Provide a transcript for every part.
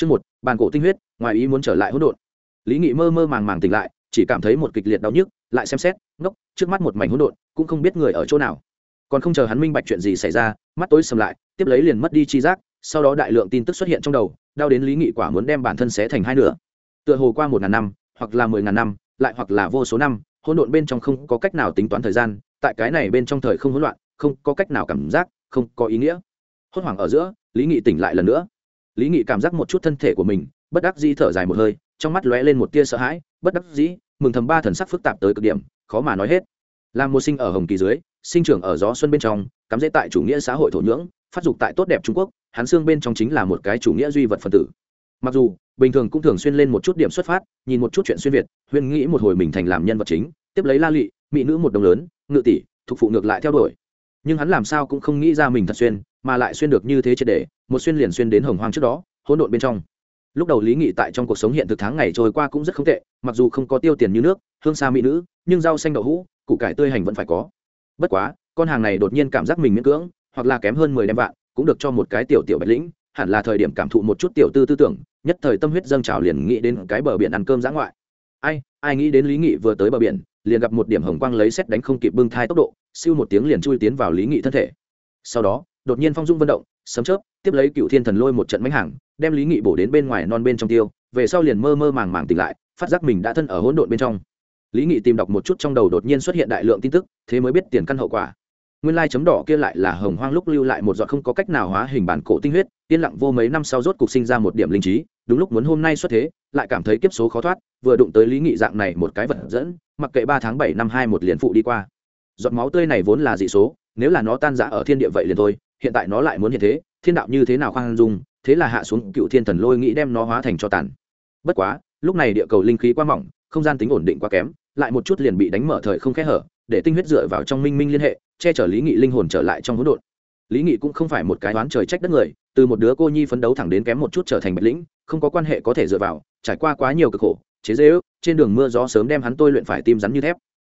Chương một, bàn cổ tinh huyết, ngoài ý muốn trở lại hỗn độn. Lý Nghị mơ mơ màng màng tỉnh lại, chỉ cảm thấy một kịch liệt đau nhức, lại xem xét, ngốc, trước mắt một mảnh hỗn độn, cũng không biết người ở chỗ nào. Còn không chờ hắn minh bạch chuyện gì xảy ra, mắt tối sầm lại, tiếp lấy liền mất đi chi giác, sau đó đại lượng tin tức xuất hiện trong đầu, đau đến Lý Nghị quả muốn đem bản thân xé thành hai nửa. Tựa hồ qua một ngàn năm, hoặc là mười ngàn năm, lại hoặc là vô số năm, hỗn độn bên trong không có cách nào tính toán thời gian, tại cái này bên trong thời không hỗn loạn, không có cách nào cảm giác, không có ý nghĩa. Hốt hoảng ở giữa, Lý Nghị tỉnh lại lần nữa lý nghị cảm giác một chút thân thể của mình, bất đắc dĩ thở dài một hơi, trong mắt lóe lên một tia sợ hãi, bất đắc dĩ, mừng thầm ba thần sắc phức tạp tới cực điểm, khó mà nói hết. Làm một sinh ở hồng kỳ dưới, sinh trưởng ở gió xuân bên trong, cắm dễ tại chủ nghĩa xã hội thổ nhưỡng, phát dục tại tốt đẹp trung quốc, hắn xương bên trong chính là một cái chủ nghĩa duy vật phân tử. Mặc dù, bình thường cũng thường xuyên lên một chút điểm xuất phát, nhìn một chút chuyện xuyên việt, huyên nghĩ một hồi mình thành làm nhân vật chính, tiếp lấy la lị, mỹ nữ một đồng lớn, ngự tỷ, thuộc phụ ngược lại theo đuổi. Nhưng hắn làm sao cũng không nghĩ ra mình thật xuyên mà lại xuyên được như thế triệt để, một xuyên liền xuyên đến hồng hoang trước đó, hỗn độn bên trong. Lúc đầu lý nghị tại trong cuộc sống hiện thực tháng ngày trôi qua cũng rất không tệ, mặc dù không có tiêu tiền như nước, hương xa mỹ nữ, nhưng rau xanh đậu hũ, củ cải tươi hành vẫn phải có. Bất quá, con hàng này đột nhiên cảm giác mình miễn cưỡng, hoặc là kém hơn mười đem vạn, cũng được cho một cái tiểu tiểu bạch lĩnh, hẳn là thời điểm cảm thụ một chút tiểu tư tư tưởng, nhất thời tâm huyết dâng trào liền nghĩ đến cái bờ biển ăn cơm dã ngoại. Ai ai nghĩ đến lý nghị vừa tới bờ biển, liền gặp một điểm hồng quang lấy xét đánh không kịp bưng thai tốc độ, siêu một tiếng liền chui tiến vào lý nghị thân thể. Sau đó đột nhiên phong dung vận động, sấm chớp, tiếp lấy cựu thiên thần lôi một trận mánh hàng đem lý nghị bổ đến bên ngoài non bên trong tiêu, về sau liền mơ mơ màng màng tỉnh lại, phát giác mình đã thân ở hỗn độn bên trong. Lý nghị tìm đọc một chút trong đầu đột nhiên xuất hiện đại lượng tin tức, thế mới biết tiền căn hậu quả. Nguyên lai chấm đỏ kia lại là hồng hoang lúc lưu lại một giọt không có cách nào hóa hình bản cổ tinh huyết, yên lặng vô mấy năm sau rốt cục sinh ra một điểm linh trí, đúng lúc muốn hôm nay xuất thế, lại cảm thấy kiếp số khó thoát, vừa đụng tới lý nghị dạng này một cái vật dẫn, mặc kệ ba tháng bảy năm hai một liền phụ đi qua. Giọt máu tươi này vốn là dị số, nếu là nó tan rã ở thiên địa vậy liền thôi hiện tại nó lại muốn hiện thế, thiên đạo như thế nào khoan dung, thế là hạ xuống cựu thiên thần lôi nghĩ đem nó hóa thành cho tàn. Bất quá, lúc này địa cầu linh khí quá mỏng, không gian tính ổn định quá kém, lại một chút liền bị đánh mở thời không khẽ hở, để tinh huyết dựa vào trong minh minh liên hệ, che chở lý nghị linh hồn trở lại trong hỗn độn. Lý nghị cũng không phải một cái đoán trời trách đất người, từ một đứa cô nhi phấn đấu thẳng đến kém một chút trở thành bạch lĩnh, không có quan hệ có thể dựa vào, trải qua quá nhiều cực khổ, chế dễ ước trên đường mưa gió sớm đem hắn tôi luyện phải tim rắn như thép.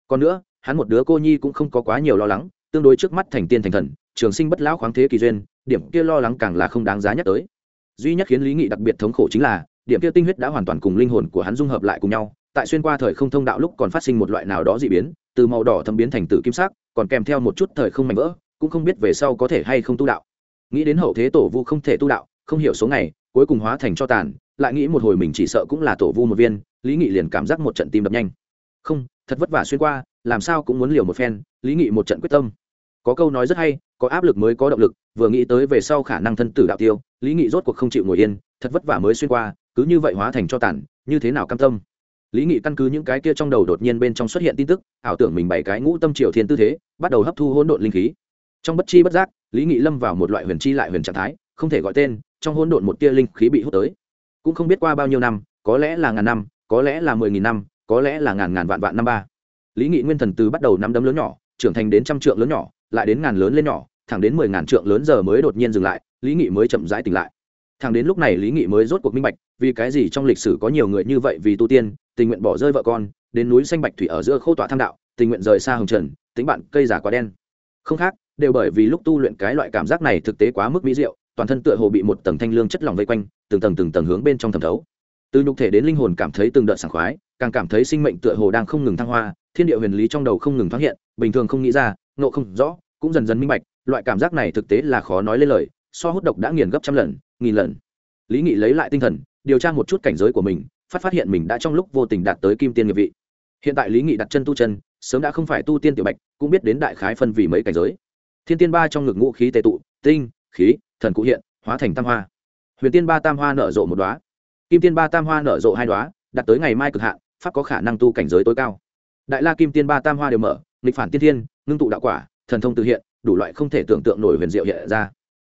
Còn nữa, hắn một đứa cô nhi cũng không có quá nhiều lo lắng, tương đối trước mắt thành tiên thành thần trường sinh bất lão khoáng thế kỳ duyên, điểm kia lo lắng càng là không đáng giá nhắc tới. Duy nhất khiến lý nghị đặc biệt thống khổ chính là, điểm kia tinh huyết đã hoàn toàn cùng linh hồn của hắn dung hợp lại cùng nhau, tại xuyên qua thời không thông đạo lúc còn phát sinh một loại nào đó dị biến, từ màu đỏ thâm biến thành tử kim sắc, còn kèm theo một chút thời không mạnh vỡ, cũng không biết về sau có thể hay không tu đạo. Nghĩ đến hậu thế tổ vu không thể tu đạo, không hiểu số ngày, cuối cùng hóa thành cho tàn, lại nghĩ một hồi mình chỉ sợ cũng là tổ vu một viên, lý nghị liền cảm giác một trận tim đập nhanh. Không, thật vất vả xuyên qua, làm sao cũng muốn liều một phen, lý nghị một trận quyết tâm. Có câu nói rất hay có áp lực mới có động lực, vừa nghĩ tới về sau khả năng thân tử đạo tiêu, lý nghị rốt cuộc không chịu ngồi yên, thật vất vả mới xuyên qua, cứ như vậy hóa thành cho tản như thế nào cam tâm? Lý nghị căn cứ những cái kia trong đầu đột nhiên bên trong xuất hiện tin tức, ảo tưởng mình bảy cái ngũ tâm triều thiên tư thế, bắt đầu hấp thu hỗn độn linh khí. Trong bất chi bất giác, lý nghị lâm vào một loại huyền chi lại huyền trạng thái, không thể gọi tên, trong hỗn độn một tia linh khí bị hút tới. Cũng không biết qua bao nhiêu năm, có lẽ là ngàn năm, có lẽ là mười nghìn năm, có lẽ là ngàn ngàn vạn vạn năm ba. Lý nghị nguyên thần từ bắt đầu năm đấm lớn nhỏ, trưởng thành đến trăm trượng lớn nhỏ lại đến ngàn lớn lên nhỏ, thẳng đến mười ngàn trượng lớn giờ mới đột nhiên dừng lại, lý nghị mới chậm rãi tỉnh lại. Thẳng đến lúc này lý nghị mới rốt cuộc minh bạch, vì cái gì trong lịch sử có nhiều người như vậy vì tu tiên, tình nguyện bỏ rơi vợ con, đến núi xanh bạch thủy ở giữa khâu tọa tham đạo, tình nguyện rời xa hồng trần, tính bạn cây giả quá đen. Không khác, đều bởi vì lúc tu luyện cái loại cảm giác này thực tế quá mức mỹ diệu, toàn thân tựa hồ bị một tầng thanh lương chất lỏng vây quanh, từng tầng từng tầng hướng bên trong thẩm thấu. Từ nhục thể đến linh hồn cảm thấy từng đợt sảng khoái, càng cảm thấy sinh mệnh tựa hồ đang không ngừng thăng hoa, thiên địa huyền lý trong đầu không ngừng thoáng hiện, bình thường không nghĩ ra nộ không rõ, cũng dần dần minh bạch, loại cảm giác này thực tế là khó nói lên lời, so hút độc đã nghiền gấp trăm lần, nghìn lần. Lý nghị lấy lại tinh thần, điều tra một chút cảnh giới của mình, phát phát hiện mình đã trong lúc vô tình đạt tới kim tiên nghiệp vị. Hiện tại lý nghị đặt chân tu chân, sớm đã không phải tu tiên tiểu bạch, cũng biết đến đại khái phân vì mấy cảnh giới. Thiên tiên ba trong ngực ngũ khí tệ tụ, tinh, khí, thần cụ hiện, hóa thành tam hoa. Huyền tiên ba tam hoa nở rộ một đoá kim tiên ba tam hoa nở rộ hai đoá đặt tới ngày mai cực hạn, pháp có khả năng tu cảnh giới tối cao. Đại la kim tiên ba tam hoa đều mở nghịch phản tiên thiên, ngưng tụ đạo quả, thần thông tự hiện, đủ loại không thể tưởng tượng nổi huyền diệu hiện ra.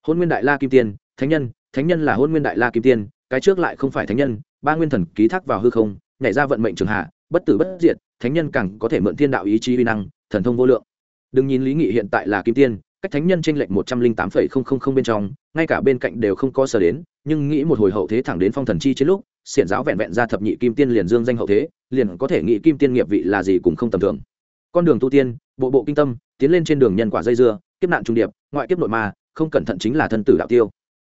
Hôn nguyên đại la kim tiên, thánh nhân thánh nhân là hôn nguyên đại la kim tiên, cái trước lại không phải thánh nhân, ba nguyên thần ký thác vào hư không, nhảy ra vận mệnh trường hạ, bất tử bất diệt, thánh nhân càng có thể mượn thiên đạo ý chí uy năng, thần thông vô lượng. Đừng nhìn lý nghị hiện tại là kim tiên, cách thánh nhân trên lệnh một trăm linh tám phẩy không không không bên trong, ngay cả bên cạnh đều không có sở đến, nhưng nghĩ một hồi hậu thế thẳng đến phong thần chi trên lúc, xiển giáo vẹn vẹn ra thập nhị kim tiên liền dương danh hậu thế, liền có thể nghĩ kim tiên nghiệp vị là gì cũng không tầm thường con đường tu tiên, bộ bộ kinh tâm, tiến lên trên đường nhân quả dây dưa, kiếp nạn trung điệp, ngoại kiếp nội ma, không cẩn thận chính là thân tử đạo tiêu.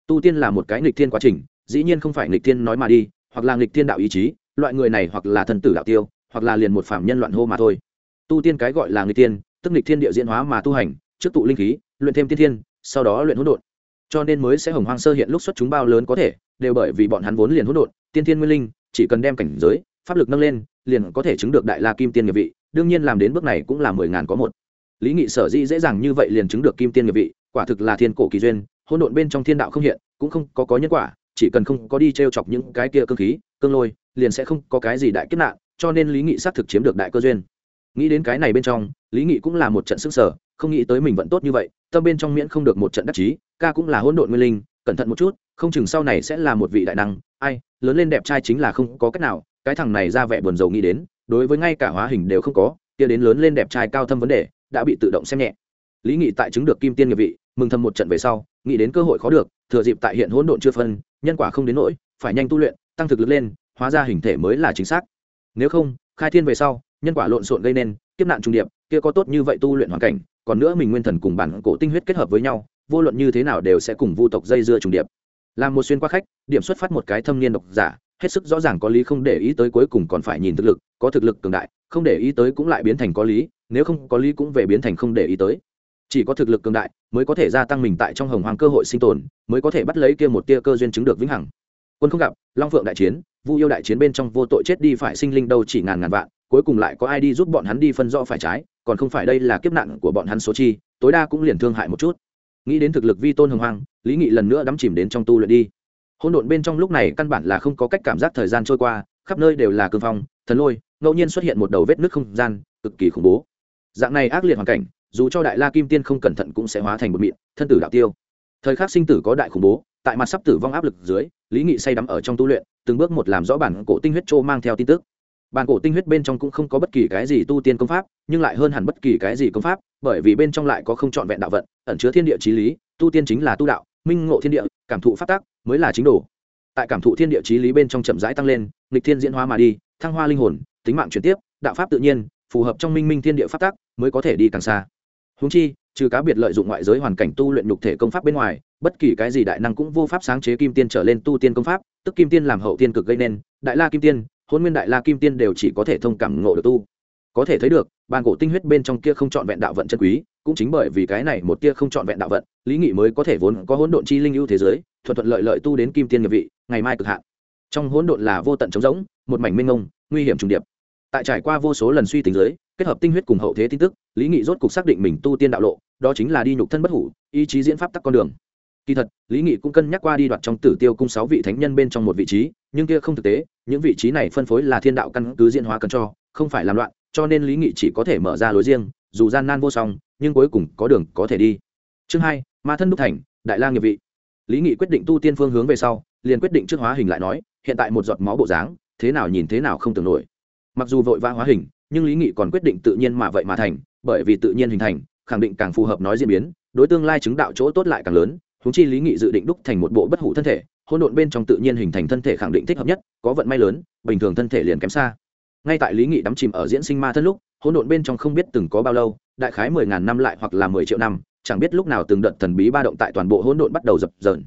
Tu tiên là một cái nghịch thiên quá trình, dĩ nhiên không phải nghịch thiên nói mà đi, hoặc là nghịch thiên đạo ý chí, loại người này hoặc là thân tử đạo tiêu, hoặc là liền một phạm nhân loạn hô mà thôi. Tu tiên cái gọi là nghịch tiên tức nghịch thiên địa diễn hóa mà tu hành, trước tụ linh khí, luyện thêm tiên thiên, sau đó luyện hỗn độn. Cho nên mới sẽ hồng hoang sơ hiện lúc xuất chúng bao lớn có thể, đều bởi vì bọn hắn vốn liền hỗn độn, tiên thiên nguyên linh, chỉ cần đem cảnh giới, pháp lực nâng lên, liền có thể chứng được đại la kim tiên nghiệp vị đương nhiên làm đến bước này cũng là mười ngàn có một. Lý nghị sở dĩ dễ dàng như vậy liền chứng được kim tiên nghiệp vị, quả thực là thiên cổ kỳ duyên Hôn độn bên trong thiên đạo không hiện, cũng không có có nhân quả, chỉ cần không có đi t r e o chọc những cái kia cơ khí, cương lôi, liền sẽ không có cái gì đại kiếp nạn, cho nên lý nghị xác thực chiếm được đại cơ duyên. Nghĩ đến cái này bên trong, lý nghị cũng là một trận sức sở không nghĩ tới mình vẫn tốt như vậy, tâm bên trong miễn không được một trận đắc chí, ca cũng là hôn độn nguyên linh, cẩn thận một chút, không chừng sau này sẽ là một vị đại năng, ai, lớn lên đẹp trai chính là không có cách nào, cái thằng này ra vẻ buồn rầu nghĩ đến đối với ngay cả hóa hình đều không có, kia đến lớn lên đẹp trai cao thâm vấn đề, đã bị tự động xem nhẹ. Lý nghị tại chứng được kim tiên nghiệp vị, mừng thầm một trận về sau, nghĩ đến cơ hội khó được, thừa dịp tại hiện hỗn độn chưa phân, nhân quả không đến nỗi, phải nhanh tu luyện, tăng thực lực lên, hóa ra hình thể mới là chính xác. Nếu không, khai thiên về sau, nhân quả lộn xộn gây nên, kiếp nạn trung điệp, kia có tốt như vậy tu luyện hoàn cảnh, còn nữa mình nguyên thần cùng bản cổ tinh huyết kết hợp với nhau, vô luận như thế nào đều sẽ cùng vu tộc dây dưa trùng điệp. Làm một xuyên qua khách, điểm xuất phát một cái thâm niên độc giả hết sức rõ ràng có lý không để ý tới cuối cùng còn phải nhìn thực lực, có thực lực cường đại, không để ý tới cũng lại biến thành có lý, nếu không có lý cũng về biến thành không để ý tới. Chỉ có thực lực cường đại mới có thể gia tăng mình tại trong hồng hoàng cơ hội sinh tồn, mới có thể bắt lấy kia một tia cơ duyên chứng được vĩnh hằng. Quân không gặp, long phượng đại chiến, vu yêu đại chiến bên trong vô tội chết đi phải sinh linh đâu chỉ ngàn ngàn vạn, cuối cùng lại có ai đi giúp bọn hắn đi phân rõ phải trái, còn không phải đây là kiếp nạn của bọn hắn số chi, tối đa cũng liền thương hại một chút. Nghĩ đến thực lực vi tôn hồng hoàng lý nghị lần nữa đắm chìm đến trong tu luyện đi hỗn độn bên trong lúc này căn bản là không có cách cảm giác thời gian trôi qua, khắp nơi đều là cương phong, thần lôi, ngẫu nhiên xuất hiện một đầu vết nước không gian, cực kỳ khủng bố. Dạng này ác liệt hoàn cảnh, dù cho đại la kim tiên không cẩn thận cũng sẽ hóa thành một mịn, thân tử đạo tiêu. Thời khắc sinh tử có đại khủng bố, tại mặt sắp tử vong áp lực dưới, lý nghị say đắm ở trong tu luyện, từng bước một làm rõ bản cổ tinh huyết trô mang theo tin tức. Bản cổ tinh huyết bên trong cũng không có bất kỳ cái gì tu tiên công pháp, nhưng lại hơn hẳn bất kỳ cái gì công pháp, bởi vì bên trong lại có không trọn vẹn đạo vận, ẩn chứa thiên địa trí lý, tu tiên chính là tu đạo, minh ngộ thiên địa cảm thụ phát tác mới là chính đồ. Tại cảm thụ thiên địa trí lý bên trong chậm rãi tăng lên, nghịch thiên diễn hóa mà đi, thăng hoa linh hồn, tính mạng chuyển tiếp, đạo pháp tự nhiên, phù hợp trong minh minh thiên địa phát tác mới có thể đi càng xa. Húng chi, trừ cá biệt lợi dụng ngoại giới hoàn cảnh tu luyện nhục thể công pháp bên ngoài, bất kỳ cái gì đại năng cũng vô pháp sáng chế kim tiên trở lên tu tiên công pháp, tức kim tiên làm hậu tiên cực gây nên, đại la kim tiên, hôn nguyên đại la kim tiên đều chỉ có thể thông cảm ngộ được tu có thể thấy được, bàn cổ tinh huyết bên trong kia không chọn vẹn đạo vận chân quý, cũng chính bởi vì cái này một tia không chọn vẹn đạo vận, lý nghị mới có thể vốn có hỗn độn chi linh ưu thế giới, thuận thuận lợi lợi tu đến kim tiên nghiệp vị, ngày mai cực hạn. Trong hỗn độn là vô tận trống rỗng, một mảnh minh ngông nguy hiểm trùng điệp. Tại trải qua vô số lần suy tính giới, kết hợp tinh huyết cùng hậu thế tin tức, lý nghị rốt cục xác định mình tu tiên đạo lộ, đó chính là đi nhục thân bất hủ, ý chí diễn pháp tắc con đường. Kỳ thật, lý nghị cũng cân nhắc qua đi đoạt trong tử tiêu cung sáu vị thánh nhân bên trong một vị trí, nhưng kia không thực tế, những vị trí này phân phối là thiên đạo căn cứ diễn hóa cần cho, không phải làm loạn cho nên lý nghị chỉ có thể mở ra lối riêng, dù gian nan vô song, nhưng cuối cùng có đường có thể đi. Chương hai, ma thân đúc thành, đại la nghiệp vị. Lý nghị quyết định tu tiên phương hướng về sau, liền quyết định trước hóa hình lại nói, hiện tại một giọt máu bộ dáng, thế nào nhìn thế nào không tưởng nổi. Mặc dù vội vã hóa hình, nhưng lý nghị còn quyết định tự nhiên mà vậy mà thành, bởi vì tự nhiên hình thành, khẳng định càng phù hợp nói diễn biến, đối tương lai chứng đạo chỗ tốt lại càng lớn húng chi lý nghị dự định đúc thành một bộ bất hủ thân thể hôn độn bên trong tự nhiên hình thành thân thể khẳng định thích hợp nhất, có vận may lớn, bình thường thân thể liền kém xa ngay tại lý nghị đắm chìm ở diễn sinh ma thân lúc, hỗn độn bên trong không biết từng có bao lâu, đại khái mười ngàn năm lại hoặc là mười triệu năm, chẳng biết lúc nào từng đợt thần bí ba động tại toàn bộ hỗn độn bắt đầu dập dờn.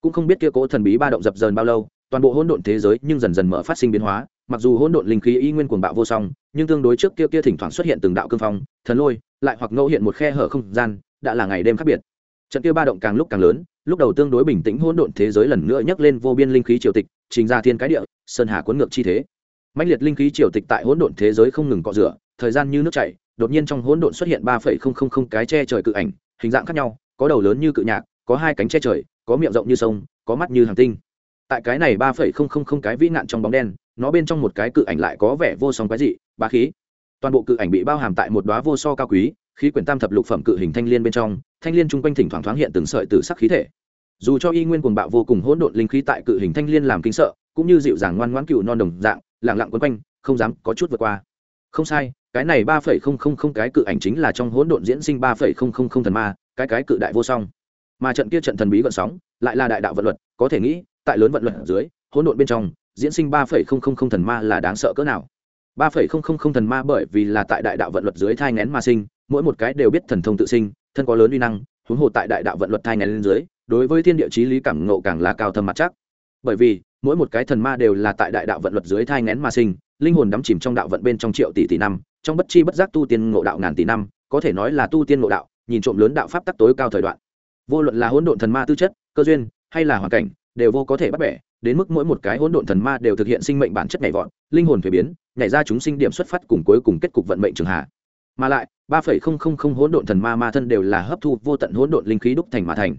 Cũng không biết kia cố thần bí ba động dập dờn bao lâu, toàn bộ hỗn độn thế giới nhưng dần dần mở phát sinh biến hóa, mặc dù hỗn độn linh khí y nguyên cuồng bạo vô song, nhưng tương đối trước kia kia thỉnh thoảng xuất hiện từng đạo cương phong, thần lôi, lại hoặc ngẫu hiện một khe hở không gian, đã là ngày đêm khác biệt. Trận kia ba động càng lúc càng lớn, lúc đầu tương đối bình tĩnh hỗn độn thế giới lần nữa nhấc lên vô biên linh khí triều tịch, trình ra thiên cái địa, sơn hà cuốn ngược chi thế mạnh liệt linh khí triều tịch tại hỗn độn thế giới không ngừng cọ rửa, thời gian như nước chảy, đột nhiên trong hỗn độn xuất hiện ba phẩy không không không cái che trời cự ảnh, hình dạng khác nhau, có đầu lớn như cự nhạc, có hai cánh che trời, có miệng rộng như sông, có mắt như hàng tinh. Tại cái này ba phẩy không không không cái vĩ nạn trong bóng đen, nó bên trong một cái cự ảnh lại có vẻ vô song quái dị, bá khí. Toàn bộ cự ảnh bị bao hàm tại một đoá vô so cao quý, khí quyển tam thập lục phẩm cự hình thanh liên bên trong, thanh liên chung quanh thỉnh thoảng thoáng hiện từng sợi từ sắc khí thể. Dù cho y nguyên cuồng bạo vô cùng hỗn độn linh khí tại cự hình thanh liên làm kinh sợ, cũng như dịu dàng ngoan ngoãn cựu non đồng dạng lẳng lặng quấn quanh, không dám có chút vượt qua. Không sai, cái này ba phẩy không không không cái cự ảnh chính là trong hỗn độn diễn sinh ba phẩy không không không thần ma, cái cái cự đại vô song. Mà trận kia trận thần bí gợn sóng, lại là đại đạo vận luật, có thể nghĩ, tại lớn vận luật ở dưới, hỗn độn bên trong, diễn sinh ba phẩy không không không thần ma là đáng sợ cỡ nào. Ba phẩy không không không thần ma bởi vì là tại đại đạo vận luật dưới thai ngén ma sinh, mỗi một cái đều biết thần thông tự sinh, thân có lớn uy năng, huống hồ tại đại đạo vận luật thai ngén lên dưới, đối với thiên địa chí lý cảm ngộ càng là cao thâm mặt chắc. Bởi vì mỗi một cái thần ma đều là tại đại đạo vận luật dưới thai ngén mà sinh, linh hồn đắm chìm trong đạo vận bên trong triệu tỷ tỷ năm, trong bất chi bất giác tu tiên ngộ đạo ngàn tỷ năm, có thể nói là tu tiên ngộ đạo, nhìn trộm lớn đạo pháp tắc tối cao thời đoạn. Vô luận là hỗn độn thần ma tư chất, cơ duyên, hay là hoàn cảnh, đều vô có thể bắt bẻ, đến mức mỗi một cái hỗn độn thần ma đều thực hiện sinh mệnh bản chất nhảy vọt, linh hồn thuế biến, nhảy ra chúng sinh điểm xuất phát cùng cuối cùng kết cục vận mệnh trường hạ. Mà lại, ba phẩy không không không hỗn độn thần ma ma thân đều là hấp thu vô tận hỗn độn linh khí đúc thành mà thành.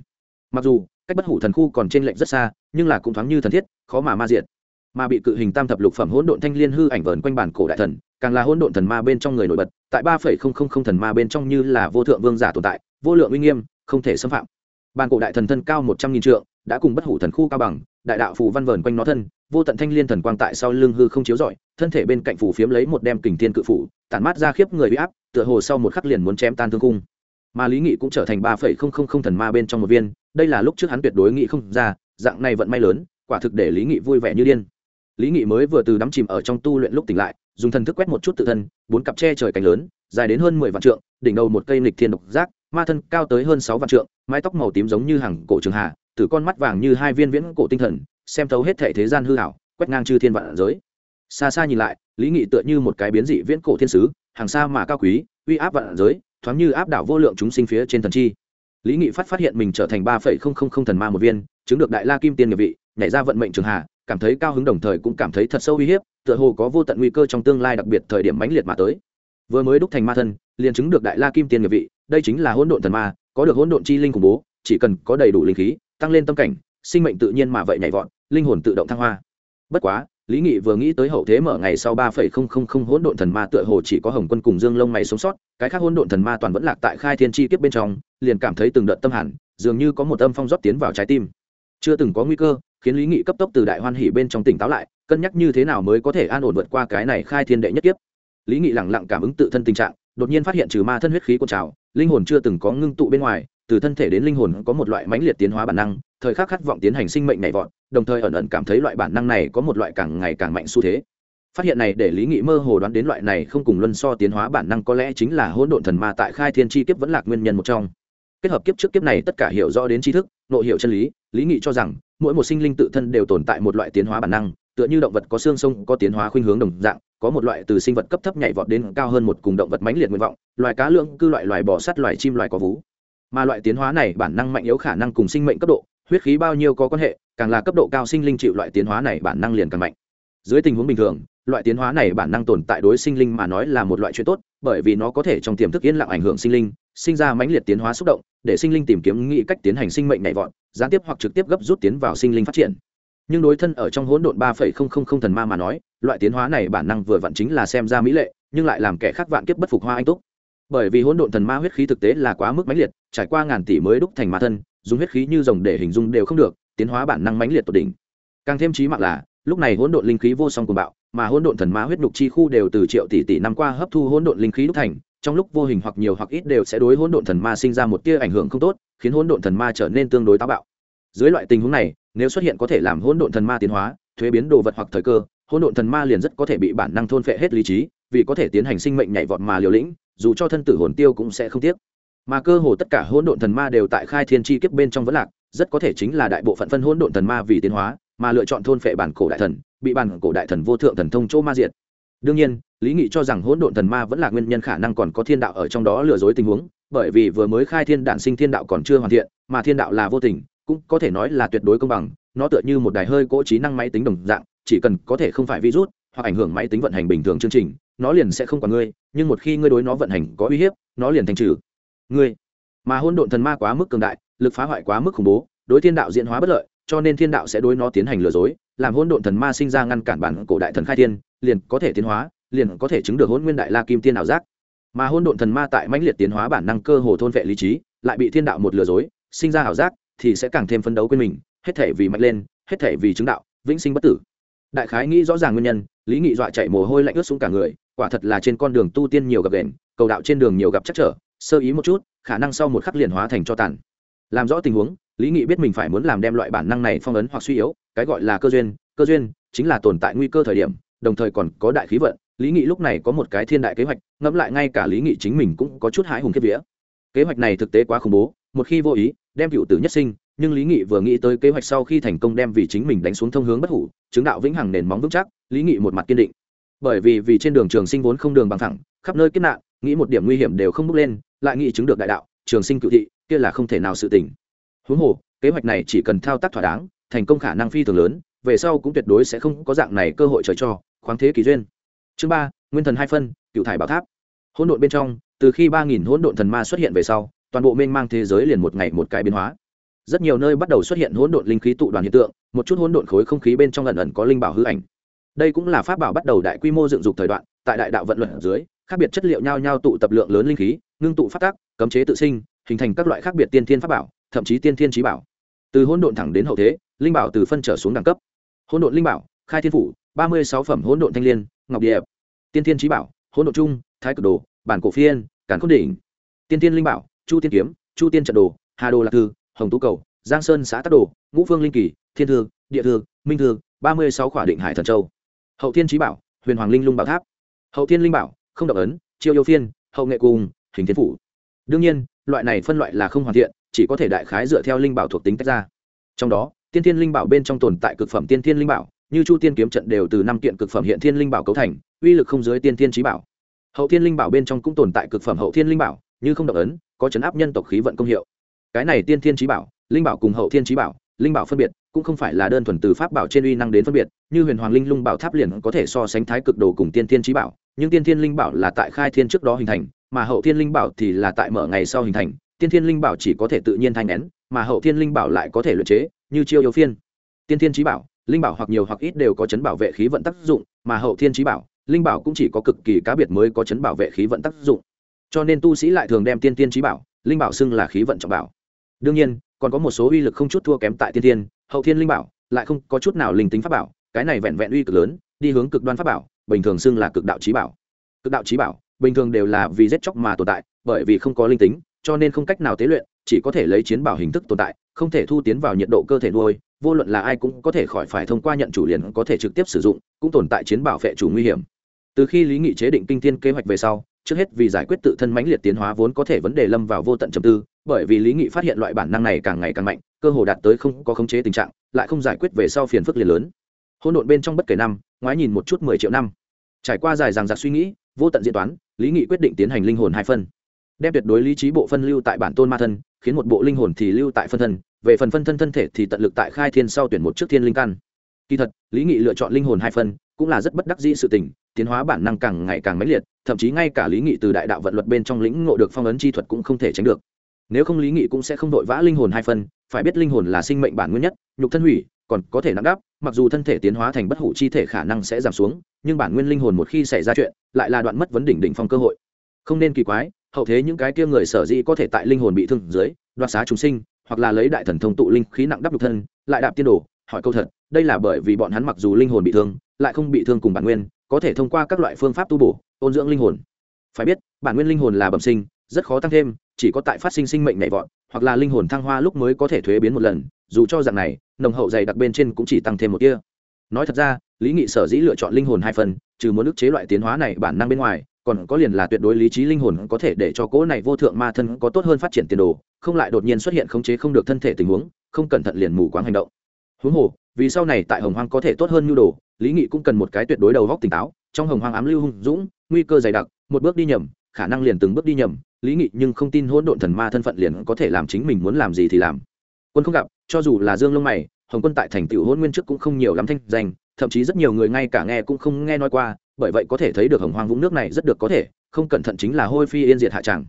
Mặc dù, cách bất hủ thần khu còn trên lệnh rất xa nhưng là cũng thoáng như thần thiết, khó mà ma diệt. Mà bị cự hình tam thập lục phẩm hỗn độn thanh liên hư ảnh vờn quanh bản cổ đại thần, càng là hỗn độn thần ma bên trong người nổi bật, tại ba phẩy không không không thần ma bên trong như là vô thượng vương giả tồn tại, vô lượng uy nghiêm, không thể xâm phạm. Bản cổ đại thần thân cao một trăm nghìn trượng, đã cùng bất hủ thần khu cao bằng, đại đạo phù văn vờn quanh nó thân, vô tận thanh liên thần quang tại sau lưng hư không chiếu rọi, thân thể bên cạnh phù phiếm lấy một đem kình thiên cự phủ, tản mát ra khiếp người uy áp, tựa hồ sau một khắc liền muốn chém tan thương cung. Mà lý nghị cũng trở thành ba phẩy không không không thần ma bên trong một viên, đây là lúc trước hắn tuyệt đối nghĩ không ra dạng này vận may lớn, quả thực để lý nghị vui vẻ như điên. Lý nghị mới vừa từ đắm chìm ở trong tu luyện lúc tỉnh lại, dùng thần thức quét một chút tự thân, bốn cặp tre trời cánh lớn, dài đến hơn mười vạn trượng, đỉnh đầu một cây nịch thiên độc giác, ma thân cao tới hơn sáu vạn trượng, mái tóc màu tím giống như hàng cổ trường hạ từ con mắt vàng như hai viên viễn cổ tinh thần, xem thấu hết thể thế gian hư hảo quét ngang chư thiên vạn giới. Xa xa nhìn lại, lý nghị tựa như một cái biến dị viễn cổ thiên sứ, hàng xa mà cao quý, uy áp vạn giới, thoáng như áp đảo vô lượng chúng sinh phía trên thần chi lý nghị phát phát hiện mình trở thành ba phẩy không không không thần ma một viên, chứng được đại la kim tiên nghiệp vị, nhảy ra vận mệnh trường hạ cảm thấy cao hứng đồng thời cũng cảm thấy thật sâu uy hiếp, tựa hồ có vô tận nguy cơ trong tương lai đặc biệt thời điểm mãnh liệt mà tới. Vừa mới đúc thành ma thân, liền chứng được đại la kim tiên nghiệp vị, đây chính là hỗn độn thần ma, có được hỗn độn chi linh khủng bố, chỉ cần có đầy đủ linh khí, tăng lên tâm cảnh, sinh mệnh tự nhiên mà vậy nhảy vọt, linh hồn tự động thăng hoa. Bất quá lý nghị vừa nghĩ tới hậu thế mở ngày sau ba phẩy không không không hỗn độn thần ma tựa hồ chỉ có hồng quân cùng dương lông mày sống sót, cái khác hỗn độn thần ma toàn vẫn lạc tại khai thiên chi kiếp bên trong, liền cảm thấy từng đợt tâm hẳn, dường như có một âm phong rót tiến vào trái tim. Chưa từng có nguy cơ, khiến lý nghị cấp tốc từ đại hoan hỉ bên trong tỉnh táo lại, cân nhắc như thế nào mới có thể an ổn vượt qua cái này khai thiên đệ nhất kiếp. Lý nghị lẳng lặng cảm ứng tự thân tình trạng, đột nhiên phát hiện trừ ma thân huyết khí của trào, linh hồn chưa từng có ngưng tụ bên ngoài từ thân thể đến linh hồn có một loại mãnh liệt tiến hóa bản năng, thời khắc khát vọng tiến hành sinh mệnh nhảy vọt, đồng thời ẩn ẩn cảm thấy loại bản năng này có một loại càng ngày càng mạnh xu thế. Phát hiện này để lý nghị mơ hồ đoán đến loại này không cùng luân so tiến hóa bản năng có lẽ chính là hỗn độn thần ma tại khai thiên chi kiếp vẫn là nguyên nhân một trong. Kết hợp kiếp trước kiếp này tất cả hiểu rõ đến tri thức, nội hiệu chân lý lý nghị cho rằng, mỗi một sinh linh tự thân đều tồn tại một loại tiến hóa bản năng, tựa như động vật có xương sông, có tiến hóa khuynh hướng đồng dạng, có một loại từ sinh vật cấp thấp nhảy vọt đến cao hơn một cùng động vật mãnh liệt nguyện vọng, loài cá lượng cư, loại loài bò sắt, loài chim, loài có vú mà loại tiến hóa này bản năng mạnh yếu khả năng cùng sinh mệnh cấp độ, huyết khí bao nhiêu có quan hệ, càng là cấp độ cao sinh linh chịu loại tiến hóa này bản năng liền càng mạnh. Dưới tình huống bình thường, loại tiến hóa này bản năng tồn tại đối sinh linh mà nói là một loại chuyện tốt, bởi vì nó có thể trong tiềm thức yên lặng ảnh hưởng sinh linh, sinh ra mãnh liệt tiến hóa xúc động, để sinh linh tìm kiếm nghĩ cách tiến hành sinh mệnh nhảy vọt, gián tiếp hoặc trực tiếp gấp rút tiến vào sinh linh phát triển. Nhưng đối thân ở trong hỗn độn ba phẩy không không không thần ma mà nói, loại tiến hóa này bản năng vừa vặn chính là xem ra mỹ lệ, nhưng lại làm kẻ khác vạn kiếp bất phục hoa anh túc bởi vì hỗn độn thần ma huyết khí thực tế là quá mức mãnh liệt, trải qua ngàn tỷ mới đúc thành ma thân, dùng huyết khí như rồng để hình dung đều không được, tiến hóa bản năng mãnh liệt tột đỉnh. Càng thêm trí mạng là, lúc này hỗn độn linh khí vô song cùng bạo, mà hỗn độn thần ma huyết đục chi khu đều từ triệu tỷ tỷ năm qua hấp thu hỗn độn linh khí đúc thành, trong lúc vô hình hoặc nhiều hoặc ít đều sẽ đối hỗn độn thần ma sinh ra một tia ảnh hưởng không tốt, khiến hỗn độn thần ma trở nên tương đối táo bạo. Dưới loại tình huống này, nếu xuất hiện có thể làm hỗn độn thần ma tiến hóa, thuế biến đồ vật hoặc thời cơ, hỗn độn thần ma liền rất có thể bị bản năng thôn phệ hết lý trí, vì có thể tiến hành sinh mệnh nhảy vọt mà liều lĩnh dù cho thân tử hồn tiêu cũng sẽ không tiếc. Mà cơ hồ tất cả hỗn độn thần ma đều tại khai thiên chi kiếp bên trong vẫn lạc, rất có thể chính là đại bộ phận phân hỗn độn thần ma vì tiến hóa, mà lựa chọn thôn phệ bản cổ đại thần, bị bản cổ đại thần vô thượng thần thông chỗ ma diệt. Đương nhiên, lý nghị cho rằng hỗn độn thần ma vẫn là nguyên nhân khả năng còn có thiên đạo ở trong đó lừa dối tình huống, bởi vì vừa mới khai thiên đản sinh thiên đạo còn chưa hoàn thiện, mà thiên đạo là vô tình, cũng có thể nói là tuyệt đối công bằng, nó tựa như một đài hơi cỗ trí năng máy tính đồng dạng, chỉ cần có thể không phải virus, hoặc ảnh hưởng máy tính vận hành bình thường chương trình nó liền sẽ không còn ngươi, nhưng một khi ngươi đối nó vận hành có uy hiếp, nó liền thành trừ. Ngươi, mà hôn độn thần ma quá mức cường đại, lực phá hoại quá mức khủng bố, đối thiên đạo diễn hóa bất lợi, cho nên thiên đạo sẽ đối nó tiến hành lừa dối, làm hôn độn thần ma sinh ra ngăn cản bản cổ đại thần khai thiên, liền có thể tiến hóa, liền có thể chứng được hôn nguyên đại la kim tiên ảo giác. Mà hôn độn thần ma tại mãnh liệt tiến hóa bản năng cơ hồ thôn vệ lý trí, lại bị thiên đạo một lừa dối, sinh ra ảo giác, thì sẽ càng thêm phấn đấu quên mình, hết thể vì mạnh lên, hết thể vì chứng đạo, vĩnh sinh bất tử. Đại khái nghĩ rõ ràng nguyên nhân, lý nghị dọa chạy mồ hôi lạnh ướt xuống cả người quả thật là trên con đường tu tiên nhiều gặp đèn cầu đạo trên đường nhiều gặp chắc trở, sơ ý một chút, khả năng sau một khắc liền hóa thành cho tàn. Làm rõ tình huống, lý nghị biết mình phải muốn làm đem loại bản năng này phong ấn hoặc suy yếu, cái gọi là cơ duyên cơ duyên chính là tồn tại nguy cơ thời điểm, đồng thời còn có đại khí vận, lý nghị lúc này có một cái thiên đại kế hoạch, ngẫm lại ngay cả lý nghị chính mình cũng có chút hãi hùng kiếp vía. Kế hoạch này thực tế quá khủng bố, một khi vô ý, đem cựu tử nhất sinh, nhưng lý nghị vừa nghĩ tới kế hoạch sau khi thành công đem vì chính mình đánh xuống thông hướng bất hủ, chứng đạo vĩnh hằng nền móng vững chắc, lý nghị một mặt kiên định bởi vì vì trên đường trường sinh vốn không đường bằng thẳng, khắp nơi kết nạn, nghĩ một điểm nguy hiểm đều không bước lên, lại nghĩ chứng được đại đạo, trường sinh cựu thị, kia là không thể nào sự tỉnh huống hồ, kế hoạch này chỉ cần thao tác thỏa đáng, thành công khả năng phi thường lớn, về sau cũng tuyệt đối sẽ không có dạng này cơ hội trời cho, khoáng thế kỳ duyên. Chương ba, nguyên thần hai phân, cựu thải bảo tháp. Hỗn độn bên trong, từ khi ba nghìn hỗn độn thần ma xuất hiện về sau, toàn bộ mênh mang thế giới liền một ngày một cái biến hóa. Rất nhiều nơi bắt đầu xuất hiện hỗn độn linh khí tụ đoàn hiện tượng, một chút hỗn độn khối không khí bên trong lần ẩn có linh bảo hư ảnh đây cũng là pháp bảo bắt đầu đại quy mô dựng dục thời đoạn, tại đại đạo vận luận ở dưới, khác biệt chất liệu nhau nhau tụ tập lượng lớn linh khí, ngưng tụ phát tác, cấm chế tự sinh, hình thành các loại khác biệt tiên thiên pháp bảo, thậm chí tiên thiên trí bảo. Từ hỗn độn thẳng đến hậu thế, linh bảo từ phân trở xuống đẳng cấp. Hỗn độn linh bảo, khai thiên phủ, ba mươi sáu phẩm hỗn độn thanh liên, ngọc địa tiên thiên trí bảo, hỗn độn trung, thái cực đồ, bản cổ phiên cản cốt đỉnh. Tiên thiên linh bảo, chu tiên kiếm, chu tiên trận đồ, hà đồ lạc thư, hồng tú cầu, giang sơn xã tắc đồ, ngũ phương linh kỳ, thiên thư, địa thư, minh thư, ba mươi sáu khỏa định hải thần châu hậu thiên trí bảo, huyền hoàng linh lung bảo tháp. Hậu thiên linh bảo, không độc ấn, chiêu yêu phiên, hậu nghệ cùng, hình thiên phủ. Đương nhiên, loại này phân loại là không hoàn thiện, chỉ có thể đại khái dựa theo linh bảo thuộc tính tách ra. Trong đó, tiên thiên linh bảo bên trong tồn tại cực phẩm tiên thiên linh bảo, như chu tiên kiếm trận đều từ năm kiện cực phẩm hiện thiên linh bảo cấu thành, uy lực không dưới tiên thiên trí bảo. Hậu thiên linh bảo bên trong cũng tồn tại cực phẩm hậu thiên linh bảo, như không độc ấn, có chấn áp nhân tộc khí vận công hiệu. Cái này tiên thiên trí bảo, linh bảo cùng hậu thiên trí bảo, linh bảo phân biệt cũng không phải là đơn thuần từ pháp bảo trên uy năng đến phân biệt, như huyền hoàng linh lung bảo tháp liền có thể so sánh thái cực đồ cùng tiên thiên trí bảo, nhưng tiên thiên linh bảo là tại khai thiên trước đó hình thành, mà hậu thiên linh bảo thì là tại mở ngày sau hình thành, tiên thiên linh bảo chỉ có thể tự nhiên thanh nén, mà hậu thiên linh bảo lại có thể luyện chế, như chiêu yêu phiên. Tiên thiên trí bảo, linh bảo hoặc nhiều hoặc ít đều có chấn bảo vệ khí vận tác dụng, mà hậu thiên trí bảo, linh bảo cũng chỉ có cực kỳ cá biệt mới có chấn bảo vệ khí vận tác dụng. Cho nên tu sĩ lại thường đem tiên tiên trí bảo, linh bảo xưng là khí vận trọng bảo. Đương nhiên, còn có một số uy lực không chút thua kém tại tiên tiên hậu thiên linh bảo, lại không có chút nào linh tính pháp bảo, cái này vẹn vẹn uy cực lớn, đi hướng cực đoan pháp bảo, bình thường xưng là cực đạo trí bảo. Cực đạo trí bảo, bình thường đều là vì giết chóc mà tồn tại, bởi vì không có linh tính, cho nên không cách nào tế luyện, chỉ có thể lấy chiến bảo hình thức tồn tại, không thể thu tiến vào nhiệt độ cơ thể nuôi, vô luận là ai cũng có thể khỏi phải thông qua nhận chủ liền có thể trực tiếp sử dụng, cũng tồn tại chiến bảo vệ chủ nguy hiểm. Từ khi lý nghị chế định kinh thiên kế hoạch về sau trước hết vì giải quyết tự thân mãnh liệt tiến hóa vốn có thể vấn đề lâm vào vô tận trầm tư, bởi vì lý nghị phát hiện loại bản năng này càng ngày càng mạnh, cơ hồ đạt tới không có khống chế tình trạng, lại không giải quyết về sau phiền phức liền lớn. Hỗn độn bên trong bất kể năm, ngoái nhìn một chút mười triệu năm. Trải qua dài dằng dặc suy nghĩ, vô tận diễn toán, lý nghị quyết định tiến hành linh hồn hai phân. Đem tuyệt đối lý trí bộ phân lưu tại bản tôn ma thân, khiến một bộ linh hồn thì lưu tại phân thân, về phần phân thân thân thể thì tận lực tại khai thiên sau tuyển một trước thiên linh căn. Kỳ thật, lý nghị lựa chọn linh hồn hai phân cũng là rất bất đắc dĩ sự tình tiến hóa bản năng càng ngày càng mãnh liệt, thậm chí ngay cả lý nghị từ đại đạo vận luật bên trong lĩnh ngộ được phong ấn chi thuật cũng không thể tránh được. Nếu không lý nghị cũng sẽ không đội vã linh hồn hai phân, phải biết linh hồn là sinh mệnh bản nguyên nhất, nhục thân hủy, còn có thể nặng đắp mặc dù thân thể tiến hóa thành bất hủ chi thể khả năng sẽ giảm xuống, nhưng bản nguyên linh hồn một khi xảy ra chuyện, lại là đoạn mất vấn đỉnh đỉnh phong cơ hội. Không nên kỳ quái, hậu thế những cái kia người sở dĩ có thể tại linh hồn bị thương dưới, đoạt xá chúng sinh, hoặc là lấy đại thần thông tụ linh khí nặng đắp nhục thân, lại đạp tiên đồ, hỏi câu thật, đây là bởi vì bọn hắn mặc dù linh hồn bị thương, lại không bị thương cùng bản nguyên có thể thông qua các loại phương pháp tu bổ ôn dưỡng linh hồn. Phải biết, bản nguyên linh hồn là bẩm sinh, rất khó tăng thêm, chỉ có tại phát sinh sinh mệnh nhảy vọt, hoặc là linh hồn thăng hoa lúc mới có thể thuế biến một lần, dù cho dạng này, nồng hậu dày đặc bên trên cũng chỉ tăng thêm một kia nói thật ra, lý nghị sở dĩ lựa chọn linh hồn hai phần, trừ muốn ức chế loại tiến hóa này bản năng bên ngoài, còn có liền là tuyệt đối lý trí linh hồn có thể để cho cỗ này vô thượng ma thân có tốt hơn phát triển tiền đồ, không lại đột nhiên xuất hiện khống chế không được thân thể tình huống, không cẩn thận liền mù quáng hành động. Huống hồ, vì sau này tại hồng hoang có thể tốt hơn nhu đồ lý nghị cũng cần một cái tuyệt đối đầu góc tỉnh táo, trong hồng hoang ám lưu hung dũng, nguy cơ dày đặc, một bước đi nhầm, khả năng liền từng bước đi nhầm, lý nghị nhưng không tin hỗn độn thần ma thân phận liền có thể làm chính mình muốn làm gì thì làm. Quân không gặp, cho dù là dương lông mày, hồng quân tại thành tựu hôn nguyên trước cũng không nhiều lắm thanh danh, thậm chí rất nhiều người ngay cả nghe cũng không nghe nói qua, bởi vậy có thể thấy được hồng hoang vũng nước này rất được có thể, không cẩn thận chính là hôi phi yên diệt hạ tràng.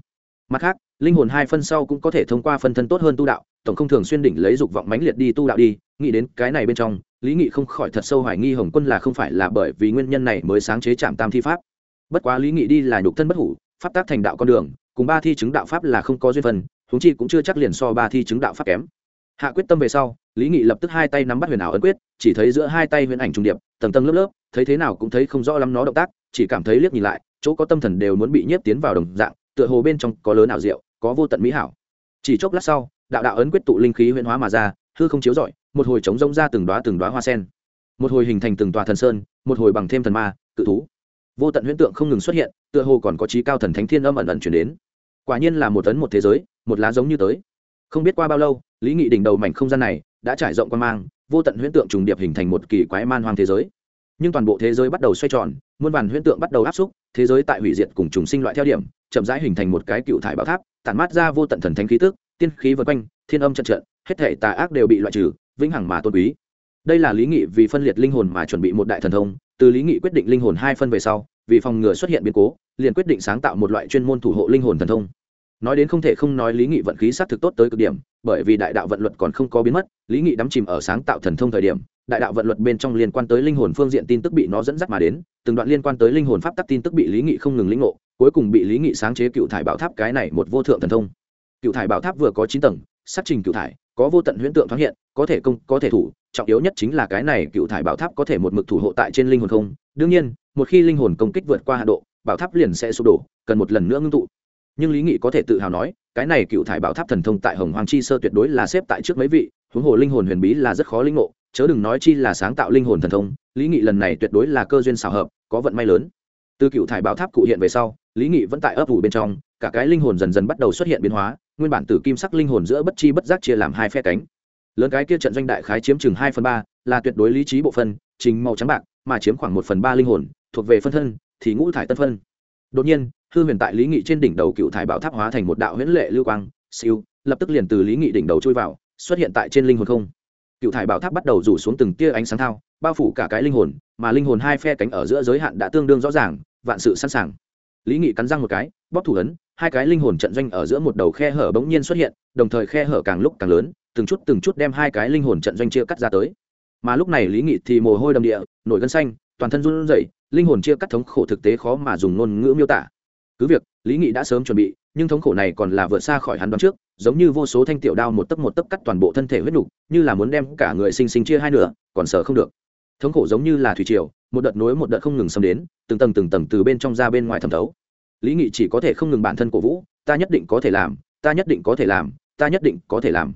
Mặt khác, linh hồn hai phân sau cũng có thể thông qua phân thân tốt hơn tu đạo tổng không thường xuyên đỉnh lấy dục vọng mãnh liệt đi tu đạo đi, nghĩ đến cái này bên trong, lý nghị không khỏi thật sâu hoài nghi hồng quân là không phải là bởi vì nguyên nhân này mới sáng chế trạm tam thi pháp. Bất quá lý nghị đi là nhục thân bất hủ, pháp tác thành đạo con đường, cùng ba thi chứng đạo pháp là không có duyên phần thúng chi cũng chưa chắc liền so ba thi chứng đạo pháp kém. Hạ quyết tâm về sau, lý nghị lập tức hai tay nắm bắt huyền ảo ấn quyết, chỉ thấy giữa hai tay huyền ảnh trung điệp, tầng tầng lớp lớp, thấy thế nào cũng thấy không rõ lắm nó động tác, chỉ cảm thấy liếc nhìn lại, chỗ có tâm thần đều muốn bị nhiếp tiến vào đồng dạng, tựa hồ bên trong có lớn ảo diệu, có vô tận mỹ hảo. Chỉ chốc lát sau đạo đạo ấn quyết tụ linh khí huyễn hóa mà ra, hư không chiếu rọi, một hồi trống rông ra từng đoá từng đoá hoa sen. Một hồi hình thành từng tòa thần sơn, một hồi bằng thêm thần ma, cự thú. Vô tận huyễn tượng không ngừng xuất hiện, tựa hồ còn có trí cao thần thánh thiên âm ẩn ẩn chuyển đến. Quả nhiên là một tấn một thế giới, một lá giống như tới. Không biết qua bao lâu, lý nghị đỉnh đầu mảnh không gian này đã trải rộng quan mang, vô tận huyễn tượng trùng điệp hình thành một kỳ quái man hoang thế giới. Nhưng toàn bộ thế giới bắt đầu xoay tròn, muôn vàn huyễn tượng bắt đầu áp xúc, thế giới tại hủy diệt cùng trùng sinh loại theo điểm, chậm rãi hình thành một cái cựu thải bảo tháp, tản mát ra vô tận thần thánh khí tức tiên khí vượt quanh, thiên âm trận trận, hết thể tà ác đều bị loại trừ, vĩnh hằng mà tôn quý. Đây là lý nghị vì phân liệt linh hồn mà chuẩn bị một đại thần thông, từ lý nghị quyết định linh hồn hai phân về sau, vì phòng ngừa xuất hiện biến cố, liền quyết định sáng tạo một loại chuyên môn thủ hộ linh hồn thần thông. Nói đến không thể không nói lý nghị vận khí xác thực tốt tới cực điểm, bởi vì đại đạo vận luật còn không có biến mất, lý nghị đắm chìm ở sáng tạo thần thông thời điểm, đại đạo vận luật bên trong liên quan tới linh hồn phương diện tin tức bị nó dẫn dắt mà đến, từng đoạn liên quan tới linh hồn pháp tắc tin tức bị lý nghị không ngừng lĩnh ngộ, cuối cùng bị lý nghị sáng chế cựu thải bảo tháp cái này một vô thượng thần thông cựu thải bảo tháp vừa có chín tầng sát trình cựu thải, có vô tận huyễn tượng thoáng hiện, có thể công, có thể thủ, trọng yếu nhất chính là cái này cựu thải bảo tháp có thể một mực thủ hộ tại trên linh hồn không. Đương nhiên, một khi linh hồn công kích vượt qua hạ độ, bảo tháp liền sẽ sụp đổ, cần một lần nữa ngưng tụ. Nhưng lý nghị có thể tự hào nói, cái này cựu thải bảo tháp thần thông tại hồng hoàng chi sơ tuyệt đối là xếp tại trước mấy vị, huống hồ linh hồn huyền bí là rất khó linh ngộ, chớ đừng nói chi là sáng tạo linh hồn thần thông, lý nghị lần này tuyệt đối là cơ duyên xảo hợp, có vận may lớn. Từ cựu thải bảo tháp cụ hiện về sau, lý nghị vẫn tại ấp ủ bên trong cả cái linh hồn dần dần bắt đầu xuất hiện biến hóa, nguyên bản tử kim sắc linh hồn giữa bất chi bất giác chia làm hai phe cánh. Lớn cái kia trận doanh đại khái chiếm chừng hai phần ba, là tuyệt đối lý trí bộ phân chính màu trắng bạc, mà chiếm khoảng một phần ba linh hồn, thuộc về phân thân, thì ngũ thải tân phân. Đột nhiên, hư huyền tại lý nghị trên đỉnh đầu cựu thải bảo tháp hóa thành một đạo huyễn lệ lưu quang, siêu, lập tức liền từ lý nghị đỉnh đầu trôi vào, xuất hiện tại trên linh hồn không. Cựu thải bảo tháp bắt đầu rủ xuống từng tia ánh sáng thao, bao phủ cả cái linh hồn, mà linh hồn hai phe cánh ở giữa giới hạn đã tương đương rõ ràng, vạn sự sẵn sàng lý nghị cắn răng một cái, bóp thủ ấn, hai cái linh hồn trận doanh ở giữa một đầu khe hở bỗng nhiên xuất hiện, đồng thời khe hở càng lúc càng lớn, từng chút từng chút đem hai cái linh hồn trận doanh chia cắt ra tới. Mà lúc này lý nghị thì mồ hôi đầm địa, nổi gân xanh, toàn thân run rẩy, linh hồn chia cắt thống khổ thực tế khó mà dùng ngôn ngữ miêu tả. Cứ việc, lý nghị đã sớm chuẩn bị, nhưng thống khổ này còn là vượt xa khỏi hắn đoán trước, giống như vô số thanh tiểu đao một tấc một tấc cắt toàn bộ thân thể huyết nục, như là muốn đem cả người sinh sinh chia hai nửa, còn sợ không được thống khổ giống như là thủy triều, một đợt nối một đợt không ngừng xâm đến, từng tầng từng tầng từ bên trong ra bên ngoài thẩm thấu. Lý nghị chỉ có thể không ngừng bản thân cổ vũ, ta nhất định có thể làm, ta nhất định có thể làm, ta nhất định có thể làm.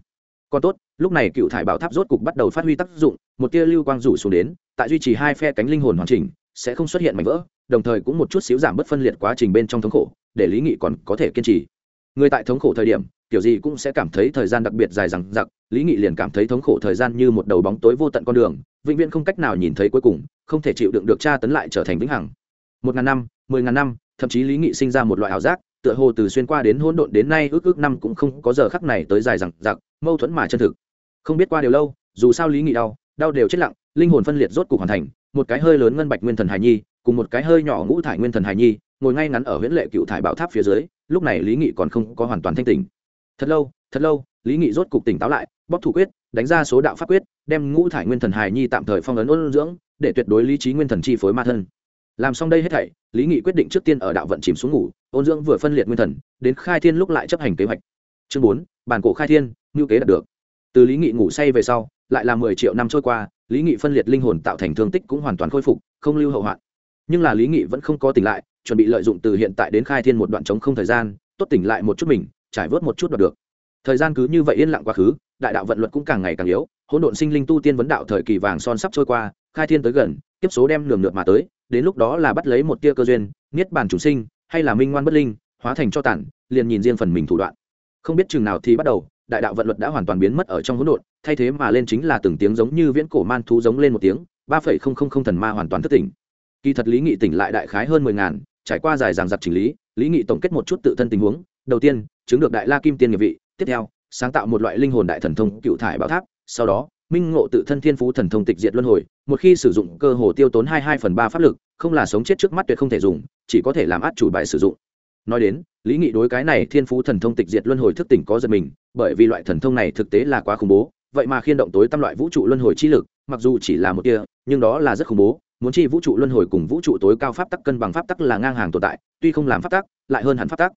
Còn tốt, lúc này cựu thải bảo tháp rốt cục bắt đầu phát huy tác dụng, một tia lưu quang rủ xuống đến, tại duy trì hai phe cánh linh hồn hoàn chỉnh, sẽ không xuất hiện mảnh vỡ, đồng thời cũng một chút xíu giảm bớt phân liệt quá trình bên trong thống khổ, để lý nghị còn có thể kiên trì. Người tại thống khổ thời điểm, kiểu gì cũng sẽ cảm thấy thời gian đặc biệt dài rằng giặc lý nghị liền cảm thấy thống khổ thời gian như một đầu bóng tối vô tận con đường vĩnh viễn không cách nào nhìn thấy cuối cùng, không thể chịu đựng được tra tấn lại trở thành vĩnh hằng. Một ngàn năm, mười ngàn năm, thậm chí lý nghị sinh ra một loại ảo giác, tựa hồ từ xuyên qua đến hỗn độn đến nay ước ước năm cũng không có giờ khắc này tới dài rằng giặc mâu thuẫn mà chân thực. Không biết qua điều lâu, dù sao lý nghị đau đau đều chết lặng, linh hồn phân liệt rốt cục hoàn thành, một cái hơi lớn ngân bạch nguyên thần hài nhi, cùng một cái hơi nhỏ ngũ thải nguyên thần hài nhi, ngồi ngay ngắn ở huyễn lệ cựu thải bảo tháp phía dưới, lúc này lý nghị còn không có hoàn toàn thanh tỉnh. Thật lâu thật lâu, lý nghị rốt cục tỉnh táo lại, bóp thủ quyết đánh ra số đạo pháp quyết, đem ngũ thải nguyên thần hài nhi tạm thời phong ấn ôn dưỡng, để tuyệt đối lý trí nguyên thần chi phối ma thân. Làm xong đây hết thảy, lý nghị quyết định trước tiên ở đạo vận chìm xuống ngủ, ôn dưỡng vừa phân liệt nguyên thần, đến khai thiên lúc lại chấp hành kế hoạch. Chương bốn, bản cổ khai thiên ngữ kế đạt được. Từ lý nghị ngủ say về sau, lại là mười triệu năm trôi qua, lý nghị phân liệt linh hồn tạo thành thương tích cũng hoàn toàn khôi phục, không lưu hậu hoạn. Nhưng là lý nghị vẫn không có tỉnh lại, chuẩn bị lợi dụng từ hiện tại đến khai thiên một đoạn trống không thời gian, tốt tỉnh lại một chút mình, trải vớt một chút đoạt được. Thời gian cứ như vậy yên lặng quá khứ đại đạo vận luật cũng càng ngày càng yếu, hỗn độn sinh linh tu tiên vấn đạo thời kỳ vàng son sắp trôi qua, khai thiên tới gần tiếp số đem lường lượt mà tới, đến lúc đó là bắt lấy một tia cơ duyên, niết bàn chủ sinh, hay là minh ngoan bất linh, hóa thành cho tản, liền nhìn riêng phần mình thủ đoạn. Không biết chừng nào thì bắt đầu, đại đạo vận luật đã hoàn toàn biến mất ở trong hỗn độn, thay thế mà lên chính là từng tiếng giống như viễn cổ man thú giống lên một tiếng, ba phẩy không không không thần ma hoàn toàn thất tỉnh. Kỳ thật lý nghị tỉnh lại đại khái hơn mười ngàn, trải qua dài dàng giặc chỉnh lý lý nghị tổng kết một chút tự thân tình huống, đầu tiên, chứng được đại la kim tiên nghiệp vị, tiếp theo sáng tạo một loại linh hồn đại thần thông cựu thải bảo tháp, sau đó, minh ngộ tự thân thiên phú thần thông tịch diệt luân hồi, một khi sử dụng cơ hồ tiêu tốn hai hai phần ba pháp lực, không là sống chết trước mắt tuyệt không thể dùng, chỉ có thể làm át chủ bài sử dụng. Nói đến, lý nghị đối cái này thiên phú thần thông tịch diệt luân hồi thức tỉnh có giật mình, bởi vì loại thần thông này thực tế là quá khủng bố, vậy mà khiên động tối tâm loại vũ trụ luân hồi chi lực, mặc dù chỉ là một kia nhưng đó là rất khủng bố, muốn chi vũ trụ luân hồi cùng vũ trụ tối cao pháp tắc cân bằng pháp tắc là ngang hàng tồn tại, tuy không làm pháp tắc, lại hơn hẳn pháp tắc.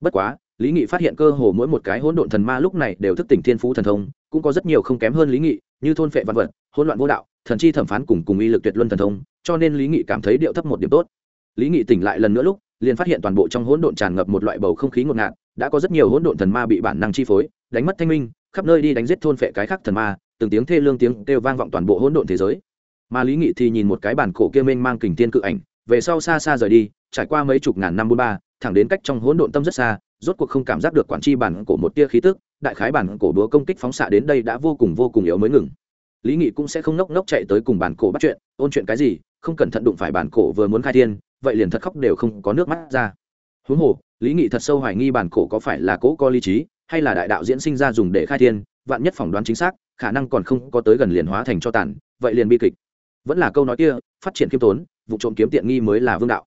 Bất quá lý nghị phát hiện cơ hồ mỗi một cái hỗn độn thần ma lúc này đều thức tỉnh thiên phú thần thông, cũng có rất nhiều không kém hơn lý nghị, như thôn phệ văn vật, hỗn loạn vô đạo, thần chi thẩm phán cùng cùng uy lực tuyệt luân thần thông, cho nên lý nghị cảm thấy điệu thấp một điểm tốt. Lý nghị tỉnh lại lần nữa lúc, liền phát hiện toàn bộ trong hỗn độn tràn ngập một loại bầu không khí ngột ngạt, đã có rất nhiều hỗn độn thần ma bị bản năng chi phối, đánh mất thanh minh, khắp nơi đi đánh giết thôn phệ cái khác thần ma, từng tiếng thê lương tiếng kêu vang vọng toàn bộ hỗn độn thế giới. Mà lý nghị thì nhìn một cái bản cổ kia mênh mang kình tiên cự ảnh, về sau xa xa rời đi, trải qua mấy chục ngàn năm bốn ba, thẳng đến cách trong hỗn độn tâm rất xa rốt cuộc không cảm giác được quản chi bản cổ một tia khí tức, đại khái bản cổ đúa công kích phóng xạ đến đây đã vô cùng vô cùng yếu mới ngừng. Lý nghị cũng sẽ không nốc nốc chạy tới cùng bản cổ bắt chuyện, ôn chuyện cái gì, không cẩn thận đụng phải bản cổ vừa muốn khai thiên, vậy liền thật khóc đều không có nước mắt ra. Huống hồ, lý nghị thật sâu hoài nghi bản cổ có phải là cố có lý trí, hay là đại đạo diễn sinh ra dùng để khai thiên, vạn nhất phỏng đoán chính xác, khả năng còn không có tới gần liền hóa thành cho tàn, vậy liền bi kịch. Vẫn là câu nói kia, phát triển kiêm tốn, vụ trộm kiếm tiện nghi mới là vương đạo.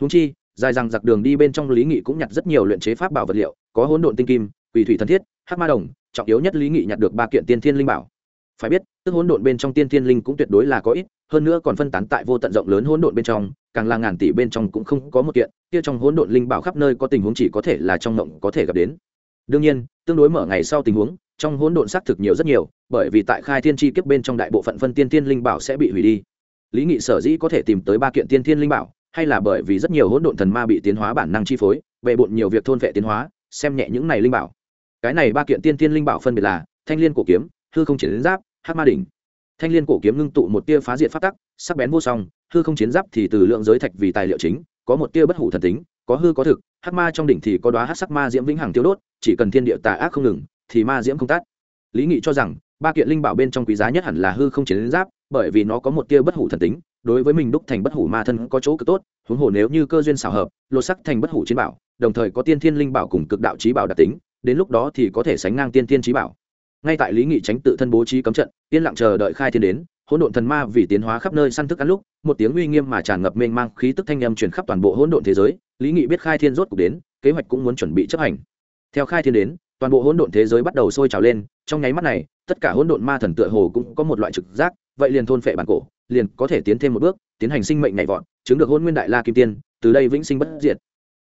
Húng chi dài rằng giặc đường đi bên trong lý nghị cũng nhặt rất nhiều luyện chế pháp bảo vật liệu, có hỗn độn tinh kim, quỷ thủy thần thiết, hắc ma đồng, trọng yếu nhất lý nghị nhặt được ba kiện tiên thiên linh bảo. Phải biết, tức hỗn độn bên trong tiên thiên linh cũng tuyệt đối là có ít, hơn nữa còn phân tán tại vô tận rộng lớn hỗn độn bên trong, càng là ngàn tỷ bên trong cũng không có một kiện, kia trong hỗn độn linh bảo khắp nơi có tình huống chỉ có thể là trong mộng có thể gặp đến. Đương nhiên, tương đối mở ngày sau tình huống, trong hỗn độn xác thực nhiều rất nhiều, bởi vì tại khai thiên chi kiếp bên trong đại bộ phận phân tiên thiên linh bảo sẽ bị hủy đi. Lý nghị sở dĩ có thể tìm tới ba kiện tiên thiên linh bảo hay là bởi vì rất nhiều hỗn độn thần ma bị tiến hóa bản năng chi phối về bộn nhiều việc thôn vệ tiến hóa, xem nhẹ những này linh bảo. Cái này ba kiện tiên tiên linh bảo phân biệt là thanh liên cổ kiếm, hư không chiến giáp, hắc ma đỉnh. Thanh liên cổ kiếm ngưng tụ một tia phá diệt phát tắc, sắc bén vô song, hư không chiến giáp thì từ lượng giới thạch vì tài liệu chính, có một tia bất hủ thần tính, có hư có thực, hắc ma trong đỉnh thì có đoá hắc sắc ma diễm vĩnh hằng tiêu đốt, chỉ cần thiên địa tà ác không ngừng, thì ma diễm không tắt. Lý nghị cho rằng, ba kiện linh bảo bên trong quý giá nhất hẳn là hư không chiến giáp, bởi vì nó có một tia bất hủ thần tính đối với mình đúc thành bất hủ ma thân có chỗ cực tốt, huống hồ nếu như cơ duyên xảo hợp, lột sắc thành bất hủ chiến bảo, đồng thời có tiên thiên linh bảo cùng cực đạo trí bảo đặc tính, đến lúc đó thì có thể sánh ngang tiên thiên trí bảo. Ngay tại lý nghị tránh tự thân bố trí cấm trận, yên lặng chờ đợi khai thiên đến, hỗn độn thần ma vì tiến hóa khắp nơi săn thức ăn lúc, một tiếng uy nghiêm mà tràn ngập mênh mang khí tức thanh âm truyền khắp toàn bộ hỗn độn thế giới, lý nghị biết khai thiên rốt cuộc đến, kế hoạch cũng muốn chuẩn bị chấp hành. Theo khai thiên đến, toàn bộ hỗn độn thế giới bắt đầu sôi trào lên, trong nháy mắt này tất cả hỗn độn ma thần tựa hồ cũng có một loại trực giác, vậy liền thôn phệ bản cổ, liền có thể tiến thêm một bước, tiến hành sinh mệnh nhảy vọt, chứng được hôn nguyên đại la kim tiên, từ đây vĩnh sinh bất diệt.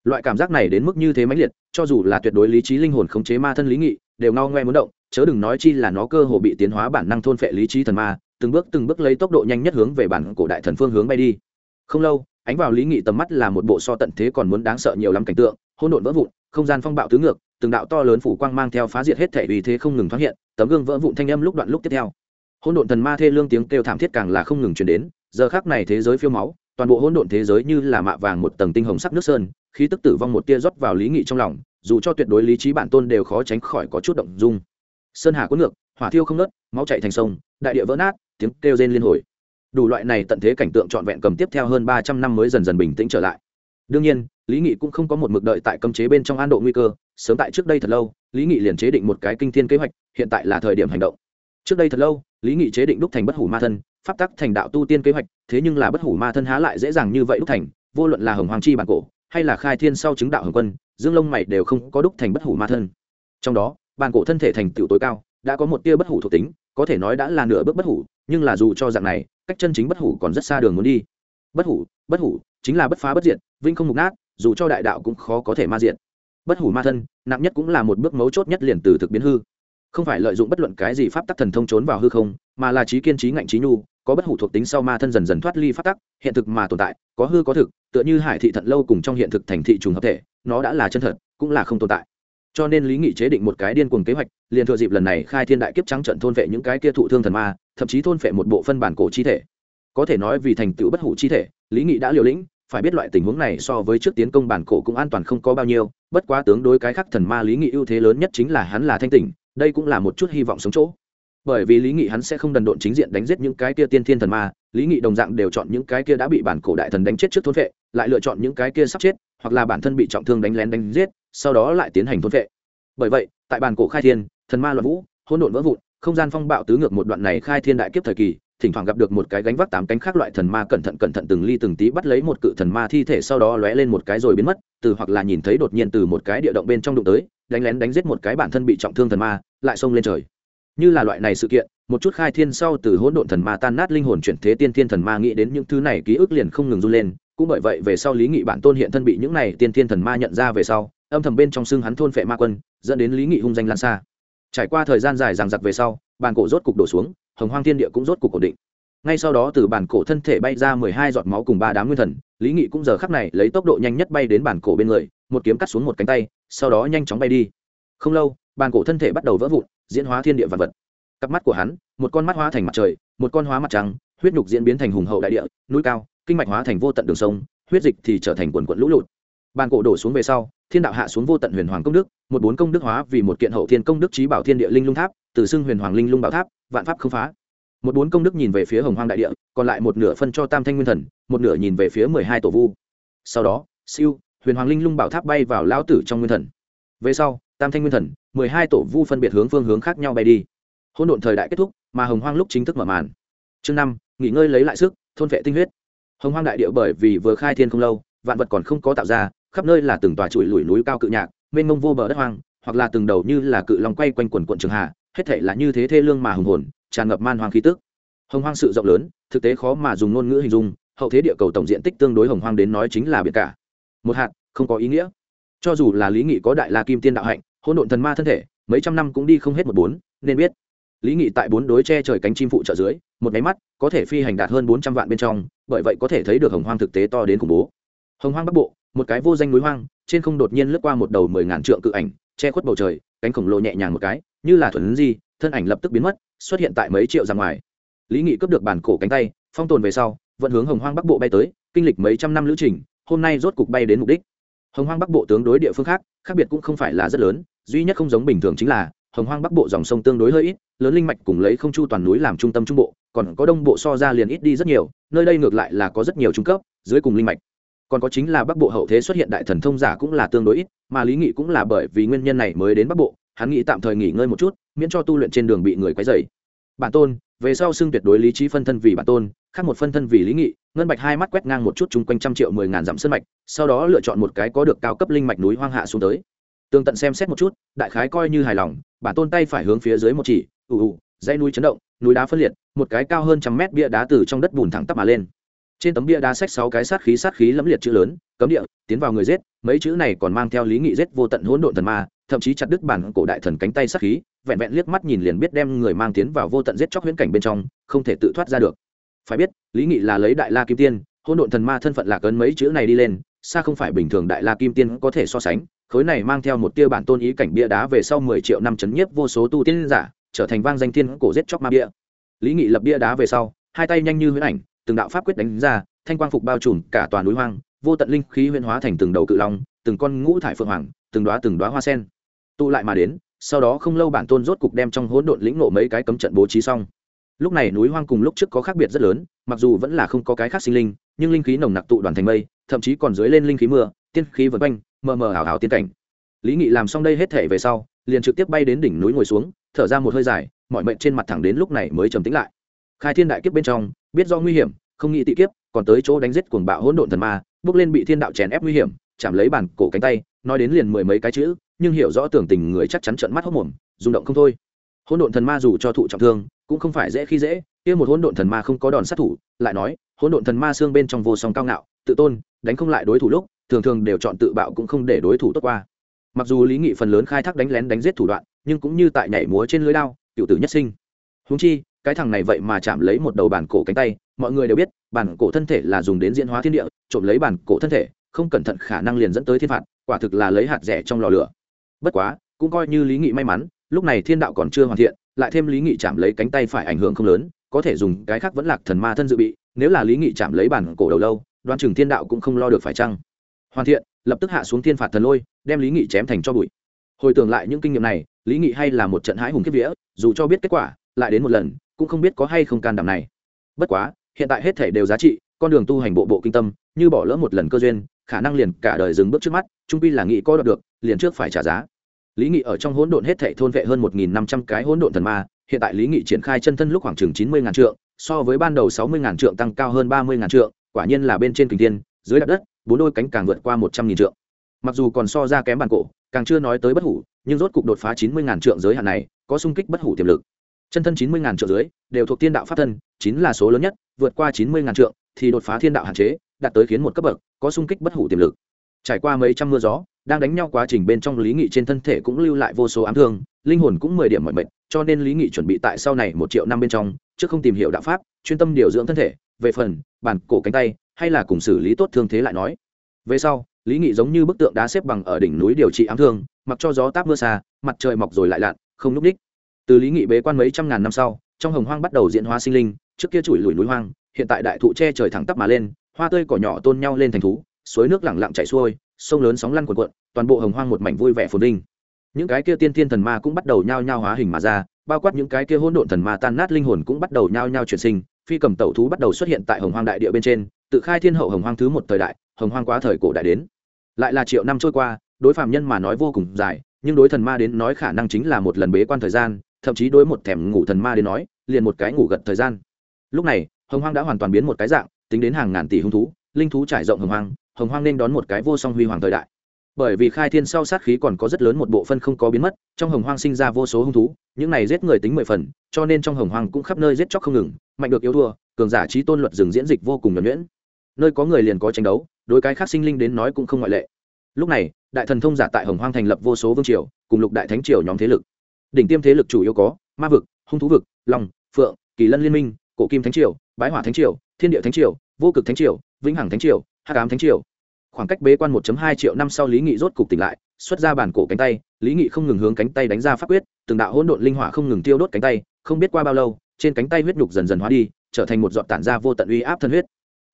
Loại cảm giác này đến mức như thế mãnh liệt, cho dù là tuyệt đối lý trí linh hồn khống chế ma thân lý nghị, đều ngao ngoe muốn động, chớ đừng nói chi là nó cơ hồ bị tiến hóa bản năng thôn phệ lý trí thần ma, từng bước từng bước lấy tốc độ nhanh nhất hướng về bản cổ đại thần phương hướng bay đi. Không lâu, ánh vào lý nghị tầm mắt là một bộ so tận thế còn muốn đáng sợ nhiều lắm cảnh tượng, hỗn độn vỡ vụn không gian phong bạo tứ ngược, từng đạo to lớn phủ quang mang theo phá diệt hết thể vì thế không ngừng thoát hiện, tấm gương vỡ vụn thanh âm lúc đoạn lúc tiếp theo. Hỗn độn thần ma thê lương tiếng kêu thảm thiết càng là không ngừng truyền đến, giờ khác này thế giới phiêu máu, toàn bộ hỗn độn thế giới như là mạ vàng một tầng tinh hồng sắc nước sơn, khí tức tử vong một tia rót vào lý nghị trong lòng, dù cho tuyệt đối lý trí bản tôn đều khó tránh khỏi có chút động dung. Sơn hà cuốn ngược, hỏa thiêu không nớt máu chạy thành sông, đại địa vỡ nát, tiếng kêu rên liên hồi. Đủ loại này tận thế cảnh tượng trọn vẹn cầm tiếp theo hơn ba trăm năm mới dần dần bình tĩnh trở lại. Đương nhiên lý nghị cũng không có một mực đợi tại cấm chế bên trong an độ nguy cơ, sớm tại trước đây thật lâu, lý nghị liền chế định một cái kinh thiên kế hoạch, hiện tại là thời điểm hành động. Trước đây thật lâu, lý nghị chế định đúc thành bất hủ ma thân, pháp tắc thành đạo tu tiên kế hoạch, thế nhưng là bất hủ ma thân há lại dễ dàng như vậy đúc thành, vô luận là hồng hoàng chi bản cổ, hay là khai thiên sau chứng đạo hồng quân, dương lông mày đều không có đúc thành bất hủ ma thân. Trong đó, bản cổ thân thể thành tựu tối cao, đã có một tia bất hủ thuộc tính, có thể nói đã là nửa bước bất hủ, nhưng là dù cho dạng này, cách chân chính bất hủ còn rất xa đường muốn đi. Bất hủ bất hủ, chính là bất phá bất diệt vinh không mục nát dù cho đại đạo cũng khó có thể ma diện bất hủ ma thân, nặng nhất cũng là một bước mấu chốt nhất liền từ thực biến hư. Không phải lợi dụng bất luận cái gì pháp tắc thần thông trốn vào hư không, mà là trí kiên trí ngạnh trí nhu, có bất hủ thuộc tính sau ma thân dần dần thoát ly pháp tắc, hiện thực mà tồn tại, có hư có thực, tựa như hải thị thận lâu cùng trong hiện thực thành thị trùng hợp thể, nó đã là chân thật, cũng là không tồn tại. Cho nên lý nghị chế định một cái điên cuồng kế hoạch, liền thừa dịp lần này khai thiên đại kiếp trắng trận thôn vệ những cái kia thụ thương thần ma, thậm chí thôn vệ một bộ phân bản cổ chi thể. Có thể nói vì thành tựu bất hủ chi thể, lý nghị đã liều lĩnh phải biết loại tình huống này so với trước tiến công bản cổ cũng an toàn không có bao nhiêu, bất quá tướng đối cái khác thần ma lý nghị ưu thế lớn nhất chính là hắn là thanh tỉnh, đây cũng là một chút hy vọng sống chỗ. Bởi vì lý nghị hắn sẽ không đần độn chính diện đánh giết những cái kia tiên thiên thần ma, lý nghị đồng dạng đều chọn những cái kia đã bị bản cổ đại thần đánh chết trước thôn vệ, lại lựa chọn những cái kia sắp chết, hoặc là bản thân bị trọng thương đánh lén đánh giết, sau đó lại tiến hành thôn vệ. Bởi vậy, tại bản cổ khai thiên, thần ma loạn vũ, hỗn độn vỡ vụn, không gian phong bạo tứ ngược một đoạn này khai thiên đại kiếp thời kỳ thỉnh thoảng gặp được một cái gánh vác tám cánh khác loại thần ma cẩn thận cẩn thận từng ly từng tí bắt lấy một cự thần ma thi thể sau đó lóe lên một cái rồi biến mất, từ hoặc là nhìn thấy đột nhiên từ một cái địa động bên trong đụng tới, đánh lén đánh giết một cái bản thân bị trọng thương thần ma, lại xông lên trời. Như là loại này sự kiện, một chút khai thiên sau từ hỗn độn thần ma tan nát linh hồn chuyển thế tiên thiên thần ma nghĩ đến những thứ này ký ức liền không ngừng run lên, cũng bởi vậy về sau lý nghị bản tôn hiện thân bị những này tiên thiên thần ma nhận ra về sau, âm thầm bên trong xương hắn thôn phệ ma quân, dẫn đến lý nghị hung danh lan xa trải qua thời gian dài rằng giặc về sau, bàn cổ rốt cục đổ xuống, hồng hoang thiên địa cũng rốt cục ổn định. Ngay sau đó từ bản cổ thân thể bay ra mười hai giọt máu cùng ba đám nguyên thần, lý nghị cũng giờ khắc này lấy tốc độ nhanh nhất bay đến bản cổ bên người, một kiếm cắt xuống một cánh tay, sau đó nhanh chóng bay đi. Không lâu bản cổ thân thể bắt đầu vỡ vụn, diễn hóa thiên địa vật vật. Cặp mắt của hắn, một con mắt hóa thành mặt trời, một con hóa mặt trăng, huyết nhục diễn biến thành hùng hậu đại địa, núi cao, kinh mạch hóa thành vô tận đường sông, huyết dịch thì trở thành quần quận lũ lụt. Bàn cổ đổ xuống về sau thiên đạo hạ xuống vô tận huyền hoàng công đức, một bốn công đức hóa vì một kiện hậu thiên công đức trí bảo thiên địa linh lung tháp, từ xưng huyền hoàng linh lung bảo tháp, vạn pháp không phá. Một bốn công đức nhìn về phía hồng hoang đại địa, còn lại một nửa phân cho tam thanh nguyên thần, một nửa nhìn về phía mười hai tổ vu. Sau đó, siêu, huyền hoàng linh lung bảo tháp bay vào lão tử trong nguyên thần. Về sau, tam thanh nguyên thần, mười hai tổ vu phân biệt hướng phương hướng khác nhau bay đi. Hôn độn thời đại kết thúc, mà hồng hoang lúc chính thức mở màn. Chương năm, nghỉ ngơi lấy lại sức, thôn vệ tinh huyết. Hồng hoang đại địa bởi vì vừa khai thiên không lâu, vạn vật còn không có tạo ra khắp nơi là từng tòa chuỗi lùi núi cao cự nhạc, mênh mông vô bờ đất hoang, hoặc là từng đầu như là cự long quay quanh quần quận trường hạ, hết thể là như thế thê lương mà hùng hồn, tràn ngập man hoang khí tức. Hồng hoang sự rộng lớn, thực tế khó mà dùng ngôn ngữ hình dung, hậu thế địa cầu tổng diện tích tương đối hồng hoang đến nói chính là biển cả. Một hạt, không có ý nghĩa. Cho dù là lý nghị có đại la kim tiên đạo hạnh hôn độn thần ma thân thể, mấy trăm năm cũng đi không hết một bốn, nên biết. Lý nghị tại bốn đối che trời cánh chim phụ trợ dưới, một máy mắt, có thể phi hành đạt hơn bốn trăm vạn bên trong, bởi vậy có thể thấy được hồng hoang thực tế to đến khủng bố. Hồng hoang bắc bộ một cái vô danh núi hoang, trên không đột nhiên lướt qua một đầu mười ngàn trượng cự ảnh, che khuất bầu trời, cánh khổng lồ nhẹ nhàng một cái, như là thuần di, thân ảnh lập tức biến mất, xuất hiện tại mấy triệu ra ngoài. Lý nghị cướp được bản cổ cánh tay, phong tồn về sau, vận hướng hồng hoang bắc bộ bay tới, kinh lịch mấy trăm năm lữ trình, hôm nay rốt cục bay đến mục đích. Hồng hoang bắc bộ tướng đối địa phương khác khác biệt cũng không phải là rất lớn, duy nhất không giống bình thường chính là, hồng hoang bắc bộ dòng sông tương đối hơi ít, lớn linh mạch cùng lấy không chu toàn núi làm trung tâm trung bộ, còn có đông bộ so ra liền ít đi rất nhiều, nơi đây ngược lại là có rất nhiều trung cấp, dưới cùng linh mạch còn có chính là bắc bộ hậu thế xuất hiện đại thần thông giả cũng là tương đối ít, mà lý nghị cũng là bởi vì nguyên nhân này mới đến bắc bộ, hắn nghĩ tạm thời nghỉ ngơi một chút, miễn cho tu luyện trên đường bị người quấy dày bản tôn, về sau xưng tuyệt đối lý trí phân thân vì bản tôn, khác một phân thân vì lý nghị, ngân bạch hai mắt quét ngang một chút chung quanh trăm triệu mười ngàn dặm sân mạch, sau đó lựa chọn một cái có được cao cấp linh mạch núi hoang hạ xuống tới. Tương tận xem xét một chút, đại khái coi như hài lòng, bản tôn tay phải hướng phía dưới một chỉ, ù ù, dãy núi chấn động, núi đá phân liệt, một cái cao hơn trăm mét bia đá từ trong đất bùn thẳng tắp mà lên trên tấm bia đá sách sáu cái sát khí sát khí lẫm liệt chữ lớn, cấm địa, tiến vào người giết, mấy chữ này còn mang theo lý nghị giết vô tận hỗn độn thần ma, thậm chí chặt đứt bản cổ đại thần cánh tay sát khí, vẹn vẹn liếc mắt nhìn liền biết đem người mang tiến vào vô tận giết chóc huyễn cảnh bên trong, không thể tự thoát ra được. Phải biết, lý nghị là lấy đại la kim tiên, hỗn độn thần ma thân phận lạc ấn mấy chữ này đi lên, xa không phải bình thường đại la kim tiên có thể so sánh, khối này mang theo một tia bản tôn ý cảnh bia đá về sau mười triệu năm chấn nhiếp vô số tu tiên giả, trở thành vang danh thiên cổ giết chóc ma bia. Lý nghị lập bia đá về sau, hai tay nhanh như huyễn ảnh từng đạo pháp quyết đánh ra, thanh quang phục bao trùm cả toàn núi hoang, vô tận linh khí huyễn hóa thành từng đầu cự long, từng con ngũ thải phượng hoàng, từng đóa từng đóa hoa sen. Tụ lại mà đến, sau đó không lâu bản tôn rốt cục đem trong hỗn độn lĩnh nộ mấy cái cấm trận bố trí xong. Lúc này núi hoang cùng lúc trước có khác biệt rất lớn, mặc dù vẫn là không có cái khác sinh linh, nhưng linh khí nồng nặc tụ đoàn thành mây, thậm chí còn dưới lên linh khí mưa, tiên khí vượt quanh, mờ mờ ảo ảo tiên cảnh. Lý nghị làm xong đây hết thể về sau, liền trực tiếp bay đến đỉnh núi ngồi xuống, thở ra một hơi dài, mọi mệnh trên mặt thẳng đến lúc này mới trầm tĩnh lại. Khai thiên đại kiếp bên trong biết do nguy hiểm, không nghĩ tị kiếp, còn tới chỗ đánh giết cuồng bạo hỗn độn thần ma, bước lên bị thiên đạo chèn ép nguy hiểm, chạm lấy bàn cổ cánh tay, nói đến liền mười mấy cái chữ, nhưng hiểu rõ tưởng tình người chắc chắn trận mắt hốc mồm, rung động không thôi. Hỗn độn thần ma dù cho thụ trọng thương, cũng không phải dễ khi dễ, kia một hỗn độn thần ma không có đòn sát thủ, lại nói, hỗn độn thần ma xương bên trong vô song cao ngạo, tự tôn, đánh không lại đối thủ lúc, thường thường đều chọn tự bạo cũng không để đối thủ tốt qua. Mặc dù lý nghị phần lớn khai thác đánh lén đánh giết thủ đoạn, nhưng cũng như tại nhảy múa trên lưới đao, cựu tử nhất sinh. Húng chi cái thằng này vậy mà chạm lấy một đầu bản cổ cánh tay, mọi người đều biết, bản cổ thân thể là dùng đến diễn hóa thiên địa, trộm lấy bản cổ thân thể, không cẩn thận khả năng liền dẫn tới thiên phạt, quả thực là lấy hạt rẻ trong lò lửa. Bất quá, cũng coi như lý nghị may mắn, lúc này thiên đạo còn chưa hoàn thiện, lại thêm lý nghị chạm lấy cánh tay phải ảnh hưởng không lớn, có thể dùng cái khác vẫn lạc thần ma thân dự bị, nếu là lý nghị chạm lấy bản cổ đầu lâu đoan chừng thiên đạo cũng không lo được phải chăng? Hoàn thiện, lập tức hạ xuống thiên phạt thần lôi, đem lý nghị chém thành cho bụi. Hồi tưởng lại những kinh nghiệm này, lý nghị hay là một trận hãi hùng kiếp vía, dù cho biết kết quả, lại đến một lần cũng không biết có hay không can đảm này. Bất quá hiện tại hết thể đều giá trị con đường tu hành bộ bộ kinh tâm như bỏ lỡ một lần cơ duyên khả năng liền cả đời dừng bước trước mắt trung pi là nghị có đọc được liền trước phải trả giá. Lý nghị ở trong hỗn độn hết thể thôn vệ hơn một nghìn năm trăm cái hỗn độn thần ma hiện tại lý nghị triển khai chân thân lúc khoảng chừng chín mươi ngàn trượng so với ban đầu sáu mươi ngàn trượng tăng cao hơn ba mươi ngàn trượng quả nhiên là bên trên kình thiên, dưới đất đất bốn đôi cánh càng vượt qua một trăm nghìn trượng. Mặc dù còn so ra kém bàn cổ càng chưa nói tới bất hủ nhưng rốt cục đột phá chín mươi ngàn trượng giới hạn này có sung kích bất hủ tiềm lực chân thân chín mươi ngàn trượng dưới, đều thuộc thiên đạo pháp thân, chín là số lớn nhất, vượt qua chín mươi ngàn trượng, thì đột phá thiên đạo hạn chế, đạt tới khiến một cấp bậc, có sung kích bất hủ tiềm lực. Trải qua mấy trăm mưa gió, đang đánh nhau quá trình bên trong lý nghị trên thân thể cũng lưu lại vô số ám thương, linh hồn cũng mười điểm mọi mệnh cho nên lý nghị chuẩn bị tại sau này một triệu năm bên trong, trước không tìm hiểu đạo pháp, chuyên tâm điều dưỡng thân thể, về phần bản cổ cánh tay, hay là cùng xử lý tốt thương thế lại nói. Về sau, lý nghị giống như bức tượng đá xếp bằng ở đỉnh núi điều trị ám thương, mặc cho gió táp mưa xa, mặt trời mọc rồi lại lặn, không núp đích từ lý nghị bế quan mấy trăm ngàn năm sau, trong hồng hoang bắt đầu diễn hóa sinh linh, trước kia chùi lùi núi hoang, hiện tại đại thụ che trời thẳng tắp mà lên, hoa tươi cỏ nhỏ tôn nhau lên thành thú, suối nước lẳng lặng chảy xuôi, sông lớn sóng lăn cuộn cuộn, toàn bộ hồng hoang một mảnh vui vẻ phồn vinh. Những cái kia tiên thiên thần ma cũng bắt đầu nhao nhao hóa hình mà ra, bao quát những cái kia hỗn độn thần ma tan nát linh hồn cũng bắt đầu nhao nhao chuyển sinh, phi cầm tẩu thú bắt đầu xuất hiện tại hồng hoang đại địa bên trên, tự khai thiên hậu hồng hoang thứ một thời đại, hồng hoang quá thời cổ đại đến. Lại là triệu năm trôi qua, đối phạm nhân mà nói vô cùng dài, nhưng đối thần ma đến nói khả năng chính là một lần bế quan thời gian thậm chí đối một thèm ngủ thần ma đến nói, liền một cái ngủ gật thời gian. Lúc này, hồng hoang đã hoàn toàn biến một cái dạng, tính đến hàng ngàn tỷ hung thú, linh thú trải rộng hồng hoang hồng hoang nên đón một cái vô song huy hoàng thời đại. Bởi vì khai thiên sau sát khí còn có rất lớn một bộ phân không có biến mất, trong hồng hoang sinh ra vô số hung thú, những này giết người tính mười phần, cho nên trong hồng hoang cũng khắp nơi giết chóc không ngừng, mạnh được yếu thua, cường giả trí tôn luật dừng diễn dịch vô cùng nhuẩn nhuyễn. Nơi có người liền có tranh đấu, đối cái khác sinh linh đến nói cũng không ngoại lệ. Lúc này, đại thần thông giả tại hồng hoang thành lập vô số vương triều, cùng lục đại thánh triều nhóm thế lực đỉnh tiêm thế lực chủ yếu có, ma vực, hung thú vực, long, phượng, kỳ lân liên minh, cổ kim thánh triều, bái hỏa thánh triều, thiên địa thánh triều, vô cực thánh triều, vĩnh hằng thánh triều, hắc ám thánh triều. Khoảng cách bế quan 1.2 triệu năm sau lý nghị rốt cục tỉnh lại, xuất ra bản cổ cánh tay, lý nghị không ngừng hướng cánh tay đánh ra pháp quyết, từng đạo hỗn độn linh hỏa không ngừng tiêu đốt cánh tay, không biết qua bao lâu, trên cánh tay huyết nhục dần dần hóa đi, trở thành một giọt tản ra vô tận uy áp thân huyết.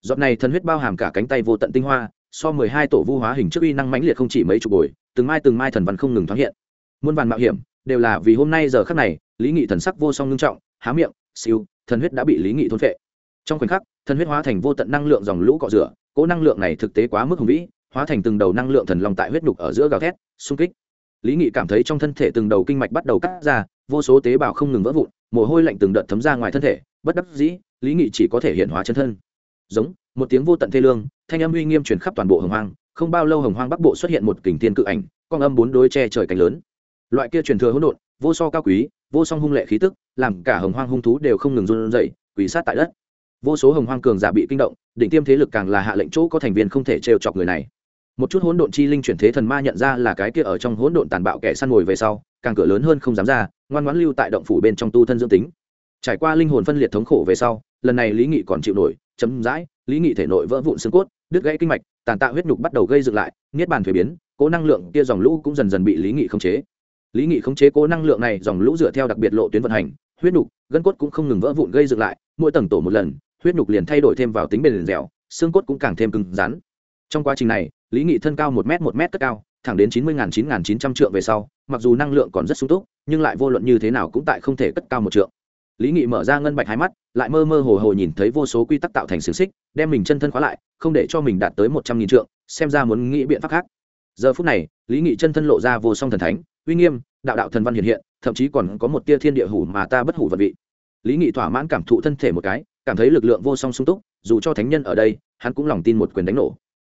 Giọt này thân huyết bao hàm cả cánh tay vô tận tinh hoa, so 12 tổ vu hóa hình trước uy năng mãnh liệt không chỉ mấy chục bồi, từng mai từng mai thần văn không ngừng thoáng hiện. Muôn vàn mạo hiểm đều là vì hôm nay giờ khắc này, lý nghị thần sắc vô song ngưng trọng, há miệng, siêu, thần huyết đã bị lý nghị thôn phệ. Trong khoảnh khắc, thần huyết hóa thành vô tận năng lượng dòng lũ cọ rửa, cỗ năng lượng này thực tế quá mức hùng vĩ, hóa thành từng đầu năng lượng thần long tại huyết nhục ở giữa gào thét, xung kích. Lý nghị cảm thấy trong thân thể từng đầu kinh mạch bắt đầu cắt ra, vô số tế bào không ngừng vỡ vụn, mồ hôi lạnh từng đợt thấm ra ngoài thân thể, bất đắc dĩ, lý nghị chỉ có thể hiện hóa chân thân. Giống, một tiếng vô tận thê lương, thanh âm uy nghiêm truyền khắp toàn bộ hồng hoang, không bao lâu hồng hoang bắc bộ xuất hiện một kình thiên cự ảnh, con âm bốn đôi che trời cánh lớn loại kia truyền thừa hỗn độn, vô so cao quý, vô song hung lệ khí tức, làm cả hồng hoang hung thú đều không ngừng run rẩy quỷ sát tại đất. Vô số hồng hoang cường giả bị kinh động định tiêm thế lực càng là hạ lệnh chỗ có thành viên không thể trêu chọc người này. Một chút hỗn độn chi linh chuyển thế thần ma nhận ra là cái kia ở trong hỗn độn tàn bạo kẻ săn ngồi về sau, càng cửa lớn hơn không dám ra, ngoan ngoãn lưu tại động phủ bên trong tu thân dưỡng tính. Trải qua linh hồn phân liệt thống khổ về sau, lần này lý nghị còn chịu nổi, chấm dãi, lý nghị thể nội vỡ vụn xương cốt, đứt gãy kinh mạch, tàn tạ huyết nhục bắt đầu gây dựng lại, niết bàn thuế biến, cố năng lượng kia dòng lũ cũng dần dần bị lý nghị khống chế lý nghị khống chế cố năng lượng này dòng lũ dựa theo đặc biệt lộ tuyến vận hành huyết nục, gân cốt cũng không ngừng vỡ vụn gây dựng lại mỗi tầng tổ một lần huyết nục liền thay đổi thêm vào tính bền dẻo xương cốt cũng càng thêm cứng rắn. Trong quá trình này lý nghị thân cao một m một m cất cao thẳng đến chín mươi chín chín trăm trượng về sau mặc dù năng lượng còn rất sung túc nhưng lại vô luận như thế nào cũng tại không thể cất cao một trượng. Lý nghị mở ra ngân bạch hai mắt lại mơ mơ hồ hồ nhìn thấy vô số quy tắc tạo thành xiềng xích đem mình chân thân khóa lại không để cho mình đạt tới một trăm nghìn trượng xem ra muốn nghĩ biện pháp khác. Giờ phút này lý nghị chân thân lộ ra vô song thần thánh uy nghiêm, đạo đạo thần văn hiện hiện, thậm chí còn có một tia thiên địa hủ mà ta bất hủ vật vị. Lý nghị thỏa mãn cảm thụ thân thể một cái, cảm thấy lực lượng vô song sung túc, dù cho thánh nhân ở đây, hắn cũng lòng tin một quyền đánh nổ.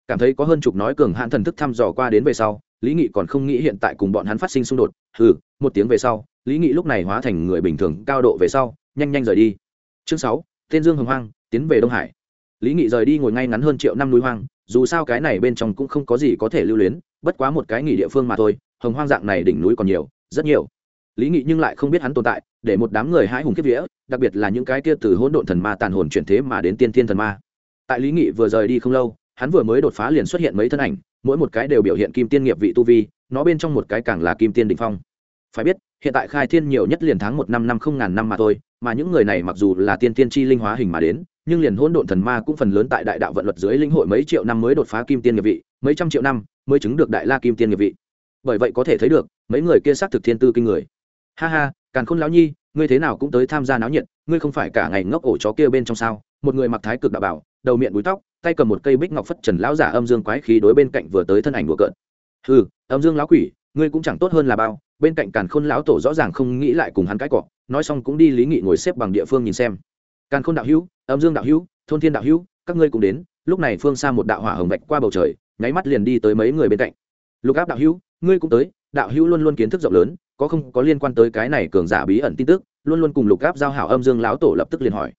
Cảm thấy có hơn chục nói cường hãn thần thức thăm dò qua đến về sau, lý nghị còn không nghĩ hiện tại cùng bọn hắn phát sinh xung đột, hừ, một tiếng về sau, lý nghị lúc này hóa thành người bình thường cao độ về sau, nhanh nhanh rời đi. Chương sáu, tên dương hồng hoang, tiến về đông hải. Lý nghị rời đi ngồi ngay ngắn hơn triệu năm núi hoang, dù sao cái này bên trong cũng không có gì có thể lưu luyến, bất quá một cái nghỉ địa phương mà thôi hồng hoang dạng này đỉnh núi còn nhiều, rất nhiều. Lý nghị nhưng lại không biết hắn tồn tại, để một đám người hãi hùng kiếp vía, đặc biệt là những cái kia từ hỗn độn thần ma tàn hồn chuyển thế mà đến tiên thiên thần ma. Tại lý nghị vừa rời đi không lâu, hắn vừa mới đột phá liền xuất hiện mấy thân ảnh, mỗi một cái đều biểu hiện kim tiên nghiệp vị tu vi, nó bên trong một cái càng là kim tiên đình phong. Phải biết, hiện tại khai thiên nhiều nhất liền tháng một năm năm không ngàn năm mà thôi, mà những người này mặc dù là tiên tiên chi linh hóa hình mà đến, nhưng liền hỗn độn thần ma cũng phần lớn tại đại đạo vận luật dưới linh hội mấy triệu năm mới đột phá kim tiên nghiệp vị, mấy trăm triệu năm mới chứng được đại la kim tiên nghiệp vị bởi vậy có thể thấy được, mấy người kia xác thực thiên tư kinh người. Ha ha, càn khôn lão nhi, ngươi thế nào cũng tới tham gia náo nhiệt, ngươi không phải cả ngày ngốc ổ chó kia bên trong sao? Một người mặc thái cực đạo bảo, đầu miệng búi tóc, tay cầm một cây bích ngọc phất trần lão giả âm dương quái khí đối bên cạnh vừa tới thân ảnh đùa cợt. Ừ âm dương lão quỷ, ngươi cũng chẳng tốt hơn là bao, bên cạnh càn khôn lão tổ rõ ràng không nghĩ lại cùng hắn cái cọ, nói xong cũng đi lý nghị ngồi xếp bằng địa phương nhìn xem. Càn khôn đạo hữu, âm dương đạo hữu, thôn thiên đạo hữu, các ngươi cũng đến, lúc này phương xa một đạo hỏa hồng vạch qua bầu trời, nháy mắt liền đi tới mấy người bên cạnh. Lục áp đạo hữu ngươi cũng tới, đạo hữu luôn luôn kiến thức rộng lớn, có không, có liên quan tới cái này cường giả bí ẩn tin tức, luôn luôn cùng lục áp giao hảo âm dương lão tổ lập tức liền hỏi.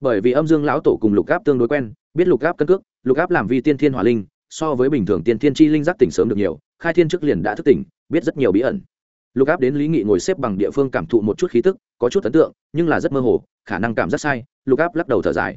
Bởi vì âm dương lão tổ cùng lục áp tương đối quen, biết lục áp cân cước, lục áp làm vi tiên thiên hỏa linh, so với bình thường tiên thiên chi linh giác tỉnh sớm được nhiều, khai thiên trước liền đã thức tỉnh, biết rất nhiều bí ẩn. Lục áp đến lý nghị ngồi xếp bằng địa phương cảm thụ một chút khí tức, có chút ấn tượng, nhưng là rất mơ hồ, khả năng cảm rất sai, lục áp lắc đầu thở dài.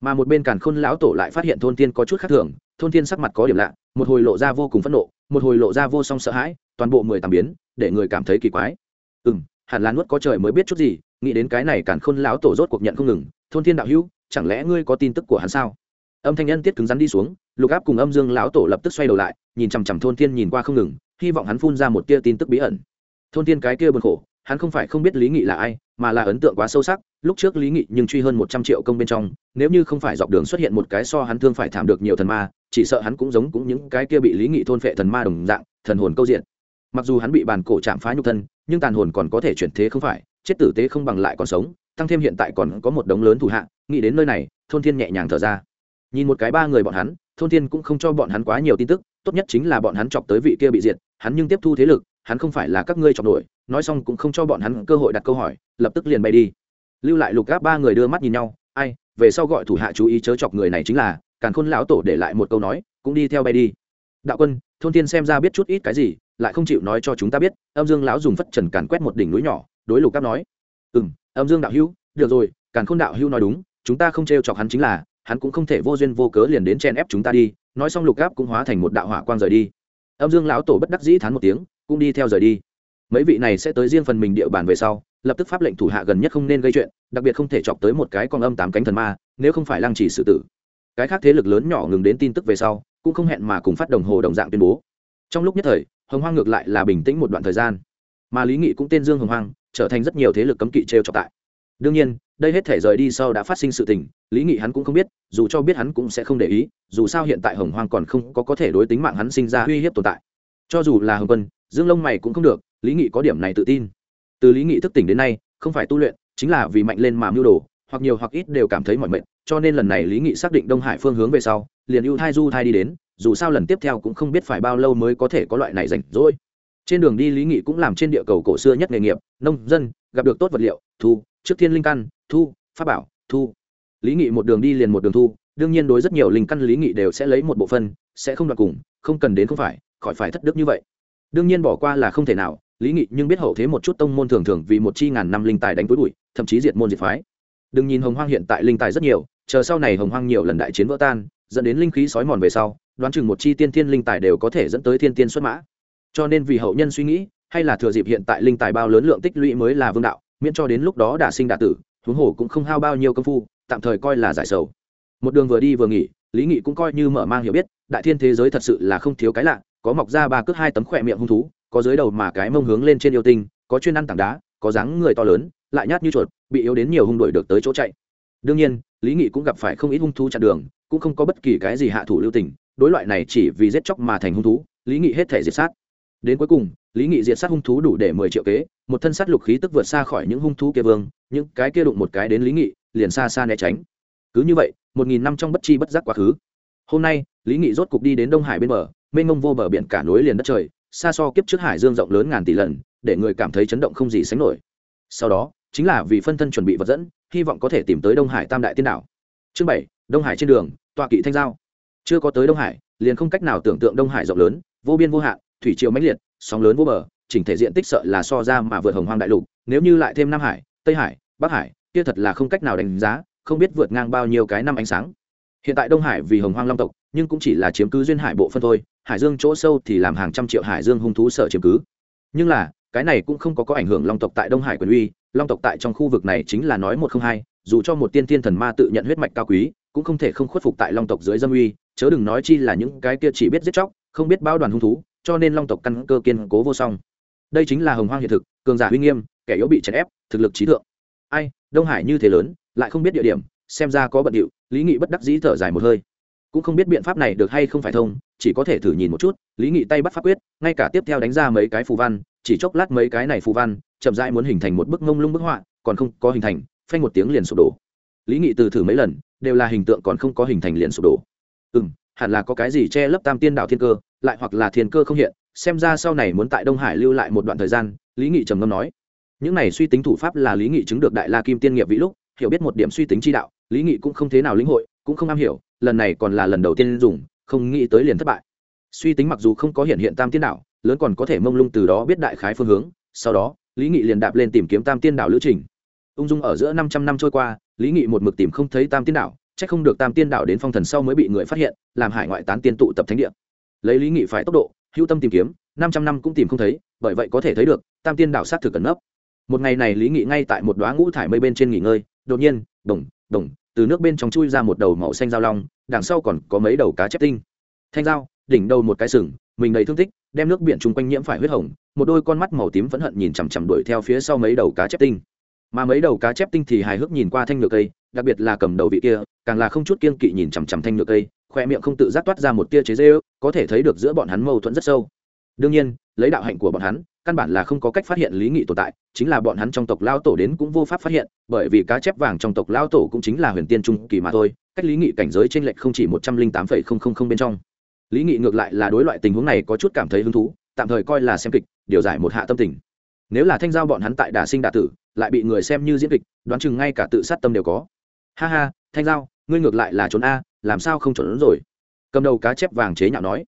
Mà một bên càn khôn lão tổ lại phát hiện thôn tiên có chút khác thường, thôn tiên sắc mặt có điểm lạ, một hồi lộ ra vô cùng phẫn nộ một hồi lộ ra vô song sợ hãi, toàn bộ mười tám biến, để người cảm thấy kỳ quái. Ừ m hẳn là nuốt có trời mới biết chút gì, nghĩ đến cái này càn khôn lão tổ rốt cuộc nhận không ngừng, thôn thiên đạo hữu, chẳng lẽ ngươi có tin tức của hắn sao? Âm thanh nhân tiết cứng rắn đi xuống, lục áp cùng âm dương lão tổ lập tức xoay đầu lại, nhìn chằm chằm thôn thiên nhìn qua không ngừng, hy vọng hắn phun ra một tia tin tức bí ẩn. Thôn Thiên cái kia buồn khổ hắn không phải không biết lý nghị là ai, mà là ấn tượng quá sâu sắc, lúc trước lý nghị nhưng truy hơn một trăm triệu công bên trong, nếu như không phải dọc đường xuất hiện một cái so hắn thương phải thảm được nhiều thần ma, chỉ sợ hắn cũng giống cũng những cái kia bị lý nghị thôn phệ thần ma đồng dạng, thần hồn câu diện. Mặc dù hắn bị bàn cổ chạm phá nhục thân, nhưng tàn hồn còn có thể chuyển thế không phải, chết tử tế không bằng lại còn sống, tăng thêm hiện tại còn có một đống lớn thủ hạ, nghĩ đến nơi này, thôn thiên nhẹ nhàng thở ra. Nhìn một cái ba người bọn hắn, thôn thiên cũng không cho bọn hắn quá nhiều tin tức, tốt nhất chính là bọn hắn chọc tới vị kia bị diệt, hắn nhưng tiếp thu thế lực hắn không phải là các ngươi chọc nổi, nói xong cũng không cho bọn hắn cơ hội đặt câu hỏi, lập tức liền bay đi. Lưu lại lục gáp ba người đưa mắt nhìn nhau, ai, về sau gọi thủ hạ chú ý chớ chọc người này chính là, càn khôn lão tổ để lại một câu nói, cũng đi theo bay đi. Đạo quân, thôn thiên xem ra biết chút ít cái gì, lại không chịu nói cho chúng ta biết. Âm dương lão dùng phất trần càn quét một đỉnh núi nhỏ, đối lục gáp nói ừ m âm dương đạo hữu, được rồi, càn khôn đạo hữu nói đúng, chúng ta không t r e o chọc hắn chính là, hắn cũng không thể vô duyên vô cớ liền đến chen ép chúng ta đi. Nói xong lục gáp cũng hóa thành một đạo hỏa quang rời đi. Âm dương lão tổ bất đắc dĩ thán một tiếng cũng đi theo rời đi. Mấy vị này sẽ tới riêng phần mình địa bàn về sau, lập tức pháp lệnh thủ hạ gần nhất không nên gây chuyện, đặc biệt không thể chọc tới một cái con âm tám cánh thần ma, nếu không phải lăng trì sự tử. Cái khác thế lực lớn nhỏ ngừng đến tin tức về sau, cũng không hẹn mà cùng phát đồng hồ đồng dạng tuyên bố. Trong lúc nhất thời, hồng hoang ngược lại là bình tĩnh một đoạn thời gian. Mà lý nghị cũng tên dương hồng hoang, trở thành rất nhiều thế lực cấm kỵ t r chọc tại. Đương nhiên, đây hết thể rời đi sau đã phát sinh sự tình, lý nghị hắn cũng không biết, dù cho biết hắn cũng sẽ không để ý, dù sao hiện tại hồng hoang còn không có có thể đối tính mạng hắn sinh ra uy hiếp tồn tại. Cho dù là hồng quân dương lông mày cũng không được, lý nghị có điểm này tự tin. Từ lý nghị thức tỉnh đến nay, không phải tu luyện, chính là vì mạnh lên mà mưu đồ, hoặc nhiều hoặc ít đều cảm thấy mọi mệnh cho nên lần này lý nghị xác định đông hải phương hướng về sau, liền ưu thai du thai đi đến, dù sao lần tiếp theo cũng không biết phải bao lâu mới có thể có loại này rảnh rỗi. Trên đường đi lý nghị cũng làm trên địa cầu cổ xưa nhất nghề nghiệp, nông, dân, gặp được tốt vật liệu, thu, trước thiên linh căn, thu, pháp bảo, thu. Lý nghị một đường đi liền một đường thu, đương nhiên đối rất nhiều linh căn lý nghị đều sẽ lấy một bộ phân sẽ không đoạt cùng, không cần đến không phải, khỏi phải thất đức như vậy đương nhiên bỏ qua là không thể nào, lý nghị nhưng biết hậu thế một chút tông môn thường thường vì một chi ngàn năm linh tài đánh túi bụi, thậm chí diệt môn diệt phái. Đừng nhìn hồng hoang hiện tại linh tài rất nhiều, chờ sau này hồng hoang nhiều lần đại chiến vỡ tan, dẫn đến linh khí sói mòn về sau, đoán chừng một chi tiên thiên linh tài đều có thể dẫn tới thiên tiên xuất mã. Cho nên vì hậu nhân suy nghĩ, hay là thừa dịp hiện tại linh tài bao lớn lượng tích lũy mới là vương đạo, miễn cho đến lúc đó đả sinh đả tử, huống hồ cũng không hao bao nhiêu công phu, tạm thời coi là giải sầu. Một đường vừa đi vừa nghỉ, lý nghị cũng coi như mở mang hiểu biết, đại thiên thế giới thật sự là không thiếu cái lạ có mọc ra ba cước hai tấm khỏe miệng hung thú, có dưới đầu mà cái mông hướng lên trên yêu tinh, có chuyên ăn tảng đá, có dáng người to lớn, lại nhát như chuột, bị yếu đến nhiều hung đội được tới chỗ chạy. Đương nhiên, lý nghị cũng gặp phải không ít hung thú chặn đường, cũng không có bất kỳ cái gì hạ thủ lưu tình, đối loại này chỉ vì giết chóc mà thành hung thú, lý nghị hết thể diệt sát. Đến cuối cùng, lý nghị diệt sát hung thú đủ để mười triệu kế, một thân sát lục khí tức vượt xa khỏi những hung thú kia vương, những cái kia đụng một cái đến lý nghị, liền xa xa né tránh. Cứ như vậy, một nghìn năm trong bất chi bất giác quá khứ. Hôm nay, lý nghị rốt cục đi đến đông hải bên bờ mênh mông vô bờ biển cả núi liền đất trời, xa so kiếp trước hải dương rộng lớn ngàn tỷ lần, để người cảm thấy chấn động không gì sánh nổi. Sau đó, chính là vì phân thân chuẩn bị vật dẫn, hy vọng có thể tìm tới đông hải tam đại tiên đảo. Chương bảy, đông hải trên đường, tọa kỵ thanh giao. Chưa có tới đông hải, liền không cách nào tưởng tượng đông hải rộng lớn, vô biên vô hạn, thủy triều mãnh liệt, sóng lớn vô bờ, chỉnh thể diện tích sợ là so ra mà vượt hồng hoang đại lục, nếu như lại thêm nam hải, tây hải, bắc hải, kia thật là không cách nào đánh giá, không biết vượt ngang bao nhiêu cái năm ánh sáng hiện tại đông hải vì hồng hoang long tộc, nhưng cũng chỉ là chiếm cứ duyên hải bộ phân thôi, hải dương chỗ sâu thì làm hàng trăm triệu hải dương hung thú sợ chiếm cứ. Nhưng là, cái này cũng không có có ảnh hưởng long tộc tại đông hải quyền uy, long tộc tại trong khu vực này chính là nói một không hai, dù cho một tiên tiên thần ma tự nhận huyết mạch cao quý, cũng không thể không khuất phục tại long tộc dưới dâm uy, chớ đừng nói chi là những cái kia chỉ biết giết chóc, không biết bao đoàn hung thú, cho nên long tộc căn cơ kiên cố vô song. Đây chính là hồng hoang hiện thực, cường giả uy nghiêm, kẻ yếu bị chèn ép, thực lực trí thượng. Ai, đông hải như thế lớn, lại không biết địa điểm xem ra có bận điệu, lý nghị bất đắc dĩ thở dài một hơi. Cũng không biết biện pháp này được hay không phải thông, chỉ có thể thử nhìn một chút, lý nghị tay bắt pháp quyết, ngay cả tiếp theo đánh ra mấy cái phù văn, chỉ chốc lát mấy cái này phù văn, chậm rãi muốn hình thành một bức ngông lung bức họa, còn không có hình thành, phanh một tiếng liền sụp đổ. Lý nghị từ thử mấy lần, đều là hình tượng còn không có hình thành liền sụp đổ. Ừ m hẳn là có cái gì che lấp tam tiên đạo thiên cơ, lại hoặc là thiên cơ không hiện, xem ra sau này muốn tại đông hải lưu lại một đoạn thời gian, lý nghị trầm ngâm nói. Những này suy tính thủ pháp là lý nghị chứng được đại la kim tiên nghiệp vĩ lúc, hiểu biết một điểm suy tính chi đạo lý nghị cũng không thế nào lĩnh hội, cũng không am hiểu, lần này còn là lần đầu tiên dùng, không nghĩ tới liền thất bại. Suy tính mặc dù không có hiện hiện tam tiên đạo lớn còn có thể mông lung từ đó biết đại khái phương hướng, sau đó, lý nghị liền đạp lên tìm kiếm tam tiên đạo lữ trình. Ung dung ở giữa năm trăm năm trôi qua, lý nghị một mực tìm không thấy tam tiên đạo c h ắ c không được tam tiên đạo đến phong thần sau mới bị người phát hiện, làm hải ngoại tán tiên tụ tập thánh địa. Lấy lý nghị phải tốc độ, hữu tâm tìm kiếm, năm trăm năm cũng tìm không thấy, bởi vậy có thể thấy được, tam tiên đạo s á t thực cẩn nấp. Một ngày này lý nghị ngay tại một đoá ngũ thải mây bên trên nghỉ ngơi, đột nhiên đồng đồng, từ nước bên trong chui ra một đầu màu xanh dao long, đằng sau còn có mấy đầu cá chép tinh. Thanh dao, đỉnh đầu một cái sừng, mình đầy thương tích, đem nước biển chung quanh nhiễm phải huyết hồng, một đôi con mắt màu tím phẫn hận nhìn chằm chằm đuổi theo phía sau mấy đầu cá chép tinh. Mà mấy đầu cá chép tinh thì hài hước nhìn qua thanh nhựa cây, đặc biệt là cầm đầu vị kia, càng là không chút kiên kỵ nhìn chằm chằm thanh nhựa cây, khoe miệng không tự giác toát ra một tia chế dê ước có thể thấy được giữa bọn hắn mâu thuẫn rất sâu. Đương nhiên, lấy đạo hạnh của bọn hắn căn bản là không có cách phát hiện lý nghị tồn tại, chính là bọn hắn trong tộc lao tổ đến cũng vô pháp phát hiện, bởi vì cá chép vàng trong tộc lao tổ cũng chính là huyền tiên trung kỳ mà thôi, cách lý nghị cảnh giới trên lệch không chỉ một trăm linh tám phẩy không không không bên trong. Lý nghị ngược lại là đối loại tình huống này có chút cảm thấy hứng thú, tạm thời coi là xem kịch, điều giải một hạ tâm tình. Nếu là thanh giao bọn hắn tại đà sinh đà tử, lại bị người xem như diễn kịch, đoán chừng ngay cả tự sát tâm đều có. Ha ha, thanh giao, ngươi ngược lại là trốn a, làm sao không trốn rồi? Cầm đầu cá chép vàng chế nhạo nói.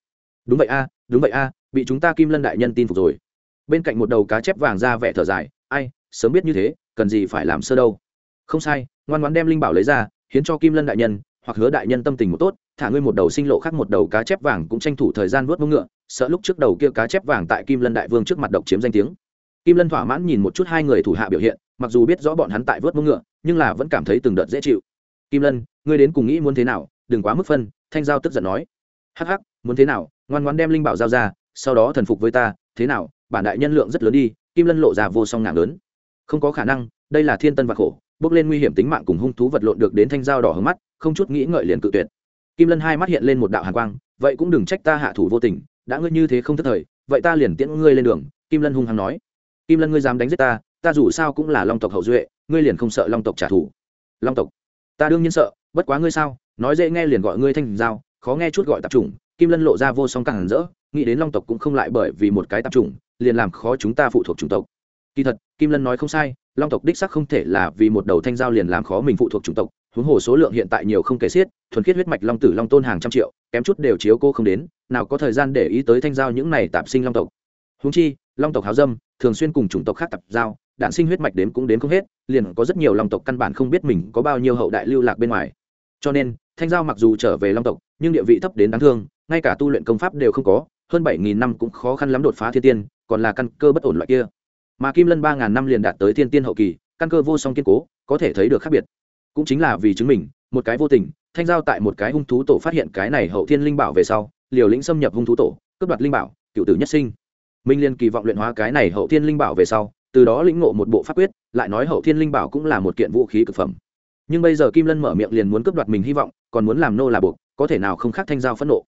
Đúng vậy a, đúng vậy a, bị chúng ta kim lân đại nhân tin phục rồi bên cạnh một đầu cá chép vàng ra vẻ thở dài, ai, sớm biết như thế, cần gì phải làm sơ đâu. Không sai, ngoan ngoan đem linh bảo lấy ra, hiến cho kim lân đại nhân, hoặc hứa đại nhân tâm tình một tốt, thả ngươi một đầu sinh lộ khác một đầu cá chép vàng cũng tranh thủ thời gian vớt mông ngựa, sợ lúc trước đầu kia cá chép vàng tại kim lân đại vương trước mặt độc chiếm danh tiếng. Kim lân thỏa mãn nhìn một chút hai người thủ hạ biểu hiện, mặc dù biết rõ bọn hắn tại vớt mông ngựa, nhưng là vẫn cảm thấy từng đợt dễ chịu. Kim lân, ngươi đến cùng nghĩ muốn thế nào, đừng quá mức phân, thanh giao tức giận nói. Hắc hắc, muốn thế nào, ngoan ngoan đem linh bảo giao ra, sau đó thần phục với ta, thế nào bản đại nhân lượng rất lớn đi, kim lân lộ ra vô song ngạc lớn. Không có khả năng, đây là thiên tân và khổ, bước lên nguy hiểm tính mạng cùng hung thú vật lộn được đến thanh dao đỏ hướng mắt, không chút nghĩ ngợi liền cự tuyệt. Kim lân hai mắt hiện lên một đạo hàn quang, vậy cũng đừng trách ta hạ thủ vô tình, đã ngươi như thế không thất thời, vậy ta liền tiễn ngươi lên đường, kim lân hung hăng nói. Kim lân ngươi dám đánh giết ta ta dù sao cũng là long tộc hậu duệ, ngươi liền không sợ long tộc trả thù. Long tộc, ta đương nhiên sợ, bất quá ngươi sao, nói dễ nghe liền gọi ngươi thanh giao khó nghe chút gọi tạp chủng. Kim lân lộ ra vô song càng rỡ, nghĩ đến long tộc cũng không lại bởi vì một cái tạp chủng liền làm khó chúng ta phụ thuộc chủng tộc. Kỳ thật, kim lân nói không sai, long tộc đích sắc không thể là vì một đầu thanh giao liền làm khó mình phụ thuộc chủng tộc. Huống hồ số lượng hiện tại nhiều không kể xiết, thuần khiết huyết mạch long tử long tôn hàng trăm triệu, kém chút đều chiếu cô không đến, nào có thời gian để ý tới thanh giao những này tạp sinh long tộc. Huống chi, long tộc háo dâm, thường xuyên cùng chủng tộc khác tạp giao đạn sinh huyết mạch đến cũng đến không hết, liền có rất nhiều long tộc căn bản không biết mình có bao nhiêu hậu đại lưu lạc bên ngoài. Cho nên, thanh giao mặc dù trở về long tộc, nhưng địa vị thấp đến đáng thương, ngay cả tu luyện công pháp đều không có hơn bảy nghìn năm cũng khó khăn lắm đột phá thiên tiên, còn là căn cơ bất ổn loại kia. Mà kim lân ba ngàn năm liền đạt tới thiên tiên hậu kỳ, căn cơ vô song kiên cố, có thể thấy được khác biệt. Cũng chính là vì chứng minh, một cái vô tình, thanh giao tại một cái hung thú tổ phát hiện cái này hậu thiên linh bảo về sau, liều lĩnh xâm nhập hung thú tổ, cướp đoạt linh bảo, cựu tử nhất sinh. Minh liên kỳ vọng luyện hóa cái này hậu thiên linh bảo về sau, từ đó lĩnh ngộ một bộ pháp quyết, lại nói hậu thiên linh bảo cũng là một kiện vũ khí cực phẩm. Nhưng bây giờ kim lân mở miệng liền muốn cướp đoạt mình hy vọng, còn muốn làm nô là buộc, có thể nào không khác thanh giao phẫn nộ?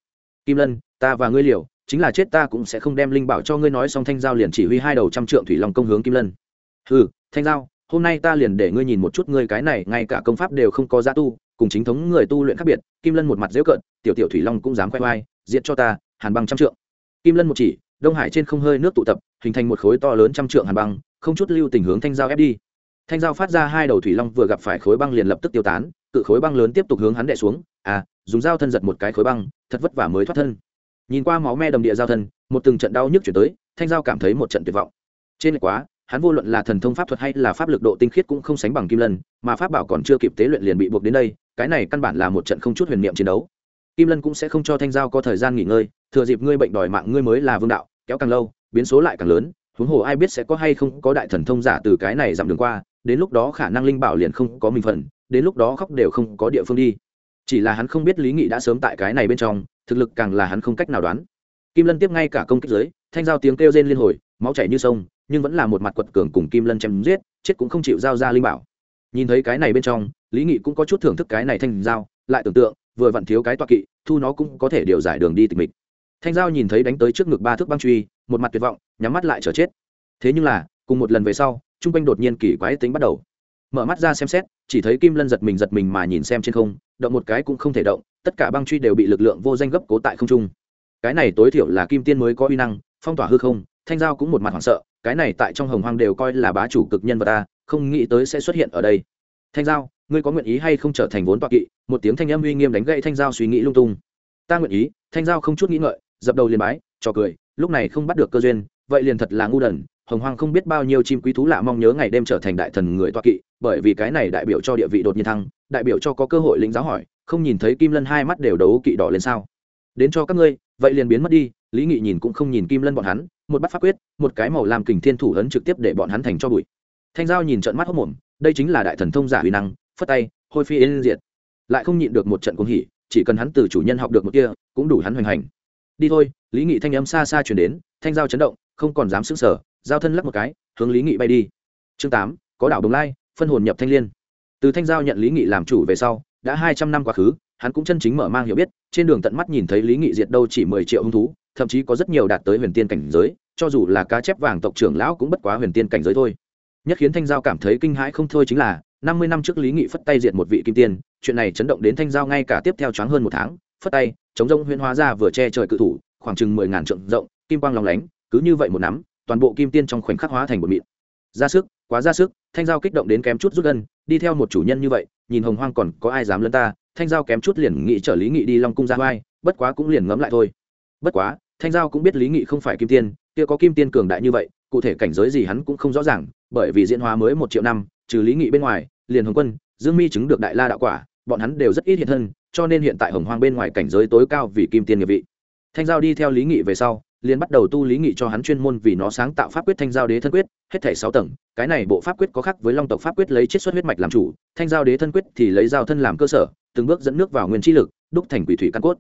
Kim lân, ta và ngươi liều chính là chết ta cũng sẽ không đem linh bảo cho ngươi nói xong thanh giao liền chỉ huy hai đầu trăm trượng thủy long công hướng kim lân. Ừ thanh giao, hôm nay ta liền để ngươi nhìn một chút ngươi cái này, ngay cả công pháp đều không có giá tu, cùng chính thống người tu luyện khác biệt, kim lân một mặt dễ cợt, tiểu tiểu thủy long cũng dám khoe khoai diện cho ta, hàn băng trăm trượng. Kim lân một chỉ, đông hải trên không hơi nước tụ tập, hình thành một khối to lớn trăm trượng hàn băng, không chút lưu tình hướng thanh giao ép đi. Thanh giao phát ra hai đầu thủy long vừa gặp phải khối băng liền lập tức tiêu tán cự khối băng lớn tiếp tục hướng hắn đè xuống à dùng dao thân giật một cái khối băng, thật vất vả mới thoát thân nhìn qua máu me đầm địa giao thân, một từng trận đau nhức chuyển tới, thanh giao cảm thấy một trận tuyệt vọng. Trên lệch quá, hắn vô luận là thần thông pháp thuật hay là pháp lực độ tinh khiết cũng không sánh bằng kim lân, mà pháp bảo còn chưa kịp tế luyện liền bị buộc đến đây, cái này căn bản là một trận không chút huyền niệm chiến đấu. Kim lân cũng sẽ không cho thanh giao có thời gian nghỉ ngơi, thừa dịp ngươi bệnh đòi mạng ngươi mới là vương đạo, kéo càng lâu, biến số lại càng lớn, huống hồ ai biết sẽ có hay không có đại thần thông giả từ cái này giảm đường qua, đến lúc đó khả năng linh bảo liền không có mình phần, đến lúc đó khóc đều không có địa phương đi chỉ là hắn không biết lý nghị đã sớm tại cái này bên trong, thực lực càng là hắn không cách nào đoán. Kim lân tiếp ngay cả công kích giới thanh giao tiếng kêu rên liên hồi, máu chảy như sông, nhưng vẫn là một mặt quật cường cùng kim lân chém giết, chết cũng không chịu giao ra linh bảo. Nhìn thấy cái này bên trong, lý nghị cũng có chút thưởng thức cái này thanh giao, lại tưởng tượng, vừa vặn thiếu cái toa kỵ, thu nó cũng có thể điều giải đường đi tịch mịch. Thanh giao nhìn thấy đánh tới trước ngực ba thước băng truy, một mặt tuyệt vọng, nhắm mắt lại chờ chết. Thế nhưng là, cùng một lần về sau chung quanh đột nhiên kỳ quái tính bắt đầu. Mở mắt ra xem xét, chỉ thấy kim lân giật mình giật mình mà nhìn xem trên không động một cái cũng không thể động, tất cả băng truy đều bị lực lượng vô danh gấp cố tại không trung. Cái này tối thiểu là kim tiên mới có uy năng, phong tỏa hư không, thanh giao cũng một mặt hoảng sợ, cái này tại trong hồng hoang đều coi là bá chủ cực nhân vật ta, không nghĩ tới sẽ xuất hiện ở đây. Thanh giao, ngươi có nguyện ý hay không trở thành vốn toạc kỵ? Một tiếng thanh âm uy nghiêm đánh gậy thanh giao suy nghĩ lung tung. Ta nguyện ý, thanh giao không chút nghĩ ngợi, dập đầu liền bái, trò cười, lúc này không bắt được cơ duyên, vậy liền thật là ngu đần hồng hoang không biết bao nhiêu chim quý thú lạ mong nhớ ngày đêm trở thành đại thần người toa kỵ, bởi vì cái này đại biểu cho địa vị đột nhiên thăng, đại biểu cho có cơ hội lĩnh giáo hỏi, không nhìn thấy kim lân hai mắt đều đấu kỵ đỏ lên sao. Đến cho các ngươi, vậy liền biến mất đi, lý nghị nhìn cũng không nhìn kim lân bọn hắn, một bắt pháp quyết, một cái màu làm kình thiên thủ ấn trực tiếp để bọn hắn thành cho bụi. Thanh giao nhìn trận mắt hốc mồm, đây chính là đại thần thông giả uy năng, phất tay, hôi phi yên diệt. Lại không nhịn được một trận cuồng hỉ, chỉ cần hắn từ chủ nhân học được một kia, cũng đủ hắn hoành hành. Đi thôi, lý nghị thanh âm xa xa chuyển đến, thanh giao chấn động, không còn dám sững sờ giao thân lắc một cái, hướng lý nghị bay đi. Chương tám, có đảo đồng lai, phân hồn nhập thanh liên. Từ thanh giao nhận lý nghị làm chủ về sau, đã hai trăm năm quá khứ, hắn cũng chân chính mở mang hiểu biết, trên đường tận mắt nhìn thấy lý nghị diệt đâu chỉ mười triệu hung thú, thậm chí có rất nhiều đạt tới huyền tiên cảnh giới, cho dù là cá chép vàng tộc trưởng lão cũng bất quá huyền tiên cảnh giới thôi. Nhất khiến thanh giao cảm thấy kinh hãi không thôi chính là, năm mươi năm trước lý nghị phất tay diệt một vị kim tiên, chuyện này chấn động đến thanh giao ngay cả tiếp theo choáng hơn một tháng, phất tay, chống rông huyên hóa ra vừa che trời cự thủ, khoảng chừng mười ngàn trượng rộng, kim quang lòng lánh, cứ như vậy một nắm toàn bộ kim tiên trong khoảnh khắc hóa thành một mịn. Ra sức, quá ra sức, thanh dao kích động đến kém chút rút gân, đi theo một chủ nhân như vậy, nhìn hồng hoang còn có ai dám lân ta, thanh dao kém chút liền nghị trở lý nghị đi long cung ra vai, bất quá cũng liền ngẫm lại thôi. Bất quá, thanh giao cũng biết lý nghị không phải kim tiên, kia có kim tiên cường đại như vậy, cụ thể cảnh giới gì hắn cũng không rõ ràng, bởi vì diễn hóa mới một triệu năm, trừ lý nghị bên ngoài, liền hồng quân, dương mi chứng được đại la đạo quả, bọn hắn đều rất ít hiện thân, cho nên hiện tại hồng hoang bên ngoài cảnh giới tối cao vì kim tiên nghiệp vị thanh giao đi theo lý nghị về sau, liền bắt đầu tu lý nghị cho hắn chuyên môn vì nó sáng tạo pháp quyết thanh giao đế thân quyết, hết thảy sáu tầng. Cái này bộ pháp quyết có khác với long tộc pháp quyết lấy chiết xuất huyết mạch làm chủ. Thanh giao đế thân quyết thì lấy giao thân làm cơ sở, từng bước dẫn nước vào nguyên chi lực, đúc thành quỷ thủy căn cốt.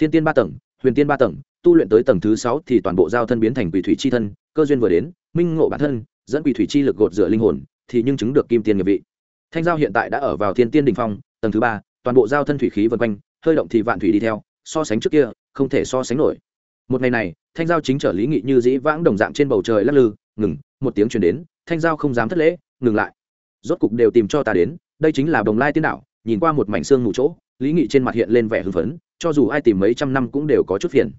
Thiên tiên ba tầng, huyền tiên ba tầng, tu luyện tới tầng thứ sáu thì toàn bộ giao thân biến thành quỷ thủy chi thân, cơ duyên vừa đến, minh ngộ bản thân, dẫn quỷ thủy chi lực gột rửa linh hồn, thì nhưng chứng được kim tiên nghiệp vị. Thanh giao hiện tại đã ở vào thiên tiên đỉnh phong, tầng thứ ba, toàn bộ giao thân thủy khí vân quanh, hơi động thì vạn thủy đi theo, so sánh trước kia không thể so sánh nổi. Một ngày này, thanh giao chính trở lý nghị như dĩ vãng đồng dạng trên bầu trời lắc lư, ngừng, một tiếng chuyển đến, thanh giao không dám thất lễ, ngừng lại. Rốt cục đều tìm cho ta đến, đây chính là đồng lai tiên đạo, nhìn qua một mảnh xương mù chỗ, lý nghị trên mặt hiện lên vẻ hưng phấn, cho dù ai tìm mấy trăm năm cũng đều có chút phiền.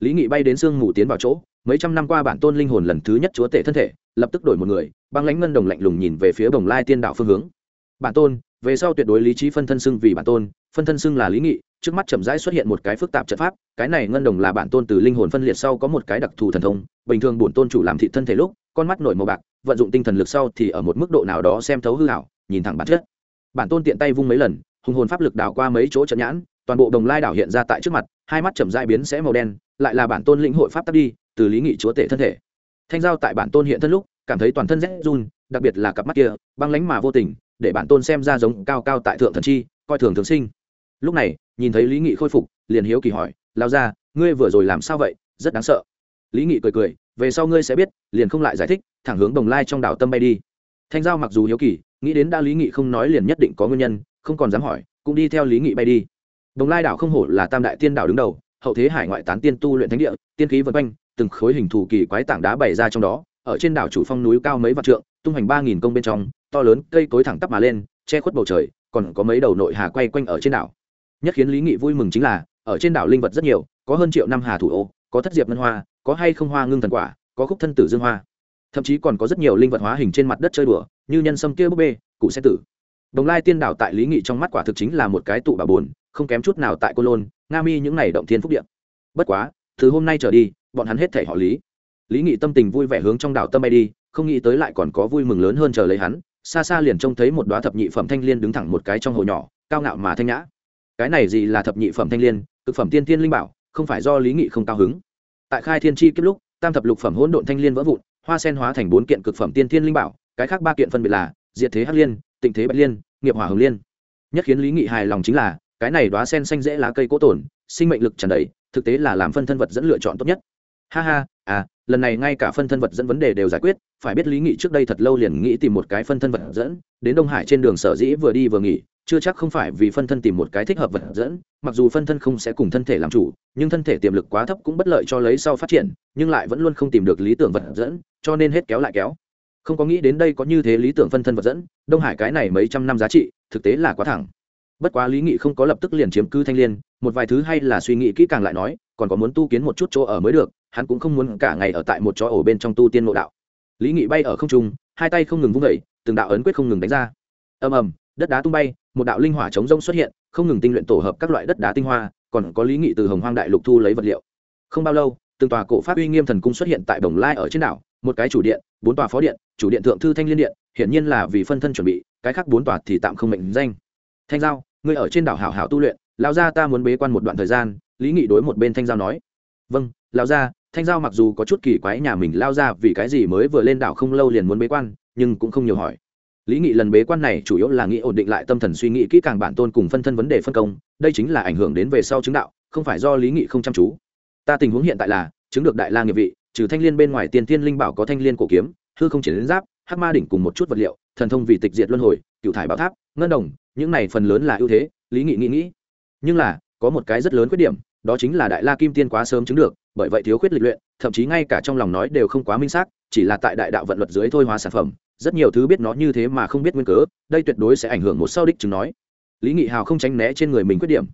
Lý nghị bay đến xương mù tiến vào chỗ, mấy trăm năm qua bản tôn linh hồn lần thứ nhất chúa tể thân thể, lập tức đổi một người, băng lãnh ngân đồng lạnh lùng nhìn về phía đồng lai tiên đạo phương hướng. Bản tôn, về sau tuyệt đối lý trí phân thân xưng vì bản tôn, phân thân xưng là lý nghị trước mắt chậm rãi xuất hiện một cái phức tạp trận pháp, cái này ngân đồng là bản tôn từ linh hồn phân liệt sau có một cái đặc thù thần thông, bình thường bổn tôn chủ làm thị thân thể lúc, con mắt nổi màu bạc, vận dụng tinh thần lực sau thì ở một mức độ nào đó xem thấu hư hảo nhìn thẳng bản chất. Bản tôn tiện tay vung mấy lần, hùng hồn pháp lực đảo qua mấy chỗ trận nhãn, toàn bộ đồng lai đảo hiện ra tại trước mặt, hai mắt chậm rãi biến sẽ màu đen, lại là bản tôn lĩnh hội pháp tắc đi, từ lý nghị chúa tể thân thể. Thanh giao tại bản tôn hiện thân lúc, cảm thấy toàn thân rét run, đặc biệt là cặp mắt kia, băng lánh mà vô tình, để bản tôn xem ra giống cao cao tại thượng thần chi, coi thường thường sinh. Lúc này nhìn thấy lý nghị khôi phục, liền hiếu kỳ hỏi lao ra ngươi vừa rồi làm sao vậy? Rất đáng sợ. Lý nghị cười cười, về sau ngươi sẽ biết, liền không lại giải thích, thẳng hướng đồng lai trong đảo tâm bay đi. Thanh giao mặc dù hiếu kỳ, nghĩ đến đã lý nghị không nói liền nhất định có nguyên nhân, không còn dám hỏi, cũng đi theo lý nghị bay đi. Đồng lai đảo không hổ là tam đại tiên đảo đứng đầu, hậu thế hải ngoại tán tiên tu luyện thánh địa, tiên khí vân quanh, từng khối hình thù kỳ quái tảng đá bày ra trong đó, ở trên đảo chủ phong núi cao mấy vạn trượng, tung hành ba nghìn công bên trong, to lớn cây cối thẳng tắp mà lên, che khuất bầu trời, còn có mấy đầu nội hà quay quanh ở trên đảo nhất khiến lý nghị vui mừng chính là, ở trên đảo linh vật rất nhiều, có hơn triệu năm hà thủ ô, có thất diệp ngân hoa, có hay không hoa ngưng thần quả, có khúc thân tử dương hoa. Thậm chí còn có rất nhiều linh vật hóa hình trên mặt đất chơi đùa, như nhân sâm kia búp bê, cụ xe tử. Đồng lai tiên đảo tại lý nghị trong mắt quả thực chính là một cái tụ bà bồn không kém chút nào tại cô lôn, nga mi những n à y động thiên phúc điện bất quá, từ hôm nay trở đi, bọn hắn hết thể họ lý. Lý nghị tâm tình vui vẻ hướng trong đảo tâm bay đi, không nghĩ tới lại còn có vui mừng lớn hơn chờ lấy hắn, xa xa liền trông thấy một đoá thập nhị phẩm thanh l i ê n đứng thẳng một cái trong hồ nhỏ, cao ngạo mà thanh nhã cái này gì là thập nhị phẩm thanh liên, cực thực phẩm tiên tiên linh bảo không phải do lý nghị không cao hứng. Tại khai thiên tri kiếp lúc tam thập lục phẩm hỗn độn thanh liên vỡ vụn hoa sen hóa thành bốn kiện cực phẩm tiên tiên linh bảo cái khác ba kiện phân biệt là diệt thế hắc liên tịnh thế bạch liên nghiệp hỏa hồng liên. Nhất khiến lý nghị hài lòng chính là cái này đoá sen xanh dễ lá cây cố tổn sinh mệnh lực tràn đầy thực tế là làm phân thân vật dẫn lựa chọn tốt nhất. Ha ha à lần này ngay cả phân thân vật dẫn vấn đề đều giải quyết phải biết lý nghị trước đây thật lâu liền nghĩ tìm một cái phân thân vật dẫn đến đông hải trên đường sở dĩ vừa đi vừa nghỉ chưa chắc không phải vì phân thân tìm một cái thích hợp vật dẫn, mặc dù phân thân không sẽ cùng thân thể làm chủ, nhưng thân thể tiềm lực quá thấp cũng bất lợi cho lấy sau phát triển, nhưng lại vẫn luôn không tìm được lý tưởng vật dẫn, cho nên hết kéo lại kéo. Không có nghĩ đến đây có như thế lý tưởng phân thân vật dẫn, đông hải cái này mấy trăm năm giá trị, thực tế là quá thẳng. Bất quá lý nghị không có lập tức liền chiếm cư thanh l i ê n một vài thứ hay là suy nghĩ kỹ càng lại nói, còn có muốn tu kiến một chút chỗ ở mới được, hắn cũng không muốn cả ngày ở tại một chỗ ổ bên trong tu tiên nội đạo. Lý nghị bay ở không trung, hai tay không ngừng vung vẩy từng đạo ấn quyết không ngừng đánh ra. Ầm ầm, đất đá tung bay một đạo linh hỏa chống rông xuất hiện, không ngừng tinh luyện tổ hợp các loại đất đá tinh hoa, còn có lý nghị từ hồng hoang đại lục thu lấy vật liệu. Không bao lâu, từng tòa cổ pháp uy nghiêm thần cung xuất hiện tại đồng lai ở trên đảo, một cái chủ điện, bốn tòa phó điện, chủ điện thượng thư thanh liên điện, hiển nhiên là vì phân thân chuẩn bị, cái khác bốn tòa thì tạm không mệnh danh. Thanh giao, ngươi ở trên đảo hảo hảo tu luyện, lão gia ta muốn bế quan một đoạn thời gian, lý nghị đối một bên thanh giao nói. Vâng lão gia, thanh giao mặc dù có chút kỳ quái nhà mình lao ra vì cái gì mới vừa lên đảo không lâu liền muốn bế quan, nhưng cũng không nhiều hỏi lý nghị lần bế quan này chủ yếu là nghĩ ổn định lại tâm thần suy nghĩ kỹ càng bản tôn cùng phân thân vấn đề phân công, đây chính là ảnh hưởng đến về sau chứng đạo, không phải do lý nghị không chăm chú. Ta tình huống hiện tại là, chứng được đại la nghiệp vị, trừ thanh liên bên ngoài tiền thiên linh bảo có thanh liên cổ kiếm, hư không triển đến giáp, hắc ma đỉnh cùng một chút vật liệu, thần thông vì tịch diệt luân hồi cựu thải bảo tháp, ngân đồng, những này phần lớn là ưu thế, lý nghị nghĩ nghĩ. Nhưng là, có một cái rất lớn khuyết điểm, đó chính là đại la kim tiên quá sớm chứng được, bởi vậy thiếu khuyết lịch luyện, thậm chí ngay cả trong lòng nói đều không quá minh xác, chỉ là tại đại đạo vận luật dưới thôi hóa sản phẩm rất nhiều thứ biết nó như thế mà không biết nguyên cớ, đây tuyệt đối sẽ ảnh hưởng một sau đích chứng nói. Lý nghị hào không tránh né trên người mình khuyết điểm.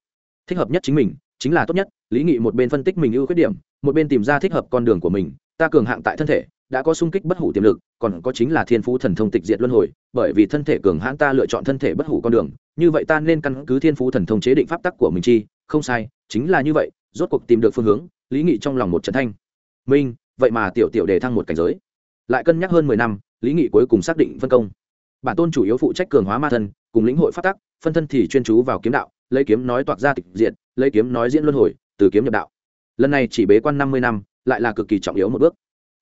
Thích hợp nhất chính mình, chính là tốt nhất, lý nghị một bên phân tích mình ưu khuyết điểm, một bên tìm ra thích hợp con đường của mình, ta cường hạng tại thân thể, đã có sung kích bất hủ tiềm lực, còn có chính là thiên phú thần thông tịch diệt luân hồi, bởi vì thân thể cường hãn ta lựa chọn thân thể bất hủ con đường, như vậy ta nên căn cứ thiên phú thần thông chế định pháp tắc của mình chi, không sai, chính là như vậy, rốt cuộc tìm được phương hướng, lý nghị trong lòng một trận thanh. Minh, vậy mà tiểu tiểu đề thăng một cảnh giới. Lại cân nhắc hơn mười năm lý nghị cuối cùng xác định phân công. Bản tôn chủ yếu phụ trách cường hóa ma thân cùng lĩnh hội phát tắc phân thân thì chuyên chú vào kiếm đạo lấy kiếm nói toạc ra tịch diện, lấy kiếm nói diễn luân hồi từ kiếm nhập đạo. Lần này chỉ bế quan năm mươi năm lại là cực kỳ trọng yếu một bước.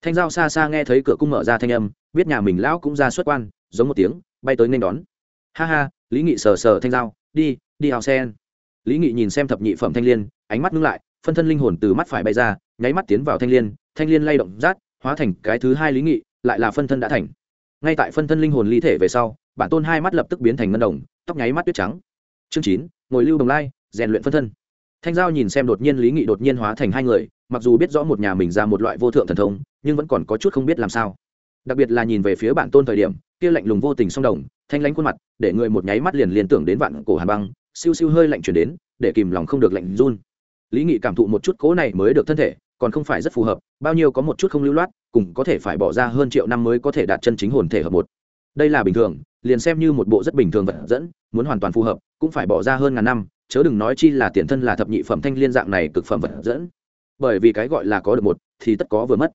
Thanh giao xa xa nghe thấy cửa cung mở ra thanh âm biết nhà mình lão cũng ra xuất quan giống một tiếng bay tới nên đón. Ha ha lý nghị sờ sờ thanh giao đi đi hào sen. Lý nghị nhìn xem thập nhị phẩm thanh l i ê n ánh mắt ngưng lại phân thân linh hồn từ mắt phải bay ra nháy mắt tiến vào thanh l i ê n thanh l i ê n lay động rát hóa thành cái thứ hai lý nghị lại là phân thân đã thành. Ngay tại phân thân linh hồn ly thể về sau, bản tôn hai mắt lập tức biến thành ngân đồng, tóc nháy mắt tuyết trắng. Chương chín, ngồi lưu đồng lai, rèn luyện phân thân. Thanh giao nhìn xem đột nhiên lý nghị đột nhiên hóa thành hai người, mặc dù biết rõ một nhà mình ra một loại vô thượng thần thông, nhưng vẫn còn có chút không biết làm sao. Đặc biệt là nhìn về phía bản tôn thời điểm, kia lạnh lùng vô tình song đồng, thanh lãnh khuôn mặt, để người một nháy mắt liền liên tưởng đến vạn cổ hàn băng, siêu siêu hơi lạnh chuyển đến, để kìm lòng không được lạnh run. Lý nghị cảm thụ một chút cố này mới được thân thể còn không phải rất phù hợp, bao nhiêu có một chút không lưu loát, cùng có thể phải bỏ ra hơn triệu năm mới có thể đạt chân chính hồn thể hợp một. Đây là bình thường, liền xem như một bộ rất bình thường vật dẫn, muốn hoàn toàn phù hợp, cũng phải bỏ ra hơn ngàn năm, chớ đừng nói chi là tiền thân là thập nhị phẩm thanh liên dạng này cực phẩm vật dẫn. Bởi vì cái gọi là có được một, thì tất có vừa mất.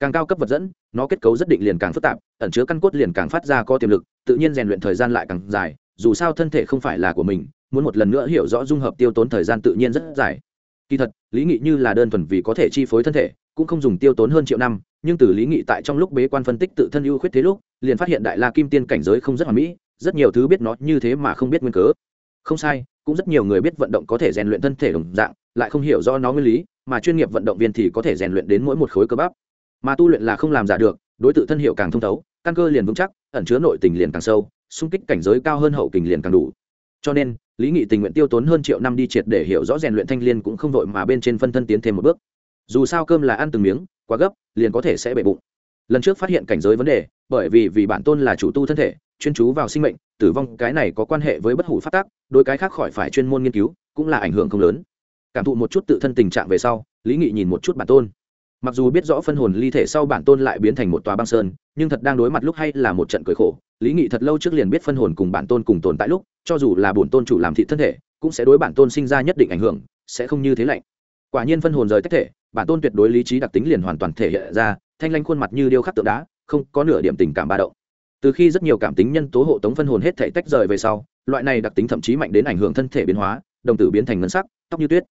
Càng cao cấp vật dẫn, nó kết cấu rất định liền càng phức tạp, ẩn chứa căn cốt liền càng phát ra có tiềm lực, tự nhiên rèn luyện thời gian lại càng dài, dù sao thân thể không phải là của mình, muốn một lần nữa hiểu rõ dung hợp tiêu tốn thời gian tự nhiên rất dài kỳ thật, lý nghị như là đơn thuần vì có thể chi phối thân thể, cũng không dùng tiêu tốn hơn triệu năm, nhưng từ lý nghị tại trong lúc bế quan phân tích tự thân ưu khuyết thế lúc, liền phát hiện đại la kim tiên cảnh giới không rất hoàn mỹ, rất nhiều thứ biết nó như thế mà không biết nguyên cớ. Không sai, cũng rất nhiều người biết vận động có thể rèn luyện thân thể đồng dạng, lại không hiểu do nó nguyên lý, mà chuyên nghiệp vận động viên thì có thể rèn luyện đến mỗi một khối cơ bắp. Mà tu luyện là không làm giả được, đối tượng thân hiệu càng thông thấu, căn cơ liền vững chắc, ẩn chứa nội tình liền càng sâu, xung kích cảnh giới cao hơn hậu kình liền càng đủ cho nên, lý nghị tình nguyện tiêu tốn hơn triệu năm đi triệt để hiểu rõ rèn luyện thanh liên cũng không vội mà bên trên phân thân tiến thêm một bước. Dù sao cơm là ăn từng miếng, quá gấp, liền có thể sẽ bể bụng. Lần trước phát hiện cảnh giới vấn đề, bởi vì vì bản tôn là chủ tu thân thể, chuyên chú vào sinh mệnh, tử vong, cái này có quan hệ với bất hủ phát tác đôi cái khác khỏi phải chuyên môn nghiên cứu, cũng là ảnh hưởng không lớn. Cảm thụ một chút tự thân tình trạng về sau, lý nghị nhìn một chút bản tôn mặc dù biết rõ phân hồn ly thể sau bản tôn lại biến thành một tòa băng sơn, nhưng thật đang đối mặt lúc hay là một trận cười khổ. Lý nghị thật lâu trước liền biết phân hồn cùng bản tôn cùng tồn tại lúc, cho dù là bổn tôn chủ làm thị thân thể, cũng sẽ đối bản tôn sinh ra nhất định ảnh hưởng, sẽ không như thế lạnh. Quả nhiên phân hồn rời tách thể, bản tôn tuyệt đối lý trí đặc tính liền hoàn toàn thể hiện ra, thanh lanh khuôn mặt như điêu khắc tượng đá, không có nửa điểm tình cảm ba động. Từ khi rất nhiều cảm tính nhân tố hộ tống phân hồn hết thể tách rời về sau, loại này đặc tính thậm chí mạnh đến ảnh hưởng thân thể biến hóa, đồng tử biến thành ngân sắc, tóc như tuyết.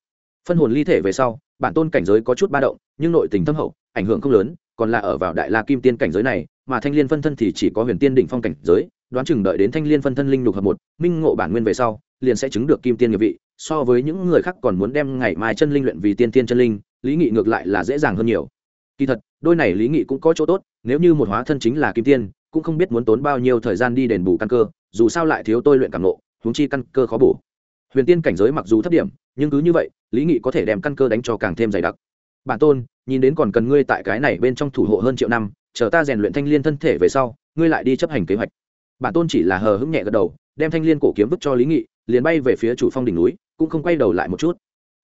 Phân hồn ly thể về sau bản tôn cảnh giới có chút ba động, nhưng nội tình thâm hậu, ảnh hưởng không lớn, còn là ở vào đại la kim tiên cảnh giới này, mà thanh liên phân thân thì chỉ có huyền tiên đỉnh phong cảnh giới, đoán chừng đợi đến thanh liên phân thân linh lục hợp một, minh ngộ bản nguyên về sau, liền sẽ chứng được kim tiên nghiệp vị, so với những người khác còn muốn đem ngày mai chân linh luyện vì tiên tiên chân linh, lý nghị ngược lại là dễ dàng hơn nhiều. Kỳ thật, đôi này lý nghị cũng có chỗ tốt, nếu như một hóa thân chính là kim tiên, cũng không biết muốn tốn bao nhiêu thời gian đi đền bù căn cơ, dù sao lại thiếu tôi luyện cảm nộ huống chi căn cơ khó bổ huyền tiên cảnh giới mặc dù thấp điểm, nhưng cứ như vậy, lý nghị có thể đem căn cơ đánh cho càng thêm dày đặc. Bản tôn, nhìn đến còn cần ngươi tại cái này bên trong thủ hộ hơn triệu năm, chờ ta rèn luyện thanh liên thân thể về sau, ngươi lại đi chấp hành kế hoạch. Bản tôn chỉ là hờ hững nhẹ gật đầu, đem thanh liên cổ kiếm vứt cho lý nghị, liền bay về phía chủ phong đỉnh núi, cũng không quay đầu lại một chút.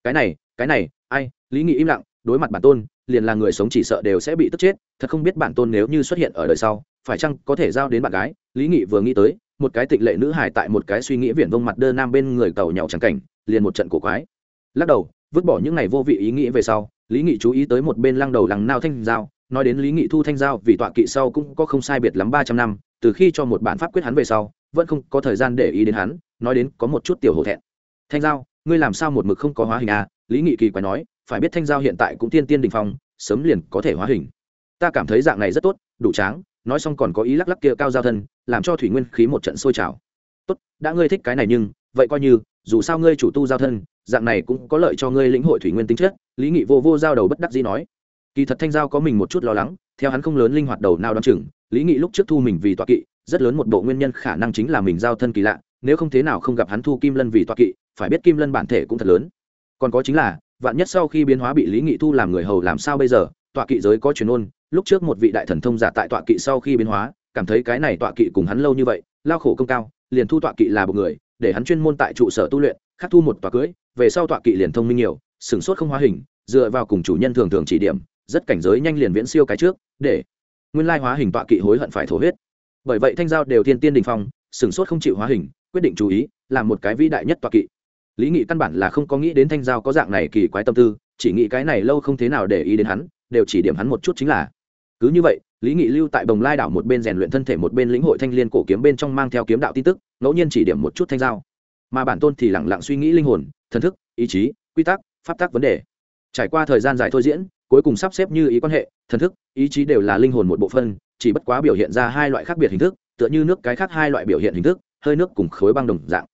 Cái này cái này, ai, lý nghị im lặng, đối mặt bản tôn, liền là người sống chỉ sợ đều sẽ bị tức chết, thật không biết bản tôn nếu như xuất hiện ở đời sau, phải chăng có thể giao đến bạn gái? Lý nghị vừa nghĩ tới một cái tịnh lệ nữ hải tại một cái suy nghĩ viển vông mặt đơ nam bên người tàu nhậu trắng cảnh, liền một trận cổ quái. Lắc đầu, vứt bỏ những ngày vô vị ý nghĩ về sau, lý nghị chú ý tới một bên lăng đầu lằng nao thanh giao, nói đến lý nghị thu thanh giao vì tọa kỵ sau cũng có không sai biệt lắm ba trăm năm, từ khi cho một bản pháp quyết hắn về sau, vẫn không có thời gian để ý đến hắn, nói đến có một chút tiểu hổ thẹn. Thanh giao, ngươi làm sao một mực không có hóa hình à? Lý nghị kỳ quái nói, phải biết thanh giao hiện tại cũng tiên tiên đình phong, sớm liền có thể hóa hình. Ta cảm thấy dạng này rất tốt, đủ tráng nói xong còn có ý lắc lắc kia cao giao thân, làm cho thủy nguyên khí một trận sôi trào. Tốt, đã ngươi thích cái này nhưng, vậy coi như, dù sao ngươi chủ tu giao thân, dạng này cũng có lợi cho ngươi lĩnh hội thủy nguyên tính chất. Lý nghị vô vô giao đầu bất đắc dĩ nói. Kỳ thật thanh giao có mình một chút lo lắng, theo hắn không lớn linh hoạt đầu nào đ chừng, lý nghị lúc trước thu mình vì tọa kỵ, rất lớn một bộ nguyên nhân khả năng chính là mình giao thân kỳ lạ, nếu không thế nào không gặp hắn thu kim lân vì tọa kỵ, phải biết kim lân bản thể cũng thật lớn. Còn có chính là, vạn nhất sau khi biến hóa bị lý nghị thu làm người hầu làm sao bây giờ? Tọa kỵ giới có truyền ôn, lúc trước một vị đại thần thông giả tại tọa kỵ sau khi biến hóa, cảm thấy cái này tọa kỵ cùng hắn lâu như vậy, lao khổ công cao, liền thu tọa kỵ là một người, để hắn chuyên môn tại trụ sở tu luyện, khắc thu một tọa cưới, về sau tọa kỵ liền thông minh nhiều, sửng sốt không hóa hình, dựa vào cùng chủ nhân thường thường chỉ điểm, rất cảnh giới nhanh liền viễn siêu cái trước, để nguyên lai hóa hình tọa kỵ hối hận phải thổ huyết. Bởi vậy thanh giao đều thiên tiên đình phong, sửng sốt không chịu hóa hình, quyết định chú ý, làm một cái vĩ đại nhất tọa kỵ. Lý nghị căn bản là không có nghĩ đến thanh giao có dạng này kỳ quái tâm tư, chỉ nghĩ cái này lâu không thế nào để ý đến hắn đều chỉ điểm hắn một chút chính là. Cứ như vậy, lý nghị lưu tại bồng lai đảo một bên rèn luyện thân thể một bên lĩnh hội thanh liên cổ kiếm bên trong mang theo kiếm đạo tin tức, ngẫu nhiên chỉ điểm một chút thanh giao. Mà bản tôn thì lẳng lặng suy nghĩ linh hồn, thần thức, ý chí, quy tắc, pháp tắc vấn đề. Trải qua thời gian dài thôi diễn, cuối cùng sắp xếp như ý quan hệ, thần thức, ý chí đều là linh hồn một bộ phân chỉ bất quá biểu hiện ra hai loại khác biệt hình thức, tựa như nước cái khác hai loại biểu hiện hình thức, hơi nước cùng khối băng đồng dạng.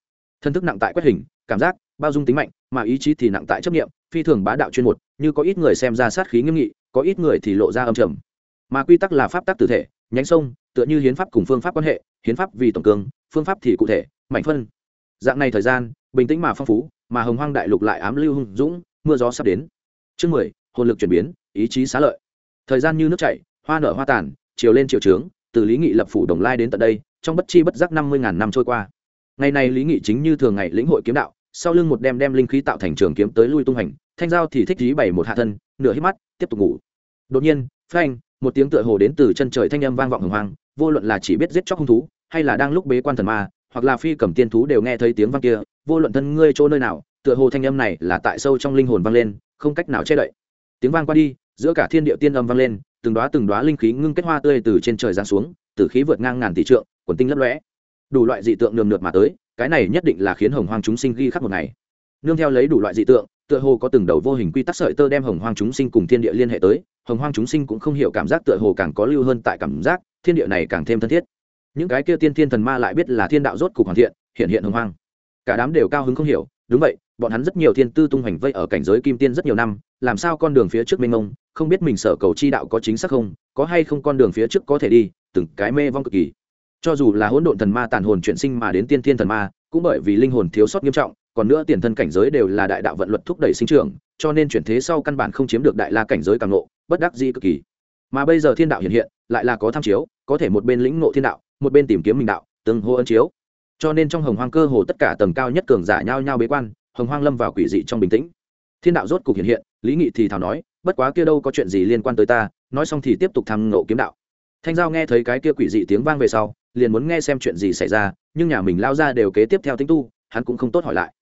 Thân thức nặng tại quét hình, cảm giác, bao dung tính mạnh, mà ý chí thì nặng tại chấp nghiệm, phi thường bá đạo chuyên một như có ít người xem ra sát khí nghiêm nghị, có ít người thì lộ ra âm trầm. Mà quy tắc là pháp tắc tử thể, nhánh sông, tựa như hiến pháp cùng phương pháp quan hệ, hiến pháp vì tổng cương, phương pháp thì cụ thể mạnh phân. Dạng này thời gian, bình tĩnh mà phong phú, mà hồng hoang đại lục lại ám lưu hung dũng, mưa gió sắp đến. Chương mười, hồn lực chuyển biến, ý chí xá lợi. Thời gian như nước chảy, hoa nở hoa tàn, chiều lên chiều trướng, từ lý nghị lập phủ đồng lai đến tận đây, trong bất chi bất giác năm mươi ngàn năm trôi qua. Ngày này lý nghị chính như thường ngày lĩnh hội kiếm đạo, sau lưng một đem đem linh khí tạo thành trường kiếm tới lui tung hành thanh giao thì thích dí bày một hạ thân, nửa hít mắt, tiếp tục ngủ. Đột nhiên, phanh, một tiếng tựa hồ đến từ chân trời thanh âm vang vọng hồng hoang, vô luận là chỉ biết giết chóc hung thú, hay là đang lúc bế quan thần ma, hoặc là phi cầm tiên thú đều nghe thấy tiếng vang kia, vô luận thân ngươi chỗ nơi nào, tựa hồ thanh âm này là tại sâu trong linh hồn vang lên, không cách nào che đậy. Tiếng vang qua đi, giữa cả thiên địa tiên âm vang lên, từng đóa từng đóa linh khí ngưng kết hoa tươi từ trên trời giáng xuống, tử khí vượt ngang ngàn tỷ trượng, quần tinh lấp lóe. Đủ loại dị tượng nườm nượp mà tới, cái này nhất định là khiến hồng hoang chúng sinh ghi khắc một ngày. Nương theo lấy đủ loại dị tượng tựa hồ có từng đầu vô hình quy tắc sợi tơ đem hồng hoang chúng sinh cùng thiên địa liên hệ tới, hồng hoang chúng sinh cũng không hiểu cảm giác tựa hồ càng có lưu hơn tại cảm giác, thiên địa này càng thêm thân thiết. Những cái kia tiên thiên thần ma lại biết là thiên đạo rốt cục hoàn thiện, hiện hiện hồng hoang. Cả đám đều cao hứng không hiểu, đúng vậy, bọn hắn rất nhiều thiên tư tung hoành vây ở cảnh giới kim tiên rất nhiều năm, làm sao con đường phía trước mênh mông, không biết mình sở cầu chi đạo có chính xác không, có hay không con đường phía trước có thể đi, từng cái mê vong cực kỳ. Cho dù là hỗn độn thần ma tàn hồn chuyển sinh mà đến tiên thiên thần ma, cũng bởi vì linh hồn thiếu sót nghiêm trọng còn nữa tiền thân cảnh giới đều là đại đạo vận luật thúc đẩy sinh trưởng, cho nên chuyển thế sau căn bản không chiếm được đại la cảnh giới càng ngộ, bất đắc dĩ cực kỳ. Mà bây giờ thiên đạo hiện hiện, lại là có tham chiếu, có thể một bên lĩnh ngộ thiên đạo, một bên tìm kiếm mình đạo, tương hô ân chiếu. Cho nên trong hồng hoang cơ hồ tất cả tầng cao nhất cường giả nhau nhau bế quan, hồng hoang lâm vào quỷ dị trong bình tĩnh. Thiên đạo rốt cục hiện hiện, lý nghị thì thào nói, bất quá kia đâu có chuyện gì liên quan tới ta, nói xong thì tiếp tục tham ngộ kiếm đạo. Thanh giao nghe thấy cái kia quỷ dị tiếng vang về sau, liền muốn nghe xem chuyện gì xảy ra, nhưng nhà mình lao ra đều kế tiếp theo tính tu, hắn cũng không tốt hỏi lại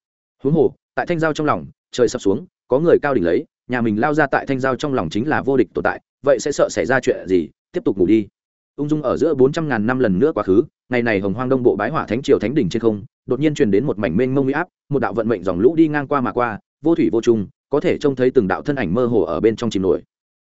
huống hồ, tại thanh giao trong lòng, trời sập xuống, có người cao đỉnh lấy, nhà mình lao ra tại thanh giao trong lòng chính là vô địch tồn tại, vậy sẽ sợ xảy ra chuyện gì? Tiếp tục ngủ đi. Ung dung ở giữa bốn trăm ngàn năm lần nữa quá khứ, ngày này hồng hoang đông bộ bái hỏa thánh triều thánh đỉnh trên không, đột nhiên truyền đến một mảnh mênh mông huy áp, một đạo vận mệnh dòng lũ đi ngang qua mà qua, vô thủy vô trung, có thể trông thấy từng đạo thân ảnh mơ hồ ở bên trong chìm nổi.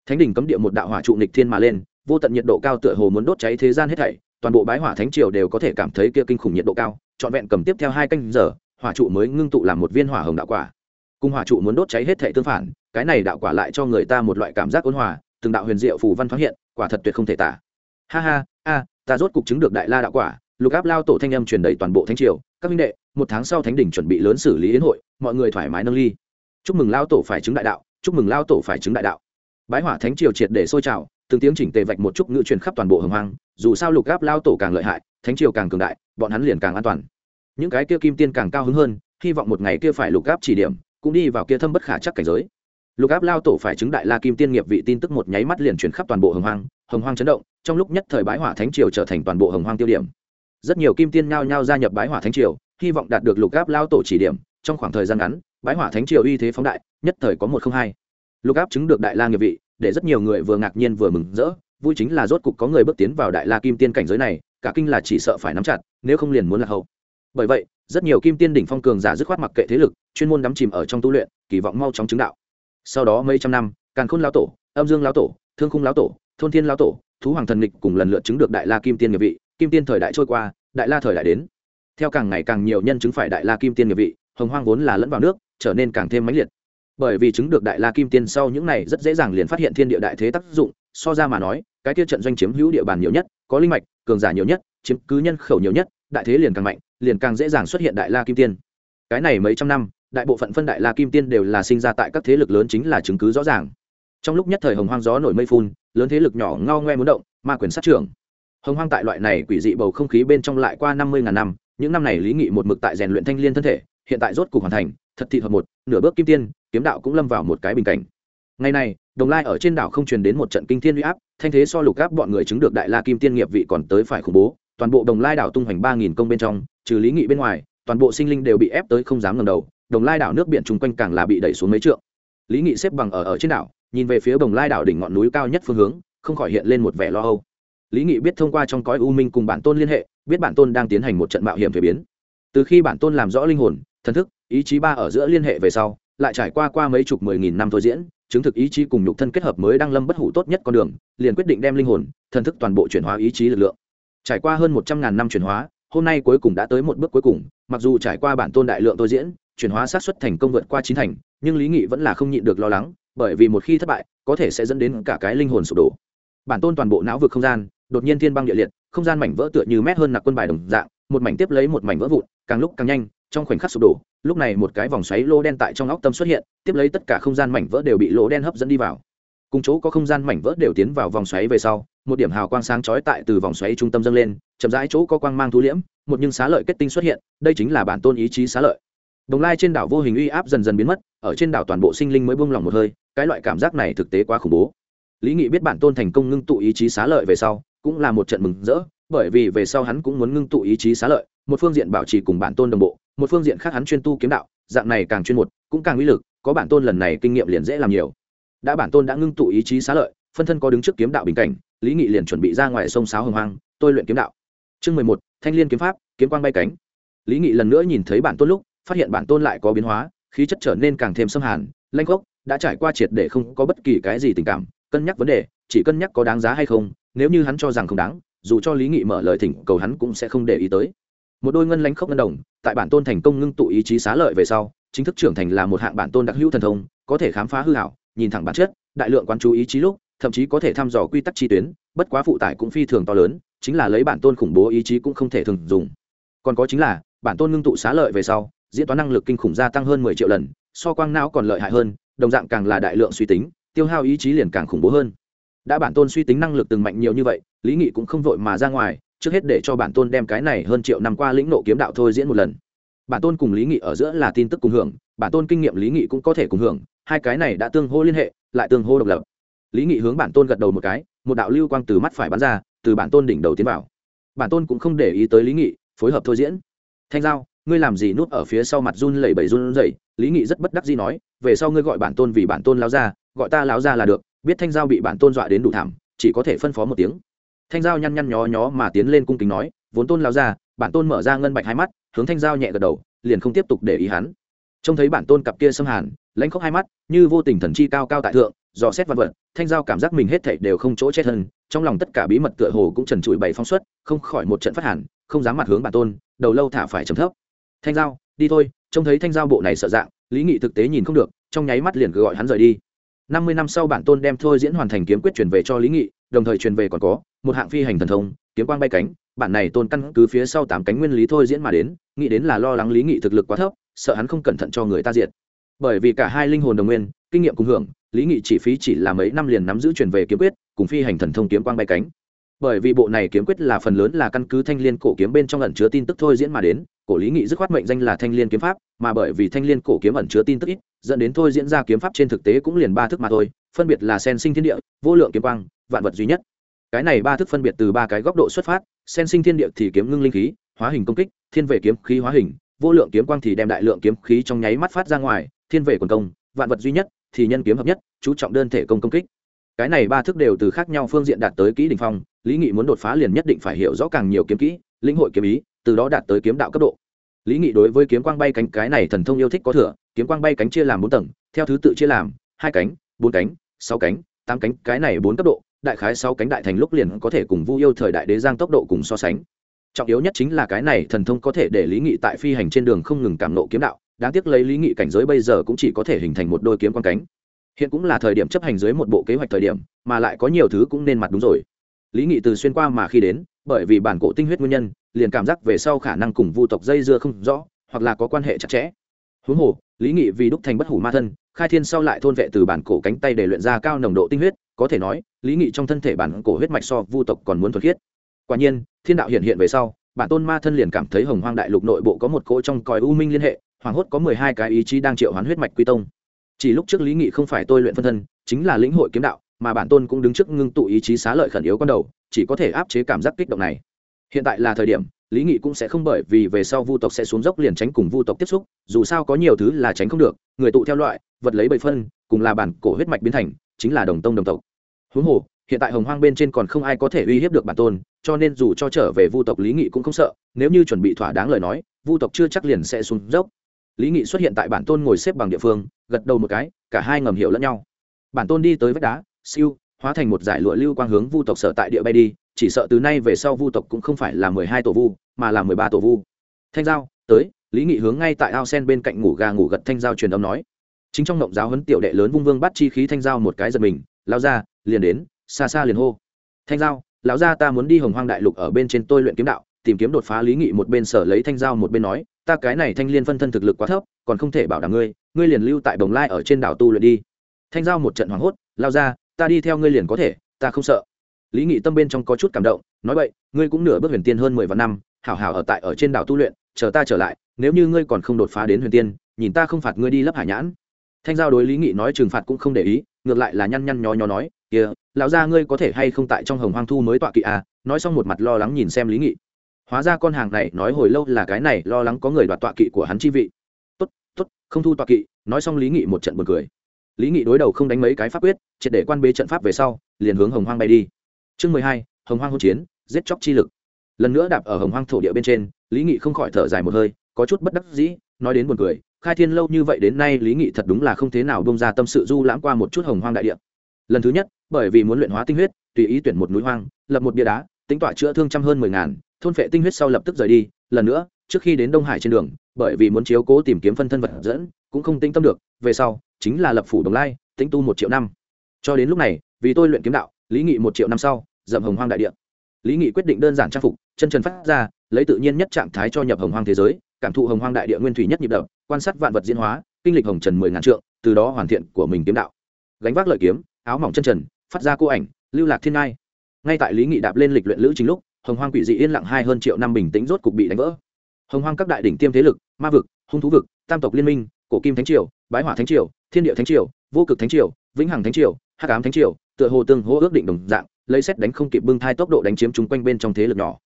Thánh đỉnh cấm địa một đạo hỏa trụ nịch thiên mà lên, vô tận nhiệt độ cao tựa hồ muốn đốt cháy thế gian hết thảy, toàn bộ bái hỏa thánh triều đều có thể cảm thấy kia kinh khủng nhiệt độ cao, trọn vẹn cầm tiếp theo hai canh giờ hỏa trụ mới ngưng tụ làm một viên hỏa hồng đạo quả. Cùng hỏa trụ muốn đốt cháy hết thể tương phản, cái này đạo quả lại cho người ta một loại cảm giác ôn hòa, từng đạo huyền diệu phù văn thoáng hiện, quả thật tuyệt không thể tả. Ha ha, a, ta rốt cục chứng được đại la đạo quả. Lục áp lao tổ thanh âm truyền đầy toàn bộ thánh triều. Các minh đệ, một tháng sau thánh đỉnh chuẩn bị lớn xử lý yến hội, mọi người thoải mái nâng ly. Chúc mừng lao tổ phải chứng đại đạo, chúc mừng lao tổ phải chứng đại đạo. Bái hỏa thánh triều triệt để sôi trào, từng tiếng chỉnh tề vạch một chút ngữ truyền khắp toàn bộ hồng hoang. Dù sao lục áp lao tổ càng lợi hại, thánh triều càng cường đại, bọn hắn liền càng an toàn những cái kia kim tiên càng cao hứng hơn, hy vọng một ngày kia phải lục áp chỉ điểm, cũng đi vào kia thâm bất khả chắc cảnh giới. Lục áp lao tổ phải chứng đại la kim tiên nghiệp vị tin tức một nháy mắt liền chuyển khắp toàn bộ hồng hoang hồng hoang chấn động, trong lúc nhất thời bái hỏa thánh triều trở thành toàn bộ hồng hoang tiêu điểm. Rất nhiều kim tiên nhao nhao gia nhập bái hỏa thánh triều, hy vọng đạt được lục áp lao tổ chỉ điểm, trong khoảng thời gian ngắn, bái hỏa thánh triều uy thế phóng đại, nhất thời có một không hai. Lục áp chứng được đại la nghiệp vị, để rất nhiều người vừa ngạc nhiên vừa mừng rỡ, vui chính là rốt cục có người bước tiến vào đại la kim tiên cảnh giới này, cả kinh là chỉ sợ phải nắm chặt, nếu không liền muốn là hậu bởi vậy, rất nhiều kim tiên đỉnh phong cường giả dứt khoát mặc kệ thế lực, chuyên môn đắm chìm ở trong tu luyện, kỳ vọng mau chóng chứng đạo. Sau đó mấy trăm năm, càn khôn lão tổ, âm dương lão tổ, thương khung lão tổ, thôn thiên lão tổ, thú hoàng thần lịch cùng lần lượt chứng được đại la kim tiên nghiệp vị, kim tiên thời đại trôi qua, đại la thời đại đến. Theo càng ngày càng nhiều nhân chứng phải đại la kim tiên nghiệp vị, hồng hoang vốn là lẫn vào nước, trở nên càng thêm mãnh liệt. Bởi vì chứng được đại la kim tiên sau những này rất dễ dàng liền phát hiện thiên địa đại thế tác dụng, so ra mà nói, cái tiêu trận doanh chiếm hữu địa bàn nhiều nhất, có linh mạch, cường giả nhiều nhất, chiếm cứ nhân khẩu nhiều nhất, đại thế liền càng mạnh liền càng dễ dàng xuất hiện đại la kim tiên. Cái này mấy trăm năm, đại bộ phận phân đại la kim tiên đều là sinh ra tại các thế lực lớn chính là chứng cứ rõ ràng. Trong lúc nhất thời hồng hoang gió nổi mây phun, lớn thế lực nhỏ ngao ngoe muốn động, ma quyền sát trưởng. Hồng hoang tại loại này quỷ dị bầu không khí bên trong lại qua năm mươi ngàn năm, những năm này lý nghị một mực tại rèn luyện thanh l i ê n thân thể, hiện tại rốt cục hoàn thành, thật thị hợp một, nửa bước kim tiên, kiếm đạo cũng lâm vào một cái bình cảnh. Ngày này, đồng lai ở trên đảo không truyền đến một trận kinh thiên huy áp, thanh thế so lục áp bọn người chứng được đại la kim tiên nghiệp vị còn tới phải khủng bố, toàn bộ đồng lai đảo tung hoành ba nghìn công bên trong trừ lý nghị bên ngoài, toàn bộ sinh linh đều bị ép tới không dám ngầm đầu, đồng lai đảo nước biển chung quanh càng là bị đẩy xuống mấy trượng. Lý nghị xếp bằng ở ở trên đảo, nhìn về phía đồng lai đảo đỉnh ngọn núi cao nhất phương hướng, không khỏi hiện lên một vẻ lo âu. Lý nghị biết thông qua trong cõi u minh cùng bản tôn liên hệ, biết bản tôn đang tiến hành một trận mạo hiểm thuế biến. Từ khi bản tôn làm rõ linh hồn, thần thức, ý chí ba ở giữa liên hệ về sau, lại trải qua qua mấy chục mười nghìn năm thôi diễn, chứng thực ý chí cùng nhục thân kết hợp mới đang lâm bất hủ tốt nhất con đường, liền quyết định đem linh hồn, thần thức toàn bộ chuyển hóa ý chí lực lượng. Trải qua hơn một trăm ngàn năm chuyển hóa hôm nay cuối cùng đã tới một bước cuối cùng, mặc dù trải qua bản tôn đại lượng tôi diễn, chuyển hóa sát xuất thành công vượt qua chín thành, nhưng lý nghị vẫn là không nhịn được lo lắng, bởi vì một khi thất bại, có thể sẽ dẫn đến cả cái linh hồn sụp đổ. Bản tôn toàn bộ não vực không gian, đột nhiên thiên băng địa liệt, không gian mảnh vỡ tựa như mét hơn nặc quân bài đồng dạng, một mảnh tiếp lấy một mảnh vỡ vụn, càng lúc càng nhanh, trong khoảnh khắc sụp đổ, lúc này một cái vòng xoáy lô đen tại trong óc tâm xuất hiện, tiếp lấy tất cả không gian mảnh vỡ đều bị lỗ đen hấp dẫn đi vào. Cùng chỗ có không gian mảnh vỡ đều tiến vào vòng xoáy về sau một điểm hào quang sáng chói tại từ vòng xoáy trung tâm dâng lên, chậm rãi chỗ có quang mang thu liễm, một nhưng xá lợi kết tinh xuất hiện, đây chính là bản tôn ý chí xá lợi. Đồng lai trên đảo vô hình uy áp dần dần biến mất, ở trên đảo toàn bộ sinh linh mới buông lỏng một hơi, cái loại cảm giác này thực tế quá khủng bố. Lý nghị biết bản tôn thành công ngưng tụ ý chí xá lợi về sau, cũng là một trận mừng rỡ, bởi vì về sau hắn cũng muốn ngưng tụ ý chí xá lợi, một phương diện bảo trì cùng bản tôn đồng bộ, một phương diện khác hắn chuyên tu kiếm đạo, dạng này càng chuyên một, cũng càng uy lực, có bản tôn lần này kinh nghiệm liền dễ làm nhiều. Đã bản tôn đã ngưng tụ ý chí xá lợi, phân thân có đứng trước kiếm đạo bình cảnh lý nghị liền chuẩn bị ra ngoài sông sáo hồng hoang, tôi luyện kiếm đạo. Chương mười một, thanh l i ê n kiếm pháp, kiếm quang bay cánh. Lý nghị lần nữa nhìn thấy bản tôn lúc, phát hiện bản tôn lại có biến hóa, khí chất trở nên càng thêm xâm hàn, lanh gốc đã trải qua triệt để không có bất kỳ cái gì tình cảm, cân nhắc vấn đề, chỉ cân nhắc có đáng giá hay không, nếu như hắn cho rằng không đáng, dù cho lý nghị mở lời thỉnh cầu hắn cũng sẽ không để ý tới. Một đôi ngân lãnh khốc ngân đồng, tại bản tôn thành công ngưng tụ ý chí xá lợi về sau, chính thức trưởng thành là một hạng bản tôn đặc hữu thần thông, có thể khám phá hư hảo nhìn thẳng bản chất, đại lượng quán chú ý chí lúc thậm chí có thể thăm dò quy tắc chi tuyến, bất quá phụ tải cũng phi thường to lớn, chính là lấy bản tôn khủng bố ý chí cũng không thể thường dùng. Còn có chính là, bản tôn ngưng tụ xá lợi về sau, diễn toán năng lực kinh khủng gia tăng hơn mười triệu lần, so quang não còn lợi hại hơn, đồng dạng càng là đại lượng suy tính, tiêu hao ý chí liền càng khủng bố hơn. Đã bản tôn suy tính năng lực từng mạnh nhiều như vậy, lý nghị cũng không vội mà ra ngoài, trước hết để cho bản tôn đem cái này hơn triệu năm qua lĩnh nộ kiếm đạo thôi diễn một lần. Bản tôn cùng lý nghị ở giữa là tin tức cùng hưởng, bản tôn kinh nghiệm lý nghị cũng có thể cùng hưởng, hai cái này đã tương hô liên hệ, lại tương hô độc lập lý nghị hướng bản tôn gật đầu một cái, một đạo lưu quang từ mắt phải bắn ra, từ bản tôn đỉnh đầu tiến vào. Bản tôn cũng không để ý tới lý nghị, phối hợp thôi diễn. Thanh giao, ngươi làm gì núp ở phía sau mặt run lẩy bẩy run rẩy? Lý nghị rất bất đắc dĩ nói, về sau ngươi gọi bản tôn vì bản tôn láo ra, gọi ta láo ra là được, biết thanh giao bị bản tôn dọa đến đủ thảm, chỉ có thể phân phó một tiếng. Thanh giao nhăn nhăn nhó nhó mà tiến lên cung kính nói, vốn tôn láo ra. Bản tôn mở ra ngân bạch hai mắt, hướng thanh giao nhẹ gật đầu, liền không tiếp tục để ý hắn. Trông thấy bản tôn cặp kia xâm hàn, lãnh khóc hai mắt, như vô tình thần chi cao cao tại thượng dò xét văn vật thanh giao cảm giác mình hết thảy đều không chỗ chết hơn trong lòng tất cả bí mật tựa hồ cũng trần trụi bày phóng xuất không khỏi một trận phát hẳn, không dám mặt hướng bản tôn đầu lâu thả phải trầm thấp. Thanh giao đi thôi trông thấy thanh giao bộ này sợ dạng lý nghị thực tế nhìn không được trong nháy mắt liền cứ gọi hắn rời đi. Năm mươi năm sau bản tôn đem thôi diễn hoàn thành kiếm quyết truyền về cho lý nghị đồng thời truyền về còn có một hạng phi hành thần thông kiếm quang bay cánh bản này tôn căn cứ phía sau tám cánh nguyên lý thôi diễn mà đến nghĩ đến là lo lắng lý nghị thực lực quá thấp sợ hắn không cẩn thận cho người ta diệt. Bởi vì cả hai linh hồn đồng nguyên kinh nghiệm cùng hưởng, lý nghị chỉ phí chỉ là mấy năm liền nắm giữ truyền về kiếm quyết, cùng phi hành thần thông kiếm quang bay cánh. Bởi vì bộ này kiếm quyết là phần lớn là căn cứ thanh liên cổ kiếm bên trong ẩn chứa tin tức thôi diễn mà đến, cổ lý nghị dứt khoát mệnh danh là thanh liên kiếm pháp, mà bởi vì thanh liên cổ kiếm ẩn chứa tin tức ít, dẫn đến thôi diễn ra kiếm pháp trên thực tế cũng liền ba thức mà thôi, phân biệt là sen sinh thiên địa, vô lượng kiếm quang, vạn vật duy nhất. Cái này ba thức phân biệt từ ba cái góc độ xuất phát, sen sinh thiên địa thì kiếm ngưng linh khí, hóa hình công kích, thiên về kiếm khí hóa hình, vô lượng kiếm quang thì đem đại lượng kiếm khí trong nháy mắt phát ra ngoài, thiên về quần công, vạn vật duy nhất thì nhân kiếm hợp nhất, chú trọng đơn thể công công kích. Cái này ba thức đều từ khác nhau phương diện đạt tới kỹ đình phong, lý nghị muốn đột phá liền nhất định phải hiểu rõ càng nhiều kiếm kỹ, lĩnh hội kiếm ý, từ đó đạt tới kiếm đạo cấp độ. Lý nghị đối với kiếm quang bay cánh, cái này thần thông yêu thích có thừa, kiếm quang bay cánh chia làm bốn tầng, theo thứ tự chia làm, hai cánh, bốn cánh, sáu cánh, tám cánh, cái này bốn cấp độ, đại khái sáu cánh đại thành lúc liền có thể cùng vu yêu thời đại đế giang tốc độ cùng so sánh. Trọng yếu nhất chính là cái này thần thông có thể để lý nghị tại phi hành trên đường không ngừng cảm nộ kiếm đạo đáng tiếc lấy lý nghị cảnh giới bây giờ cũng chỉ có thể hình thành một đôi kiếm quan cánh. Hiện cũng là thời điểm chấp hành dưới một bộ kế hoạch thời điểm, mà lại có nhiều thứ cũng nên mặt đúng rồi. Lý nghị từ xuyên qua mà khi đến, bởi vì bản cổ tinh huyết nguyên nhân, liền cảm giác về sau khả năng cùng vu tộc dây dưa không rõ, hoặc là có quan hệ chặt chẽ. Huống hồ, lý nghị vì đúc thành bất hủ ma thân, khai thiên sau lại thôn vệ từ bản cổ cánh tay để luyện ra cao nồng độ tinh huyết, có thể nói, lý nghị trong thân thể bản cổ huyết mạch so vu tộc còn muốn thuật khiết. Quả nhiên, thiên đạo hiện hiện về sau, bản tôn ma thân liền cảm thấy hồng hoang đại lục nội bộ có một cỗ trong còi u minh liên hệ hoàng hốt có mười hai cái ý chí đang triệu hoán huyết mạch quy tông. Chỉ lúc trước lý nghị không phải tôi luyện phân thân, chính là lĩnh hội kiếm đạo, mà bản tôn cũng đứng trước ngưng tụ ý chí xá lợi khẩn yếu con đầu, chỉ có thể áp chế cảm giác kích động này. Hiện tại là thời điểm, lý nghị cũng sẽ không bởi vì về sau vu tộc sẽ xuống dốc liền tránh cùng vu tộc tiếp xúc, dù sao có nhiều thứ là tránh không được, người tụ theo loại, vật lấy bậy phân, cùng là bản cổ huyết mạch biến thành, chính là đồng tông đồng tộc. Huống hồ, hiện tại hồng hoang bên trên còn không ai có thể uy hiếp được bản tôn, cho nên dù cho trở về vu tộc lý nghị cũng không sợ, nếu như chuẩn bị thỏa đáng lời nói, vu tộc chưa chắc liền sẽ xuống dốc lý nghị xuất hiện tại bản tôn ngồi xếp bằng địa phương, gật đầu một cái, cả hai ngầm hiểu lẫn nhau. Bản tôn đi tới vách đá, siêu, hóa thành một giải lụa lưu quang hướng vu tộc sở tại địa bay đi, chỉ sợ từ nay về sau vu tộc cũng không phải là mười hai tổ vu, mà là mười ba tổ vu. Thanh giao, tới, lý nghị hướng ngay tại ao sen bên cạnh ngủ gà ngủ gật thanh giao truyền âm nói. Chính trong mộng giáo huấn tiểu đệ lớn vung vương bắt chi khí thanh giao một cái giật mình lao ra liền đến, xa xa liền hô. Thanh giao, lão gia ta muốn đi hồng hoang đại lục ở bên trên tôi luyện kiếm đạo, tìm kiếm đột phá lý nghị một bên sở lấy thanh giao một bên nói ta cái này thanh liên phân thân thực lực quá thấp, còn không thể bảo đảm ngươi ngươi liền lưu tại đồng lai ở trên đảo tu luyện đi. Thanh giao một trận hoảng hốt, lao ra, ta đi theo ngươi liền có thể, ta không sợ. Lý nghị tâm bên trong có chút cảm động, nói vậy, ngươi cũng nửa bước huyền tiên hơn mười vạn năm, hảo hảo ở tại ở trên đảo tu luyện, chờ ta trở lại, nếu như ngươi còn không đột phá đến huyền tiên, nhìn ta không phạt ngươi đi lấp hải nhãn. Thanh giao đối lý nghị nói trừng phạt cũng không để ý, ngược lại là nhăn nhăn nhó nhó nói kia lão gia ngươi có thể hay không tại trong hồng hoang thu mới tọa kỵ à? Nói xong một mặt lo lắng nhìn xem lý nghị hóa ra con hàng này nói hồi lâu là cái này, lo lắng có người đoạt tọa kỵ của hắn chi vị. Tốt tốt, không thu tọa kỵ, nói xong lý nghị một trận buồn cười. Lý nghị đối đầu không đánh mấy cái pháp quyết, triệt để quan bế trận pháp về sau, liền hướng hồng hoang bay đi. Chương mười hai, hồng hoang hỗn chiến, giết chóc chi lực. Lần nữa đạp ở hồng hoang thổ địa bên trên, lý nghị không khỏi thở dài một hơi, có chút bất đắc dĩ, nói đến buồn cười, khai thiên lâu như vậy đến nay lý nghị thật đúng là không thế nào bông ra tâm sự du lãng qua một chút hồng hoang đại địa. Lần thứ nhất, bởi vì muốn luyện hóa tinh huyết, tùy ý tuyển một núi hoang, lập một bia đá, tính tọa chữa thương trăm hơn mười ngàn thôn phệ tinh huyết sau lập tức rời đi, lần nữa, trước khi đến đông hải trên đường, bởi vì muốn chiếu cố tìm kiếm phân thân vật dẫn, cũng không tinh tâm được, về sau, chính là lập phủ đồng lai tính tu một triệu năm. Cho đến lúc này, vì tôi luyện kiếm đạo, lý nghị một triệu năm sau, dậm hồng hoang đại địa. Lý nghị quyết định đơn giản trang phục, chân trần phát ra, lấy tự nhiên nhất trạng thái cho nhập hồng hoang thế giới, cảm thụ hồng hoang đại địa nguyên thủy nhất nhịp đập, quan sát vạn vật diễn hóa, kinh lịch hồng trần mười ngàn trượng, từ đó hoàn thiện của mình kiếm đạo. Gánh vác lợi kiếm, áo mỏng chân trần, phát ra cô ảnh, lưu lạc thiên ngai. Ngay tại lý nghị đạp lên lịch luyện lữ chính lúc hồng hoang quỷ dị yên lặng hai hơn triệu năm bình tĩnh rốt cục bị đánh vỡ. Hồng hoang các đại đỉnh tiêm thế lực, ma vực, hung thú vực, tam tộc liên minh, cổ kim thánh triều, bái hỏa thánh triều, thiên địa thánh triều, vô cực thánh triều, vĩnh hằng thánh triều, hắc ám thánh triều, tựa hồ tương hô ước định đồng dạng, lấy xét đánh không kịp bưng thai tốc độ đánh chiếm chúng quanh bên trong thế lực nhỏ.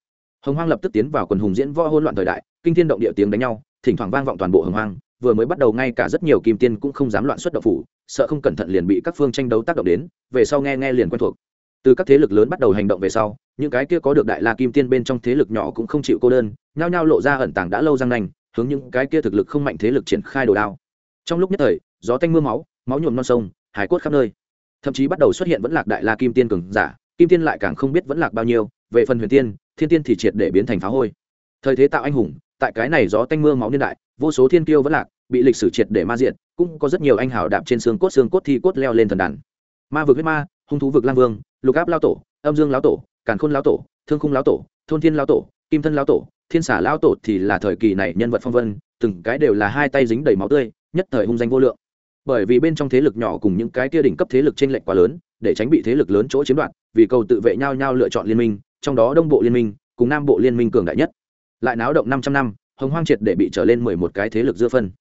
Hồng hoang lập tức tiến vào quần hùng diễn võ hôn loạn thời đại, kinh thiên động địa tiếng đánh nhau, thỉnh thoảng vang vọng toàn bộ hồng hoang, vừa mới bắt đầu ngay cả rất nhiều kim tiên cũng không dám loạn xuất độc phủ, sợ không cẩn thận liền bị các phương tranh đấu tác động đến, về sau nghe nghe liền quen thuộc. Từ các thế lực lớn bắt đầu hành động về sau những cái kia có được đại la kim tiên bên trong thế lực nhỏ cũng không chịu cô đơn nhao nhao lộ ra ẩn tàng đã lâu răng nành, hướng những cái kia thực lực không mạnh thế lực triển khai đồ đao. Trong lúc nhất thời gió tanh mưa máu máu nhuộm non sông hải cốt khắp nơi. Thậm chí bắt đầu xuất hiện vẫn lạc đại la kim tiên cường giả kim tiên lại càng không biết vẫn lạc bao nhiêu về phần huyền tiên thiên tiên thì triệt để biến thành phá hôi. Thời thế tạo anh hùng tại cái này gió tanh mưa máu niên đại vô số thiên kiêu vẫn lạc bị lịch sử triệt để ma diện cũng có rất nhiều anh hào đạp trên xương cốt xương cốt thi cốt leo lên thần đàn. Ma vực huyết ma hung thú vực lang vương lục áp lao tổ âm dương lao tổ càn khôn lão tổ, thương khung lão tổ, thôn thiên lão tổ, kim thân lão tổ, thiên xả lão tổ thì là thời kỳ này nhân vật phong vân, từng cái đều là hai tay dính đầy máu tươi, nhất thời hung danh vô lượng. Bởi vì bên trong thế lực nhỏ cùng những cái tia đỉnh cấp thế lực trên lệnh quá lớn, để tránh bị thế lực lớn chỗ chiếm đoạt, vì cầu tự vệ nhau nhau lựa chọn liên minh, trong đó đông bộ liên minh cùng nam bộ liên minh cường đại nhất. Lại náo động 500 năm, hồng hoang triệt để bị trở lên mười một cái thế lực dưa phân.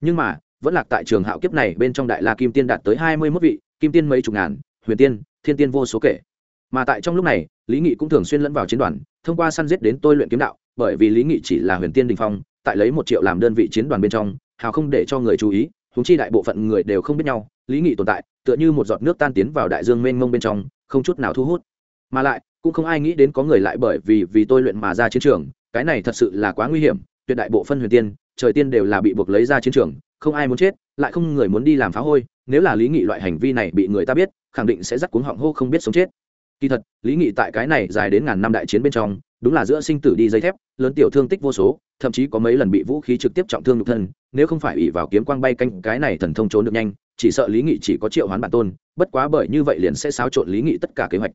Nhưng mà, vẫn lạc tại trường hạo kiếp này bên trong đại la kim tiên đạt tới hai mươi 21 vị, kim tiên mấy chục ngàn, huyền tiên, thiên tiên vô số kể mà tại trong lúc này, lý nghị cũng thường xuyên lẫn vào chiến đoàn, thông qua săn giết đến tôi luyện kiếm đạo, bởi vì lý nghị chỉ là huyền tiên đình phong, tại lấy một triệu làm đơn vị chiến đoàn bên trong, hào không để cho người chú ý húng chi đại bộ phận người đều không biết nhau, lý nghị tồn tại, tựa như một giọt nước tan tiến vào đại dương mênh mông bên trong, không chút nào thu hút. Mà lại, cũng không ai nghĩ đến có người lại bởi vì vì tôi luyện mà ra chiến trường, cái này thật sự là quá nguy hiểm, tuyệt đại bộ phân huyền tiên, trời tiên đều là bị buộc lấy ra chiến trường, không ai muốn chết, lại không người muốn đi làm phá hôi, nếu là lý nghị loại hành vi này bị người ta biết, khẳng định sẽ dắt cuống họng hô không biết sống chết kỳ thật, lý nghị tại cái này dài đến ngàn năm đại chiến bên trong, đúng là giữa sinh tử đi dây thép, lớn tiểu thương tích vô số, thậm chí có mấy lần bị vũ khí trực tiếp trọng thương nhục thân, nếu không phải ủy vào kiếm quang bay canh, cái này thần thông trốn được nhanh, chỉ sợ lý nghị chỉ có triệu hoán bản tôn, bất quá bởi như vậy liền sẽ xáo trộn lý nghị tất cả kế hoạch.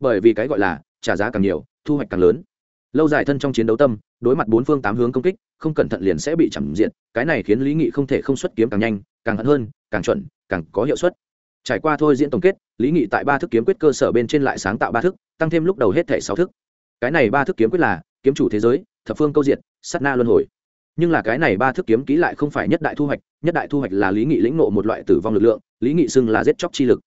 Bởi vì cái gọi là, trả giá càng nhiều, thu hoạch càng lớn. Lâu dài thân trong chiến đấu tâm, đối mặt bốn phương tám hướng công kích, không cẩn thận liền sẽ bị chậm diện, cái này khiến lý nghị không thể không xuất kiếm càng nhanh, càng hận hơn, càng chuẩn, càng có hiệu suất trải qua thôi diễn tổng kết, lý nghị tại ba thức kiếm quyết cơ sở bên trên lại sáng tạo ba thức, tăng thêm lúc đầu hết thể sáu thức. Cái này ba thức kiếm quyết là kiếm chủ thế giới, thập phương câu diện sắt na luân hồi. Nhưng là cái này ba thức kiếm ký lại không phải nhất đại thu hoạch, nhất đại thu hoạch là lý nghị lĩnh nộ một loại tử vong lực lượng, lý nghị xưng là giết chóc chi lực.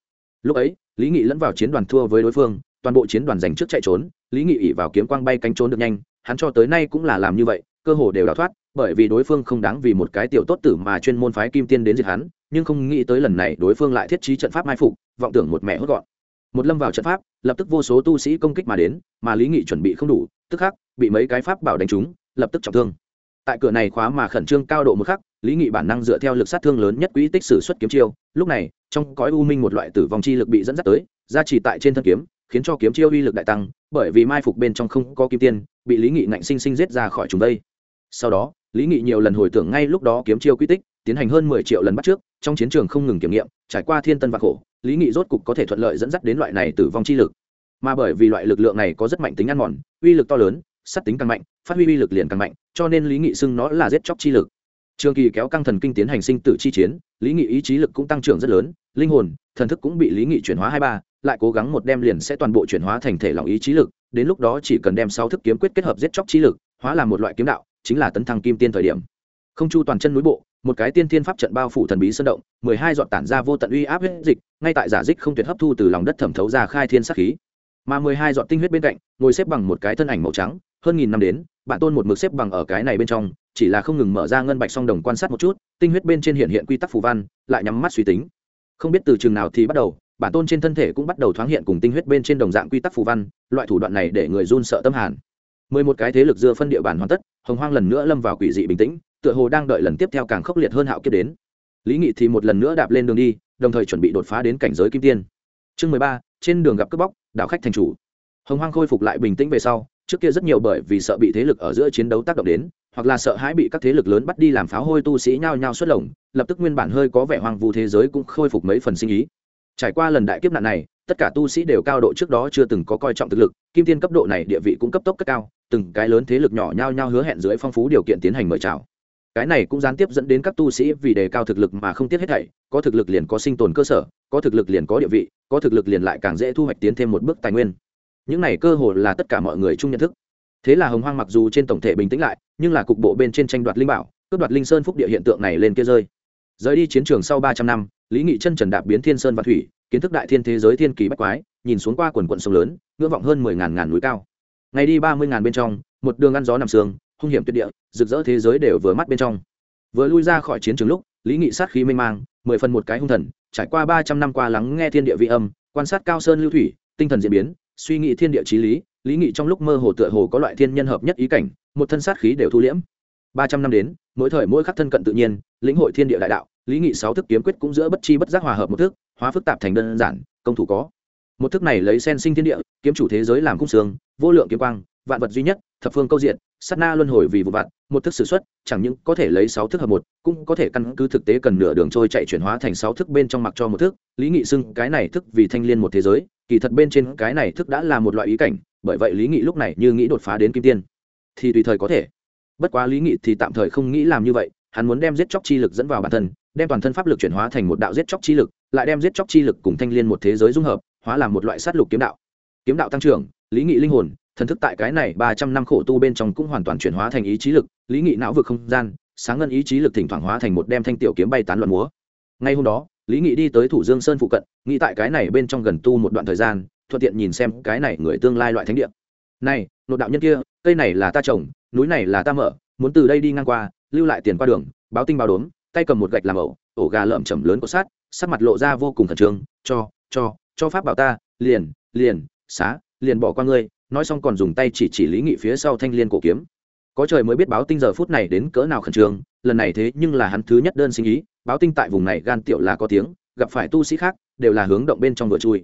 Lúc ấy, lý nghị lẫn vào chiến đoàn thua với đối phương, toàn bộ chiến đoàn giành trước chạy trốn, lý nghị ỉ vào kiếm quang bay cánh trốn được nhanh, hắn cho tới nay cũng là làm như vậy, cơ hồ đều đào thoát, bởi vì đối phương không đáng vì một cái tiểu tốt tử mà chuyên môn phái kim tiên đến diệt hắn nhưng không nghĩ tới lần này đối phương lại thiết trí trận pháp mai phục, vọng tưởng một mẹ hốt gọn. Một lâm vào trận pháp, lập tức vô số tu sĩ công kích mà đến, mà lý nghị chuẩn bị không đủ, tức khắc, bị mấy cái pháp bảo đánh trúng, lập tức trọng thương. Tại cửa này khóa mà khẩn trương cao độ một khắc, lý nghị bản năng dựa theo lực sát thương lớn nhất quỹ tích sử xuất kiếm chiêu, lúc này, trong cõi u minh một loại tử vong chi lực bị dẫn dắt tới ra chỉ tại trên thân kiếm, khiến cho kiếm chiêu uy lực đại tăng, bởi vì mai phục bên trong không có kim tiên, bị lý nghị ngạnh sinh sinh giết ra khỏi chúng đây sau đó, lý nghị nhiều lần hồi tưởng ngay lúc đó kiếm chiêu quy tích, tiến hành hơn mười triệu lần bắt trước trong chiến trường không ngừng kiểm nghiệm, trải qua thiên tân và khổ, lý nghị rốt cục có thể thuận lợi dẫn dắt đến loại này tử vong chi lực. Mà bởi vì loại lực lượng này có rất mạnh tính ăn mòn, uy lực to lớn sắt tính càng mạnh, phát huy uy lực liền càng mạnh, cho nên lý nghị xưng nó là giết chóc chi lực. Trường kỳ kéo căng thần kinh tiến hành sinh tử chi chiến, lý nghị ý chí lực cũng tăng trưởng rất lớn, linh hồn, thần thức cũng bị lý nghị chuyển hóa hai ba, lại cố gắng một đem liền sẽ toàn bộ chuyển hóa thành thể lòng ý chí lực, đến lúc đó chỉ cần đem sáu thức kiếm quyết kết hợp giết chóc chi lực, hóa làm một loại kiếm đạo, chính là tấn thăng kim tiên thời điểm. Không chu toàn chân núi bộ một cái tiên thiên pháp trận bao phủ thần bí sơn động, mười hai dọn tản ra vô tận uy áp huyết dịch, ngay tại giả dích không tuyệt hấp thu từ lòng đất thẩm thấu ra khai thiên sát khí. Mà mười hai dọn tinh huyết bên cạnh, ngồi xếp bằng một cái thân ảnh màu trắng, hơn nghìn năm đến, bạn tôn một mực xếp bằng ở cái này bên trong, chỉ là không ngừng mở ra ngân bạch song đồng quan sát một chút, tinh huyết bên trên hiện hiện quy tắc phù văn, lại nhắm mắt suy tính. Không biết từ chừng nào thì bắt đầu bản tôn trên thân thể cũng bắt đầu thoáng hiện cùng tinh huyết bên trên đồng dạng quy tắc phù văn, loại thủ đoạn này để người run sợ tâm hàn. Mười một cái thế lực dưa phân địa bản hoàn tất, hồng hoang lần nữa lâm vào quỷ dị bình tĩnh tựa hồ đang đợi lần tiếp theo càng khốc liệt hơn hạo kiếp đến. Lý nghị thì một lần nữa đạp lên đường đi, đồng thời chuẩn bị đột phá đến cảnh giới kim tiên. Chương mười ba, trên đường gặp cướp bóc, đảo khách thành chủ. Hồng hoang khôi phục lại bình tĩnh về sau, trước kia rất nhiều bởi vì sợ bị thế lực ở giữa chiến đấu tác động đến, hoặc là sợ hãi bị các thế lực lớn bắt đi làm pháo hôi tu sĩ nhao nhao xuất lồng, lập tức nguyên bản hơi có vẻ hoang vu thế giới cũng khôi phục mấy phần sinh ý. Trải qua lần đại kiếp nạn này, tất cả tu sĩ đều cao độ trước đó chưa từng có coi trọng thực lực, kim tiên cấp độ này địa vị cũng cấp tốc cấp cao, từng cái lớn thế lực nhỏ nhao nhao hứa hẹn dưới phong phú điều kiện tiến hành mời chào cái này cũng gián tiếp dẫn đến các tu sĩ vì đề cao thực lực mà không tiếc hết thảy, có thực lực liền có sinh tồn cơ sở, có thực lực liền có địa vị, có thực lực liền lại càng dễ thu hoạch tiến thêm một bước tài nguyên. Những này cơ hội là tất cả mọi người chung nhận thức. Thế là hồng hoang mặc dù trên tổng thể bình tĩnh lại, nhưng là cục bộ bên trên tranh đoạt linh bảo, cướp đoạt linh sơn phúc địa hiện tượng này lên kia rơi. Rời đi chiến trường sau ba trăm năm, lý nghị chân trần đạp biến thiên sơn và thủy, kiến thức đại thiên thế giới thiên kỳ bách quái, nhìn xuống qua quần quận sông lớn, ngưỡng vọng hơn mười ngàn ngàn núi cao. Ngày đi ba mươi ngàn bên trong, một đường ăn gió nằm sương hung hiểm tuyệt địa, rực rỡ thế giới đều vừa mắt bên trong. Vừa lui ra khỏi chiến trường lúc, lý nghị sát khí mênh mang, mười phần một cái hung thần, trải qua ba trăm năm qua lắng nghe thiên địa vị âm, quan sát cao sơn lưu thủy, tinh thần diễn biến, suy nghĩ thiên địa trí lý lý nghị trong lúc mơ hồ tựa hồ có loại thiên nhân hợp nhất ý cảnh, một thân sát khí đều thu liễm. Ba trăm năm đến, mỗi thời mỗi khắc thân cận tự nhiên, lĩnh hội thiên địa đại đạo, lý nghị sáu thức kiếm quyết cũng giữa bất chi bất giác hòa hợp một thức, hóa phức tạp thành đơn giản, công thủ có. Một thức này lấy sen sinh thiên địa, kiếm chủ thế giới làm cung sướng vô lượng kiếm quang vạn vật duy nhất, thập phương câu diện, sát na luân hồi vì vụ vặt, một thức sử xuất, chẳng những có thể lấy sáu thức hợp một, cũng có thể căn cứ thực tế cần nửa đường trôi chạy chuyển hóa thành sáu thức bên trong mặc cho một thức. Lý nghị xưng cái này thức vì thanh liên một thế giới, kỳ thật bên trên cái này thức đã là một loại ý cảnh, bởi vậy lý nghị lúc này như nghĩ đột phá đến kim tiên. Thì tùy thời có thể. Bất quá lý nghị thì tạm thời không nghĩ làm như vậy, hắn muốn đem giết chóc chi lực dẫn vào bản thân, đem toàn thân pháp lực chuyển hóa thành một đạo giết chóc chi lực, lại đem giết chóc chi lực cùng thanh liên một thế giới dung hợp, hóa làm một loại sát lục kiếm đạo. Kiếm đạo tăng trưởng, lý nghị linh hồn thần thức tại cái này ba trăm năm khổ tu bên trong cũng hoàn toàn chuyển hóa thành ý chí lực, lý nghị não vực không gian, sáng ngân ý chí lực thỉnh thoảng hóa thành một đem thanh tiểu kiếm bay tán loạn múa. Ngay hôm đó, lý nghị đi tới thủ dương sơn phụ cận, nghĩ tại cái này bên trong gần tu một đoạn thời gian, thuận tiện nhìn xem cái này người tương lai loại thánh địa. Này nội đạo nhân kia, cây này là ta trồng, núi này là ta mở, muốn từ đây đi ngang qua, lưu lại tiền qua đường, báo tinh báo đốm, tay cầm một gạch làm ẩu, ổ gà lợm chầm lớn của sát, sắc mặt lộ ra vô cùng khẩn trương, cho cho cho pháp bảo ta, liền liền, xá, liền bỏ qua ngươi nói xong còn dùng tay chỉ chỉ lý nghị phía sau thanh liên cổ kiếm. Có trời mới biết báo tinh giờ phút này đến cỡ nào khẩn trương, lần này thế nhưng là hắn thứ nhất đơn sinh ý, báo tinh tại vùng này gan tiểu là có tiếng, gặp phải tu sĩ khác, đều là hướng động bên trong vừa chui.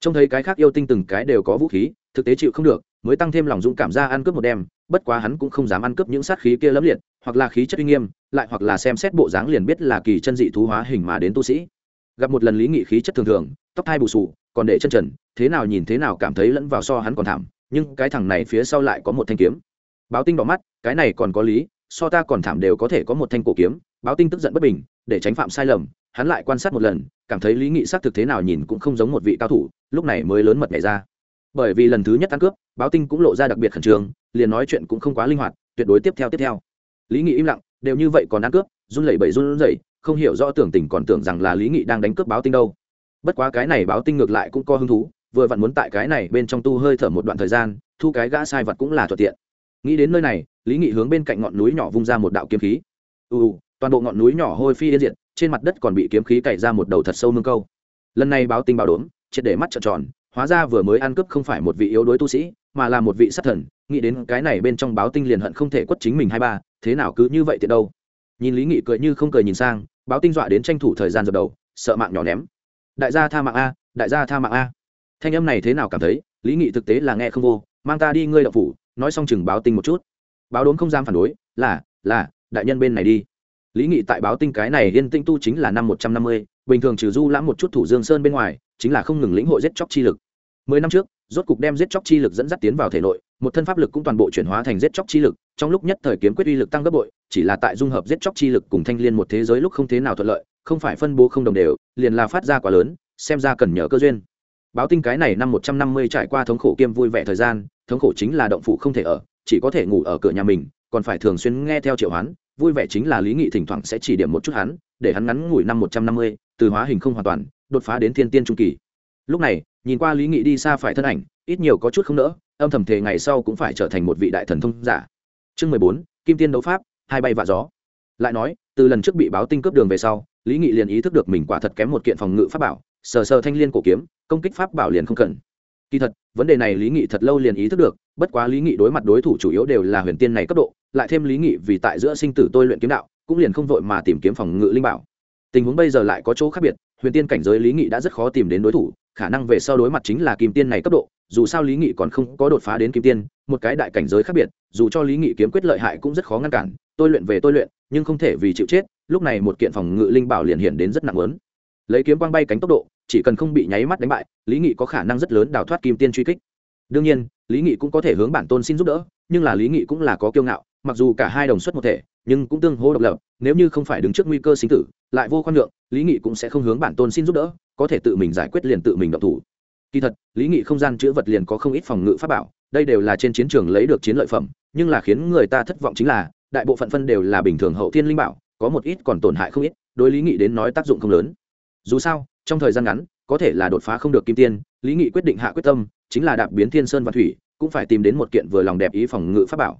Trông thấy cái khác yêu tinh từng cái đều có vũ khí, thực tế chịu không được, mới tăng thêm lòng dũng cảm ra ăn cướp một đêm, bất quá hắn cũng không dám ăn cướp những sát khí kia lẫm liệt, hoặc là khí chất uy nghiêm, lại hoặc là xem xét bộ dáng liền biết là kỳ chân dị thú hóa hình mà đến tu sĩ. Gặp một lần lý nghị khí chất thường thường, tóc thai bù sù, còn để chân trần, thế nào nhìn thế nào cảm thấy lẫn vào so hắn còn thảm nhưng cái thằng này phía sau lại có một thanh kiếm. Báo tinh đỏ mắt, cái này còn có lý, so ta còn thảm đều có thể có một thanh cổ kiếm. Báo tinh tức giận bất bình, để tránh phạm sai lầm, hắn lại quan sát một lần, cảm thấy lý nghị sắc thực thế nào nhìn cũng không giống một vị cao thủ, lúc này mới lớn mật nhảy ra. Bởi vì lần thứ nhất ăn cướp, báo tinh cũng lộ ra đặc biệt khẩn trương, liền nói chuyện cũng không quá linh hoạt, tuyệt đối tiếp theo tiếp theo. Lý nghị im lặng, đều như vậy còn ăn cướp, run lẩy bẩy run lẩy không hiểu rõ tưởng tình còn tưởng rằng là lý nghị đang đánh cướp báo tinh đâu. Bất quá cái này báo tinh ngược lại cũng có hứng thú vừa vặn muốn tại cái này bên trong tu hơi thở một đoạn thời gian, thu cái gã sai vật cũng là thuận tiện. Nghĩ đến nơi này, lý nghị hướng bên cạnh ngọn núi nhỏ vung ra một đạo kiếm khí. Ù ù, toàn bộ ngọn núi nhỏ hôi phi yên diệt, trên mặt đất còn bị kiếm khí cày ra một đầu thật sâu nương câu. Lần này báo tinh báo đốm, triệt để mắt trợn tròn, hóa ra vừa mới ăn cướp không phải một vị yếu đuối tu sĩ, mà là một vị sát thần, nghĩ đến cái này bên trong báo tinh liền hận không thể quất chính mình hai ba, thế nào cứ như vậy thì đâu. Nhìn lý nghị cười như không cười nhìn sang, báo tinh dọa đến tranh thủ thời gian dập đầu, sợ mạng nhỏ ném. Đại gia tha mạng a, đại gia tha mạng a thanh âm này thế nào cảm thấy? Lý nghị thực tế là nghe không vô. Mang ta đi ngươi đậu phủ, nói xong chừng báo tinh một chút. Báo đốn không dám phản đối, là là, đại nhân bên này đi. Lý nghị tại báo tinh cái này yên tinh tu chính là năm một trăm năm mươi, bình thường trừ du lãm một chút thủ dương sơn bên ngoài, chính là không ngừng lĩnh hội giết chóc chi lực. Mười năm trước, rốt cục đem giết chóc chi lực dẫn dắt tiến vào thể nội, một thân pháp lực cũng toàn bộ chuyển hóa thành giết chóc chi lực, trong lúc nhất thời kiếm quyết uy lực tăng gấp bội, chỉ là tại dung hợp giết chóc chi lực cùng thanh liên một thế giới lúc không thế nào thuận lợi, không phải phân bố không đồng đều, liền là phát ra quá lớn, xem ra cần nhờ cơ duyên báo tinh cái này năm một trăm năm mươi trải qua thống khổ kiêm vui vẻ thời gian, thống khổ chính là động phủ không thể ở, chỉ có thể ngủ ở cửa nhà mình, còn phải thường xuyên nghe theo triệu hoán, vui vẻ chính là lý nghị thỉnh thoảng sẽ chỉ điểm một chút hắn, để hắn ngắn ngủi năm một trăm năm mươi, từ hóa hình không hoàn toàn, đột phá đến thiên tiên trung kỳ. Lúc này, nhìn qua lý nghị đi xa phải thân ảnh, ít nhiều có chút không nỡ, âm thầm thề ngày sau cũng phải trở thành một vị đại thần thông giả. Chương mười bốn, kim tiên đấu pháp, hai bay vạ gió. Lại nói, từ lần trước bị báo tinh cướp đường về sau, lý nghị liền ý thức được mình quả thật kém một kiện phòng ngự pháp bảo sờ sờ thanh liên cổ kiếm, công kích pháp bảo liền không cần. Kỳ thật, vấn đề này lý nghị thật lâu liền ý thức được, bất quá lý nghị đối mặt đối thủ chủ yếu đều là huyền tiên này cấp độ, lại thêm lý nghị vì tại giữa sinh tử tôi luyện kiếm đạo, cũng liền không vội mà tìm kiếm phòng ngự linh bảo. Tình huống bây giờ lại có chỗ khác biệt, huyền tiên cảnh giới lý nghị đã rất khó tìm đến đối thủ, khả năng về sau đối mặt chính là kim tiên này cấp độ, dù sao lý nghị còn không có đột phá đến kim tiên, một cái đại cảnh giới khác biệt, dù cho lý nghị kiếm quyết lợi hại cũng rất khó ngăn cản, tôi luyện về tôi luyện, nhưng không thể vì chịu chết, lúc này một kiện phòng ngự linh bảo liền hiện đến rất nặng lớn. Lấy kiếm quang bay cánh tốc độ chỉ cần không bị nháy mắt đánh bại, lý nghị có khả năng rất lớn đào thoát kim tiên truy kích. Đương nhiên, lý nghị cũng có thể hướng bản tôn xin giúp đỡ, nhưng là lý nghị cũng là có kiêu ngạo, mặc dù cả hai đồng xuất một thể, nhưng cũng tương hô độc lập, nếu như không phải đứng trước nguy cơ sinh tử, lại vô khoan lượng lý nghị cũng sẽ không hướng bản tôn xin giúp đỡ, có thể tự mình giải quyết liền tự mình động thủ. Kỳ thật, lý nghị không gian chữ vật liền có không ít phòng ngự pháp bảo, đây đều là trên chiến trường lấy được chiến lợi phẩm, nhưng là khiến người ta thất vọng chính là, đại bộ phận phân đều là bình thường hậu thiên linh bảo, có một ít còn tổn hại không ít, đối lý nghị đến nói tác dụng không lớn. Dù sao trong thời gian ngắn, có thể là đột phá không được kim tiên, lý nghị quyết định hạ quyết tâm, chính là đạp biến thiên sơn và thủy, cũng phải tìm đến một kiện vừa lòng đẹp ý phòng ngự pháp bảo.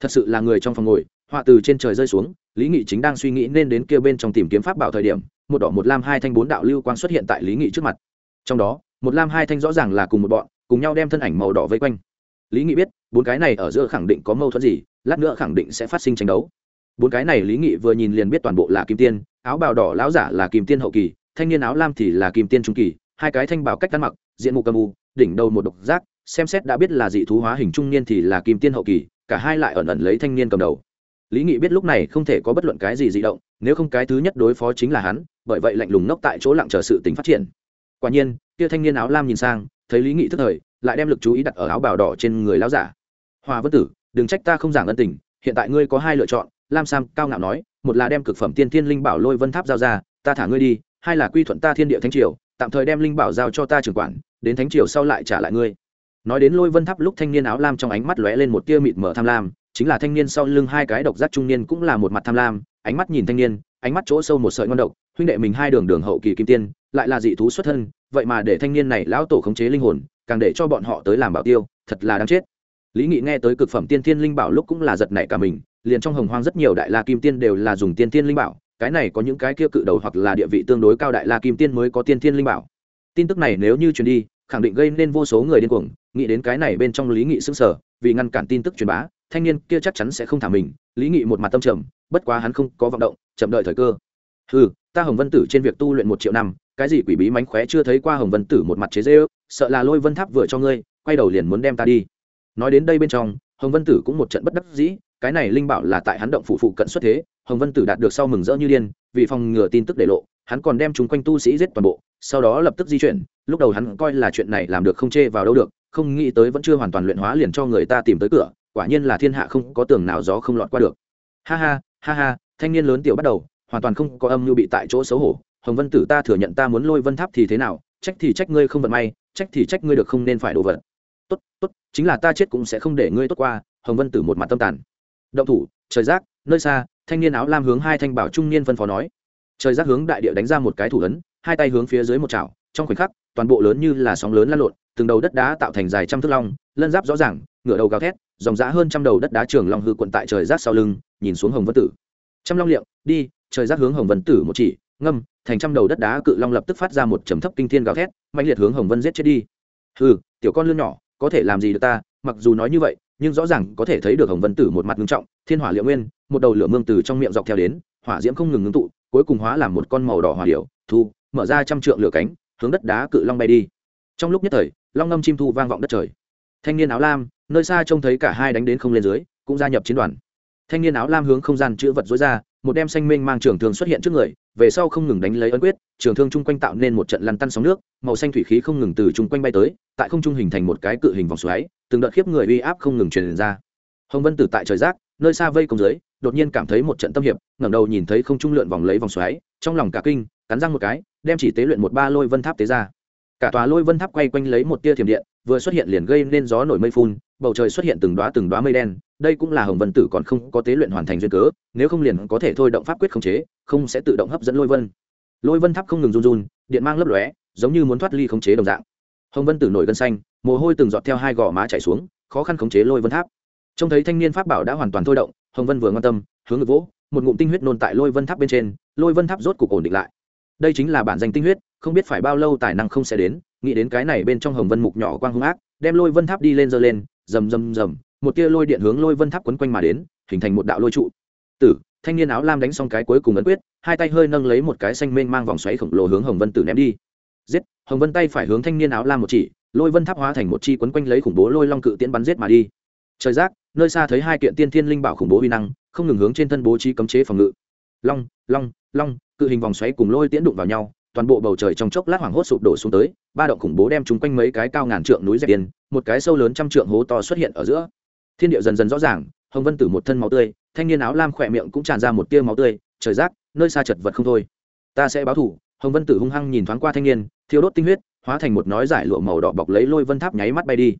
Thật sự là người trong phòng ngồi, họa từ trên trời rơi xuống, lý nghị chính đang suy nghĩ nên đến kia bên trong tìm kiếm pháp bảo thời điểm, một đỏ một lam hai thanh bốn đạo lưu quang xuất hiện tại lý nghị trước mặt. Trong đó, một lam hai thanh rõ ràng là cùng một bọn, cùng nhau đem thân ảnh màu đỏ vây quanh. Lý nghị biết, bốn cái này ở giữa khẳng định có mâu thuẫn gì, lát nữa khẳng định sẽ phát sinh tranh đấu. Bốn cái này lý nghị vừa nhìn liền biết toàn bộ là kim tiên, áo bào đỏ lão giả là kim tiên hậu kỳ thanh niên áo lam thì là kim tiên trung kỳ, hai cái thanh bảo cách ăn mặc, diện mục cầm u, đỉnh đầu một độc giác, xem xét đã biết là dị thú hóa hình trung niên thì là kim tiên hậu kỳ, cả hai lại ẩn ẩn lấy thanh niên cầm đầu. Lý nghị biết lúc này không thể có bất luận cái gì dị động, nếu không cái thứ nhất đối phó chính là hắn, bởi vậy lạnh lùng nốc tại chỗ lặng chờ sự tính phát triển. Quả nhiên, kia thanh niên áo lam nhìn sang, thấy lý nghị thức thời, lại đem lực chú ý đặt ở áo bào đỏ trên người lão giả. Hòa vân tử, đừng trách ta không giảng ân tình, hiện tại ngươi có hai lựa chọn. Lam sam cao ngạo nói, một là đem cực phẩm tiên thiên linh bảo lôi vân tháp giao ra, ta thả ngươi đi hai là quy thuận ta thiên địa thánh triều, tạm thời đem linh bảo giao cho ta trưởng quản, đến thánh triều sau lại trả lại ngươi. Nói đến lôi vân tháp lúc thanh niên áo lam trong ánh mắt lóe lên một tia mịt mở tham lam, chính là thanh niên sau lưng hai cái độc giác trung niên cũng là một mặt tham lam, ánh mắt nhìn thanh niên, ánh mắt chỗ sâu một sợi ngon độc, huynh đệ mình hai đường đường hậu kỳ kim tiên, lại là dị thú xuất thân, vậy mà để thanh niên này lão tổ khống chế linh hồn, càng để cho bọn họ tới làm bảo tiêu, thật là đáng chết. Lý nghị nghe tới cực phẩm tiên thiên linh bảo lúc cũng là giật nảy cả mình, liền trong hồng hoang rất nhiều đại la kim tiên đều là dùng tiên thiên linh bảo cái này có những cái kia cự đầu hoặc là địa vị tương đối cao đại la kim tiên mới có tiên thiên linh bảo. Tin tức này nếu như truyền đi, khẳng định gây nên vô số người điên cuồng, nghĩ đến cái này bên trong lý nghị xưng sở vì ngăn cản tin tức truyền bá, thanh niên kia chắc chắn sẽ không thả mình, lý nghị một mặt tâm trầm, bất quá hắn không có vọng động, chậm đợi thời cơ. Ừ ta hồng vân tử trên việc tu luyện một triệu năm, cái gì quỷ bí mánh khóe chưa thấy qua hồng vân tử một mặt chế dễ ước sợ là lôi vân tháp vừa cho ngươi, quay đầu liền muốn đem ta đi. Nói đến đây bên trong, hồng vân tử cũng một trận bất đắc dĩ, cái này linh bảo là tại hắn động phụ phụ cận xuất thế hồng vân tử đạt được sau mừng rỡ như điên, vì phòng ngừa tin tức để lộ, hắn còn đem chúng quanh tu sĩ giết toàn bộ, sau đó lập tức di chuyển, lúc đầu hắn coi là chuyện này làm được không chê vào đâu được, không nghĩ tới vẫn chưa hoàn toàn luyện hóa liền cho người ta tìm tới cửa, quả nhiên là thiên hạ không có tường nào gió không lọt qua được. Ha ha ha ha, thanh niên lớn tiểu bắt đầu, hoàn toàn không có âm mưu bị tại chỗ xấu hổ. Hồng vân tử ta thừa nhận ta muốn lôi vân tháp thì thế nào, trách thì trách ngươi không vận may, trách thì trách ngươi được không nên phải đổ vật. Tốt tốt, chính là ta chết cũng sẽ không để ngươi tốt qua, hồng vân tử một mặt tâm tàn. Động thủ, trời giác nơi xa thanh niên áo lam hướng hai thanh bảo trung niên phân phó nói. Trời giác hướng đại địa đánh ra một cái thủ ấn hai tay hướng phía dưới một chảo trong khoảnh khắc toàn bộ lớn như là sóng lớn lăn lộn từng đầu đất đá tạo thành dài trăm thước long lân giáp rõ ràng ngửa đầu gào thét dòng dã hơn trăm đầu đất đá trường long hư quận tại trời giác sau lưng nhìn xuống hồng vân tử. Trăm long liệu, đi trời giác hướng hồng vân tử một chỉ ngâm thành trăm đầu đất đá cự long lập tức phát ra một trầm thấp kinh thiên gào thét mạnh liệt hướng hồng vân giết chết đi. Hừ tiểu con lươn nhỏ có thể làm gì được ta mặc dù nói như vậy nhưng rõ ràng có thể thấy được hồng vân tử một mặt nghiêm trọng, thiên hỏa liệu nguyên, một đầu lửa mương từ trong miệng dọc theo đến, hỏa diễm không ngừng ngưng tụ, cuối cùng hóa làm một con màu đỏ hỏa điệu thu, mở ra trăm trượng lửa cánh, hướng đất đá cự long bay đi. Trong lúc nhất thời, long ngâm chim thu vang vọng đất trời. Thanh niên áo lam, nơi xa trông thấy cả hai đánh đến không lên dưới, cũng gia nhập chiến đoàn. Thanh niên áo lam hướng không gian chữ vật dối ra, một đem xanh minh mang trường thường xuất hiện trước người về sau không ngừng đánh lấy ấn quyết, trường thương chung quanh tạo nên một trận lăn tăn sóng nước, màu xanh thủy khí không ngừng từ chung quanh bay tới, tại không trung hình thành một cái cự hình vòng xoáy, từng đợt khiếp người uy áp không ngừng truyền ra. Hồng vân tử tại trời giác nơi xa vây công dưới, đột nhiên cảm thấy một trận tâm hiệp, ngẩng đầu nhìn thấy không trung lượn vòng lấy vòng xoáy, trong lòng cả kinh, cắn răng một cái, đem chỉ tế luyện một ba lôi vân tháp tế ra. Cả tòa lôi vân tháp quay quanh lấy một tia thiểm điện, vừa xuất hiện liền gây nên gió nổi mây phun, bầu trời xuất hiện từng đoá từng đoá mây đen đây cũng là hồng vân tử còn không có tế luyện hoàn thành duyên cớ, nếu không liền có thể thôi động pháp quyết khống chế, không sẽ tự động hấp dẫn lôi vân. Lôi vân tháp không ngừng run run, điện mang lấp lóe, giống như muốn thoát ly khống chế đồng dạng. Hồng vân tử nổi gân xanh, mồ hôi từng giọt theo hai gò má chảy xuống, khó khăn khống chế lôi vân tháp. Trông thấy thanh niên pháp bảo đã hoàn toàn thôi động, hồng vân vừa ngon tâm, hướng ngực vỗ, một ngụm tinh huyết nôn tại lôi vân tháp bên trên, lôi vân tháp rốt cục ổn định lại. Đây chính là bản danh tinh huyết, không biết phải bao lâu tài năng không sẽ đến, nghĩ đến cái này bên trong hồng vân mục nhỏ quang hung ác, đem lôi vân tháp đi lên dơ lên, rầm rầm rầm một tia lôi điện hướng lôi vân tháp quấn quanh mà đến, hình thành một đạo lôi trụ. Tử, thanh niên áo lam đánh xong cái cuối cùng ấn quyết, hai tay hơi nâng lấy một cái xanh mênh mang vòng xoáy khổng lồ hướng hồng vân tử ném đi. Giết, hồng vân tay phải hướng thanh niên áo lam một chỉ, lôi vân tháp hóa thành một chi quấn quanh lấy khủng bố lôi long cự tiễn bắn giết mà đi. Trời giác nơi xa thấy hai kiện tiên thiên linh bảo khủng bố uy năng, không ngừng hướng trên thân bố trí cấm chế phòng ngự. Long long long, cự hình vòng xoáy cùng lôi tiễn đụng vào nhau, toàn bộ bầu trời trong chốc lát hoảng hốt sụp đổ xuống tới, ba động khủng bố đem chúng quanh mấy cái cao ngàn trượng núi dẹp tiền một cái sâu lớn trăm trượng hố to xuất hiện ở giữa thiên địa dần dần rõ ràng, hồng vân tử một thân máu tươi, thanh niên áo lam khỏe miệng cũng tràn ra một tia máu tươi, trời rác, nơi xa chật vật không thôi. Ta sẽ báo thủ, hồng vân tử hung hăng nhìn thoáng qua thanh niên, thiêu đốt tinh huyết, hóa thành một nói giải lụa màu đỏ bọc lấy lôi vân tháp nháy mắt bay đi.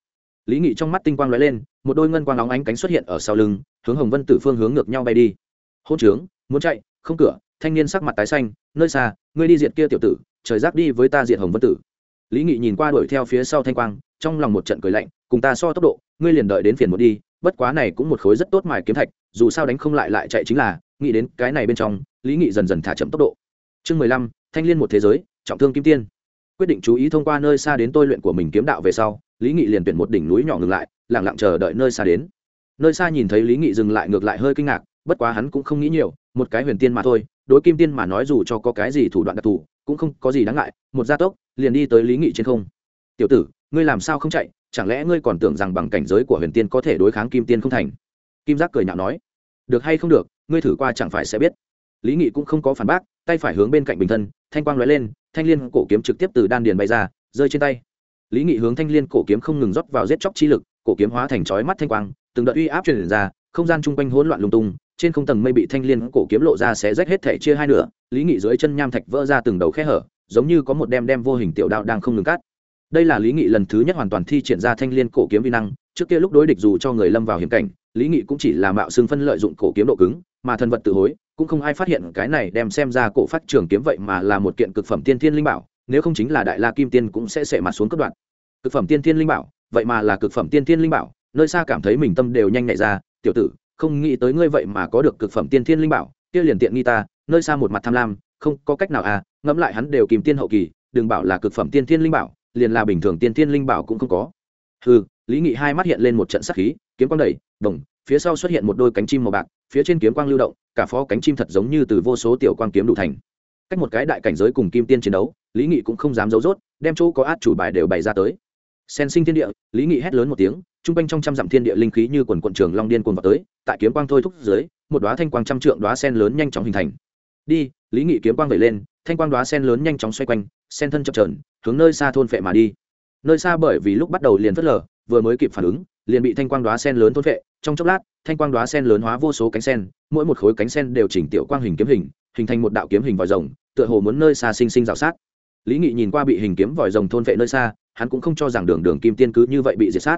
Lý nghị trong mắt tinh quang lóe lên, một đôi ngân quang óng ánh cánh xuất hiện ở sau lưng, hướng hồng vân tử phương hướng ngược nhau bay đi. Hôn trướng, muốn chạy, không cửa. Thanh niên sắc mặt tái xanh, nơi xa, ngươi đi diệt kia tiểu tử, trời giác đi với ta diệt hồng vân tử. Lý nghị nhìn qua đuổi theo phía sau thanh quang, trong lòng một trận cười lạnh, cùng ta so tốc độ, ngươi liền đợi đến phiền một đi bất quá này cũng một khối rất tốt mài kiếm thạch, dù sao đánh không lại lại chạy chính là, nghĩ đến cái này bên trong, lý nghị dần dần thả chậm tốc độ. Chương mười lăm, thanh liên một thế giới, trọng thương kim tiên. Quyết định chú ý thông qua nơi xa đến tôi luyện của mình kiếm đạo về sau, lý nghị liền tuyển một đỉnh núi nhỏ ngừng lại lẳng lặng chờ đợi nơi xa đến. Nơi xa nhìn thấy lý nghị dừng lại ngược lại hơi kinh ngạc, bất quá hắn cũng không nghĩ nhiều, một cái huyền tiên mà thôi, đối kim tiên mà nói dù cho có cái gì thủ đoạn đặc thù, cũng không có gì đáng ngại, một gia tốc, liền đi tới lý nghị trên không. Tiểu tử, ngươi làm sao không chạy? Chẳng lẽ ngươi còn tưởng rằng bằng cảnh giới của huyền tiên có thể đối kháng kim tiên không thành? Kim giác cười nhạo nói, được hay không được, ngươi thử qua chẳng phải sẽ biết. Lý nghị cũng không có phản bác, tay phải hướng bên cạnh bình thân, thanh quang lóe lên, thanh l i ê n cổ kiếm trực tiếp từ đan điền bay ra, rơi trên tay. Lý nghị hướng thanh l i ê n cổ kiếm không ngừng rót vào giết chóc chi lực, cổ kiếm hóa thành chói mắt thanh quang, từng đợt uy áp truyền ra, không gian chung quanh hỗn loạn lung tung, trên không tầng mây bị thanh l i ê n cổ kiếm lộ ra sẽ rách hết thể chia hai nửa, lý nghị dưới chân nham thạch vỡ ra từng đầu khe hở, giống như có một đem đem vô hình tiểu đạo đang không ngừng cắt đây là lý nghị lần thứ nhất hoàn toàn thi triển ra thanh l i ê n cổ kiếm vi năng, trước kia lúc đối địch dù cho người lâm vào hiểm cảnh, lý nghị cũng chỉ là mạo xương phân lợi dụng cổ kiếm độ cứng, mà thần vật tự hối, cũng không ai phát hiện cái này đem xem ra cổ phát trường kiếm vậy mà là một kiện cực phẩm tiên thiên linh bảo, nếu không chính là đại la kim tiên cũng sẽ sệ mặt xuống cấp đoạn. Cực phẩm tiên thiên linh bảo, vậy mà là cực phẩm tiên thiên linh bảo, nơi xa cảm thấy mình tâm đều nhanh nhạy ra, tiểu tử, không nghĩ tới ngươi vậy mà có được cực phẩm tiên thiên linh bảo, kia liền tiện nghi ta, nơi xa một mặt tham lam, không có cách nào à ngẫm lại hắn đều kìm tiên hậu kỳ, đừng bảo là cực phẩm tiên thiên linh bảo liền là bình thường tiên thiên linh bảo cũng không có. Hừ, lý nghị hai mắt hiện lên một trận sắc khí, kiếm quang đẩy, đồng, phía sau xuất hiện một đôi cánh chim màu bạc, phía trên kiếm quang lưu động, cả phó cánh chim thật giống như từ vô số tiểu quang kiếm đủ thành. Cách một cái đại cảnh giới cùng kim tiên chiến đấu, lý nghị cũng không dám giấu rốt, đem chỗ có át chủ bài đều bày ra tới. Sen sinh thiên địa, lý nghị hét lớn một tiếng t r u n g quanh trong trăm dặm thiên địa linh khí như quần quận trường long điên cuồng vào tới, tại kiếm quang thôi thúc dưới, một đoá thanh quang trăm trượng đoá sen lớn nhanh chóng hình thành. Đi lý nghị kiếm quang vẩy lên, thanh quang đoá sen lớn nhanh chóng xoay quanh, sen thân chập trờn hướng nơi xa thôn phệ mà đi. Nơi xa bởi vì lúc bắt đầu liền phớt lờ, vừa mới kịp phản ứng, liền bị thanh quang đoá sen lớn thôn phệ trong chốc lát, thanh quang đoá sen lớn hóa vô số cánh sen, mỗi một khối cánh sen đều chỉnh tiểu quang hình kiếm hình hình thành một đạo kiếm hình vòi rồng, tựa hồ muốn nơi xa sinh sinh rào sát. Lý nghị nhìn qua bị hình kiếm vòi rồng thôn vệ nơi xa, hắn cũng không cho rằng đường đường kim tiên cứ như vậy bị diệt sát.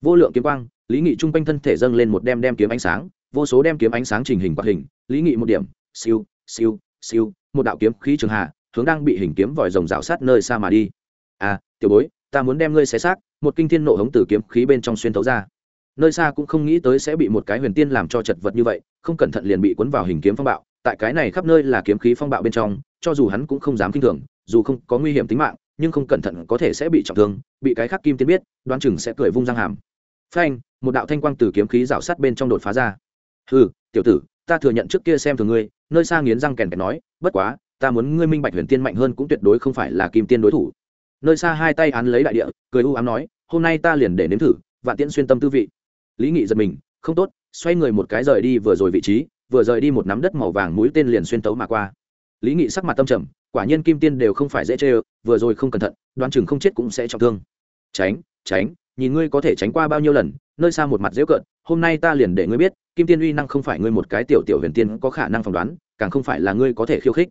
Vô lượng kiếm quang, lý nghị chung quanh thân thể dâng lên một đem đem kiếm ánh sáng, vô số đem kiếm ánh sáng trình hình quạt hình, lý nghị một điểm, siêu siêu siêu, một đạo kiếm khí trường hạ hướng đang bị hình kiếm vòi rồng rào sát nơi xa mà đi. À tiểu bối, ta muốn đem ngươi xé xác, một kinh thiên nộ hống từ kiếm khí bên trong xuyên thấu ra. Nơi xa cũng không nghĩ tới sẽ bị một cái huyền tiên làm cho chật vật như vậy, không cẩn thận liền bị cuốn vào hình kiếm phong bạo. Tại cái này khắp nơi là kiếm khí phong bạo bên trong, cho dù hắn cũng không dám kinh thường, dù không có nguy hiểm tính mạng, nhưng không cẩn thận có thể sẽ bị trọng thương, bị cái khắc kim tiên biết, đoán chừng sẽ cười vung răng hàm. Phanh, một đạo thanh quang từ kiếm khí rào sát bên trong đột phá ra. Ừ tiểu tử, ta thừa nhận trước kia xem thường ngươi nơi xa nghiến răng kèn kèn nói, bất quá, ta muốn ngươi minh bạch huyền tiên mạnh hơn cũng tuyệt đối không phải là kim tiên đối thủ. Nơi xa hai tay án lấy đại địa, cười u ám nói, hôm nay ta liền để nếm thử và tiễn xuyên tâm tư vị. Lý nghị giật mình, không tốt, xoay người một cái rời đi vừa rồi vị trí, vừa rời đi một nắm đất màu vàng mũi tên liền xuyên tấu mà qua. Lý nghị sắc mặt tâm trầm, quả nhiên kim tiên đều không phải dễ chê vừa rồi không cẩn thận, đoán chừng không chết cũng sẽ trọng thương. Tránh tránh, nhìn ngươi có thể tránh qua bao nhiêu lần nơi xa một mặt dễ cợt, hôm nay ta liền để ngươi biết, kim tiên uy năng không phải ngươi một cái tiểu tiểu huyền tiên có khả năng phỏng đoán, càng không phải là ngươi có thể khiêu khích.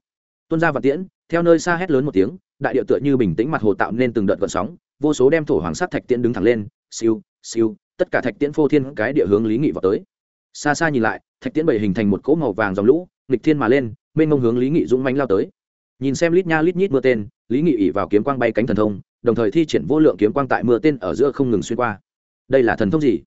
Tuân ra và tiễn, theo nơi xa hét lớn một tiếng, đại điệu tựa như bình tĩnh mặt hồ tạo nên từng đợt gợn sóng, vô số đem thổ hoàng sắt thạch tiễn đứng thẳng lên, siêu siêu, tất cả thạch tiễn phô thiên cái địa hướng lý nghị vào tới. Xa xa nhìn lại, thạch tiễn bày hình thành một cỗ màu vàng dòng lũ, nghịch thiên mà lên, mênh mông hướng lý nghị dũng mánh lao tới. Nhìn xem lít nha lít nhít mưa tên, lý nghị ỉ vào kiếm quang bay cánh thần thông, đồng thời thi triển vô lượng kiếm quang tại mưa tên ở giữa không ngừng xuyên qua đây là thần thông gì?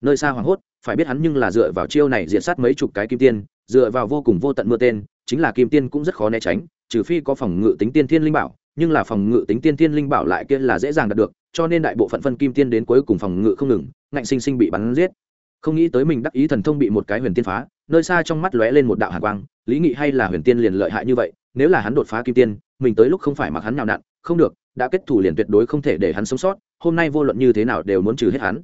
Nơi xa hoảng hốt, phải biết hắn nhưng là dựa vào chiêu này diện sát mấy chục cái kim tiên, dựa vào vô cùng vô tận mưa tên, chính là kim tiên cũng rất khó né tránh, trừ phi có phòng ngự tính tiên thiên linh bảo, nhưng là phòng ngự tính tiên thiên linh bảo lại kia là dễ dàng đạt được, cho nên đại bộ phận phân kim tiên đến cuối cùng phòng ngự không ngừng, ngạnh sinh sinh bị bắn giết. Không nghĩ tới mình đắc ý thần thông bị một cái huyền tiên phá, nơi xa trong mắt lóe lên một đạo hàn quang, lý nghị hay là huyền tiên liền lợi hại như vậy, nếu là hắn đột phá kim tiên, mình tới lúc không phải mặc hắn nào nặn, không được đã kết thủ liền tuyệt đối không thể để hắn sống sót, hôm nay vô luận như thế nào đều muốn trừ hết hắn.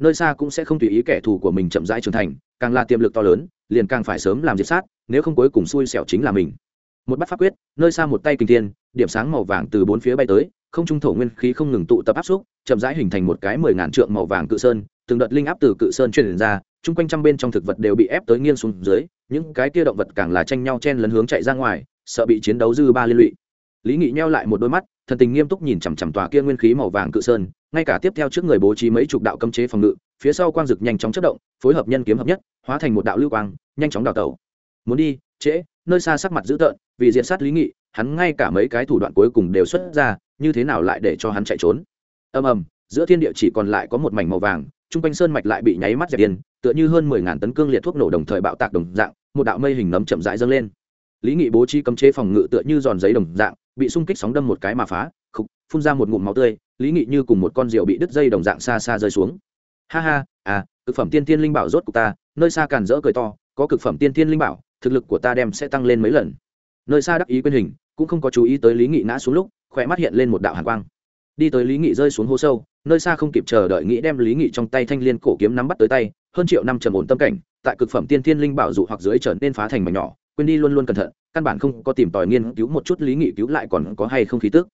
Nơi xa cũng sẽ không tùy ý kẻ thù của mình chậm rãi trưởng thành, càng là tiềm lực to lớn, liền càng phải sớm làm diệt sát, nếu không cuối cùng xui xẻo chính là mình. Một bắt pháp quyết, nơi xa một tay kinh thiên, điểm sáng màu vàng từ bốn phía bay tới, không trung thổ nguyên khí không ngừng tụ tập áp xúc, chậm rãi hình thành một cái mười ngàn trượng màu vàng cự sơn, từng đợt linh áp từ cự sơn truyền ra, chung quanh trăm bên trong thực vật đều bị ép tới nghiêng xuống dưới, những cái kia động vật càng là tranh nhau chen lấn hướng chạy ra ngoài, sợ bị chiến đấu dư ba liên lụy. Lý nghị nheo lại một đôi mắt thần tình nghiêm túc nhìn chằm chằm tòa kia nguyên khí màu vàng cự sơn, ngay cả tiếp theo trước người bố trí mấy chục đạo cấm chế phòng ngự, phía sau quang dực nhanh chóng chất động, phối hợp nhân kiếm hợp nhất, hóa thành một đạo lưu quang, nhanh chóng đào tẩu. Muốn đi, trễ, nơi xa sắc mặt dữ tợn, vì diện sát lý nghị, hắn ngay cả mấy cái thủ đoạn cuối cùng đều xuất ra, như thế nào lại để cho hắn chạy trốn? Ầm ầm, giữa thiên địa chỉ còn lại có một mảnh màu vàng trung quanh sơn mạch lại bị nháy mắt dẹp yên, tựa như hơn mười ngàn tấn cương liệt thuốc nổ đồng thời bạo tạc đồng dạng, một đạo mây hình nấm chậm rãi dâng lên. Lý nghị bố trí cấm chế phòng ngự tựa như giòn giấy đồng dạng bị xung kích sóng đâm một cái mà phá, khục, phun ra một ngụm máu tươi, lý nghị như cùng một con rượu bị đứt dây đồng dạng xa xa rơi xuống. Ha ha à cực phẩm tiên tiên linh bảo rốt của ta, nơi xa càn rỡ cười to, có cực phẩm tiên tiên linh bảo, thực lực của ta đem sẽ tăng lên mấy lần. Nơi xa đắc ý quyên hình, cũng không có chú ý tới lý nghị ngã xuống lúc, khỏe mắt hiện lên một đạo hàn quang. Đi tới lý nghị rơi xuống hố sâu, nơi xa không kịp chờ đợi nghĩ đem lý nghị trong tay thanh liên cổ kiếm nắm bắt tới tay, hơn triệu năm trầm ổn tâm cảnh, tại cực phẩm tiên thiên linh bảo dụ hoặc dưới trở nên phá thành mảnh nhỏ, quên đi luôn luôn cẩn thận căn bản không có tìm tòi nghiên cứu một chút lý nghị cứu lại còn có hay không khí tức.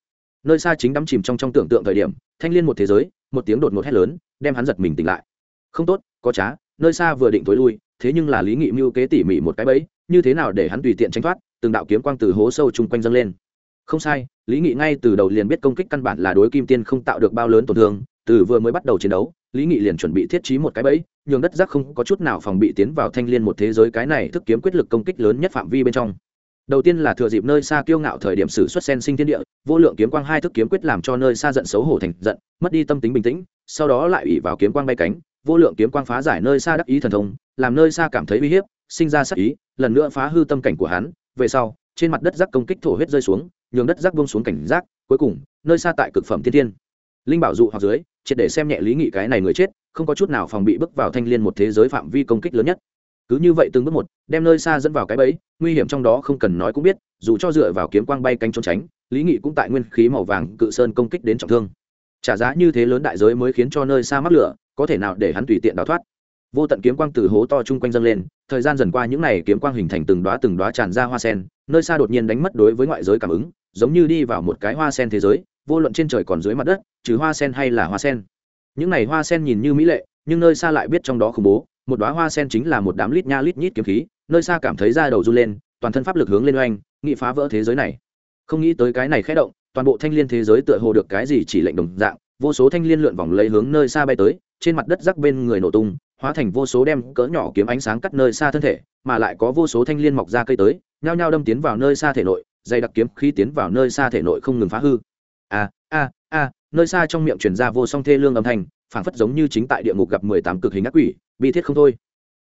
Nơi xa chính đắm chìm trong trong tưởng tượng thời điểm, thanh liên một thế giới, một tiếng đột ngột hét lớn, đem hắn giật mình tỉnh lại. Không tốt, có trá, nơi xa vừa định tối lui, thế nhưng là lý nghị mưu kế tỉ mỉ một cái bẫy, như thế nào để hắn tùy tiện tránh thoát, từng đạo kiếm quang từ hố sâu chung quanh dâng lên. Không sai, lý nghị ngay từ đầu liền biết công kích căn bản là đối kim tiên không tạo được bao lớn tổn thương, từ vừa mới bắt đầu chiến đấu, lý nghị liền chuẩn bị thiết trí một cái bẫy, nhường đất giác không có chút nào phòng bị tiến vào thanh l i ê n một thế giới cái này thức kiếm quyết lực công kích lớn nhất phạm vi bên trong đầu tiên là thừa dịp nơi xa kiêu ngạo thời điểm sử xuất sen sinh thiên địa, vô lượng kiếm quang hai thức kiếm quyết làm cho nơi xa giận xấu hổ thành giận, mất đi tâm tính bình tĩnh, sau đó lại ủy vào kiếm quang bay cánh, vô lượng kiếm quang phá giải nơi xa đắc ý thần thông, làm nơi xa cảm thấy uy hiếp, sinh ra sắc ý, lần nữa phá hư tâm cảnh của hắn. Về sau, trên mặt đất rác công kích thổ huyết rơi xuống, nhường đất rác bông xuống cảnh giác, cuối cùng, nơi xa tại cực phẩm thiên thiên. Linh bảo dụ hoặc dưới, triệt để xem nhẹ lý nghị cái này người chết, không có chút nào phòng bị bước vào thanh l i ê n một thế giới phạm vi công kích lớn nhất cứ như vậy từng bước một, đem nơi xa dẫn vào cái bẫy, nguy hiểm trong đó không cần nói cũng biết, dù cho dựa vào kiếm quang bay canh trốn tránh, lý nghị cũng tại nguyên khí màu vàng cự sơn công kích đến trọng thương. Trả giá như thế lớn đại giới mới khiến cho nơi xa mắc lửa, có thể nào để hắn tùy tiện đào thoát? Vô tận kiếm quang từ hố to chung quanh dâng lên, thời gian dần qua những n à y kiếm quang hình thành từng đoá từng đoá tràn ra hoa sen, nơi xa đột nhiên đánh mất đối với ngoại giới cảm ứng, giống như đi vào một cái hoa sen thế giới, vô luận trên trời còn dưới mặt đất, trừ hoa sen hay là hoa sen. Những n à y hoa sen nhìn như mỹ lệ, nhưng nơi xa lại biết trong đó khủng bố một đoá hoa sen chính là một đám lít nha lít nhít kiếm khí, nơi xa cảm thấy da đầu run lên, toàn thân pháp lực hướng lên oanh, nghị phá vỡ thế giới này. Không nghĩ tới cái này khé động, toàn bộ thanh l i ê n thế giới tựa hồ được cái gì chỉ lệnh đồng dạng, vô số thanh l i ê n lượn vòng lấy hướng nơi xa bay tới, trên mặt đất rắc bên người nổ tung, hóa thành vô số đem cỡ nhỏ kiếm ánh sáng cắt nơi xa thân thể, mà lại có vô số thanh l i ê n mọc ra cây tới, nhao nhao đâm tiến vào nơi xa thể nội, dày đặc kiếm khi tiến vào nơi xa thể nội không ngừng phá hư. A a a nơi xa trong miệng chuyển ra vô song thê lương âm thanh phảng phất giống như chính tại địa ngục gặp mười tám cực hình ác quỷ, bi thiết không thôi.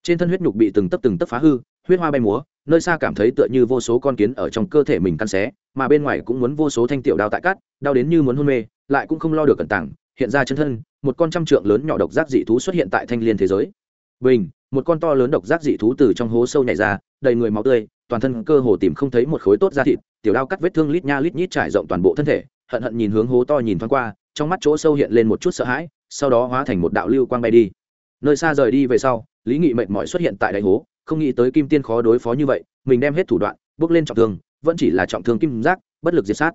Trên thân huyết nhục bị từng tấc từng tấc phá hư, huyết hoa bay múa, nơi xa cảm thấy tựa như vô số con kiến ở trong cơ thể mình căn xé, mà bên ngoài cũng muốn vô số thanh tiểu đao tại cát đau đến như muốn hôn mê, lại cũng không lo được cẩn tảng hiện ra chân thân, một con trăm trượng lớn nhỏ độc giác dị thú xuất hiện tại thanh liên thế giới. Bình, một con to lớn độc giác dị thú từ trong hố sâu nhảy ra, đầy người máu tươi, toàn thân cơ hồ tìm không thấy một khối tốt da thịt, tiểu đao cắt vết thương lít nha lít nhít trải rộng toàn bộ thân thể, hận hận nhìn hướng hố to nhìn thoáng qua trong mắt chỗ sâu hiện lên một chút sợ hãi, sau đó hóa thành một đạo lưu quang bay đi. Nơi xa rời đi về sau, lý nghị mệt mỏi xuất hiện tại đại hố, không nghĩ tới kim tiên khó đối phó như vậy, mình đem hết thủ đoạn, bước lên trọng thương, vẫn chỉ là trọng thương kim giác, bất lực diệt sát.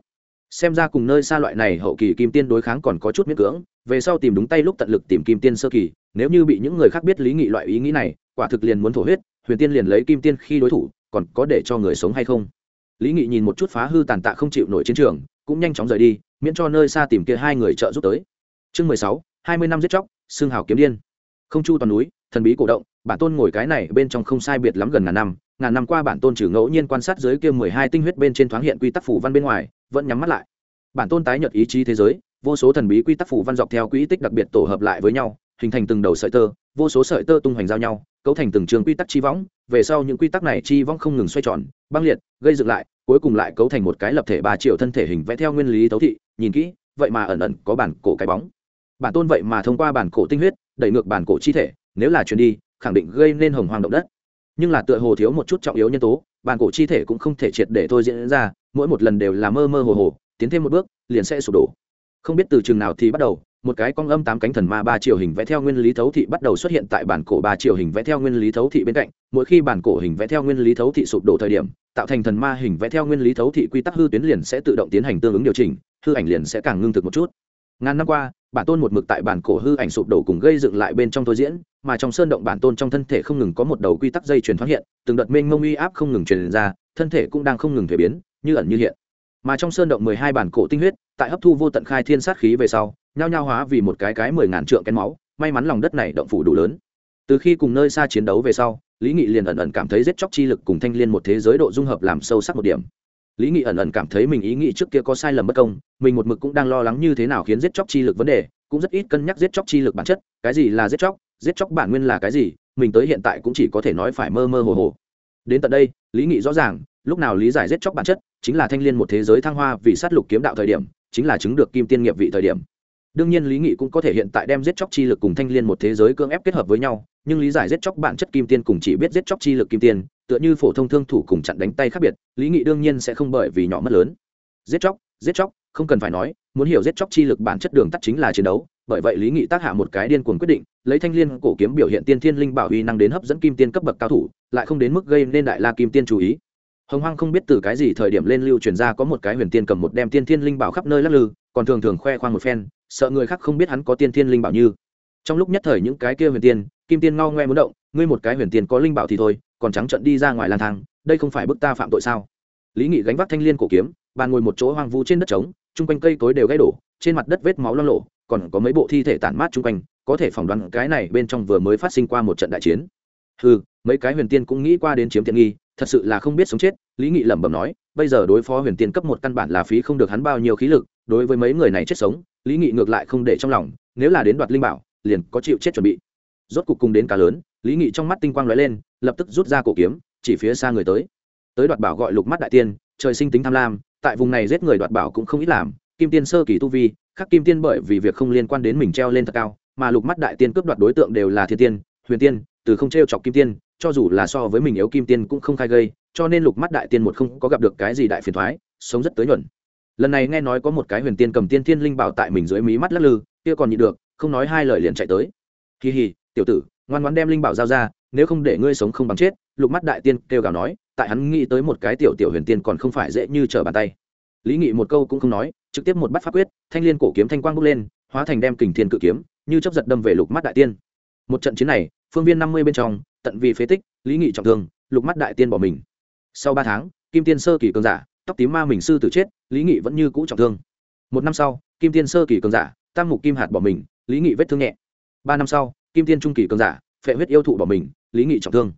Xem ra cùng nơi xa loại này hậu kỳ kim tiên đối kháng còn có chút miễn cưỡng, về sau tìm đúng tay lúc tận lực tìm kim tiên sơ kỳ, nếu như bị những người khác biết lý nghị loại ý nghĩ này, quả thực liền muốn thổ huyết, huyền tiên liền lấy kim tiên khi đối thủ, còn có để cho người sống hay không? Lý nghị nhìn một chút phá hư tàn tạ không chịu nổi chiến trường, cũng nhanh chóng rời đi miễn cho nơi xa tìm kia hai người trợ giúp tới. Chương mười sáu, hai mươi năm giết chóc, xương hào kiếm điên. Không chu toàn núi, thần bí cổ động, bản tôn ngồi cái này bên trong không sai biệt lắm gần ngàn năm ngàn năm qua bản tôn trừ ngẫu nhiên quan sát dưới kia mười hai tinh huyết bên trên thoáng hiện quy tắc phủ văn bên ngoài, vẫn nhắm mắt lại. Bản tôn tái nhật ý chí thế giới, vô số thần bí quy tắc phủ văn dọc theo quỹ tích đặc biệt tổ hợp lại với nhau, hình thành từng đầu sợi tơ, vô số sợi tơ tung hoành giao nhau, cấu thành từng trường quy tắc chi võng, về sau những quy tắc này chi võng không ngừng xoay tròn, băng liệt, gây dựng lại cuối cùng lại cấu thành một cái lập thể ba triệu thân thể hình vẽ theo nguyên lý tấu thị, nhìn kỹ, vậy mà ẩn ẩn có bản cổ cái bóng. Bản tôn vậy mà thông qua bản cổ tinh huyết, đẩy ngược bản cổ chi thể, nếu là chuyển đi, khẳng định gây nên hồng hoang động đất. Nhưng là tựa hồ thiếu một chút trọng yếu nhân tố, bản cổ chi thể cũng không thể triệt để thôi diễn ra, mỗi một lần đều là mơ mơ hồ hồ, tiến thêm một bước, liền sẽ sụp đổ. Không biết từ chừng nào thì bắt đầu một cái cong âm tám cánh thần ma ba triệu hình vẽ theo nguyên lý thấu thị bắt đầu xuất hiện tại bản cổ ba triệu hình vẽ theo nguyên lý thấu thị bên cạnh. Mỗi khi bản cổ hình vẽ theo nguyên lý thấu thị sụp đổ thời điểm, tạo thành thần ma hình vẽ theo nguyên lý thấu thị quy tắc hư tuyến liền sẽ tự động tiến hành tương ứng điều chỉnh, hư ảnh liền sẽ càng ngưng thực một chút. Ngàn năm qua, bản tôn một mực tại bản cổ hư ảnh sụp đổ cùng gây dựng lại bên trong thôi diễn, mà trong sơn động bản tôn trong thân thể không ngừng có một đầu quy tắc dây chuyển thoát hiện, từng đợt mênh mông uy áp không ngừng truyền ra, thân thể cũng đang không ngừng thuế biến, như ẩn như hiện. Mà trong sơn động mười hai bản cổ tinh huyết, tại hấp thu vô tận khai thiên sát khí về sau nhao nhao hóa vì một cái cái mười ngàn trượng kén máu, may mắn lòng đất này động phủ đủ lớn. Từ khi cùng nơi xa chiến đấu về sau, lý nghị liền ẩn ẩn cảm thấy giết chóc chi lực cùng thanh liên một thế giới độ dung hợp làm sâu sắc một điểm. Lý nghị ẩn ẩn cảm thấy mình ý nghĩ trước kia có sai lầm bất công, mình một mực cũng đang lo lắng như thế nào khiến giết chóc chi lực vấn đề, cũng rất ít cân nhắc giết chóc chi lực bản chất, cái gì là giết chóc giết chóc bản nguyên là cái gì, mình tới hiện tại cũng chỉ có thể nói phải mơ mơ hồ hồ. Đến tận đây, lý nghị rõ ràng, lúc nào lý giải giết chóc bản chất, chính là thanh l i ê n một thế giới thăng hoa vì sát lục kiếm đạo thời điểm, chính là chứng được kim tiên nghiệp vị thời điểm đương nhiên lý nghị cũng có thể hiện tại đem giết chóc chi lực cùng thanh l i ê n một thế giới cưỡng ép kết hợp với nhau, nhưng lý giải giết chóc bản chất kim tiên cùng chỉ biết giết chóc chi lực kim tiên, tựa như phổ thông thương thủ cùng chặn đánh tay khác biệt, lý nghị đương nhiên sẽ không bởi vì nhỏ mất lớn. Giết chóc giết chóc, không cần phải nói, muốn hiểu giết chóc chi lực bản chất đường tắt chính là chiến đấu, bởi vậy lý nghị tác hạ một cái điên cuồng quyết định, lấy thanh liên cổ kiếm biểu hiện tiên thiên linh bảo uy năng đến hấp dẫn kim tiên cấp bậc cao thủ, lại không đến mức gây nên đại la kim tiên chú ý. Hồng hoang không biết từ cái gì thời điểm lên lưu truyền ra có một cái huyền tiên cầm một đem tiên thiên linh bảo khắp nơi lắc lư còn thường thường khoe khoang một phen, sợ người khác không biết hắn có tiên thiên linh bảo như. Trong lúc nhất thời những cái kia huyền tiên, kim tiên ngao ngoe muốn động, ngươi một cái huyền tiên có linh bảo thì thôi, còn trắng trận đi ra ngoài lang thang, đây không phải bức ta phạm tội sao? Lý nghị gánh vác thanh liên cổ kiếm, bàn ngồi một chỗ hoang vu trên đất trống, chung quanh cây cối đều gãy đổ, trên mặt đất vết máu lo lộ còn có mấy bộ thi thể tản mát chung quanh, có thể phỏng đoán cái này bên trong vừa mới phát sinh qua một trận đại chiến. Ừ mấy cái huyền tiên cũng nghĩ qua đến chiếm tiện nghi, thật sự là không biết sống chết, lý nghị lẩm bẩm nói, bây giờ đối phó huyền tiên cấp một căn bản là phí không được hắn bao nhiêu khí lực đối với mấy người này chết sống, lý nghị ngược lại không để trong lòng, nếu là đến đoạt linh bảo, liền có chịu chết chuẩn bị. Rốt cục cùng đến cá lớn, lý nghị trong mắt tinh quang lóe lên, lập tức rút ra cổ kiếm, chỉ phía xa người tới. Tới đoạt bảo gọi lục mắt đại tiên, trời sinh tính tham lam, tại vùng này giết người đoạt bảo cũng không ít làm, kim tiên sơ kỳ tu vi, khắc kim tiên bởi vì việc không liên quan đến mình treo lên thật cao, mà lục mắt đại tiên cướp đoạt đối tượng đều là thiên tiên, huyền tiên, từ không t chọc kim tiên, cho dù là so với mình yếu kim tiên cũng không khai gây, cho nên lục mắt đại tiên một không có gặp được cái gì đại phiền thoái, sống rất tới nhuận lần này nghe nói có một cái huyền tiên cầm tiên thiên linh bảo tại mình dưới mí mắt lắc lư, kia còn nhịn được, không nói hai lời liền chạy tới. Kỳ hì tiểu tử, ngoan ngoan đem linh bảo giao ra, nếu không để ngươi sống không bằng chết, lục mắt đại tiên kêu gào nói, tại hắn nghĩ tới một cái tiểu tiểu huyền tiên còn không phải dễ như trở bàn tay. Lý nghị một câu cũng không nói, trực tiếp một bắt pháp quyết, thanh liên cổ kiếm thanh quang bốc lên, hóa thành đem kình thiên cự kiếm, như chấp giật đâm về lục mắt đại tiên. Một trận chiến này, phương viên năm mươi bên trong, tận vì phế tích, lý nghị trọng thương, lục mắt đại tiên bỏ mình. Sau ba tháng, kim tiên sơ kỳ cường giả tóc tím ma mình sư tử chết, lý nghị vẫn như cũ trọng thương. Một năm sau, kim tiên sơ kỳ cường giả, tam mục kim hạt bỏ mình, lý nghị vết thương nhẹ. Ba năm sau, kim tiên trung kỳ cường giả, phệ huyết yêu thụ bỏ mình, lý nghị trọng thương.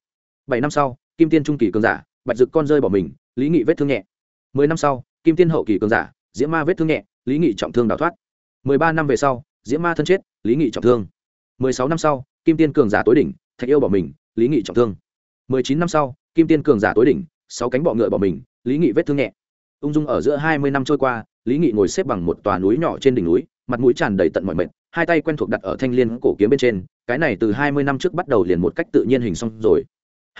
Bảy năm sau, kim tiên trung kỳ cường giả, bạch dực con rơi bỏ mình, lý nghị vết thương nhẹ. Mười năm sau, kim tiên hậu kỳ cường giả, diễm ma vết thương nhẹ, lý nghị trọng thương đào thoát. Mười ba năm về sau, diễm ma thân chết, lý nghị trọng thương. Mười sáu năm sau, kim tiên cường giả tối đỉnh, thạch yêu bỏ mình, lý nghị trọng thương. Mười chín năm sau, kim tiên cường giả tối đỉnh, sáu cánh bọ ngựa bỏ mình, lý nghị vết thương nhẹ ung dung ở giữa hai mươi năm trôi qua, lý nghị ngồi xếp bằng một tòa núi nhỏ trên đỉnh núi, mặt mũi tràn đầy tận mọi mệt, hai tay quen thuộc đặt ở thanh l i ê n cổ kiếm bên trên, cái này từ hai mươi năm trước bắt đầu liền một cách tự nhiên hình xong rồi.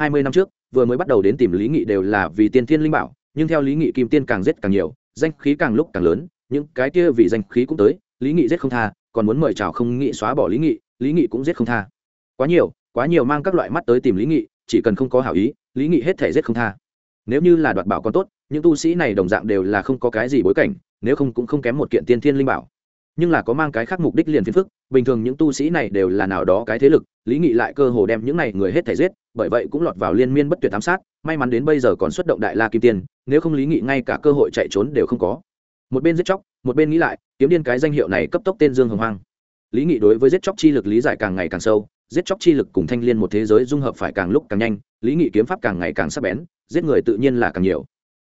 Hai mươi năm trước, vừa mới bắt đầu đến tìm lý nghị đều là vì tiên thiên linh bảo, nhưng theo lý nghị kim tiên càng giết càng nhiều, danh khí càng lúc càng lớn, những cái kia vì danh khí cũng tới, lý nghị giết không tha, còn muốn mời chào không nghị xóa bỏ lý nghị lý nghị cũng giết không tha. Quá nhiều quá nhiều mang các loại mắt tới tìm lý nghị, chỉ cần không có hảo ý, lý nghị hết thể giết không tha. Nếu như là đoạt bảo còn tốt những tu sĩ này đồng dạng đều là không có cái gì bối cảnh, nếu không cũng không kém một kiện tiên thiên linh bảo. Nhưng là có mang cái khác mục đích liền phiền phức, bình thường những tu sĩ này đều là nào đó cái thế lực, lý nghị lại cơ hồ đem những này người hết thể giết, bởi vậy cũng lọt vào liên miên bất tuyệt ám sát, may mắn đến bây giờ còn xuất động đại la kim tiên, nếu không lý nghị ngay cả cơ hội chạy trốn đều không có. Một bên giết chóc, một bên nghĩ lại, kiếm điên cái danh hiệu này cấp tốc tên dương hồng hoang. Lý nghị đối với giết chóc chi lực lý giải càng ngày càng sâu, giết chóc chi lực cùng thanh liên một thế giới dung hợp phải càng lúc càng nhanh, lý nghị kiếm pháp càng ngày càng sắc bén, giết người tự nhiên là càng nhiều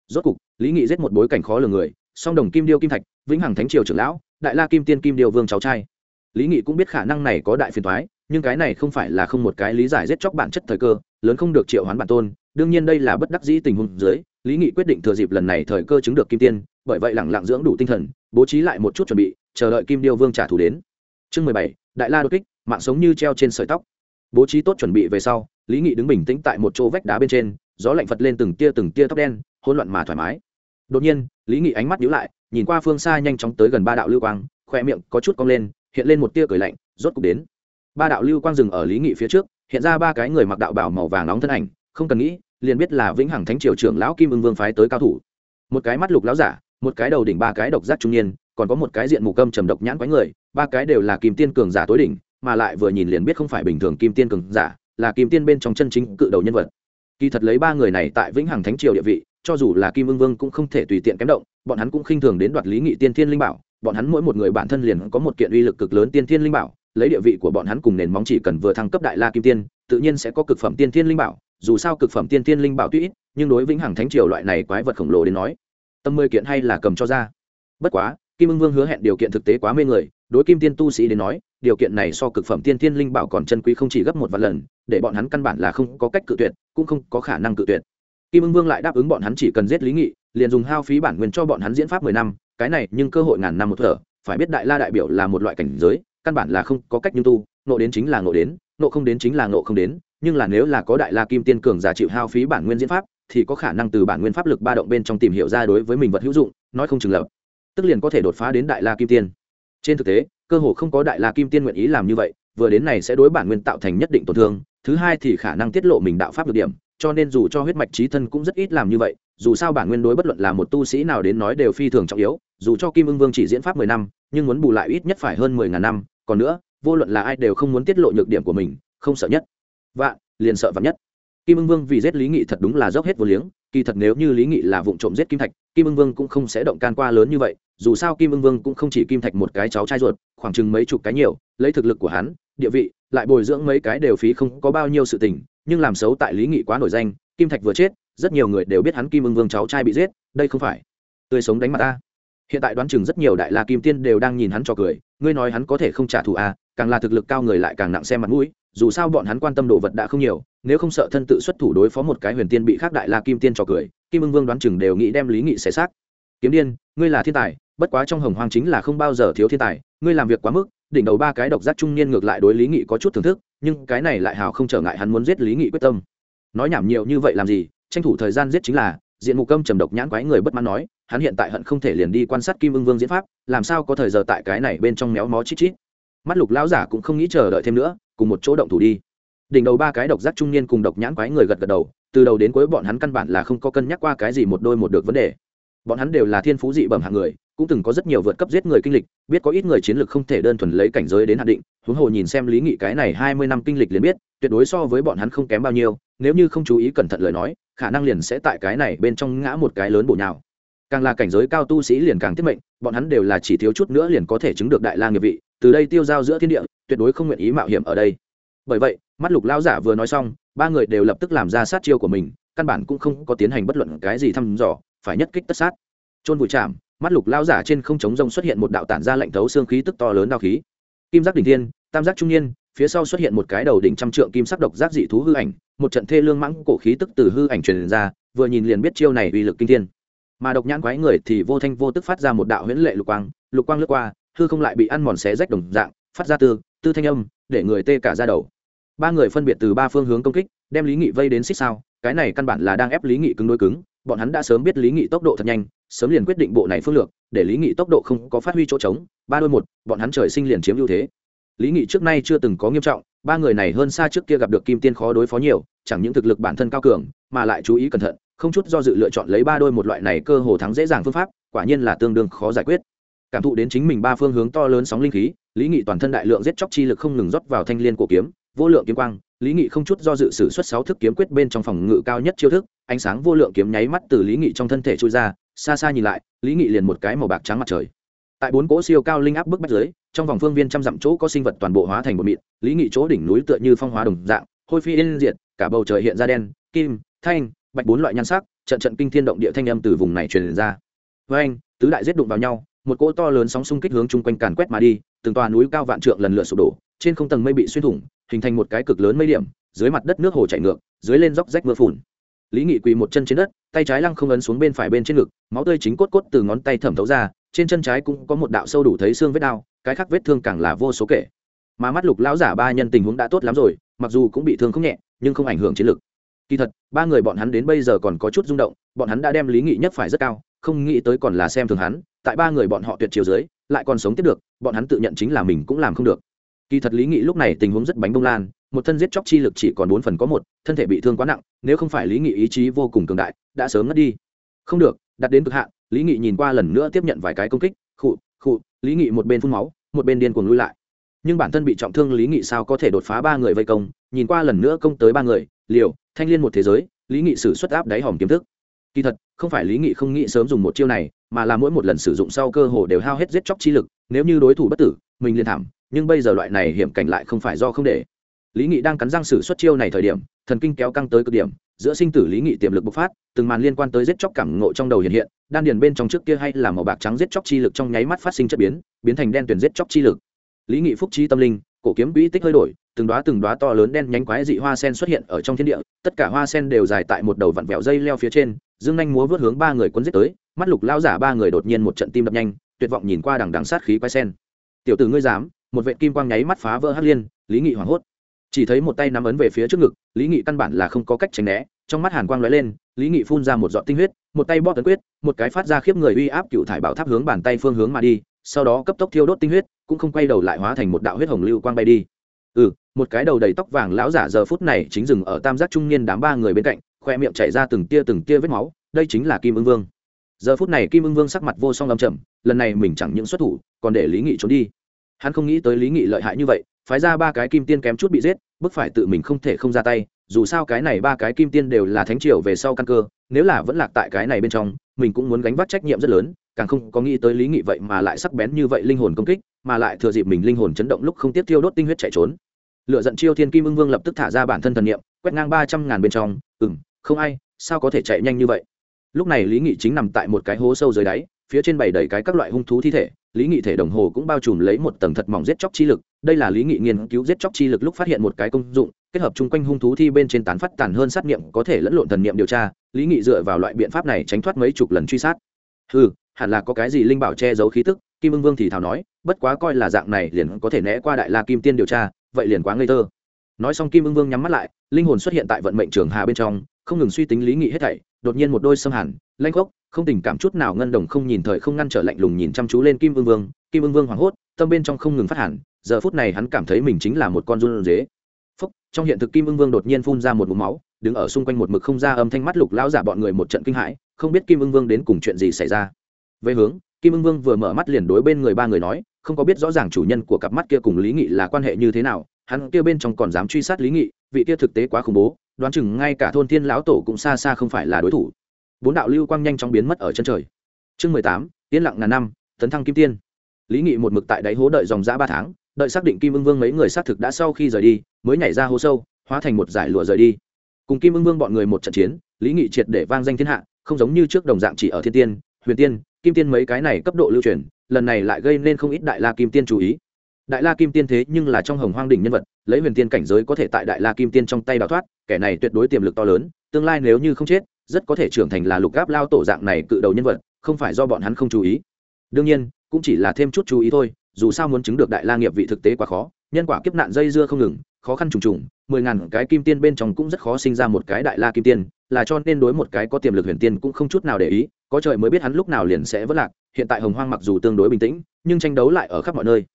rốt cục, lý nghị giết một bối cảnh khó lường người, song đồng kim điêu kim thạch, vĩnh hằng thánh triều trưởng lão, đại la kim tiên kim điêu vương cháu trai. Lý nghị cũng biết khả năng này có đại phiền thoái nhưng cái này không phải là không một cái lý giải giết chóc bản chất thời cơ, lớn không được triệu hoán bản tôn, đương nhiên đây là bất đắc dĩ tình huống dưới, lý nghị quyết định thừa dịp lần này thời cơ chứng được kim tiên, bởi vậy lẳng lặng dưỡng đủ tinh thần, bố trí lại một chút chuẩn bị, chờ đợi kim điêu vương trả thù đến. Chương mười bảy, đại la đột kích, mạng sống như treo trên sợi tóc. Bố trí tốt chuẩn bị về sau, lý nghị đứng bình tĩnh tại một chỗ vách đá bên trên, gió lạnh phật lên từng tia từng tia tóc đen hỗn loạn mà thoải mái. Đột nhiên, lý nghị ánh mắt nhíu lại, nhìn qua phương xa nhanh chóng tới gần ba đạo lưu quang khoe miệng có chút cong lên, hiện lên một tia cười lạnh, rốt cục đến. Ba đạo lưu quang dừng ở lý nghị phía trước, hiện ra ba cái người mặc đạo bảo màu vàng nóng thân ảnh, không cần nghĩ, liền biết là vĩnh hằng thánh triều trưởng lão kim ưng vương phái tới cao thủ. Một cái mắt lục lão giả, một cái đầu đỉnh ba cái độc giác trung niên, còn có một cái diện mù câm trầm độc nhãn quái người, ba cái đều là kim tiên cường giả tối đỉnh, mà lại vừa nhìn liền biết không phải bình thường kim tiên cường giả, là kim tiên bên trong chân chính cự đầu nhân vật. Kỳ thật lấy ba người này tại vĩnh hằng thánh triều địa vị cho dù là kim ưng vương cũng không thể tùy tiện kém động, bọn hắn cũng khinh thường đến đoạt lý nghị tiên thiên linh bảo. Bọn hắn mỗi một người bản thân liền có một kiện uy lực cực lớn tiên thiên linh bảo, lấy địa vị của bọn hắn cùng nền móng chỉ cần vừa thăng cấp đại la kim tiên, tự nhiên sẽ có cực phẩm tiên thiên linh bảo. Dù sao cực phẩm tiên thiên linh bảo tuy ít, nhưng đối vĩnh hằng thánh triều loại này quái vật khổng lồ đến nói, tâm mười kiện hay là cầm cho ra. Bất quá, kim ưng vương hứa hẹn điều kiện thực tế quá mê người, đối kim tiên tu sĩ đến nói, điều kiện này so cực phẩm tiên thiên linh bảo còn chân quý không chỉ gấp một vạn lần, để bọn hắn căn bản là không có cách cự tuyệt, cũng không có khả năng cự tuyệt kim ưng vương lại đáp ứng bọn hắn chỉ cần giết lý nghị, liền dùng hao phí bản nguyên cho bọn hắn diễn pháp mười năm, cái này nhưng cơ hội ngàn năm một thở, phải biết đại la đại biểu là một loại cảnh giới, căn bản là không có cách nhưng tu, nộ đến chính là nộ đến, nộ không đến chính là nộ không đến, nhưng là nếu là có đại la kim tiên cường giả chịu hao phí bản nguyên diễn pháp, thì có khả năng từ bản nguyên pháp lực ba động bên trong tìm hiểu ra đối với mình vật hữu dụng, nói không chừng lập, tức liền có thể đột phá đến đại la kim tiên. Trên thực tế, cơ hồ không có đại la kim tiên nguyện ý làm như vậy, vừa đến này sẽ đối bản nguyên tạo thành nhất định tổn thương, thứ hai thì khả năng tiết lộ mình đạo pháp được điểm cho nên dù cho huyết mạch trí thân cũng rất ít làm như vậy, dù sao bản nguyên đối bất luận là một tu sĩ nào đến nói đều phi thường trọng yếu, dù cho kim ưng vương chỉ diễn pháp mười năm, nhưng muốn bù lại ít nhất phải hơn mười ngàn năm, còn nữa, vô luận là ai đều không muốn tiết lộ nhược điểm của mình, không sợ nhất. Vạn, liền sợ vạn nhất. Kim ưng vương vì giết lý nghị thật đúng là dốc hết vô liếng, kỳ thật nếu như lý nghị là vụ trộm giết kim thạch, kim ưng vương cũng không sẽ động can qua lớn như vậy, dù sao kim ưng vương cũng không chỉ kim thạch một cái cháu trai ruột, khoảng chừng mấy chục cái nhiều, lấy thực lực của hắn, địa vị lại bồi dưỡng mấy cái đều phí không có bao nhiêu sự tình, nhưng làm xấu tại lý nghị quá nổi danh, kim thạch vừa chết, rất nhiều người đều biết hắn kim ưng vương cháu trai bị giết, đây không phải. Tươi sống đánh mặt ta. Hiện tại đoán chừng rất nhiều đại la kim tiên đều đang nhìn hắn cho cười, ngươi nói hắn có thể không trả thù à càng là thực lực cao người lại càng nặng xem mặt mũi, dù sao bọn hắn quan tâm đồ vật đã không nhiều, nếu không sợ thân tự xuất thủ đối phó một cái huyền tiên bị khác đại la kim tiên cho cười, kim ưng vương đoán chừng đều nghĩ đem lý nghị xé xác. Kiếm điên, ngươi là thiên tài, bất quá trong hồng hoang chính là không bao giờ thiếu thiên tài, ngươi làm việc quá mức đỉnh đầu ba cái độc giác trung niên ngược lại đối lý nghị có chút thưởng thức, nhưng cái này lại hào không trở ngại hắn muốn giết lý nghị quyết tâm. Nói nhảm nhiều như vậy làm gì? Tranh thủ thời gian giết chính là, diện mục câm trầm độc nhãn quái người bất mãn nói, hắn hiện tại hận không thể liền đi quan sát kim ưng vương diễn pháp, làm sao có thời giờ tại cái này bên trong méo mó chít chít. Mắt lục lão giả cũng không nghĩ chờ đợi thêm nữa, cùng một chỗ động thủ đi. Đỉnh đầu ba cái độc giác trung niên cùng độc nhãn quái người gật gật đầu, từ đầu đến cuối bọn hắn căn bản là không có cân nhắc qua cái gì một đôi một được vấn đề. Bọn hắn đều là thiên phú dị bẩm hạng người cũng từng có rất nhiều vượt cấp giết người kinh lịch, biết có ít người chiến lược không thể đơn thuần lấy cảnh giới đến hạn định, huống hồ nhìn xem lý nghị cái này hai mươi năm kinh lịch liền biết, tuyệt đối so với bọn hắn không kém bao nhiêu, nếu như không chú ý cẩn thận lời nói, khả năng liền sẽ tại cái này bên trong ngã một cái lớn bổ nhào. Càng là cảnh giới cao tu sĩ liền càng tiết mệnh, bọn hắn đều là chỉ thiếu chút nữa liền có thể chứng được đại la nghiệp vị, từ đây tiêu giao giữa thiên địa, tuyệt đối không nguyện ý mạo hiểm ở đây. Bởi vậy, mắt lục lao giả vừa nói xong, ba người đều lập tức làm ra sát chiêu của mình, căn bản cũng không có tiến hành bất luận cái gì thăm dò, phải nhất kích tất sát. Trôn vùi chạm mắt lục lao giả trên không chống rông xuất hiện một đạo tản ra lệnh thấu xương khí tức to lớn đao khí. Kim giác đỉnh thiên, tam giác trung niên, phía sau xuất hiện một cái đầu đỉnh trăm trượng kim sắc độc giác dị thú hư ảnh, một trận thê lương mãng cổ khí tức từ hư ảnh truyền ra, vừa nhìn liền biết chiêu này uy lực kinh thiên. Mà độc nhãn quái người thì vô thanh vô tức phát ra một đạo huyễn lệ lục quang lục quang lướt qua, hư không lại bị ăn mòn xé rách đồng dạng, phát ra tư tư thanh âm, để người tê cả ra đầu. Ba người phân biệt từ ba phương hướng công kích, đem lý nghị vây đến xích sao, cái này căn bản là đang ép lý nghị cứng đối cứng, bọn hắn đã sớm biết lý nghị tốc độ thật nhanh sớm liền quyết định bộ này phương lược, để lý nghị tốc độ không có phát huy chỗ trống, ba đôi một, bọn hắn trời sinh liền chiếm ưu thế. Lý nghị trước nay chưa từng có nghiêm trọng, ba người này hơn xa trước kia gặp được kim tiên khó đối phó nhiều, chẳng những thực lực bản thân cao cường, mà lại chú ý cẩn thận, không chút do dự lựa chọn lấy ba đôi một loại này cơ hồ thắng dễ dàng phương pháp, quả nhiên là tương đương khó giải quyết. Cảm thụ đến chính mình ba phương hướng to lớn sóng linh khí, lý nghị toàn thân đại lượng giết chóc chi lực không ngừng rót vào thanh liên cổ kiếm, vô lượng kiếm quang, lý nghị không chút do dự sử xuất sáu thức kiếm quyết bên trong phòng ngự cao nhất chiêu thức, ánh sáng vô lượng kiếm nháy mắt từ lý nghị trong thân thể trôi ra xa xa nhìn lại, lý nghị liền một cái màu bạc trắng mặt trời. Tại bốn cỗ siêu cao linh áp bức bách dưới, trong vòng phương viên trăm dặm chỗ có sinh vật toàn bộ hóa thành một mịn, lý nghị chỗ đỉnh núi tựa như phong hóa đồng dạng, hôi phi yên diệt, cả bầu trời hiện ra đen, kim, thanh, bạch bốn loại nhan sắc, trận trận kinh thiên động địa thanh âm từ vùng này truyền ra. Với anh, tứ đại giết đụng vào nhau, một cỗ to lớn sóng xung kích hướng chung quanh càn quét mà đi, từng tòa núi cao vạn trượng lần lượt sụp đổ, trên không tầng mây bị xuyên thủng, hình thành một cái cực lớn mây điểm, dưới mặt đất nước hồ chảy ngược, dưới lên dốc rách mưa phùn lý nghị quỳ một chân trên đất, tay trái lăng không ấn xuống bên phải bên trên ngực, máu tươi chính cốt cốt từ ngón tay thẩm thấu ra, trên chân trái cũng có một đạo sâu đủ thấy xương vết đau, cái khác vết thương càng là vô số kể. Mà mắt lục lão giả ba nhân tình huống đã tốt lắm rồi, mặc dù cũng bị thương không nhẹ, nhưng không ảnh hưởng chiến lực. Kỳ thật, ba người bọn hắn đến bây giờ còn có chút rung động, bọn hắn đã đem lý nghị nhất phải rất cao, không nghĩ tới còn là xem thường hắn, tại ba người bọn họ tuyệt chiều dưới, lại còn sống tiếp được, bọn hắn tự nhận chính là mình cũng làm không được. Kỳ thật lý nghị lúc này tình huống rất bánh bông lan một thân giết chóc chi lực chỉ còn bốn phần có một, thân thể bị thương quá nặng, nếu không phải lý nghị ý chí vô cùng cường đại, đã sớm ngất đi. Không được, đặt đến cực hạn, lý nghị nhìn qua lần nữa tiếp nhận vài cái công kích, khụ khụ, lý nghị một bên phun máu, một bên điên cuồng lui lại. Nhưng bản thân bị trọng thương lý nghị sao có thể đột phá ba người vây công, nhìn qua lần nữa công tới ba người, liều, thanh liên một thế giới, lý nghị sử xuất áp đáy hòm kiếm thức. Kỳ thật, không phải lý nghị không nghĩ sớm dùng một chiêu này, mà là mỗi một lần sử dụng sau cơ hồ đều hao hết giết chóc chi lực, nếu như đối thủ bất tử, mình liền thảm, nhưng bây giờ loại này hiểm cảnh lại không phải do không để lý nghị đang cắn răng sử xuất chiêu này thời điểm, thần kinh kéo căng tới cực điểm, giữa sinh tử lý nghị tiềm lực bộc phát, từng màn liên quan tới giết chóc cảm ngộ trong đầu hiện hiện, đan điền bên trong trước kia hay là màu bạc trắng giết chóc chi lực trong nháy mắt phát sinh chất biến biến thành đen tuyển giết chóc chi lực. Lý nghị phúc chi tâm linh, cổ kiếm quỹ tích hơi đổi, từng đoá từng đoá to lớn đen nhánh quái dị hoa sen xuất hiện ở trong thiên địa, tất cả hoa sen đều dài tại một đầu vặn vẹo dây leo phía trên, dương nhanh múa vớt hướng ba người cuốn giết tới, mắt lục lao giả ba người đột nhiên một trận tim đập nhanh, tuyệt vọng nhìn qua đằng đằng sát khí quái sen. Tiểu tử ngươi dám! Một vệ kim quang nháy mắt phá vỡ hắc liên, lý nghị hoảng hốt chỉ thấy một tay nắm ấn về phía trước ngực, lý nghị căn bản là không có cách tránh né, trong mắt hàn quang lóe lên, lý nghị phun ra một giọt tinh huyết, một tay bóp tấn quyết, một cái phát ra khiếp người uy áp cựu thải bảo tháp hướng bàn tay phương hướng mà đi, sau đó cấp tốc thiêu đốt tinh huyết, cũng không quay đầu lại hóa thành một đạo huyết hồng lưu quang bay đi. Ừ một cái đầu đầy tóc vàng lão giả giờ phút này chính dừng ở tam giác trung niên đám ba người bên cạnh, khoe miệng chảy ra từng tia từng tia vết máu, đây chính là kim ưng vương. Giờ phút này kim ưng vương sắc mặt vô song lâm chậm lần này mình chẳng những xuất thủ, còn để lý nghị trốn đi. Hắn không nghĩ tới lý nghị lợi hại như vậy phái ra ba cái kim tiên kém chút bị giết, bức phải tự mình không thể không ra tay, dù sao cái này ba cái kim tiên đều là thánh triều về sau căn cơ, nếu là vẫn lạc tại cái này bên trong, mình cũng muốn gánh vác trách nhiệm rất lớn, càng không có nghĩ tới lý nghị vậy mà lại sắc bén như vậy linh hồn công kích, mà lại thừa dịp mình linh hồn chấn động lúc không tiếp tiêu đốt tinh huyết chạy trốn. Lựa giận chiêu thiên kim ưng vương lập tức thả ra bản thân thần niệm, quét ngang ba trăm ngàn bên trong ừ m không ai, sao có thể chạy nhanh như vậy? Lúc này lý nghị chính nằm tại một cái hố sâu dưới đáy, phía trên bày đầy cái các loại hung thú thi thể, lý nghị thể đồng hồ cũng bao trùm lấy một tầng thật mỏng giết chóc chi lực đây là lý nghị nghiên cứu giết chóc chi lực lúc phát hiện một cái công dụng, kết hợp chung quanh hung thú thi bên trên tán phát tàn hơn sát nghiệm có thể lẫn lộn thần nghiệm điều tra, lý nghị dựa vào loại biện pháp này tránh thoát mấy chục lần truy sát. Ừ hẳn là có cái gì linh bảo che giấu khí tức, kim ưng vương thì thào nói, bất quá coi là dạng này liền có thể né qua đại la kim tiên điều tra, vậy liền quá ngây thơ. Nói xong kim ưng vương nhắm mắt lại, linh hồn xuất hiện tại vận mệnh trường hà bên trong, không ngừng suy tính lý nghị hết thảy, đột nhiên một đôi xâm hẳn lanh gốc không tình cảm chút nào ngân đồng không nhìn thời không ngăn trở lạnh lùng nhìn chăm chú lên kim ưng vương, kim ưng vương hoảng hốt, tâm bên trong không ngừng phát hẳn giờ phút này hắn cảm thấy mình chính là một con run dế phúc, trong hiện thực kim ưng vương đột nhiên phun ra một mũ máu, đứng ở xung quanh một mực không ra âm thanh mắt lục lão giả bọn người một trận kinh hãi, không biết kim ưng vương đến cùng chuyện gì xảy ra. Về hướng, kim ưng vương vừa mở mắt liền đối bên người ba người nói, không có biết rõ ràng chủ nhân của cặp mắt kia cùng lý nghị là quan hệ như thế nào, hắn kia bên trong còn dám truy sát lý nghị, vị kia thực tế quá khủng bố, đoán chừng ngay cả thôn thiên lão tổ cũng xa xa không phải là đối thủ. Bốn đạo lưu quang nhanh chóng biến mất ở chân trời. Chương mười tám, yên lặng ngàn năm, tấn thăng kim tiên. Lý nghị một mực tại đáy hố đợi dòng dã ba tháng đợi xác định kim ưng vương mấy người xác thực đã sau khi rời đi, mới nhảy ra hố sâu, hóa thành một giải lụa rời đi. Cùng kim ưng vương bọn người một trận chiến, lý nghị triệt để vang danh thiên hạ, không giống như trước đồng dạng chỉ ở thiên tiên, huyền tiên, kim tiên mấy cái này cấp độ lưu truyền, lần này lại gây nên không ít đại la kim tiên chú ý. Đại la kim tiên thế nhưng là trong hồng hoang đỉnh nhân vật, lấy huyền tiên cảnh giới có thể tại đại la kim tiên trong tay đào thoát, kẻ này tuyệt đối tiềm lực to lớn, tương lai nếu như không chết, rất có thể trưởng thành là lục gáp lao tổ dạng này cự đầu nhân vật, không phải do bọn hắn không chú ý. Đương nhiên, cũng chỉ là thêm chút chú ý thôi dù sao muốn chứng được đại la nghiệp vị thực tế quá khó, nhân quả kiếp nạn dây dưa không ngừng, khó khăn trùng trùng, mười ngàn cái kim tiên bên trong cũng rất khó sinh ra một cái đại la kim tiên, là cho nên đối một cái có tiềm lực huyền tiên cũng không chút nào để ý, có trời mới biết hắn lúc nào liền sẽ vất lạc, hiện tại hồng hoang mặc dù tương đối bình tĩnh, nhưng tranh đấu lại ở khắp mọi nơi.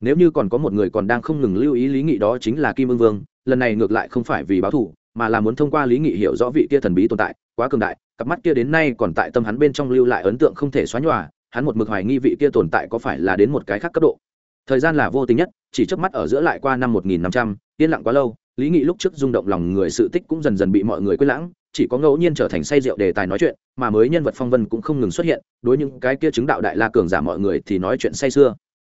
Nếu như còn có một người còn đang không ngừng lưu ý lý nghị đó chính là kim ương vương, lần này ngược lại không phải vì báo thù, mà là muốn thông qua lý nghị hiểu rõ vị kia thần bí tồn tại, quá cường đại, cặp mắt kia đến nay còn tại tâm hắn bên trong lưu lại ấn tượng không thể xóa nhòa hắn một mực hoài nghi vị kia tồn tại có phải là đến một cái khác cấp độ. Thời gian là vô tình nhất chỉ trước mắt ở giữa lại qua năm một nghìn năm trăm yên lặng quá lâu lý nghị lúc trước rung động lòng người sự tích cũng dần dần bị mọi người quên lãng chỉ có ngẫu nhiên trở thành say rượu đề tài nói chuyện mà mới nhân vật phong vân cũng không ngừng xuất hiện đối những cái kia chứng đạo đại la cường giả mọi người thì nói chuyện say xưa,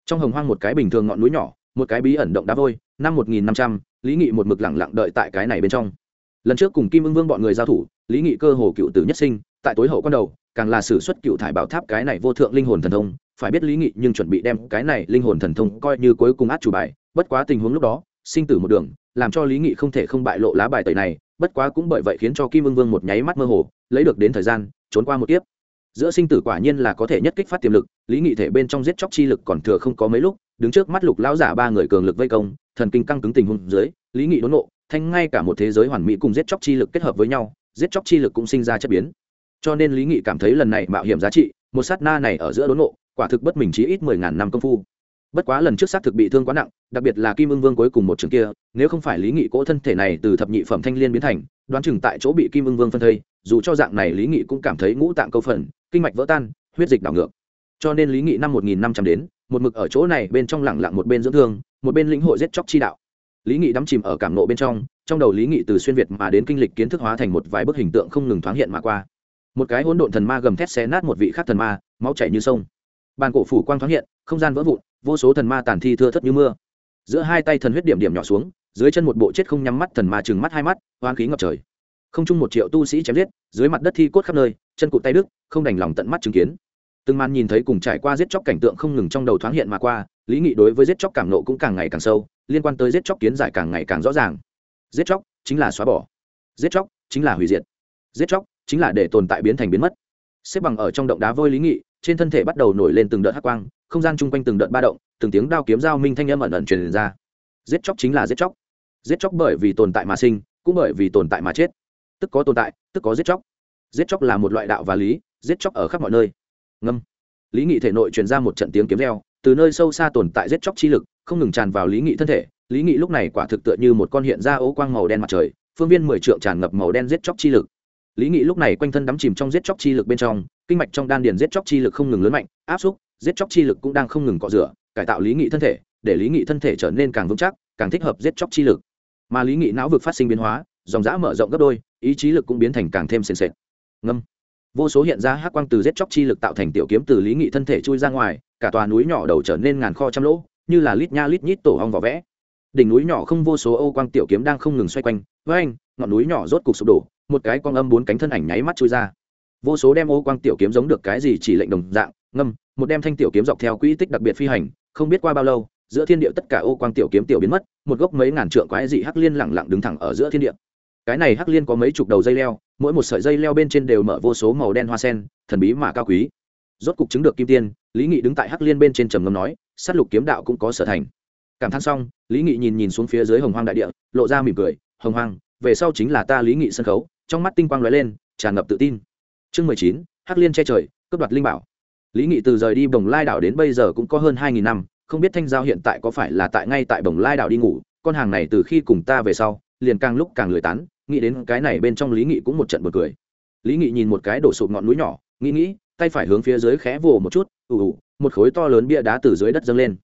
trong hồng hoang một cái bình thường ngọn núi nhỏ một cái bí ẩn động đá vôi năm một nghìn năm trăm lý nghị một mực lẳng lặng đợi tại cái này bên trong. Lần trước cùng kim ưng vương bọn người giao thủ lý nghị cơ hồ cựu tử nhất sinh tại tối hậu con đầu càng là sử xuất cựu thải bảo tháp cái này vô thượng linh hồn thần thông, phải biết lý nghị nhưng chuẩn bị đem cái này linh hồn thần thông coi như cuối cùng át chủ bài, bất quá tình huống lúc đó, sinh tử một đường, làm cho lý nghị không thể không bại lộ lá bài tẩy này, bất quá cũng bởi vậy khiến cho kim ưng vương một nháy mắt mơ hồ, lấy được đến thời gian, trốn qua một tiếp giữa sinh tử quả nhiên là có thể nhất kích phát tiềm lực, lý nghị thể bên trong giết chóc chi lực còn thừa không có mấy lúc, đứng trước mắt lục lão giả ba người cường lực vây công, thần kinh căng cứng tình huống dưới, lý nghị đốn nộ, thanh ngay cả một thế giới hoàn mỹ cùng giết chóc chi lực kết hợp với nhau, giết chóc chi lực cũng sinh ra chất biến cho nên lý nghị cảm thấy lần này mạo hiểm giá trị, một sát na này ở giữa đốn nộ quả thực bất mình chí ít mười ngàn năm công phu. Bất quá lần trước xác thực bị thương quá nặng, đặc biệt là kim ưng vương cuối cùng một trường kia, nếu không phải lý nghị cỗ thân thể này từ thập nhị phẩm thanh liên biến thành, đoán chừng tại chỗ bị kim ưng vương phân thây, dù cho dạng này lý nghị cũng cảm thấy ngũ tạng câu phần, kinh mạch vỡ tan, huyết dịch đảo ngược. Cho nên lý nghị năm một nghìn năm trăm đến, một mực ở chỗ này bên trong lẳng lặng một bên dưỡng thương, một bên lĩnh hội giết chóc chi đạo. Lý nghị đắm chìm ở cảm nộ bên trong trong đầu lý nghị từ xuyên việt mà đến kinh lịch kiến thức hóa thành một vài bức hình tượng không ngừng thoáng hiện mà qua một cái hỗn độn thần ma gầm thét xé nát một vị khác thần ma, máu chảy như sông. Bàn cổ phủ quang thoáng hiện, không gian vỡ vụn, vô số thần ma tàn thi thưa thất như mưa. Giữa hai tay thần huyết điểm điểm nhỏ xuống, dưới chân một bộ chết không nhắm mắt thần ma chừng mắt hai mắt hoang khí ngập trời. Không chung một triệu tu sĩ chém giết, dưới mặt đất thi cốt khắp nơi, chân cụt tay đức không đành lòng tận mắt chứng kiến. Từng màn nhìn thấy cùng trải qua giết chóc cảnh tượng không ngừng trong đầu thoáng hiện mà qua, lý nghị đối với giết chóc cảm nộ cũng càng ngày càng sâu, liên quan tới giết chóc kiến giải càng ngày càng rõ ràng. Giết chóc chính là xóa bỏ. Giết chóc chính là hủy diệt. Giết chóc chính là để tồn tại biến thành biến mất. Xếp bằng ở trong động đá vôi lý nghị, trên thân thể bắt đầu nổi lên từng đợt hắc quang, không gian chung quanh từng đợt ba động, từng tiếng đao kiếm dao minh thanh âm ẩn ẩn truyền ra. Giết chóc chính là giết chóc. Giết chóc bởi vì tồn tại mà sinh, cũng bởi vì tồn tại mà chết. Tức có tồn tại, tức có giết chóc. Giết chóc là một loại đạo và lý, giết chóc ở khắp mọi nơi. Ngâm. Lý nghị thể nội truyền ra một trận tiếng kiếm reo, từ nơi sâu xa tồn tại giết chóc chi lực, không ngừng tràn vào lý nghị thân thể. Lý nghị lúc này quả thực tựa như một con hiện ra ố quang màu đen mặt trời, phương viên mười trượng tràn ngập màu đen giết chóc chi lực lý nghị lúc này quanh thân đắm chìm trong giết chóc chi lực bên trong, kinh mạch trong đan điền giết chóc chi lực không ngừng lớn mạnh, áp xúc, giết chóc chi lực cũng đang không ngừng cọ rửa, cải tạo lý nghị thân thể, để lý nghị thân thể trở nên càng vững chắc, càng thích hợp giết chóc chi lực. Mà lý nghị não vực phát sinh biến hóa, dòng dã mở rộng gấp đôi, ý chí lực cũng biến thành càng thêm sền sệt. Ngâm. Vô số hiện ra hắc quang từ giết chóc chi lực tạo thành tiểu kiếm từ lý nghị thân thể chui ra ngoài, cả tòa núi nhỏ đầu trở nên ngàn kho trăm lỗ, như là lít nha lít nhít tổ hong vỏ vẽ. Đỉnh núi nhỏ không vô số ô quang tiểu kiếm đang không ngừng xoay quanh với anh ngọn núi nhỏ rốt cục sụp đổ một cái quang âm bốn cánh thân ảnh nháy mắt chui ra. Vô số đem ô quang tiểu kiếm giống được cái gì chỉ lệnh đồng dạng, ngâm, một đem thanh tiểu kiếm dọc theo quỹ tích đặc biệt phi hành, không biết qua bao lâu, giữa thiên địa tất cả ô quang tiểu kiếm tiểu biến mất, một gốc mấy ngàn trượng quái dị hắc liên lẳng lặng đứng thẳng ở giữa thiên địa. Cái này hắc liên có mấy chục đầu dây leo, mỗi một sợi dây leo bên trên đều mở vô số màu đen hoa sen, thần bí mà cao quý. Rốt cục chứng được kim tiên, lý nghị đứng tại hắc liên bên trên trầm ngâm nói, sát lục kiếm đạo cũng có sở thành. Cảm thán xong, lý nghị nhìn nhìn xuống phía dưới hồng hoang đại địa, lộ ra mỉm cười, hồng hoang, về sau chính là ta lý nghị sân khấu trong mắt tinh quang lóe lên, tràn ngập tự tin. Chương mười chín, hắc liên che trời, cướp đoạt linh bảo. Lý nghị từ rời đi bồng lai đảo đến bây giờ cũng có hơn hai nghìn năm, không biết thanh giao hiện tại có phải là tại ngay tại bồng lai đảo đi ngủ, con hàng này từ khi cùng ta về sau, liền càng lúc càng lười tán, nghĩ đến cái này bên trong lý nghị cũng một trận bật cười. Lý nghị nhìn một cái đổ sụp ngọn núi nhỏ, nghĩ nghĩ, tay phải hướng phía dưới khẽ vồ một chút, ù ù, một khối to lớn bia đá từ dưới đất dâng lên.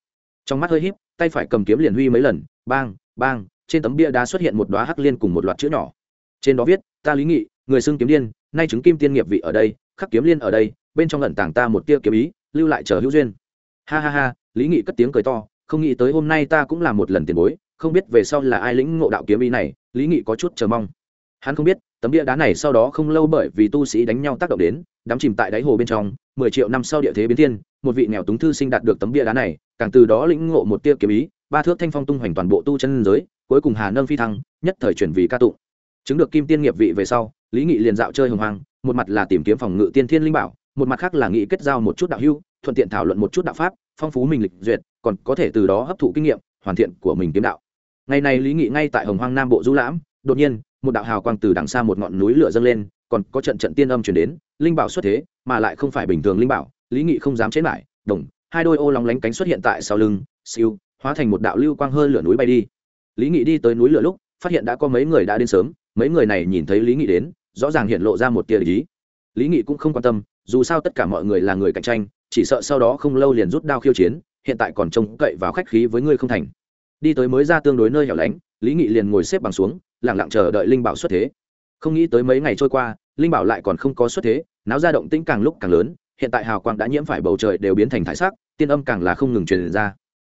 Trong mắt hơi híp, tay phải cầm kiếm liền huy mấy lần, bang bang, trên tấm bia đá xuất hiện một đoá hắc liên cùng một loạt chữ nhỏ. Trên đó viết ta lý nghị, người xưng kiếm điên, nay chứng kim tiên nghiệp vị ở đây, khắc kiếm liên ở đây, bên trong lẩn tàng ta một tia kiếm ý, lưu lại chờ hữu duyên. Ha ha ha, lý nghị cất tiếng cười to, không nghĩ tới hôm nay ta cũng là một lần tiền bối, không biết về sau là ai lĩnh ngộ đạo kiếm ý này, lý nghị có chút chờ mong. Hắn không biết, tấm bia đá này sau đó không lâu bởi vì tu sĩ đánh nhau tác động đến, đắm chìm tại đáy hồ bên trong, mười triệu năm sau địa thế biến thiên, một vị nghèo túng thư sinh đạt được tấm bia đá này, càng từ đó lĩnh ngộ một tia kiếm ý, ba thước thanh phong tung hoành toàn bộ tu chân giới, cuối cùng hà nâng phi thăng, nhất thời chuyển vì ca tụng chứng được kim tiên nghiệp vị về sau, lý nghị liền dạo chơi hồng hoàng một mặt là tìm kiếm phòng ngự tiên thiên linh bảo, một mặt khác là nghị kết giao một chút đạo hưu thuận tiện thảo luận một chút đạo pháp, phong phú mình lịch duyệt, còn có thể từ đó hấp thụ kinh nghiệm, hoàn thiện của mình kiếm đạo. Ngày này lý nghị ngay tại hồng hoang nam bộ du lãm, đột nhiên, một đạo hào quang từ đằng xa một ngọn núi lửa dâng lên, còn có trận trận tiên âm chuyển đến, linh bảo xuất thế, mà lại không phải bình thường linh bảo, lý nghị không dám chế lại, đồng, hai đôi ô lóng lánh cánh xuất hiện tại sau lưng, siêu, hóa thành một đạo lưu quang hơn lửa núi bay đi. Lý nghị đi tới núi lửa lúc, phát hiện đã có mấy người đã đến sớm mấy người này nhìn thấy lý nghị đến, rõ ràng hiện lộ ra một tia lý lý nghị cũng không quan tâm, dù sao tất cả mọi người là người cạnh tranh, chỉ sợ sau đó không lâu liền rút đao khiêu chiến, hiện tại còn trông cậy vào khách khí với ngươi không thành. Đi tới mới ra tương đối nơi hẻo lánh, lý nghị liền ngồi xếp bằng xuống lẳng lặng chờ đợi linh bảo xuất thế. Không nghĩ tới mấy ngày trôi qua, linh bảo lại còn không có xuất thế, náo ra động tĩnh càng lúc càng lớn, hiện tại hào quang đã nhiễm phải bầu trời đều biến thành thải sắc, tiên âm càng là không ngừng truyền ra.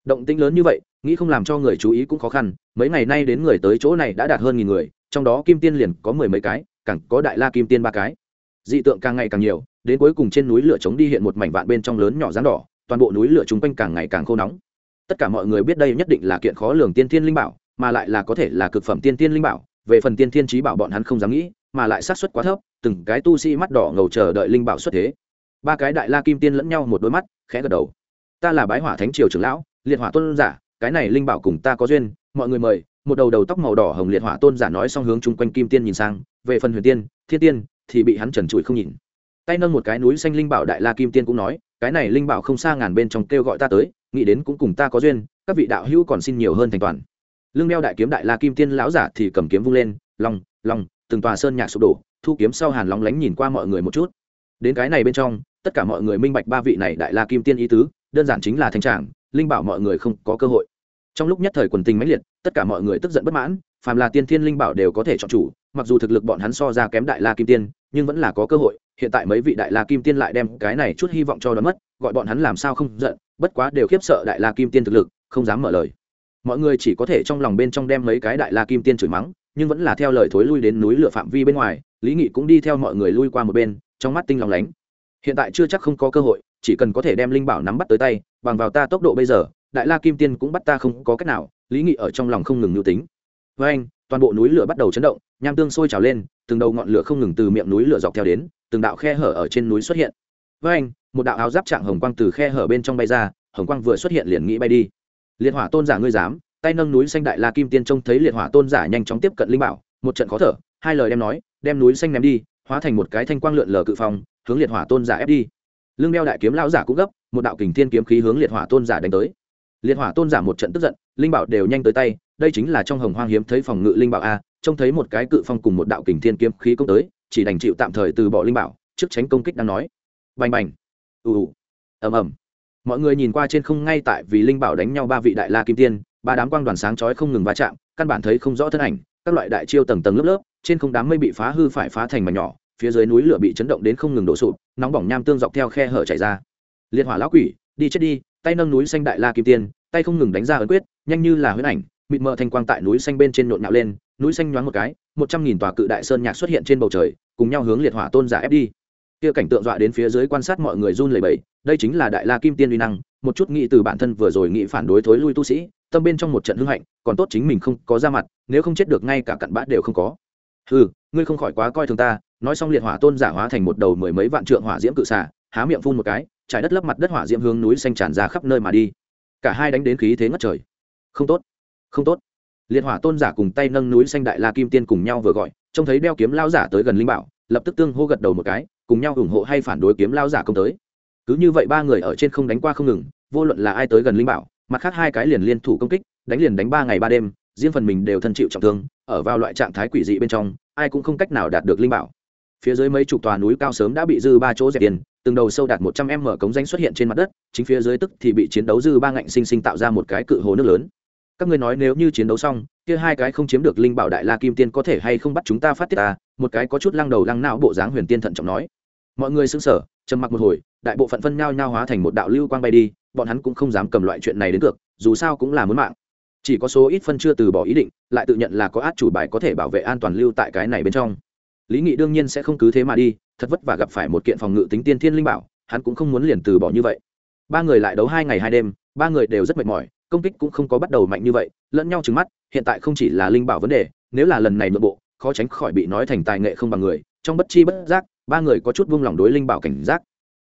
Động tĩnh lớn như vậy, nghĩ không làm cho người chú ý cũng khó khăn, mấy ngày nay đến người tới chỗ này đã đạt hơn nghìn người trong đó kim tiên liền có mười mấy cái, càng có đại la kim tiên ba cái. Dị tượng càng ngày càng nhiều, đến cuối cùng trên núi lửa chống đi hiện một mảnh vạn bên trong lớn nhỏ rán đỏ, toàn bộ núi lửa chung quanh càng ngày càng khô nóng. Tất cả mọi người biết đây nhất định là kiện khó lường tiên thiên linh bảo, mà lại là có thể là cực phẩm tiên thiên linh bảo, về phần tiên thiên trí bảo bọn hắn không dám nghĩ, mà lại sát xuất quá thấp, từng cái tu sĩ mắt đỏ ngầu chờ đợi linh bảo xuất thế. Ba cái đại la kim tiên lẫn nhau một đôi mắt, khẽ gật đầu. Ta là bái hỏa thánh triều trưởng lão, liệt hỏa tôn giả, cái này linh bảo cùng ta có duyên, mọi người mời một đầu đầu tóc màu đỏ hồng liệt hỏa tôn giả nói xong hướng chung quanh kim tiên nhìn sang, về phần huyền tiên, thiên tiên, thì bị hắn trần trụi không nhìn. Tay nâng một cái núi xanh linh bảo đại la kim tiên cũng nói, cái này linh bảo không xa ngàn bên trong kêu gọi ta tới, nghĩ đến cũng cùng ta có duyên, các vị đạo hữu còn xin nhiều hơn thành toàn. Lương đeo đại kiếm đại la kim tiên lão giả thì cầm kiếm vung lên lòng lòng từng tòa sơn nhạc sụp đổ, thu kiếm sau hàn lóng lánh nhìn qua mọi người một chút. Đến cái này bên trong, tất cả mọi người minh bạch ba vị này đại la kim tiên ý tứ, đơn giản chính là thanh trạng linh bảo mọi người không có cơ hội trong lúc nhất thời quần tình mãnh liệt, tất cả mọi người tức giận bất mãn, phàm là tiên thiên linh bảo đều có thể chọn chủ, mặc dù thực lực bọn hắn so ra kém đại la kim tiên, nhưng vẫn là có cơ hội, hiện tại mấy vị đại la kim tiên lại đem cái này chút hy vọng cho đón mất, gọi bọn hắn làm sao không giận, bất quá đều khiếp sợ đại la kim tiên thực lực, không dám mở lời. Mọi người chỉ có thể trong lòng bên trong đem mấy cái đại la kim tiên chửi mắng, nhưng vẫn là theo lời thối lui đến núi lửa phạm vi bên ngoài, lý nghị cũng đi theo mọi người lui qua một bên, trong mắt tinh lòng lánh. Hiện tại chưa chắc không có cơ hội, chỉ cần có thể đem linh bảo nắm bắt tới tay, bằng vào ta tốc độ bây giờ đại la kim tiên cũng bắt ta không có cách nào, lý nghị ở trong lòng không ngừng nhu tính. Với anh, toàn bộ núi lửa bắt đầu chấn động, nham tương sôi trào lên, từng đầu ngọn lửa không ngừng từ miệng núi lửa dọc theo đến, từng đạo khe hở ở trên núi xuất hiện. Với anh, một đạo áo giáp trạng hồng quang từ khe hở bên trong bay ra, hồng quang vừa xuất hiện liền nghĩ bay đi. Liệt hỏa tôn giả ngươi dám, tay nâng núi xanh đại la kim tiên trông thấy liệt hỏa tôn giả nhanh chóng tiếp cận linh bảo, một trận khó thở, hai lời đem nói, đem núi xanh ném đi, hóa thành một cái thanh quang lượn lờ cự phong, hướng liệt hỏa tôn giả ép đi. Lưng đeo đại kiếm lão giả cũng gấp, một đạo kình thiên kiếm khí hướng liệt hỏa tôn giả đánh tới liệt hỏa tôn giả một trận tức giận, linh bảo đều nhanh tới tay, đây chính là trong hồng hoang hiếm thấy phòng ngự linh bảo a, trông thấy một cái cự phong cùng một đạo kình thiên kiếm khí công tới, chỉ đành chịu tạm thời từ bỏ linh bảo, trước tránh công kích đang nói. Bành bành. Ù ù. Ầm ầm. Mọi người nhìn qua trên không ngay tại vì linh bảo đánh nhau ba vị đại la kim tiên, ba đám quang đoàn sáng chói không ngừng va chạm, căn bản thấy không rõ thân ảnh, các loại đại chiêu tầng tầng lớp lớp, trên không đám mây bị phá hư phải phá thành mảnh nhỏ, phía dưới núi lửa bị chấn động đến không ngừng đổ sụp, nóng bỏng nham tương dọc theo khe hở chảy ra. Liệt hỏa lão quỷ, đi chết đi, tay nâng núi xanh đại la kim tiên tay không ngừng đánh ra ấn quyết, nhanh như là huyễn ảnh, mịt mờ thanh quang tại núi xanh bên trên nhộn nhạo lên, núi xanh nhoáng một cái, một trăm nghìn tòa cự đại sơn nhạc xuất hiện trên bầu trời, cùng nhau hướng liệt hỏa tôn giả ép đi. Kia cảnh tượng dọa đến phía dưới quan sát mọi người run lẩy bẩy, đây chính là đại la kim tiên uy năng, một chút nghĩ từ bản thân vừa rồi nghĩ phản đối thối lui tu sĩ, tâm bên trong một trận hưng hạnh, còn tốt chính mình không có ra mặt, nếu không chết được ngay cả cặn bã đều không có. Ừ ngươi không khỏi quá coi thường ta, nói xong liệt hỏa tôn giả hóa thành một đầu mười mấy vạn trượng hỏa diễm cự xả há miệng phun một cái trái đất lấp mặt đất hỏa diễm hướng núi xanh tràn ra khắp nơi mà đi cả hai đánh đến khí thế ngất trời. Không tốt không tốt. Liệt hỏa tôn giả cùng tay nâng núi xanh đại la kim tiên cùng nhau vừa gọi, trông thấy đeo kiếm lao giả tới gần linh bảo, lập tức tương hô gật đầu một cái, cùng nhau ủng hộ hay phản đối kiếm lao giả công tới. Cứ như vậy ba người ở trên không đánh qua không ngừng, vô luận là ai tới gần linh bảo, mặt khác hai cái liền liên thủ công kích, đánh liền đánh ba ngày ba đêm, riêng phần mình đều thân chịu trọng thương, ở vào loại trạng thái quỷ dị bên trong, ai cũng không cách nào đạt được linh bảo. Phía dưới mấy chục tòa núi cao sớm đã bị dư ba chỗ dẹp tiền từng đầu sâu đạt một trăm m cống rãnh xuất hiện trên mặt đất, chính phía dưới tức thì bị chiến đấu dư ba ngạnh sinh sinh tạo ra một cái cự hồ nước lớn. Các ngươi nói nếu như chiến đấu xong, kia hai cái không chiếm được linh bảo đại la kim tiên có thể hay không bắt chúng ta phát tiết ta một cái có chút lăng đầu lăng não bộ dáng huyền tiên thận trọng nói. Mọi người sững sờ, trầm mặc một hồi, đại bộ phận phân nhao nhao hóa thành một đạo lưu quang bay đi, bọn hắn cũng không dám cầm loại chuyện này đến cược, dù sao cũng là muốn mạng. Chỉ có số ít phân chưa từ bỏ ý định, lại tự nhận là có át chủ bài có thể bảo vệ an toàn lưu tại cái này bên trong lý nghị đương nhiên sẽ không cứ thế mà đi, thật vất vả gặp phải một kiện phòng ngự tính tiên thiên linh bảo, hắn cũng không muốn liền từ bỏ như vậy. Ba người lại đấu hai ngày hai đêm, ba người đều rất mệt mỏi, công kích cũng không có bắt đầu mạnh như vậy, lẫn nhau trứng mắt, hiện tại không chỉ là linh bảo vấn đề, nếu là lần này nội bộ, khó tránh khỏi bị nói thành tài nghệ không bằng người, trong bất chi bất giác, ba người có chút vung lòng đối linh bảo cảnh giác.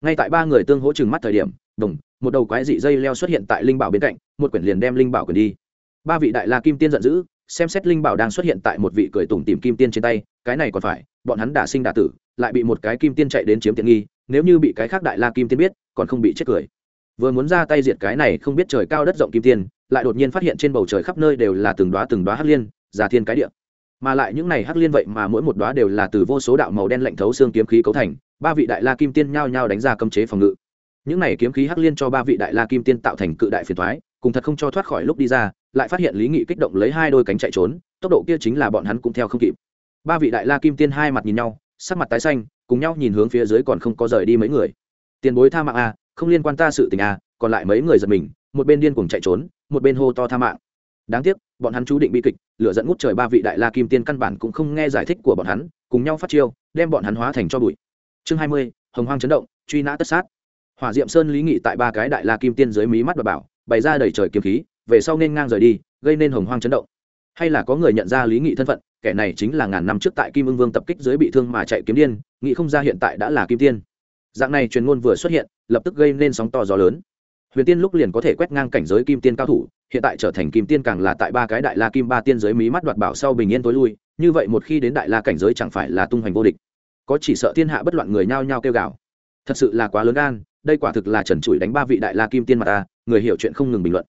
Ngay tại ba người tương hỗ chừng mắt thời điểm đồng một đầu quái dị dây leo xuất hiện tại linh bảo bên cạnh, một quyển liền đem linh bảo quyển đi. Ba vị đại la kim tiên giận dữ xem xét linh bảo đang xuất hiện tại một vị cười tủm tìm kim tiên trên tay, cái này còn phải, bọn hắn đả sinh đả tử, lại bị một cái kim tiên chạy đến chiếm tiện nghi, nếu như bị cái khác đại la kim tiên biết, còn không bị chết cười. Vừa muốn ra tay diệt cái này không biết trời cao đất rộng kim tiên, lại đột nhiên phát hiện trên bầu trời khắp nơi đều là từng đoá từng đoá hắc liên già thiên cái địa. Mà lại những này hắc liên vậy mà mỗi một đoá đều là từ vô số đạo màu đen lạnh thấu xương kiếm khí cấu thành, ba vị đại la kim tiên nhao nhao đánh ra cấm chế phòng ngự. Những này kiếm khí hắc liên cho ba vị đại la kim tiên tạo thành cự đại phiền thoái cùng thật không cho thoát khỏi lúc đi ra lại phát hiện lý nghị kích động lấy hai đôi cánh chạy trốn, tốc độ kia chính là bọn hắn cũng theo không kịp. Ba vị đại la kim tiên hai mặt nhìn nhau, sắc mặt tái xanh, cùng nhau nhìn hướng phía dưới còn không có rời đi mấy người. Tiền bối tha mạng a không liên quan ta sự tình a còn lại mấy người giật mình, một bên điên cùng chạy trốn, một bên hô to tha mạng. Đáng tiếc, bọn hắn chú định bi kịch, lửa dẫn ngút trời ba vị đại la kim tiên căn bản cũng không nghe giải thích của bọn hắn, cùng nhau phát chiêu, đem bọn hắn hóa thành cho bụi. Chương hai mươi, hồng hoang chấn động, truy nã tất sát. Hỏa diệm sơn lý nghị tại ba cái đại la kim tiên dưới mí mắt và bảo, bày ra đầy trời kiếm khí về sau nên ngang rời đi, gây nên hồng hoang chấn động. Hay là có người nhận ra lý nghị thân phận, kẻ này chính là ngàn năm trước tại kim ưng vương tập kích dưới bị thương mà chạy kiếm điên nghị không ra hiện tại đã là kim tiên. Dạng này truyền ngôn vừa xuất hiện, lập tức gây nên sóng to gió lớn. Huyền tiên lúc liền có thể quét ngang cảnh giới kim tiên cao thủ, hiện tại trở thành kim tiên càng là tại ba cái đại la kim ba tiên giới mí mắt đoạt bảo sau bình yên tối lui, như vậy một khi đến đại la cảnh giới chẳng phải là tung hoành vô địch. Có chỉ sợ thiên hạ bất loạn người nhao nhao kêu gào. Thật sự là quá lớn gan, đây quả thực là trần trụi đánh ba vị đại la kim tiên mà ta, người hiểu chuyện không ngừng bình luận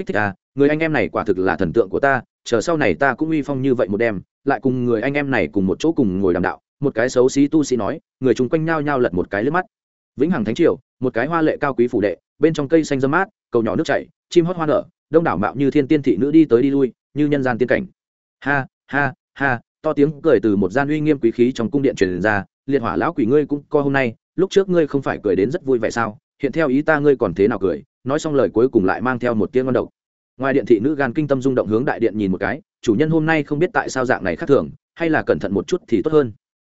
kích thích à người anh em này quả thực là thần tượng của ta, chờ sau này ta cũng uy phong như vậy một đêm, lại cùng người anh em này cùng một chỗ cùng ngồi đàm đạo, một cái xấu xí tu sĩ nói, người chung quanh nhao nhao lật một cái lướt mắt. Vĩnh hằng thánh triều, một cái hoa lệ cao quý phủ đệ, bên trong cây xanh dâm mát, cầu nhỏ nước chảy, chim hót hoa nở, đông đảo mạo như thiên tiên thị nữ đi tới đi lui, như nhân gian tiên cảnh. Ha ha ha, to tiếng cười từ một gian uy nghiêm quý khí trong cung điện truyền ra, liệt hỏa lão quỷ ngươi cũng co hôm nay, lúc trước ngươi không phải cười đến rất vui vẻ sao? Hiện theo ý ta ngươi còn thế nào cười? Nói xong lời cuối cùng lại mang theo một tiếng ngon độc. Ngoài điện thị nữ gan kinh tâm rung động hướng đại điện nhìn một cái, chủ nhân hôm nay không biết tại sao dạng này khác thường, hay là cẩn thận một chút thì tốt hơn.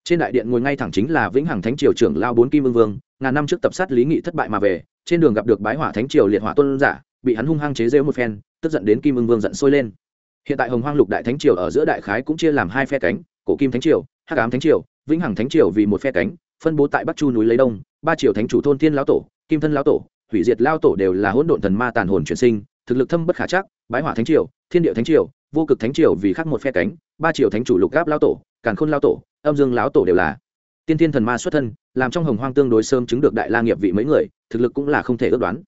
Trên đại điện ngồi ngay thẳng chính là vĩnh hằng thánh triều trưởng lao bốn kim ương vương, ngàn năm trước tập sát lý nghị thất bại mà về, trên đường gặp được bái hỏa thánh triều liệt hỏa tôn giả, bị hắn hung hăng chế rêu một phen, tức giận đến kim ương vương giận sôi lên. Hiện tại hồng hoang lục đại thánh triều ở giữa đại khái cũng chia làm hai phe cánh, cổ kim thánh triều, hắc ám thánh triều, vĩnh hằng thánh triều vì một phe cánh, phân bố tại bắc chu núi lấy đông, ba triều thánh chủ thôn thiên lão tổ, kim thân lão tổ hủy diệt lao tổ đều là hỗn độn thần ma tàn hồn chuyển sinh, thực lực thâm bất khả chắc, bái hỏa thánh triều, thiên địa thánh triều, vô cực thánh triều vì khác một phe cánh, ba triều thánh chủ lục gáp lao tổ, càn khôn lao tổ, âm dương lão tổ đều là. Tiên thiên thần ma xuất thân, làm trong hồng hoang tương đối sớm chứng được đại la nghiệp vị mấy người, thực lực cũng là không thể ước đoán.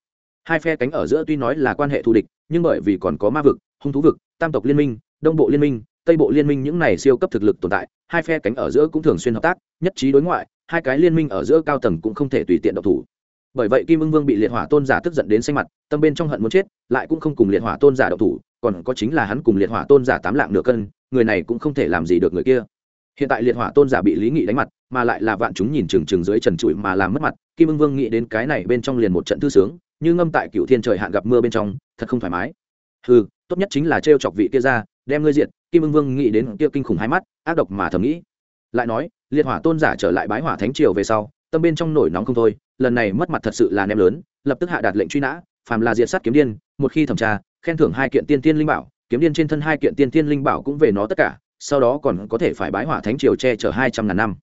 Hai phe cánh ở giữa tuy nói là quan hệ thù địch, nhưng bởi vì còn có ma vực, hung thú vực, tam tộc liên minh, đông bộ liên minh, tây bộ liên minh những này siêu cấp thực lực tồn tại, hai phe cánh ở giữa cũng thường xuyên hợp tác, nhất trí đối ngoại, hai cái liên minh ở giữa cao tầng cũng không thể tùy tiện độc thủ bởi vậy kim ưng vương bị liệt hỏa tôn giả tức giận đến xanh mặt, tâm bên trong hận muốn chết, lại cũng không cùng liệt hỏa tôn giả độc thủ, còn có chính là hắn cùng liệt hỏa tôn giả tám lạng nửa cân, người này cũng không thể làm gì được người kia hiện tại liệt hỏa tôn giả bị lý nghị đánh mặt, mà lại là vạn chúng nhìn trừng trừng dưới trần trụi mà làm mất mặt, kim ưng vương nghĩ đến cái này bên trong liền một trận thư sướng, như ngâm tại cựu thiên trời hạn gặp mưa bên trong, thật không thoải mái ừ tốt nhất chính là trêu chọc vị kia ra, đem ngươi diện. kim ưng vương nghĩ đến kia kinh khủng hai mắt, ác độc mà thầm nghĩ lại nói, liệt hỏa tôn giả trở lại bái hỏa thánh triều về sau tâm bên trong nổi nóng không thôi, lần này mất mặt thật sự là nem lớn, lập tức hạ đạt lệnh truy nã, phàm là diệt sát kiếm điên, một khi thẩm tra, khen thưởng hai kiện tiên tiên linh bảo, kiếm điên trên thân hai kiện tiên tiên linh bảo cũng về nó tất cả, sau đó còn có thể phải bái hỏa thánh triều che chở hai trăm ngàn năm.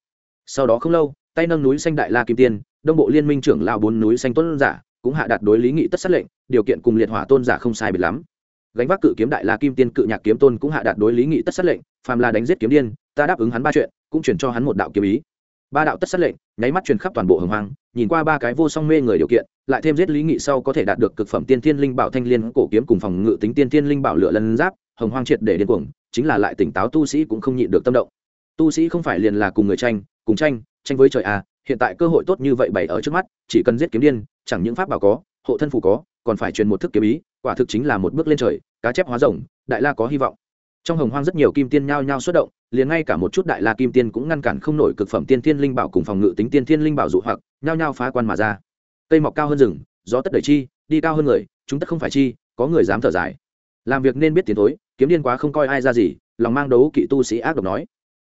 Sau đó không lâu, tay nâng núi xanh đại la kim tiên, đông bộ liên minh trưởng lao bốn núi xanh tôn giả cũng hạ đạt đối lý nghị tất sát lệnh, điều kiện cùng liệt hỏa tôn giả không sai biệt lắm. Gánh vác cự kiếm đại la kim tiên cự nhạc kiếm tôn cũng hạ đạt đối lý nghị tất sát lệnh, phàm là đánh giết kiếm điên, ta đáp ứng hắn ba chuyện, cũng chuyển cho hắn một đạo kiếm ý ba đạo tất sát lệnh, nháy mắt truyền khắp toàn bộ hồng hoang, nhìn qua ba cái vô song mê người điều kiện, lại thêm giết lý nghị sau có thể đạt được cực phẩm tiên thiên linh bảo thanh liên cổ kiếm cùng phòng ngự tính tiên thiên linh bảo lửa lân giáp, hồng hoang triệt để điên cuồng, chính là lại tỉnh táo tu sĩ cũng không nhịn được tâm động. Tu sĩ không phải liền là cùng người tranh, cùng tranh tranh với trời à hiện tại cơ hội tốt như vậy bày ở trước mắt, chỉ cần giết kiếm điên, chẳng những pháp bảo có, hộ thân phủ có, còn phải truyền một thức kiếm ý, quả thực chính là một bước lên trời, cá chép hóa rồng, đại la có hy vọng. Trong hồng hoang rất nhiều kim tiên nhao nhao xuất động liền ngay cả một chút đại la kim tiên cũng ngăn cản không nổi cực phẩm tiên thiên linh bảo cùng phòng ngự tính tiên thiên linh bảo dụ hoặc, nhao nhao phá quan mà ra. Cây mọc cao hơn rừng, gió tất đẩy chi, đi cao hơn người, chúng tất không phải chi, có người dám thở dài. Làm việc nên biết tiến tối kiếm điên quá không coi ai ra gì, lòng mang đấu kỵ tu sĩ ác độc nói.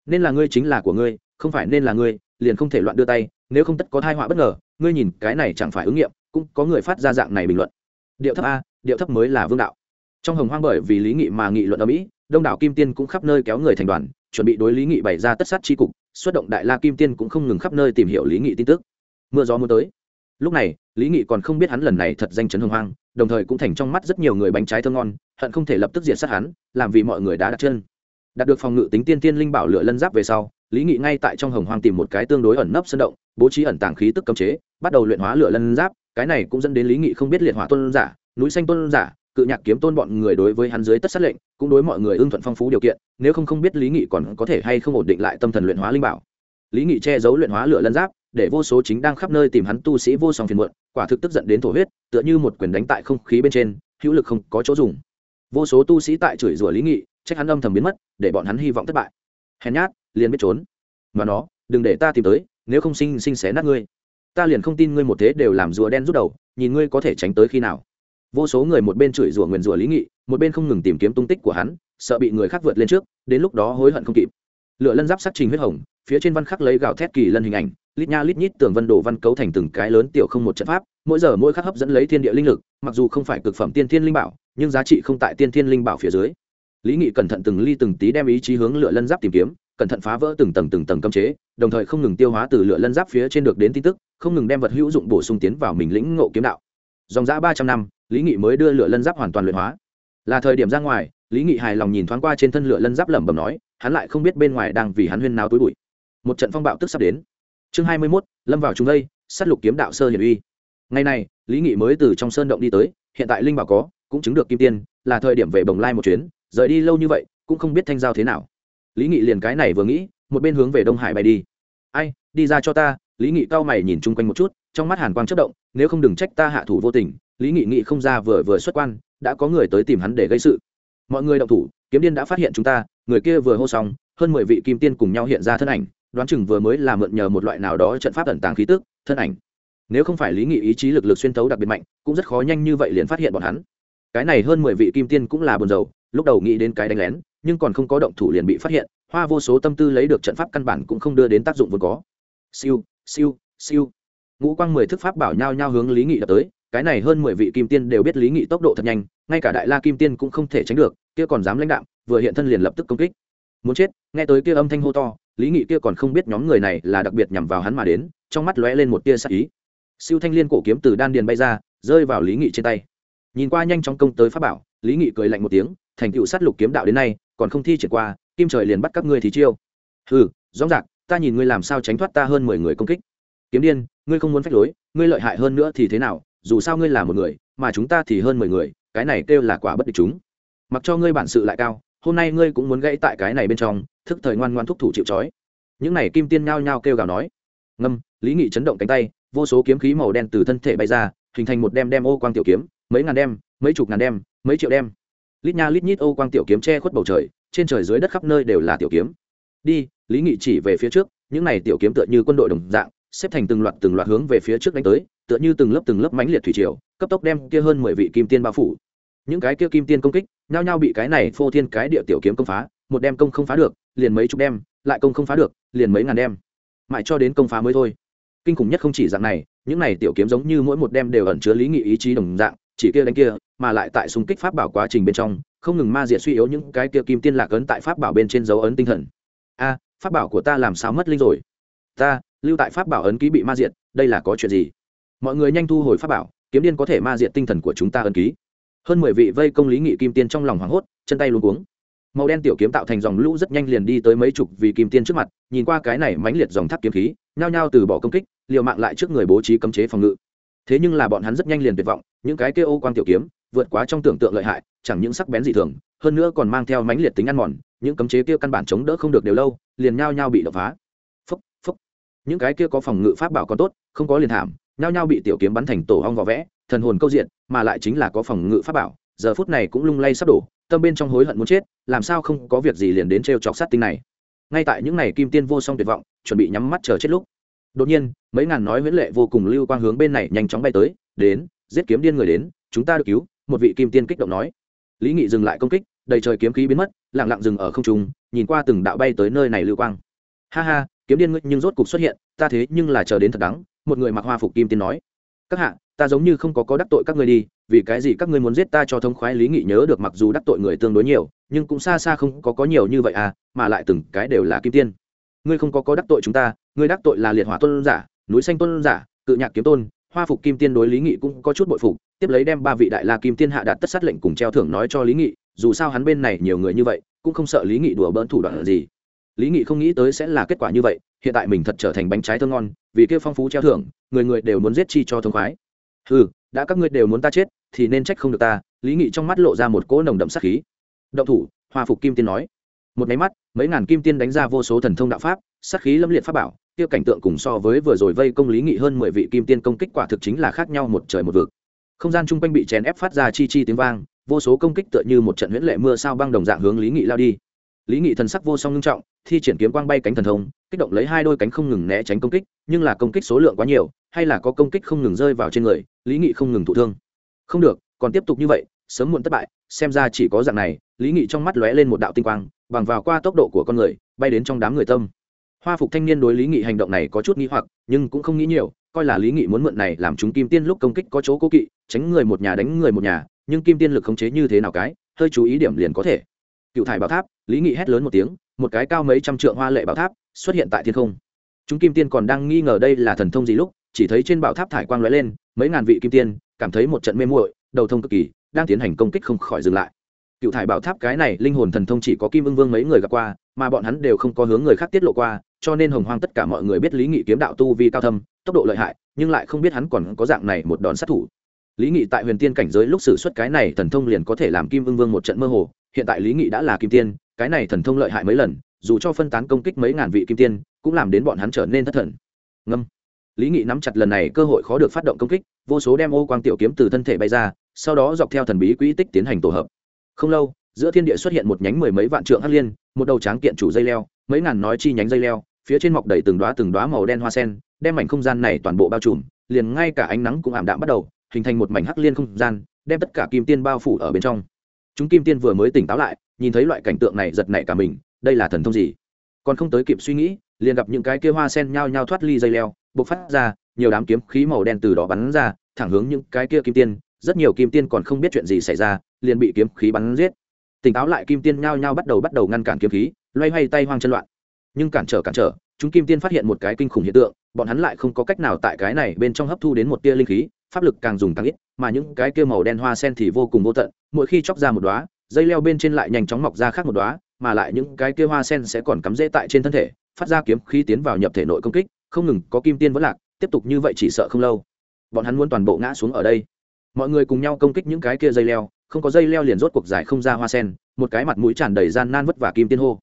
Nên là ngươi chính là của ngươi, không phải nên là ngươi, liền không thể loạn đưa tay, nếu không tất có thai họa bất ngờ, ngươi nhìn cái này chẳng phải ứng nghiệm, cũng có người phát ra dạng này bình luận. Điệu thấp a, điệu thấp mới là vương đạo. Trong hồng hoang bởi vì lý nghị mà nghị luận ở mỹ, đông đảo kim tiên cũng khắp nơi kéo người thành đoàn chuẩn bị đối lý nghị bày ra tất sát tri cục, xuất động đại la kim tiên cũng không ngừng khắp nơi tìm hiểu lý nghị tin tức. Mưa gió mưa tới. Lúc này, lý nghị còn không biết hắn lần này thật danh chấn hồng hoang, đồng thời cũng thành trong mắt rất nhiều người bánh trái thơ ngon, hận không thể lập tức diệt sát hắn, làm vì mọi người đã đặt chân. Đạt được phòng ngự tính tiên tiên linh bảo lửa lân giáp về sau, lý nghị ngay tại trong hồng hoang tìm một cái tương đối ẩn nấp sân động, bố trí ẩn tàng khí tức cấm chế, bắt đầu luyện hóa lửa lân giáp, cái này cũng dẫn đến lý nghị không biết liệt hỏa tôn giả, núi xanh tôn giả cự nhạc kiếm tôn bọn người đối với hắn dưới tất sát lệnh, cũng đối mọi người ưng thuận phong phú điều kiện, nếu không không biết lý nghị còn có thể hay không ổn định lại tâm thần luyện hóa linh bảo. Lý nghị che giấu luyện hóa lửa lân giáp, để vô số chính đang khắp nơi tìm hắn tu sĩ vô song phiền muộn, quả thực tức giận đến thổ huyết, tựa như một quyền đánh tại không khí bên trên, hữu lực không có chỗ dùng. Vô số tu sĩ tại chửi rủa lý nghị, trách hắn âm thầm biến mất, để bọn hắn hy vọng thất bại. Hèn nhát, liền biết trốn. Mà nó, đừng để ta tìm tới, nếu không sinh sinh xé nát ngươi. Ta liền không tin ngươi một thế đều làm rùa đen rút đầu, nhìn ngươi có thể tránh tới khi nào vô số người một bên chửi rủa nguyền rủa lý nghị, một bên không ngừng tìm kiếm tung tích của hắn, sợ bị người khác vượt lên trước, đến lúc đó hối hận không kịp. Lựa lân giáp sắc trình huyết hồng, phía trên văn khắc lấy gạo thét kỳ lân hình ảnh, lít nha lít nhít tường vân đồ văn cấu thành từng cái lớn tiểu không một trận pháp, mỗi giờ mỗi khắc hấp dẫn lấy thiên địa linh lực, mặc dù không phải cực phẩm tiên thiên linh bảo, nhưng giá trị không tại tiên thiên linh bảo phía dưới. Lý nghị cẩn thận từng ly từng tí đem ý chí hướng lựa lân giáp tìm kiếm, cẩn thận phá vỡ từng tầng từng tầng cấm chế, đồng thời không ngừng tiêu hóa từ lựa lân giáp phía trên được đến tin tức, không ngừng đem vật hữu dụng bổ sung tiến vào mình lĩnh ngộ kiếm đạo dòng dã ba trăm năm, lý nghị mới đưa lửa lân giáp hoàn toàn luyện hóa. Là thời điểm ra ngoài, lý nghị hài lòng nhìn thoáng qua trên thân lửa lân giáp lẩm bẩm nói, hắn lại không biết bên ngoài đang vì hắn huyên nào túi bụi. Một trận phong bạo tức sắp đến. Chương hai mươi mốt, lâm vào chúng đây s á t lục kiếm đạo sơ hiển uy. Ngày này, lý nghị mới từ trong sơn động đi tới, hiện tại linh bảo có, cũng chứng được kim tiên, là thời điểm về bồng lai một chuyến, rời đi lâu như vậy, cũng không biết thanh giao thế nào. Lý nghị liền cái này vừa nghĩ, một bên hướng về đông hải bay đi. Ai, đi ra cho ta. Lý nghị cao mày nhìn chung quanh một chút trong mắt hàn quang chất động, nếu không đừng trách ta hạ thủ vô tình, lý nghị nghị không ra vừa vừa xuất quan, đã có người tới tìm hắn để gây sự. Mọi người động thủ, kiếm điên đã phát hiện chúng ta, người kia vừa hô xong, hơn mười vị kim tiên cùng nhau hiện ra thân ảnh, đoán chừng vừa mới là mượn nhờ một loại nào đó trận pháp ẩn tàng khí tức, thân ảnh. Nếu không phải lý nghị ý chí lực lực xuyên tấu đặc biệt mạnh, cũng rất khó nhanh như vậy liền phát hiện bọn hắn. Cái này hơn mười vị kim tiên cũng là buồn rầu, lúc đầu nghĩ đến cái đánh lén, nhưng còn không có động thủ liền bị phát hiện, hoa vô số tâm tư lấy được trận pháp căn bản cũng không đưa đến tác dụng vốn có. Siêu siêu siêu ngũ quang mười thức pháp bảo nhau nhau hướng lý nghị đập tới cái này hơn mười vị kim tiên đều biết lý nghị tốc độ thật nhanh ngay cả đại la kim tiên cũng không thể tránh được kia còn dám lãnh đạm, vừa hiện thân liền lập tức công kích. Muốn chết nghe tới kia âm thanh hô to lý nghị kia còn không biết nhóm người này là đặc biệt nhằm vào hắn mà đến trong mắt lóe lên một tia sắc ý. Siêu thanh liên cổ kiếm từ đan điền bay ra rơi vào lý nghị trên tay. Nhìn qua nhanh chóng công tới pháp bảo lý nghị cười lạnh một tiếng thành tựu sát lục kiếm đạo đến nay còn không thi triển qua kim trời liền bắt các ngươi thì chiêu. Ừ rõ ràng ta nhìn ngươi làm sao tránh thoát ta hơn mười người công kích. Kiếm điên ngươi không muốn phách lối, ngươi lợi hại hơn nữa thì thế nào, dù sao ngươi là một người, mà chúng ta thì hơn mười người, cái này kêu là quả bất địch chúng. Mặc cho ngươi bản sự lại cao, hôm nay ngươi cũng muốn gãy tại cái này bên trong, thức thời ngoan ngoan thúc thủ chịu trói. Những này kim tiên nhao nhao kêu gào nói. Ngâm, lý nghị chấn động cánh tay, vô số kiếm khí màu đen từ thân thể bay ra, hình thành một đem đem ô quang tiểu kiếm, mấy ngàn đem, mấy chục ngàn đem, mấy triệu đem. Lít nha lít nhít ô quang tiểu kiếm che khuất bầu trời, trên trời dưới đất khắp nơi đều là tiểu kiếm. Đi, lý nghị chỉ về phía trước, những này tiểu kiếm tựa như quân đội đồng dạng xếp thành từng loạt từng loạt hướng về phía trước đánh tới, tựa như từng lớp từng lớp mãnh liệt thủy triều, cấp tốc đem kia hơn mười vị kim tiên bao phủ. Những cái kia kim tiên công kích, nhao nhao bị cái này phô thiên cái địa tiểu kiếm công phá, một đem công không phá được, liền mấy chục đem, lại công không phá được, liền mấy ngàn đem. Mãi cho đến công phá mới thôi. Kinh khủng nhất không chỉ dạng này, những này tiểu kiếm giống như mỗi một đem đều ẩn chứa lý nghị ý chí đồng dạng, chỉ kia đánh kia, mà lại tại xung kích pháp bảo quá trình bên trong, không ngừng ma diệt suy yếu những cái kia kim tiên lạc ấn tại pháp bảo bên trên dấu ấn tinh thần. A, pháp bảo của ta làm sao mất linh rồi? Ta lưu tại pháp bảo ấn ký bị ma diệt, đây là có chuyện gì? Mọi người nhanh thu hồi pháp bảo, kiếm điên có thể ma diệt tinh thần của chúng ta ấn ký. Hơn mười vị vây công lý nghị kim tiên trong lòng hoảng hốt, chân tay luôn cuống. Màu đen tiểu kiếm tạo thành dòng lũ rất nhanh liền đi tới mấy chục vị kim tiên trước mặt, nhìn qua cái này mãnh liệt dòng tháp kiếm khí, nhao nhao từ bỏ công kích, liều mạng lại trước người bố trí cấm chế phòng ngự. Thế nhưng là bọn hắn rất nhanh liền tuyệt vọng, những cái kêu ô quang tiểu kiếm, vượt quá trong tưởng tượng lợi hại, chẳng những sắc bén dị thường, hơn nữa còn mang theo mãnh liệt tính ăn mòn, những cấm chế kia căn bản chống đỡ không được đều lâu, liền nhao nhao bị đập phá những cái kia có phòng ngự pháp bảo còn tốt, không có liền thảm, nhao nhao bị tiểu kiếm bắn thành tổ hong vỏ vẽ, thần hồn câu diện, mà lại chính là có phòng ngự pháp bảo, giờ phút này cũng lung lay sắp đổ, tâm bên trong hối hận muốn chết, làm sao không có việc gì liền đến t chọc sát tinh này. Ngay tại những ngày kim tiên vô song tuyệt vọng, chuẩn bị nhắm mắt chờ chết lúc, đột nhiên, mấy ngàn nói huyễn lệ vô cùng lưu quang hướng bên này nhanh chóng bay tới, đến, giết kiếm điên người đến, chúng ta được cứu, một vị kim tiên kích động nói. Lý nghị dừng lại công kích, đầy trời kiếm khí biến mất, lặng lặng dừng ở không trung, nhìn qua từng đạo bay tới nơi này lưu quang. Ha ha kiếm điên ngươi nhưng rốt cục xuất hiện, ta thế nhưng là chờ đến thật đắng, một người mặc hoa phục kim tiên nói. Các hạ, ta giống như không có có đắc tội các ngươi đi, vì cái gì các ngươi muốn giết ta cho thông khoái lý nghị nhớ được mặc dù đắc tội người tương đối nhiều, nhưng cũng xa xa không có có nhiều như vậy à mà lại từng cái đều là kim tiên. Ngươi không có có đắc tội chúng ta, ngươi đắc tội là liệt hỏa tôn giả, núi xanh tôn giả, cự nhạc kiếm tôn, hoa phục kim tiên đối lý nghị cũng có chút bội phục, tiếp lấy đem ba vị đại la kim tiên hạ đạt tất sát lệnh cùng treo thưởng nói cho lý nghị, dù sao hắn bên này nhiều người như vậy, cũng không sợ lý nghị đùa bỡn thủ đoạn gì lý nghị không nghĩ tới sẽ là kết quả như vậy, hiện tại mình thật trở thành bánh trái thơ ngon, vì kia phong phú treo thưởng, người người đều muốn giết chi cho thương khoái. Ừ đã các ngươi đều muốn ta chết, thì nên trách không được ta, lý nghị trong mắt lộ ra một cỗ nồng đậm sát khí. Động thủ, hoa phục kim tiên nói. Một máy mắt, mấy ngàn kim tiên đánh ra vô số thần thông đạo pháp, sát khí lâm liệt pháp bảo, kia cảnh tượng cùng so với vừa rồi vây công lý nghị hơn mười vị kim tiên công kích quả thực chính là khác nhau một trời một vực. Không gian chung quanh bị chèn ép phát ra chi chi tiếng vang, vô số công kích tựa như một trận huyễn lệ mưa sao băng đồng dạng hướng lý nghị lao đi lý nghị thần sắc vô song ngưng trọng, thi triển kiếm quang bay cánh thần thông, kích động lấy hai đôi cánh không ngừng né tránh công kích, nhưng là công kích số lượng quá nhiều, hay là có công kích không ngừng rơi vào trên người, lý nghị không ngừng thụ thương. Không được, còn tiếp tục như vậy, sớm muộn thất bại, xem ra chỉ có dạng này, lý nghị trong mắt lóe lên một đạo tinh quang, bằng vào qua tốc độ của con người, bay đến trong đám người tâm. Hoa phục thanh niên đối lý nghị hành động này có chút nghĩ hoặc, nhưng cũng không nghĩ nhiều, coi là lý nghị muốn mượn này làm chúng kim tiên lúc công kích có chỗ cố kỵ, tránh người một nhà đánh người một nhà, nhưng kim tiên lực khống chế như thế nào cái, hơi chú ý điểm liền có thể cựu thải bảo tháp, lý nghị hét lớn một tiếng, một cái cao mấy trăm trượng hoa lệ bảo tháp xuất hiện tại thiên không. Chúng kim tiên còn đang nghi ngờ đây là thần thông gì lúc, chỉ thấy trên bảo tháp thải quang lóe lên, mấy ngàn vị kim tiên, cảm thấy một trận mê muội, đầu thông cực kỳ, đang tiến hành công kích không khỏi dừng lại. Cựu thải bảo tháp cái này linh hồn thần thông chỉ có kim ưng vương mấy người gặp qua, mà bọn hắn đều không có hướng người khác tiết lộ qua, cho nên hồng hoang tất cả mọi người biết lý nghị kiếm đạo tu vi cao thâm, tốc độ lợi hại, nhưng lại không biết hắn còn có dạng này một đòn sát thủ. Lý nghị tại huyền tiên cảnh giới lúc xử suất cái này thần thông liền có thể làm kim ưng vương một trận mơ hồ hiện tại lý nghị đã là kim tiên, cái này thần thông lợi hại mấy lần, dù cho phân tán công kích mấy ngàn vị kim tiên, cũng làm đến bọn hắn trở nên thất thần. Ngâm. Lý nghị nắm chặt lần này cơ hội khó được phát động công kích, vô số đem ô quang tiểu kiếm từ thân thể bay ra, sau đó dọc theo thần bí quỹ tích tiến hành tổ hợp. Không lâu, giữa thiên địa xuất hiện một nhánh mười mấy vạn trượng hắc liên, một đầu tráng kiện chủ dây leo, mấy ngàn nói chi nhánh dây leo, phía trên mọc đầy từng đoá từng đoá màu đen hoa sen, đem mảnh không gian này toàn bộ bao trùm, liền ngay cả ánh nắng cũng ảm đạm bắt đầu, hình thành một mảnh hắc liên không gian, đem tất cả kim tiên bao phủ ở bên trong chúng kim tiên vừa mới tỉnh táo lại, nhìn thấy loại cảnh tượng này giật nảy cả mình, đây là thần thông gì? Còn không tới kịp suy nghĩ, liền gặp những cái kia hoa sen nhao nhao thoát ly dây leo, bộc phát ra, nhiều đám kiếm khí màu đen từ đó bắn ra, thẳng hướng những cái kia kim tiên, rất nhiều kim tiên còn không biết chuyện gì xảy ra, liền bị kiếm khí bắn giết. Tỉnh táo lại kim tiên nhao nhao bắt đầu bắt đầu ngăn cản kiếm khí, loay hoay tay hoang chân loạn. Nhưng cản trở cản trở, chúng kim tiên phát hiện một cái kinh khủng hiện tượng, bọn hắn lại không có cách nào tại cái này bên trong hấp thu đến một tia linh khí pháp lực càng dùng càng ít, mà những cái kia màu đen hoa sen thì vô cùng vô tận, mỗi khi chóc ra một đóa, dây leo bên trên lại nhanh chóng mọc ra khác một đóa, mà lại những cái kia hoa sen sẽ còn cắm rễ tại trên thân thể, phát ra kiếm khí tiến vào nhập thể nội công kích, không ngừng có kim tiên vẫn lạc, tiếp tục như vậy chỉ sợ không lâu. Bọn hắn muốn toàn bộ ngã xuống ở đây. Mọi người cùng nhau công kích những cái kia dây leo, không có dây leo liền rốt cuộc giải không ra hoa sen, một cái mặt mũi tràn đầy gian nan vất vả kim tiên hô.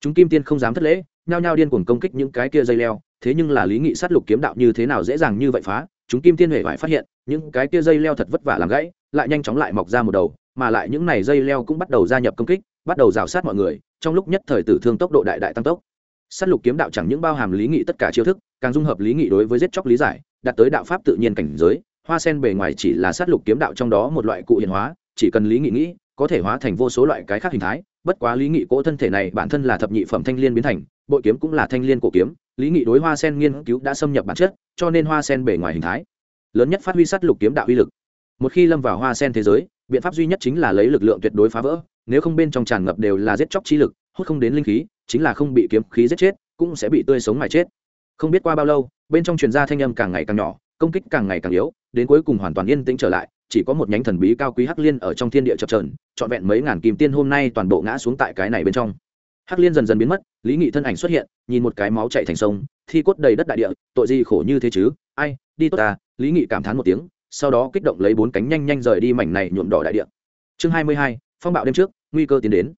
Chúng kim tiên không dám thất lễ nhao nhao điên cuồng công kích những cái kia dây leo, thế nhưng là lý nghị sát lục kiếm đạo như thế nào dễ dàng như vậy phá, chúng kim tiên huệ phải phát hiện, những cái kia dây leo thật vất vả làm gãy, lại nhanh chóng lại mọc ra một đầu, mà lại những này dây leo cũng bắt đầu gia nhập công kích, bắt đầu rào sát mọi người, trong lúc nhất thời tử thương tốc độ đại đại tăng tốc. Sát lục kiếm đạo chẳng những bao hàm lý nghị tất cả chiêu thức, càng dung hợp lý nghị đối với giết chóc lý giải, đạt tới đạo pháp tự nhiên cảnh giới, hoa sen bề ngoài chỉ là sát lục kiếm đạo trong đó một loại cụ hiện hóa, chỉ cần lý nghị nghĩ có thể hóa thành vô số loại cái khác hình thái, bất quá lý nghị cỗ thân thể này bản thân là thập nhị phẩm thanh liên biến thành, bội kiếm cũng là thanh liên cổ kiếm, lý nghị đối hoa sen nghiên cứu đã xâm nhập bản chất, cho nên hoa sen bể ngoài hình thái lớn nhất phát huy sát lục kiếm đạo uy lực. Một khi lâm vào hoa sen thế giới, biện pháp duy nhất chính là lấy lực lượng tuyệt đối phá vỡ, nếu không bên trong tràn ngập đều là giết chóc chi lực, hút không đến linh khí, chính là không bị kiếm khí giết chết, cũng sẽ bị tươi sống mà chết. Không biết qua bao lâu, bên trong truyền gia thanh âm càng ngày càng nhỏ, công kích càng ngày càng yếu, đến cuối cùng hoàn toàn yên tĩnh trở lại chỉ có một nhánh thần bí cao quý hắc liên ở trong thiên địa chập trờn trọn vẹn mấy ngàn kim tiên hôm nay toàn bộ ngã xuống tại cái này bên trong. Hắc liên dần dần biến mất, lý nghị thân ảnh xuất hiện, nhìn một cái máu chạy thành sông, thi cốt đầy đất đại địa, tội gì khổ như thế chứ? Ai, đi tốt ta, lý nghị cảm thán một tiếng, sau đó kích động lấy bốn cánh nhanh nhanh rời đi mảnh này nhuộm đỏ đại địa. Chương hai mươi hai, phong bạo đêm trước, nguy cơ tiến đến.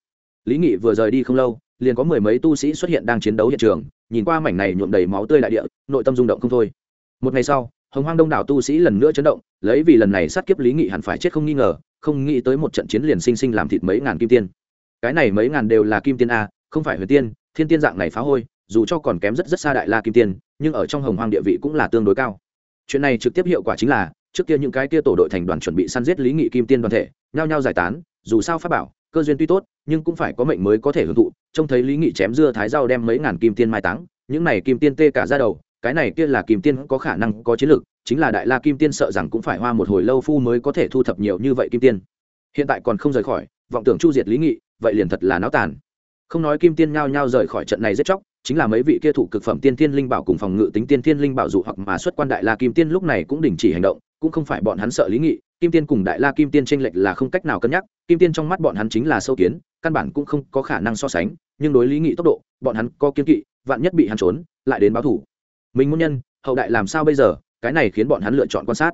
Lý nghị vừa rời đi không lâu, liền có mười mấy tu sĩ xuất hiện đang chiến đấu hiện trường, nhìn qua mảnh này nhuộm đầy máu tươi đại địa, nội tâm rung động không thôi. Một ngày sau hồng hoang đông đảo tu sĩ lần nữa chấn động, lấy vì lần này sát kiếp lý nghị hẳn phải chết không nghi ngờ, không nghĩ tới một trận chiến liền sinh sinh làm thịt mấy ngàn kim tiên. Cái này mấy ngàn đều là kim tiên a, không phải huyền tiên, thiên tiên dạng này phá hôi, dù cho còn kém rất rất xa đại la kim tiên, nhưng ở trong hồng hoang địa vị cũng là tương đối cao. Chuyện này trực tiếp hiệu quả chính là, trước kia những cái kia tổ đội thành đoàn chuẩn bị săn giết lý nghị kim tiên đoàn thể, nhao nhao giải tán, dù sao pháp bảo, cơ duyên tuy tốt, nhưng cũng phải có mệnh mới có thể hưởng thụ, trông thấy lý nghị chém dưa thái rau đem mấy ngàn kim tiên mai táng, những này kim tiên tê cả ra đầu cái này kia là kim tiên có khả năng có chiến lược, chính là đại la kim tiên sợ rằng cũng phải hoa một hồi lâu phu mới có thể thu thập nhiều như vậy kim tiên. Hiện tại còn không rời khỏi, vọng tưởng chu diệt lý nghị, vậy liền thật là náo tàn. Không nói kim tiên nhao nhao rời khỏi trận này rất chóc, chính là mấy vị kia thủ cực phẩm tiên tiên linh bảo cùng phòng ngự tính tiên tiên linh bảo dụ hoặc mà xuất quan đại la kim tiên lúc này cũng đình chỉ hành động, cũng không phải bọn hắn sợ lý nghị, kim tiên cùng đại la kim tiên tranh lệch là không cách nào cân nhắc, kim tiên trong mắt bọn hắn chính là sâu kiến, căn bản cũng không có khả năng so sánh, nhưng đối lý nghị tốc độ, bọn hắn có kiên kỵ, vạn nhất bị hắn trốn, lại đến báo thủ mình muốn nhân, hậu đại làm sao bây giờ? Cái này khiến bọn hắn lựa chọn quan sát.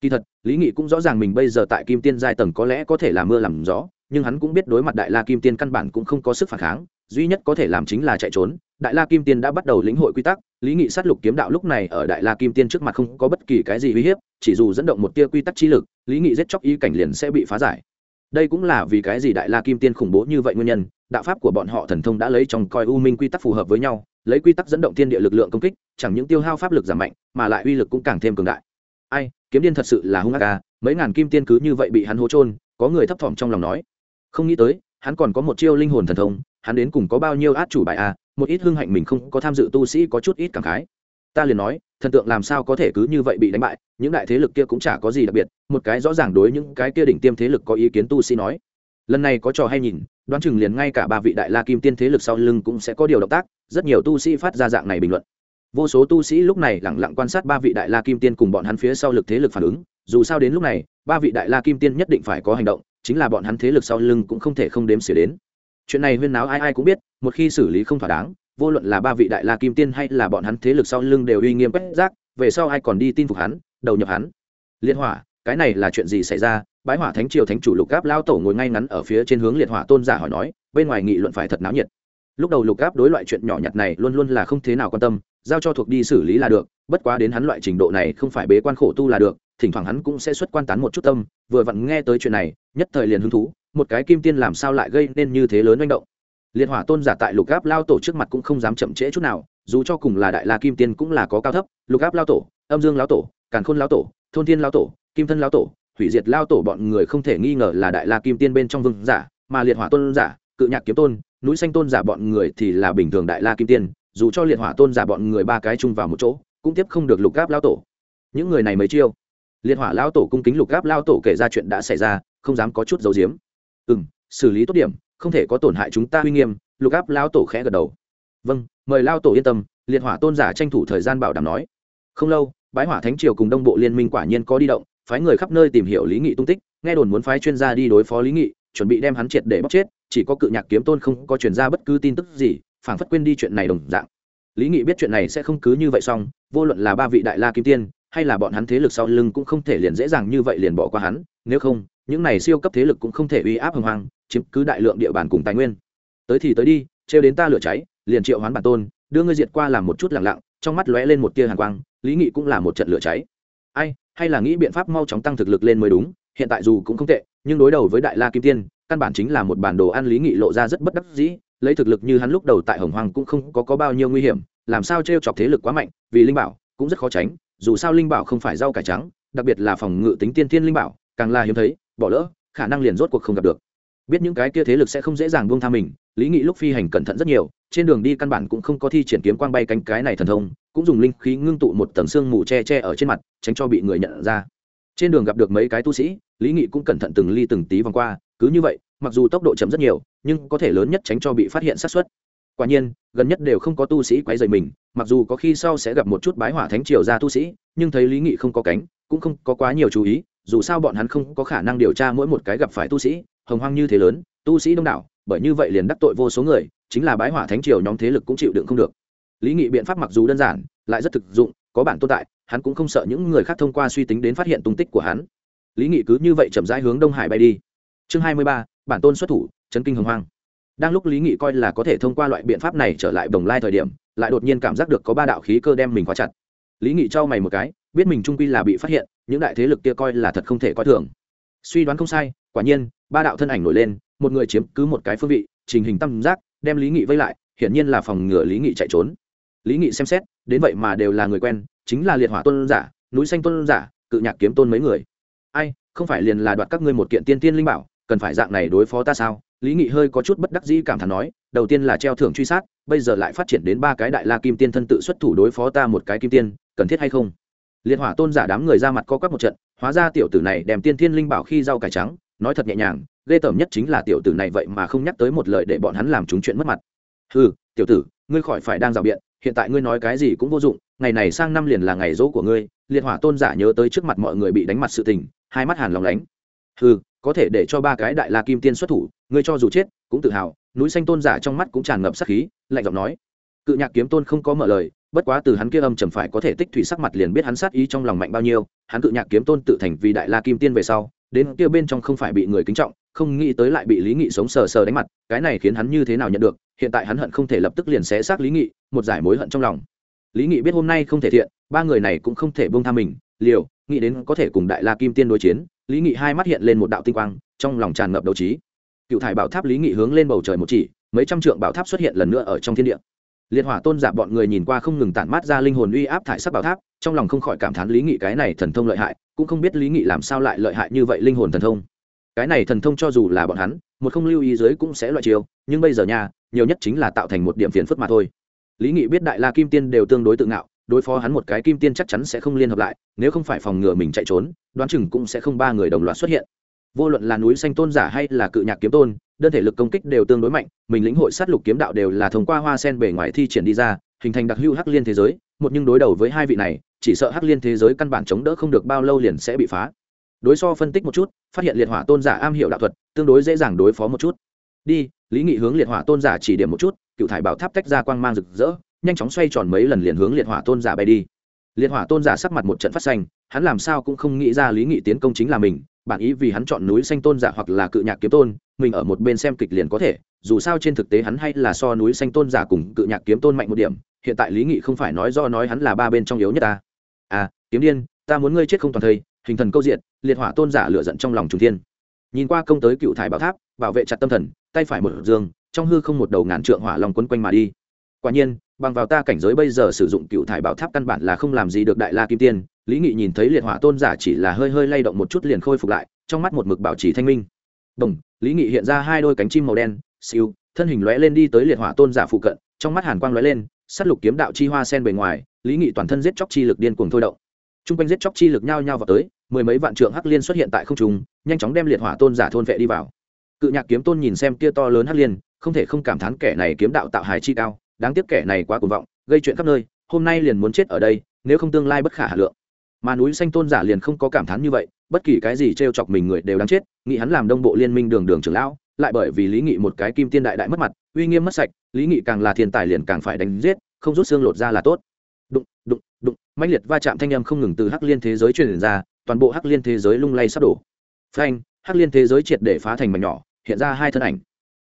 Kỳ thật, lý nghị cũng rõ ràng mình bây giờ tại kim tiên giai tầng có lẽ có thể là mưa làm gió, nhưng hắn cũng biết đối mặt đại la kim tiên căn bản cũng không có sức phản kháng, duy nhất có thể làm chính là chạy trốn. Đại la kim tiên đã bắt đầu lĩnh hội quy tắc, lý nghị sát lục kiếm đạo lúc này ở đại la kim tiên trước mặt không có bất kỳ cái gì uy hiếp, chỉ dù dẫn động một tia quy tắc chi lực, lý nghị giết chóc ý cảnh liền sẽ bị phá giải. Đây cũng là vì cái gì đại la kim tiên khủng bố như vậy nguyên nhân đạo pháp của bọn họ thần thông đã lấy trong coi u minh quy tắc phù hợp với nhau, lấy quy tắc dẫn động thiên địa lực lượng công kích, chẳng những tiêu hao pháp lực giảm mạnh, mà lại uy lực cũng càng thêm cường đại. Ai, kiếm điên thật sự là hung ác ca mấy ngàn kim tiên cứ như vậy bị hắn hố trôn có người thấp thỏm trong lòng nói. Không nghĩ tới, hắn còn có một chiêu linh hồn thần thông, hắn đến cùng có bao nhiêu át chủ bài a một ít hưng hạnh mình không có tham dự tu sĩ có chút ít cảm khái. Ta liền nói, thần tượng làm sao có thể cứ như vậy bị đánh bại, những đại thế lực kia cũng chả có gì đặc biệt, một cái rõ ràng đối những cái kia đỉnh tiêm thế lực có ý kiến tu sĩ nói lần này có trò hay nhìn, đoán chừng liền ngay cả ba vị đại la kim tiên thế lực sau lưng cũng sẽ có điều động tác, rất nhiều tu sĩ phát ra dạng này bình luận. Vô số tu sĩ lúc này lẳng lặng quan sát ba vị đại la kim tiên cùng bọn hắn phía sau lực thế lực phản ứng, dù sao đến lúc này, ba vị đại la kim tiên nhất định phải có hành động, chính là bọn hắn thế lực sau lưng cũng không thể không đếm xỉa đến. Chuyện này huyên náo ai ai cũng biết, một khi xử lý không thỏa đáng, vô luận là ba vị đại la kim tiên hay là bọn hắn thế lực sau lưng đều uy nghiêm quét rác, về sau ai còn đi tin phục hắn, đầu nhập hắn. Liên hỏa cái này là chuyện gì xảy ra? Bái hỏa thánh triều thánh chủ lục gáp lao tổ ngồi ngay ngắn ở phía trên hướng liệt hỏa tôn giả hỏi nói, bên ngoài nghị luận phải thật náo nhiệt. Lúc đầu lục gáp đối loại chuyện nhỏ nhặt này luôn luôn là không thế nào quan tâm, giao cho thuộc đi xử lý là được, bất quá đến hắn loại trình độ này không phải bế quan khổ tu là được, thỉnh thoảng hắn cũng sẽ xuất quan tán một chút tâm, vừa vặn nghe tới chuyện này, nhất thời liền hứng thú, một cái kim tiên làm sao lại gây nên như thế lớn manh động. Liệt hỏa tôn giả tại lục gáp lao tổ trước mặt cũng không dám chậm trễ chút nào, dù cho cùng là đại la kim tiên cũng là có cao thấp, lục áp lao tổ, âm dương lao tổ, càn khôn lao tổ, thôn thiên lao tổ kim thân lao tổ, hủy diệt lao tổ bọn người không thể nghi ngờ là đại la kim tiên bên trong vương giả, mà liệt hỏa tôn giả, cự nhạc kiếm tôn, núi xanh tôn giả bọn người thì là bình thường đại la kim tiên, dù cho liệt hỏa tôn giả bọn người ba cái chung vào một chỗ, cũng tiếp không được lục gáp lao tổ. Những người này mới chiêu? Liệt hỏa lao tổ cung kính lục gáp lao tổ kể ra chuyện đã xảy ra, không dám có chút dấu diếm. Ừ m xử lý tốt điểm, không thể có tổn hại chúng ta uy nghiêm, lục áp lao tổ khẽ gật đầu. Vâng mời lao tổ yên tâm, liệt hỏa tôn giả tranh thủ thời gian bảo đảm nói. Không lâu, bái hỏa thánh triều cùng đông bộ liên minh quả nhiên có đi động phái người khắp nơi tìm hiểu lý nghị tung tích, nghe đồn muốn phái chuyên gia đi đối phó lý nghị, chuẩn bị đem hắn triệt để bóc chết, chỉ có cự nhạc kiếm tôn không có chuyển ra bất cứ tin tức gì, phảng phất quên đi chuyện này đồng dạng. Lý nghị biết chuyện này sẽ không cứ như vậy xong, vô luận là ba vị đại la kim tiên, hay là bọn hắn thế lực sau lưng cũng không thể liền dễ dàng như vậy liền bỏ qua hắn, nếu không, những này siêu cấp thế lực cũng không thể uy áp hồng hoang, chiếm cứ đại lượng địa bàn cùng tài nguyên. Tới thì tới đi, trêu đến ta lửa cháy, liền triệu hoán bản tôn, đưa ngươi diệt qua làm một chút lặng lặng, trong mắt lóe lên một tia hàn quang, lý nghị cũng là một trận lửa cháy. Ai hay là nghĩ biện pháp mau chóng tăng thực lực lên mới đúng hiện tại dù cũng không tệ nhưng đối đầu với đại la kim tiên căn bản chính là một bản đồ ăn lý nghị lộ ra rất bất đắc dĩ lấy thực lực như hắn lúc đầu tại hồng hoàng cũng không có, có bao nhiêu nguy hiểm làm sao t chọc thế lực quá mạnh vì linh bảo cũng rất khó tránh dù sao linh bảo không phải rau cải trắng đặc biệt là phòng ngự tính tiên thiên linh bảo càng là hiếm thấy bỏ lỡ khả năng liền rốt cuộc không gặp được. Biết những cái kia thế lực sẽ không dễ dàng buông tha mình lý nghị lúc phi hành cẩn thận rất nhiều, trên đường đi căn bản cũng không có thi triển kiếm quang bay cánh cái này thần thông, cũng dùng linh khí ngưng tụ một tầng xương mù che che ở trên mặt, tránh cho bị người nhận ra. Trên đường gặp được mấy cái tu sĩ, lý nghị cũng cẩn thận từng ly từng tí vòng qua, cứ như vậy, mặc dù tốc độ chậm rất nhiều, nhưng có thể lớn nhất tránh cho bị phát hiện sát xuất quả nhiên, gần nhất đều không có tu sĩ quấy rầy mình, mặc dù có khi sau sẽ gặp một chút bái hỏa thánh triều ra tu sĩ, nhưng thấy lý nghị không có cánh, cũng không có quá nhiều chú ý, dù sao bọn hắn không có khả năng điều tra mỗi một cái gặp phải tu sĩ, hồng hoang như thế lớn, tu sĩ đông đảo bởi như vậy liền đắc tội vô số người, chính là bái hỏa thánh triều nhóm thế lực cũng chịu đựng không được. Lý nghị biện pháp mặc dù đơn giản, lại rất thực dụng, có bản tồn tại, hắn cũng không sợ những người khác thông qua suy tính đến phát hiện tung tích của hắn. Lý nghị cứ như vậy chậm rãi hướng đông hải bay đi. Chương hai mươi ba, bản tôn xuất thủ, chấn kinh hồng hoang. Đang lúc lý nghị coi là có thể thông qua loại biện pháp này trở lại đồng lai thời điểm, lại đột nhiên cảm giác được có ba đạo khí cơ đem mình khóa chặt. Lý nghị trao mày một cái, biết mình trung quy là bị phát hiện, những đại thế lực kia coi là thật không thể coi thường. Suy đoán không sai, quả nhiên, ba đạo thân ảnh nổi lên một người chiếm cứ một cái phương vị, trình hình tam giác, đem lý nghị vây lại, hiển nhiên là phòng ngừa lý nghị chạy trốn. Lý nghị xem xét, đến vậy mà đều là người quen, chính là liệt hỏa tôn giả, núi xanh tôn giả, cự nhạc kiếm tôn mấy người. Ai, không phải liền là đoạt các ngươi một kiện tiên tiên linh bảo, cần phải dạng này đối phó ta sao? Lý nghị hơi có chút bất đắc dĩ cảm thán nói, đầu tiên là treo thưởng truy sát, bây giờ lại phát triển đến ba cái đại la kim tiên thân tự xuất thủ đối phó ta một cái kim tiên, cần thiết hay không? Liệt hỏa tôn giả đám người ra mặt co quắp một trận, hóa ra tiểu tử này đem tiên thiên linh bảo khi rau cải trắng, nói thật nhẹ nhàng ghê tởm nhất chính là tiểu tử này vậy mà không nhắc tới một lời để bọn hắn làm chúng chuyện mất mặt. Ừ tiểu tử, ngươi khỏi phải đang rào biện, hiện tại ngươi nói cái gì cũng vô dụng, ngày này sang năm liền là ngày dỗ của ngươi, liệt hỏa tôn giả nhớ tới trước mặt mọi người bị đánh mặt sự tình, hai mắt hàn lòng lánh. Ừ có thể để cho ba cái đại la kim tiên xuất thủ, ngươi cho dù chết, cũng tự hào, núi xanh tôn giả trong mắt cũng tràn ngập sắc khí, lạnh giọng nói. Cự nhạc kiếm tôn không có mở lời, bất quá từ hắn kia âm trầm phải có thể tích thủy sắc mặt liền biết hắn sát ý trong lòng mạnh bao nhiêu, hắn cự nhạc kiếm tôn tự thành vì đại la kim tiên về sau, đến kia bên trong không phải bị người kính trọng không nghĩ tới lại bị lý nghị sống sờ sờ đánh mặt, cái này khiến hắn như thế nào nhận được, hiện tại hắn hận không thể lập tức liền xé xác lý nghị, một giải mối hận trong lòng. Lý nghị biết hôm nay không thể thiện, ba người này cũng không thể bông tha mình, liều, nghĩ đến có thể cùng đại la kim tiên đối chiến, lý nghị hai mắt hiện lên một đạo tinh quang, trong lòng tràn ngập đấu trí. Cựu thải bảo tháp lý nghị hướng lên bầu trời một chỉ, mấy trăm trượng bảo tháp xuất hiện lần nữa ở trong thiên địa. Liệt hỏa tôn giả bọn người nhìn qua không ngừng tản mát ra linh hồn uy áp thải sắc bảo tháp, trong lòng không khỏi cảm thán lý nghị cái này thần thông lợi hại, cũng không biết lý nghị làm sao lại lợi hại như vậy linh hồn thần thông cái này thần thông cho dù là bọn hắn, một không lưu ý dưới cũng sẽ loại chiêu, nhưng bây giờ nha, nhiều nhất chính là tạo thành một điểm phiền phức mà thôi. Lý nghị biết đại la kim tiên đều tương đối tự ngạo, đối phó hắn một cái kim tiên chắc chắn sẽ không liên hợp lại, nếu không phải phòng ngừa mình chạy trốn, đoán chừng cũng sẽ không ba người đồng loạt xuất hiện. Vô luận là núi xanh tôn giả hay là cự nhạc kiếm tôn, đơn thể lực công kích đều tương đối mạnh, mình lĩnh hội sát lục kiếm đạo đều là thông qua hoa sen bề ngoài thi triển đi ra, hình thành đặc hưu hắc liên thế giới, một nhưng đối đầu với hai vị này, chỉ sợ hắc liên thế giới căn bản chống đỡ không được bao lâu liền sẽ bị phá đối so phân tích một chút, phát hiện liệt hỏa tôn giả am hiểu đạo thuật, tương đối dễ dàng đối phó một chút. Đi, lý nghị hướng liệt hỏa tôn giả chỉ điểm một chút, cựu thải bảo tháp tách ra quang mang rực rỡ, nhanh chóng xoay tròn mấy lần liền hướng liệt hỏa tôn giả bay đi. Liệt hỏa tôn giả sắc mặt một trận phát xanh, hắn làm sao cũng không nghĩ ra lý nghị tiến công chính là mình, bản ý vì hắn chọn núi xanh tôn giả hoặc là cự nhạc kiếm tôn, mình ở một bên xem kịch liền có thể, dù sao trên thực tế hắn hay là so núi xanh tôn giả cùng cự nhạc kiếm tôn mạnh một điểm, hiện tại lý nghị không phải nói do nói hắn là ba bên trong yếu nhất ta. À kiếm điên, ta muốn ngươi chết không toàn thây hình thần câu diện liệt hỏa tôn giả lựa giận trong lòng trung thiên. Nhìn qua công tới cựu thải bảo tháp, bảo vệ chặt tâm thần, tay phải một dương, trong hư không một đầu ngàn trượng hỏa lòng quấn quanh mà đi. Quả nhiên, bằng vào ta cảnh giới bây giờ sử dụng cựu thải bảo tháp căn bản là không làm gì được đại la kim tiên, lý nghị nhìn thấy liệt hỏa tôn giả chỉ là hơi hơi lay động một chút liền khôi phục lại, trong mắt một mực bảo trì thanh minh. Đồng, lý nghị hiện ra hai đôi cánh chim màu đen, siêu, thân hình lóe lên đi tới liệt hỏa tôn giả phụ cận, trong mắt hàn quang lóe lên s á t lục kiếm đạo chi hoa sen bề ngoài, lý nghị toàn thân giết chóc chi lực điên cuồng thôi động chung quanh giết chóc chi lực nhao nhao vào tới, mười mấy vạn trượng hắc liên xuất hiện tại không trung, nhanh chóng đem liệt hỏa tôn giả thôn vệ đi vào. Cự nhạc kiếm tôn nhìn xem kia to lớn hắc liên, không thể không cảm thán kẻ này kiếm đạo tạo hài chi cao, đáng tiếc kẻ này quá cuồng vọng, gây chuyện khắp nơi, hôm nay liền muốn chết ở đây, nếu không tương lai bất khả hà lượng. Mà núi xanh tôn giả liền không có cảm thán như vậy, bất kỳ cái gì t r e o chọc mình người đều đáng chết, nghĩ hắn làm đông bộ liên minh đường đường trưởng lão, lại bởi vì lý nghị một cái kim tiên đại đại mất mặt, uy nghiêm mất sạch, lý nghị càng là thiên tài liền càng phải đánh giết, không rút xương lột ra là tốt. Đụng đụng đụng mãnh liệt va chạm thanh âm không ngừng từ hắc liên thế giới truyền ra, toàn bộ hắc liên thế giới lung lay sắp đổ. Phanh, hắc liên thế giới triệt để phá thành mảnh nhỏ, hiện ra hai thân ảnh.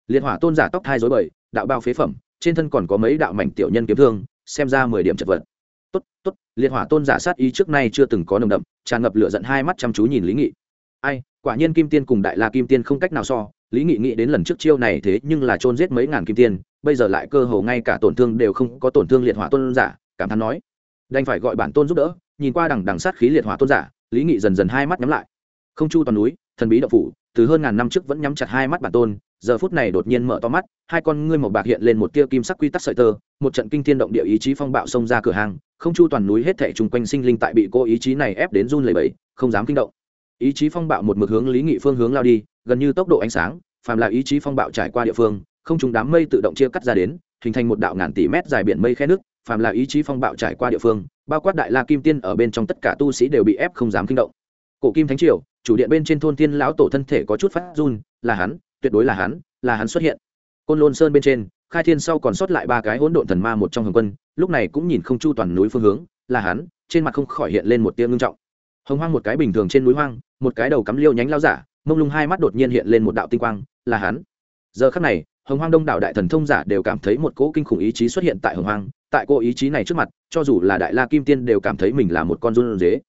Liệt hỏa tôn giả tóc thai dối bời, đạo bao phế phẩm, trên thân còn có mấy đạo mảnh tiểu nhân kiếm thương, xem ra mười điểm chật vật. Tốt tốt, liệt hỏa tôn giả sát ý trước nay chưa từng có nồng đậm, tràn ngập lửa giận hai mắt chăm chú nhìn lý nghị. Ai, quả nhiên kim tiên cùng đại la kim tiên không cách nào so, lý nghị nghĩ đến lần trước chiêu này thế nhưng là chôn giết mấy ngàn kim tiên, bây giờ lại cơ hồ ngay cả tổn thương đều không có tổn thương liệt hỏa tôn giả, cảm thán nói đành phải gọi bản tôn giúp đỡ, nhìn qua đằng đằng sát khí liệt hỏa tôn giả, lý nghị dần dần hai mắt nhắm lại. Không chu toàn núi, thần bí đậu phủ, từ hơn ngàn năm trước vẫn nhắm chặt hai mắt bản tôn, giờ phút này đột nhiên mở to mắt, hai con ngươi màu bạc hiện lên một tia kim sắc quy tắc sợi tơ, một trận kinh thiên động địa ý chí phong bạo xông ra cửa hàng, không chu toàn núi hết thảy chung quanh sinh linh tại bị cô ý chí này ép đến run lẩy bẩy, không dám kinh động. Ý chí phong bạo một mực hướng lý nghị phương hướng lao đi, gần như tốc độ ánh sáng, phàm là ý chí phong bạo trải qua địa phương, không chúng đám mây tự động chia cắt ra đến, hình thành một đạo ngàn tỷ mét dài biển mây khe nước phàm là ý chí phong bạo trải qua địa phương, bao quát đại la kim tiên ở bên trong tất cả tu sĩ đều bị ép không dám kinh động. Cổ kim thánh triều, chủ điện bên trên thôn tiên lão tổ thân thể có chút phát run, là hắn, tuyệt đối là hắn là hắn xuất hiện. Côn lôn sơn bên trên, khai thiên sau còn sót lại ba cái hỗn độn thần ma một trong hồng quân, lúc này cũng nhìn không chu toàn núi phương hướng, là hắn, trên mặt không khỏi hiện lên một tia ngưng trọng. Hồng hoang một cái bình thường trên núi hoang, một cái đầu cắm liêu nhánh lao giả, mông lung hai mắt đột nhiên hiện lên một đạo tinh quang, là hắn. Giờ khắc này hồng hoang đông đảo đại thần thông giả đều cảm thấy một cỗ kinh khủng ý chí xuất hiện tại hồng hoang. Tại cô ý chí này trước mặt, cho dù là đại la kim tiên đều cảm thấy mình là một con run dế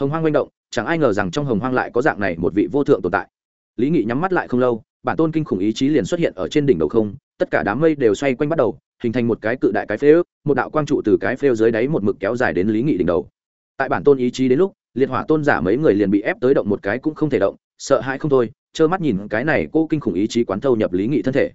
hồng hoang manh động, chẳng ai ngờ rằng trong hồng hoang lại có dạng này một vị vô thượng tồn tại. Lý nghị nhắm mắt lại không lâu, bản tôn kinh khủng ý chí liền xuất hiện ở trên đỉnh đầu không. Tất cả đám mây đều xoay quanh bắt đầu, hình thành một cái cự đại cái phế ước một đạo quang trụ từ cái phêu dưới đáy một mực kéo dài đến lý nghị đỉnh đầu. Tại bản tôn ý chí đến lúc, liệt hỏa tôn giả mấy người liền bị ép tới động một cái cũng không thể động, sợ hãi không thôi, trơ mắt nhìn cái này cô kinh khủng ý chí quán thâu nhập lý nghị thân thể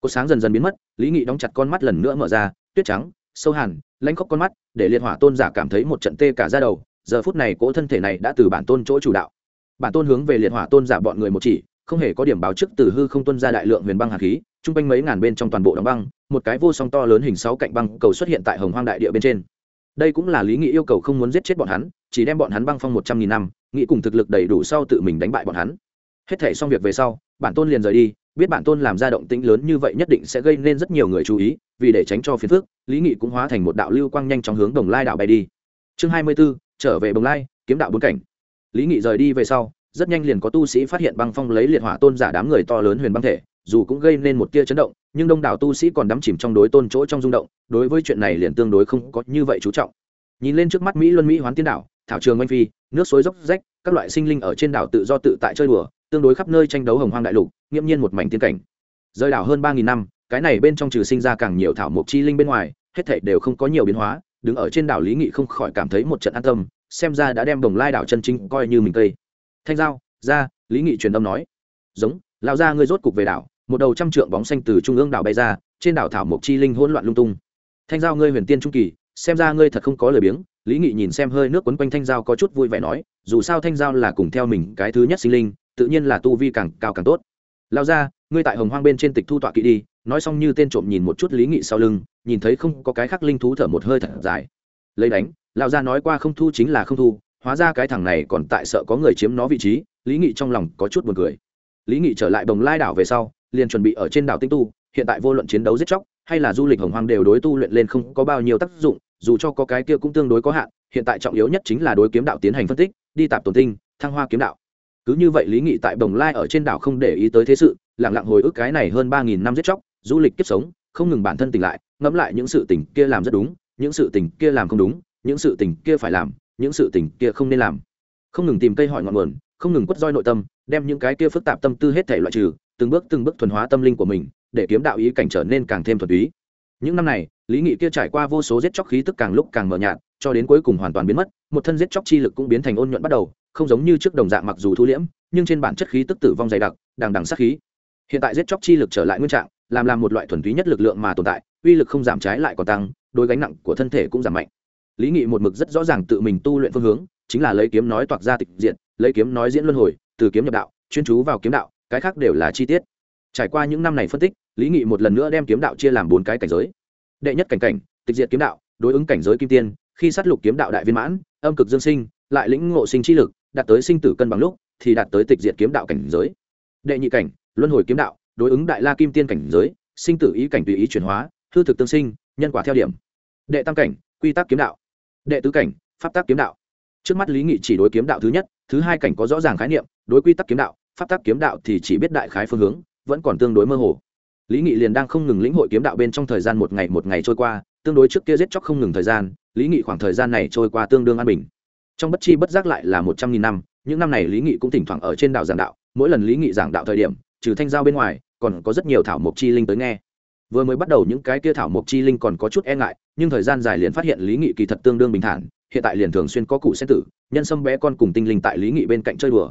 cột sáng dần dần biến mất, lý nghị đóng chặt con mắt lần nữa mở ra, tuyết trắng, sâu hàn lanh khóc con mắt, để liệt hỏa tôn giả cảm thấy một trận tê cả ra đầu. Giờ phút này cỗ thân thể này đã từ bản tôn chỗ chủ đạo. Bản tôn hướng về liệt hỏa tôn giả bọn người một chỉ, không hề có điểm báo trước từ hư không tuân ra đại lượng huyền băng hạt khí chung quanh mấy ngàn bên trong toàn bộ đóng băng, một cái vô song to lớn hình sáu cạnh băng cầu xuất hiện tại hồng hoang đại địa bên trên. Đây cũng là lý nghị yêu cầu không muốn giết chết bọn hắn, chỉ đem bọn hắn băng phong một trăm nghìn năm nghĩ cùng thực lực đầy đủ sau tự mình đánh bại bọn hắn. Hết thể xong việc về sau, bản tôn liền rời đi biết bản tôn làm ra động tĩnh lớn như vậy nhất định sẽ gây nên rất nhiều người chú ý, vì để tránh cho phiền phức, lý nghị cũng hóa thành một đạo lưu quang nhanh chóng hướng đồng lai đảo bay đi. Chương hai mươi b ố trở về bồng lai, kiếm đạo bốn cảnh. Lý nghị rời đi về sau, rất nhanh liền có tu sĩ phát hiện băng phong lấy liệt hỏa tôn giả đám người to lớn huyền băng thể, dù cũng gây nên một tia chấn động, nhưng đông đảo tu sĩ còn đắm chìm trong đối tôn chỗ trong rung động, đối với chuyện này liền tương đối không có như vậy chú trọng. Nhìn lên trước mắt mỹ luân mỹ hoán tiên đảo thảo trường oanh phi, nước suối dốc rách, các loại sinh linh ở trên đảo tự do tự tại chơi đùa tương đối khắp nơi tranh đấu hồng hoang đại lục, nghiễm nhiên một mảnh tiên cảnh. Rơi đảo hơn ba nghìn năm, cái này bên trong trừ sinh ra càng nhiều thảo mộc chi linh bên ngoài, hết thảy đều không có nhiều biến hóa, đứng ở trên đảo lý nghị không khỏi cảm thấy một trận an tâm, xem ra đã đem đồng lai đảo chân chính coi như mình cây. Thanh giao, ra, lý nghị truyền âm nói. Giống lao ra ngươi rốt cục về đảo, một đầu trăm trượng bóng xanh từ trung ương đảo bay ra, trên đảo thảo mộc chi linh hỗn loạn lung tung. Thanh giao ngươi huyền tiên trung kỳ, xem ra ngươi thật không có lời biếng, lý nghị nhìn xem hơi nước quấn quanh thanh giao có chút vui vẻ nói, dù sao thanh giao là cùng theo mình cái thứ nhất sinh linh tự nhiên là tu vi càng cao càng tốt. Lao ra, ngươi tại hồng hoang bên trên tịch thu tọa kỵ đi, nói xong như tên trộm nhìn một chút lý nghị sau lưng, nhìn thấy không có cái khác linh thú thở một hơi thật dài. Lấy đánh, lao ra nói qua không thu chính là không thu, hóa ra cái thằng này còn tại sợ có người chiếm nó vị trí, lý nghị trong lòng có chút buồn cười. Lý nghị trở lại bồng lai đảo về sau, liền chuẩn bị ở trên đảo tinh tu, hiện tại vô luận chiến đấu giết chóc, hay là du lịch hồng hoang đều đối tu luyện lên không có bao nhiêu tác dụng, dù cho có cái kia cũng tương đối có hạn, hiện tại trọng yếu nhất chính là đối kiếm đạo tiến hành phân tích, đi tạp tổn tinh, thăng hoa kiếm đạo cứ như vậy lý nghị tại bồng lai ở trên đảo không để ý tới thế sự lẳng lặng hồi ức cái này hơn ba nghìn năm giết chóc, du lịch kiếp sống, không ngừng bản thân tỉnh lại, ngẫm lại những sự tình kia làm rất đúng, những sự tình kia làm không đúng, những sự tình kia phải làm, những sự tình kia không nên làm. Không ngừng tìm cây hỏi ngọn nguồn, không ngừng quất roi nội tâm, đem những cái kia phức tạp tâm tư hết thể loại trừ, từng bước từng bước thuần hóa tâm linh của mình, để kiếm đạo ý cảnh trở nên càng thêm thuần túy. Những năm này, lý nghị kia trải qua vô số giết chóc khí tức càng lúc càng mờ nhạt, cho đến cuối cùng hoàn toàn biến mất, một thân giết chóc chi lực cũng biến thành ôn nhuận bắt đầu không giống như trước đồng dạng mặc dù thu liễm, nhưng trên bản chất khí tức tử vong dày đặc, đằng đằng sát khí. Hiện tại giết chóc chi lực trở lại nguyên trạng, làm làm một loại thuần túy nhất lực lượng mà tồn tại, uy lực không giảm trái lại còn tăng đôi gánh nặng của thân thể cũng giảm mạnh. Lý nghị một mực rất rõ ràng tự mình tu luyện phương hướng, chính là lấy kiếm nói toạc ra tịch diện lấy kiếm nói diễn luân hồi, từ kiếm nhập đạo, chuyên chú vào kiếm đạo, cái khác đều là chi tiết. Trải qua những năm này phân tích, lý nghị một lần nữa đem kiếm đạo chia làm bốn cái cảnh giới. Đệ nhất cảnh cảnh, tịch diệt kiếm đạo, đối ứng cảnh giới kim tiên, khi sát lục kiếm đạo đại viên mãn, âm cực dương sinh, lại lĩnh ngộ sinh chi lực đạt tới sinh tử cân bằng lúc, thì đạt tới tịch diệt kiếm đạo cảnh giới. Đệ nhị cảnh, luân hồi kiếm đạo, đối ứng đại la kim tiên cảnh giới, sinh tử ý cảnh tùy ý chuyển hóa, hư thực tương sinh, nhân quả theo điểm. Đệ tam cảnh, quy tắc kiếm đạo. Đệ tứ cảnh, pháp tác kiếm đạo. Trước mắt lý nghị chỉ đối kiếm đạo thứ nhất, thứ hai cảnh có rõ ràng khái niệm, đối quy tắc kiếm đạo, pháp tác kiếm đạo thì chỉ biết đại khái phương hướng, vẫn còn tương đối mơ hồ. Lý nghị liền đang không ngừng lĩnh hội kiếm đạo bên trong thời gian một ngày một ngày trôi qua, tương đối trước kia giết chóc không ngừng thời gian, lý nghị khoảng thời gian này trôi qua tương đương an bình trong bất chi bất giác lại là một trăm nghìn năm, những năm này lý nghị cũng thỉnh thoảng ở trên đảo giảng đạo, mỗi lần lý nghị giảng đạo thời điểm, trừ thanh giao bên ngoài, còn có rất nhiều thảo mộc chi linh tới nghe. Vừa mới bắt đầu những cái kia thảo mộc chi linh còn có chút e ngại, nhưng thời gian dài liền phát hiện lý nghị kỳ thật tương đương bình thản, hiện tại liền thường xuyên có cụ sen tử, nhân sâm bé con cùng tinh linh tại lý nghị bên cạnh chơi đùa.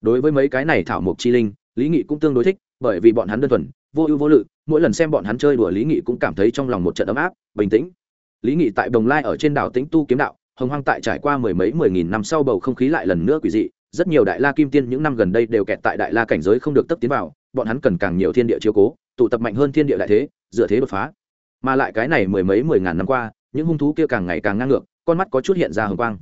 Đối với mấy cái này thảo mộc chi linh, lý nghị cũng tương đối thích, bởi vì bọn hắn đơn thuần, vô ưu vô lự, mỗi lần xem bọn hắn chơi đùa lý nghị cũng cảm thấy trong lòng một trận ấm áp, bình tĩnh. Lý nghị tại đồng lai ở trên đảo tĩnh tu kiếm đạo hồng hoang tại trải qua mười mấy mười nghìn năm sau bầu không khí lại lần nữa quỷ dị, rất nhiều đại la kim tiên những năm gần đây đều kẹt tại đại la cảnh giới không được tấp tiến vào, bọn hắn cần càng nhiều thiên địa chiếu cố, tụ tập mạnh hơn thiên địa đại thế, dựa thế đột phá. Mà lại cái này mười mấy mười ngàn năm qua, những hung thú kia càng ngày càng ngang ngược, con mắt có chút hiện ra hồng quang.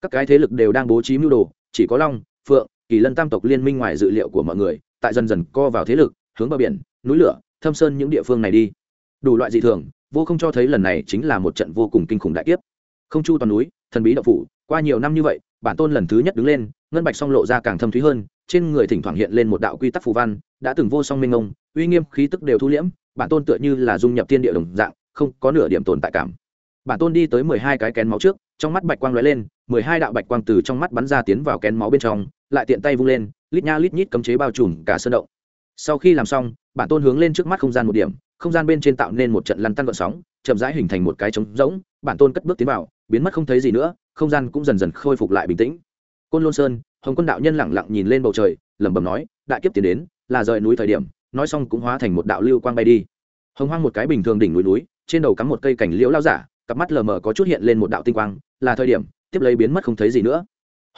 Các cái thế lực đều đang bố trí mưu đồ, chỉ có long, phượng, kỳ lân tam tộc liên minh ngoài dự liệu của mọi người, tại dần dần co vào thế lực, hướng bờ biển, núi lửa, thâm sơn những địa phương này đi. Đủ loại dị thường, vô không cho thấy lần này chính là một trận vô cùng kinh khủng đại kiếp. Không chu toàn núi thần bí đậu phủ, qua nhiều năm như vậy, bản tôn lần thứ nhất đứng lên, ngân bạch song lộ ra càng thâm thúy hơn, trên người thỉnh thoảng hiện lên một đạo quy tắc phù văn, đã từng vô song minh ông uy nghiêm khí tức đều thu liễm, bản tôn tựa như là dung nhập thiên địa đồng dạng, không có nửa điểm tồn tại cảm. Bản tôn đi tới mười hai cái kén máu trước, trong mắt bạch quang lóe lên, mười hai đạo bạch quang từ trong mắt bắn ra tiến vào kén máu bên trong, lại tiện tay vung lên, lít nha lít nhít cấm chế bao trùm cả sơn động. Sau khi làm xong, bản tôn hướng lên trước mắt không gian một điểm, không gian bên trên tạo nên một trận lăn tăn gợn sóng, chậm rãi hình thành một cái trống rỗng, bản tôn cất bước tiến vào biến mất không thấy gì nữa, không gian cũng dần dần khôi phục lại bình tĩnh. Côn lôn sơn, hồng quân đạo nhân lẳng lặng nhìn lên bầu trời, lẩm bẩm nói, đại kiếp tiến đến, là rời núi thời điểm, nói xong cũng hóa thành một đạo lưu quang bay đi. Hồng hoang một cái bình thường đỉnh núi núi, trên đầu cắm một cây cảnh liễu lao giả, cặp mắt lờ mờ có chút hiện lên một đạo tinh quang, là thời điểm, tiếp lấy biến mất không thấy gì nữa.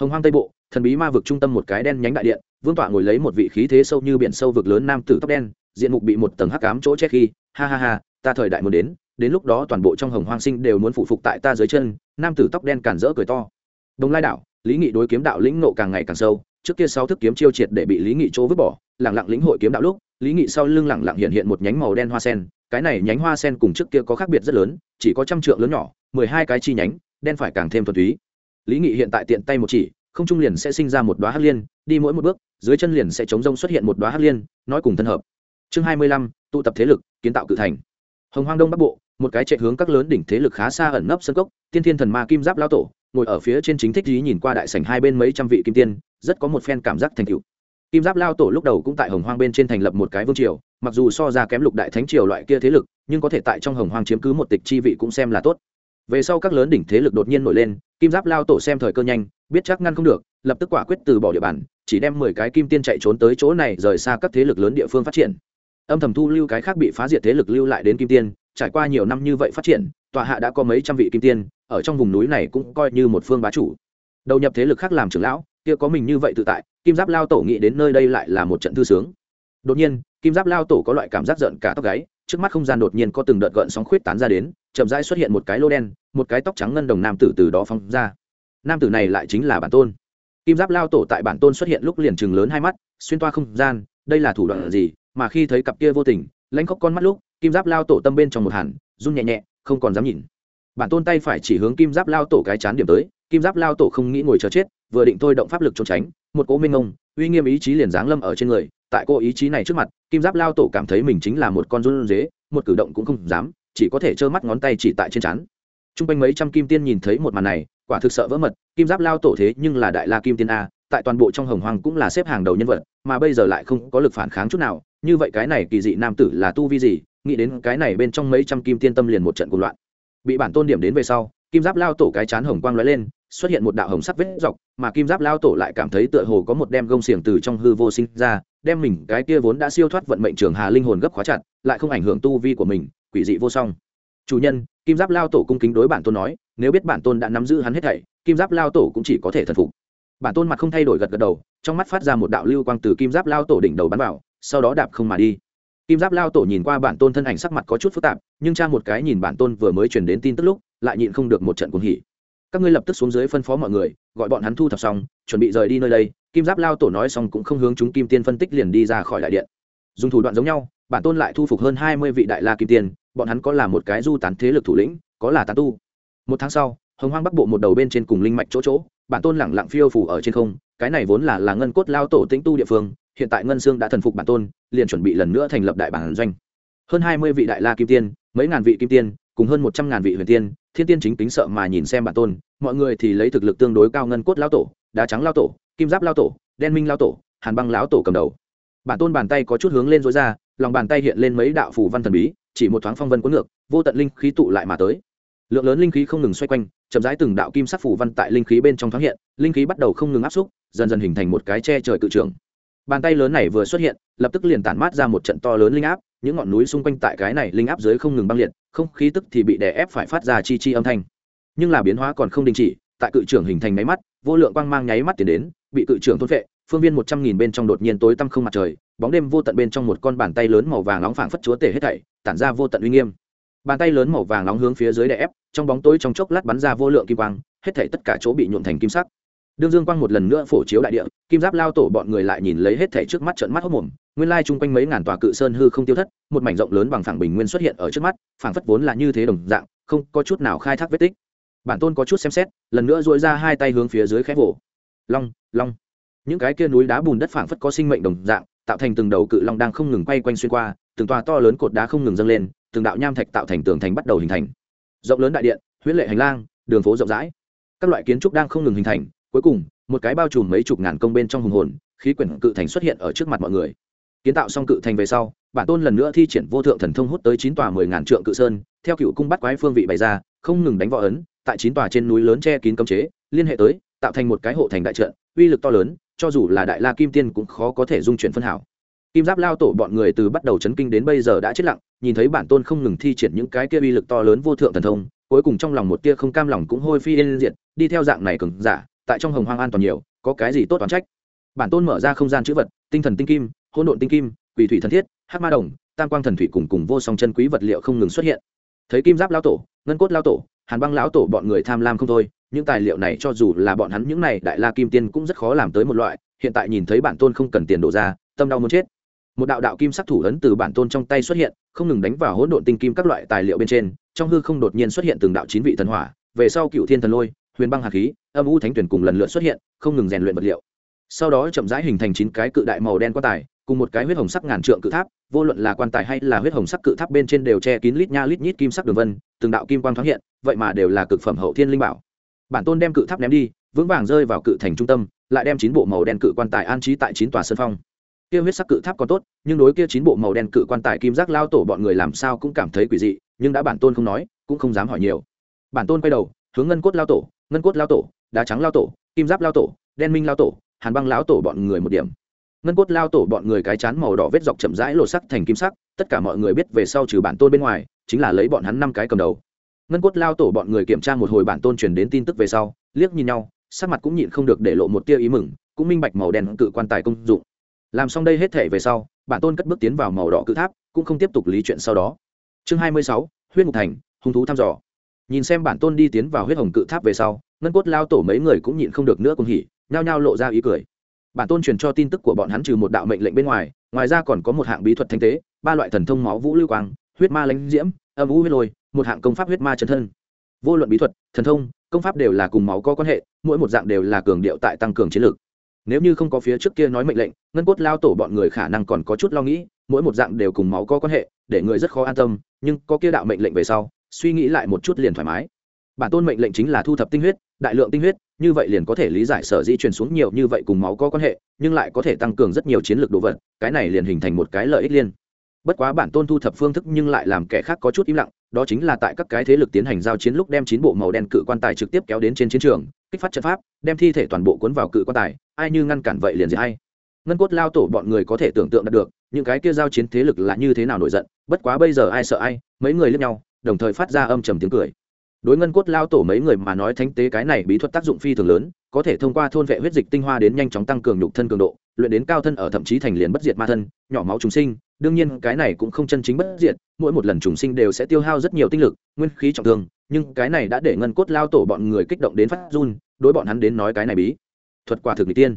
Hồng hoang tây bộ, thần bí ma vực trung tâm một cái đen nhánh đại điện, vương tọa ngồi lấy một vị khí thế sâu như biển sâu vực lớn nam tử tóc đen, diện mục bị một tầng hắc cám chỗ che khi, ha ha ha, ta thời đại muốn đến đến lúc đó toàn bộ trong hồng hoang sinh đều muốn phụ phục tại ta dưới chân, nam tử tóc đen cản rỡ cười to. Đồng lai đạo lý nghị đối kiếm đạo lĩnh nộ càng ngày càng sâu, trước kia sáu thức kiếm chiêu triệt để bị lý nghị chỗ vứt bỏ lẳng lặng lĩnh hội kiếm đạo lúc, lý nghị sau lưng lẳng lặng hiện hiện một nhánh màu đen hoa sen, cái này nhánh hoa sen cùng trước kia có khác biệt rất lớn, chỉ có trăm trượng lớn nhỏ, mười hai cái chi nhánh, đen phải càng thêm thuần túy. Lý nghị hiện tại tiện tay một chỉ, không trung liền sẽ sinh ra một đoá hắc liên, đi mỗi một bước, dưới chân liền sẽ chống rông xuất hiện một đoá hắc liên, nói cùng thân hợp. Chương hai mươi lăm, tụ tập thế lực, kiến tạo cự thành. Hồng hoang đông bắc bộ một cái chạy hướng các lớn đỉnh thế lực khá xa ẩn nấp sân cốc, tiên thiên thần ma kim giáp lao tổ, ngồi ở phía trên chính thích dí nhìn qua đại sảnh hai bên mấy trăm vị kim tiên, rất có một phen cảm giác thành cựu kim giáp lao tổ lúc đầu cũng tại hồng hoang bên trên thành lập một cái vương triều, mặc dù so ra kém lục đại thánh triều loại kia thế lực, nhưng có thể tại trong hồng hoang chiếm cứ một tịch chi vị cũng xem là tốt. Về sau các lớn đỉnh thế lực đột nhiên nổi lên, kim giáp lao tổ xem thời cơ nhanh, biết chắc ngăn không được, lập tức quả quyết từ bỏ địa bàn, chỉ đem mười cái kim tiên chạy trốn tới chỗ này rời xa các thế lực lớn địa phương phát triển. Âm thầm thu lưu cái khác bị phá diệt thế lực lưu lại đến kim tiên trải qua nhiều năm như vậy phát triển, tòa hạ đã có mấy trăm vị kim tiên, ở trong vùng núi này cũng coi như một phương bá chủ. Đầu nhập thế lực khác làm trưởng lão, kia có mình như vậy tự tại, kim giáp lao tổ nghĩ đến nơi đây lại là một trận thư sướng. Đột nhiên, kim giáp lao tổ có loại cảm giác giận cả tóc gáy, trước mắt không gian đột nhiên có từng đợt gợn sóng khuyết tán ra đến, chậm rãi xuất hiện một cái lô đen, một cái tóc trắng ngân đồng nam tử từ đó phóng ra. Nam tử này lại chính là bản tôn. Kim giáp lao tổ tại bản tôn xuất hiện lúc liền chừng lớn hai mắt, xuyên toa không gian, đây là thủ đoạn gì, mà khi thấy cặp kia vô tình, lãnh khóc con mắt lúc kim giáp lao tổ tâm bên trong một hẳn, run nhẹ nhẹ, không còn dám nhìn bản tôn tay phải chỉ hướng kim giáp lao tổ cái chán điểm tới, kim giáp lao tổ không nghĩ ngồi chờ chết, vừa định thôi động pháp lực trốn tránh, một cỗ minh ông uy nghiêm ý chí liền giáng lâm ở trên người, tại cô ý chí này trước mặt, kim giáp lao tổ cảm thấy mình chính là một con run dế một cử động cũng không dám, chỉ có thể trơ mắt ngón tay chỉ tại trên chán. t r u n g quanh mấy trăm kim tiên nhìn thấy một màn này, quả thực sợ vỡ mật, kim giáp lao tổ thế nhưng là đại la kim tiên a, tại toàn bộ trong hồng hoàng cũng là xếp hàng đầu nhân vật, mà bây giờ lại không có lực phản kháng chút nào, như vậy cái này kỳ dị nam tử là tu vi gì nghĩ đến cái này bên trong mấy trăm kim tiên tâm liền một trận cuộc loạn. Bị bản tôn điểm đến về sau, kim giáp lao tổ cái chán hồng quang lóe lên, xuất hiện một đạo hồng sắc vết dọc, mà kim giáp lao tổ lại cảm thấy tựa hồ có một đem gông xiềng từ trong hư vô sinh ra, đem mình cái kia vốn đã siêu thoát vận mệnh trường hà linh hồn gấp khóa chặt, lại không ảnh hưởng tu vi của mình, quỷ dị vô song. Chủ nhân, kim giáp lao tổ cung kính đối bản tôn nói, nếu biết bản tôn đã nắm giữ hắn hết thảy, kim giáp lao tổ cũng chỉ có thể thần phục. Bản tôn mặt không thay đổi gật gật đầu, trong mắt phát ra một đạo lưu quang từ kim giáp lao tổ đỉnh đầu bắn vào, sau đó đạp không mà đi kim giáp lao tổ nhìn qua bản tôn thân ảnh sắc mặt có chút phức tạp, nhưng cha một cái nhìn bản tôn vừa mới truyền đến tin tức lúc, lại nhịn không được một trận cuồng hỉ. Các ngươi lập tức xuống dưới phân phó mọi người, gọi bọn hắn thu thập xong, chuẩn bị rời đi nơi đây. Kim giáp lao tổ nói xong cũng không hướng chúng kim tiên phân tích liền đi ra khỏi đại điện. Dùng thủ đoạn giống nhau, bản tôn lại thu phục hơn hai mươi vị đại la kim tiên, bọn hắn có là một cái du tán thế lực thủ lĩnh, có là tán tu. Một tháng sau, hồng hoang bắc bộ một đầu bên trên cùng linh mạch chỗ chỗ bản tôn lẳng lặng phiêu phủ ở trên không, cái này vốn là là ngân cốt lao tổ tĩnh tu địa phương, hiện tại ngân sương đã thần phục bản tôn, liền chuẩn bị lần nữa thành lập đại bản doanh. Hơn hai mươi vị đại la kim tiên, mấy ngàn vị kim tiên, cùng hơn một trăm ngàn vị huyền tiên, thiên tiên chính tính sợ mà nhìn xem bản tôn, mọi người thì lấy thực lực tương đối cao ngân cốt lao tổ, đá trắng lao tổ, kim giáp lao tổ, đen minh lao tổ, hàn băng lão tổ cầm đầu. Bản tôn bàn tay có chút hướng lên dối ra, lòng bàn tay hiện lên mấy đạo phù văn thần bí, chỉ một thoáng phong vân cuốn ngược, vô tận linh khí tụ lại mà tới lượng lớn linh khí không ngừng xoay quanh, chậm rãi từng đạo kim sắc phủ văn tại linh khí bên trong thoáng hiện, linh khí bắt đầu không ngừng áp xúc, dần dần hình thành một cái che trời cự trường. Bàn tay lớn này vừa xuất hiện, lập tức liền tản mát ra một trận to lớn linh áp, những ngọn núi xung quanh tại cái này linh áp dưới không ngừng băng liệt, không khí tức thì bị đè ép phải phát ra chi chi âm thanh. Nhưng là biến hóa còn không đình chỉ, tại cự trưởng hình thành máy mắt, vô lượng quang mang nháy mắt tiến đến, bị cự trưởng thôn vệ phương viên một trăm nghìn bên trong đột nhiên tối tăm không mặt trời, bóng đêm vô tận bên trong một con bàn tay lớn màu vàng nóng phảng phất chúa tể hết thảy, tản ra vô tận uy nghiêm bàn tay lớn màu vàng nóng hướng phía dưới đè ép, trong bóng tối trong chốc lát bắn ra vô lượng kim quang, hết thảy tất cả chỗ bị nhuộn thành kim sắc. Đương dương quang một lần nữa phổ chiếu đại địa, kim giáp lao tổ bọn người lại nhìn lấy hết thảy trước mắt trận mắt hốc mồm, nguyên lai chung quanh mấy ngàn tòa cự sơn hư không tiêu thất, một mảnh rộng lớn bằng phẳng bình nguyên xuất hiện ở trước mắt, phảng phất vốn là như thế đồng dạng, không có chút nào khai thác vết tích. Bản tôn có chút xem xét, lần nữa dội ra hai tay hướng phía dưới khép vỗ. Long long. Những cái kia núi đá bùn đất phảng phất có sinh mệnh đồng dạng, tạo thành từng đầu cự long đang không ngừng quay quanh xuyên qua, từng tòa to lớn cột đá không ngừng dâng lên từng đạo nham thạch tạo thành tường thành bắt đầu hình thành. Rộng lớn đại điện, huyết lệ hành lang, đường phố rộng rãi. Các loại kiến trúc đang không ngừng hình thành, cuối cùng, một cái bao trùm mấy chục ngàn công bên trong hùng hồn, khí quyển cự thành xuất hiện ở trước mặt mọi người. Kiến tạo xong cự thành về sau, bản tôn lần nữa thi triển vô thượng thần thông hút tới chín tòa mười ngàn trượng cự sơn, theo cựu cung bắt quái phương vị bày ra, không ngừng đánh võ ấn, tại chín tòa trên núi lớn che kín cấm chế, liên hệ tới, tạo thành một cái hộ thành đại trận, uy lực to lớn, cho dù là đại la kim tiên cũng khó có thể dung chuyển phân hảo kim giáp lao tổ bọn người từ bắt đầu chấn kinh đến bây giờ đã chết lặng, nhìn thấy bản tôn không ngừng thi triển những cái kia uy lực to lớn vô thượng thần thông, cuối cùng trong lòng một tia không cam lòng cũng hôi phi lên diện đi theo dạng này cứng giả, tại trong hồng hoang an toàn nhiều, có cái gì tốt toán trách? Bản tôn mở ra không gian chữ vật, tinh thần tinh kim, hỗn độn tinh kim, quỷ thủy thần thiết, hắc ma đồng, tam quang thần thủy cùng cùng vô song chân quý vật liệu không ngừng xuất hiện. Thấy kim giáp lao tổ, ngân cốt lao tổ, hàn băng lão tổ bọn người tham lam không thôi, những tài liệu này cho dù là bọn hắn những này đại la kim tiên cũng rất khó làm tới một loại, hiện tại nhìn thấy bản tôn không cần tiền đổ ra, tâm đau muốn chết một đạo đạo kim sắc thủ ấn từ bản tôn trong tay xuất hiện, không ngừng đánh vào hỗn độn tinh kim các loại tài liệu bên trên, trong hư không đột nhiên xuất hiện từng đạo chín vị thần hỏa, về sau cựu thiên thần lôi, huyền băng hạt khí, âm u thánh tuyển cùng lần lượt xuất hiện, không ngừng rèn luyện vật liệu. Sau đó chậm rãi hình thành chín cái cự đại màu đen quan tài, cùng một cái huyết hồng sắc ngàn trượng cự tháp, vô luận là quan tài hay là huyết hồng sắc cự tháp bên trên đều che kín lít nha lít nhít kim sắc đường vân, từng đạo kim quang thoáng hiện, vậy mà đều là cực phẩm hậu thiên linh bảo. Bản tôn đem cự tháp ném đi, vững vàng rơi vào cự thành trung tâm, lại đem chín bộ màu đen cự quan tài an trí tại chín tòa sân phong kia huyết sắc cự tháp còn tốt, nhưng đối kia chín bộ màu đen cự quan tài kim giác lao tổ bọn người làm sao cũng cảm thấy quỷ dị, nhưng đã bản tôn không nói, cũng không dám hỏi nhiều. Bản tôn quay đầu, hướng ngân cốt lao tổ, ngân cốt lao tổ, đá trắng lao tổ, kim giáp lao tổ, đen minh lao tổ, hàn băng lao tổ bọn người một điểm. Ngân cốt lao tổ bọn người cái chán màu đỏ vết dọc chậm rãi lộ sắc thành kim sắc, tất cả mọi người biết về sau trừ bản tôn bên ngoài, chính là lấy bọn hắn năm cái cầm đầu. Ngân cốt lao tổ bọn người kiểm tra một hồi bản tôn truyền đến tin tức về sau, liếc nhìn nhau, sắc mặt cũng nhịn không được để lộ một tia ý mừng, cũng minh bạch màu đen cự quan tài công dụng làm xong đây hết thể về sau, bản tôn cất bước tiến vào màu đỏ cự tháp, cũng không tiếp tục lý chuyện sau đó. Chương hai mươi sáu, huyết mục thành, hung thú thăm dò. Nhìn xem bản tôn đi tiến vào huyết hồng cự tháp về sau, ngân cốt lao tổ mấy người cũng nhịn không được nữa cùng hỉ, nhao nhao lộ ra ý cười. Bản tôn truyền cho tin tức của bọn hắn trừ một đạo mệnh lệnh bên ngoài ngoài ra còn có một hạng bí thuật thanh tế ba loại thần thông máu vũ lưu quang, huyết ma lãnh diễm, âm vũ huyết lôi, một hạng công pháp huyết ma chân thân. Vô luận bí thuật, thần thông, công pháp đều là cùng máu có quan hệ, mỗi một dạng đều là cường điệu tại tăng cường chiến lược nếu như không có phía trước kia nói mệnh lệnh, ngân cốt lao tổ bọn người khả năng còn có chút lo nghĩ, mỗi một dạng đều cùng máu có quan hệ, để người rất khó an tâm, nhưng có kia đạo mệnh lệnh về sau, suy nghĩ lại một chút liền thoải mái. Bản tôn mệnh lệnh chính là thu thập tinh huyết, đại lượng tinh huyết, như vậy liền có thể lý giải sở dĩ truyền xuống nhiều như vậy cùng máu có quan hệ, nhưng lại có thể tăng cường rất nhiều chiến lược đồ vật, cái này liền hình thành một cái lợi ích liên. Bất quá bản tôn thu thập phương thức nhưng lại làm kẻ khác có chút im lặng, đó chính là tại các cái thế lực tiến hành giao chiến lúc đem chín bộ màu đen cự quan tài trực tiếp kéo đến trên chiến trường kích phát trận pháp, đem thi thể toàn bộ cuốn vào cự quan tài, ai như ngăn cản vậy liền gì hay ngân cốt lao tổ bọn người có thể tưởng tượng được, những cái kia giao chiến thế lực là như thế nào nổi giận, bất quá bây giờ ai sợ ai, mấy người lướt nhau, đồng thời phát ra âm trầm tiếng cười. Đối ngân cốt lao tổ mấy người mà nói thánh tế cái này bí thuật tác dụng phi thường lớn, có thể thông qua thôn vệ huyết dịch tinh hoa đến nhanh chóng tăng cường nhục thân cường độ luyện đến cao thân ở thậm chí thành liền bất diệt ma thân, nhỏ máu trùng sinh, đương nhiên cái này cũng không chân chính bất diệt, mỗi một lần trùng sinh đều sẽ tiêu hao rất nhiều tinh lực, nguyên khí trọng thương, nhưng cái này đã để ngân cốt lao tổ bọn người kích động đến phát run, đối bọn hắn đến nói cái này bí. Thuật quả thực n tiên.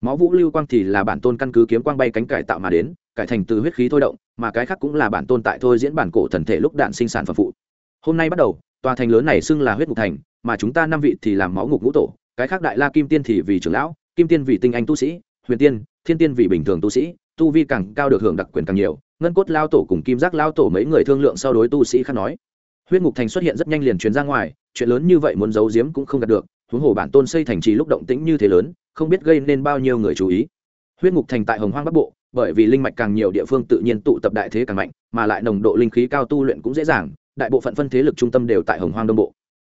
Máu vũ lưu quang thì là bản tôn căn cứ kiếm quang bay cánh cải tạo mà đến, cải thành từ huyết khí thôi động, mà cái khác cũng là bản tôn tại thôi diễn bản cổ thần thể lúc đạn sinh sản phẩm phụ. Hôm nay bắt đầu, tòa thành lớn này xưng là huyết ngục thành, mà chúng ta năm vị thì làm máu ngục ngũ tổ, cái khác đại la kim tiên thì vì trưởng lão, kim tiên vì tinh anh tu sĩ huyền tiên, thiên tiên vì bình thường tu sĩ, tu vi càng cao được hưởng đặc quyền càng nhiều, ngân cốt lao tổ cùng kim giác lao tổ mấy người thương lượng sau đối tu sĩ khác nói. Huyết ngục thành xuất hiện rất nhanh liền truyền ra ngoài, chuyện lớn như vậy muốn giấu giếm cũng không đạt được, huống hồ bản tôn xây thành trì lúc động tĩnh như thế lớn, không biết gây nên bao nhiêu người chú ý. Huyết ngục thành tại hồng hoang bắc bộ, bởi vì linh mạch càng nhiều địa phương tự nhiên tụ tập đại thế càng mạnh, mà lại nồng độ linh khí cao tu luyện cũng dễ dàng, đại bộ phận phân thế lực trung tâm đều tại hồng hoang đông bộ.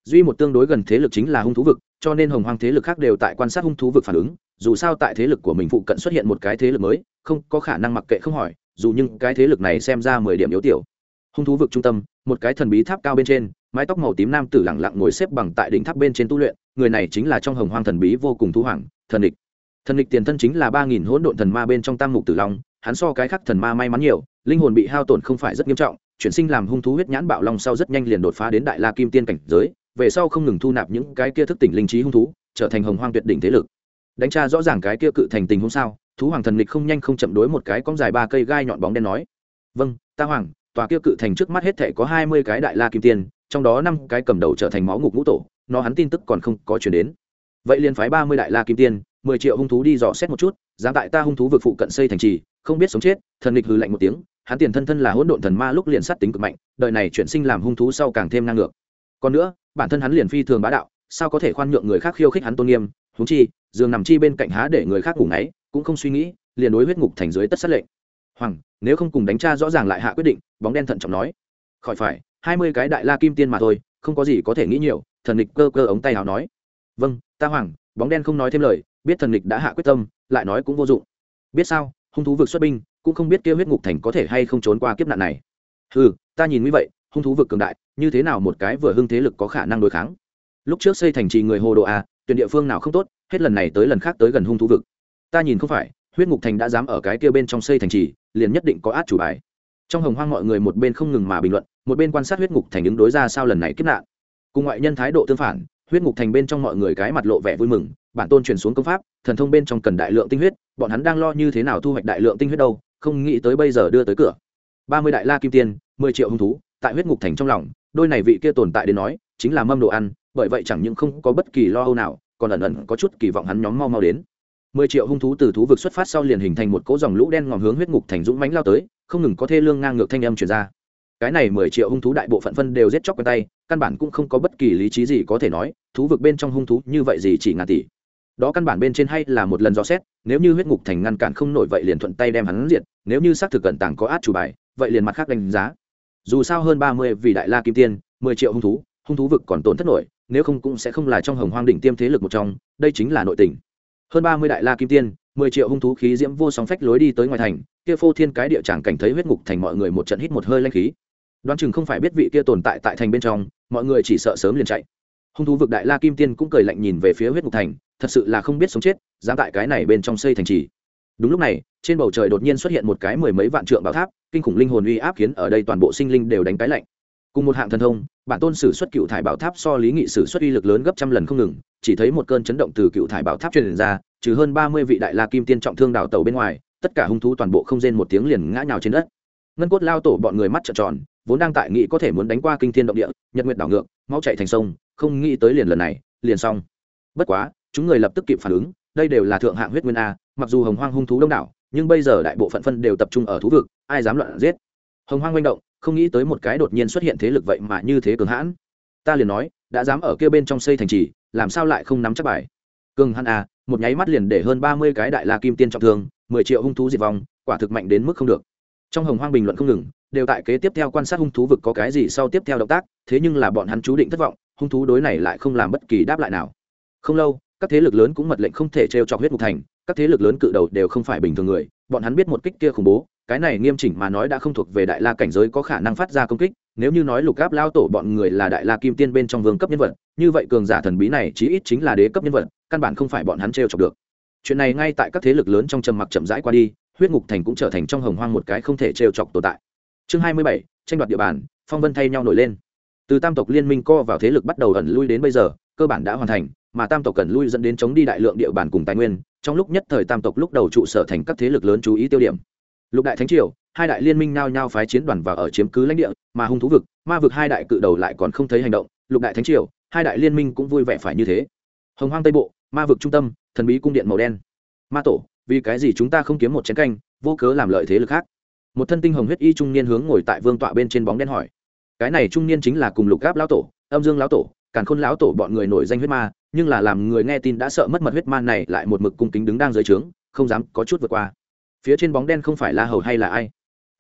Duy một tương đối gần thế lực chính là hung thú vực cho nên hồng hoang thế lực khác đều tại quan sát hung thú vực phản ứng, dù sao tại thế lực của mình phụ cận xuất hiện một cái thế lực mới, không có khả năng mặc kệ không hỏi, dù nhưng cái thế lực này xem ra mười điểm yếu tiểu. Hung thú vực trung tâm, một cái thần bí tháp cao bên trên, mái tóc màu tím nam tử lẳng lặng ngồi xếp bằng tại đỉnh tháp bên trên tu luyện, người này chính là trong hồng hoang thần bí vô cùng thú hoàng, thần địch. Thần địch tiền thân chính là ba nghìn hỗn độn thần ma bên trong tam mục tử long, hắn so cái khác thần ma may mắn nhiều, linh hồn bị hao tổn không phải rất nghiêm trọng, chuyển sinh làm hung thú huyết nhãn bạo long sau rất nhanh liền đột phá đến đại la kim tiên cảnh giới về sau không ngừng thu nạp những cái kia thức tỉnh linh trí hung thú, trở thành hồng hoang tuyệt đỉnh thế lực. Đánh tra rõ ràng cái kia cự thành tình hôm sao, thú hoàng thần lịch không nhanh không chậm đối một cái cong dài ba cây gai nhọn bóng đen nói. Vâng ta hoàng, tòa kia cự thành trước mắt hết thể có hai mươi cái đại la kim tiên, trong đó năm cái cầm đầu trở thành máu ngục ngũ tổ, nó hắn tin tức còn không có chuyển đến. Vậy liền phái ba mươi đại la kim tiên, mười triệu hung thú đi dò xét một chút, dám tại ta hung thú vực phụ cận xây thành trì, không biết sống chết, thần lịch hừ lạnh một tiếng, hắn tiền thân thân là hỗn độn thần ma lúc liền sát tính cực mạnh, đời này chuyển sinh làm hung thú sau càng thêm năng ngược. Còn nữa bản thân hắn liền phi thường bá đạo, sao có thể khoan nhượng người khác khiêu khích hắn tôn nghiêm? Húng chi, giường nằm chi bên cạnh há để người khác ngủ ngáy, cũng không suy nghĩ, liền đối huyết ngục thành dưới tất sát lệnh. Hoàng, nếu không cùng đánh tra rõ ràng lại hạ quyết định, bóng đen thận trọng nói. Khỏi phải, hai mươi cái đại la kim tiên mà thôi, không có gì có thể nghĩ nhiều, thần địch cơ cơ ống tay hào nói. Vâng ta hoàng, bóng đen không nói thêm lời, biết thần địch đã hạ quyết tâm, lại nói cũng vô dụng. Biết sao, hung thú vực xuất binh, cũng không biết kêu huyết ngục thành có thể hay không trốn qua kiếp nạn này. Ừ ta nhìn như vậy, hung thú vực cường đại như thế nào một cái vừa hưng thế lực có khả năng đối kháng? Lúc trước xây thành trì người hồ đồ a, tuyển địa phương nào không tốt, hết lần này tới lần khác tới gần hung thú vực. Ta nhìn không phải, huyết ngục thành đã dám ở cái kia bên trong xây thành trì, liền nhất định có át chủ bài. Trong hồng hoang mọi người một bên không ngừng mà bình luận, một bên quan sát huyết ngục thành ứng đối ra sao lần này kiếp nạn. Cùng ngoại nhân thái độ tương phản, huyết ngục thành bên trong mọi người cái mặt lộ vẻ vui mừng, bản tôn truyền xuống công pháp, thần thông bên trong cần đại lượng tinh huyết, bọn hắn đang lo như thế nào thu hoạch đại lượng tinh huyết đâu, không nghĩ tới bây giờ đưa tới cửa. Ba mươi đại la kim tiên, mười triệu hung thú, tại huyết ngục thành trong lòng đôi này vị kia tồn tại đến nói, chính là mâm đồ ăn, bởi vậy chẳng những không có bất kỳ lo âu nào, còn ẩn ẩn có chút kỳ vọng hắn nhóm mau mau đến. Mười triệu hung thú từ thú vực xuất phát sau liền hình thành một cỗ dòng lũ đen ngòm hướng huyết ngục thành dũng mánh lao tới, không ngừng có thê lương ngang ngược thanh âm truyền ra. Cái này mười triệu hung thú đại bộ phận phân đều giết chóc quen tay, căn bản cũng không có bất kỳ lý trí gì có thể nói, thú vực bên trong hung thú như vậy gì chỉ ngàn tỷ. Đó căn bản bên trên hay là một lần do xét, nếu như huyết ngục thành ngăn cản không nổi vậy liền thuận tay đem hắn diệt nếu như xác thực cận tàng có át chủ bài, vậy liền mặt khác đánh giá dù sao hơn ba mươi vì đại la kim tiên, mười triệu hung thú hung thú vực còn tổn thất nổi, nếu không cũng sẽ không là trong hồng hoang đỉnh tiêm thế lực một trong, đây chính là nội tình. Hơn ba mươi đại la kim tiên, mười triệu hung thú khí diễm vô song phách lối đi tới ngoài thành, kia phô thiên cái địa tràng cảnh thấy huyết ngục thành mọi người một trận hít một hơi lanh khí. Đoán chừng không phải biết vị kia tồn tại tại thành bên trong, mọi người chỉ sợ sớm liền chạy. Hung thú vực đại la kim tiên cũng cười lạnh nhìn về phía huyết ngục thành, thật sự là không biết sống chết, dám tại cái này bên trong xây thành trì đúng lúc này, trên bầu trời đột nhiên xuất hiện một cái mười mấy vạn trượng bảo tháp, kinh khủng linh hồn uy áp khiến ở đây toàn bộ sinh linh đều đánh cái lạnh. Cùng một hạng thần thông, bản tôn sử xuất cựu thải bảo tháp so lý nghị sử xuất uy lực lớn gấp trăm lần không ngừng, chỉ thấy một cơn chấn động từ cựu thải bảo tháp truyền ra, trừ hơn ba mươi vị đại la kim tiên trọng thương đào tàu bên ngoài, tất cả hung thú toàn bộ không rên một tiếng liền ngã nhào trên đất. Ngân cốt lao tổ bọn người mắt trợn tròn, vốn đang tại nghị có thể muốn đánh qua kinh thiên động địa, nhật nguyệt đảo ngược, mau chạy thành sông, không nghĩ tới liền lần này, liền xong. Bất quá, chúng người lập tức kịp phản ứng đây đều là thượng hạng huyết nguyên a, mặc dù hồng hoang hung thú đông đảo, nhưng bây giờ đại bộ phận phân đều tập trung ở thú vực, ai dám loạn giết? Hồng hoang manh động, không nghĩ tới một cái đột nhiên xuất hiện thế lực vậy mà như thế cường hãn. Ta liền nói, đã dám ở kia bên trong xây thành trì, làm sao lại không nắm chắc bài? Cường hãn a, một nháy mắt liền để hơn ba mươi cái đại la kim tiên trọng thương, mười triệu hung thú diệt vong, quả thực mạnh đến mức không được. Trong hồng hoang bình luận không ngừng, đều tại kế tiếp theo quan sát hung thú vực có cái gì sau tiếp theo động tác, thế nhưng là bọn hắn chú định thất vọng, hung thú đối này lại không làm bất kỳ đáp lại nào. Không lâu các thế lực lớn cũng mật lệnh không thể trêu chọc huyết mục thành, các thế lực lớn cự đầu đều không phải bình thường người, bọn hắn biết một kích kia khủng bố, cái này nghiêm chỉnh mà nói đã không thuộc về đại la cảnh giới có khả năng phát ra công kích, nếu như nói lục gáp lao tổ bọn người là đại la kim tiên bên trong vương cấp nhân vật, như vậy cường giả thần bí này chí ít chính là đế cấp nhân vật, căn bản không phải bọn hắn trêu chọc được. Chuyện này ngay tại các thế lực lớn trong trầm mặc chậm rãi qua đi, huyết ngục thành cũng trở thành trong hồng hoang một cái không thể trêu chọc tồn tại. Chương hai mươi bảy, tranh đoạt địa bàn, phong vân thay nhau nổi lên. Từ tam tộc liên minh co vào thế lực bắt đầu ẩn lui đến bây giờ, cơ bản đã hoàn thành mà tam tộc cần lui dẫn đến chống đi đại lượng địa bàn cùng tài nguyên, trong lúc nhất thời tam tộc lúc đầu trụ sở thành các thế lực lớn chú ý tiêu điểm. Lục đại thánh triều, hai đại liên minh nao nhau phái chiến đoàn vào ở chiếm cứ lãnh địa, mà hung thú vực, ma vực hai đại cự đầu lại còn không thấy hành động, lục đại thánh triều, hai đại liên minh cũng vui vẻ phải như thế. Hồng hoang tây bộ, ma vực trung tâm, thần bí cung điện màu đen. Ma tổ, vì cái gì chúng ta không kiếm một chén canh, vô cớ làm lợi thế lực khác? Một thân tinh hồng huyết y trung niên hướng ngồi tại vương tọa bên trên bóng đen hỏi. Cái này trung niên chính là cùng lục gáp lão tổ, âm dương lão tổ, càn khôn lão tổ bọn người nổi danh huyết ma nhưng là làm người nghe tin đã sợ mất mật huyết man này lại một mực cung kính đứng đang dưới trướng, không dám có chút vượt qua. Phía trên bóng đen không phải la hầu hay là ai?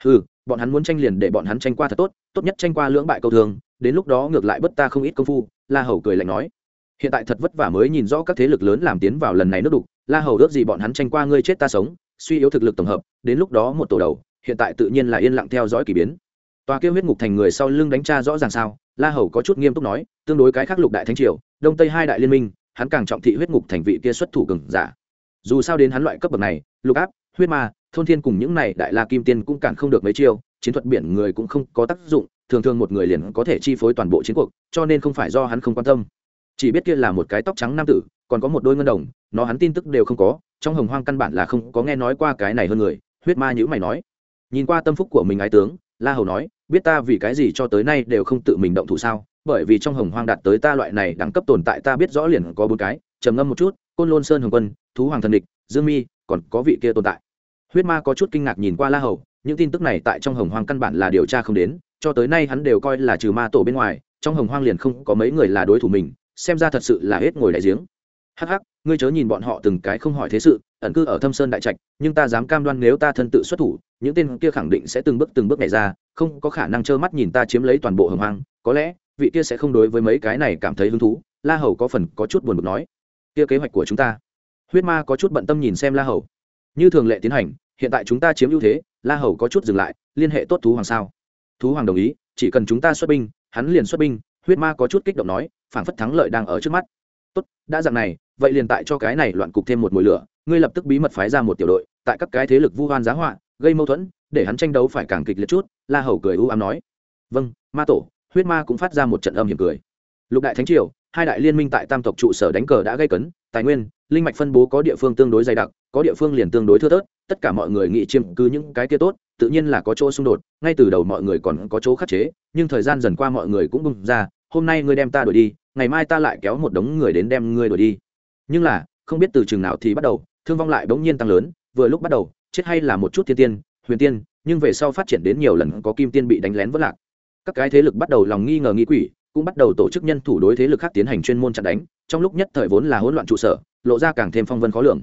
Ừ bọn hắn muốn tranh liền để bọn hắn tranh qua thật tốt tốt nhất tranh qua lưỡng bại câu thường, đến lúc đó ngược lại bất ta không ít công phu, la hầu cười lạnh nói. Hiện tại thật vất vả mới nhìn rõ các thế lực lớn làm tiến vào lần này nước đục, la hầu ước gì bọn hắn tranh qua ngươi chết ta sống, suy yếu thực lực tổng hợp, đến lúc đó một tổ đầu, hiện tại tự nhiên là yên lặng theo dõi k ỳ biến. Tòa kêu huyết ngục thành người sau lưng đánh tra rõ ràng sao? La hầu có chút nghiêm túc nói, tương đối cái khác lục đại thánh triều, đông tây hai đại liên minh, hắn càng trọng thị huyết ngục thành vị kia xuất thủ cường giả. Dù sao đến hắn loại cấp bậc này, lục áp, huyết ma, thôn thiên cùng những này đại la kim tiên cũng cản không được mấy chiêu, chiến thuật biển người cũng không có tác dụng, thường thường một người liền có thể chi phối toàn bộ chiến cuộc, cho nên không phải do hắn không quan tâm. Chỉ biết kia là một cái tóc trắng nam tử, còn có một đôi ngân đồng, nó hắn tin tức đều không có, trong hồng hoang căn bản là không có nghe nói qua cái này hơn người, huyết ma nhữ mày nói. Nhìn qua tâm phúc của mình ái tướng la hầu nói, biết ta vì cái gì cho tới nay đều không tự mình động thủ sao? Bởi vì trong hồng hoang đạt tới ta loại này đẳng cấp tồn tại ta biết rõ liền có bốn cái, trầm ngâm một chút, côn lôn sơn hồng quân, thú hoàng thần địch, dương mi, còn có vị kia tồn tại. Huyết ma có chút kinh ngạc nhìn qua la hầu, những tin tức này tại trong hồng hoang căn bản là điều tra không đến, cho tới nay hắn đều coi là trừ ma tổ bên ngoài, trong hồng hoang liền không có mấy người là đối thủ mình, xem ra thật sự là hết ngồi đại giếng. Hắc hắc, ngươi chớ nhìn bọn họ từng cái không hỏi thế sự, ẩn cư ở thâm sơn đại trạch, nhưng ta dám cam đoan nếu ta thân tự xuất thủ những tên kia khẳng định sẽ từng bước từng bước nhảy ra, không có khả năng trơ mắt nhìn ta chiếm lấy toàn bộ hồng hoang, có lẽ, vị kia sẽ không đối với mấy cái này cảm thấy hứng thú. La hầu có phần có chút buồn bực nói. Kia kế hoạch của chúng ta. Huyết ma có chút bận tâm nhìn xem la hầu. Như thường lệ tiến hành, hiện tại chúng ta chiếm ưu thế, la hầu có chút dừng lại, liên hệ tốt thú hoàng sao? Thú hoàng đồng ý, chỉ cần chúng ta xuất binh, hắn liền xuất binh, huyết ma có chút kích động nói, phảng phất thắng lợi đang ở trước mắt. Tốt, đã dạng này, vậy liền tại cho cái này loạn cục thêm một mùi lửa, ngươi lập tức bí mật phái ra một tiểu đội, tại các cái thế lực vu hoan giá họa gây mâu thuẫn, để hắn tranh đấu phải càng kịch liệt chút, la hầu cười u ám nói. Vâng ma tổ, huyết ma cũng phát ra một trận âm hiểm cười. Lục đại thánh triều, hai đại liên minh tại tam tộc trụ sở đánh cờ đã gây cấn, tài nguyên, linh mạch phân bố có địa phương tương đối dày đặc, có địa phương liền tương đối thưa thớt, tất cả mọi người nghĩ chiếm cứ những cái kia tốt, tự nhiên là có chỗ xung đột, ngay từ đầu mọi người còn có chỗ khắc chế, nhưng thời gian dần qua mọi người cũng bung ra, hôm nay ngươi đem ta đuổi đi, ngày mai ta lại kéo một đống người đến đem ngươi đuổi đi. Nhưng là, không biết từ chừng nào thì bắt đầu, thương vong lại bỗng nhiên tăng lớn, vừa lúc bắt đầu chết hay là một chút thiên tiên, huyền tiên, nhưng về sau phát triển đến nhiều lần có kim tiên bị đánh lén vất lạc. Các cái thế lực bắt đầu lòng nghi ngờ nghi quỷ, cũng bắt đầu tổ chức nhân thủ đối thế lực khác tiến hành chuyên môn chặn đánh, trong lúc nhất thời vốn là hỗn loạn trụ sở, lộ ra càng thêm phong vân khó lường.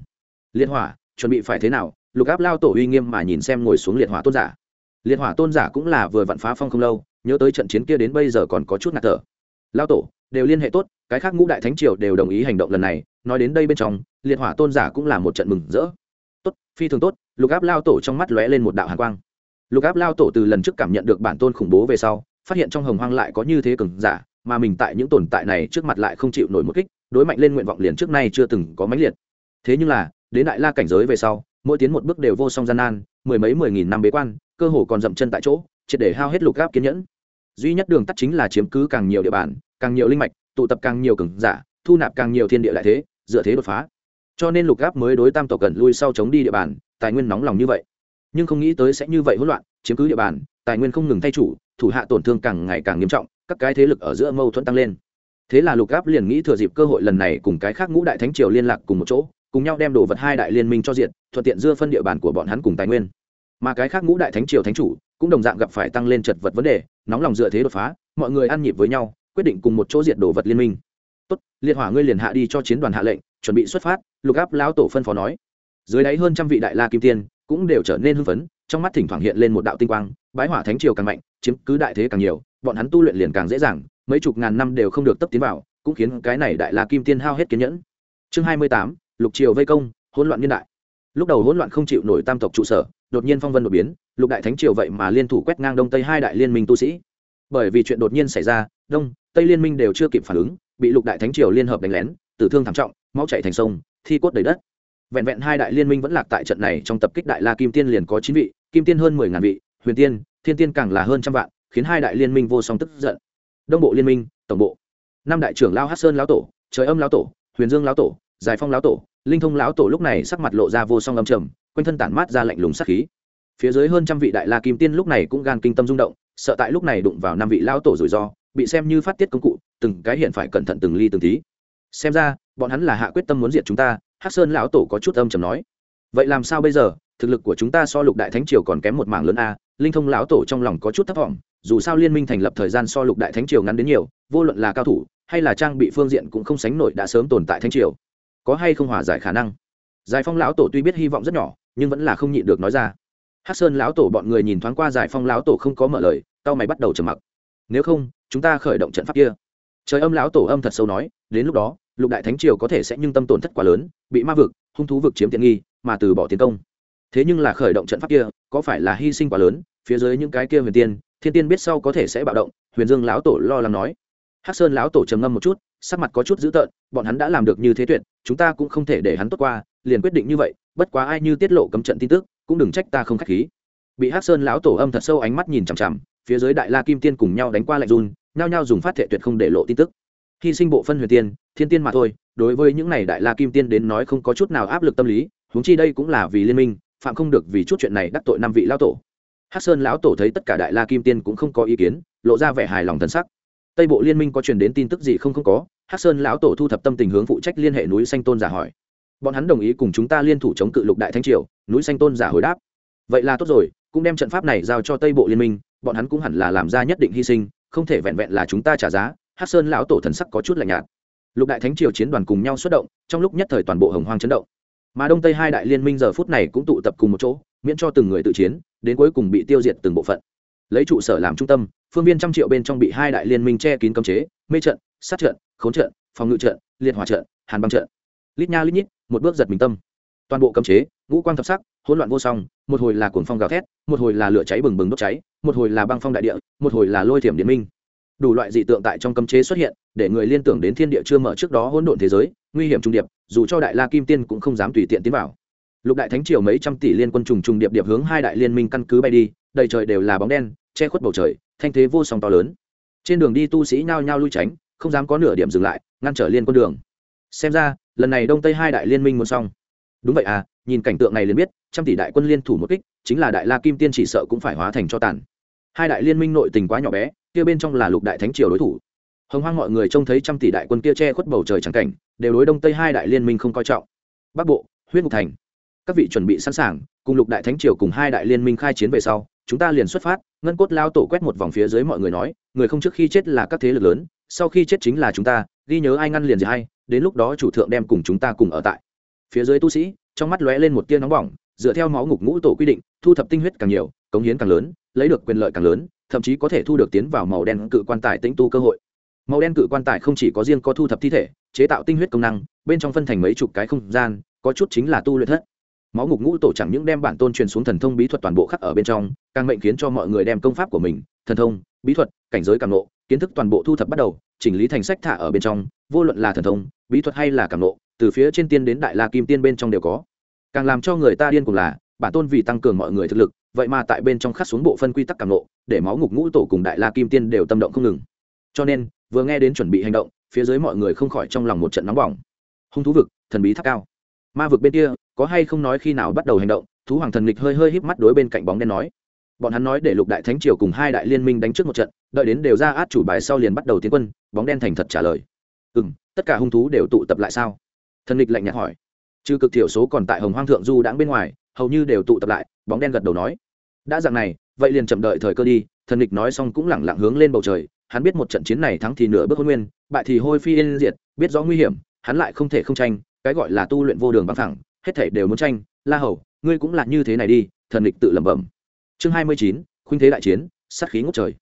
Liệt hỏa, chuẩn bị phải thế nào? Lục áp lao tổ uy nghiêm mà nhìn xem ngồi xuống liệt hỏa tôn giả. Liệt hỏa tôn giả cũng là vừa vặn phá phong không lâu, nhớ tới trận chiến kia đến bây giờ còn có chút ngạt thở. Lao tổ, đều liên hệ tốt, cái khác ngũ đại thánh triều đều đồng ý hành động lần này, nói đến đây bên trong, liệt hỏa tôn giả cũng là một trận mừng rỡ tốt, phi thường tốt, lục áp lao tổ trong mắt lóe lên một đạo hàn quang. Lục áp lao tổ từ lần trước cảm nhận được bản tôn khủng bố về sau, phát hiện trong hồng hoang lại có như thế cường giả, mà mình tại những tồn tại này trước mặt lại không chịu nổi một kích, đối mạnh lên nguyện vọng liền trước nay chưa từng có mãnh liệt. Thế nhưng là, đến đại la cảnh giới về sau, mỗi tiến một bước đều vô song gian nan, mười mấy mười nghìn năm bế quan, cơ hồ còn dậm chân tại chỗ, triệt để hao hết lục gáp kiên nhẫn. Duy nhất đường tắt chính là chiếm cứ càng nhiều địa bàn, càng nhiều linh mạch, tụ tập càng nhiều cường giả, thu nạp càng nhiều thiên địa đại thế, dựa thế đột phá cho nên lục gáp mới đối tam tộc gần lui sau chống đi địa bàn, tài nguyên nóng lòng như vậy. Nhưng không nghĩ tới sẽ như vậy hỗn loạn, chiếm cứ địa bàn, tài nguyên không ngừng thay chủ, thủ hạ tổn thương càng ngày càng nghiêm trọng, các cái thế lực ở giữa mâu thuẫn tăng lên. Thế là lục gáp liền nghĩ thừa dịp cơ hội lần này cùng cái khác ngũ đại thánh triều liên lạc cùng một chỗ, cùng nhau đem đồ vật hai đại liên minh cho diện thuận tiện dưa phân địa bàn của bọn hắn cùng tài nguyên. Mà cái khác ngũ đại thánh triều thánh chủ cũng đồng dạng gặp phải tăng lên chật vật vấn đề, nóng lòng dựa thế đột phá, mọi người ăn nhịp với nhau, quyết định cùng một chỗ diệt đồ vật liên minh. Tốt, liệt hỏa ngươi liền hạ đi cho chiến đoàn hạ lệnh, chuẩn bị xuất phát lục áp lão tổ phân phó nói. Dưới đáy hơn trăm vị đại la kim tiên cũng đều trở nên hưng phấn, trong mắt thỉnh thoảng hiện lên một đạo tinh quang, bái hỏa thánh triều càng mạnh, chiếm cứ đại thế càng nhiều, bọn hắn tu luyện liền càng dễ dàng, mấy chục ngàn năm đều không được tấp tiến vào, cũng khiến cái này đại la kim tiên hao hết kiên nhẫn. Chương hai mươi tám, lục triều vây công, hỗn loạn niên đại. Lúc đầu hỗn loạn không chịu nổi tam tộc trụ sở, đột nhiên phong vân đột biến, lục đại thánh triều vậy mà liên thủ quét ngang đông tây hai đại liên minh tu sĩ. Bởi vì chuyện đột nhiên xảy ra, đông, tây liên minh đều chưa kịp phản ứng, bị lục đại thánh triều liên hợp đánh lén, tử thương thảm trọng, máu chảy thành sông thi cốt đầy đất. Vẹn vẹn hai đại liên minh vẫn lạc tại trận này trong tập kích đại la kim tiên liền có chín vị, kim tiên hơn mười ngàn vị, huyền tiên, thiên tiên càng là hơn trăm vạn, khiến hai đại liên minh vô song tức giận. Đông bộ liên minh, tổng bộ. Năm đại trưởng lao hát sơn lão tổ, trời âm lão tổ, huyền dương lão tổ, giải phong lão tổ, linh thông lão tổ lúc này sắc mặt lộ ra vô song âm trầm, quanh thân tản mát ra lạnh lùng sắc khí. Phía dưới hơn trăm vị đại la kim tiên lúc này cũng gan kinh tâm rung động, sợ tại lúc này đụng vào năm vị lão tổ rủi ro, bị xem như phát tiết công cụ, từng cái hiện phải cẩn thận từng ly từng tí xem ra, bọn hắn là hạ quyết tâm muốn diệt chúng ta hát sơn lão tổ có chút âm trầm nói. Vậy làm sao bây giờ? Thực lực của chúng ta so lục đại thánh triều còn kém một mảng lớn a, linh thông lão tổ trong lòng có chút thất vọng, dù sao liên minh thành lập thời gian so lục đại thánh triều ngắn đến nhiều, vô luận là cao thủ, hay là trang bị phương diện cũng không sánh nổi đã sớm tồn tại thánh triều. Có hay không hòa giải khả năng? Giải phong lão tổ tuy biết hy vọng rất nhỏ, nhưng vẫn là không nhịn được nói ra. Hát sơn lão tổ bọn người nhìn thoáng qua giải phong lão tổ không có mở lời tao mày bắt đầu trầm mặc. Nếu không, chúng ta khởi động trận pháp kia. Trời âm lão tổ âm thật sâu nói, đến lúc đó lục đại thánh triều có thể sẽ nhưng tâm tổn thất quá lớn, bị ma vực, hung thú vực chiếm tiện nghi, mà từ bỏ tiến công. Thế nhưng là khởi động trận pháp kia, có phải là hy sinh quá lớn? Phía dưới những cái kia huyền tiên, thiên tiên biết sau có thể sẽ bạo động, huyền dương lão tổ lo lắng nói. Hắc sơn lão tổ trầm ngâm một chút, sắc mặt có chút dữ tợn, bọn hắn đã làm được như thế tuyệt, chúng ta cũng không thể để hắn tốt qua, liền quyết định như vậy, bất quá ai như tiết lộ cấm trận tin tức, cũng đừng trách ta không khách khí. Bị hắc sơn lão tổ âm thật sâu ánh mắt nhìn chằm chằm, phía dưới đại la kim tiên cùng nhau đánh qua lạnh run, nhao nhao dùng phát thệ tuyệt không để lộ tin tức hy sinh bộ phân huyền tiên, thiên tiên mà thôi, đối với những này đại la kim tiên đến nói không có chút nào áp lực tâm lý, huống chi đây cũng là vì liên minh, phạm không được vì chút chuyện này đắc tội năm vị lão tổ. Hắc sơn lão tổ thấy tất cả đại la kim tiên cũng không có ý kiến, lộ ra vẻ hài lòng thân sắc. Tây bộ liên minh có truyền đến tin tức gì không không có, hắc sơn lão tổ thu thập tâm tình hướng phụ trách liên hệ núi xanh tôn giả hỏi. Bọn hắn đồng ý cùng chúng ta liên thủ chống cự lục đại thánh triều, núi xanh tôn giả hồi đáp. Vậy là tốt rồi, cũng đem trận pháp này giao cho tây bộ liên minh, bọn hắn cũng hẳn là làm ra nhất định hy sinh, không thể vẹn vẹn là chúng ta trả giá Hát sơn lão tổ thần sắc có chút lạnh nhạt. Lục đại thánh triều chiến đoàn cùng nhau xuất động, trong lúc nhất thời toàn bộ hồng hoang chấn động. Mà đông tây hai đại liên minh giờ phút này cũng tụ tập cùng một chỗ, miễn cho từng người tự chiến, đến cuối cùng bị tiêu diệt từng bộ phận. Lấy trụ sở làm trung tâm, phương viên trăm triệu bên trong bị hai đại liên minh che kín cấm chế, mê trận, sát trận, khốn trận, phòng ngự trận, liệt hỏa trận, hàn băng trận. Lít nha lít nhít, một bước giật mình tâm. Toàn bộ cấm chế, ngũ quang thập sắc, hỗn loạn vô song, một hồi là cuồng phong gào thét, một hồi là lửa cháy bừng bừng đốt cháy, một hồi là băng phong đại địa, một hồi là lôi thiểm điện minh đủ loại dị tượng tại trong cấm chế xuất hiện, để người liên tưởng đến thiên địa chưa mở trước đó hỗn độn thế giới, nguy hiểm trung điệp, dù cho đại la kim tiên cũng không dám tùy tiện tiến vào. Lục đại thánh triều mấy trăm tỷ liên quân trùng trùng điệp điệp hướng hai đại liên minh căn cứ bay đi, đầy trời đều là bóng đen, che khuất bầu trời, thanh thế vô song to lớn. Trên đường đi tu sĩ nhao nhao lui tránh, không dám có nửa điểm dừng lại, ngăn trở liên quân đường. Xem ra, lần này đông tây hai đại liên minh muốn xong. Đúng vậy à nhìn cảnh tượng này liền biết, trăm tỷ đại quân liên thủ một kích, chính là đại la kim tiên chỉ sợ cũng phải hóa thành cho tàn hai đại liên minh nội tình quá nhỏ bé, kia bên trong là lục đại thánh triều đối thủ. Hồng hoang mọi người trông thấy trăm tỷ đại quân kia che khuất bầu trời trắng cảnh, đều đối đông tây hai đại liên minh không coi trọng. Bắc bộ, huyết ngục thành. Các vị chuẩn bị sẵn sàng, cùng lục đại thánh triều cùng hai đại liên minh khai chiến về sau, chúng ta liền xuất phát, ngân cốt lao tổ quét một vòng phía dưới mọi người nói, người không trước khi chết là các thế lực lớn, sau khi chết chính là chúng ta, ghi nhớ ai ngăn liền gì hay, đến lúc đó chủ thượng đem cùng chúng ta cùng ở tại. Phía dưới tu sĩ, trong mắt lóe lên một tia nóng bỏng, dựa theo máu ngục ngũ tổ quy định, thu thập tinh huyết càng nhiều, cống hiến càng lớn lấy được quyền lợi càng lớn, thậm chí có thể thu được tiến vào màu đen cự quan tài tĩnh tu cơ hội. Màu đen cự quan tài không chỉ có riêng có thu thập thi thể, chế tạo tinh huyết công năng, bên trong phân thành mấy chục cái không gian, có chút chính là tu luyện thất. Máu ngục ngũ tổ chẳng những đem bản tôn truyền xuống thần thông bí thuật toàn bộ khắc ở bên trong, càng mệnh khiến cho mọi người đem công pháp của mình, thần thông, bí thuật, cảnh giới càng nộ, kiến thức toàn bộ thu thập bắt đầu, chỉnh lý thành sách thả ở bên trong, vô luận là thần thông, bí thuật hay là càng nộ, từ phía trên tiên đến đại la kim tiên bên trong đều có. Càng làm cho người ta điên cùng là bản tôn vì tăng cường mọi người thực lực, vậy mà tại bên trong khắc xuống bộ phân quy tắc càng nộ, để máu ngục ngũ tổ cùng đại la kim tiên đều tâm động không ngừng. Cho nên, vừa nghe đến chuẩn bị hành động, phía dưới mọi người không khỏi trong lòng một trận nóng bỏng. Hung thú vực, thần bí tháp cao. Ma vực bên kia, có hay không nói khi nào bắt đầu hành động? Thú hoàng thần lịch hơi hơi híp mắt đối bên cạnh bóng đen nói. Bọn hắn nói để lục đại thánh triều cùng hai đại liên minh đánh trước một trận, đợi đến đều ra át chủ bài sau liền bắt đầu tiến quân, bóng đen thành thật trả lời. Ừ m tất cả hung thú đều tụ tập lại sao? Thần lịch lạnh nhạt hỏi. Trừ cực thiểu số còn tại hồng hoang thượng du đãng bên ngoài hầu như đều tụ tập lại, bóng đen gật đầu nói. Đã dạng này, vậy liền chậm đợi thời cơ đi, thần địch nói xong cũng lẳng lặng hướng lên bầu trời, hắn biết một trận chiến này thắng thì nửa bước hôn nguyên, bại thì hôi phi yên diệt, biết rõ nguy hiểm, hắn lại không thể không tranh, cái gọi là tu luyện vô đường bằng thẳng hết thể đều muốn tranh, la hầu, ngươi cũng là như thế này đi, thần địch tự lẩm bẩm. Chương hai mươi chín, khuynh thế đại chiến, sát khí ngút trời.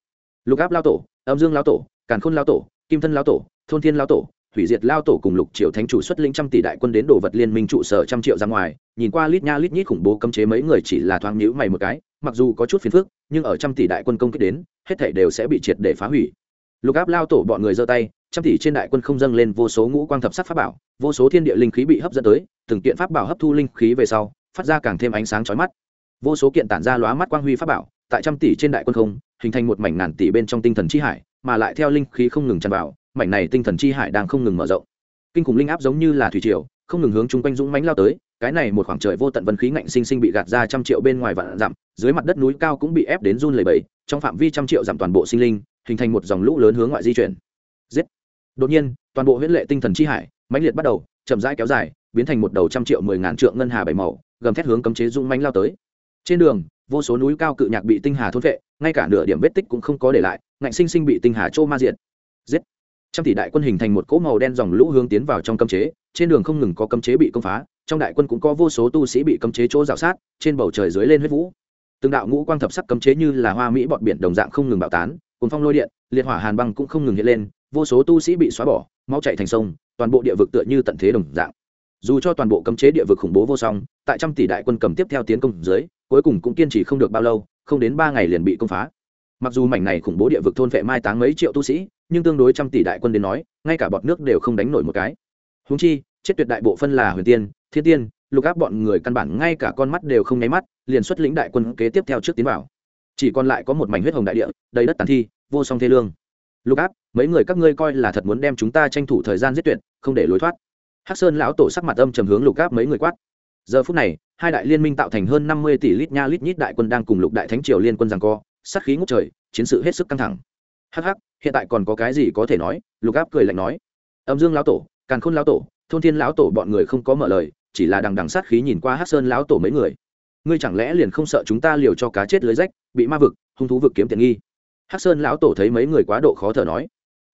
Lục áp lao tổ, âm dương lao tổ, càn khôn lao tổ, kim thân lao tổ, thôn thiên lao tổ hủy diệt lao tổ cùng lục triệu thánh chủ xuất linh trăm tỷ đại quân đến đồ vật liên minh trụ sở trăm triệu ra ngoài, nhìn qua lít nha lít nhít khủng bố cấm chế mấy người chỉ là thoáng nhữ mày một cái, mặc dù có chút phiền phức, nhưng ở trăm tỷ đại quân công kích đến, hết thể đều sẽ bị triệt để phá hủy. Lục áp lao tổ bọn người giơ tay, trăm tỷ trên đại quân không dâng lên vô số ngũ quang thập sắc pháp bảo, vô số thiên địa linh khí bị hấp dẫn tới, từng kiện pháp bảo hấp thu linh khí về sau, phát ra càng thêm ánh sáng chói mắt. Vô số kiện tản ra lóa mắt quang huy pháp bảo, tại trăm tỷ trên đại quân không, hình thành một mảnh ngàn tỷ bên trong tinh thần chi hải, mà lại theo linh khí không ngừng tràn vào mảnh này tinh thần chi hải đang không ngừng mở rộng. Kinh khủng linh áp giống như là thủy triều, không ngừng hướng chung quanh dũng mãnh lao tới, cái này một khoảng trời vô tận vân khí ngạnh sinh sinh bị gạt ra trăm triệu bên ngoài vạn dặm, dưới mặt đất núi cao cũng bị ép đến run lẩy bẩy, trong phạm vi trăm triệu giảm toàn bộ sinh linh, hình thành một dòng lũ lớn hướng ngoại di chuyển. Giết! Đột nhiên, toàn bộ huyễn lệ tinh thần chi hải, mãnh liệt bắt đầu, chậm rãi kéo dài, biến thành một đầu trăm triệu mười ngàn trượng ngân hà bảy màu, gầm thét hướng cấm chế dung mãnh lao tới. Trên đường, vô số núi cao cự nhạc bị tinh hà thôn vệ ngay cả nửa điểm vết tích cũng không có để lại, ngạnh sinh sinh bị tinh hà trô ma diệt. Giết! Trăm tỷ đại quân hình thành một cỗ màu đen dòng lũ hướng tiến vào trong cấm chế, trên đường không ngừng có cấm chế bị công phá, trong đại quân cũng có vô số tu sĩ bị cấm chế chỗ rào sát, trên bầu trời dưới lên huyết vũ. Từng đạo ngũ quang thập sắc cấm chế như là hoa mỹ bọn biển đồng dạng không ngừng bạo tán cuốn phong lôi điện, liệt hỏa hàn băng cũng không ngừng hiện lên, vô số tu sĩ bị xóa bỏ, máu chạy thành sông, toàn bộ địa vực tựa như tận thế đồng dạng. Dù cho toàn bộ cấm chế địa vực khủng bố vô song, tại trăm tỷ đại quân cầm tiếp theo tiến công dưới, cuối cùng cũng kiên trì không được bao lâu, không đến ba ngày liền bị công phá. Mặc dù mảnh này khủng bố địa vực thôn vệ mai táng mấy triệu tu sĩ nhưng tương đối trăm tỷ đại quân đến nói, ngay cả bọt nước đều không đánh nổi một cái. Húng chi, chết tuyệt đại bộ phân là huyền tiên, thiên tiên, lục áp bọn người căn bản ngay cả con mắt đều không nháy mắt, liền xuất lĩnh đại quân kế tiếp theo trước tiến vào. Chỉ còn lại có một mảnh huyết hồng đại địa, đầy đất tàn thi, vô song thê lương. Lục áp, mấy người các ngươi coi là thật muốn đem chúng ta tranh thủ thời gian giết tuyệt, không để lối thoát. Hắc sơn lão tổ sắc mặt âm trầm hướng lục áp mấy người quát. Giờ phút này, hai đại liên minh tạo thành hơn năm mươi tỷ lít nha lít nhít đại quân đang cùng lục đại thánh triều liên quân rằng co, sát khí ngút trời, chiến sự hết sức căng thẳng. Hắc hắc hiện tại còn có cái gì có thể nói? Lục áp cười lạnh nói. Âm dương lão tổ, càn khôn lão tổ, thôn thiên lão tổ bọn người không có mở lời, chỉ là đằng đằng sát khí nhìn qua hắc sơn lão tổ mấy người. Ngươi chẳng lẽ liền không sợ chúng ta liều cho cá chết lưới rách, bị ma vực, hung thú vực kiếm tiện nghi? Hắc sơn lão tổ thấy mấy người quá độ khó thở nói.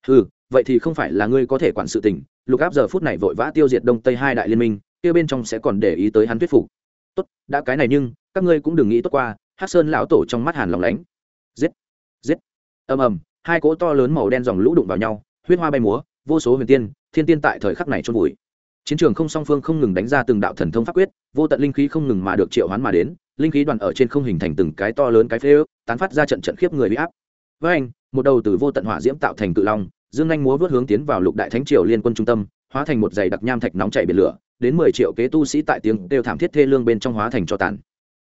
Ừ vậy thì không phải là ngươi có thể quản sự tình. Lục áp giờ phút này vội vã tiêu diệt đông tây hai đại liên minh, kia bên trong sẽ còn để ý tới hắn thuyết phục. Tốt, đã cái này nhưng, các ngươi cũng đừng nghĩ tốt qua, hắc sơn lão tổ trong mắt hàn lòng lánh. Giết giết. Ầm ầm hai cỗ to lớn màu đen dòng lũ đụng vào nhau, huyết hoa bay múa, vô số huyền tiên, thiên tiên tại thời khắc này trôn vùi. Chiến trường không song phương không ngừng đánh ra từng đạo thần thông pháp quyết, vô tận linh khí không ngừng mà được triệu hoán mà đến, linh khí đoàn ở trên không hình thành từng cái to lớn cái phế ước, tán phát ra trận trận khiếp người bị áp. Với anh, một đầu từ vô tận hỏa diễm tạo thành cự long, dương anh múa vớt hướng tiến vào lục đại thánh triều liên quân trung tâm, hóa thành một dày đặc nham thạch nóng chảy biển lửa, đến mười triệu kế tu sĩ tại tiếng đều thảm thiết thê lương bên trong hóa thành cho tàn.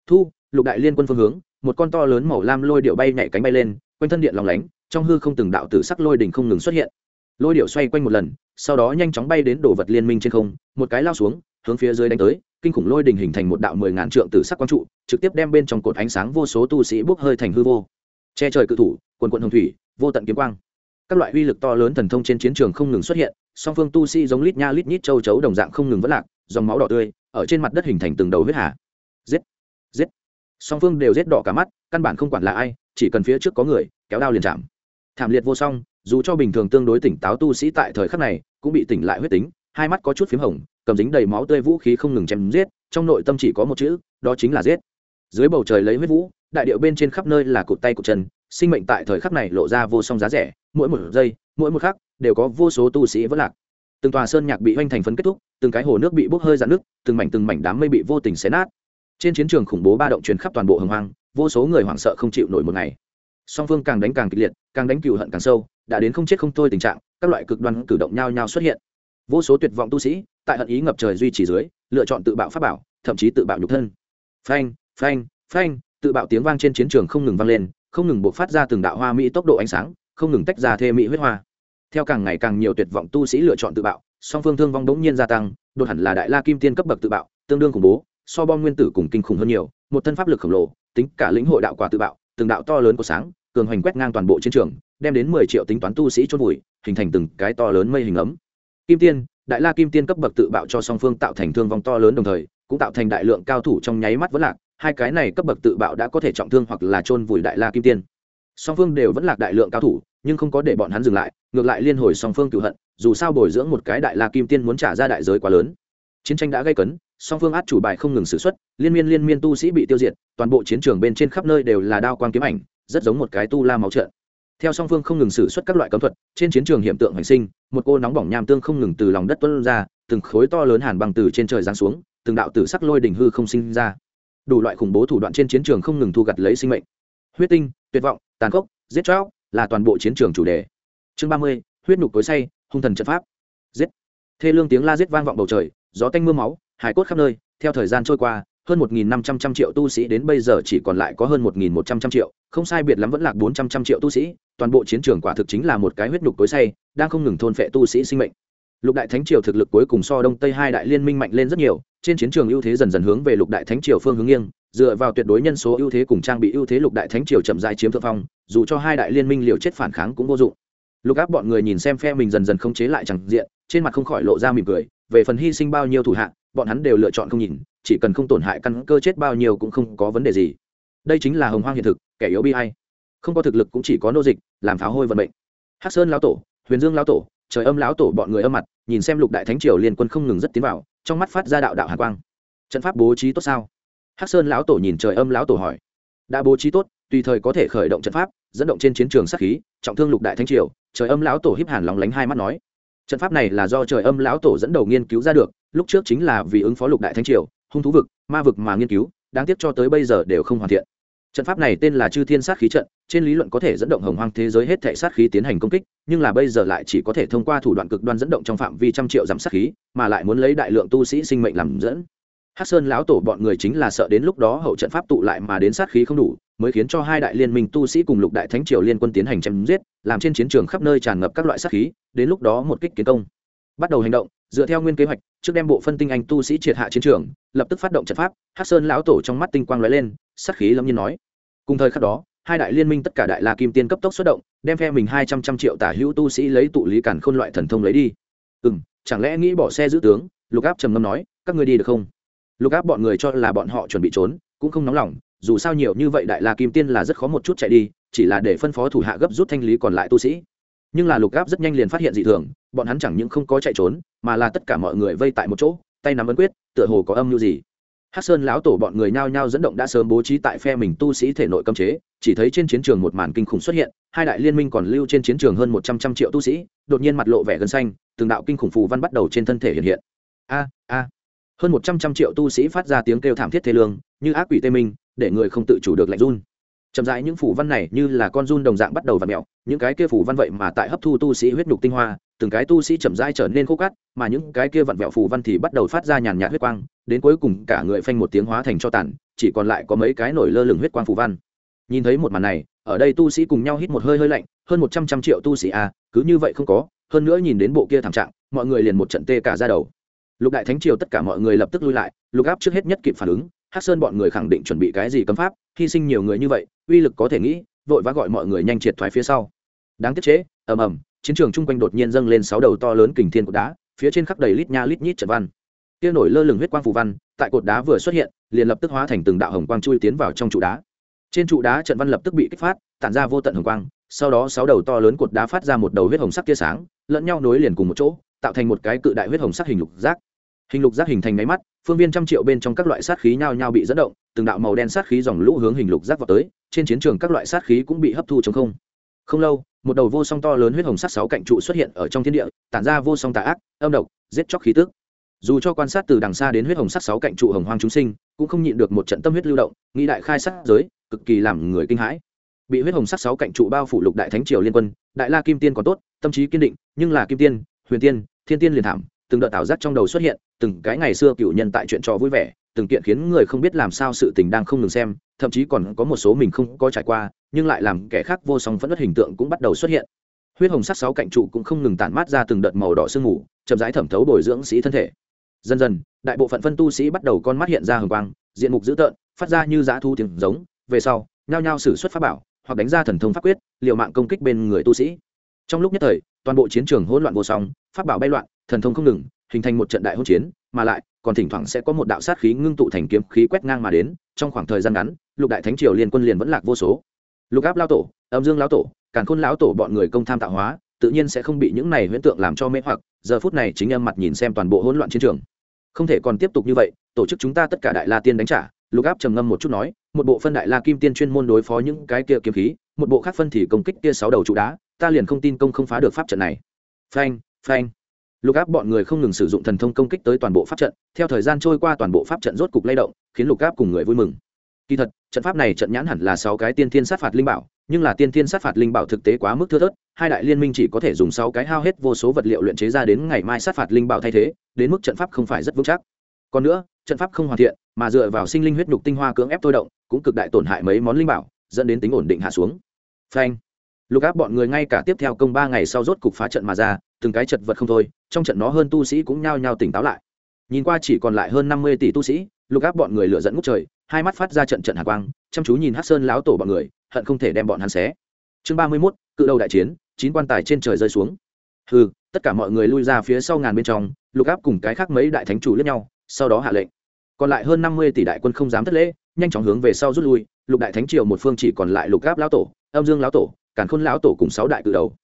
Thu, lục đại liên quân phương hướng, một con to lớn màu lam lôi điệu bay nhảy cánh bay lên, quanh thân điện lòng lánh trong hư không từng đạo tử sắc lôi đỉnh không ngừng xuất hiện. Lôi điệu xoay quanh một lần, sau đó nhanh chóng bay đến đồ vật liên minh trên không, một cái lao xuống, hướng phía dưới đánh tới, kinh khủng lôi đình hình thành một đạo mười ngàn trượng tử sắc quang trụ, trực tiếp đem bên trong cột ánh sáng vô số tu sĩ bốc hơi thành hư vô. Che trời cự thủ, quần quận hồng thủy, vô tận kiếm quang. Các loại uy lực to lớn thần thông trên chiến trường không ngừng xuất hiện, song phương tu sĩ giống lít nha lít nhít châu chấu đồng dạng không ngừng vất lạc, dòng máu đỏ tươi, ở trên mặt đất hình thành từng đầu huyết hà. Giết! Giết! Song phương đều giết đỏ cả mắt, căn bản không quản là ai, chỉ cần phía trước có người, kéo đao liền chạm thảm liệt vô song, dù cho bình thường tương đối tỉnh táo tu sĩ tại thời khắc này cũng bị tỉnh lại huyết tính, hai mắt có chút p h í m hồng, cầm dính đầy máu tươi vũ khí không ngừng chém giết, trong nội tâm chỉ có một chữ, đó chính là giết. Dưới bầu trời lấy huyết vũ, đại điệu bên trên khắp nơi là cụt tay cụt chân, sinh mệnh tại thời khắc này lộ ra vô song giá rẻ, mỗi một giây, mỗi một khắc đều có vô số tu sĩ vất lạc. Từng tòa sơn nhạc bị hoành thành phấn kết thúc, từng cái hồ nước bị bốc hơi dạn nước, từng mảnh từng mảnh đám mây bị vô tình xé nát. Trên chiến trường khủng bố ba động truyền khắp toàn bộ hồng hoang, vô số người hoảng sợ không chịu nổi một ngày song phương càng đánh càng kịch liệt, càng đánh cựu hận càng sâu, đã đến không chết không thôi tình trạng, các loại cực đoan cử động nhau nhau xuất hiện. Vô số tuyệt vọng tu sĩ, tại hận ý ngập trời duy trì dưới, lựa chọn tự bạo pháp bảo, thậm chí tự bạo nhục thân. Phanh phanh phanh, tự bạo tiếng vang trên chiến trường không ngừng vang lên, không ngừng buộc phát ra từng đạo hoa mỹ tốc độ ánh sáng, không ngừng tách ra thê mỹ huyết hoa. Theo càng ngày càng nhiều tuyệt vọng tu sĩ lựa chọn tự bạo, song phương thương vong bỗng nhiên gia tăng, đột hẳn là đại la kim tiên cấp bậc tự bạo, tương đương khủng bố, so bom nguyên tử cùng kinh khủng hơn nhiều, một thân pháp lực khổng lồ, tính cả lĩnh hội đạo quả tự bạo, từng đạo to lớn của sáng cường hoành quét ngang toàn bộ chiến trường, đem đến mười triệu tính toán tu sĩ chôn vùi, hình thành từng cái to lớn mây hình ấm. Kim tiên, đại la kim tiên cấp bậc tự bạo cho song phương tạo thành thương vong to lớn đồng thời, cũng tạo thành đại lượng cao thủ trong nháy mắt vẫn lạc, hai cái này cấp bậc tự bạo đã có thể trọng thương hoặc là chôn vùi đại la kim tiên. Song phương đều vẫn lạc đại lượng cao thủ, nhưng không có để bọn hắn dừng lại, ngược lại liên hồi song phương cựu hận, dù sao bồi dưỡng một cái đại la kim tiên muốn trả ra đại giới quá lớn. Chiến tranh đã gây cấn, song phương át chủ bài không ngừng sử x liên miên liên miên tu sĩ bị tiêu diệt, toàn bộ chiến trường bên trên khắp nơi đều là đao quang kiếm ảnh rất giống một cái tu la máu trận theo song phương không ngừng xử suất các loại cấm thuật, trên chiến trường hiện tượng hành sinh, một cô nóng bỏng nham tương không ngừng từ lòng đất tuân ra, từng khối to lớn hàn bằng từ trên trời giáng xuống, từng đạo tử sắc lôi đỉnh hư không sinh ra. Đủ loại khủng bố thủ đoạn trên chiến trường không ngừng thu gặt lấy sinh mệnh. Huyết tinh, tuyệt vọng, tàn khốc, giết chóc là toàn bộ chiến trường chủ đề. Chương ba mươi, huyết nhục tối say, hung thần trận pháp. Giết. Thê lương tiếng la giết vang vọng bầu trời, gió tanh mưa máu hải cốt khắp nơi, theo thời gian trôi qua hơn một nghìn năm trăm trăm triệu tu sĩ đến bây giờ chỉ còn lại có hơn một nghìn một trăm trăm triệu. Không sai biệt lắm vẫn là bốn trăm trăm triệu tu sĩ. Toàn bộ chiến trường quả thực chính là một cái huyết nhục tối say, đang không ngừng thôn phệ tu sĩ sinh mệnh. Lục đại thánh triều thực lực cuối cùng so đông tây hai đại liên minh mạnh lên rất nhiều. Trên chiến trường ưu thế dần dần hướng về lục đại thánh triều phương hướng nghiêng. Dựa vào tuyệt đối nhân số ưu thế cùng trang bị ưu thế, lục đại thánh triều chậm dài chiếm thượng phong, dù cho hai đại liên minh liều chết phản kháng cũng vô dụng. Lục áp bọn người nhìn xem phe mình dần dần không chế lại chẳng diện, trên mặt không khỏi lộ ra mỉm cười. Về phần hy sinh bao nhiêu thủ hạ, bọn hắn đều lựa chọn không nhìn chỉ cần không tổn hại căn cơ chết bao nhiêu cũng không có vấn đề gì. Đây chính là hồng hoang hiện thực, kẻ yếu bi hay không có thực lực cũng chỉ có nô dịch, làm pháo hôi vận mệnh. Hắc sơn lão tổ, huyền dương lão tổ, trời âm lão tổ bọn người âm mặt, nhìn xem lục đại thánh triều liên quân không ngừng rất tiến vào, trong mắt phát ra đạo đạo hạ quang. Trận pháp bố trí tốt sao? Hắc sơn lão tổ nhìn trời âm lão tổ hỏi. Đã bố trí tốt, tùy thời có thể khởi động trận pháp, dẫn động trên chiến trường sát khí, trọng thương lục đại thánh triều, trời âm lão tổ híp hàn lóng lánh hai mắt nói. Trận pháp này là do trời âm lão tổ dẫn đầu nghiên cứu ra được, lúc trước chính là vì ứng phó lục đại thánh triều hung thú vực ma vực mà nghiên cứu đáng tiếc cho tới bây giờ đều không hoàn thiện trận pháp này tên là chư thiên sát khí trận trên lý luận có thể dẫn động hồng hoang thế giới hết thể sát khí tiến hành công kích nhưng là bây giờ lại chỉ có thể thông qua thủ đoạn cực đoan dẫn động trong phạm vi trăm triệu giảm sát khí mà lại muốn lấy đại lượng tu sĩ sinh mệnh làm dẫn Hắc Sơn lão tổ bọn người chính là sợ đến lúc đó hậu trận pháp tụ lại mà đến sát khí không đủ, mới khiến cho hai đại liên minh tu sĩ cùng lục đại thánh triều liên quân tiến hành chém giết, làm trên chiến trường khắp nơi tràn ngập các loại sát khí, đến lúc đó một kích kiến công. Bắt đầu hành động, dựa theo nguyên kế hoạch, trước đem bộ phân tinh anh tu sĩ triệt hạ chiến trường, lập tức phát động trận pháp, hắc sơn lão tổ trong mắt tinh quang lóe lên sắc khí lâm nhiên nói. Cùng thời khắc đó, hai đại liên minh tất cả đại la kim tiên cấp tốc xuất động, đem phe mình hai trăm trăm triệu tả hữu tu sĩ lấy tụ lý cản khôn loại thần thông lấy đi. Ừ m chẳng lẽ nghĩ bỏ xe giữ tướng? Lục áp trầm ngâm nói, các ngươi đi được không? Lục áp bọn người cho là bọn họ chuẩn bị trốn, cũng không nóng lòng, dù sao nhiều như vậy đại la kim tiên là rất khó một chút chạy đi, chỉ là để phân phó thủ hạ gấp rút thanh lý còn lại tu sĩ nhưng là lục gáp rất nhanh liền phát hiện dị thường bọn hắn chẳng những không có chạy trốn mà là tất cả mọi người vây tại một chỗ tay nắm ấn quyết tựa hồ có âm mưu gì Hắc Sơn lão tổ bọn người nhao nhao dẫn động đã sớm bố trí tại phe mình tu sĩ thể nội cấm chế, chỉ thấy trên chiến trường một màn kinh khủng xuất hiện, hai đại liên minh còn lưu trên chiến trường hơn một trăm trăm triệu tu sĩ, đột nhiên mặt lộ vẻ gần xanh, từng đạo kinh khủng phù văn bắt đầu trên thân thể hiện hiện. A a. Hơn một trăm trăm triệu tu sĩ phát ra tiếng kêu thảm thiết thê lương, như ác quỷ tê minh, để người không tự chủ được lạnh run. Chậm rãi những phù văn này như là con run đồng dạng bắt đầu vặn mẹo những cái kia phù văn vậy mà tại hấp thu tu sĩ huyết nhục tinh hoa, từng cái tu sĩ chậm rãi trở nên khô cát, mà những cái kia vặn vẹo phù văn thì bắt đầu phát ra nhàn nhạt huyết quang, đến cuối cùng cả người phanh một tiếng hóa thành cho tàn, chỉ còn lại có mấy cái nổi lơ lửng huyết quang phù văn. Nhìn thấy một màn này, ở đây tu sĩ cùng nhau hít một hơi hơi lạnh, hơn một trăm trăm triệu tu sĩ a, à, cứ như vậy không có, hơn nữa nhìn đến bộ kia thảm trạng, mọi người liền một trận tê cả da đầu. Lục đại thánh triều tất cả mọi người lập tức lui lại, Lục áp trước hết nhất kịp phản ứng, Hắc Sơn bọn người khẳng định chuẩn bị cái gì cấm pháp, hy sinh nhiều người như vậy, uy lực có thể nghĩ, vội vã gọi mọi người nhanh triệt thoái phía sau. Đáng tiếc chế, ầm ầm, chiến trường chung quanh đột nhiên dâng lên sáu đầu to lớn kình thiên cột đá phía trên khắp đầy lít nha lít nhít trận văn. Kia nổi lơ lửng huyết quang phù văn tại cột đá vừa xuất hiện liền lập tức hóa thành từng đạo hồng quang chui tiến vào trong trụ đá. Trên trụ đá trận văn lập tức bị kích phát tản ra vô tận hồng quang sau đó sáu đầu to lớn cột đá phát ra một đầu huyết hồng sắc tia sáng lẫn nhau nối liền cùng một chỗ tạo thành một cái cự đại huyết hồng sắc hình lục giác. Hình lục giác hình thành máy mắt phương viên trăm triệu bên trong các loại sát khí nhao nhao bị dẫn động từng đạo màu đen sát khí dòng lũ hướng hình lục giác vào tới trên chiến trường các loại sát khí cũng bị hấp thu chống không. Không lâu, một đầu vô song to lớn huyết hồng sắc sáu cạnh trụ xuất hiện ở trong thiên địa, tản ra vô song tà ác, âm độc, giết chóc khí tức. Dù cho quan sát từ đằng xa đến huyết hồng sắc sáu cạnh trụ hồng hoang chúng sinh, cũng không nhịn được một trận tâm huyết lưu động, nghĩ đại khai sát giới, cực kỳ làm người kinh hãi. Bị huyết hồng sắc sáu cạnh trụ bao phủ lục đại thánh triều liên quân, đại la kim tiên còn tốt, tâm trí kiên định, nhưng là kim tiên, huyền tiên, thiên tiên liền thảm, từng đợt tạo giác trong đầu xuất hiện, từng cái ngày xưa cựu nhân tại chuyện trò vui vẻ từng kiện khiến người không biết làm sao sự tình đang không ngừng xem, thậm chí còn có một số mình không có trải qua, nhưng lại làm kẻ khác vô song phẫn nộ hình tượng cũng bắt đầu xuất hiện. Huyết hồng sắc sáu cạnh trụ cũng không ngừng tản mát ra từng đợt màu đỏ sương mù, chậm rãi thẩm thấu bồi dưỡng sĩ thân thể. Dần dần, đại bộ phận phân tu sĩ bắt đầu con mắt hiện ra hừng quang, diện mục dữ tợn, phát ra như dã thu tiếng giống, về sau, nhao nhao sử xuất pháp bảo, hoặc đánh ra thần thông pháp quyết, liều mạng công kích bên người tu sĩ. Trong lúc nhất thời, toàn bộ chiến trường hỗn loạn vô song, pháp bảo bay loạn, thần thông không ngừng, hình thành một trận đại hỗn chiến, mà lại còn thỉnh thoảng sẽ có một đạo sát khí ngưng tụ thành kiếm khí quét ngang mà đến, trong khoảng thời gian ngắn, lục đại thánh triều liên quân liền vẫn lạc vô số. Lục áp lao tổ, âm dương lão tổ, càn khôn lão tổ bọn người công tham tạo hóa, tự nhiên sẽ không bị những này huyễn tượng làm cho mê hoặc, giờ phút này chính âm mặt nhìn xem toàn bộ hỗn loạn chiến trường. Không thể còn tiếp tục như vậy, tổ chức chúng ta tất cả đại la tiên đánh trả, lục áp trầm ngâm một chút nói, một bộ phân đại la kim tiên chuyên môn đối phó những cái kia kiếm khí, một bộ khác phân thì công kích kia sáu đầu trụ đá, ta liền không tin công không phá được pháp trận này. Phanh phanh lục áp bọn người không ngừng sử dụng thần thông công kích tới toàn bộ pháp trận, theo thời gian trôi qua toàn bộ pháp trận rốt cục lay động, khiến lục áp cùng người vui mừng. Kỳ thật, trận pháp này trận nhãn hẳn là sáu cái tiên thiên sát phạt linh bảo, nhưng là tiên thiên sát phạt linh bảo thực tế quá mức thưa thớt, hai đại liên minh chỉ có thể dùng sáu cái hao hết vô số vật liệu luyện chế ra đến ngày mai sát phạt linh bảo thay thế, đến mức trận pháp không phải rất vững chắc. Còn nữa, trận pháp không hoàn thiện, mà dựa vào sinh linh huyết nhục tinh hoa cưỡng ép thôi động, cũng cực đại tổn hại mấy món linh bảo, dẫn đến tính ổn định hạ xuống. Phanh. Lục áp bọn người ngay cả tiếp theo công ba ngày sau rốt cục phá trận mà ra từng cái chật vật không thôi, trong trận nó hơn tu sĩ cũng nhao nhao tỉnh táo lại. Nhìn qua chỉ còn lại hơn năm mươi tỷ tu sĩ, lục áp bọn người lựa dẫn ngút trời, hai mắt phát ra trận trận hạ quang, chăm chú nhìn hát sơn láo tổ bọn người, hận không thể đem bọn hắn xé. Chương ba mươi mốt, cự đầu đại chiến, chín quan tài trên trời rơi xuống. Hừ, tất cả mọi người lui ra phía sau ngàn bên trong, lục áp cùng cái khác mấy đại thánh chủ lẫn nhau, sau đó hạ lệnh. Còn lại hơn năm mươi tỷ đại quân không dám thất lễ, nhanh chóng hướng về sau rút lui, lục đại thánh triều một phương chỉ còn lại lục áp lão tổ, âm dương lão tổ, càn khôn lão tổ cùng sáu đại cự đầu.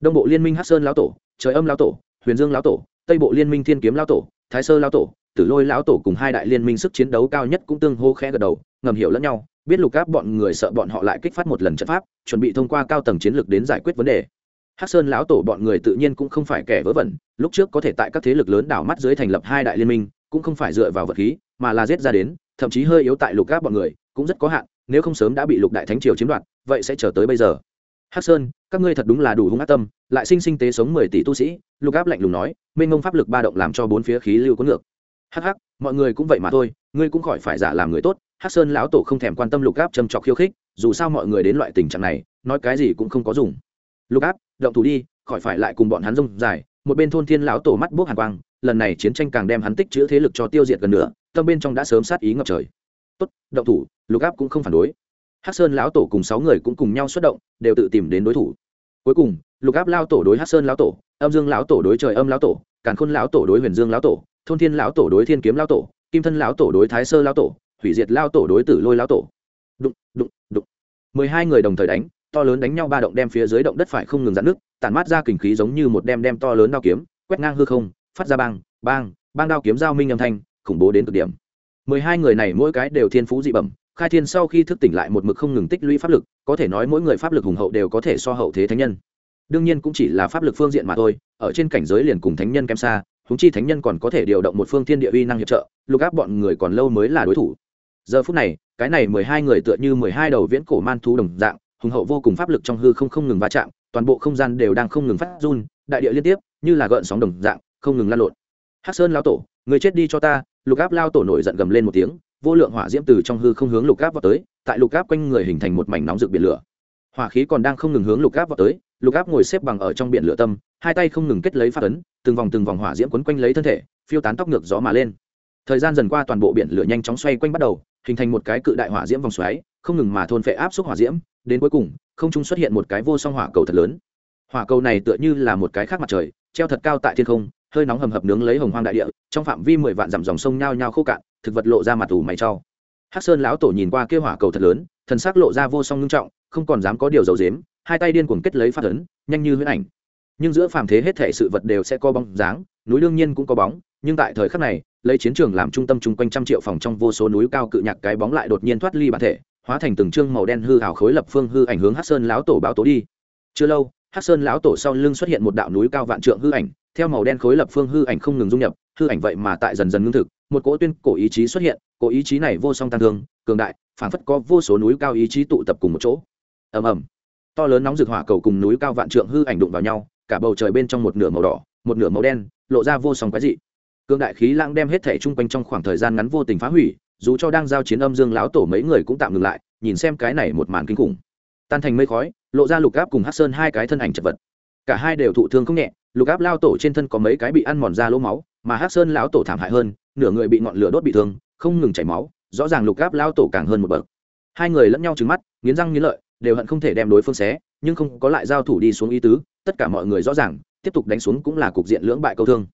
Đông bộ liên minh hát sơn lão tổ trời âm lão tổ, huyền dương lão tổ, tây bộ liên minh thiên kiếm lão tổ, thái sơ lão tổ, tử lôi lão tổ cùng hai đại liên minh sức chiến đấu cao nhất cũng tương hô khẽ gật đầu, ngầm hiểu lẫn nhau, biết lục áp bọn người sợ bọn họ lại kích phát một lần trận pháp, chuẩn bị thông qua cao tầng chiến lược đến giải quyết vấn đề. Hắc sơn lão tổ bọn người tự nhiên cũng không phải kẻ vớ vẩn, lúc trước có thể tại các thế lực lớn đảo mắt dưới thành lập hai đại liên minh, cũng không phải dựa vào vật khí, mà là giết ra đến, thậm chí hơi yếu tại lục áp bọn người, cũng rất có hạn, nếu không sớm đã bị lục đại thánh triều chiếm đoạt, vậy sẽ chờ tới bây giờ. Hắc sơn, các ngươi thật đúng là đủ hung ác tâm lại sinh sinh tế sống mười tỷ tu sĩ, lục áp lạnh lùng nói, mênh mông pháp lực ba động làm cho bốn phía khí lưu có ngược. Hắc hắc, mọi người cũng vậy mà thôi, ngươi cũng khỏi phải giả làm người tốt, hắc sơn lão tổ không thèm quan tâm lục áp châm trọc khiêu khích, dù sao mọi người đến loại tình trạng này, nói cái gì cũng không có dùng. Lục áp, động thủ đi, khỏi phải lại cùng bọn hắn rông dài, một bên thôn thiên lão tổ mắt buốc hàn quang, lần này chiến tranh càng đem hắn tích chữ thế lực cho tiêu diệt gần nữa tâm bên trong đã sớm sát ý ngập trời. Tốt, động thủ, lục áp cũng không phản đối. Hắc sơn lão tổ cùng sáu người cũng cùng nhau xuất động, đều tự tìm đến đối thủ. Cuối cùng lục áp lao tổ đối hắc sơn lão tổ, âm dương lão tổ đối trời âm lão tổ, càn khôn lão tổ đối huyền dương lão tổ, thôn thiên lão tổ đối thiên kiếm lão tổ, kim thân lão tổ đối thái sơ lão tổ, hủy diệt lão tổ đối tử lôi lão tổ. Đụng đụng đụng. Mười hai người đồng thời đánh, to lớn đánh nhau ba động đem phía dưới động đất phải không ngừng dạn nước, tản mát ra kình khí giống như một đem đem to lớn đao kiếm, quét ngang hư không, phát ra bang bang bang đao kiếm giao minh âm thanh, khủng bố đến cực điểm. Mười hai người này mỗi cái đều thiên phú dị bẩm, khai thiên sau khi thức tỉnh lại một mực không ngừng tích lũy pháp lực, có thể nói mỗi người pháp lực hùng hậu đều có thể so hậu thế thánh nhân đương nhiên cũng chỉ là pháp lực phương diện mà thôi, ở trên cảnh giới liền cùng thánh nhân kém xa húng chi thánh nhân còn có thể điều động một phương thiên địa uy năng hiệp trợ, lục áp bọn người còn lâu mới là đối thủ. Giờ phút này, cái này mười hai người tựa như mười hai đầu viễn cổ man thú đồng dạng, hùng hậu vô cùng pháp lực trong hư không không ngừng va chạm, toàn bộ không gian đều đang không ngừng phát run, đại địa liên tiếp, như là gợn sóng đồng dạng, không ngừng lan lộn. Hắc sơn lao tổ, người chết đi cho ta, lục áp lao tổ nổi giận gầm lên một tiếng, vô lượng hỏa diễm từ trong hư không hướng lục áp vào tới, tại lục áp quanh người hình thành một mảnh nóng rực biển lửa. Hỏa khí còn đang không ngừng hướng lục áp vào tới lục áp ngồi xếp bằng ở trong biển lửa tâm, hai tay không ngừng kết lấy phát ấn, từng vòng từng vòng hỏa diễm quấn quanh lấy thân thể, phiêu tán tóc ngược gió mà lên. Thời gian dần qua toàn bộ biển lửa nhanh chóng xoay quanh bắt đầu, hình thành một cái cự đại hỏa diễm vòng xoáy, không ngừng mà thôn phệ áp suất hỏa diễm, đến cuối cùng, không trung xuất hiện một cái vô song hỏa cầu thật lớn. Hỏa cầu này tựa như là một cái khác mặt trời, treo thật cao tại thiên không, hơi nóng hầm hập nướng lấy hồng hoang đại địa, trong phạm vi mười vạn dặm dòng sông nhao nhao khô cạn, thực vật lộ ra mặt ủ mày trau hắc sơn lão tổ nhìn qua kia hỏa cầu thật lớn, thần sắc lộ ra vô song ngưng trọng, không còn dám có điều dầu dếm hai tay điên cuồng kết lấy phát ấn, nhanh như huyễn ảnh. Nhưng giữa phàm thế hết thể sự vật đều sẽ có bóng dáng, núi đương nhiên cũng có bóng, nhưng tại thời khắc này, lấy chiến trường làm trung tâm chung quanh trăm triệu phòng trong vô số núi cao cự nhạc cái bóng lại đột nhiên thoát ly bản thể, hóa thành từng trương màu đen hư hào khối lập phương hư ảnh hướng hát sơn lão tổ báo tố đi. Chưa lâu hát sơn lão tổ sau lưng xuất hiện một đạo núi cao vạn trượng hư ảnh, theo màu đen khối lập phương hư ảnh không ngừng dung nhập, hư ảnh vậy mà tại dần dần ngưng thực, một cỗ tuyên cổ ý chí xuất hiện, cỗ ý chí này vô song tăng thương, cường đại, phảng phất có vô số núi cao ý chí tụ tập cùng một chỗ. Ầm ầm to lớn nóng rực hỏa cầu cùng núi cao vạn trượng hư ảnh đụng vào nhau, cả bầu trời bên trong một nửa màu đỏ, một nửa màu đen, lộ ra vô song quái dị. Cương đại khí lãng đem hết thể chung quanh trong khoảng thời gian ngắn vô tình phá hủy, dù cho đang giao chiến âm dương lão tổ mấy người cũng tạm ngừng lại, nhìn xem cái này một màn kinh khủng. Tan thành mây khói, lộ ra lục áp cùng hát sơn hai cái thân ảnh chật vật. Cả hai đều thụ thương không nhẹ, lục áp lao tổ trên thân có mấy cái bị ăn mòn ra lỗ máu, mà hát sơn lão tổ thảm hại hơn, nửa người bị ngọn lửa đốt bị thương, không ngừng chảy máu, rõ ràng lục áp lao tổ càng hơn một bậc. Hai người lẫn nhau trứng mắt, nghiến răng nghiến lợi đều hận không thể đem đối phương xé, nhưng không có lại giao thủ đi xuống ý tứ, tất cả mọi người rõ ràng, tiếp tục đánh xuống cũng là cục diện lưỡng bại câu thương.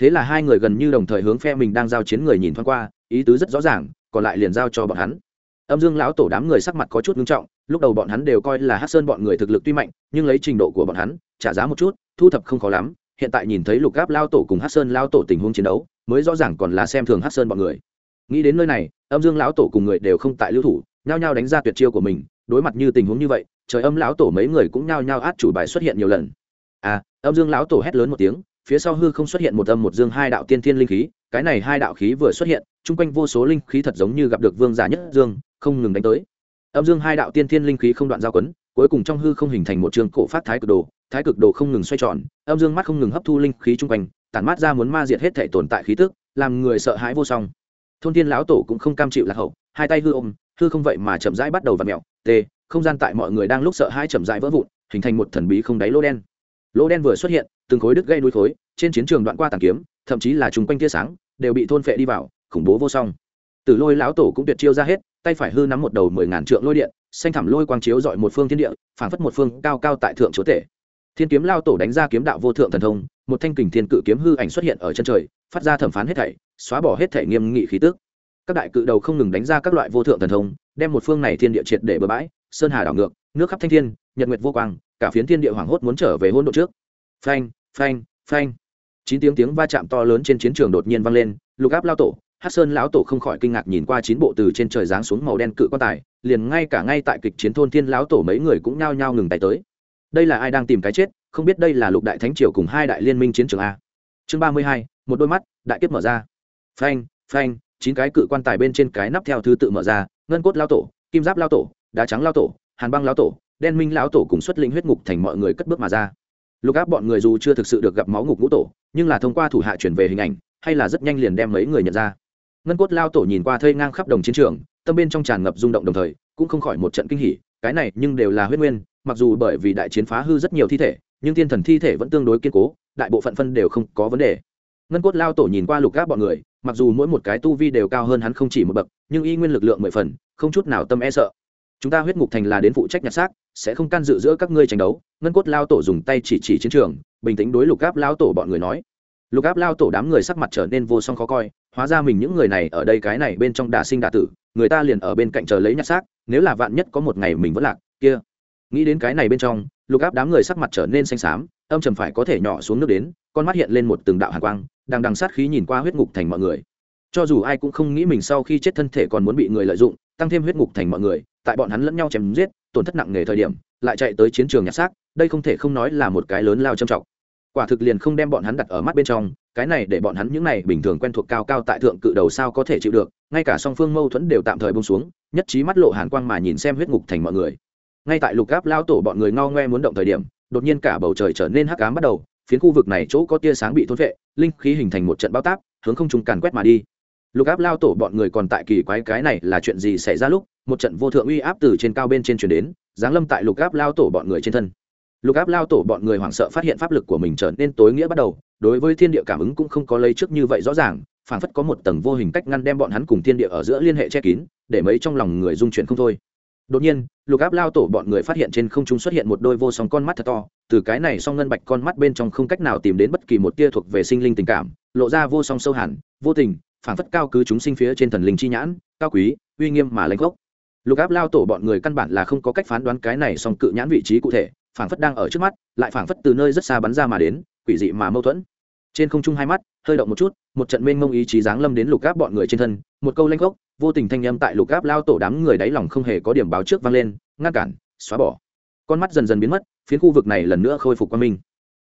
Thế là hai người gần như đồng thời hướng phe mình đang giao chiến người nhìn thoáng qua, ý tứ rất rõ ràng, còn lại liền giao cho bọn hắn. Âm dương lão tổ đám người sắc mặt có chút nghiêm trọng, lúc đầu bọn hắn đều coi là hát sơn bọn người thực lực tuy mạnh, nhưng lấy trình độ của bọn hắn, trả giá một chút, thu thập không khó lắm, hiện tại nhìn thấy lục gáp lao tổ cùng hát sơn lao tổ tình huống chiến đấu, mới rõ ràng còn là xem thường hát sơn bọn người. Nghĩ đến nơi này, âm dương lão tổ cùng người đều không tại lưu thủ, nhao nhao đánh ra tuyệt chiêu của mình đối mặt như tình huống như vậy, trời âm lão tổ mấy người cũng nhao nhao át chủ bài xuất hiện nhiều lần. À âm dương lão tổ hét lớn một tiếng, phía sau hư không xuất hiện một âm một dương hai đạo tiên thiên linh khí, cái này hai đạo khí vừa xuất hiện, chung quanh vô số linh khí thật giống như gặp được vương giả nhất dương, không ngừng đánh tới. Âm dương hai đạo tiên thiên linh khí không đoạn giao quấn, cuối cùng trong hư không hình thành một trường cổ phát thái cực đồ, thái cực đồ không ngừng xoay tròn, âm dương mắt không ngừng hấp thu linh khí chung quanh, tản mát ra muốn ma diệt hết thể tồn tại khí tức, làm người sợ hãi vô song. Thôn thiên lão tổ cũng không cam chịu lạc hậu, hai tay hư ôm, hư không vậy mà chậm rãi bắt đầu v ặ mẹo t, không gian tại mọi người đang lúc sợ hai chậm rãi vỡ vụn, hình thành một thần bí không đáy lỗ đen. Lỗ đen vừa xuất hiện, từng khối đứt gây núi khối, trên chiến trường đoạn qua tàn kiếm, thậm chí là chung quanh tia sáng, đều bị thôn phệ đi vào, khủng bố vô song. Từ lôi lão tổ cũng tuyệt chiêu ra hết, tay phải hư nắm một đầu mười ngàn trượng lôi điện, xanh thẳm lôi quang chiếu dọi một phương thiên địa, phảng phất một phương cao cao tại thượng chúa tể. Thiên kiếm lao tổ đánh ra kiếm đạo vô thượng thần thông, một thanh kình thiên cự kiếm hư ảnh xuất hiện ở chân trời, phát ra thẩm phán hết thảy, xóa bỏ hết thảy nghiêm nghị khí tước các đại cự đầu không ngừng đánh ra các loại vô thượng thần thông, đem một phương này thiên địa triệt để bừa bãi, sơn hà đảo ngược, nước khắp thanh thiên, nhật nguyệt vô quang, cả phiến thiên địa hoàng hốt muốn trở về hôn độ trước. Phanh phanh phanh. Chín tiếng tiếng va chạm to lớn trên chiến trường đột nhiên vang lên, lục áp lao tổ hát sơn lão tổ không khỏi kinh ngạc nhìn qua chín bộ từ trên trời giáng xuống màu đen cự quan tài, liền ngay cả ngay tại kịch chiến thôn thiên lão tổ mấy người cũng nhao nhao ngừng tay tới. Đây là ai đang tìm cái chết, không biết đây là lục đại thánh triều cùng hai đại liên minh chiến trường a. Chương ba mươi hai, một đôi mắt, đại kiếp mở ra. Phanh phanh chín cái cự quan tài bên trên cái nắp theo thứ tự mở ra, ngân cốt lao tổ, kim giáp lao tổ, đá trắng lao tổ, hàn băng lao tổ, đen minh lao tổ cùng xuất linh huyết ngục thành mọi người cất bước mà ra. Lục áp bọn người dù chưa thực sự được gặp máu ngục ngũ tổ, nhưng là thông qua thủ hạ chuyển về hình ảnh, hay là rất nhanh liền đem mấy người nhận ra. Ngân cốt lao tổ nhìn qua thây ngang khắp đồng chiến trường, tâm bên trong tràn ngập rung động đồng thời, cũng không khỏi một trận kinh hỉ, cái này nhưng đều là huyết nguyên, mặc dù bởi vì đại chiến phá hư rất nhiều thi thể, nhưng thiên thần thi thể vẫn tương đối kiên cố, đại bộ phận phân đều không có vấn đề. Ngân cốt lao tổ nhìn qua lục gáp bọn người mặc dù mỗi một cái tu vi đều cao hơn hắn không chỉ một bậc, nhưng y nguyên lực lượng mười phần, không chút nào tâm e sợ. Chúng ta huyết ngục thành là đến phụ trách nhặt xác, sẽ không can dự giữa các ngươi tranh đấu. Ngân cốt lao tổ dùng tay chỉ chỉ chiến trường, bình tĩnh đối lục áp lao tổ bọn người nói. Lục áp lao tổ đám người sắc mặt trở nên vô song khó coi, hóa ra mình những người này ở đây cái này bên trong đà sinh đà tử, người ta liền ở bên cạnh chờ lấy nhặt xác, nếu là vạn nhất có một ngày mình vẫn lạc, kia. Nghĩ đến cái này bên trong, lục áp đám người sắc mặt trở nên xanh xám, âm trầm phải có thể nhỏ xuống nước đến, con mắt hiện lên một từng đạo hàn quang đang đằng sát khí nhìn qua huyết ngục thành mọi người. Cho dù ai cũng không nghĩ mình sau khi chết thân thể còn muốn bị người lợi dụng, tăng thêm huyết ngục thành mọi người, tại bọn hắn lẫn nhau chém giết, tổn thất nặng nề thời điểm, lại chạy tới chiến trường nhặt xác, đây không thể không nói là một cái lớn lao trầm trọng. Quả thực liền không đem bọn hắn đặt ở mắt bên trong, cái này để bọn hắn những này bình thường quen thuộc cao cao tại thượng cự đầu sao có thể chịu được, ngay cả song phương mâu thuẫn đều tạm thời bông xuống, nhất trí mắt lộ hàn quang mà nhìn xem huyết ngục thành mọi người. Ngay tại lục gáp lao tổ bọn người ngao ngoe muốn động thời điểm, đột nhiên cả bầu trời trở nên hắc ám bắt đầu phiến khu vực này chỗ có tia sáng bị thôn vệ linh khí hình thành một trận bao táp, hướng không trung càn quét mà đi. Lục áp lao tổ bọn người còn tại kỳ quái cái này là chuyện gì xảy ra lúc, một trận vô thượng uy áp từ trên cao bên trên chuyển đến, giáng lâm tại lục áp lao tổ bọn người trên thân. Lục áp lao tổ bọn người hoảng sợ phát hiện pháp lực của mình trở nên tối nghĩa bắt đầu, đối với thiên địa cảm ứng cũng không có lấy trước như vậy rõ ràng, phảng phất có một tầng vô hình cách ngăn đem bọn hắn cùng thiên địa ở giữa liên hệ che kín, để mấy trong lòng người dung chuyển không thôi đột nhiên, lục áp lao tổ bọn người phát hiện trên không trung xuất hiện một đôi vô song con mắt thật to, từ cái này song ngân bạch con mắt bên trong không cách nào tìm đến bất kỳ một tia thuộc về sinh linh tình cảm, lộ ra vô song sâu hẳn, vô tình phản phất cao cứ chúng sinh phía trên thần linh chi nhãn, cao quý, uy nghiêm mà lãnh gốc. Lục áp lao tổ bọn người căn bản là không có cách phán đoán cái này song cự nhãn vị trí cụ thể, phảng phất đang ở trước mắt, lại phảng phất từ nơi rất xa bắn ra mà đến, quỷ dị mà mâu thuẫn. Trên không trung hai mắt, hơi động một chút, một trận mênh mông ý chí giáng lâm đến lục áp bọn người trên thân, một câu lanh gốc vô tình thanh âm tại lục gáp lao tổ đám người đáy lòng không hề có điểm báo trước vang lên, ngăn cản, xóa bỏ. Con mắt dần dần biến mất, phiến khu vực này lần nữa khôi phục qua mình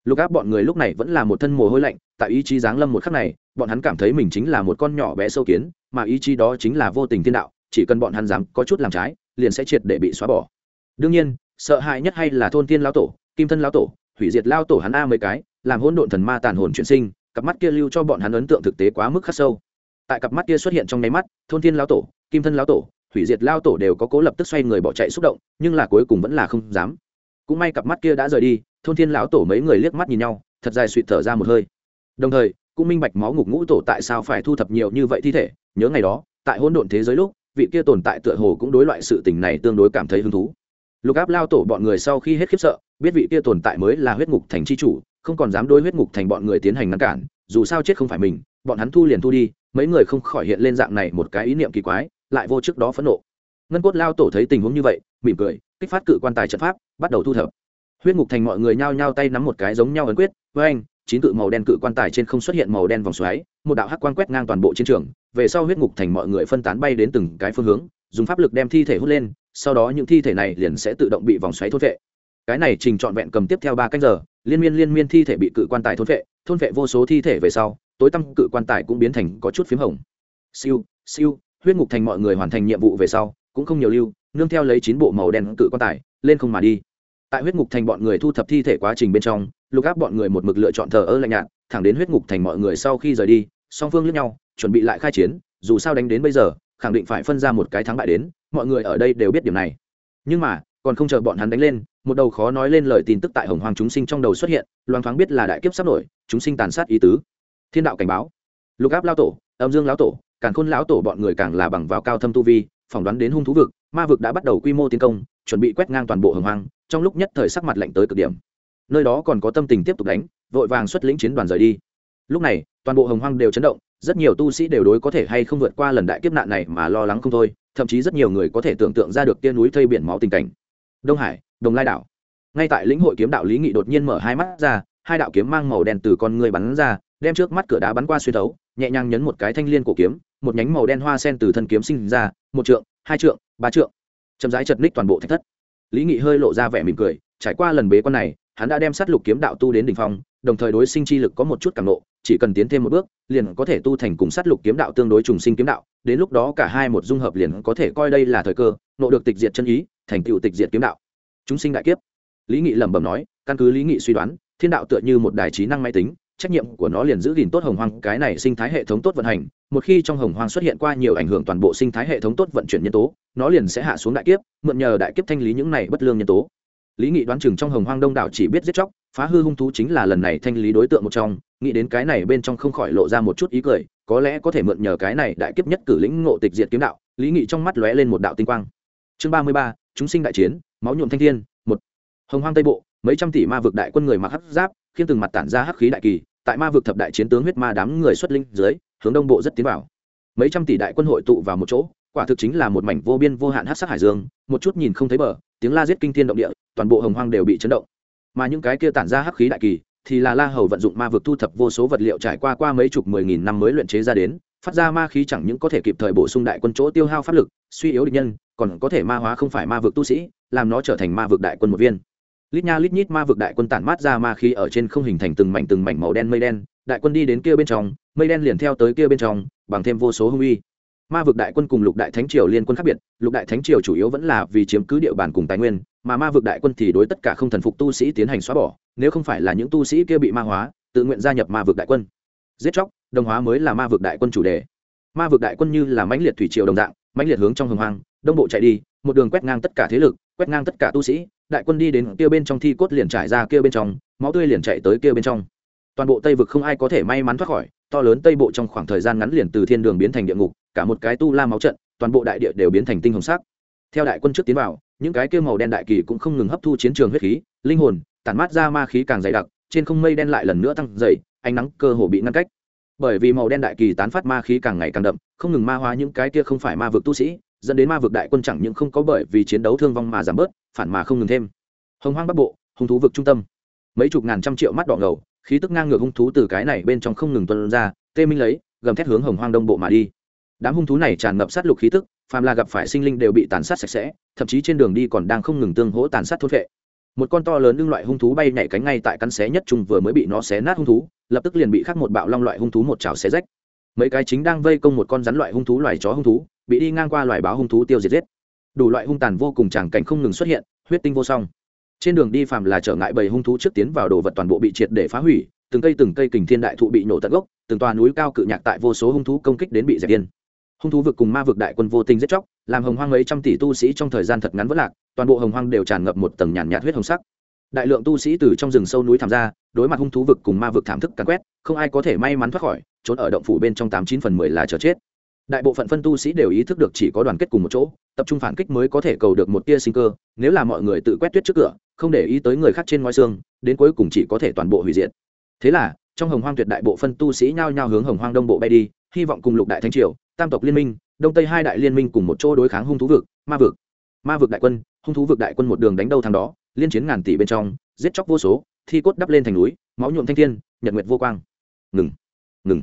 lục áp bọn người lúc này vẫn là một thân mồ hôi lạnh, tại ý chí giáng lâm một khắc này, bọn hắn cảm thấy mình chính là một con nhỏ bé sâu kiến, mà ý chí đó chính là vô tình thiên đạo, chỉ cần bọn hắn dám có chút làm trái, liền sẽ triệt để bị xóa bỏ. Đương nhiên, sợ hãi nhất hay là thôn tiên lão tổ, kim thân lão tổ, hủy diệt lao tổ hắn a mấy cái, làm hỗn độn thần ma tàn hồn chuyển sinh, cặp mắt kia lưu cho bọn hắn ấn tượng thực tế quá mức khắc sâu tại cặp mắt kia xuất hiện trong nháy mắt, thôn thiên lao tổ, kim thân lao tổ, hủy diệt lao tổ đều có cố lập tức xoay người bỏ chạy xúc động, nhưng là cuối cùng vẫn là không dám. Cũng may cặp mắt kia đã rời đi, thôn thiên lão tổ mấy người liếc mắt nhìn nhau, thật dài suỵt thở ra một hơi. Đồng thời, cũng minh bạch máu ngục ngũ tổ tại sao phải thu thập nhiều như vậy thi thể, nhớ ngày đó, tại hỗn độn thế giới lúc, vị kia tồn tại tựa hồ cũng đối loại sự tình này tương đối cảm thấy hứng thú. Lục áp lao tổ bọn người sau khi hết khiếp sợ, biết vị kia tồn tại mới là huyết ngục thành c h i chủ, không còn dám đối huyết ngục thành bọn người tiến hành ngăn cản, dù sao chết không phải mình bọn hắn thu liền thu đi, mấy người không khỏi hiện lên dạng này một cái ý niệm kỳ quái, lại vô trước đó phẫn nộ. Ngân cốt lao tổ thấy tình huống như vậy, mỉm cười, kích phát cự quan tài trận pháp, bắt đầu thu thập. Huyết ngục thành mọi người nhao nhao tay nắm một cái giống nhau ấn quyết với anh chín cự màu đen cự quan tài trên không xuất hiện màu đen vòng xoáy, một đạo hắc quan quét ngang toàn bộ chiến trường, về sau huyết ngục thành mọi người phân tán bay đến từng cái phương hướng, dùng pháp lực đem thi thể hút lên, sau đó những thi thể này liền sẽ tự động bị vòng xoáy thôn vệ. Cái này trình trọn vẹn cầm tiếp theo ba canh giờ, liên miên liên miên thi thể bị cự quan tài thôn vệ thôn vệ vô số thi thể về sau tối tăm cự quan tài cũng biến thành có chút p h í m hồng. Siêu siêu, huyết ngục thành mọi người hoàn thành nhiệm vụ về sau, cũng không nhiều lưu, nương theo lấy chín bộ màu đen cự quan tài, lên không mà đi. Tại huyết ngục thành bọn người thu thập thi thể quá trình bên trong, lục áp bọn người một mực lựa chọn thờ ơ lạnh nhạt, thẳng đến huyết ngục thành mọi người sau khi rời đi, song phương lẫn nhau, chuẩn bị lại khai chiến, dù sao đánh đến bây giờ, khẳng định phải phân ra một cái thắng bại đến, mọi người ở đây đều biết điểm này. Nhưng mà, còn không chờ bọn hắn đánh lên, một đầu khó nói lên lời tin tức tại hồng hoàng chúng sinh trong đầu xuất hiện, loang thoáng biết là đại kiếp sắp nổi, chúng sinh tàn sát ý tứ thiên đạo cảnh báo. Lục áp lao tổ, âm dương lão tổ càng khôn lão tổ bọn người càng là bằng vào cao thâm tu vi, phỏng đoán đến hung thú vực, ma vực đã bắt đầu quy mô tiến công, chuẩn bị quét ngang toàn bộ hồng hoàng trong lúc nhất thời sắc mặt lạnh tới cực điểm. Nơi đó còn có tâm tình tiếp tục đánh, vội vàng xuất lĩnh chiến đoàn rời đi. Lúc này, toàn bộ hồng hoang đều chấn động, rất nhiều tu sĩ đều đối có thể hay không vượt qua lần đại kiếp nạn này mà lo lắng không thôi, thậm chí rất nhiều người có thể tưởng tượng ra được tia núi thây biển máu tình cảnh. Đông hải, đồng lai đảo. Ngay tại lĩnh hội kiếm đạo lý nghị đột nhiên mở hai mắt ra, hai đạo kiếm mang màu đen từ con người bắn ra đem trước mắt cửa đá bắn qua xuyên thấu, nhẹ nhàng nhấn một cái thanh liên cổ kiếm, một nhánh màu đen hoa sen từ thân kiếm sinh ra, một trượng, hai trượng, ba trượng. Chậm rãi chật ních toàn bộ thạch thất. Lý nghị hơi lộ ra vẻ mỉm cười, trải qua lần bế quan này, hắn đã đem sát lục kiếm đạo tu đến đỉnh phong, đồng thời đối sinh chi lực có một chút cảm nộ, chỉ cần tiến thêm một bước, liền có thể tu thành cùng sát lục kiếm đạo tương đối trùng sinh kiếm đạo, đến lúc đó cả hai một dung hợp liền có thể coi đây là thời cơ, nộ được tịch diệt chân ý, thành tựu tịch diệt kiếm đạo. Chúng sinh đại kiếp. Lý nghị lẩm bẩm nói, căn cứ lý nghị suy đoán, thiên đạo tựa như một đài trí năng máy tính trách nhiệm của nó liền giữ gìn tốt hồng hoang. Cái này sinh thái hệ thống tốt vận hành, một khi trong hồng hoang xuất hiện qua nhiều ảnh hưởng toàn bộ sinh thái hệ thống tốt vận chuyển nhân tố, nó liền sẽ hạ xuống đại kiếp, mượn nhờ đại kiếp thanh lý những này bất lương nhân tố. Lý nghị đoán chừng trong hồng hoang đông đảo chỉ biết giết chóc, phá hư hung thú chính là lần này thanh lý đối tượng một trong. Nghĩ đến cái này bên trong không khỏi lộ ra một chút ý cười, có lẽ có thể mượn nhờ cái này đại kiếp nhất cử lĩnh ngộ tịch diệt kiếm đạo. Lý nghị trong mắt lóe lên một đạo tinh quang. Chương ba mươi ba, chúng sinh đại chiến, máu nhuộm thanh thiên, một. Hồng hoang tây bộ, mấy trăm tỷ ma vực đại quân người mặc hắc giáp, khiến từng mặt tản ra hắc khí đại kỳ tại ma vực thập đại chiến tướng huyết ma đám người xuất linh dưới, hướng đông bộ rất tiến vào. Mấy trăm tỷ đại quân hội tụ vào một chỗ, quả thực chính là một mảnh vô biên vô hạn hát sắc hải dương, một chút nhìn không thấy bờ, tiếng la giết kinh thiên động địa, toàn bộ hồng hoang đều bị chấn động. Mà những cái kia tản ra hắc khí đại kỳ, thì là la hầu vận dụng ma vực thu thập vô số vật liệu trải qua qua mấy chục mười nghìn năm mới luyện chế ra đến, phát ra ma khí chẳng những có thể kịp thời bổ sung đại quân chỗ tiêu hao pháp lực, suy yếu địch nhân, còn có thể ma hóa không phải ma vực tu sĩ, làm nó trở thành ma vực đại quân một viên lít nha lít nhít ma vực đại quân tản mát ra ma khí ở trên không hình thành từng mảnh từng mảnh màu đen mây đen, đại quân đi đến kia bên trong, mây đen liền theo tới kia bên trong, bằng thêm vô số hung uy. Ma vực đại quân cùng lục đại thánh triều liên quân khác biệt, lục đại thánh triều chủ yếu vẫn là vì chiếm cứ địa bàn cùng tài nguyên, mà ma vực đại quân thì đối tất cả không thần phục tu sĩ tiến hành xóa bỏ, nếu không phải là những tu sĩ kia bị ma hóa, tự nguyện gia nhập ma vực đại quân. Giết chóc, đồng hóa mới là ma vực đại quân chủ đề. Ma vực đại quân như là mãnh liệt thủy triều đồng dạng, mãnh liệt hướng trong hồng hoang, đông bộ chạy đi, một đường quét ngang tất cả thế lực, quét ngang tất cả tu sĩ đại quân đi đến kia bên trong thi cốt liền trải ra kia bên trong, máu tươi liền chạy tới kia bên trong. Toàn bộ tây vực không ai có thể may mắn thoát khỏi, to lớn tây bộ trong khoảng thời gian ngắn liền từ thiên đường biến thành địa ngục, cả một cái tu la máu trận, toàn bộ đại địa đều biến thành tinh hồng sắc. Theo đại quân trước tiến vào, những cái kia màu đen đại kỳ cũng không ngừng hấp thu chiến trường huyết khí, linh hồn, tản mát ra ma khí càng dày đặc, trên không mây đen lại lần nữa tăng dày, ánh nắng cơ hồ bị ngăn cách. Bởi vì màu đen đại kỳ tán phát ma khí càng ngày càng đậm, không ngừng ma hóa những cái kia không phải ma vực tu sĩ dẫn đến ma vực đại quân chẳng những không có bởi vì chiến đấu thương vong mà giảm bớt, phản mà không ngừng thêm. Hồng hoang bắc bộ, hung thú vực trung tâm. Mấy chục ngàn trăm triệu mắt đỏ ngầu, khí tức ngang ngược hung thú từ cái này bên trong không ngừng tuân ra, tê minh lấy, gầm thét hướng hồng hoang đông bộ mà đi. Đám hung thú này tràn ngập sát lục khí tức, phàm là gặp phải sinh linh đều bị tàn sát sạch sẽ, thậm chí trên đường đi còn đang không ngừng tương hỗ tàn sát thốt vệ. Một con to lớn lưng loại hung thú bay nhảy cánh ngay tại cắn xé nhất trung vừa mới bị nó xé nát hung thú, lập tức liền bị khắc một bạo long loại hung thú một chảo xé rách. Mấy cái chính đang vây công một con rắn loại hung thú loài chó hung thú bị đi ngang qua loài báo hung thú tiêu diệt giết. Đủ loại hung tàn vô cùng tràng cảnh không ngừng xuất hiện, huyết tinh vô song. Trên đường đi phàm là trở ngại bầy hung thú trước tiến vào đồ vật toàn bộ bị triệt để phá hủy, từng cây từng cây kình thiên đại thụ bị nổ tận gốc, từng tòa núi cao cự nhạc tại vô số hung thú công kích đến bị dẹp yên. Hung thú vực cùng ma vực đại quân vô tình giết chóc, làm hồng hoang mấy trăm tỷ tu sĩ trong thời gian thật ngắn vất lạc, toàn bộ hồng hoang đều tràn ngập một tầng nhàn nhạt huyết hồng sắc. Đại lượng tu sĩ từ trong rừng sâu núi thảm ra, đối mặt hung thú vực cùng ma vực thảm thức càn quét, không ai có thể may mắn thoát khỏi, trốn ở động phủ bên trong tám chín phần mười là chờ chết đại bộ phận phân tu sĩ đều ý thức được chỉ có đoàn kết cùng một chỗ, tập trung phản kích mới có thể cầu được một tia sinh cơ, nếu là mọi người tự quét tuyết trước cửa, không để ý tới người khác trên ngói xương, đến cuối cùng chỉ có thể toàn bộ hủy diệt. Thế là, trong hồng hoang tuyệt đại bộ phân tu sĩ nhao nhao hướng hồng hoang đông bộ bay đi, hy vọng cùng lục đại thánh triều, tam tộc liên minh, đông tây hai đại liên minh cùng một chỗ đối kháng hung thú vực, ma vực. Ma vực đại quân, hung thú vực đại quân một đường đánh đâu thằng đó, liên chiến ngàn tỷ bên trong, giết chóc vô số, thi cốt đắp lên thành núi, máu nhuộm thanh thiên, nhật nguyệt vô quang. Ngừng ngừng.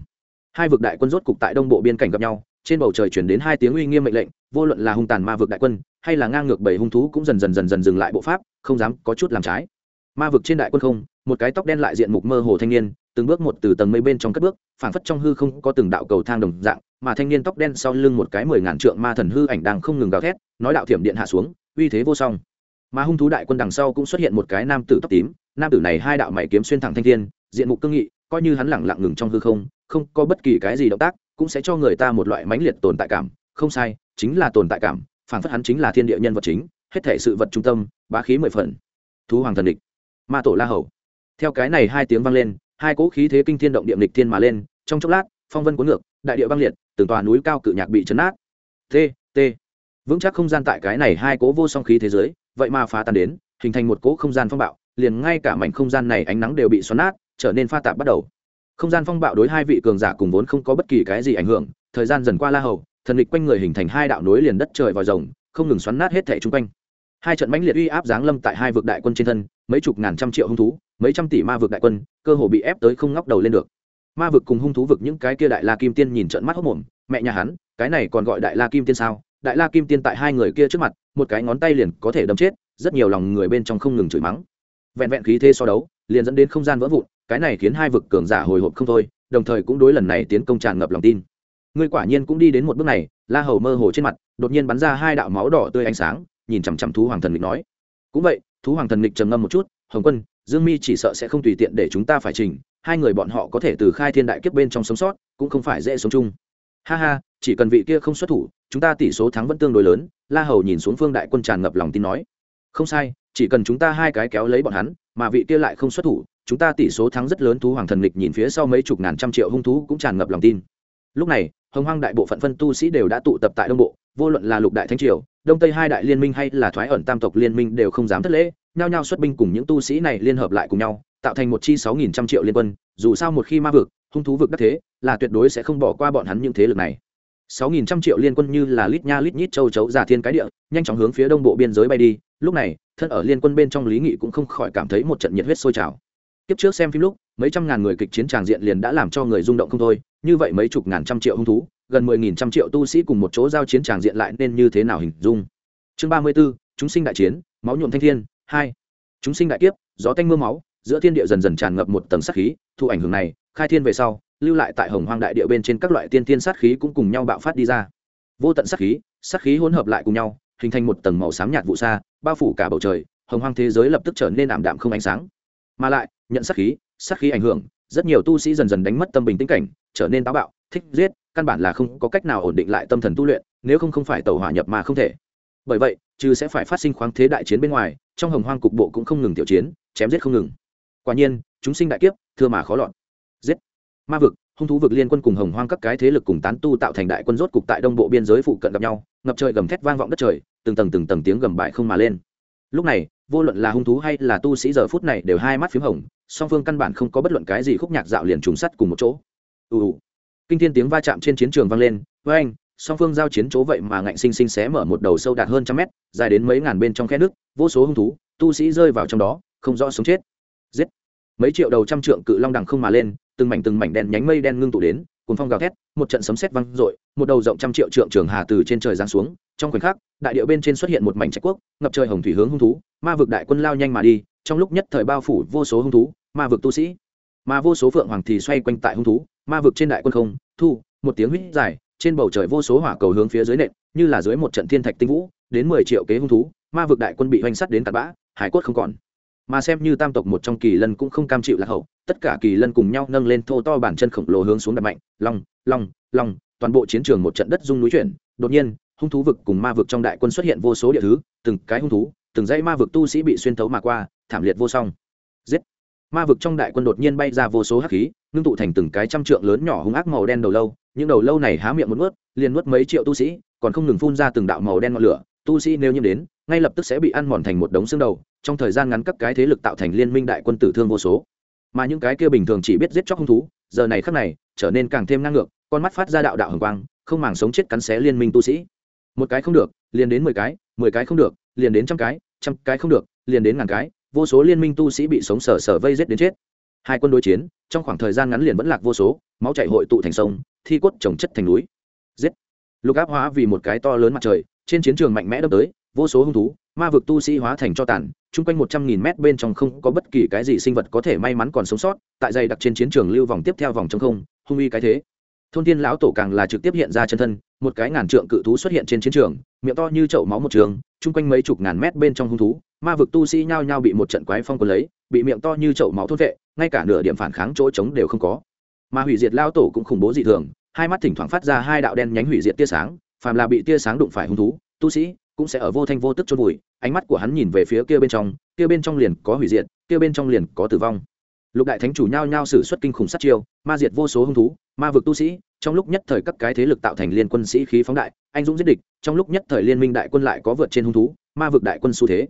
Hai vực đại quân rốt cục tại đông bộ biên cảnh gặp nhau trên bầu trời chuyển đến hai tiếng uy nghiêm mệnh lệnh, vô luận là hung tàn ma vực đại quân, hay là ngang ngược bảy hung thú cũng dần dần dần dần dừng lại bộ pháp, không dám có chút làm trái. Ma vực trên đại quân không, một cái tóc đen lại diện mục mơ hồ thanh niên, từng bước một từ tầng mây bên trong cất bước, phảng phất trong hư không có từng đạo cầu thang đồng dạng, mà thanh niên tóc đen sau lưng một cái mười ngàn trượng ma thần hư ảnh đang không ngừng gào thét, nói đạo thiểm điện hạ xuống, uy thế vô song. Mà hung thú đại quân đằng sau cũng xuất hiện một cái nam tử tóc tím, nam tử này hai đạo mày kiếm xuyên thẳng thanh thiên diện mục cương nghị, coi như hắn lẳng lặng ngừng trong hư không không có bất kỳ cái gì động tác cũng sẽ cho người ta một loại mãnh liệt tồn tại cảm. Không sai, chính là tồn tại cảm phản phất hắn chính là thiên địa nhân vật chính, hết thể sự vật trung tâm, bá khí mười phần. Thú hoàng thần địch, ma tổ la hầu. Theo cái này hai tiếng vang lên, hai cỗ khí thế kinh thiên động địa địch thiên mà lên, trong chốc lát, phong vân cuốn ngược, đại địa băng liệt, từng tòa núi cao cự nhạc bị chấn nát t t. Vững chắc không gian tại cái này hai cỗ vô song khí thế giới, vậy mà phá tan đến, hình thành một cỗ không gian phong bạo, liền ngay cả mảnh không gian này ánh nắng đều bị xoắn nát, trở nên pha tạp bắt đầu không gian phong bạo đối hai vị cường giả cùng vốn không có bất kỳ cái gì ảnh hưởng, thời gian dần qua la hầu, thần lịch quanh người hình thành hai đạo nối liền đất trời vào rồng, không ngừng xoắn nát hết thẻ chung quanh. Hai trận mãnh liệt uy áp giáng lâm tại hai vực đại quân trên thân, mấy chục ngàn trăm triệu hung thú, mấy trăm tỷ ma vực đại quân, cơ hồ bị ép tới không ngóc đầu lên được. Ma vực cùng hung thú vực những cái kia đại la kim tiên nhìn trận mắt hốc mồm, mẹ nhà hắn, cái này còn gọi đại la kim tiên sao? Đại la kim tiên tại hai người kia trước mặt, một cái ngón tay liền có thể đâm chết, rất nhiều lòng người bên trong không ngừng chửi mắng. Vẹn vẹn khí thế so đấu, liền dẫn đến không gian vỡ vụn cái này khiến hai vực cường giả hồi hộp không thôi, đồng thời cũng đối lần này tiến công tràn ngập lòng tin. Ngươi quả nhiên cũng đi đến một bước này, la hầu mơ hồ trên mặt, đột nhiên bắn ra hai đạo máu đỏ tươi ánh sáng, nhìn chằm chằm thú hoàng thần nghịch nói. Cũng vậy, thú hoàng thần nghịch trầm ngâm một chút, hồng quân, dương mi chỉ sợ sẽ không tùy tiện để chúng ta phải trình hai người bọn họ có thể từ khai thiên đại kiếp bên trong sống sót, cũng không phải dễ sống chung. Ha ha, chỉ cần vị kia không xuất thủ, chúng ta tỷ số thắng vẫn tương đối lớn, la hầu nhìn xuống phương đại quân tràn ngập lòng tin nói. Không sai, chỉ cần chúng ta hai cái kéo lấy bọn hắn, mà vị kia lại không xuất thủ chúng ta tỷ số thắng rất lớn, thú hoàng thần lịch nhìn phía sau mấy chục ngàn trăm triệu hung thú cũng tràn ngập lòng tin. Lúc này, hồng hoang đại bộ phận phân tu sĩ đều đã tụ tập tại đông bộ, vô luận là lục đại thánh triều, đông tây hai đại liên minh hay là thoái ẩn tam tộc liên minh đều không dám thất lễ, nhao nhao xuất binh cùng những tu sĩ này liên hợp lại cùng nhau, tạo thành một chi sáu nghìn trăm triệu liên quân. Dù sao một khi ma vực, hung thú vực đắc thế, là tuyệt đối sẽ không bỏ qua bọn hắn những thế lực này. Sáu nghìn trăm triệu liên quân như là lít nha lít nhít châu chấu giả thiên cái địa, nhanh chóng hướng phía đông bộ biên giới bay đi. Lúc này, thân ở liên quân bên trong lý nghị cũng không khỏi cảm thấy một trận nhiệt huyết sôi trào kiếp trước xem phim lúc, mấy trăm ngàn người kịch chiến tràng diện liền đã làm cho người rung động không thôi, như vậy mấy chục ngàn trăm triệu hung thú, gần mười nghìn trăm triệu tu sĩ cùng một chỗ giao chiến tràng diện lại nên như thế nào hình dung? Chương ba mươi b ố chúng sinh đại chiến, máu nhuộm thanh thiên, hai. Chúng sinh đại kiếp, gió tanh m ư a máu, giữa thiên địa dần dần tràn ngập một tầng sát khí, thu ảnh hưởng này, khai thiên về sau, lưu lại tại hồng hoang đại địa bên trên các loại tiên tiên sát khí cũng cùng nhau bạo phát đi ra. Vô tận sát khí sát khí hỗn hợp lại cùng nhau, hình thành một tầng màu xám nhạt vụ xa, bao phủ cả bầu trời, hồng hoang thế giới lập tức trở nên ảm đạm không ánh sáng. Mà lại nhận sát khí sát khí ảnh hưởng, rất nhiều tu sĩ dần dần đánh mất tâm bình tĩnh cảnh, trở nên táo bạo, thích giết, căn bản là không có cách nào ổn định lại tâm thần tu luyện, nếu không không phải tàu hỏa nhập mà không thể. Bởi vậy, trừ sẽ phải phát sinh khoáng thế đại chiến bên ngoài, trong hồng hoang cục bộ cũng không ngừng tiểu chiến, chém giết không ngừng. Quả nhiên, chúng sinh đại kiếp, thưa mà khó lọt. Giết. Ma vực, hung thú vực liên quân cùng hồng hoang các cái thế lực cùng tán tu tạo thành đại quân rốt cục tại đông bộ biên giới phụ cận gặp nhau, ngập trời gầm thét vang vọng đất trời, từng tầng từng tầng tiếng gầm bại không mà lên lúc này, vô luận là hung thú hay là tu sĩ giờ phút này đều hai mắt p h í m hồng, song phương căn bản không có bất luận cái gì khúc nhạc dạo liền trùng sắt cùng một chỗ. Ù ù. Kinh thiên tiếng va chạm trên chiến trường vang lên, với anh, song phương giao chiến chỗ vậy mà ngạnh sinh sinh xé mở một đầu sâu đạt hơn trăm mét, dài đến mấy ngàn bên trong khe nước, vô số hung thú, tu sĩ rơi vào trong đó, không rõ sống chết. Giết. Mấy triệu đầu trăm trượng cự long đằng không mà lên, từng mảnh từng mảnh đen nhánh mây đen ngưng tụ đến cùng phong gào thét, một trận sấm sét vang dội, một đầu rộng trăm triệu trượng trường hà từ trên trời giáng xuống, trong khoảnh khắc, đại địa bên trên xuất hiện một mảnh trạch quốc, ngập trời hồng thủy hướng hung thú, ma vực đại quân lao nhanh mà đi, trong lúc nhất thời bao phủ vô số hung thú, ma vực tu sĩ. Mà vô số phượng hoàng thì xoay quanh tại hung thú, ma vực trên đại quân không, thu, một tiếng huýt dài, trên bầu trời vô số hỏa cầu hướng phía dưới nện, như là dưới một trận thiên thạch tinh vũ, đến mười triệu kế hung thú, ma vực đại quân bị hoành sắt đến tạt bã, hải cốt không còn mà xem như tam tộc một trong kỳ lân cũng không cam chịu lạc hậu, tất cả kỳ lân cùng nhau nâng lên thô to bản chân khổng lồ hướng xuống đập mạnh, long long long, toàn bộ chiến trường một trận đất rung núi chuyển, đột nhiên, hung thú vực cùng ma vực trong đại quân xuất hiện vô số địa thứ, từng cái hung thú, từng dãy ma vực tu sĩ bị xuyên thấu mà qua, thảm liệt vô song. Giết! Ma vực trong đại quân đột nhiên bay ra vô số hắc khí, ngưng tụ thành từng cái trăm trượng lớn nhỏ hung ác màu đen đầu lâu, những đầu lâu này há miệng một nuốt, liền nuốt mấy triệu tu sĩ, còn không ngừng phun ra từng đạo màu đen ngọn lửa tu sĩ nếu nhiễm đến, ngay lập tức sẽ bị ăn mòn thành một đống xương đầu, trong thời gian ngắn các cái thế lực tạo thành liên minh đại quân tử thương vô số. Mà những cái kia bình thường chỉ biết giết chóc hung thú, giờ này khắc này, trở nên càng thêm năng ngược, con mắt phát ra đạo đạo hồng quang, không màng sống chết cắn xé liên minh tu sĩ. Một cái không được, liền đến mười cái mười cái không được, liền đến trăm cái trăm cái không được, liền đến ngàn cái, vô số liên minh tu sĩ bị sống sờ sờ vây giết đến chết. Hai quân đối chiến, trong khoảng thời gian ngắn liền vẫn lạc vô số, máu chảy hội tụ thành sông, thi cốt trồng chất thành núi. Giết. Lục áp hóa vì một cái to lớn mặt trời trên chiến trường mạnh mẽ đâm tới, vô số hung thú, ma vực tu sĩ hóa thành cho tàn, chung quanh một trăm nghìn mét bên trong không có bất kỳ cái gì sinh vật có thể may mắn còn sống sót, tại dày đặc trên chiến trường lưu vòng tiếp theo vòng trong không, hung uy cái thế. Thôn thiên lão tổ càng là trực tiếp hiện ra chân thân, một cái ngàn trượng cự thú xuất hiện trên chiến trường, miệng to như chậu máu một trường, chung quanh mấy chục ngàn mét bên trong hung thú, ma vực tu sĩ nhao nhao bị một trận quái phong quân lấy, bị miệng to như chậu máu thốt vệ, ngay cả nửa điểm phản kháng chỗ trống đều không có. Mà hủy diệt lao tổ cũng khủng bố dị thường, hai mắt thỉnh thoảng phát ra hai đạo đen nhánh hủy diệt tia sáng phàm là bị tia sáng đụng phải hung thú, tu sĩ cũng sẽ ở vô thanh vô tức chôn vùi, ánh mắt của hắn nhìn về phía kia bên trong, kia bên trong liền có hủy diệt, kia bên trong liền có tử vong. Lục đại thánh chủ nhao nhao xử xuất kinh khủng sát chiêu, ma diệt vô số hung thú, ma vực tu sĩ, trong lúc nhất thời các cái thế lực tạo thành liên quân sĩ khí phóng đại, anh dũng giết địch, trong lúc nhất thời liên minh đại quân lại có vượt trên hung thú, ma vực đại quân xu thế.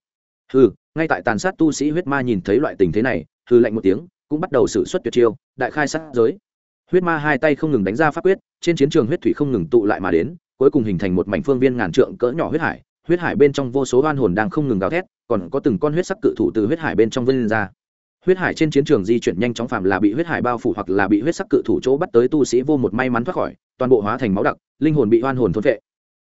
Hừ, ngay tại tàn sát tu sĩ huyết ma nhìn thấy loại tình thế này, hừ lạnh một tiếng, cũng bắt đầu xử xuất tuyệt chiêu, đại khai sát giới. Huyết ma hai tay không ngừng đánh ra pháp quyết, trên chiến trường huyết thủy không ngừng tụ lại mà đến cuối cùng hình thành một mảnh phương viên ngàn trượng cỡ nhỏ huyết hải huyết hải bên trong vô số oan hồn đang không ngừng gào thét, còn có từng con huyết sắc cự thủ từ huyết hải bên trong vươn ra. Huyết hải trên chiến trường di chuyển nhanh chóng phạm là bị huyết hải bao phủ hoặc là bị huyết sắc cự thủ chỗ bắt tới tu sĩ vô một may mắn thoát khỏi, toàn bộ hóa thành máu đặc, linh hồn bị oan hồn thôn vệ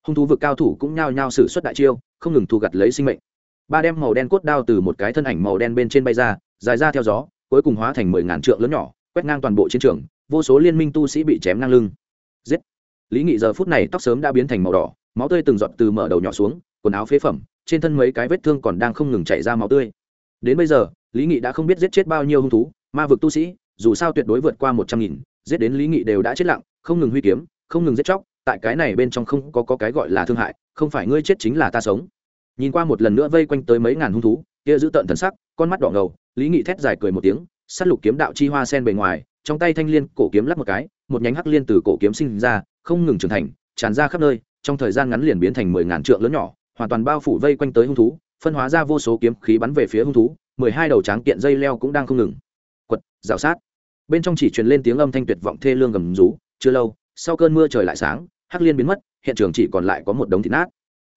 hung thú vực cao thủ cũng nhao nhao xử suất đại chiêu, không ngừng thu gặt lấy sinh mệnh. Ba đem màu đen cốt đao từ một cái thân ảnh màu đen bên trên bay ra, dài ra theo gió, cuối cùng hóa thành mười ngàn trượng lớn nhỏ, quét ngang toàn bộ chiến trường, vô số liên minh tu sĩ bị chém ngang lưng lý nghị giờ phút này tóc sớm đã biến thành màu đỏ máu tươi từng giọt từ mở đầu nhỏ xuống quần áo phế phẩm trên thân mấy cái vết thương còn đang không ngừng chảy ra máu tươi. Đến bây giờ lý nghị đã không biết giết chết bao nhiêu hung thú ma vực tu sĩ dù sao tuyệt đối vượt qua một trăm nghìn giết đến lý nghị đều đã chết lặng không ngừng huy kiếm không ngừng giết chóc tại cái này bên trong không có, có cái gọi là thương hại không phải ngươi chết chính là ta sống. Nhìn qua một lần nữa vây quanh tới mấy ngàn hung thú kia giữ tợn thần sắc con mắt đỏ ngầu lý nghị thét dài cười một tiếng s á t lục kiếm đạo chi hoa sen bề ngoài trong tay thanh l i ê n cổ kiếm lắp một cái một nhánh hắc liên từ cổ kiếm sinh ra không ngừng trưởng thành, tràn ra khắp nơi, trong thời gian ngắn liền biến thành mười ngàn trượng lớn nhỏ, hoàn toàn bao phủ vây quanh tới hung thú, phân hóa ra vô số kiếm khí bắn về phía hung thú, mười hai đầu tráng kiện dây leo cũng đang không ngừng. Quật, rào sát. Bên trong chỉ truyền lên tiếng âm thanh tuyệt vọng thê lương gầm rú, chưa lâu, sau cơn mưa trời lại sáng, hắc liên biến mất, hiện trường chỉ còn lại có một đống thịt nát.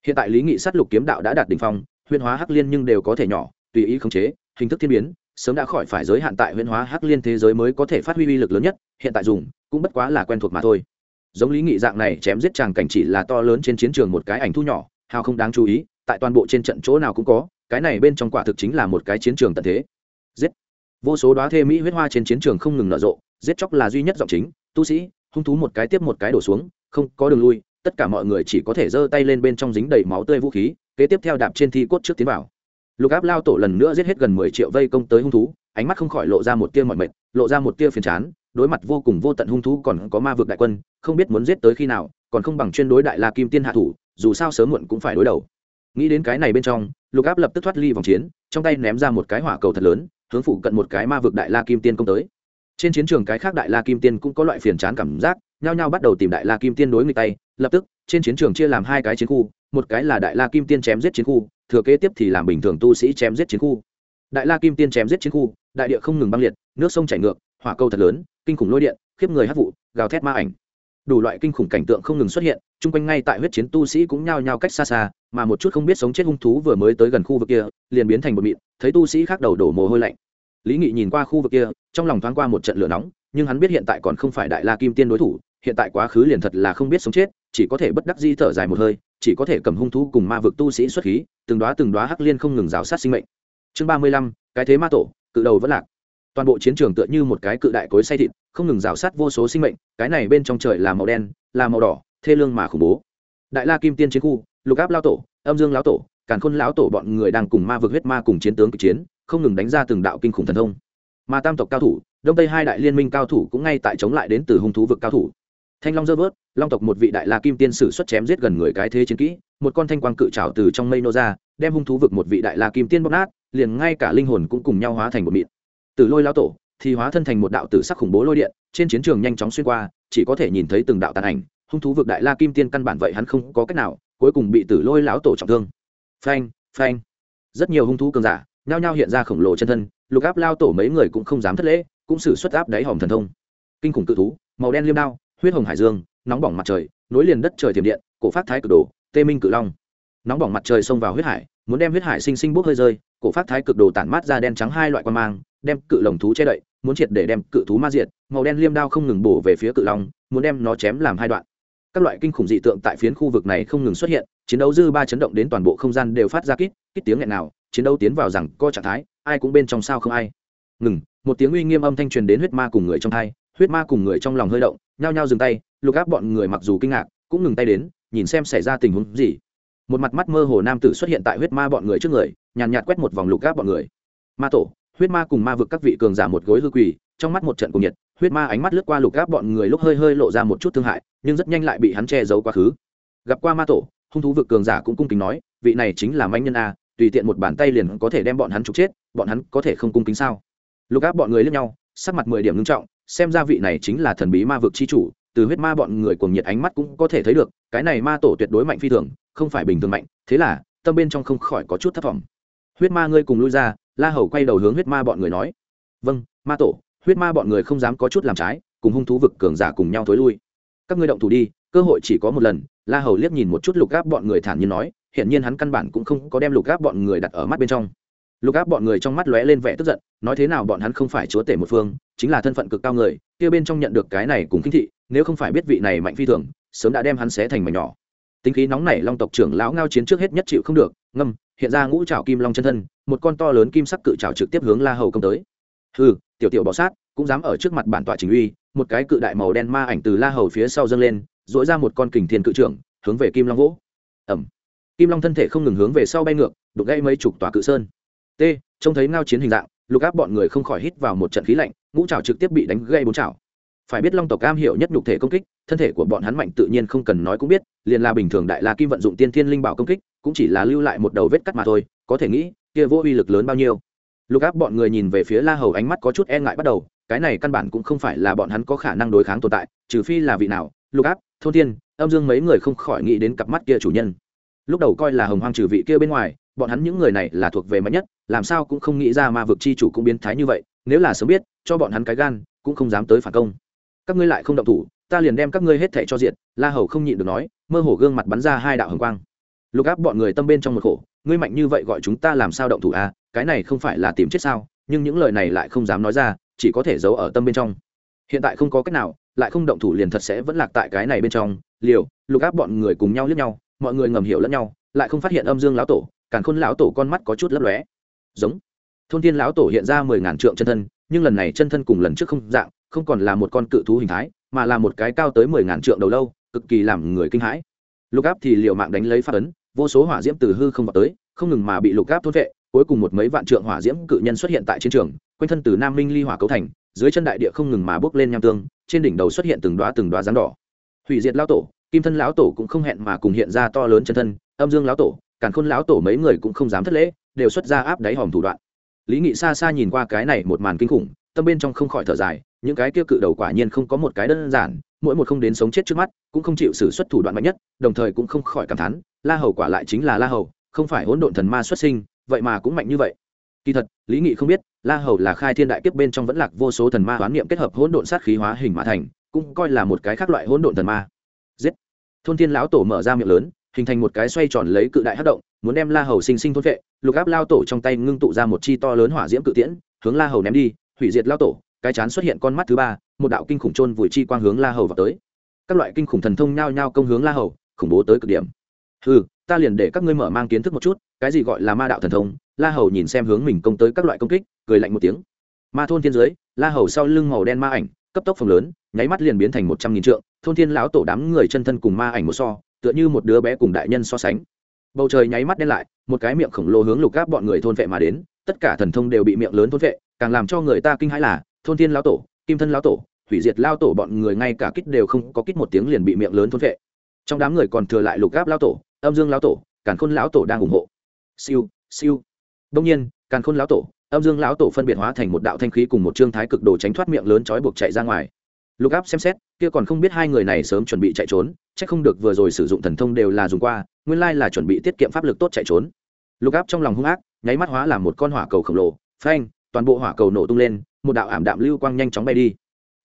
Hiện tại lý nghị sát lục kiếm đạo đã đạt đ ỉ n h phong huyên hóa hắc liên nhưng đều có thể nhỏ, tùy ý khống chế, hình thức thiên biến, sớm đã khỏi phải giới hạn tại huyên hóa hắc liên thế giới mới có thể phát huy uy lực lớn nhất, hiện tại dùng, cũng bất quá là quen thuộc mà thôi giống lý nghị dạng này chém giết chàng cảnh chỉ là to lớn trên chiến trường một cái ảnh thu nhỏ, hào không đáng chú ý, tại toàn bộ trên trận chỗ nào cũng có, cái này bên trong quả thực chính là một cái chiến trường tận thế. Giết! Vô số đoá thê mỹ huyết hoa trên chiến trường không ngừng nở rộ, giết chóc là duy nhất giọng chính, tu sĩ, hung thú một cái tiếp một cái đổ xuống, không có đường lui, tất cả mọi người chỉ có thể giơ tay lên bên trong dính đầy máu tươi vũ khí, kế tiếp theo đạp trên thi cốt trước tiến vào. Lục áp lao tổ lần nữa giết hết gần mười triệu vây công tới hung thú, ánh mắt không khỏi lộ ra một tia mọi mệt, lộ ra một tia phiền chán đối mặt vô cùng vô tận hung thú còn có ma vực đại quân, không biết muốn giết tới khi nào, còn không bằng chuyên đối đại la kim tiên hạ thủ, dù sao sớm muộn cũng phải đối đầu. Nghĩ đến cái này bên trong, lục áp lập tức thoát ly vòng chiến, trong tay ném ra một cái hỏa cầu thật lớn, hướng phụ cận một cái ma vực đại la kim tiên công tới. Trên chiến trường cái khác đại la kim tiên cũng có loại phiền chán cảm giác, nhao nhao bắt đầu tìm đại la kim tiên đối nghịch tay, lập tức, trên chiến trường chia làm hai cái chiến khu, một cái là đại la kim tiên chém giết chiến khu, thừa kế tiếp thì làm bình thường tu sĩ chém giết chiến khu. Đại la kim tiên chém giết chiến khu, đại địa không ngừng băng liệt, nước sông chảy ngược hỏa câu thật lớn, kinh khủng lôi điện, khiếp người hát vụ, gào thét ma ảnh. Đủ loại kinh khủng cảnh tượng không ngừng xuất hiện, chung quanh ngay tại huyết chiến tu sĩ cũng nhao nhao cách xa xa, mà một chút không biết sống chết hung thú vừa mới tới gần khu vực kia, liền biến thành bột mịn, thấy tu sĩ khác đầu đổ mồ hôi lạnh. Lý nghị nhìn qua khu vực kia, trong lòng thoáng qua một trận lửa nóng, nhưng hắn biết hiện tại còn không phải đại la kim tiên đối thủ, hiện tại quá khứ liền thật là không biết sống chết, chỉ có thể bất đắc di thở dài một hơi, chỉ có thể cầm hung thú cùng ma vực tu sĩ xuất khí, từng đoá từng đoá hắc liên không ngừng rào sát sinh mệnh. Chương ba mươi lăm, cái thế ma tổ, cự đầu vẫn lạc toàn bộ chiến trường tựa như một cái cự đại cối say thịt, không ngừng rào sát vô số sinh mệnh, cái này bên trong trời là màu đen, là màu đỏ, thê lương mà khủng bố. Đại la kim tiên chiến khu, lục áp lao tổ, âm dương lão tổ, càn khôn lão tổ bọn người đang cùng ma vực huyết ma cùng chiến tướng cực chiến, không ngừng đánh ra từng đạo kinh khủng thần thông. Mà tam tộc cao thủ, đông tây hai đại liên minh cao thủ cũng ngay tại chống lại đến từ hung thú vực cao thủ. Thanh long dơ vớt, long tộc một vị đại la kim tiên sử xuất chém giết gần người cái thế chiến kỹ, một con thanh quang cự trào từ trong mây nô ra, đem hung thú vực một vị đại la kim tiên bóc nát, liền ngay cả linh hồn cũng cùng nhau hóa thành một mịn. Tử lôi lao tổ thì hóa thân thành một đạo tử sắc khủng bố lôi điện, trên chiến trường nhanh chóng xuyên qua, chỉ có thể nhìn thấy từng đạo tàn ảnh, hung thú vực đại la kim tiên căn bản vậy hắn không có cách nào, cuối cùng bị tử lôi lão tổ trọng thương. Phanh phanh. Rất nhiều hung thú cường giả nhao nhao hiện ra khổng lồ chân thân, lục áp lao tổ mấy người cũng không dám thất lễ, cũng xử xuất áp đáy hòm thần thông. Kinh khủng cự thú, màu đen liêm đao, huyết hồng hải dương, nóng bỏng mặt trời, nối liền đất trời thiểm điện, cổ phát thái cử đồ, tê minh cự long. Nóng bỏng mặt trời xông vào huyết hải muốn đem huyết hải sinh sinh bốc hơi rơi, cổ phát thái cực đồ tản mát ra đen trắng hai loại quan mang, đem cự lồng thú che đậy, muốn triệt để đem cự thú ma diệt, màu đen liêm đao không ngừng bổ về phía cự long, muốn đem nó chém làm hai đoạn. Các loại kinh khủng dị tượng tại phiến khu vực này không ngừng xuất hiện, chiến đấu dư ba chấn động đến toàn bộ không gian đều phát ra kít kít tiếng nghẹn nào, chiến đấu tiến vào rằng co trạng thái, ai cũng bên trong sao không ai. Ngừng, một tiếng uy nghiêm âm thanh truyền đến huyết ma cùng người trong thai, huyết ma cùng người trong lòng hơi động, nhao nhao dừng tay, lục áp bọn người mặc dù kinh ngạc, cũng ngừng tay đến, nhìn xem xảy ra tình huống gì một mặt mắt mơ hồ nam tử xuất hiện tại huyết ma bọn người trước người, nhàn nhạt quét một vòng lục áp bọn người. Ma tổ, huyết ma cùng ma vực các vị cường giả một gối hư quỳ, trong mắt một trận cùng nhiệt, huyết ma ánh mắt lướt qua lục áp bọn người lúc hơi hơi lộ ra một chút thương hại, nhưng rất nhanh lại bị hắn che giấu quá khứ. Gặp qua ma tổ, hung thú vực cường giả cũng cung kính nói, vị này chính là manh nhân a, tùy tiện một bàn tay liền có thể đem bọn hắn trục chết, bọn hắn có thể không cung kính sao? Lục áp bọn người lướt nhau, sắc mặt mười điểm ngưng trọng, xem ra vị này chính là thần bí ma vực chi chủ từ huyết ma bọn người cuồng nhiệt ánh mắt cũng có thể thấy được, cái này ma tổ tuyệt đối mạnh phi thường, không phải bình thường mạnh, thế là, tâm bên trong không khỏi có chút thất vọng. Huyết ma ngươi cùng lui ra, la hầu quay đầu hướng huyết ma bọn người nói. Vâng ma tổ, huyết ma bọn người không dám có chút làm trái, cùng hung thú vực cường giả cùng nhau thối lui. Các ngươi động thủ đi, cơ hội chỉ có một lần, la hầu liếc nhìn một chút lục gáp bọn người thản nhiên nói hiện nhiên hắn căn bản cũng không có đem lục gáp bọn người đặt ở mắt bên trong. Lục áp bọn người trong mắt lóe lên vẻ tức giận, nói thế nào bọn hắn không phải chúa tể một phương, chính là thân phận cực cao người, kia bên trong nhận được cái này cùng kinh thị nếu không phải biết vị này mạnh phi thường sớm đã đem hắn xé thành mảnh nhỏ. Tính khí nóng này, long tộc trưởng lão ngao chiến trước hết nhất chịu không được ngâm hiện ra ngũ trào kim long chân thân một con to lớn kim sắc cự trào trực tiếp hướng la hầu công tới. Hừ tiểu tiểu bọ sát cũng dám ở trước mặt bản tọa chính uy một cái cự đại màu đen ma ảnh từ la hầu phía sau dâng lên dỗi ra một con kình thiên cự trưởng hướng về kim long vỗ. Ẩm kim long thân thể không ngừng hướng về sau bay ngược đục gây mấy chục tòa cự sơn. T trông thấy ngao chiến hình dạng lục áp bọn người không khỏi hít vào một trận khí lạnh ngũ trào trực tiếp bị đánh gây bốn trào phải biết long tộc cam hiểu nhất nhục thể công kích, thân thể của bọn hắn mạnh tự nhiên không cần nói cũng biết, liền là bình thường đại la kim vận dụng tiên thiên linh bảo công kích, cũng chỉ là lưu lại một đầu vết cắt mà thôi, có thể nghĩ, kia vô uy lực lớn bao nhiêu. Lục áp bọn người nhìn về phía la hầu ánh mắt có chút e ngại bắt đầu, cái này căn bản cũng không phải là bọn hắn có khả năng đối kháng tồn tại, trừ phi là vị nào, lục áp, thôn thiên, âm dương mấy người không khỏi nghĩ đến cặp mắt kia chủ nhân. Lúc đầu coi là hồng hoang trừ vị kia bên ngoài, bọn hắn những người này là thuộc về mạnh nhất, làm sao cũng không nghĩ ra ma vực chi chủ cũng biến thái như vậy, nếu là sớm biết, cho bọn hắn cái gan, cũng không dám tới phản công các ngươi lại không động thủ, ta liền đem các ngươi hết thảy cho diện la hầu không nhịn được nói, mơ hồ gương mặt bắn ra hai đạo hồng quang. Lục áp, bọn người tâm bên trong một khổ, ngươi mạnh như vậy gọi chúng ta làm sao động thủ à? Cái này không phải là tìm chết sao? Nhưng những lời này lại không dám nói ra, chỉ có thể giấu ở tâm bên trong. Hiện tại không có cách nào, lại không động thủ liền thật sẽ vẫn lạc tại cái này bên trong. Liều, lục áp, bọn người cùng nhau liếc nhau, mọi người ngầm hiểu lẫn nhau, lại không phát hiện âm dương lão tổ, càn khôn lão tổ con mắt có chút lấp lóe. Giống. Thôn thiên lão tổ hiện ra mười ngàn trượng chân thân, nhưng lần này chân thân cùng lần trước không dạng không còn là một con cự thú hình thái, mà là một cái cao tới mười ngàn trượng đầu lâu, cực kỳ làm người kinh hãi. Lục áp thì liệu mạng đánh lấy phát ấn, vô số hỏa diễm từ hư không vào tới, không ngừng mà bị lục áp thốt vệ, cuối cùng một mấy vạn trượng hỏa diễm cự nhân xuất hiện tại chiến trường, quanh thân từ nam minh ly hỏa cấu thành, dưới chân đại địa không ngừng mà bước lên nham tương, trên đỉnh đầu xuất hiện từng đoá từng đoá rắn đỏ. Hủy diệt lão tổ, kim thân lão tổ cũng không hẹn mà cùng hiện ra to lớn chân thân, âm dương lão tổ, càn khôn lão tổ mấy người cũng không dám thất lễ, đều xuất ra áp đáy hòm thủ đoạn. Lý nghị xa xa nhìn qua cái này một màn kinh khủng tâm bên trong không khỏi thở dài, những cái kia cự đầu quả nhiên không có một cái đơn giản, mỗi một không đến sống chết trước mắt, cũng không chịu xử xuất thủ đoạn mạnh nhất, đồng thời cũng không khỏi cảm thán, la hầu quả lại chính là la hầu, không phải hỗn độn thần ma xuất sinh, vậy mà cũng mạnh như vậy. Kỳ thật, lý nghị không biết, la hầu là khai thiên đại kiếp bên trong vẫn lạc vô số thần ma hoán niệm kết hợp hỗn độn sát khí hóa hình mã thành, cũng coi là một cái khác loại hỗn độn thần ma. Giết! Thôn thiên lão tổ mở ra miệng lớn, hình thành một cái xoay tròn lấy cự đại hát động, muốn đem la hầu sinh sinh thôn vệ lục áp lao tổ trong tay ngưng tụ ra một chi to lớn hỏa diễm cự tiễn, hướng la hầu ném đi hủy diệt lao tổ, cái chán xuất hiện con mắt thứ ba, một đạo kinh khủng trôn vùi chi quang hướng la hầu vào tới. Các loại kinh khủng thần thông nhao nhao công hướng la hầu, khủng bố tới cực điểm. Ừ ta liền để các ngươi mở mang kiến thức một chút, cái gì gọi là ma đạo thần thông? La hầu nhìn xem hướng mình công tới các loại công kích, cười lạnh một tiếng. Ma thôn thiên giới, la hầu sau lưng màu đen ma ảnh, cấp tốc phồng lớn, nháy mắt liền biến thành một trăm nghìn trượng, thôn thiên lão tổ đám người chân thân cùng ma ảnh một so, tựa như một đứa bé cùng đại nhân so sánh. Bầu trời nháy mắt đen lại, một cái miệng khổng lồ hướng lục gáp bọn người thôn vệ mà đến, tất cả thần thông đều bị miệng lớn thôn vệ càng làm cho người ta kinh hãi là, thôn thiên lão tổ, kim thân lão tổ, hủy diệt lao tổ bọn người ngay cả kích đều không có kích một tiếng liền bị miệng lớn thôn vệ. Trong đám người còn thừa lại lục gáp lão tổ, âm dương lão tổ, càn khôn lão tổ đang ủng hộ. Siêu siêu. Đông nhiên, càn khôn lão tổ, âm dương lão tổ phân biệt hóa thành một đạo thanh khí cùng một trương thái cực đồ tránh thoát miệng lớn trói buộc chạy ra ngoài. Lục áp xem xét, kia còn không biết hai người này sớm chuẩn bị chạy trốn, chắc không được vừa rồi sử dụng thần thông đều là dùng qua, nguyên lai là chuẩn bị tiết kiệm pháp lực tốt chạy trốn. Lục áp trong lòng hung ác, nháy mắt hóa làm một con hỏa cầu khổng lồ, phanh toàn bộ hỏa cầu nổ tung lên, một đạo ảm đạm lưu quang nhanh chóng bay đi.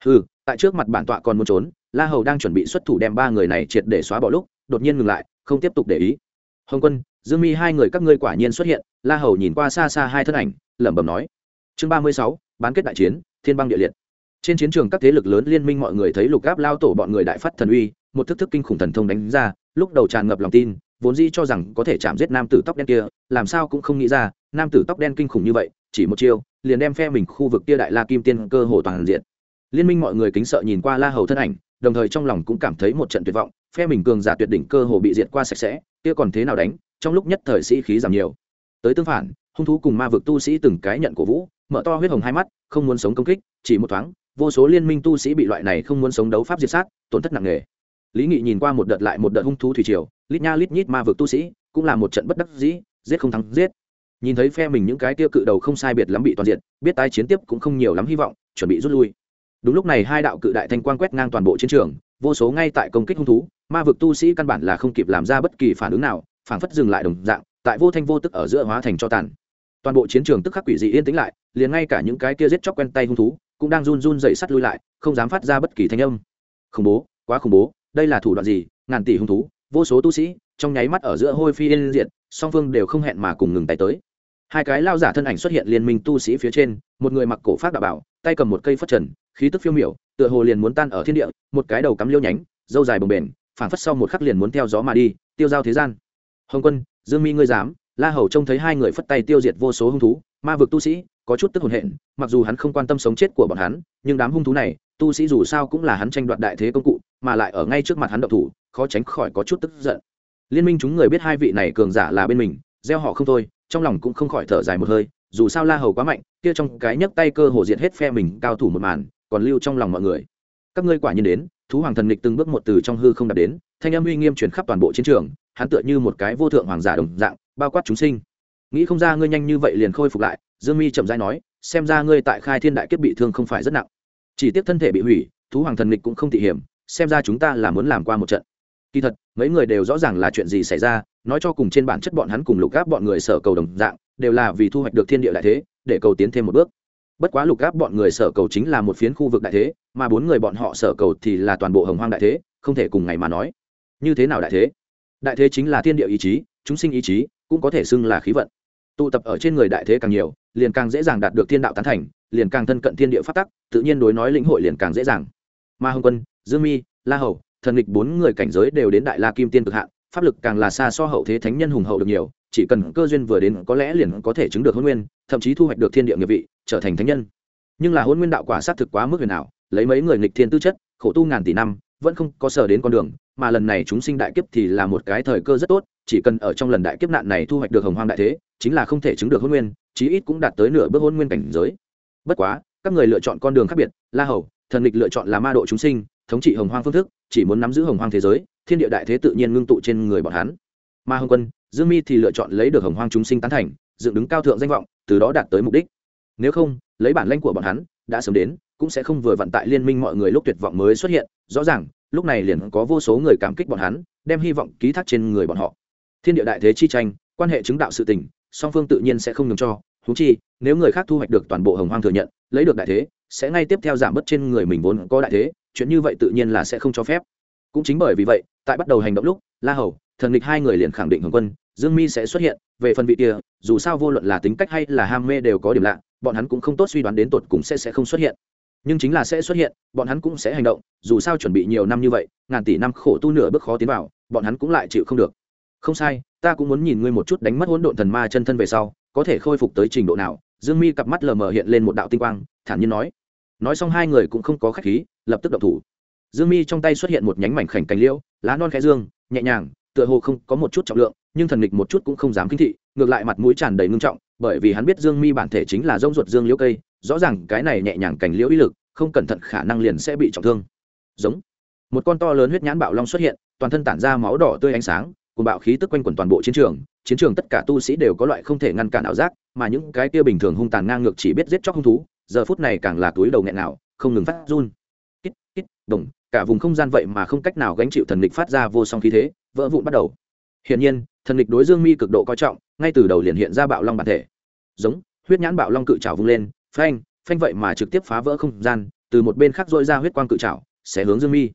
Ừ tại trước mặt bản tọa còn muốn trốn, la hầu đang chuẩn bị xuất thủ đem ba người này triệt để xóa bỏ lúc, đột nhiên ngừng lại, không tiếp tục để ý. Hồng quân, dương mi hai người các ngươi quả nhiên xuất hiện. La hầu nhìn qua xa xa hai thân ảnh, lẩm bẩm nói. Chương ba mươi sáu, bán kết đại chiến, thiên băng địa liệt. Trên chiến trường các thế lực lớn liên minh mọi người thấy lục gáp lao tổ bọn người đại phát thần uy, một thức thức kinh khủng thần thông đánh ra, lúc đầu tràn ngập lòng tin, vốn dĩ cho rằng có thể chạm giết nam tử tóc đen kia, làm sao cũng không nghĩ ra, nam tử tóc đen kinh khủng như vậy, chỉ một chiêu liền đem phe mình khu vực kia đại la kim tiên cơ hồ toàn diện. Liên minh mọi người kính sợ nhìn qua la hầu thân ảnh, đồng thời trong lòng cũng cảm thấy một trận tuyệt vọng, phe mình cường giả tuyệt đỉnh cơ hồ bị diệt qua sạch sẽ, kia còn thế nào đánh, trong lúc nhất thời sĩ khí giảm nhiều. Tới tương phản, hung thú cùng ma vực tu sĩ từng cái nhận cổ vũ, mở to huyết hồng hai mắt, không muốn sống công kích, chỉ một thoáng, vô số liên minh tu sĩ bị loại này không muốn sống đấu pháp diệt sát, tổn thất nặng nề. Lý nghị nhìn qua một đợt lại một đợt hung thú thủy triều, lít nha lít nhít ma vực tu sĩ, cũng là một trận bất đắc dĩ, giết không thắng, giết nhìn thấy phe mình những cái tiêu cự đầu không sai biệt lắm bị toàn diện biết tái chiến tiếp cũng không nhiều lắm hy vọng, chuẩn bị rút lui. Đúng lúc này hai đạo cự đại thanh quang quét ngang toàn bộ chiến trường, vô số ngay tại công kích hung thú, ma vực tu sĩ căn bản là không kịp làm ra bất kỳ phản ứng nào phảng phất dừng lại đồng dạng, tại vô thanh vô tức ở giữa hóa thành cho tàn. Toàn bộ chiến trường tức khắc quỷ dị yên tĩnh lại, liền ngay cả những cái kia giết chóc quen tay hung thú, cũng đang run run dậy sắt lui lại, không dám phát ra bất kỳ thanh âm. Khủng bố, quá khủng bố, đây là thủ đoạn gì? Ngàn tỷ hung thú, vô số tu sĩ, trong nháy mắt ở giữa hôi phi yên diện song phương đều không hẹn mà cùng ngừng tay tới hai cái lao giả thân ảnh xuất hiện liên minh tu sĩ phía trên, một người mặc cổ pháp đạo bảo, tay cầm một cây phất trần, khí tức phiêu miểu, tựa hồ liền muốn tan ở thiên địa, một cái đầu cắm liêu nhánh dâu dài bồng bềnh, phảng phất sau một khắc liền muốn theo gió mà đi, tiêu giao thế gian. Hồng quân, dương mi ngươi dám? La hầu trông thấy hai người phất tay tiêu diệt vô số hung thú, ma vực tu sĩ, có chút tức hồn hện, mặc dù hắn không quan tâm sống chết của bọn hắn, nhưng đám hung thú này, tu sĩ dù sao cũng là hắn tranh đoạt đại thế công cụ, mà lại ở ngay trước mặt hắn độc thủ, khó tránh khỏi có chút tức giận. Liên minh chúng người biết hai vị này cường giả là bên mình gieo họ không thôi, trong lòng cũng không khỏi thở dài một hơi, dù sao la hầu quá mạnh, kia trong cái nhấc tay cơ hồ diệt hết phe mình, cao thủ một màn, còn lưu trong lòng mọi người. Các ngươi quả nhiên đến, thú hoàng thần lịch từng bước một từ trong hư không đạt đến, thanh âm uy nghiêm truyền khắp toàn bộ chiến trường, hắn tựa như một cái vô thượng hoàng giả đồng dạng, bao quát chúng sinh. Nghĩ không ra ngươi nhanh như vậy liền khôi phục lại, dương mi chậm rãi nói, xem ra ngươi tại khai thiên đại kiếp bị thương không phải rất nặng. Chỉ tiếc thân thể bị hủy, thú hoàng thần lịch cũng không thị hiểm, xem ra chúng ta là muốn làm qua một trận kỳ thật, mấy người đều rõ ràng là chuyện gì xảy ra, nói cho cùng trên bản chất bọn hắn cùng lục gáp bọn người sở cầu đồng dạng, đều là vì thu hoạch được thiên địa đại thế, để cầu tiến thêm một bước. Bất quá lục gáp bọn người sở cầu chính là một phiến khu vực đại thế, mà bốn người bọn họ sở cầu thì là toàn bộ hồng hoang đại thế, không thể cùng ngày mà nói. Như thế nào đại thế? Đại thế chính là thiên địa ý chí, chúng sinh ý chí, cũng có thể xưng là khí vận. Tụ tập ở trên người đại thế càng nhiều, liền càng dễ dàng đạt được thiên đạo tán thành, liền càng thân cận thiên địa phát tắc, tự nhiên đối nói lĩnh hội liền càng dễ dàng. Ma hồng quân, dương mi, la hầu thần nghịch bốn người cảnh giới đều đến đại la kim tiên cực hạn, pháp lực càng là xa so hậu thế thánh nhân hùng hậu được nhiều, chỉ cần cơ duyên vừa đến có lẽ liền có thể chứng được hôn nguyên, thậm chí thu hoạch được thiên địa nghiệp vị, trở thành thánh nhân. Nhưng là hôn nguyên đạo quả xác thực quá mức huyền ảo, lấy mấy người nghịch thiên tư chất, khổ tu ngàn tỷ năm, vẫn không có sở đến con đường, mà lần này chúng sinh đại kiếp thì là một cái thời cơ rất tốt, chỉ cần ở trong lần đại kiếp nạn này thu hoạch được hồng hoang đại thế, chính là không thể chứng được hôn nguyên, chí ít cũng đạt tới nửa bước hôn nguyên cảnh giới. Bất quá, các người lựa chọn con đường khác biệt, la hầu, thần nghịch lựa chọn là ma độ chúng sinh, thống trị hồng hoang phương thức chỉ muốn nắm giữ hồng hoang thế giới, thiên địa đại thế tự nhiên ngưng tụ trên người bọn hắn. Mà hồng quân, dương mi thì lựa chọn lấy được hồng hoang chúng sinh tán thành, dựng đứng cao thượng danh vọng, từ đó đạt tới mục đích. Nếu không, lấy bản lãnh của bọn hắn, đã sớm đến, cũng sẽ không vừa vận tại liên minh mọi người lúc tuyệt vọng mới xuất hiện. Rõ ràng, lúc này liền có vô số người cảm kích bọn hắn, đem hy vọng ký thác trên người bọn họ. Thiên địa đại thế chi tranh, quan hệ chứng đạo sự tình, song phương tự nhiên sẽ không ngừng cho. Thú chi, nếu người khác thu hoạch được toàn bộ hồng hoang thừa nhận, lấy được đại thế, sẽ ngay tiếp theo giảm bớt trên người mình vốn có đại thế chuyện như vậy tự nhiên là sẽ không cho phép. Cũng chính bởi vì vậy, tại bắt đầu hành động lúc, la hầu, thần địch hai người liền khẳng định hồng quân, dương mi sẽ xuất hiện, về phần vị kia, dù sao vô luận là tính cách hay là ham mê đều có điểm lạ, bọn hắn cũng không tốt suy đoán đến tột cùng sẽ sẽ không xuất hiện. Nhưng chính là sẽ xuất hiện, bọn hắn cũng sẽ hành động, dù sao chuẩn bị nhiều năm như vậy, ngàn tỷ năm khổ tu nửa bước khó tiến vào, bọn hắn cũng lại chịu không được. Không sai, ta cũng muốn nhìn ngươi một chút đánh mất hỗn độn thần ma chân thân về sau, có thể khôi phục tới trình độ nào? Dương mi cặp mắt lờ mờ hiện lên một đạo tinh quang, thản nhiên nói nói xong hai người cũng không có khách khí, lập tức động thủ. Dương mi trong tay xuất hiện một nhánh mảnh khảnh cành liễu, lá non khẽ dương, nhẹ nhàng, tựa hồ không có một chút trọng lượng, nhưng thần địch một chút cũng không dám kinh thị, ngược lại mặt mũi tràn đầy ngưng trọng, bởi vì hắn biết dương mi bản thể chính là rông ruột dương liễu cây, rõ ràng cái này nhẹ nhàng cành liễu ý lực, không cẩn thận khả năng liền sẽ bị trọng thương. Giống. Một con to lớn huyết nhãn bạo long xuất hiện, toàn thân tản ra máu đỏ tươi ánh sáng cùng bạo khí tức quanh quẩn toàn bộ chiến trường chiến trường tất cả tu sĩ đều có loại không thể ngăn cản ảo giác, mà những cái kia bình thường hung tàn ngang ngược chỉ biết giết chóc hung thú giờ phút này càng là túi đầu nghẹn nào không ngừng phát run. Kít kít, đồng, cả vùng không gian vậy mà không cách nào gánh chịu thần lịch phát ra vô song khí thế, vỡ vụn bắt đầu. Hiển nhiên, thần lịch đối dương mi cực độ coi trọng, ngay từ đầu liền hiện ra bạo long bản thể. Giống, huyết nhãn bạo long cự trào vung lên, phanh phanh vậy mà trực tiếp phá vỡ không gian, từ một bên khác dội ra huyết quang cự trào sẽ hướng dương mi.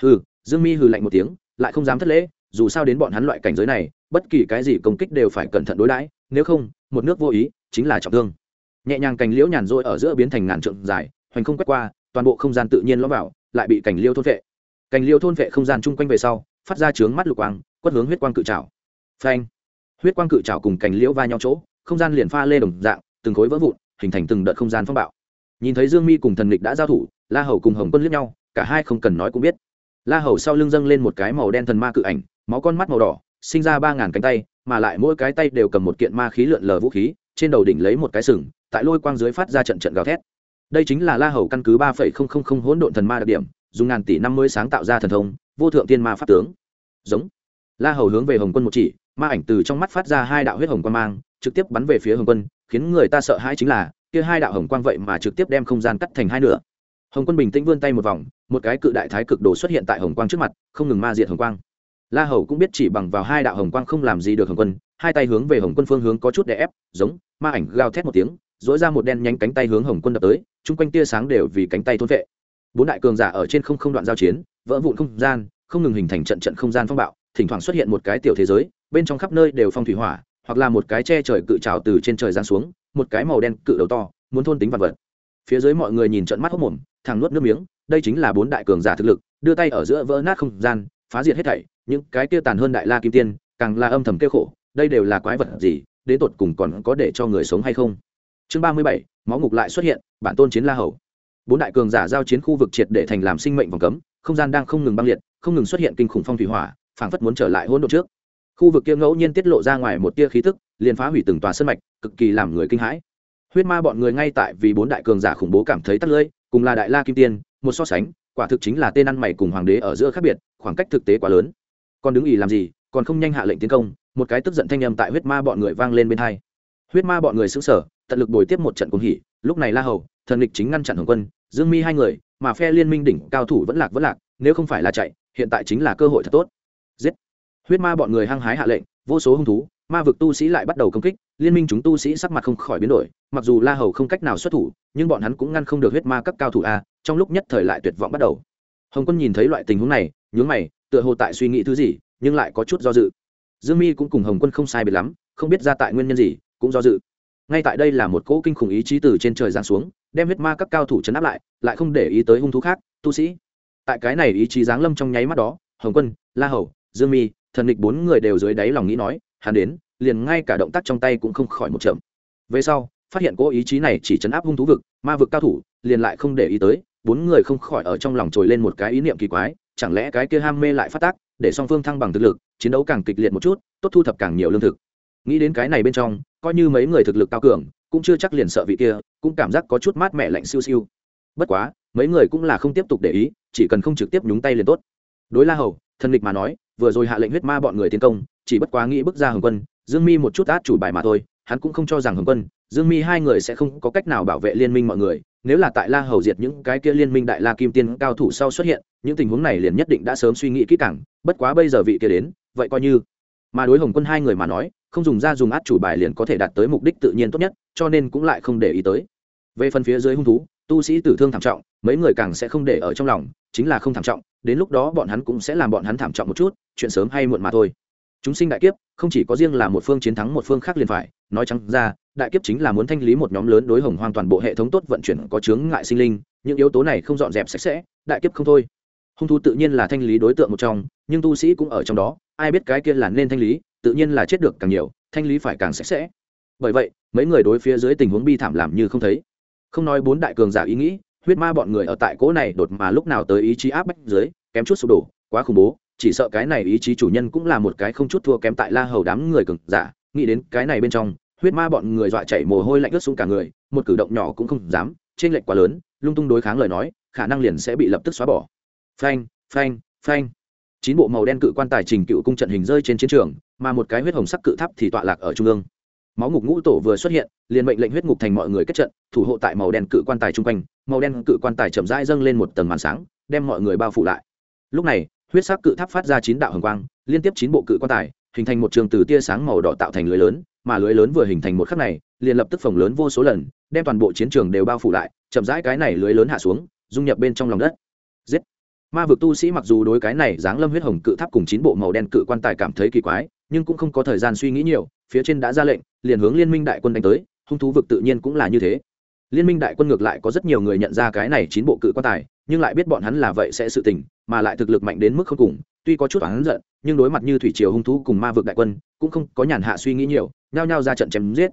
Hừ, dương mi hừ lạnh một tiếng, lại không dám thất lễ, dù sao đến bọn hắn loại cảnh giới này, bất kỳ cái gì công kích đều phải cẩn thận đối đãi, nếu không, một nước vô ý, chính là trọng thương nhẹ nhàng cành liễu nhàn rỗi ở giữa biến thành ngàn trượng dài, hoành không quét qua, toàn bộ không gian tự nhiên lõm vào, lại bị cành liêu thôn vệ cành liêu thôn vệ không gian chung quanh về sau, phát ra trướng mắt lục quang, quất hướng huyết quang cự trào phanh! Huyết quang cự trào cùng cành liễu va nhau chỗ, không gian liền pha lê đồng dạng, từng khối vỡ vụn, hình thành từng đợt không gian phong bạo. Nhìn thấy dương mi cùng thần địch đã giao thủ, la hầu cùng hồng quân liếc nhau, cả hai không cần nói cũng biết. La hầu sau lưng dâng lên một cái màu đen thần ma cự ảnh, máu con mắt màu đỏ, sinh ra ba ngàn cánh tay, mà lại mỗi cái tay đều cầm một kiện ma khí lượn lờ vũ khí trên đầu đỉnh lấy một cái sừng, tại lôi quang dưới phát ra trận trận gào thét. Đây chính là la hầu căn cứ ba phẩy không không không hỗn độn thần ma đặc điểm, dùng ngàn tỷ năm mươi sáng tạo ra thần thông, vô thượng tiên ma pháp tướng. Giống. La hầu hướng về hồng quân một chỉ, ma ảnh từ trong mắt phát ra hai đạo huyết hồng quang mang, trực tiếp bắn về phía hồng quân, khiến người ta sợ hãi chính là, kia hai đạo hồng quang vậy mà trực tiếp đem không gian cắt thành hai nửa. Hồng quân bình tĩnh vươn tay một vòng, một cái cự đại thái cực đồ xuất hiện tại hồng quang trước mặt, không ngừng ma diệt hồng quang. La hầu cũng biết chỉ bằng vào hai đạo hồng quang không làm gì được hồng quân hai tay hướng về hồng quân phương hướng có chút đè ép, giống, ma ảnh gào thét một tiếng dỗi ra một đen nhánh cánh tay hướng hồng quân đập tới, chung quanh tia sáng đều vì cánh tay thôn vệ. Bốn đại cường giả ở trên không không đoạn giao chiến, vỡ vụn không gian, không ngừng hình thành trận trận không gian phong bạo, thỉnh thoảng xuất hiện một cái tiểu thế giới, bên trong khắp nơi đều phong thủy hỏa, hoặc là một cái che trời cự trào từ trên trời giáng xuống, một cái màu đen cự đầu to, muốn thôn tính vật vật. Phía dưới mọi người nhìn trận mắt hốc mồm thằng nuốt nước miếng, đây chính là bốn đại cường giả thực lực, đưa tay ở giữa vỡ nát không gian, phá diệt hết thảy, những cái kia tàn hơn đại la kim tiên, càng là âm thầm kêu khổ đây đều là quái vật gì, đến tột cùng còn có để cho người sống hay không? Chương ba mươi bảy, máu ngục lại xuất hiện, bản tôn chiến la hầu. Bốn đại cường giả giao chiến khu vực triệt để thành làm sinh mệnh vòng cấm, không gian đang không ngừng băng liệt, không ngừng xuất hiện kinh khủng phong thủy hỏa, phảng phất muốn trở lại hỗn độ trước. Khu vực kia ngẫu nhiên tiết lộ ra ngoài một tia khí tức, liền phá hủy từng tòa sân mạch, cực kỳ làm người kinh hãi. Huyết ma bọn người ngay tại vì bốn đại cường giả khủng bố cảm thấy tắt lưỡi, cùng là đại la kim tiên, một so sánh, quả thực chính là tên ăn mày cùng hoàng đế ở giữa khác biệt, khoảng cách thực tế quá lớn. Còn đứng ỉ làm gì, còn không nhanh hạ lệnh tiến công một cái tức giận thanh âm tại huyết ma bọn người vang lên bên hai. Huyết ma bọn người xứng sở tận lực bồi tiếp một trận cuồng hỉ, lúc này la hầu, thần địch chính ngăn chặn hồng quân, dương mi hai người, mà phe liên minh đỉnh cao thủ vẫn lạc vẫn lạc, nếu không phải là chạy, hiện tại chính là cơ hội thật tốt. Giết! Huyết ma bọn người hăng hái hạ lệnh, vô số hung thú, ma vực tu sĩ lại bắt đầu công kích, liên minh chúng tu sĩ sắc mặt không khỏi biến đổi, mặc dù la hầu không cách nào xuất thủ, nhưng bọn hắn cũng ngăn không được huyết ma các cao thủ a, trong lúc nhất thời lại tuyệt vọng bắt đầu. Hồng quân nhìn thấy loại tình huống này, nhướng mày, tựa hồ tại suy nghĩ thứ gì, nhưng lại có chút do dự dương mi cũng cùng hồng quân không sai biệt lắm, không biết ra tại nguyên nhân gì, cũng do dự. Ngay tại đây là một cỗ kinh khủng ý chí từ trên trời giáng xuống, đem huyết ma các cao thủ chấn áp lại lại không để ý tới hung thú khác, tu sĩ. Tại cái này ý chí giáng lâm trong nháy mắt đó, hồng quân, la hầu, dương mi, thần địch bốn người đều dưới đáy lòng nghĩ nói, hắn đến, liền ngay cả động tác trong tay cũng không khỏi một chậm. Về sau, phát hiện cỗ ý chí này chỉ chấn áp hung thú vực, ma vực cao thủ, liền lại không để ý tới, bốn người không khỏi ở trong lòng trồi lên một cái ý niệm kỳ quái, chẳng lẽ cái kia ham mê lại phát tác để song phương thăng bằng thực lực, chiến đấu càng kịch liệt một chút, tốt thu thập càng nhiều lương thực. Nghĩ đến cái này bên trong, coi như mấy người thực lực cao cường, cũng chưa chắc liền sợ vị kia, cũng cảm giác có chút mát mẻ lạnh siêu siêu. Bất quá, mấy người cũng là không tiếp tục để ý, chỉ cần không trực tiếp nhúng tay liền tốt. Đối la hầu thân lịch mà nói, vừa rồi hạ lệnh huyết ma bọn người tiến công, chỉ bất quá nghĩ bước ra hồng quân, dương mi một chút át chủ bài mà thôi, hắn cũng không cho rằng hồng quân dương mi hai người sẽ không có cách nào bảo vệ liên minh mọi người, nếu là tại la hầu diệt những cái kia liên minh đại la kim tiên cao thủ sau xuất hiện, những tình huống này liền nhất định đã sớm suy nghĩ kỹ càng, bất quá bây giờ vị kia đến, vậy coi như. Mà đối hồng quân hai người mà nói, không dùng ra dùng át chủ bài liền có thể đạt tới mục đích tự nhiên tốt nhất, cho nên cũng lại không để ý tới. Về phần phía dưới hung thú, tu sĩ tử thương thảm trọng, mấy người càng sẽ không để ở trong lòng, chính là không thảm trọng, đến lúc đó bọn hắn cũng sẽ làm bọn hắn thảm trọng một chút, chuyện sớm hay muộn mà thôi chúng sinh đại kiếp, không chỉ có riêng là một phương chiến thắng một phương khác liền phải, nói chăng ra, đại kiếp chính là muốn thanh lý một nhóm lớn đối hồng hoang toàn bộ hệ thống tốt vận chuyển có chướng ngại sinh linh, những yếu tố này không dọn dẹp sạch sẽ, đại kiếp không thôi. Hung thú tự nhiên là thanh lý đối tượng một trong, nhưng tu sĩ cũng ở trong đó, ai biết cái kia là nên thanh lý, tự nhiên là chết được càng nhiều, thanh lý phải càng sạch sẽ. Bởi vậy, mấy người đối phía dưới tình huống bi thảm làm như không thấy. Không nói bốn đại cường giả ý nghĩ, huyết ma bọn người ở tại cỗ này đột mà lúc nào tới ý chí áp bách dưới, kém chút sụp đổ, quá khủng bố chỉ sợ cái này ý chí chủ nhân cũng là một cái không chút thua kém tại la hầu đám người cường giả, nghĩ đến cái này bên trong, huyết ma bọn người dọa chảy mồ hôi lạnh ướt xuống cả người, một cử động nhỏ cũng không dám trên lệnh quá lớn, lung tung đối kháng lời nói, khả năng liền sẽ bị lập tức xóa bỏ. Phanh phanh phanh. Chín bộ màu đen cự quan tài trình cựu cung trận hình rơi trên chiến trường, mà một cái huyết hồng sắc cự tháp thì tọa lạc ở trung ương. Máu ngục ngũ tổ vừa xuất hiện, liền mệnh lệnh huyết ngục thành mọi người kết trận, thủ hộ tại màu đen cự quan tài chung quanh. Màu đen cự quan tài chậm rãi dâng lên một tầng màn sáng, đem mọi người bao phủ lại. Lúc này huyết sắc cự tháp phát ra chín đạo hồng quang, liên tiếp chín bộ cự quan tài, hình thành một trường từ tia sáng màu đỏ tạo thành lưới lớn, mà lưới lớn vừa hình thành một khắc này, liền lập tức phồng lớn vô số lần, đem toàn bộ chiến trường đều bao phủ lại, chậm rãi cái này lưới lớn hạ xuống, dung nhập bên trong lòng đất. Giết! Ma vực tu sĩ mặc dù đối cái này dáng lâm huyết hồng cự tháp cùng chín bộ màu đen cự quan tài cảm thấy kỳ quái, nhưng cũng không có thời gian suy nghĩ nhiều, phía trên đã ra lệnh, liền hướng liên minh đại quân đánh tới, hung thú vực tự nhiên cũng là như thế liên minh đại quân ngược lại có rất nhiều người nhận ra cái này chín bộ cự quan tài, nhưng lại biết bọn hắn là vậy sẽ sự tình, mà lại thực lực mạnh đến mức không cùng, tuy có chút oán giận, nhưng đối mặt như thủy triều hung thú cùng ma vực đại quân, cũng không có nhàn hạ suy nghĩ nhiều, nhao nhao ra trận chém giết.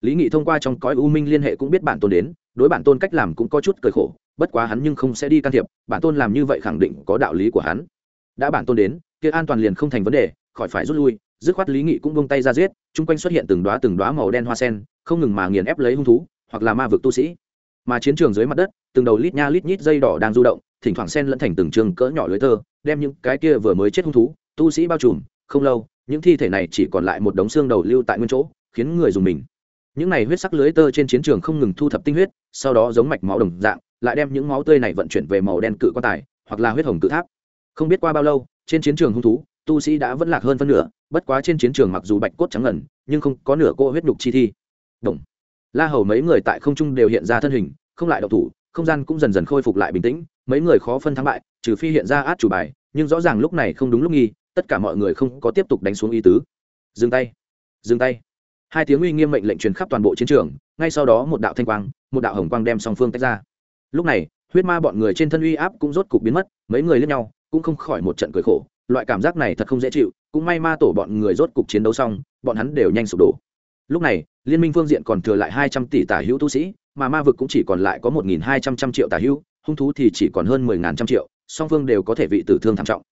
Lý nghị thông qua trong cõi u minh liên hệ cũng biết bản tôn đến, đối bản tôn cách làm cũng có chút cười khổ, bất quá hắn nhưng không sẽ đi can thiệp, bản tôn làm như vậy khẳng định có đạo lý của hắn. Đã bản tôn đến, kia an toàn liền không thành vấn đề, khỏi phải rút lui, dứt khoát lý nghị cũng bông tay ra giết, chung quanh xuất hiện từng đoá từng đoá màu đen hoa sen, không ngừng mà nghiền ép lấy hung thú hoặc là ma vực tu sĩ. Mà chiến trường dưới mặt đất, từng đầu lít nha lít nhít dây đỏ đang du động, thỉnh thoảng sen lẫn thành từng trường cỡ nhỏ lưới tơ, đem những cái kia vừa mới chết hung thú, tu sĩ bao trùm, không lâu, những thi thể này chỉ còn lại một đống xương đầu lưu tại nguyên chỗ, khiến người dùng mình. Những này huyết sắc lưới tơ trên chiến trường không ngừng thu thập tinh huyết, sau đó giống mạch máu đồng dạng, lại đem những máu tươi này vận chuyển về màu đen cự quan tài, hoặc là huyết hồng cự tháp. Không biết qua bao lâu, trên chiến trường hung thú, tu sĩ đã vẫn lạc hơn phân nửa, bất quá trên chiến trường mặc dù bạch cốt trắng ngần, nhưng không có nửa cô huyết nhục chi thi. Đồng la hầu mấy người tại không trung đều hiện ra thân hình, không lại đậu thủ, không gian cũng dần dần khôi phục lại bình tĩnh, mấy người khó phân thắng bại, trừ phi hiện ra át chủ bài, nhưng rõ ràng lúc này không đúng lúc nghi, tất cả mọi người không có tiếp tục đánh xuống ý tứ. Dừng tay. Dừng tay. Hai tiếng uy nghiêm mệnh lệnh truyền khắp toàn bộ chiến trường, ngay sau đó một đạo thanh quang, một đạo hồng quang đem song phương tách ra. Lúc này, huyết ma bọn người trên thân uy áp cũng rốt cục biến mất, mấy người lẫn nhau cũng không khỏi một trận cười khổ, loại cảm giác này thật không dễ chịu, cũng may ma tổ bọn người rốt cục chiến đấu xong, bọn hắn đều nhanh sụp đổ lúc này, liên minh phương diện còn thừa lại hai trăm tỷ tả hữu tu sĩ, mà ma vực cũng chỉ còn lại có một nghìn hai trăm trăm triệu tả hữu, hung thú thì chỉ còn hơn mười ngàn trăm triệu, song phương đều có thể vị tử thương thảm trọng.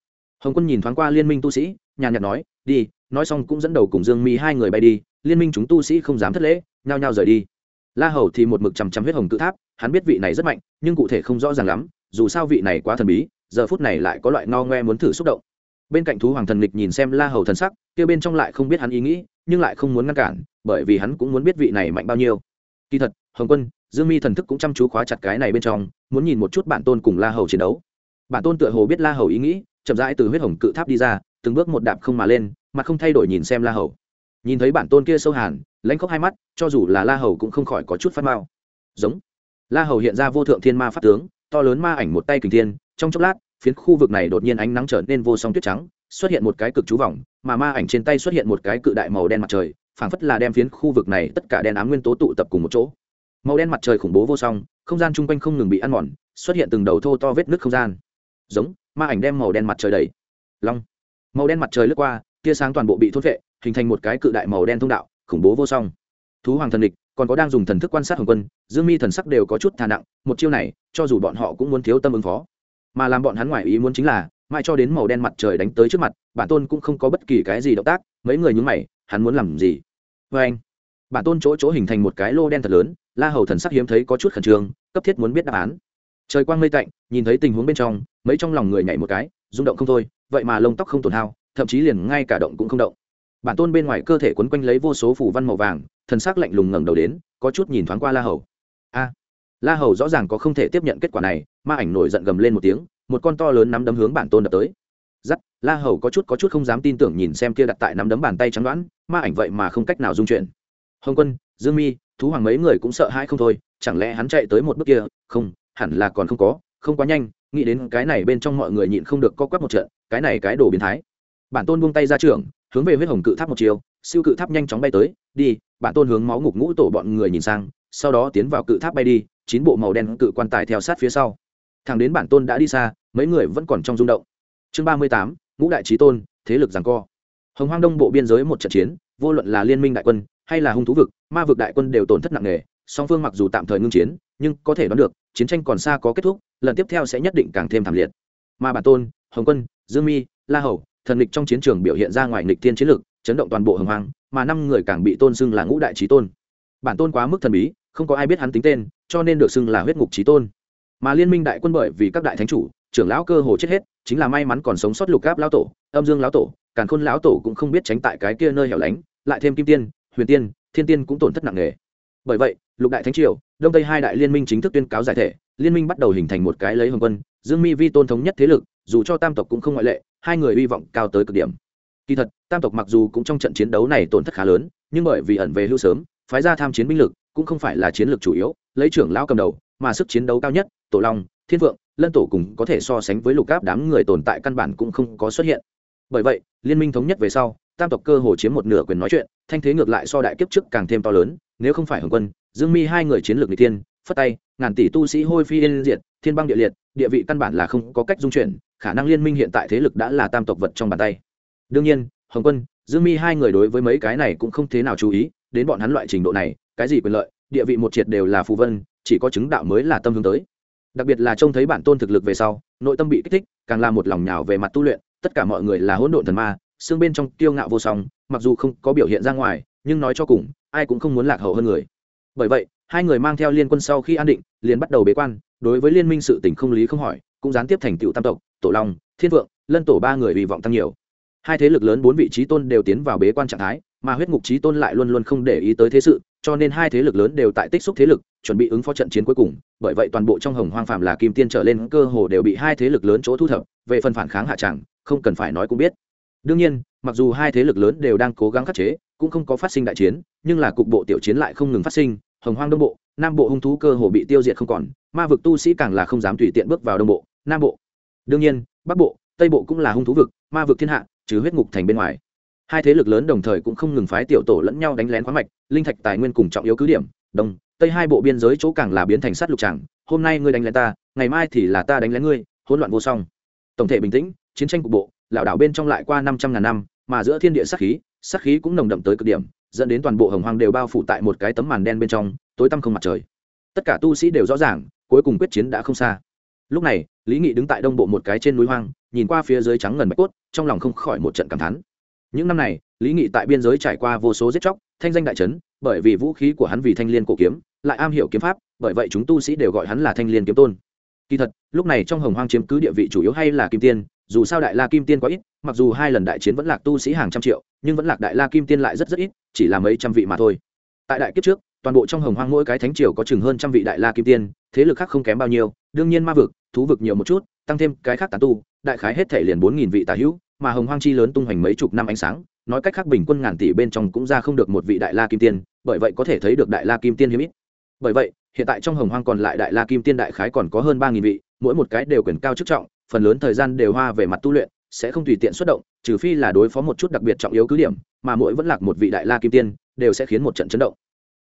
Hồng quân nhìn thoáng qua liên minh tu sĩ, nhàn nhạt nói, đi, nói xong cũng dẫn đầu cùng dương mi hai người bay đi, liên minh chúng tu sĩ không dám thất lễ, nhao nhao rời đi. La hầu thì một mực chằm chằm huyết hồng cự tháp, hắn biết vị này rất mạnh, nhưng cụ thể không rõ ràng lắm, dù sao vị này quá thần bí, giờ phút này lại có loại ngao ngoe muốn thử xúc động. Bên cạnh thú hoàng thần lịch nhìn xem la hầu thần sắc, kia bên trong lại không biết hắn ý nghĩ, nhưng lại không muốn ngăn cản bởi vì hắn cũng muốn biết vị này mạnh bao nhiêu. Kỳ thật, hồng quân, dương mi thần thức cũng chăm chú khóa chặt cái này bên trong, muốn nhìn một chút bản tôn cùng la hầu chiến đấu. Bản tôn tựa hồ biết la hầu ý nghĩ, chậm rãi từ huyết hồng cự tháp đi ra, từng bước một đạp không mà lên mặt không thay đổi nhìn xem la hầu. Nhìn thấy bản tôn kia sâu hàn, lãnh khóc hai mắt, cho dù là la hầu cũng không khỏi có chút phát mao giống. La hầu hiện ra vô thượng thiên ma pháp tướng, to lớn ma ảnh một tay kình thiên, trong chốc lát, phiến khu vực này đột nhiên ánh nắng trở nên vô song tuyết trắng, xuất hiện một cái cực chú vòng, mà ma ảnh trên tay xuất hiện một cái cự đại màu đen mặt trời phảng phất là đem phiến khu vực này tất cả đen ám nguyên tố tụ tập cùng một chỗ. Màu đen mặt trời khủng bố vô song, không gian chung quanh không ngừng bị ăn mòn, xuất hiện từng đầu thô to vết nứt không gian. Giống, ma ảnh đem màu đen mặt trời đầy long. Màu đen mặt trời lướt qua, tia sáng toàn bộ bị thốt vệ hình thành một cái cự đại màu đen thông đạo, khủng bố vô song. Thú hoàng thần địch, còn có đang dùng thần thức quan sát hồng quân, dương mi thần sắc đều có chút thà nặng, một chiêu này, cho dù bọn họ cũng muốn thiếu tâm ứng phó. Mà làm bọn hắn ngoài ý muốn chính là, mãi cho đến màu đen mặt trời đánh tới trước mặt, bản tôn cũng không có bất kỳ cái gì động tác, mấy người nhúng mày, hắn muốn làm gì? Vê anh, bản tôn chỗ chỗ hình thành một cái lô đen thật lớn, la hầu thần sắc hiếm thấy có chút khẩn trương, cấp thiết muốn biết đáp án. Trời quang mây tạnh, nhìn thấy tình huống bên trong, mấy trong lòng người nhảy một cái, rung động không thôi, vậy mà lông tóc không tổn hao, thậm chí liền ngay cả động cũng không động. Bản tôn bên ngoài cơ thể quấn quanh lấy vô số phủ văn màu vàng, thần sắc lạnh lùng ngẩng đầu đến, có chút nhìn thoáng qua la hầu. A! La hầu rõ ràng có không thể tiếp nhận kết quả này, ma ảnh nổi giận gầm lên một tiếng, một con to lớn nắm đấm hướng bản tôn đập tới dắt la hầu có chút có chút không dám tin tưởng nhìn xem kia đặt tại nắm đấm bàn tay trắng đoán, ma ảnh vậy mà không cách nào dung chuyển. Hồng quân, dương mi, thú hoàng mấy người cũng sợ hãi không thôi, chẳng lẽ hắn chạy tới một bước kia? Không, hẳn là còn không có, không quá nhanh, nghĩ đến cái này bên trong mọi người nhịn không được co quắp một trận, cái này cái đồ biến thái. Bản tôn buông tay ra trường hướng về huyết hồng cự tháp một chiều, siêu cự tháp nhanh chóng bay tới, đi, bản tôn hướng máu ngục ngũ tổ bọn người nhìn sang, sau đó tiến vào cự tháp bay đi, chín bộ màu đen cự quan tài theo sát phía sau. Thằng đến bản tôn đã đi xa, mấy người vẫn còn trong rung động chương ba mươi tám, ngũ đại trí tôn, thế lực giằng co. Hồng hoang đông bộ biên giới một trận chiến, vô luận là liên minh đại quân hay là hung thú vực, ma vực đại quân đều tổn thất nặng nề, song phương mặc dù tạm thời ngưng chiến, nhưng có thể đoán được, chiến tranh còn xa có kết thúc, lần tiếp theo sẽ nhất định càng thêm thảm liệt. Mà bản tôn, hồng quân, dương mi, la hầu, thần lịch trong chiến trường biểu hiện ra ngoài nghịch thiên chiến lực, chấn động toàn bộ hồng hoang, mà năm người càng bị tôn xưng là ngũ đại trí tôn. Bản tôn quá mức thần bí, không có ai biết hắn tính tên, cho nên được xưng là huyết ngục trí tôn. Mà liên minh đại quân bởi vì các đại thánh chủ, trưởng lão cơ hồ chết hết chính là may mắn còn sống sót lục gáp lão tổ, âm dương lão tổ, càn khôn lão tổ cũng không biết tránh tại cái kia nơi hẻo lánh, lại thêm kim tiên, huyền tiên, thiên tiên cũng tổn thất nặng nề. Bởi vậy, lục đại thánh triều, đông tây hai đại liên minh chính thức tuyên cáo giải thể, liên minh bắt đầu hình thành một cái lấy hồng quân, dương mi vi tôn thống nhất thế lực, dù cho tam tộc cũng không ngoại lệ, hai người hy vọng cao tới cực điểm. Kỳ thật, tam tộc mặc dù cũng trong trận chiến đấu này tổn thất khá lớn, nhưng bởi vì ẩn về hưu sớm, phái ra tham chiến binh lực, cũng không phải là chiến lược chủ yếu, lấy trưởng lão cầm đầu, mà sức chiến đấu cao nhất, tổ long, thiên vượng lân tổ cùng có thể so sánh với lục áp đám người tồn tại căn bản cũng không có xuất hiện. Bởi vậy, liên minh thống nhất về sau, tam tộc cơ hồ chiếm một nửa quyền nói chuyện, thanh thế ngược lại so đại kiếp trước càng thêm to lớn, nếu không phải hồng quân, dương mi hai người chiến lược n g tiên phất tay, ngàn tỷ tu sĩ hôi phi yên diệt, thiên băng địa liệt, địa vị căn bản là không có cách dung chuyển, khả năng liên minh hiện tại thế lực đã là tam tộc vật trong bàn tay. Đương nhiên, hồng quân, dương mi hai người đối với mấy cái này cũng không thế nào chú ý, đến bọn hắn loại trình độ này, cái gì quyền lợi, địa vị một triệt đều là phù vân, chỉ có chứng đạo mới là tâm hướng tới đặc biệt là trông thấy bản tôn thực lực về sau, nội tâm bị kích thích, càng là một lòng nhào về mặt tu luyện, tất cả mọi người là hỗn độn thần ma, xương bên trong kiêu ngạo vô song, mặc dù không có biểu hiện ra ngoài, nhưng nói cho cùng, ai cũng không muốn lạc hậu hơn người. Bởi vậy, hai người mang theo liên quân sau khi an định, liền bắt đầu bế quan, đối với liên minh sự tình không lý không hỏi, cũng gián tiếp thành tựu tam tộc, tổ long, thiên vượng, lân tổ ba người hy vọng tăng nhiều. Hai thế lực lớn bốn vị trí tôn đều tiến vào bế quan trạng thái, mà huyết ngục trí tôn lại luôn luôn không để ý tới thế sự, cho nên hai thế lực lớn đều tại tích xúc thế lực, chuẩn bị ứng phó trận chiến cuối cùng bởi vậy toàn bộ trong hồng hoang phàm là kim tiên trở lên cơ hồ đều bị hai thế lực lớn chỗ thu thập, về phần phản kháng hạ tràng không cần phải nói cũng biết. Đương nhiên, mặc dù hai thế lực lớn đều đang cố gắng khắc chế, cũng không có phát sinh đại chiến, nhưng là cục bộ tiểu chiến lại không ngừng phát sinh, hồng hoang đông bộ, nam bộ hung thú cơ hồ bị tiêu diệt không còn, ma vực tu sĩ càng là không dám tùy tiện bước vào đông bộ, nam bộ. Đương nhiên, bắc bộ, tây bộ cũng là hung thú vực, ma vực thiên hạ, trừ huyết ngục thành bên ngoài. Hai thế lực lớn đồng thời cũng không ngừng phái tiểu tổ lẫn nhau đánh lén khoáng mạch, linh thạch tài nguyên cùng trọng yếu cứ điểm đông, tây hai bộ biên giới chỗ càng là biến thành sát lục tràng hôm nay ngươi đánh lén ta, ngày mai thì là ta đánh lén ngươi. Hỗn loạn vô song. Tổng thể bình tĩnh, chiến tranh cục bộ, lảo đảo bên trong lại qua năm trăm ngàn năm, mà giữa thiên địa sát khí sát khí cũng nồng đậm tới cực điểm, dẫn đến toàn bộ hồng hoang đều bao phủ tại một cái tấm màn đen bên trong, tối tăm không mặt trời. Tất cả tu sĩ đều rõ ràng, cuối cùng quyết chiến đã không xa. Lúc này, lý nghị đứng tại đông bộ một cái trên núi hoang, nhìn qua phía dưới trắng ngần bạch cốt, trong lòng không khỏi một trận cảm thán những năm này, lý nghị tại biên giới trải qua vô số giết chóc, thanh danh đại trấn, bởi vì vũ khí của hắn vì thanh liên cổ kiếm, lại am hiểu kiếm pháp, bởi vậy chúng tu sĩ đều gọi hắn là thanh liên kiếm tôn. Kỳ thật, lúc này trong hồng hoang chiếm cứ địa vị chủ yếu hay là kim tiên, dù sao đại la kim tiên quá ít, mặc dù hai lần đại chiến vẫn lạc tu sĩ hàng trăm triệu, nhưng vẫn lạc đại la kim tiên lại rất rất ít, chỉ là mấy trăm vị mà thôi. Tại đại kiếp trước, toàn bộ trong hồng hoang mỗi cái thánh triều có chừng hơn trăm vị đại la kim tiên, thế lực khác không kém bao nhiêu, đương nhiên ma vực, thú vực nhiều một chút, tăng thêm cái khác tán tu, đại khái hết thể liền bốn nghìn vị tà hữu mà hồng hoang chi lớn tung hoành mấy chục năm ánh sáng, nói cách khác bình quân ngàn tỷ bên trong cũng ra không được một vị đại la kim tiên, bởi vậy có thể thấy được đại la kim tiên hiếm ít. Bởi vậy, hiện tại trong hồng hoang còn lại đại la kim tiên đại khái còn có hơn ba nghìn vị, mỗi một cái đều quyền cao chức trọng, phần lớn thời gian đều hoa về mặt tu luyện, sẽ không tùy tiện xuất động, trừ phi là đối phó một chút đặc biệt trọng yếu cứ điểm, mà mỗi vẫn lạc một vị đại la kim tiên, đều sẽ khiến một trận chấn động.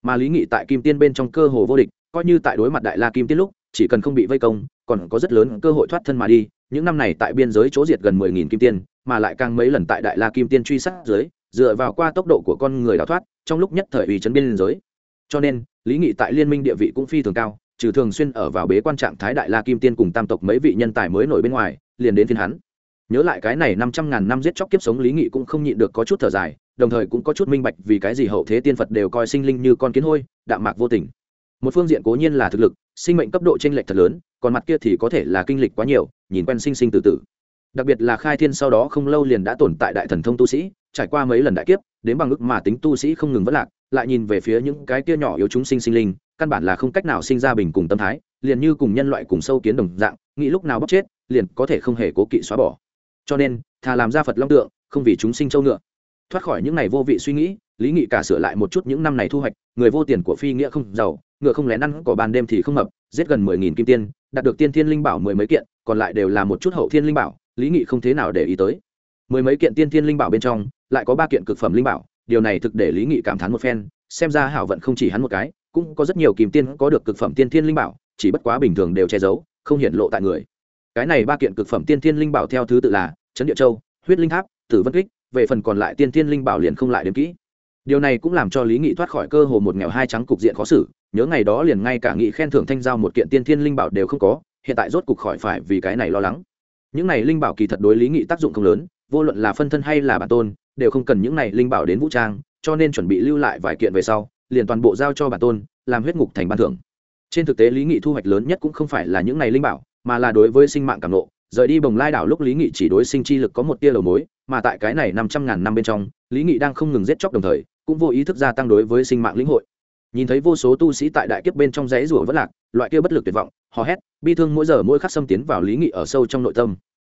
Mà lý nghị tại kim tiên bên trong cơ hồ vô địch, coi như tại đối mặt đại la kim tiên lúc, chỉ cần không bị vây công, còn có rất lớn cơ hội thoát thân mà đi, những năm này tại biên giới chỗ diệt gần mười nghìn kim tiên mà lại càng mấy lần tại đại la kim tiên truy sát dưới, dựa vào qua tốc độ của con người đào thoát, trong lúc nhất thời ủy chấn biên giới. Cho nên, lý nghị tại liên minh địa vị cũng phi thường cao, trừ thường xuyên ở vào bế quan trạng thái đại la kim tiên cùng tam tộc mấy vị nhân tài mới nổi bên ngoài, liền đến phiên hắn. Nhớ lại cái này năm trăm ngàn năm giết chóc kiếp sống, lý nghị cũng không nhịn được có chút thở dài, đồng thời cũng có chút minh bạch vì cái gì hậu thế tiên phật đều coi sinh linh như con kiến hôi, đạm mạc vô tình. Một phương diện cố nhiên là thực lực, sinh mệnh cấp độ t r ê n lệch thật lớn, còn mặt kia thì có thể là kinh lịch quá nhiều, nhìn quen sinh sinh từ tử đặc biệt là khai thiên sau đó không lâu liền đã tồn tại đại thần thông tu sĩ, trải qua mấy lần đại kiếp, đến bằng ức mà tính tu sĩ không ngừng vất lạc, lại nhìn về phía những cái kia nhỏ yếu chúng sinh sinh linh, căn bản là không cách nào sinh ra bình cùng tâm thái, liền như cùng nhân loại cùng sâu kiến đồng dạng, nghĩ lúc nào bóc chết, liền có thể không hề cố kỵ xóa bỏ. Cho nên, thà làm ra phật long tượng, không vì chúng sinh châu ngựa. Thoát khỏi những này vô vị suy nghĩ, lý nghị cả sửa lại một chút những năm này thu hoạch, người vô tiền của phi nghĩa không giàu, ngựa không lén ăn, cỏ ban đêm thì không mập, giết gần mười nghìn kim tiên, đạt được tiên thiên linh bảo mười mấy kiện, còn lại đều là một chút hậu thiên linh bảo lý nghị không thế nào để ý tới. Mười mấy kiện tiên thiên linh bảo bên trong, lại có ba kiện cực phẩm linh bảo, điều này thực để lý nghị cảm thán một phen, xem ra hảo vận không chỉ hắn một cái, cũng có rất nhiều kim tiên có được cực phẩm tiên thiên linh bảo, chỉ bất quá bình thường đều che giấu, không hiện lộ tại người. Cái này ba kiện cực phẩm tiên thiên linh bảo theo thứ tự là trấn địa châu, huyết linh tháp, tử vân kích, về phần còn lại tiên thiên linh bảo liền không lại đến kỹ. Điều này cũng làm cho lý nghị thoát khỏi cơ hồ một nghèo hai trắng cục diện khó xử, nhớ ngày đó liền ngay cả nghị khen thưởng thanh giao một kiện tiên thiên linh bảo đều không có, hiện tại rốt cục khỏi phải vì cái này lo lắng những này linh bảo kỳ thật đối lý nghị tác dụng không lớn, vô luận là phân thân hay là bản tôn, đều không cần những này linh bảo đến vũ trang, cho nên chuẩn bị lưu lại vài kiện về sau, liền toàn bộ giao cho bản tôn, làm huyết ngục thành ban thưởng. Trên thực tế lý nghị thu hoạch lớn nhất cũng không phải là những này linh bảo, mà là đối với sinh mạng cảm nộ rời đi bồng lai đảo lúc lý nghị chỉ đối sinh chi lực có một tia lầu mối, mà tại cái này năm trăm ngàn năm bên trong, lý nghị đang không ngừng giết chóc đồng thời, cũng vô ý thức gia tăng đối với sinh mạng lĩnh hội. Nhìn thấy vô số tu sĩ tại đại kiếp bên trong rẽ rủa vất lạc, loại kia bất lực tuyệt vọng hò hét, bi thương mỗi giờ mỗi khắc xâm tiến vào lý nghị ở sâu trong nội tâm.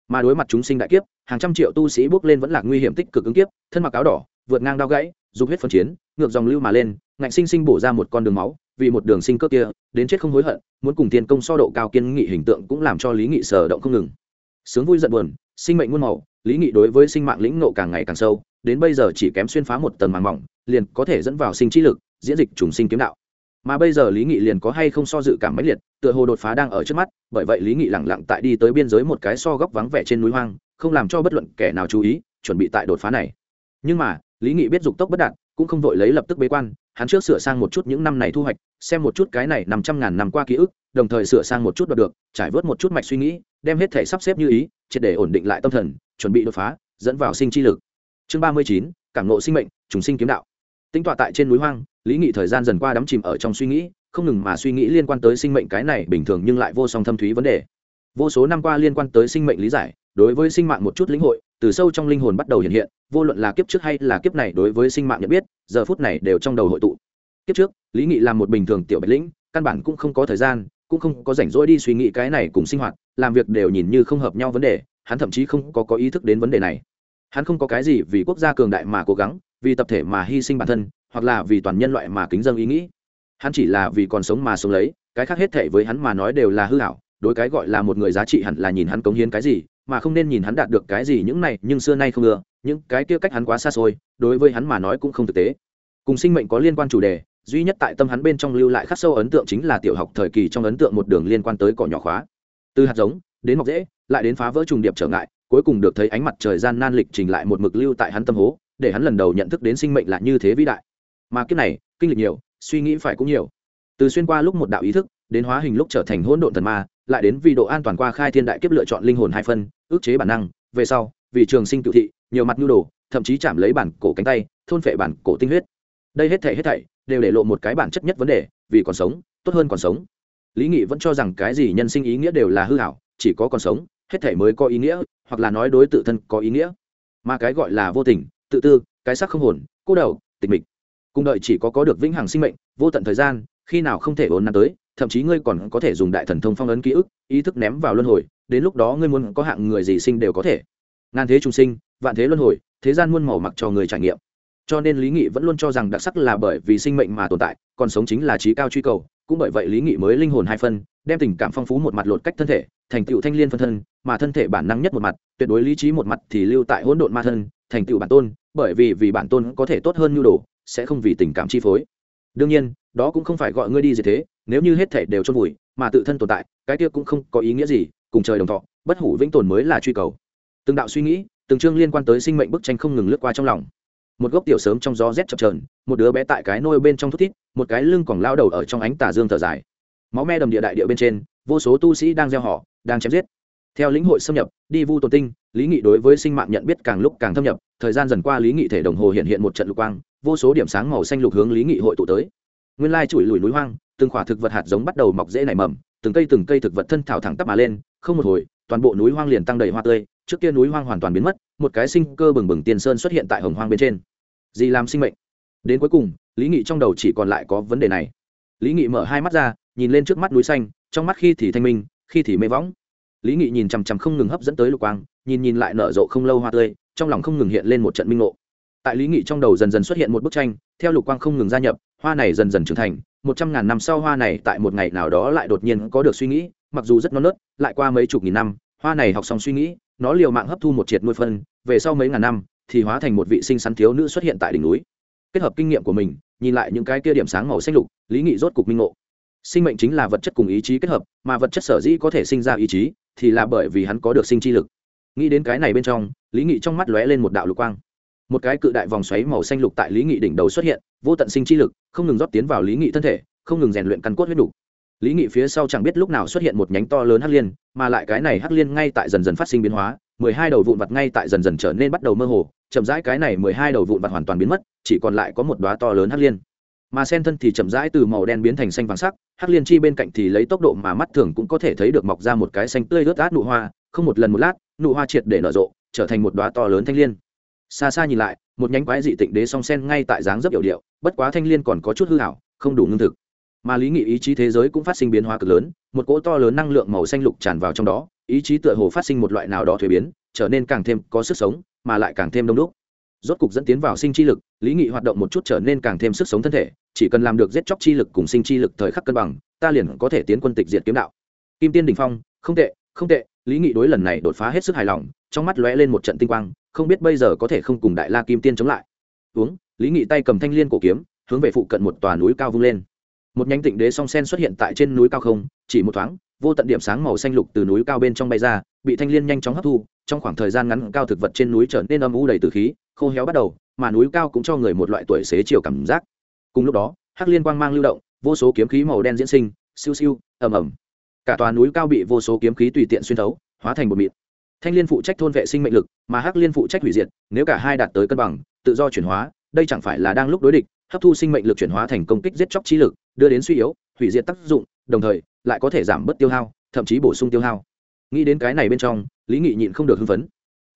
Mà đối mặt chúng sinh đại kiếp, hàng trăm triệu tu sĩ bước lên vẫn là nguy hiểm tích cực ứng kiếp, thân mặc áo đỏ, vượt ngang đao gãy, dục huyết phân chiến, ngược dòng lưu mà lên, ngạnh sinh sinh bổ ra một con đường máu, vì một đường sinh cơ kia, đến chết không hối hận, muốn cùng tiền công so độ cao kiên nghị hình tượng cũng làm cho lý nghị sở động không ngừng. Sướng vui giận buồn, sinh mệnh muôn màu, lý nghị đối với sinh mạng lĩnh nộ càng ngày càng sâu, đến bây giờ chỉ kém xuyên phá một tầng màng mỏng, liền có thể dẫn vào sinh trí lực, diễn dịch trùng sinh kiếm đạo mà bây giờ lý nghị liền có hay không so dự cảm mãnh liệt, tựa hồ đột phá đang ở trước mắt, bởi vậy lý nghị lẳng lặng tại đi tới biên giới một cái so góc vắng vẻ trên núi hoang, không làm cho bất luận kẻ nào chú ý, chuẩn bị tại đột phá này. Nhưng mà, lý nghị biết dục tốc bất đạt, cũng không vội lấy lập tức bế quan, hắn trước sửa sang một chút những năm này thu hoạch, xem một chút cái này năm trăm ngàn năm qua ký ức, đồng thời sửa sang một chút đoạt được, trải vớt một chút mạch suy nghĩ, đem hết thể sắp xếp như ý, triệt để ổn định lại tâm thần, chuẩn bị đột phá, dẫn vào sinh chi lực. Chương ba mươi chín, cảm nộ sinh mệnh, trùng sinh kiếm đạo tính tọa tại trên núi hoang, lý nghị thời gian dần qua đắm chìm ở trong suy nghĩ, không ngừng mà suy nghĩ liên quan tới sinh mệnh cái này bình thường nhưng lại vô song thâm thúy vấn đề. Vô số năm qua liên quan tới sinh mệnh lý giải, đối với sinh mạng một chút lĩnh hội, từ sâu trong linh hồn bắt đầu hiện hiện, vô luận là kiếp trước hay là kiếp này đối với sinh mạng nhận biết, giờ phút này đều trong đầu hội tụ. Kiếp trước, lý nghị là một bình thường tiểu bạch lĩnh, căn bản cũng không có thời gian, cũng không có rảnh rỗi đi suy nghĩ cái này cùng sinh hoạt, làm việc đều nhìn như không hợp nhau vấn đề, hắn thậm chí không có có ý thức đến vấn đề này. Hắn không có cái gì vì quốc gia cường đại mà cố gắng vì tập thể mà hy sinh bản thân, hoặc là vì toàn nhân loại mà kính dân ý nghĩ. Hắn chỉ là vì còn sống mà sống lấy, cái khác hết thể với hắn mà nói đều là hư hảo đối cái gọi là một người giá trị hẳn là nhìn hắn cống hiến cái gì, mà không nên nhìn hắn đạt được cái gì những này, nhưng xưa nay không ưa, những cái kia cách hắn quá xa xôi, đối với hắn mà nói cũng không thực tế. Cùng sinh mệnh có liên quan chủ đề, duy nhất tại tâm hắn bên trong lưu lại khắc sâu ấn tượng chính là tiểu học thời kỳ trong ấn tượng một đường liên quan tới cỏ nhỏ khóa. Từ hạt giống, đến mọc dễ lại đến phá vỡ trùng điệp trở ngại, cuối cùng được thấy ánh mặt trời gian nan lịch trình lại một mực lưu tại hắn tâm hố để hắn lần đầu nhận thức đến sinh mệnh là như thế vĩ đại. Mà kiếp này, kinh lịch nhiều, suy nghĩ phải cũng nhiều. Từ xuyên qua lúc một đạo ý thức, đến hóa hình lúc trở thành hỗn độn thần ma, lại đến vì độ an toàn qua khai thiên đại kiếp lựa chọn linh hồn hai phân, ước chế bản năng, về sau, vì trường sinh cựu thị, nhiều mặt nhu đồ, thậm chí chạm lấy bản cổ cánh tay, thôn phệ bản cổ tinh huyết. Đây hết thảy hết thảy đều để lộ một cái bản chất nhất vấn đề, vì còn sống, tốt hơn còn sống. Lý nghị vẫn cho rằng cái gì nhân sinh ý nghĩa đều là hư hảo, chỉ có còn sống, hết thảy mới có ý nghĩa, hoặc là nói đối tự thân có ý nghĩa. Mà cái gọi là vô tình tự tư, cái sắc không hồn, cô đầu, tịch mịch. Cùng đợi chỉ có có được vĩnh hằng sinh mệnh, vô tận thời gian, khi nào không thể ốn nắn tới, thậm chí ngươi còn có thể dùng đại thần thông phong ấn ký ức, ý thức ném vào luân hồi, đến lúc đó ngươi muốn có hạng người gì sinh đều có thể. Ngàn thế trung sinh, vạn thế luân hồi, thế gian muôn màu mặc cho người trải nghiệm. Cho nên lý nghị vẫn luôn cho rằng đặc sắc là bởi vì sinh mệnh mà tồn tại, còn sống chính là trí cao truy cầu, cũng bởi vậy lý nghị mới linh hồn hai phân, đem tình cảm phong phú một mặt lột cách thân thể, thành tựu thanh liên phân thân, mà thân thể bản năng nhất một mặt, tuyệt đối lý trí một mặt thì lưu tại hỗn độn ma thân, thành tựu bản tôn bởi vì vì bản tôn có thể tốt hơn nhu đồ, sẽ không vì tình cảm chi phối. Đương nhiên, đó cũng không phải gọi ngươi đi gì thế, nếu như hết thể đều chôn vùi, mà tự thân tồn tại, cái kia cũng không có ý nghĩa gì, cùng trời đồng thọ, bất hủ vĩnh tồn mới là truy cầu. Từng đạo suy nghĩ, từng chương liên quan tới sinh mệnh bức tranh không ngừng lướt qua trong lòng. Một gốc tiểu sớm trong gió rét chập trờn một đứa bé tại cái nôi bên trong thút thít, một cái lưng còn lao đầu ở trong ánh tà dương thở dài. Máu me đầm địa đại địa bên trên, vô số tu sĩ đang gieo họ, đang chém giết theo lĩnh hội xâm nhập, đi vu tồn tinh, lý nghị đối với sinh mạng nhận biết càng lúc càng thâm nhập, thời gian dần qua lý nghị thể đồng hồ hiện hiện một trận lục quang, vô số điểm sáng màu xanh lục hướng lý nghị hội tụ tới. Nguyên lai chùi lùi núi hoang, từng khỏa thực vật hạt giống bắt đầu mọc dễ nảy mầm, từng cây từng cây thực vật thân thảo thẳng tắp mà lên, không một hồi, toàn bộ núi hoang liền tăng đầy hoa tươi, trước kia núi hoang hoàn toàn biến mất, một cái sinh cơ bừng bừng tiền sơn xuất hiện tại hồng hoang bên trên. Gì làm sinh mệnh? Đến cuối cùng, lý nghị trong đầu chỉ còn lại có vấn đề này. Lý nghị mở hai mắt ra, nhìn lên trước mắt núi xanh, trong mắt khi thì thanh minh, khi thì mê võng lý nghị nhìn chằm chằm không ngừng hấp dẫn tới lục quang, nhìn nhìn lại nở rộ không lâu hoa tươi, trong lòng không ngừng hiện lên một trận minh ngộ. Tại lý nghị trong đầu dần dần xuất hiện một bức tranh, theo lục quang không ngừng gia nhập, hoa này dần dần trưởng thành, một trăm ngàn năm sau hoa này tại một ngày nào đó lại đột nhiên có được suy nghĩ, mặc dù rất non nớt, lại qua mấy chục nghìn năm, hoa này học xong suy nghĩ, nó liều mạng hấp thu một triệt nuôi phân, về sau mấy ngàn năm, thì hóa thành một vị sinh sắn thiếu nữ xuất hiện tại đỉnh núi. Kết hợp kinh nghiệm của mình, nhìn lại những cái kia điểm sáng màu xanh lục, lý nghị rốt cục minh ngộ. Sinh mệnh chính là vật chất cùng ý chí kết hợp, mà vật chất sở dĩ có thể sinh ra ý chí thì là bởi vì hắn có được sinh chi lực. Nghĩ đến cái này bên trong, lý nghị trong mắt lóe lên một đạo lục quang. Một cái cự đại vòng xoáy màu xanh lục tại lý nghị đỉnh đầu xuất hiện, vô tận sinh chi lực, không ngừng rót tiến vào lý nghị thân thể, không ngừng rèn luyện căn cốt huyết đủ. lý nghị phía sau chẳng biết lúc nào xuất hiện một nhánh to lớn hắc liên, mà lại cái này hắc liên ngay tại dần dần phát sinh biến hóa, mười hai đầu vụn vặt ngay tại dần dần trở nên bắt đầu mơ hồ, chậm rãi cái này mười hai đầu vụn vặt hoàn toàn biến mất, chỉ còn lại có một đoá to lớn hắc liên mà sen thân thì chậm rãi từ màu đen biến thành xanh vàng sắc, hắc liên chi bên cạnh thì lấy tốc độ mà mắt thường cũng có thể thấy được mọc ra một cái xanh tươi rớt át nụ hoa, không một lần một lát, nụ hoa triệt để nở rộ, trở thành một đoá to lớn thanh liên. Xa xa nhìn lại, một nhánh quái dị tịnh đế song sen ngay tại dáng rất hiệu điệu, bất quá thanh liên còn có chút hư hảo không đủ ngưng thực. Mà lý nghị ý chí thế giới cũng phát sinh biến hóa cực lớn, một cỗ to lớn năng lượng màu xanh lục tràn vào trong đó, ý chí tựa hồ phát sinh một loại nào đó thuế biến, trở nên càng thêm có sức sống, mà lại càng thêm đông đúc rốt cục dẫn tiến vào sinh chi lực, lý nghị hoạt động một chút trở nên càng thêm sức sống thân thể, chỉ cần làm được giết chóc chi lực cùng sinh chi lực thời khắc cân bằng, ta liền có thể tiến quân tịch diệt kiếm đạo. Kim tiên đình phong, không tệ không tệ, lý nghị đối lần này đột phá hết sức hài lòng, trong mắt lóe lên một trận tinh quang, không biết bây giờ có thể không cùng đại la kim tiên chống lại. Uống, lý nghị tay cầm thanh liên cổ kiếm, hướng về phụ cận một tòa núi cao vung lên. Một nhánh tịnh đế song sen xuất hiện tại trên núi cao không, chỉ một thoáng, vô tận điểm sáng màu xanh lục từ núi cao bên trong bay ra, bị thanh liên nhanh chóng hấp thu trong khoảng thời gian ngắn cao thực vật trên núi trở nên âm u đầy từ khí, khô héo bắt đầu, mà núi cao cũng cho người một loại tuổi xế chiều cảm giác. Cùng lúc đó, hắc liên quang mang lưu động, vô số kiếm khí màu đen diễn sinh, siêu siêu, ầm ầm. Cả tòa núi cao bị vô số kiếm khí tùy tiện xuyên thấu, hóa thành một mịt thanh liên phụ trách thôn vệ sinh mệnh lực, mà hắc liên phụ trách hủy diệt, nếu cả hai đạt tới cân bằng, tự do chuyển hóa, đây chẳng phải là đang lúc đối địch, hấp thu sinh mệnh lực chuyển hóa thành công kích giết chóc trí lực, đưa đến suy yếu, hủy diệt tác dụng, đồng thời, lại có thể giảm bớt tiêu hao, thậm chí bổ sung tiêu hao nghĩ đến cái này bên trong, lý nghị nhịn không được hưng phấn.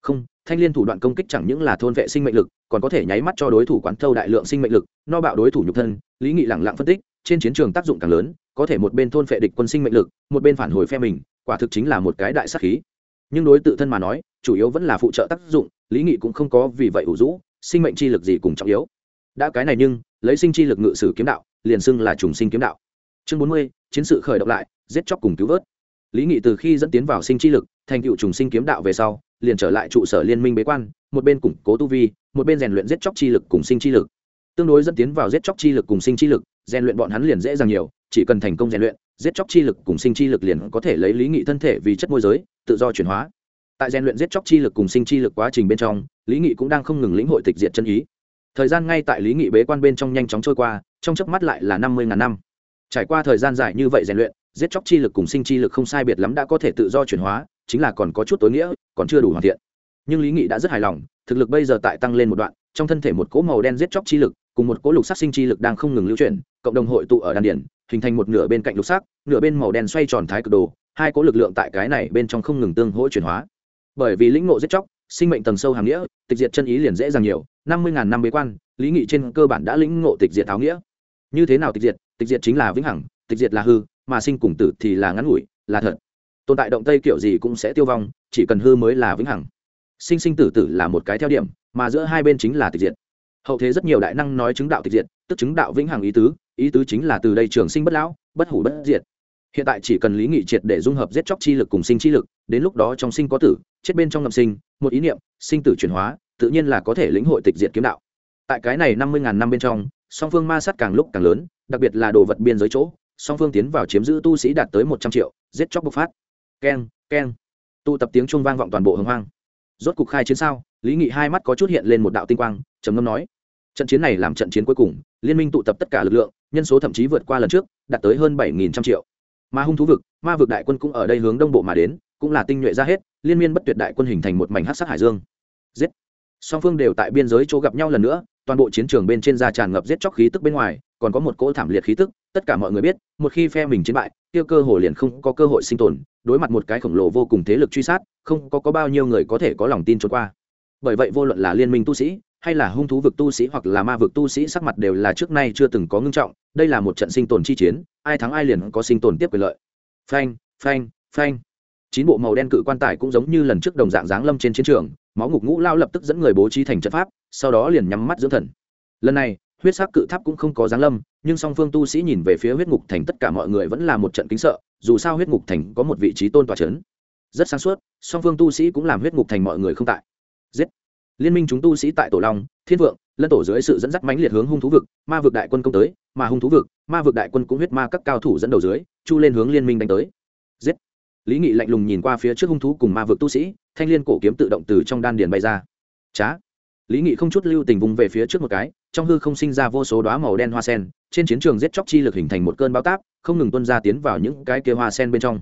Không, thanh liên thủ đoạn công kích chẳng những là thôn vệ sinh mệnh lực, còn có thể nháy mắt cho đối thủ quán thâu đại lượng sinh mệnh lực, no bạo đối thủ nhục thân, lý nghị lẳng lặng phân tích, trên chiến trường tác dụng càng lớn, có thể một bên thôn vệ địch quân sinh mệnh lực, một bên phản hồi phe mình, quả thực chính là một cái đại sắc khí. Nhưng đối tự thân mà nói, chủ yếu vẫn là phụ trợ tác dụng, lý nghị cũng không có vì vậy ủ rũ, sinh mệnh chi lực gì cùng trọng yếu. Đã cái này nhưng, lấy sinh chi lực ngự sử kiếm đạo, liền xưng là trùng sinh kiếm đạo. Chương bốn mươi, chiến sự khởi động lại, giết chóc cùng cứu vớt lý nghị từ khi dẫn tiến vào sinh chi lực, thành tựu trùng sinh kiếm đạo về sau, liền trở lại trụ sở liên minh bế quan, một bên củng cố tu vi, một bên rèn luyện giết chóc chi lực cùng sinh chi lực. Tương đối dẫn tiến vào giết chóc chi lực cùng sinh chi lực, rèn luyện bọn hắn liền dễ dàng nhiều, chỉ cần thành công rèn luyện, giết chóc chi lực cùng sinh chi lực liền có thể lấy lý nghị thân thể vì chất môi giới, tự do chuyển hóa. Tại rèn luyện giết chóc chi lực cùng sinh chi lực quá trình bên trong, lý nghị cũng đang không ngừng lĩnh hội tịch diện chân ý. Thời gian ngay tại lý nghị bế quan bên trong nhanh chóng trôi qua, trong chớp mắt lại là năm mươi ngàn năm. Trải qua thời gian dài như vậy rèn luyện giết chóc chi lực cùng sinh chi lực không sai biệt lắm đã có thể tự do chuyển hóa, chính là còn có chút tối nghĩa, còn chưa đủ hoàn thiện. Nhưng lý nghị đã rất hài lòng, thực lực bây giờ tại tăng lên một đoạn, trong thân thể một cỗ màu đen giết chóc chi lực, cùng một cỗ lục sắc sinh chi lực đang không ngừng lưu chuyển, cộng đồng hội tụ ở đan điển hình thành một nửa bên cạnh lục sắc, nửa bên màu đen xoay tròn thái cực đồ, hai cỗ lực lượng tại cái này bên trong không ngừng tương hỗ chuyển hóa. Bởi vì lĩnh ngộ giết chóc, sinh mệnh tầng sâu hàm nghĩa, tịch diệt chân ý liền dễ dàng nhiều, năm mươi ngàn năm bế quan, lý nghị trên cơ bản đã lĩnh ngộ tịch diệt tháo nghĩa. Như thế nào tịch diệt? Tịch diệt chính là vĩnh hằng, tịch diệt là hư mà sinh cùng tử thì là ngắn ngủi, là thật. Tồn tại động tây kiểu gì cũng sẽ tiêu vong, chỉ cần hư mới là vĩnh hằng. Sinh sinh tử tử là một cái theo điểm, mà giữa hai bên chính là tịch diệt. Hậu thế rất nhiều đại năng nói chứng đạo tịch diệt, tức chứng đạo vĩnh hằng ý tứ ý tứ chính là từ đây trường sinh bất lão, bất hủ bất diệt. Hiện tại chỉ cần lý nghị triệt để dung hợp giết chóc chi lực cùng sinh chi lực, đến lúc đó trong sinh có tử, chết bên trong ngầm sinh, một ý niệm, sinh tử chuyển hóa, tự nhiên là có thể lĩnh hội tịch diệt kiếm đạo. Tại cái này năm mươi ngàn năm bên trong, song phương ma sát càng lúc càng lớn, đặc biệt là đồ vật biên giới chỗ song phương tiến vào chiếm giữ tu sĩ đạt tới một trăm triệu, giết chóc bộc phát. Keng keng. Tụ tập tiếng chuông vang vọng toàn bộ hồng hoang. Rốt cục khai chiến sao? Lý nghị hai mắt có chút hiện lên một đạo tinh quang, trầm ngâm nói. Trận chiến này làm trận chiến cuối cùng, liên minh tụ tập tất cả lực lượng, nhân số thậm chí vượt qua lần trước, đạt tới hơn bảy nghìn trăm triệu. Mà hung thú vực, ma vực đại quân cũng ở đây hướng đông bộ mà đến, cũng là tinh nhuệ ra hết, liên miên bất tuyệt đại quân hình thành một mảnh hát sát hải dương. Giết. Song phương đều tại biên giới chỗ gặp nhau lần nữa, toàn bộ chiến trường bên trên da tràn ngập giết chóc khí tức bên ngoài, còn có một cỗ thảm liệt khí tức tất cả mọi người biết một khi phe mình chiến bại tiêu cơ hội liền không có cơ hội sinh tồn đối mặt một cái khổng lồ vô cùng thế lực truy sát không có, có bao nhiêu người có thể có lòng tin trốn qua. Bởi vậy vô luận là liên minh tu sĩ hay là hung thú vực tu sĩ hoặc là ma vực tu sĩ sắc mặt đều là trước nay chưa từng có ngưng trọng đây là một trận sinh tồn chi chiến ai thắng ai liền có sinh tồn tiếp quyền lợi. Phanh phanh phanh. Chín bộ màu đen cự quan tài cũng giống như lần trước đồng dạng giáng lâm trên chiến trường máu ngục ngũ lao lập tức dẫn người bố trí thành trận pháp sau đó liền nhắm mắt dưỡng thần. Lần này huyết sắc cự tháp cũng không có giáng lâm, nhưng song phương tu sĩ nhìn về phía huyết ngục thành tất cả mọi người vẫn là một trận kính sợ, dù sao huyết ngục thành có một vị trí tôn tòa c h ấ n rất sáng suốt, song phương tu sĩ cũng làm huyết ngục thành mọi người không tại. Giết! Liên minh chúng tu sĩ tại tổ long, thiên vượng, lân tổ dưới sự dẫn dắt mãnh liệt hướng hung thú vực, ma vực đại quân công tới, mà hung thú vực, ma vực đại quân cũng huyết ma các cao thủ dẫn đầu dưới, chu lên hướng liên minh đánh tới. Giết! Lý nghị lạnh lùng nhìn qua phía trước hung thú cùng ma vực tu sĩ, thanh liên cổ kiếm tự động từ trong đan điền bay ra. Trá lý nghị không chút lưu tình vùng về phía trước một cái, trong hư không sinh ra vô số đoá màu đen hoa sen, trên chiến trường giết chóc chi lực hình thành một cơn bão táp, không ngừng tuân ra tiến vào những cái kia hoa sen bên trong.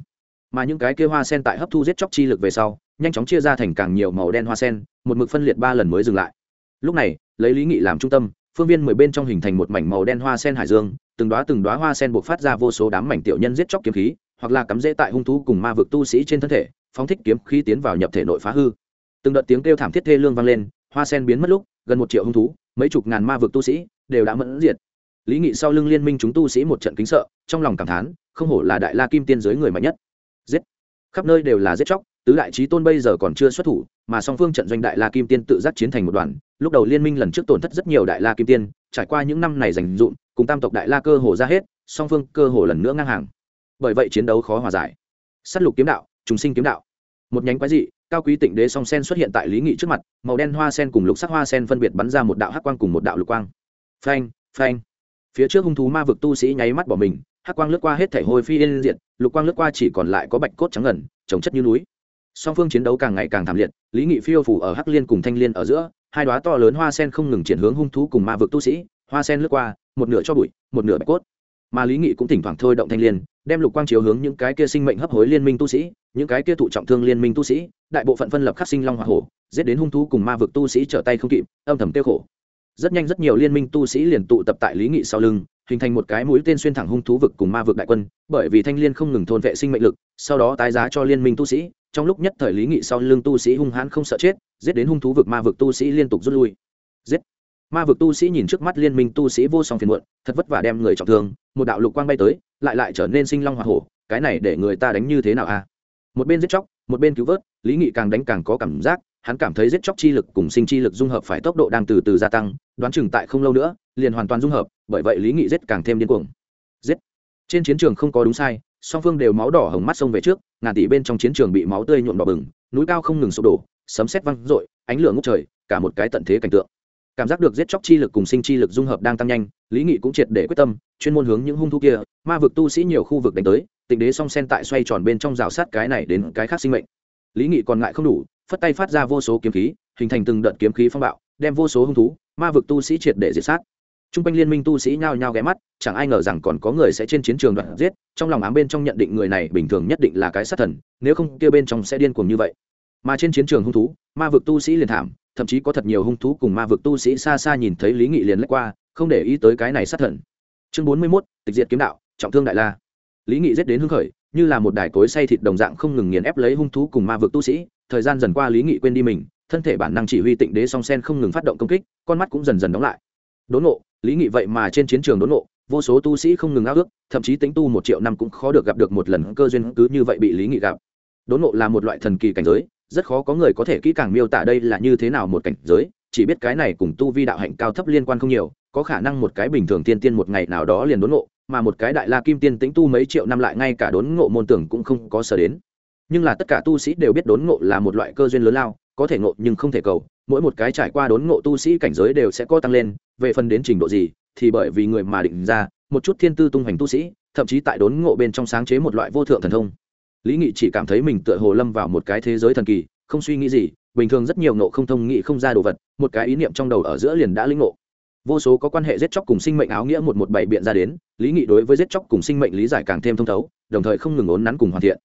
Mà những cái kia hoa sen tại hấp thu giết chóc chi lực về sau, nhanh chóng chia ra thành càng nhiều màu đen hoa sen, một mực phân liệt ba lần mới dừng lại. Lúc này, lấy lý nghị làm trung tâm, phương viên mười bên trong hình thành một mảnh màu đen hoa sen hải dương, từng đoá từng đoá hoa sen buộc phát ra vô số đám mảnh tiểu nhân giết chóc kiếm khí, hoặc là cắm rễ tại hung thú cùng ma vực tu sĩ trên thân thể, phóng thích kiếm khí tiến vào nhập thể nội phá hư. Từng đợt tiếng kêu thảm thiết thê lương vang lên hoa sen biến mất lúc, gần một triệu hung thú, mấy chục ngàn ma vực tu sĩ, đều đã mẫn diệt. Lý nghị sau lưng liên minh chúng tu sĩ một trận kính sợ, trong lòng cảm thán, không hổ là đại la kim tiên giới người mạnh nhất. Giết! Khắp nơi đều là giết chóc, tứ đại trí tôn bây giờ còn chưa xuất thủ, mà song phương trận doanh đại la kim tiên tự giác chiến thành một đoàn, lúc đầu liên minh lần trước tổn thất rất nhiều đại la kim tiên, trải qua những năm này dành dụm, cùng tam tộc đại la cơ hồ ra hết, song phương cơ hồ lần nữa ngang hàng. Bởi vậy chiến đấu khó hòa giải. S á t lục kiếm đạo chúng sinh kiếm đạo. Một nhánh quái dị cao quý tịnh đế song sen xuất hiện tại lý nghị trước mặt, màu đen hoa sen cùng lục sắc hoa sen phân biệt bắn ra một đạo hắc quang cùng một đạo lục quang. Phanh phanh. Phía trước hung thú ma vực tu sĩ nháy mắt bỏ mình, hắc quang lướt qua hết thể hôi phi yên diện lục quang lướt qua chỉ còn lại có bạch cốt trắng ngần, trồng chất như núi. Song phương chiến đấu càng ngày càng thảm liệt, lý nghị phiêu phủ ở hắc liên cùng thanh liên ở giữa, hai đoá to lớn hoa sen không ngừng chuyển hướng hung thú cùng ma vực tu sĩ, hoa sen lướt qua, một nửa cho bụi, một nửa bạch cốt. Mà lý nghị cũng thỉnh thoảng thôi động thanh liên, đem lục quang chiếu hướng những cái kia sinh mệnh hấp hối liên minh tu sĩ, những cái kia thụ trọng thương liên minh tu sĩ đại bộ phận phân lập khắc sinh long hoa hổ, giết đến hung thú cùng ma vực tu sĩ trở tay không kịp, âm thầm tiêu khổ. Rất nhanh rất nhiều liên minh tu sĩ liền tụ tập tại lý nghị sau lưng, hình thành một cái mũi tên xuyên thẳng hung thú vực cùng ma vực đại quân, bởi vì thanh liên không ngừng thôn vệ sinh mệnh lực, sau đó tái giá cho liên minh tu sĩ. Trong lúc nhất thời lý nghị sau lưng tu sĩ hung hãn không sợ chết, giết đến hung thú vực ma vực tu sĩ liên tục rút lui. Giết! Ma vực tu sĩ nhìn trước mắt liên minh tu sĩ vô song phiền muộn, thật vất vả đem người trọng thương, một đạo lục quang bay tới, lại lại trở nên sinh long hoa hổ, cái này để người ta đánh như thế nào à? một bên giết chóc, một bên cứu vớt lý nghị càng đánh càng có cảm giác, hắn cảm thấy giết chóc chi lực cùng sinh chi lực dung hợp phải tốc độ đang từ từ gia tăng, đoán chừng tại không lâu nữa, liền hoàn toàn dung hợp, bởi vậy lý nghị giết càng thêm điên cuồng. Giết! Trên chiến trường không có đúng sai, song phương đều máu đỏ hồng mắt sông về trước, ngàn tỷ bên trong chiến trường bị máu tươi nhuộm đỏ bừng, núi cao không ngừng sụp đổ, sấm sét văng rội ánh lửa ngốc trời, cả một cái tận thế cảnh tượng. Cảm giác được giết chóc chi lực cùng sinh chi lực dung hợp đang tăng nhanh, lý nghị cũng triệt để quyết tâm, chuyên môn hướng những hung thú kia, ma vực tu sĩ nhiều khu vực đánh tới, tịnh đế song sen tại xoay tròn bên trong rào sát cái này đến cái khác sinh mệnh lý nghị còn ngại không đủ, phất tay phát ra vô số kiếm khí, hình thành từng đợt kiếm khí phong bạo, đem vô số hung thú, ma vực tu sĩ triệt để diệt sát. T r u n g quanh liên minh tu sĩ nhao nhao ghé mắt, chẳng ai ngờ rằng còn có người sẽ trên chiến trường đoạn giết, trong lòng ám bên trong nhận định người này bình thường nhất định là cái sát thần, nếu không kia bên trong sẽ điên cuồng như vậy. Mà trên chiến trường hung thú, ma vực tu sĩ liền thảm, thậm chí có thật nhiều hung thú cùng ma vực tu sĩ xa xa nhìn thấy lý nghị liền lách qua, không để ý tới cái này sát thần. Chương bốn mươi mốt, tịch diệt kiếm đạo, trọng thương đại la. Lý nghị giết đến hưng khởi như là một đài cối say thịt đồng dạng không ngừng nghiền ép lấy hung thú cùng ma vực tu sĩ, thời gian dần qua lý nghị quên đi mình, thân thể bản năng chỉ huy tịnh đế song sen không ngừng phát động công kích, con mắt cũng dần dần đóng lại. Đốn nộ lý nghị vậy mà trên chiến trường đốn nộ vô số tu sĩ không ngừng ao ước, thậm chí tính tu một triệu năm cũng khó được gặp được một lần cơ duyên cứ như vậy bị lý nghị gặp. Đốn nộ là một loại thần kỳ cảnh giới, rất khó có người có thể kỹ càng miêu tả đây là như thế nào một cảnh giới, chỉ biết cái này cùng tu vi đạo hạnh cao thấp liên quan không nhiều, có khả năng một cái bình thường tiên tiên một ngày nào đó liền đốn ngộ mà một cái đại la kim tiên tính tu mấy triệu năm lại ngay cả đốn ngộ môn tưởng cũng không có sở đến. Nhưng là tất cả tu sĩ đều biết đốn ngộ là một loại cơ duyên lớn lao, có thể ngộ nhưng không thể cầu. Mỗi một cái trải qua đốn ngộ tu sĩ cảnh giới đều sẽ có tăng lên, về phần đến trình độ gì, thì bởi vì người mà định ra, một chút thiên tư tung hoành tu sĩ, thậm chí tại đốn ngộ bên trong sáng chế một loại vô thượng thần thông. Lý nghị chỉ cảm thấy mình tựa hồ lâm vào một cái thế giới thần kỳ, không suy nghĩ gì, bình thường rất nhiều ngộ không thông nghị không ra đồ vật, một cái ý niệm trong đầu ở giữa liền đã lĩnh ngộ vô số có quan hệ giết chóc cùng sinh mệnh áo nghĩa một một bảy biện ra đến, lý nghị đối với giết chóc cùng sinh mệnh lý giải càng thêm thông thấu, đồng thời không ngừng ốn nắn cùng hoàn thiện.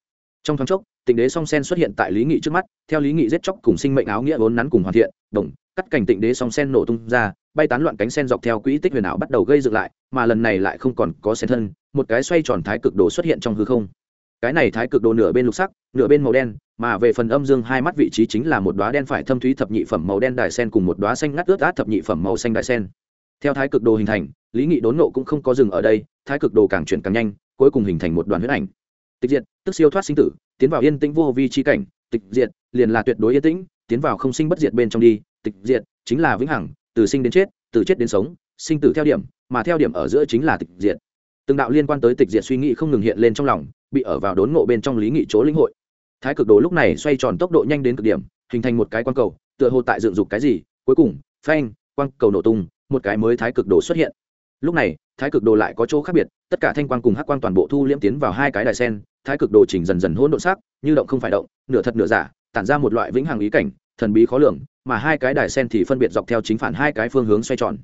Trong thoáng chốc tịnh đế song sen xuất hiện tại lý nghị trước mắt, theo lý nghị giết chóc cùng sinh mệnh áo nghĩa ốn nắn cùng hoàn thiện, đồng, cắt cảnh tịnh đế song sen nổ tung ra, bay tán loạn cánh sen dọc theo quỹ tích huyền ảo bắt đầu gây dựng lại, mà lần này lại không còn có sen thân, một cái xoay tròn thái cực đồ xuất hiện trong hư không. Cái này thái cực đồ nửa bên lục sắc, nửa bên màu đen, mà về phần âm dương hai mắt vị trí chính là một đoá đen phải thâm thúy thập nhị phẩm màu đen đài sen cùng một đoá xanh ngắt ướt át thập nhị phẩm màu xanh đài sen theo thái cực đồ hình thành, lý nghị đốn nộ cũng không có dừng ở đây, thái cực đồ càng chuyển càng nhanh, cuối cùng hình thành một đoàn huyết ảnh. Tịch diệt, tức siêu thoát sinh tử, tiến vào yên tĩnh vô vi chi cảnh, tịch diệt, liền là tuyệt đối yên tĩnh, tiến vào không sinh bất diệt bên trong đi, tịch diệt, chính là vĩnh hằng, từ sinh đến chết, từ chết đến sống, sinh tử theo điểm, mà theo điểm ở giữa chính là tịch diệt. Từng đạo liên quan tới tịch diệt suy nghĩ không ngừng hiện lên trong lòng, bị ở vào đốn ngộ bên trong lý nghị chỗ lĩnh hội. Thái cực đồ lúc này xoay tròn tốc độ nhanh đến cực điểm, hình thành một cái quang cầu, tựa hồ tại dựng dục cái gì, cuối cùng, phanh, quang cầu nổ tung một cái mới thái cực đồ xuất hiện. Lúc này, thái cực đồ lại có chỗ khác biệt, tất cả thanh quang cùng hắc quang toàn bộ thu liễm tiến vào hai cái đài sen, thái cực đồ chỉnh dần dần hỗn độn sắc, như động không phải động, nửa thật nửa giả, tản ra một loại vĩnh hằng ý cảnh, thần bí khó lường, mà hai cái đài sen thì phân biệt dọc theo chính phản hai cái phương hướng xoay tròn.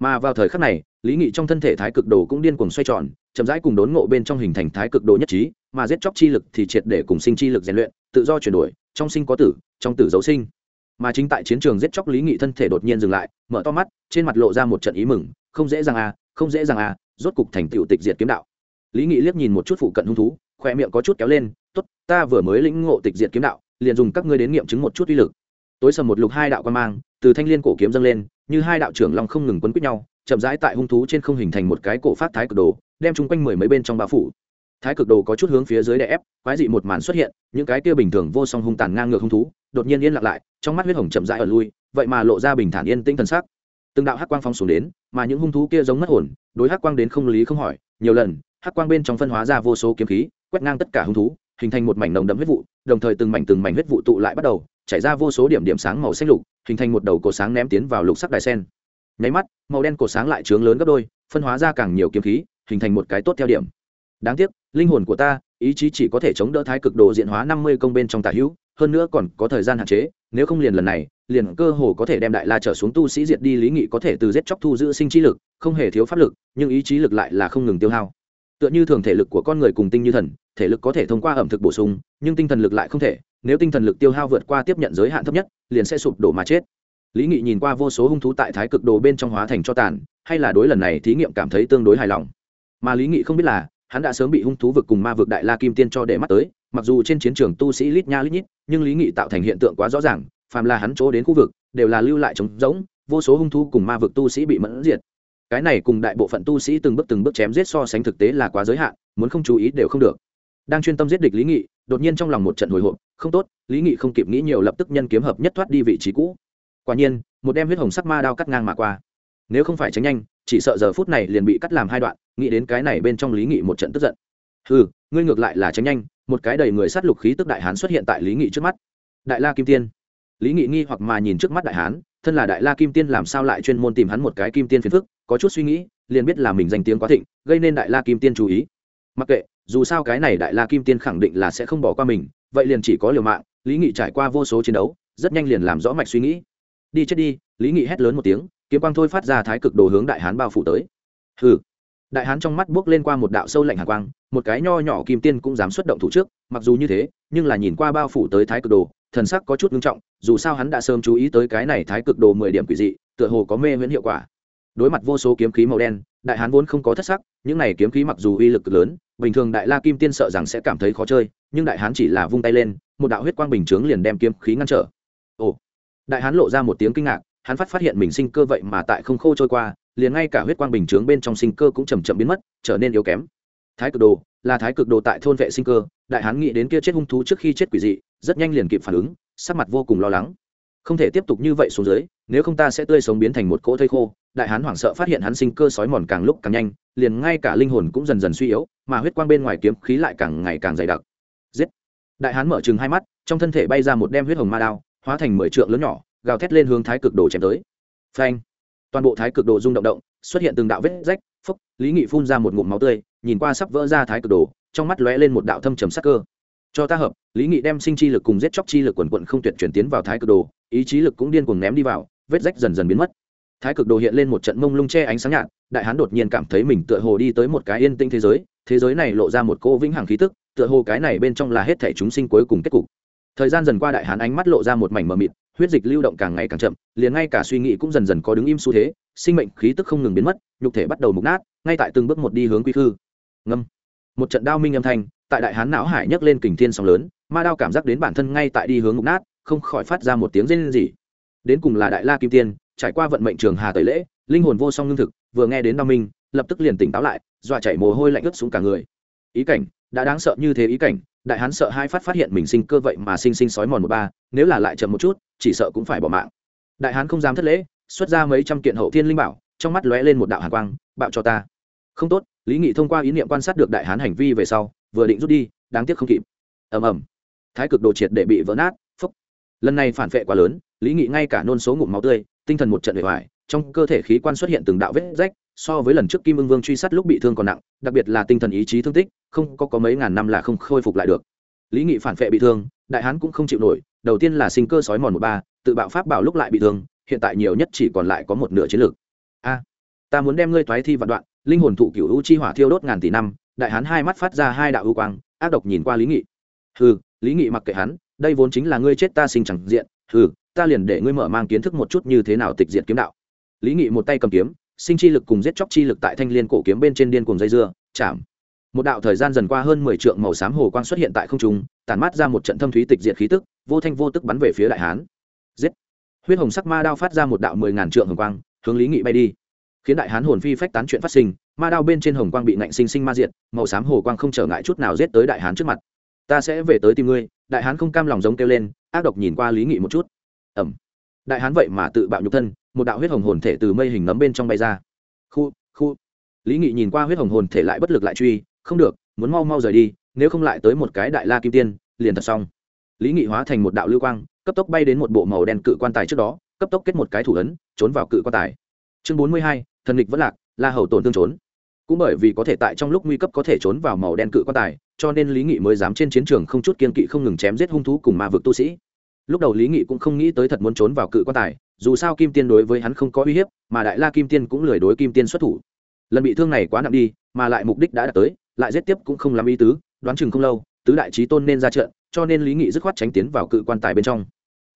Mà vào thời khắc này, lý nghị trong thân thể thái cực đồ cũng điên cuồng xoay tròn, chậm rãi cùng đốn ngộ bên trong hình thành thái cực đồ nhất trí, mà giết chóc chi lực thì triệt để cùng sinh chi lực rèn luyện, tự do chuyển đổi, trong sinh có tử, trong tử giấu sinh mà chính tại chiến trường giết chóc lý nghị thân thể đột nhiên dừng lại, mở to mắt, trên mặt lộ ra một trận ý mừng, không dễ dàng à không dễ dàng à rốt cục thành tựu tịch diệt kiếm đạo. Lý nghị liếc nhìn một chút phụ cận hung thú khoe miệng có chút kéo lên t ố t ta vừa mới lĩnh ngộ tịch diệt kiếm đạo, liền dùng các ngươi đến nghiệm chứng một chút uy lực. Tối sầm một lục hai đạo quan mang, từ thanh l i ê n cổ kiếm dâng lên, như hai đạo trưởng long không ngừng quấn quýt nhau, chậm rãi tại hung thú trên không hình thành một cái cổ phát thái cực đồ, đem chung quanh mười mấy bên trong bao phủ thái cực đồ có chút hướng phía dưới đè ép, quái dị một màn xuất hiện, những cái kia bình thường vô song hung tàn ngang ngược hung thú, đột nhiên yên lặng lại, trong mắt huyết hồng chậm rãi ở lui, vậy mà lộ ra bình thản yên tĩnh thần sắc. Từng đạo hắc quang phong xuống đến, mà những hung thú kia giống mất hồn, đối hắc quang đến không lý không hỏi, nhiều lần, hắc quang bên trong phân hóa ra vô số kiếm khí, quét ngang tất cả hung thú, hình thành một mảnh nồng đậm huyết vụ, đồng thời từng mảnh từng mảnh huyết vụ tụ lại bắt đầu, chảy ra vô số điểm điểm sáng màu xanh lục, hình thành một đầu cổ sáng ném tiến vào lục sắc đài sen. Nháy mắt, màu đen cổ sáng lại trướng lớn gấp đôi, phân hóa ra càng nhiều kiếm khí, hình thành một cái tốt theo điểm. Đáng tiếc linh hồn của ta, ý chí chỉ có thể chống đỡ thái cực đồ diện hóa năm mươi công bên trong tả hữu, hơn nữa còn có thời gian hạn chế, nếu không liền lần này, liền cơ hồ có thể đem đại la trở xuống tu sĩ diệt đi lý nghị có thể từ giết chóc thu giữ sinh trí lực, không hề thiếu pháp lực, nhưng ý chí lực lại là không ngừng tiêu hao. Tựa như thường thể lực của con người cùng tinh như thần, thể lực có thể thông qua ẩm thực bổ sung, nhưng tinh thần lực lại không thể, nếu tinh thần lực tiêu hao vượt qua tiếp nhận giới hạn thấp nhất, liền sẽ sụp đổ mà chết. Lý nghị nhìn qua vô số hung thú tại thái cực đồ bên trong hóa thành cho tàn, hay là đối lần này thí nghiệm cảm thấy tương đối hài lòng. Mà lý nghị không biết là hắn đã sớm bị hung thú vực cùng ma vực đại la kim tiên cho để mắt tới, mặc dù trên chiến trường tu sĩ lít nha lít nhít, nhưng lý nghị tạo thành hiện tượng quá rõ ràng, phàm là hắn chỗ đến khu vực, đều là lưu lại trống rỗng, vô số hung thú cùng ma vực tu sĩ bị mẫn diệt. Cái này cùng đại bộ phận tu sĩ từng bước từng bước chém giết so sánh thực tế là quá giới hạn, muốn không chú ý đều không được. Đang chuyên tâm giết địch lý nghị, đột nhiên trong lòng một trận hồi hộp, không tốt, lý nghị không kịp nghĩ nhiều lập tức nhân kiếm hợp nhất thoát đi vị trí cũ. Quả nhiên, một đem huyết hồng sắc ma đao cắt ngang mà qua. Nếu không phải tránh nhanh, chỉ sợ giờ phút này liền bị cắt làm hai đoạn nghĩ đến cái này bên trong lý nghị một trận tức giận. Ừ ngươi ngược lại là tránh nhanh, một cái đầy người sát lục khí tức đại hán xuất hiện tại lý nghị trước mắt. Đại la kim tiên. Lý nghị nghi hoặc mà nhìn trước mắt đại hán, thân là đại la kim tiên làm sao lại chuyên môn tìm hắn một cái kim tiên phiền phức, có chút suy nghĩ, liền biết là mình danh tiếng quá thịnh, gây nên đại la kim tiên chú ý. Mặc kệ, dù sao cái này đại la kim tiên khẳng định là sẽ không bỏ qua mình, vậy liền chỉ có liều mạng, lý nghị trải qua vô số chiến đấu, rất nhanh liền làm rõ mạch suy nghĩ. Đi chết đi, lý nghị hét lớn một tiếng, kiếm quang thôi phát ra thái cực đồ hướng đại hán bao phủ tới. Hừ đại hán trong mắt buốc lên qua một đạo sâu lạnh hàng quang, một cái nho nhỏ kim tiên cũng dám xuất động thủ trước, mặc dù như thế, nhưng là nhìn qua bao phủ tới thái cực đồ, thần sắc có chút nghiêm trọng, dù sao hắn đã sớm chú ý tới cái này thái cực đồ mười điểm quỷ dị, tựa hồ có mê miễn hiệu quả. Đối mặt vô số kiếm khí màu đen, đại hán vốn không có thất sắc, những này kiếm khí mặc dù uy lực lớn, bình thường đại la kim tiên sợ rằng sẽ cảm thấy khó chơi, nhưng đại hán chỉ là vung tay lên, một đạo huyết quang bình chướng liền đem kiếm khí ngăn trở. Ồ. Đại hán lộ ra một tiếng kinh ngạc, hắn phát phát hiện mình sinh cơ vậy mà tại không khô trôi qua liền ngay cả huyết quang bình chướng bên trong sinh cơ cũng chầm chậm biến mất, trở nên yếu kém. Thái cực đồ, là thái cực đồ tại thôn vệ sinh cơ, đại hán nghĩ đến kia chết hung thú trước khi chết quỷ dị, rất nhanh liền kịp phản ứng, sắc mặt vô cùng lo lắng. Không thể tiếp tục như vậy xuống dưới, nếu không ta sẽ tươi sống biến thành một cỗ thây khô, đại hán hoảng sợ phát hiện hắn sinh cơ sói mòn càng lúc càng nhanh, liền ngay cả linh hồn cũng dần dần suy yếu, mà huyết quang bên ngoài kiếm khí lại càng ngày càng dày đặc. Giết! Đại hán mở chừng hai mắt, trong thân thể bay ra một đem huyết hồng ma đao, hóa thành mười trượng lớn nhỏ, gào thét lên hướng thái cực đồ chém tới. Phanh! Toàn bộ thái cực đồ rung động động, xuất hiện từng đạo vết rách phúc lý nghị phun ra một ngụm máu tươi, nhìn qua sắp vỡ ra thái cực đồ, trong mắt lóe lên một đạo thâm trầm sắc cơ. Cho ta hợp, lý nghị đem sinh chi lực cùng giết chóc chi lực quần quận không tuyệt chuyển tiến vào thái cực đồ, ý chí lực cũng điên cuồng ném đi vào, vết rách dần dần biến mất. Thái cực đồ hiện lên một trận mông lung che ánh sáng nhạt, đại hán đột nhiên cảm thấy mình tựa hồ đi tới một cái yên tĩnh thế giới thế giới này lộ ra một cô vĩnh hằng khí tức, tựa hồ cái này bên trong là hết thể chúng sinh cuối cùng kết cục. Thời gian dần qua đại hán ánh mắt lộ ra một mảnh mờ mịt huyết dịch lưu động càng ngày càng chậm, liền ngay cả suy nghĩ cũng dần dần có đứng im xu thế, sinh mệnh khí tức không ngừng biến mất, nhục thể bắt đầu mục nát, ngay tại từng bước một đi hướng quy khư. Ngâm. Một trận đao minh âm thanh, tại đại hán não hải nhấc lên kình thiên sóng lớn, ma đao cảm giác đến bản thân ngay tại đi hướng mục nát, không khỏi phát ra một tiếng rên rỉ. Đến cùng là đại la kim tiên, trải qua vận mệnh trường hà tẩy lễ, linh hồn vô song lương thực, vừa nghe đến đao minh, lập tức liền tỉnh táo lại, dọa chảy mồ hôi lạnh ướt xuống cả người. Ý cảnh, đã đáng sợ như thế ý cảnh đại hán sợ hai phát phát hiện mình sinh cơ vậy mà sinh sinh sói mòn một ba, nếu là lại chậm một chút, chỉ sợ cũng phải bỏ mạng. Đại hán không dám thất lễ, xuất ra mấy trăm kiện hậu thiên linh bảo, trong mắt lóe lên một đạo hàn quang, bạo cho ta. Không tốt. Lý nghị thông qua ý niệm quan sát được đại hán hành vi về sau, vừa định rút đi, đáng tiếc không kịp. Ầm ầm. Thái cực đồ triệt để bị vỡ nát phúc lần này phản vệ quá lớn, lý nghị ngay cả nôn số ngụm máu tươi, tinh thần một trận bề hoài trong cơ thể khí quan xuất hiện từng đạo vết rách so với lần trước kim ưng vương truy sát lúc bị thương còn nặng, đặc biệt là tinh thần ý chí thương tích, không có có mấy ngàn năm là không khôi phục lại được. Lý nghị phản vệ bị thương, đại hán cũng không chịu nổi, đầu tiên là sinh cơ sói mòn một ba, tự bạo pháp bảo lúc lại bị thương, hiện tại nhiều nhất chỉ còn lại có một nửa chiến lược. A, ta muốn đem ngươi thoái thi vạn đoạn, linh hồn thụ cựu u chi hỏa thiêu đốt ngàn tỷ năm, đại hán hai mắt phát ra hai đạo ưu quang, ác độc nhìn qua lý nghị. Hừ, lý nghị mặc kệ hắn, đây vốn chính là ngươi chết ta sinh chẳng diện, hừ, ta liền để ngươi mở mang kiến thức một chút như thế nào tịch diện kiếm đạo. Lý nghị một tay cầm kiếm sinh chi lực cùng giết chóc chi lực tại thanh liên cổ kiếm bên trên điên cuồng dây dưa, chạm. Một đạo thời gian dần qua hơn mười trượng màu xám hồ quang xuất hiện tại không trung tàn mát ra một trận thâm thúy tịch diệt khí tức, vô thanh vô tức bắn về phía đại hán. Giết! Huyết hồng sắc ma đao phát ra một đạo mười ngàn trượng hồng quang, hướng lý nghị bay đi. Khiến đại hán hồn phi phách tán chuyện phát sinh, ma đao bên trên hồng quang bị nạnh sinh sinh ma diệt, màu xám hồ quang không trở ngại chút nào giết tới đại hán trước mặt. Ta sẽ về tới tìm ngươi, đại hán không cam lòng giống kêu lên, ác độc nhìn qua lý nghị một chút. Ẩm đại hán vậy mà tự bạo nhục thân một đạo huyết hồng hồn thể từ mây hình nấm bên trong bay ra. Khu khu. Lý nghị nhìn qua huyết hồng hồn thể lại bất lực lại truy, không được, muốn mau mau rời đi, nếu không lại tới một cái đại la kim tiên, liền thật xong. Lý nghị hóa thành một đạo lưu quang, cấp tốc bay đến một bộ màu đen cự quan tài trước đó, cấp tốc kết một cái thủ ấn, trốn vào cự quan tài. Chương bốn mươi hai, thần địch vẫn lạc, la hầu tổn thương trốn. Cũng bởi vì có thể tại trong lúc nguy cấp có thể trốn vào màu đen cự quan tài, cho nên lý nghị mới dám trên chiến trường không chút kiên kỵ không ngừng chém giết hung thú cùng ma vực tu sĩ. Lúc đầu lý nghị cũng không nghĩ tới thật muốn trốn vào cự quan tài dù sao kim tiên đối với hắn không có uy hiếp, mà đại la kim tiên cũng lười đối kim tiên xuất thủ. Lần bị thương này quá nặng đi, mà lại mục đích đã đạt tới, lại giết tiếp cũng không làm ý tứ, đoán chừng không lâu, tứ đại trí tôn nên ra trận, cho nên lý nghị dứt khoát tránh tiến vào cự quan tài bên trong.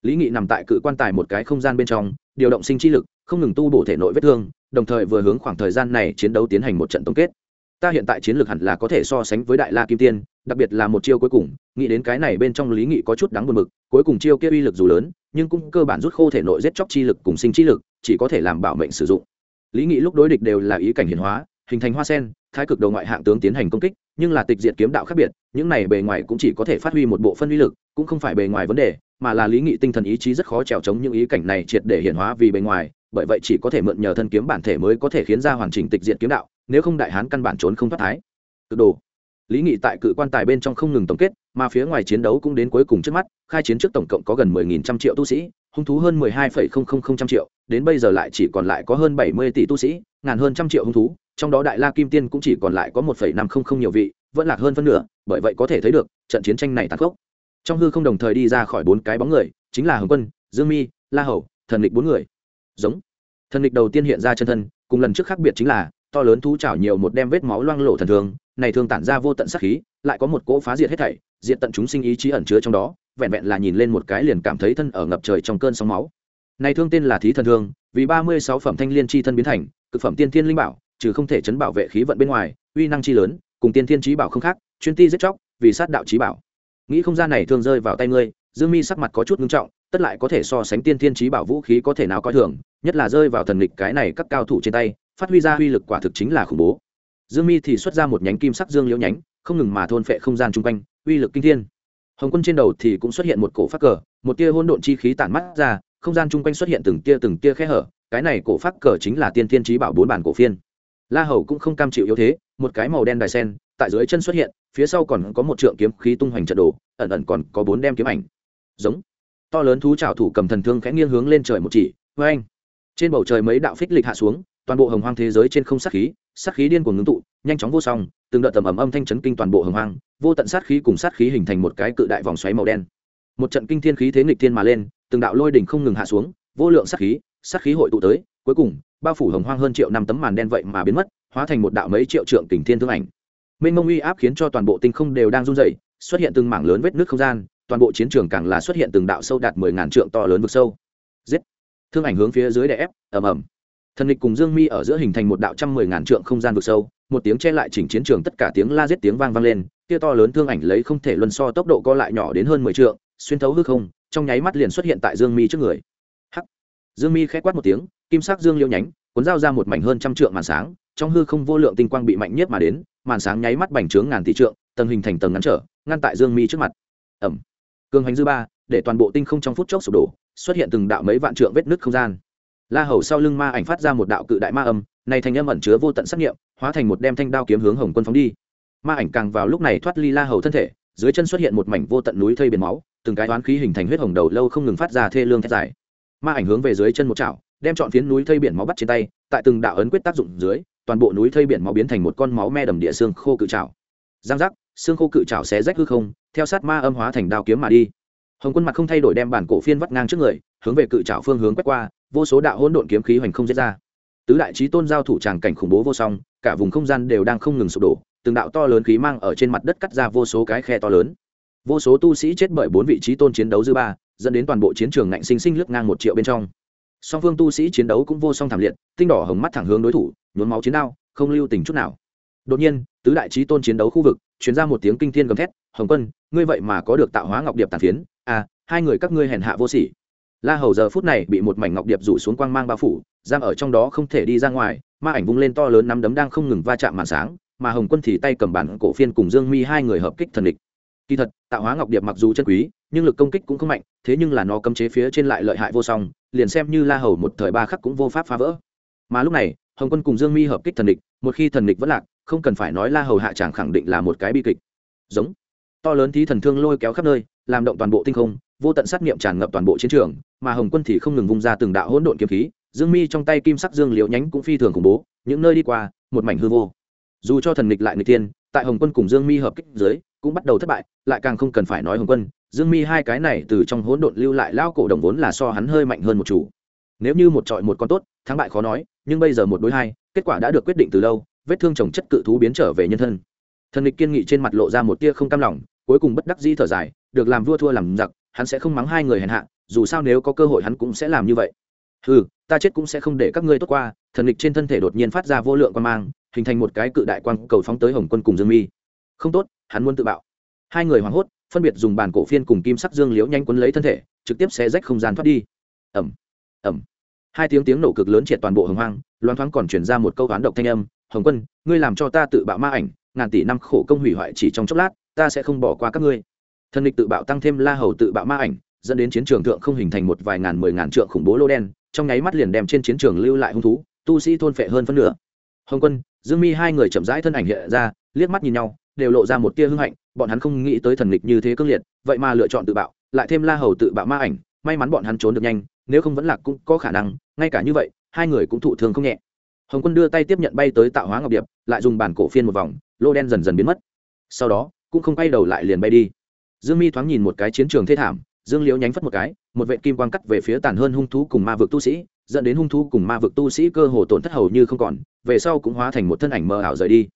Lý nghị nằm tại cự quan tài một cái không gian bên trong, điều động sinh chi lực, không ngừng tu bổ thể nội vết thương, đồng thời vừa hướng khoảng thời gian này chiến đấu tiến hành một trận tổng kết. Ta hiện tại chiến lược hẳn là có thể so sánh với đại la kim tiên đặc biệt là một chiêu cuối cùng, nghĩ đến cái này bên trong lý nghị có chút đáng buồn mực, cuối cùng chiêu kia uy lực dù lớn, nhưng cũng cơ bản rút khô thể nội giết chóc chi lực cùng sinh chi lực, chỉ có thể làm bảo mệnh sử dụng. Lý nghị lúc đối địch đều là ý cảnh hiển hóa, hình thành hoa sen, thái cực đầu ngoại hạng tướng tiến hành công kích, nhưng là tịch diệt kiếm đạo khác biệt, những này bề ngoài cũng chỉ có thể phát huy một bộ phân uy lực, cũng không phải bề ngoài vấn đề, mà là lý nghị tinh thần ý chí rất khó trèo chống những ý cảnh này triệt để hiển hóa vì bề ngoài, bởi vậy chỉ có thể mượn nhờ thân kiếm bản thể mới có thể khiến ra hoàn chỉnh tịch diệt kiếm đạo, nếu không đại hán căn bản trốn không thoát thái. Cực đồ lý nghị tại cự quan tài bên trong không ngừng tổng kết, mà phía ngoài chiến đấu cũng đến cuối cùng trước mắt, khai chiến trước tổng cộng có gần mười nghìn trăm triệu tu sĩ, hung thú hơn mười hai phẩy không không không trăm triệu, đến bây giờ lại chỉ còn lại có hơn bảy mươi tỷ tu sĩ, ngàn hơn trăm triệu hung thú, trong đó đại la kim tiên cũng chỉ còn lại có một phẩy năm không không nhiều vị, vẫn lạc hơn phân nửa, bởi vậy có thể thấy được, trận chiến tranh này tàn khốc. Trong hư không đồng thời đi ra khỏi bốn cái bóng người, chính là hồng quân, dương mi, la hầu, thần lịch bốn người. Giống. Thần lịch đầu tiên hiện ra chân thân, cùng lần trước khác biệt chính là, to lớn thú chảo nhiều một đem vết máu loang lộ thần thường này thường tản ra vô tận sát khí, lại có một cỗ phá diệt hết thảy, diệt tận chúng sinh ý chí ẩn chứa trong đó, vẹn vẹn là nhìn lên một cái liền cảm thấy thân ở ngập trời trong cơn sóng máu. Này thương tên là thí thần thương, vì ba mươi sáu phẩm thanh liên chi thân biến thành, cực phẩm tiên thiên linh bảo, trừ không thể chấn bảo vệ khí vận bên ngoài, uy năng chi lớn, cùng tiên thiên trí bảo không khác, chuyên ti giết chóc, vì sát đạo trí bảo. Nghĩ không gian này thương rơi vào tay ngươi, dương mi sắc mặt có chút ngưng trọng, tất lại có thể so sánh tiên thiên trí bảo vũ khí có thể nào coi thường, nhất là rơi vào thần lịch cái này các cao thủ trên tay, phát huy ra uy lực quả thực chính là khủng bố dương mi thì xuất ra một nhánh kim sắc dương liễu nhánh, không ngừng mà thôn phệ không gian chung quanh, uy lực kinh thiên. Hồng quân trên đầu thì cũng xuất hiện một cổ phát cờ, một tia hôn độn chi khí tản mắt ra, không gian chung quanh xuất hiện từng tia từng tia khe hở, cái này cổ phát cờ chính là tiên thiên trí bảo bốn bản cổ phiên. La hầu cũng không cam chịu yếu thế, một cái màu đen đài sen, tại dưới chân xuất hiện, phía sau còn có một trượng kiếm khí tung hoành trận đồ, ẩn ẩn còn có bốn đem kiếm ảnh. Giống. To lớn thú trào thủ cầm thần thương khẽ nghiêng hướng lên trời một chỉ vê anh trên bầu trời mấy đạo phích lịch hạ xuống, toàn bộ hồng hoang thế giới trên không sát khí sát khí điên cuồng ngưng tụ, nhanh chóng vô song, từng đợt tầm ầm âm thanh chấn kinh toàn bộ hồng hoang, vô tận sát khí cùng sát khí hình thành một cái cự đại vòng xoáy màu đen. Một trận kinh thiên khí thế nghịch thiên mà lên, từng đạo lôi đỉnh không ngừng hạ xuống, vô lượng sát khí sát khí hội tụ tới, cuối cùng, bao phủ hồng hoang hơn triệu năm tấm màn đen vậy mà biến mất, hóa thành một đạo mấy triệu trượng kình thiên thương ảnh. Mênh mông uy áp khiến cho toàn bộ tinh không đều đang run rẩy, xuất hiện từng mảng lớn vết nước không gian, toàn bộ chiến trường càng là xuất hiện từng đạo sâu đạt mười ngàn trượng to lớn vực sâu. Giết! Thương ảnh hướng phía dưới đè ép, ầm ầm thần địch cùng dương mi ở giữa hình thành một đạo trăm mười ngàn trượng không gian vực sâu, một tiếng che lại chỉnh chiến trường tất cả tiếng la giết tiếng vang vang lên kia to lớn thương ảnh lấy không thể luân so tốc độ co lại nhỏ đến hơn mười trượng, xuyên thấu hư không, trong nháy mắt liền xuất hiện tại dương mi trước người. Hắc. Dương mi khẽ quát một tiếng, kim sắc dương liêu nhánh, cuốn dao ra một mảnh hơn trăm trượng màn sáng, trong hư không vô lượng tinh quang bị mạnh nhất mà đến, màn sáng nháy mắt bành trướng ngàn tỷ trượng, tầng hình thành tầng ngắn trở, ngăn tại dương mi trước mặt. Ẩm. Cường hành dư ba, để toàn bộ tinh không trong phút chốc sụp đổ, xuất hiện từng đạo mấy vạn trượng vết nứt không gian la hầu sau lưng ma ảnh phát ra một đạo cự đại ma âm, này thành âm ẩn chứa vô tận sát nghiệm, hóa thành một đem thanh đao kiếm hướng hồng quân phóng đi. Ma ảnh càng vào lúc này thoát ly la hầu thân thể, dưới chân xuất hiện một mảnh vô tận núi thây biển máu, từng cái toán khí hình thành huyết hồng đầu lâu không ngừng phát ra thê lương thét dài. Ma ảnh hướng về dưới chân một chảo, đem chọn phiến núi thây biển máu bắt trên tay, tại từng đạo ấn quyết tác dụng dưới, toàn bộ núi thây biển máu biến thành một con máu me đầm địa xương khô cự trào giang giác, xương khô cự trào xé rách hư không, theo sát ma âm hóa thành đao kiếm mà đi. Hồng quân mặt không thay đổi đem bản cổ phiên vắt ngang trước người, hướng về cự trào phương hướng quét qua vô số đạo hỗn độn kiếm khí hoành không giết ra. Tứ đại trí tôn giao thủ tràng cảnh khủng bố vô song, cả vùng không gian đều đang không ngừng sụp đổ, từng đạo to lớn khí mang ở trên mặt đất cắt ra vô số cái khe to lớn. Vô số tu sĩ chết bởi bốn vị trí tôn chiến đấu dư ba, dẫn đến toàn bộ chiến trường ngạnh sinh sinh lướt ngang một triệu bên trong. Song phương tu sĩ chiến đấu cũng vô song thảm liệt, tinh đỏ hồng mắt thẳng hướng đối thủ, nhuốm máu chiến đao, không lưu tình chút nào. Đột nhiên, tứ đại trí tôn chiến đấu khu vực chuyển ra một tiếng kinh thiên gầm thét, hồng quân, ngươi vậy mà có được tạo hóa ngọc điệp tàn phiến. À hai người các ngươi hèn hạ vô sỉ la hầu giờ phút này bị một mảnh ngọc điệp rủ xuống quang mang bao phủ, giam ở trong đó không thể đi ra ngoài, ma ảnh vung lên to lớn nắm đấm đang không ngừng va chạm màn sáng, mà hồng quân thì tay cầm bản cổ phiên cùng dương mi hai người hợp kích thần địch. Kỳ thật, tạo hóa ngọc điệp mặc dù chân quý, nhưng lực công kích cũng không mạnh, thế nhưng là nó cấm chế phía trên lại lợi hại vô song, liền xem như la hầu một thời ba khắc cũng vô pháp phá vỡ. Mà lúc này, hồng quân cùng dương mi hợp kích thần địch, một khi thần địch vẫn lạc, không cần phải nói la hầu hạ tràng khẳng định là một cái bi kịch. Giống. To lớn thí thần thương lôi kéo khắp nơi, làm động toàn bộ tinh không vô tận sát niệm tràn ngập toàn bộ chiến trường, mà hồng quân thì không ngừng vung ra từng đạo hỗn độn kiếm khí, dương mi trong tay kim sắc dương liễu nhánh cũng phi thường khủng bố, những nơi đi qua, một mảnh hư vô. Dù cho thần nghịch lại người tiên tại hồng quân cùng dương mi hợp kích dưới, cũng bắt đầu thất bại, lại càng không cần phải nói hồng quân, dương mi hai cái này từ trong hỗn độn lưu lại lao cổ đồng vốn là so hắn hơi mạnh hơn một chủ. Nếu như một trọi một con tốt, thắng bại khó nói, nhưng bây giờ một đối hai, kết quả đã được quyết định từ lâu, vết thương chồng chất cự thú biến trở về nhân thân. Thần địch kiên nghị trên mặt lộ ra một tia không cam lòng, cuối cùng bất đắc dĩ thở dài, được làm vua thua làm giặc hắn sẽ không mắng hai người hèn hạ, dù sao nếu có cơ hội hắn cũng sẽ làm như vậy. Ừ ta chết cũng sẽ không để các ngươi tốt qua, thần lịch trên thân thể đột nhiên phát ra vô lượng quan mang, hình thành một cái cự đại quang cầu phóng tới hồng quân cùng dương mi. Không tốt, hắn muốn tự bạo. Hai người hoảng hốt, phân biệt dùng bàn cổ phiên cùng kim sắc dương liễu nhanh quấn lấy thân thể, trực tiếp xé rách không gian thoát đi. Ẩm ẩm hai tiếng tiếng nổ cực lớn triệt toàn bộ hồng hoang loan thoáng còn chuyển ra một câu toán độc thanh âm, hồng quân, ngươi làm cho ta tự bạo ma ảnh, ngàn tỷ năm khổ công hủy hoại chỉ trong chốc lát, ta sẽ không bỏ qua các ngươi thần địch tự bạo tăng thêm la hầu tự bạo ma ảnh, dẫn đến chiến trường thượng không hình thành một vài ngàn, mười ngàn trượng khủng bố lô đen, trong nháy mắt liền đem trên chiến trường lưu lại hung thú, tu sĩ thôn phệ hơn phân nửa. Hồng quân, dương mi hai người chậm rãi thân ảnh hiện ra, liếc mắt nhìn nhau, đều lộ ra một tia hưng hạnh, bọn hắn không nghĩ tới thần lịch như thế cương liệt, vậy mà lựa chọn tự bạo, lại thêm la hầu tự bạo ma ảnh, may mắn bọn hắn trốn được nhanh, nếu không vẫn lạc cũng có khả năng, ngay cả như vậy, hai người cũng thụ thương không nhẹ. Hồng quân đưa tay tiếp nhận bay tới tạo hóa ngọc điệp, lại dùng bàn cổ phiên một vòng, lô đen dần dần biến mất. Sau đó, cũng không quay đầu lại liền bay đi dương mi thoáng nhìn một cái chiến trường thê thảm, dương liễu nhánh phất một cái, một vệ kim quang cắt về phía tàn hơn hung thú cùng ma vực tu sĩ, dẫn đến hung thú cùng ma vực tu sĩ cơ hồ tổn thất hầu như không còn, về sau cũng hóa thành một thân ảnh mờ ảo rời đi.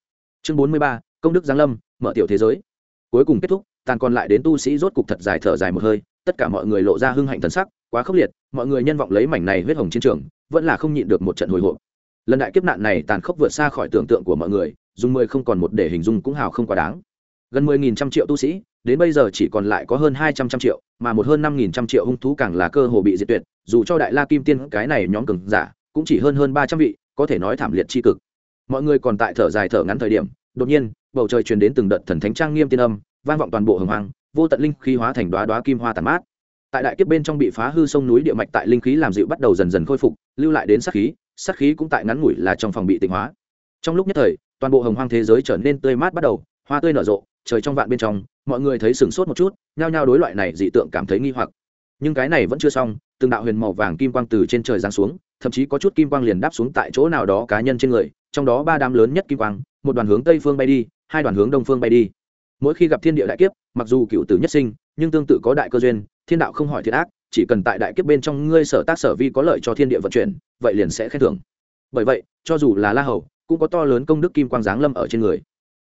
Chương bốn mươi ba, công đức giáng lâm, mở tiểu thế giới. Cuối cùng kết thúc, tàn còn lại đến tu sĩ rốt cục thật dài thở dài một hơi, tất cả mọi người lộ ra hưng hạnh thần sắc, quá khốc liệt, mọi người nhân vọng lấy mảnh này huyết hồng chiến trường, vẫn là không nhịn được một trận hồi hộp. Lần đại kiếp nạn này tàn khốc vượt xa khỏi tưởng tượng của mọi người, dùng mười không còn một để hình dung cũng hào không quá đáng. Gần mười nghìn trăm triệu tu sĩ đến bây giờ chỉ còn lại có hơn hai trăm trăm triệu, mà một hơn năm nghìn trăm triệu hung thú càng là cơ hồ bị diệt tuyệt, dù cho đại la kim tiên cái này nhóm cường giả, cũng chỉ hơn hơn ba trăm vị, có thể nói thảm liệt tri cực. Mọi người còn tại thở dài thở ngắn thời điểm, đột nhiên, bầu trời truyền đến từng đợt thần thánh trang nghiêm tiên âm, vang vọng toàn bộ hồng hoàng vô tận linh khí hóa thành đoá đoá kim hoa tàn mát. Tại đại kiếp bên trong bị phá hư sông núi địa mạch tại linh khí làm dịu bắt đầu dần dần khôi phục, lưu lại đến sát khí sát khí cũng tại ngắn ngủi là trong phòng bị tịnh hóa. Trong lúc nhất thời, toàn bộ hồng hoang thế giới trở nên tươi mát bắt đầu, hoa tươi nở rộ trời trong vạn bên trong, mọi người thấy sửng sốt một chút, nhao nhao đối loại này dị tượng cảm thấy nghi hoặc. Nhưng cái này vẫn chưa xong, từng đạo huyền màu vàng kim quang từ trên trời giáng xuống, thậm chí có chút kim quang liền đáp xuống tại chỗ nào đó cá nhân trên người, trong đó ba đám lớn nhất kim quang, một đoàn hướng tây phương bay đi, hai đoàn hướng đông phương bay đi. Mỗi khi gặp thiên địa đại kiếp, mặc dù cựu tử nhất sinh, nhưng tương tự có đại cơ duyên, thiên đạo không hỏi thiệt ác, chỉ cần tại đại kiếp bên trong ngươi sở tác sở vi có lợi cho thiên địa vận chuyển, vậy liền sẽ khen thưởng. Bởi vậy, cho dù là la hầu, cũng có to lớn công đức kim quang giáng lâm ở trên người.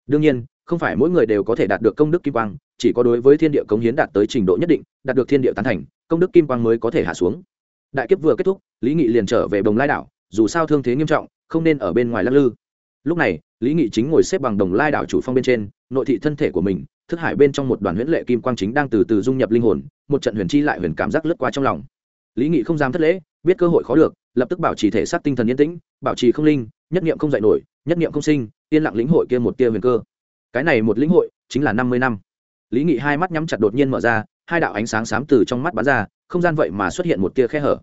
Đương nhiên không phải mỗi người đều có thể đạt được công đức kim quang, chỉ có đối với thiên địa cống hiến đạt tới trình độ nhất định, đạt được thiên địa tán thành, công đức kim quang mới có thể hạ xuống. Đại kiếp vừa kết thúc, lý nghị liền trở về đồng lai đảo, dù sao thương thế nghiêm trọng, không nên ở bên ngoài lắc lư. Lúc này, lý nghị chính ngồi xếp bằng đồng lai đảo chủ phong bên trên, nội thị thân thể của mình, thức hải bên trong một đoàn huyễn lệ kim quang chính đang từ từ dung nhập linh hồn, một trận huyền chi lại huyền cảm giác lướt qua trong lòng. Lý nghị không dám thất lễ, biết cơ hội khó được, lập tức bảo trì thể xác tinh thần yên tĩnh, bảo trì không linh, nhất niệm không dạy nổi, nhất niệm không sinh, yên lặng lĩnh hội kia một tia huyền cơ cái này một lĩnh hội chính là năm mươi năm. Lý nghị hai mắt nhắm chặt đột nhiên mở ra, hai đạo ánh sáng xám từ trong mắt bắn ra, không gian vậy mà xuất hiện một tia khe hở.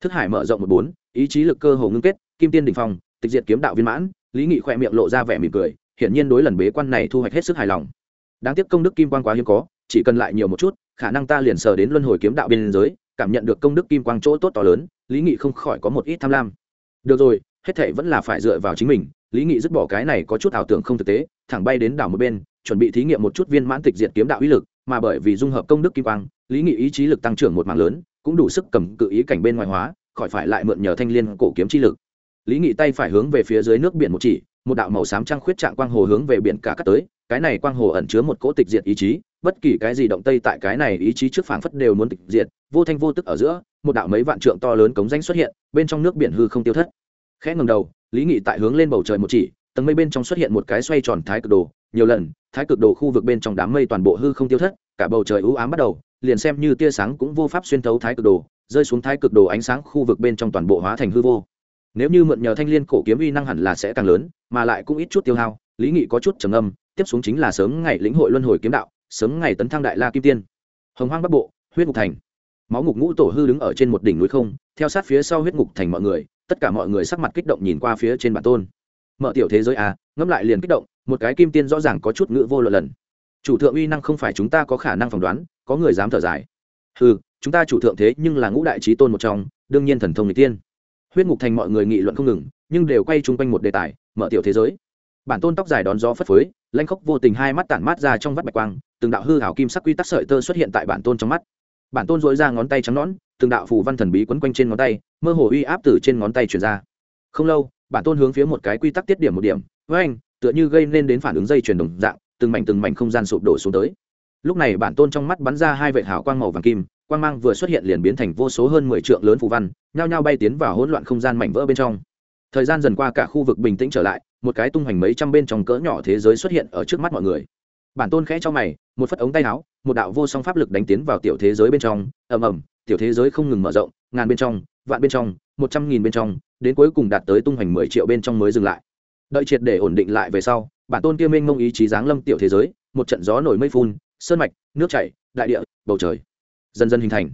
Thức hải mở rộng một bốn, ý chí lực cơ hồ ngưng kết, kim tiên đỉnh phong, tịch diệt kiếm đạo viên mãn, lý nghị khỏe miệng lộ ra vẻ mỉm cười, hiển nhiên đối lần bế quan này thu hoạch hết sức hài lòng. Đáng tiếc công đức kim quan quá hiếm có, chỉ cần lại nhiều một chút, khả năng ta liền sờ đến luân hồi kiếm đạo biên giới, cảm nhận được công đức kim quang chỗ tốt to lớn, lý nghị không khỏi có một ít tham lam. Được rồi, hết thệ vẫn là phải dựa vào chính mình, lý nghị dứt bỏ cái này có chút ảo tưởng không thực tế thẳng bay đến đảo một bên, chuẩn bị thí nghiệm một chút viên mãn tịch diệt kiếm đạo uy lực, mà bởi vì dung hợp công đức kim quang, lý nghị ý chí lực tăng trưởng một mạng lớn, cũng đủ sức cầm cự ý cảnh bên ngoài hóa, khỏi phải lại mượn nhờ thanh liên cổ kiếm chi lực. Lý nghị tay phải hướng về phía dưới nước biển một chỉ, một đạo màu xám trăng khuyết trạng quang hồ hướng về biển cả cắt tới, cái này quang hồ ẩn chứa một cỗ tịch diệt ý chí, bất kỳ cái gì động tây tại cái này ý chí trước phảng phất đều muốn tịch diệt, vô thanh vô tức ở giữa, một đạo mấy vạn trượng to lớn cống danh xuất hiện, bên trong nước biển hư không tiêu thất. Khẽ ngầm đầu, lý nghị tại hướng lên bầu trời một chỉ tầng mây bên trong xuất hiện một cái xoay tròn thái cực đồ. Nhiều lần, thái cực đồ khu vực bên trong đám mây toàn bộ hư không tiêu thất, cả bầu trời ưu ám bắt đầu, liền xem như tia sáng cũng vô pháp xuyên thấu thái cực đồ, rơi xuống thái cực đồ ánh sáng khu vực bên trong toàn bộ hóa thành hư vô. Nếu như mượn nhờ thanh liên cổ kiếm uy năng hẳn là sẽ càng lớn, mà lại cũng ít chút tiêu hao, lý nghị có chút trầm âm tiếp xuống chính là sớm ngày lĩnh hội luân hồi kiếm đạo, sớm ngày tấn thăng đại la kim tiên. Hồng hoang bắc bộ, huyết ngục thành. Máu ngục ngũ tổ hư đứng ở trên một đỉnh núi không, theo sát phía sau huyết ngục thành mọi người, tất cả mọi người sắc mặt kích động nhìn qua phía trên bản tôn mở tiểu thế giới à ngẫm lại liền kích động, một cái kim tiên rõ ràng có chút ngữ vô luận lần. Chủ thượng uy năng không phải chúng ta có khả năng phỏng đoán, có người dám thở dài. Ừ chúng ta chủ thượng thế nhưng là ngũ đại trí tôn một trong, đương nhiên thần thông người tiên. Huyết ngục thành mọi người nghị luận không ngừng, nhưng đều quay chung quanh một đề tài, mở tiểu thế giới. Bản tôn tóc dài đón gió phất phới, lanh khóc vô tình hai mắt tản mát ra trong vắt bạch quang, từng đạo hư hảo kim sắc quy tắc sợi tơ xuất hiện tại bản tôn trong mắt. Bản tôn dội ra ngón tay trắng nõn, từng đạo phù văn thần bí quấn quanh trên ngón tay, mơ hồ uy áp từ trên ngón tay chuyển ra. Không lâu bản tôn hướng phía một cái quy tắc tiết điểm một điểm, với anh, tựa như gây nên đến phản ứng dây chuyển đồng dạng, từng mảnh từng mảnh không gian sụp đổ xuống tới. Lúc này bản tôn trong mắt bắn ra hai vệ hảo quang màu vàng kim, quang mang vừa xuất hiện liền biến thành vô số hơn mười trượng lớn phù văn, nhao nhao bay tiến vào hỗn loạn không gian mảnh vỡ bên trong. Thời gian dần qua cả khu vực bình tĩnh trở lại, một cái tung hoành mấy trăm bên trong cỡ nhỏ thế giới xuất hiện ở trước mắt mọi người. Bản tôn khẽ cho mày, một phất ống tay áo, một đạo vô song pháp lực đánh tiến vào tiểu thế giới bên trong, ầm ầm, tiểu thế giới không ngừng mở rộng, ngàn bên trong vạn bên trong, một trăm nghìn bên trong, đến cuối cùng đạt tới tung hoành mười triệu bên trong mới dừng lại. Đợi triệt để ổn định lại về sau, bản tôn kia minh mông ý chí giáng lâm tiểu thế giới, một trận gió nổi mây phun, sơn mạch, nước chảy, đại địa, bầu trời, dần dần hình thành.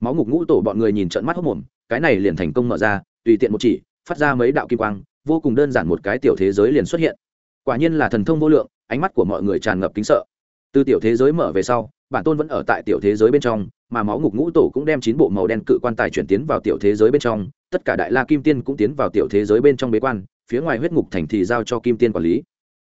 Máu ngục ngũ tổ bọn người nhìn trận mắt hốc mồm, cái này liền thành công mở ra, tùy tiện một chỉ, phát ra mấy đạo kim quang, vô cùng đơn giản một cái tiểu thế giới liền xuất hiện. Quả nhiên là thần thông vô lượng, ánh mắt của mọi người tràn ngập kính sợ. Từ tiểu thế giới mở về sau, bản tôn vẫn ở tại tiểu thế giới bên trong mà máu ngục ngũ tổ cũng đem chín bộ màu đen cự quan tài chuyển tiến vào tiểu thế giới bên trong, tất cả đại la kim tiên cũng tiến vào tiểu thế giới bên trong bế quan, phía ngoài huyết ngục thành thì giao cho kim tiên quản lý.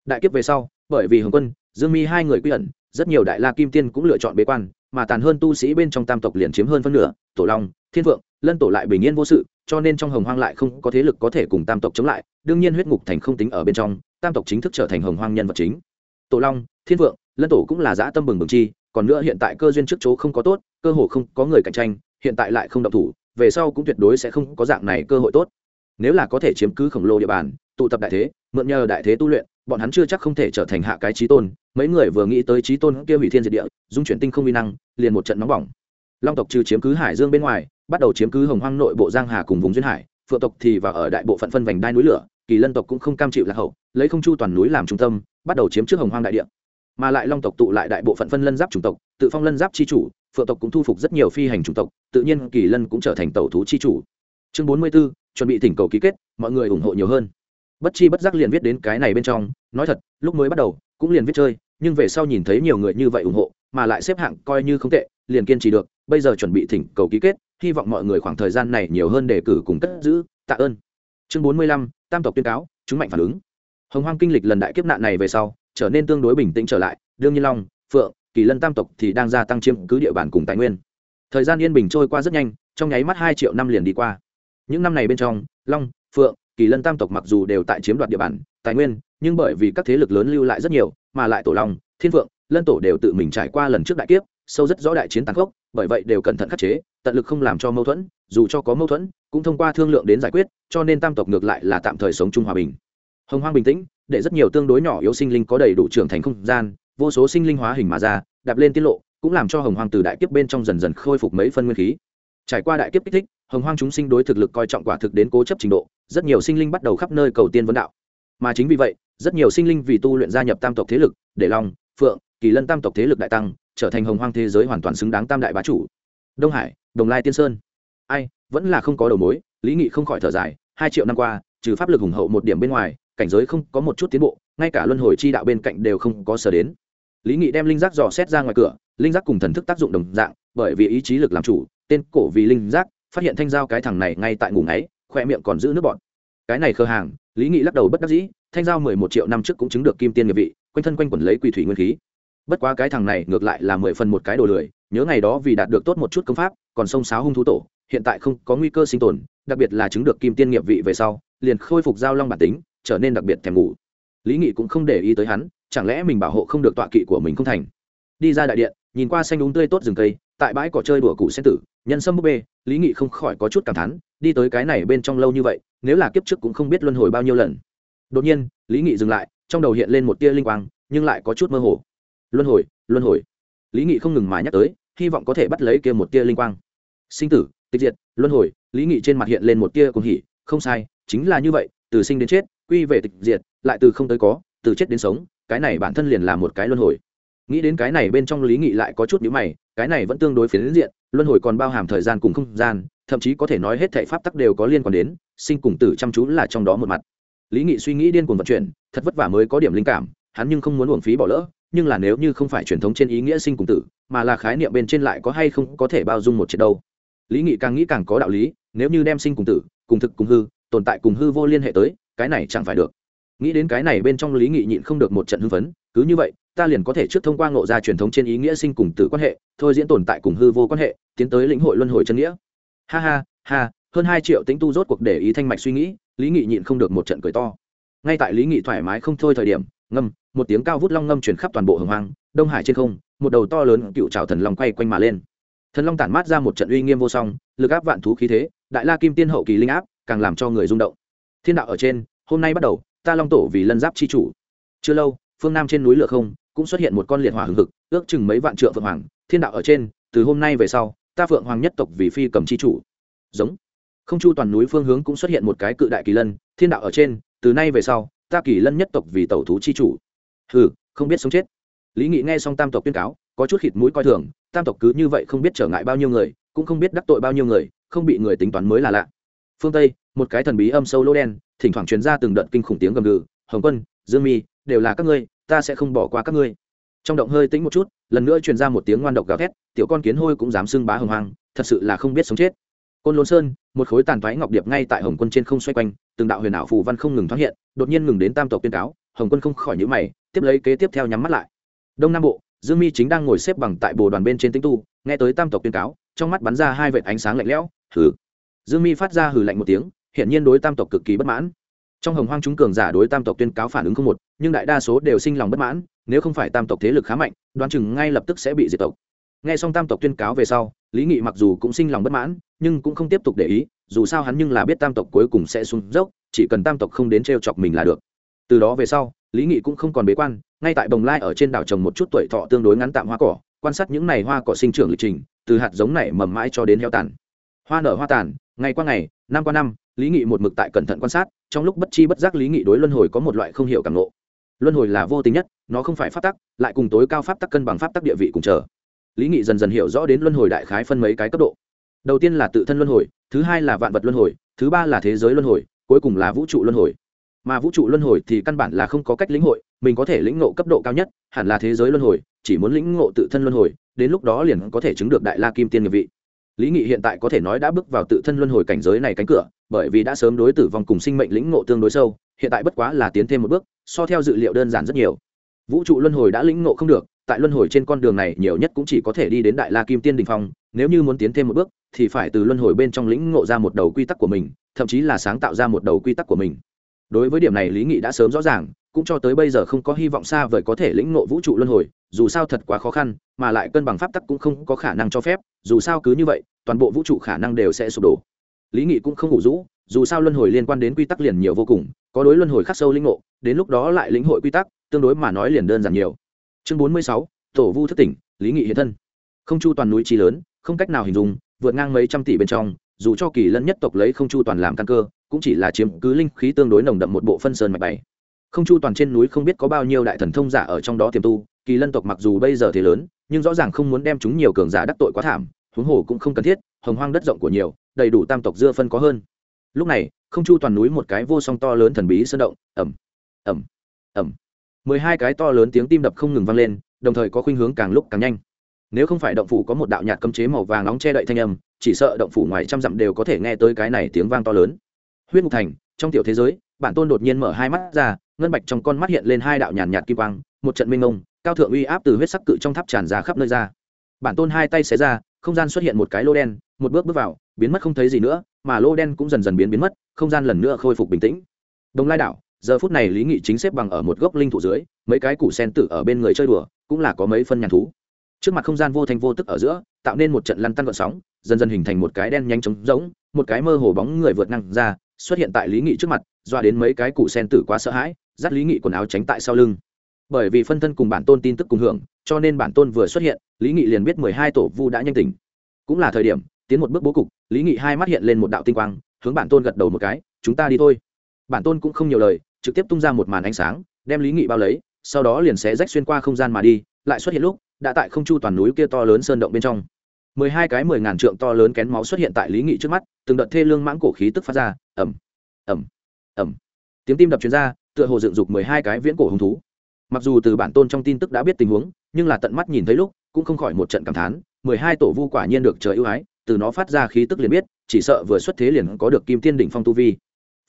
Đại kiếp về sau, bởi vì hồng quân, dương mi hai người quy ẩn, rất nhiều đại la kim tiên cũng lựa chọn bế quan, mà tàn hơn tu sĩ bên trong tam tộc liền chiếm hơn phân nửa, tổ long, thiên vượng lân tổ lại bình yên vô sự, cho nên trong hồng hoang lại không có thế lực có thể cùng tam tộc chống lại, đương nhiên huyết ngục thành không tính ở bên trong, tam tộc chính thức trở thành hồng hoang nhân vật chính. Tổ long, thiên vượng lân tổ cũng là dã tâm bừng bừng chi, còn nữa hiện tại cơ duyên trước chỗ không có tốt cơ hội không có người cạnh tranh, hiện tại lại không động thủ, về sau cũng tuyệt đối sẽ không có dạng này cơ hội tốt. Nếu là có thể chiếm cứ khổng lồ địa bàn, tụ tập đại thế, mượn nhờ đại thế tu luyện, bọn hắn chưa chắc không thể trở thành hạ cái trí tôn. Mấy người vừa nghĩ tới trí tôn kia hủy thiên diệt địa, dung chuyển tinh không vi năng, liền một trận nóng bỏng. Long tộc trừ chiếm cứ hải dương bên ngoài, bắt đầu chiếm cứ hồng hoang nội bộ giang hà cùng vùng duyên hải, phượng tộc thì vào ở đại bộ phận phân vành đai núi lửa, kỳ lân tộc cũng không cam chịu lạc hậu, lấy không chu toàn núi làm trung tâm, bắt đầu chiếm trước hồng hoang đại địa. Mà lại long tộc tụ lại đại bộ phận phân lân giáp chủng tộc, tự phong lân giáp chi chủ phượng tộc cũng thu phục rất nhiều phi hành chủng tộc tự nhiên kỳ lân cũng trở thành tàu thú chi chủ. Chương bốn mươi 44, chuẩn bị thỉnh cầu ký kết mọi người ủng hộ nhiều hơn. Bất chi bất giác liền viết đến cái này bên trong nói thật lúc mới bắt đầu cũng liền viết chơi nhưng về sau nhìn thấy nhiều người như vậy ủng hộ mà lại xếp hạng coi như không tệ liền kiên trì được bây giờ chuẩn bị thỉnh cầu ký kết hy vọng mọi người khoảng thời gian này nhiều hơn để cử cùng cất giữ tạ ơn. Chương bốn mươi lăm tam tộc tuyên cáo chúng mạnh phản ứng. Hồng hoang kinh lịch lần đại kiếp nạn này về sau trở nên tương đối bình tĩnh trở lại đương nhiên long phượng kỳ lân tam tộc thì đang gia tăng chiếm cứ địa bàn cùng tài nguyên. Thời gian yên bình trôi qua rất nhanh, trong nháy mắt hai triệu năm liền đi qua. Những năm này bên trong, long, phượng, kỳ lân tam tộc mặc dù đều tại chiếm đoạt địa bàn, tài nguyên, nhưng bởi vì các thế lực lớn lưu lại rất nhiều, mà lại tổ long, thiên phượng, lân tổ đều tự mình trải qua lần trước đại kiếp, sâu rất rõ đại chiến tàn khốc, bởi vậy đều cẩn thận khắc chế, tận lực không làm cho mâu thuẫn, dù cho có mâu thuẫn, cũng thông qua thương lượng đến giải quyết, cho nên tam tộc ngược lại là tạm thời sống chung hòa bình. Hồng hoang bình tĩnh, để rất nhiều tương đối nhỏ yếu sinh linh có đầy đủ trưởng thành không gian vô số sinh linh hóa hình mà ra, đạp lên tiết lộ, cũng làm cho hồng hoang từ đại kiếp bên trong dần dần khôi phục mấy phân nguyên khí. Trải qua đại kiếp kích thích, hồng hoang chúng sinh đối thực lực coi trọng quả thực đến cố chấp trình độ, rất nhiều sinh linh bắt đầu khắp nơi cầu tiên vấn đạo. Mà chính vì vậy, rất nhiều sinh linh vì tu luyện gia nhập tam tộc thế lực, để long, phượng, kỳ lân tam tộc thế lực đại tăng, trở thành hồng hoang thế giới hoàn toàn xứng đáng tam đại bá chủ. Đông hải, đồng lai tiên sơn. Ai, vẫn là không có đầu mối, lý nghị không khỏi thở dài, hai triệu năm qua, trừ pháp lực hùng hậu một điểm bên ngoài, cảnh giới không có một chút tiến bộ, ngay cả luân hồi chi đạo bên cạnh đều không có sở đến lý nghị đem linh giác dò xét ra ngoài cửa, linh giác cùng thần thức tác dụng đồng dạng, bởi vì ý chí lực làm chủ, tên cổ vì linh giác, phát hiện thanh giao cái thằng này ngay tại ngủ ngáy khoe miệng còn giữ nước bọn cái này khờ hàng, lý nghị lắc đầu bất đắc dĩ, thanh giao mười một triệu năm trước cũng chứng được kim tiên nghiệp vị, quanh thân quanh quẩn lấy quỳ thủy nguyên khí. Bất quá cái thằng này ngược lại là mười phần một cái đồ lười, nhớ ngày đó vì đạt được tốt một chút công pháp, còn sông sáo hung thú tổ, hiện tại không có nguy cơ sinh tồn, đặc biệt là chứng được kim tiên nghiệp vị về sau, liền khôi phục giao long bản tính, trở nên đặc biệt thèm ngủ lý nghị cũng không để ý tới hắn, chẳng lẽ mình bảo hộ không được tọa kỵ của mình không thành? Đi ra đại điện, nhìn qua xanh đúng tươi tốt rừng cây, tại bãi cỏ chơi đùa cụ sen tử, nhân sâm búp bê, lý nghị không khỏi có chút cảm thán, đi tới cái này bên trong lâu như vậy, nếu là kiếp trước cũng không biết luân hồi bao nhiêu lần. Đột nhiên, lý nghị dừng lại, trong đầu hiện lên một tia linh quang, nhưng lại có chút mơ hồ. Luân hồi luân hồi. Lý nghị không ngừng mà nhắc tới, hy vọng có thể bắt lấy kia một tia linh quang. Sinh tử, tịch diệt, luân hồi, lý nghị trên mặt hiện lên một tia cùng hỉ, không sai, chính là như vậy, từ sinh đến chết, quy về tịch diệt lại từ không tới có, từ chết đến sống, cái này bản thân liền là một cái luân hồi. Nghĩ đến cái này bên trong lý nghị lại có chút nhữ mày, cái này vẫn tương đối phiến diện, luân hồi còn bao hàm thời gian cùng không gian, thậm chí có thể nói hết thệ pháp tắc đều có liên quan đến, sinh cùng tử chăm chú là trong đó một mặt. Lý nghị suy nghĩ điên cuồng vận chuyển, thật vất vả mới có điểm linh cảm, hắn nhưng không muốn uổng phí bỏ lỡ, nhưng là nếu như không phải truyền thống trên ý nghĩa sinh cùng tử, mà là khái niệm bên trên lại có hay không có thể bao dung một triệt đâu. Lý nghị càng nghĩ càng có đạo lý, nếu như đem sinh cùng tử, cùng thực cùng hư, tồn tại cùng hư vô liên hệ tới, cái này chẳng phải được nghĩ đến cái này bên trong lý nghị nhịn không được một trận hưng phấn, cứ như vậy, ta liền có thể trước thông qua ngộ ra truyền thống trên ý nghĩa sinh cùng tử quan hệ, thôi diễn tồn tại cùng hư vô quan hệ, tiến tới lĩnh hội luân hồi chân nghĩa. Ha ha ha, hơn hai triệu tính tu rốt cuộc để ý thanh mạch suy nghĩ, lý nghị nhịn không được một trận cười to. Ngay tại lý nghị thoải mái không thôi thời điểm, ngâm, một tiếng cao vút long ngâm truyền khắp toàn bộ hồng hoang, đông hải trên không, một đầu to lớn cựu trào thần long quay quanh mà lên. Thần long tản mát ra một trận uy nghiêm vô song, lực áp vạn thú khí thế, đại la kim tiên hậu kỳ linh áp, càng làm cho người rung động. Thiên đạo ở trên, hôm nay bắt đầu ta long tổ vì lân giáp chi chủ. Chưa lâu, phương nam trên núi lửa không, cũng xuất hiện một con liệt hỏa hừng hực, ước chừng mấy vạn trượng phượng hoàng. Thiên đạo ở trên, từ hôm nay về sau, ta phượng hoàng nhất tộc vì phi cầm chi chủ. Giống. Không chu toàn núi phương hướng cũng xuất hiện một cái cự đại kỳ lân, thiên đạo ở trên, từ nay về sau, ta kỳ lân nhất tộc vì tẩu thú chi chủ. Hừ, không biết sống chết. Lý nghị nghe xong tam tộc tuyên cáo, có chút khịt mũi coi thường, tam tộc cứ như vậy không biết trở ngại bao nhiêu người, cũng không biết đắc tội bao nhiêu người, không bị người tính toán mới là lạ. Phương tây, một cái thần bí âm sâu lỗ đen thỉnh thoảng truyền ra từng đợt kinh khủng tiếng gầm gừ hồng quân dương mi đều là các ngươi ta sẽ không bỏ qua các ngươi. Trong động hơi tĩnh một chút lần nữa truyền ra một tiếng ngoan độc gào thét tiểu con kiến hôi cũng dám xưng bá hồng hăng, thật sự là không biết sống chết. Côn lôn sơn một khối tàn thoái ngọc điệp ngay tại hồng quân trên không xoay quanh từng đạo huyền ảo phù văn không ngừng thoáng hiện đột nhiên ngừng đến tam tộc tuyên cáo hồng quân không khỏi nhữ mày tiếp lấy kế tiếp theo nhắm mắt lại. Đông nam bộ dương mi chính đang ngồi xếp bằng tại bồ đoàn bên trên tinh tu nghe tới tam tộc tuyên cáo trong mắt bắn ra hai vệt ánh sáng lạnh lẽo hừ. Dương mi phát ra hừ lạnh một tiếng hiện nhiên đối tam tộc cực kỳ bất mãn. Trong hồng hoang chúng cường giả đối tam tộc tuyên cáo phản ứng không một, nhưng đại đa số đều sinh lòng bất mãn, nếu không phải tam tộc thế lực khá mạnh, đoán chừng ngay lập tức sẽ bị diệt tộc. Nghe xong tam tộc tuyên cáo về sau, lý nghị mặc dù cũng sinh lòng bất mãn, nhưng cũng không tiếp tục để ý, dù sao hắn nhưng là biết tam tộc cuối cùng sẽ xuống dốc, chỉ cần tam tộc không đến t r e o chọc mình là được. Từ đó về sau, lý nghị cũng không còn bế quan, ngay tại bồng lai ở trên đảo trồng một chút tuổi thọ tương đối ngắn tạm hoa cỏ, quan sát những này hoa cỏ sinh trưởng lịch trình, từ hạt giống này mầm mãi cho đến heo tàn. Hoa nở hoa tàn, ngày qua ngày, năm qua năm lý nghị một mực tại cẩn thận quan sát, trong lúc bất chi bất giác lý nghị đối luân hồi có một loại không hiểu cảm nộ luân hồi là vô tính nhất, nó không phải pháp tắc, lại cùng tối cao pháp tắc cân bằng pháp tắc địa vị cùng chờ. Lý nghị dần dần hiểu rõ đến luân hồi đại khái phân mấy cái cấp độ. Đầu tiên là tự thân luân hồi, thứ hai là vạn vật luân hồi, thứ ba là thế giới luân hồi, cuối cùng là vũ trụ luân hồi. Mà vũ trụ luân hồi thì căn bản là không có cách lĩnh hội, mình có thể lĩnh ngộ cấp độ cao nhất, hẳn là thế giới luân hồi, chỉ muốn lĩnh ngộ tự thân luân hồi, đến lúc đó liền có thể chứng được đại la kim tiên nghiệp vị. Lý nghị hiện tại có thể nói đã bước vào tự thân luân hồi cảnh giới này cánh cửa bởi vì đã sớm đối tử vong cùng sinh mệnh lĩnh ngộ tương đối sâu, hiện tại bất quá là tiến thêm một bước, so theo dự liệu đơn giản rất nhiều. Vũ trụ luân hồi đã lĩnh ngộ không được, tại luân hồi trên con đường này nhiều nhất cũng chỉ có thể đi đến đại la kim tiên đình phong, nếu như muốn tiến thêm một bước, thì phải từ luân hồi bên trong lĩnh ngộ ra một đầu quy tắc của mình, thậm chí là sáng tạo ra một đầu quy tắc của mình. Đối với điểm này lý nghị đã sớm rõ ràng, cũng cho tới bây giờ không có hy vọng xa vời có thể lĩnh ngộ vũ trụ luân hồi, dù sao thật quá khó khăn, mà lại cân bằng pháp tắc cũng không có khả năng cho phép, dù sao cứ như vậy, toàn bộ vũ trụ khả năng đều sẽ sụp đổ lý nghị cũng không ngủ rũ, dù sao luân hồi liên quan đến quy tắc liền nhiều vô cùng, có đối luân hồi khắc sâu linh ngộ, đến lúc đó lại lĩnh hội quy tắc, tương đối mà nói liền đơn giản nhiều. Chương bốn mươi sáu, tổ vu thất tỉnh, lý nghị hiện thân. Không chu toàn núi trí lớn, không cách nào hình dung, vượt ngang mấy trăm tỷ bên trong, dù cho kỳ lân nhất tộc lấy không chu toàn làm căn cơ, cũng chỉ là chiếm cứ linh khí tương đối nồng đậm một bộ phân sơn mạch bảy. Không chu toàn trên núi không biết có bao nhiêu đại thần thông giả ở trong đó tiềm tu, kỳ lân tộc mặc dù bây giờ thế lớn, nhưng rõ ràng không muốn đem chúng nhiều cường giả đắc tội quá thảm huống hồ cũng không cần thiết, hồng hoang đất rộng của nhiều, đầy đủ tam tộc dưa phân có hơn. Lúc này, không chu toàn núi một cái vô song to lớn thần bí sơn động ẩm ẩm ẩm mười hai cái to lớn tiếng tim đập không ngừng vang lên, đồng thời có khuynh hướng càng lúc càng nhanh. Nếu không phải động phủ có một đạo nhạt cấm chế màu vàng nóng che đậy thanh âm, chỉ sợ động phủ ngoài trăm dặm đều có thể nghe tới cái này tiếng vang to lớn. Huyết mục thành, trong tiểu thế giới, bản tôn đột nhiên mở hai mắt ra, ngân bạch trong con mắt hiện lên hai đạo nhàn nhạt kim quang, một trận minh ngông, cao thượng uy áp từ huyết sắc cự trong tháp tràn ra khắp nơi ra. Bản tôn hai tay xé ra không gian xuất hiện một cái lô đen, một bước bước vào, biến mất không thấy gì nữa, mà lô đen cũng dần dần biến biến mất, không gian lần nữa khôi phục bình tĩnh. Đồng lai đảo, giờ phút này lý nghị chính xếp bằng ở một gốc linh thủ dưới, mấy cái củ sen tử ở bên người chơi đùa, cũng là có mấy phân nhàn thú. Trước mặt không gian vô thanh vô tức ở giữa, tạo nên một trận lăn tăn vận sóng, dần dần hình thành một cái đen nhanh chóng giống một cái mơ hồ bóng người vượt năng ra, xuất hiện tại lý nghị trước mặt, doa đến mấy cái củ sen tử quá sợ hãi, dắt lý nghị quần áo tránh tại sau lưng. Bởi vì phân thân cùng bản tôn tin tức cùng hưởng cho nên bản tôn vừa xuất hiện, lý nghị liền biết mười hai tổ vu đã nhanh tỉnh. Cũng là thời điểm, tiến một bước bố cục, lý nghị hai mắt hiện lên một đạo tinh quang, hướng bản tôn gật đầu một cái, chúng ta đi thôi. Bản tôn cũng không nhiều lời, trực tiếp tung ra một màn ánh sáng, đem lý nghị bao lấy, sau đó liền xé rách xuyên qua không gian mà đi, lại xuất hiện lúc, đã tại không chu toàn núi kia to lớn sơn động bên trong. Mười hai cái mười ngàn trượng to lớn kén máu xuất hiện tại lý nghị trước mắt, từng đợt thê lương mãng cổ khí tức phát ra ẩm ẩm ẩm tiếng tim đập chuyên r a tựa hồ dựng dục mười hai cái viễn cổ hứng thú mặc dù từ bản tôn trong tin tức đã biết tình huống, nhưng là tận mắt nhìn thấy lúc, cũng không khỏi một trận cảm thán, mười hai tổ vu quả nhiên được trời ưu ái, từ nó phát ra khí tức liền biết, chỉ sợ vừa xuất thế liền có được kim tiên đỉnh phong tu vi.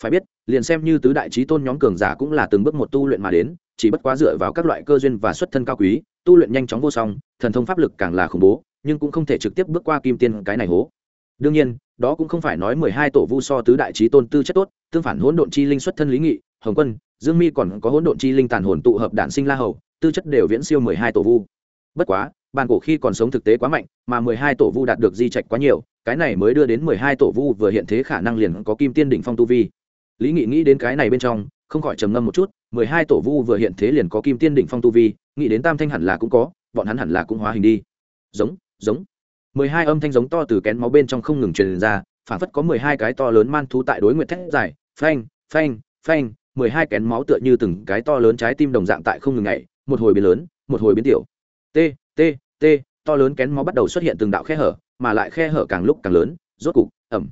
Phải biết, liền xem như tứ đại trí tôn nhóm cường giả cũng là từng bước một tu luyện mà đến, chỉ bất quá dựa vào các loại cơ duyên và xuất thân cao quý, tu luyện nhanh chóng vô song, thần thông pháp lực càng là khủng bố, nhưng cũng không thể trực tiếp bước qua kim tiên cái này hố. Đương nhiên, đó cũng không phải nói mười hai tổ vu so tứ đại trí tôn tư chất tốt, tương phản hỗn độn chi linh xuất thân lý nghị hồng quân, dương mi còn có hỗn độn chi linh tàn hồn tụ hợp đản sinh la hầu, tư chất đều viễn siêu mười hai tổ vu. Bất quá bàn cổ khi còn sống thực tế quá mạnh, mà mười hai tổ vu đạt được di trạch quá nhiều, cái này mới đưa đến mười hai tổ vu vừa hiện thế khả năng liền có kim tiên đỉnh phong tu vi. Lý nghị nghĩ đến cái này bên trong, không khỏi trầm ngâm một chút, mười hai tổ vu vừa hiện thế liền có kim tiên đỉnh phong tu vi, nghĩ đến tam thanh hẳn là cũng có, bọn hắn hẳn là cũng hóa hình đi. Giống giống. mười hai âm thanh giống to từ kén máu bên trong không ngừng truyền ra phản phất có mười hai cái to lớn man thú tại đối nguyện thét dài, phanh phanh phanh mười hai kén máu tựa như từng cái to lớn trái tim đồng dạng tại không ngừng ngày một hồi biến lớn, một hồi biến tiểu. T t t, to lớn kén máu bắt đầu xuất hiện từng đạo khe hở, mà lại khe hở càng lúc càng lớn, rốt cục ẩm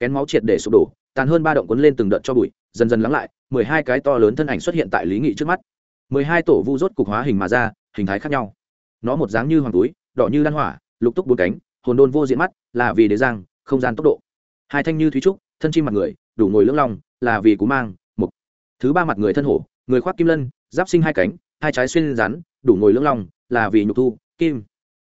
kén máu triệt để sụp đổ, tàn hơn ba động cuốn lên từng đợt cho bụi, dần dần lắng lại, mười hai cái to lớn thân ảnh xuất hiện tại lý nghị trước mắt. mười hai tổ vu rốt cục hóa hình mà ra, hình thái khác nhau. Nó một dáng như hoàng túi, đỏ như lan hỏa, lục túc bốn cánh, hồn đôn vô diện mắt, là vì đế giang, không gian tốc độ. Hai thanh như thúy trúc, thân chim mặt người, đủ ngồi lưỡng long, là vì cú mang thứ ba mặt người thân hổ, người khoác kim lân, giáp sinh hai cánh, hai trái xuyên rắn, đủ ngồi lưỡng long, là vì nhục thu, kim.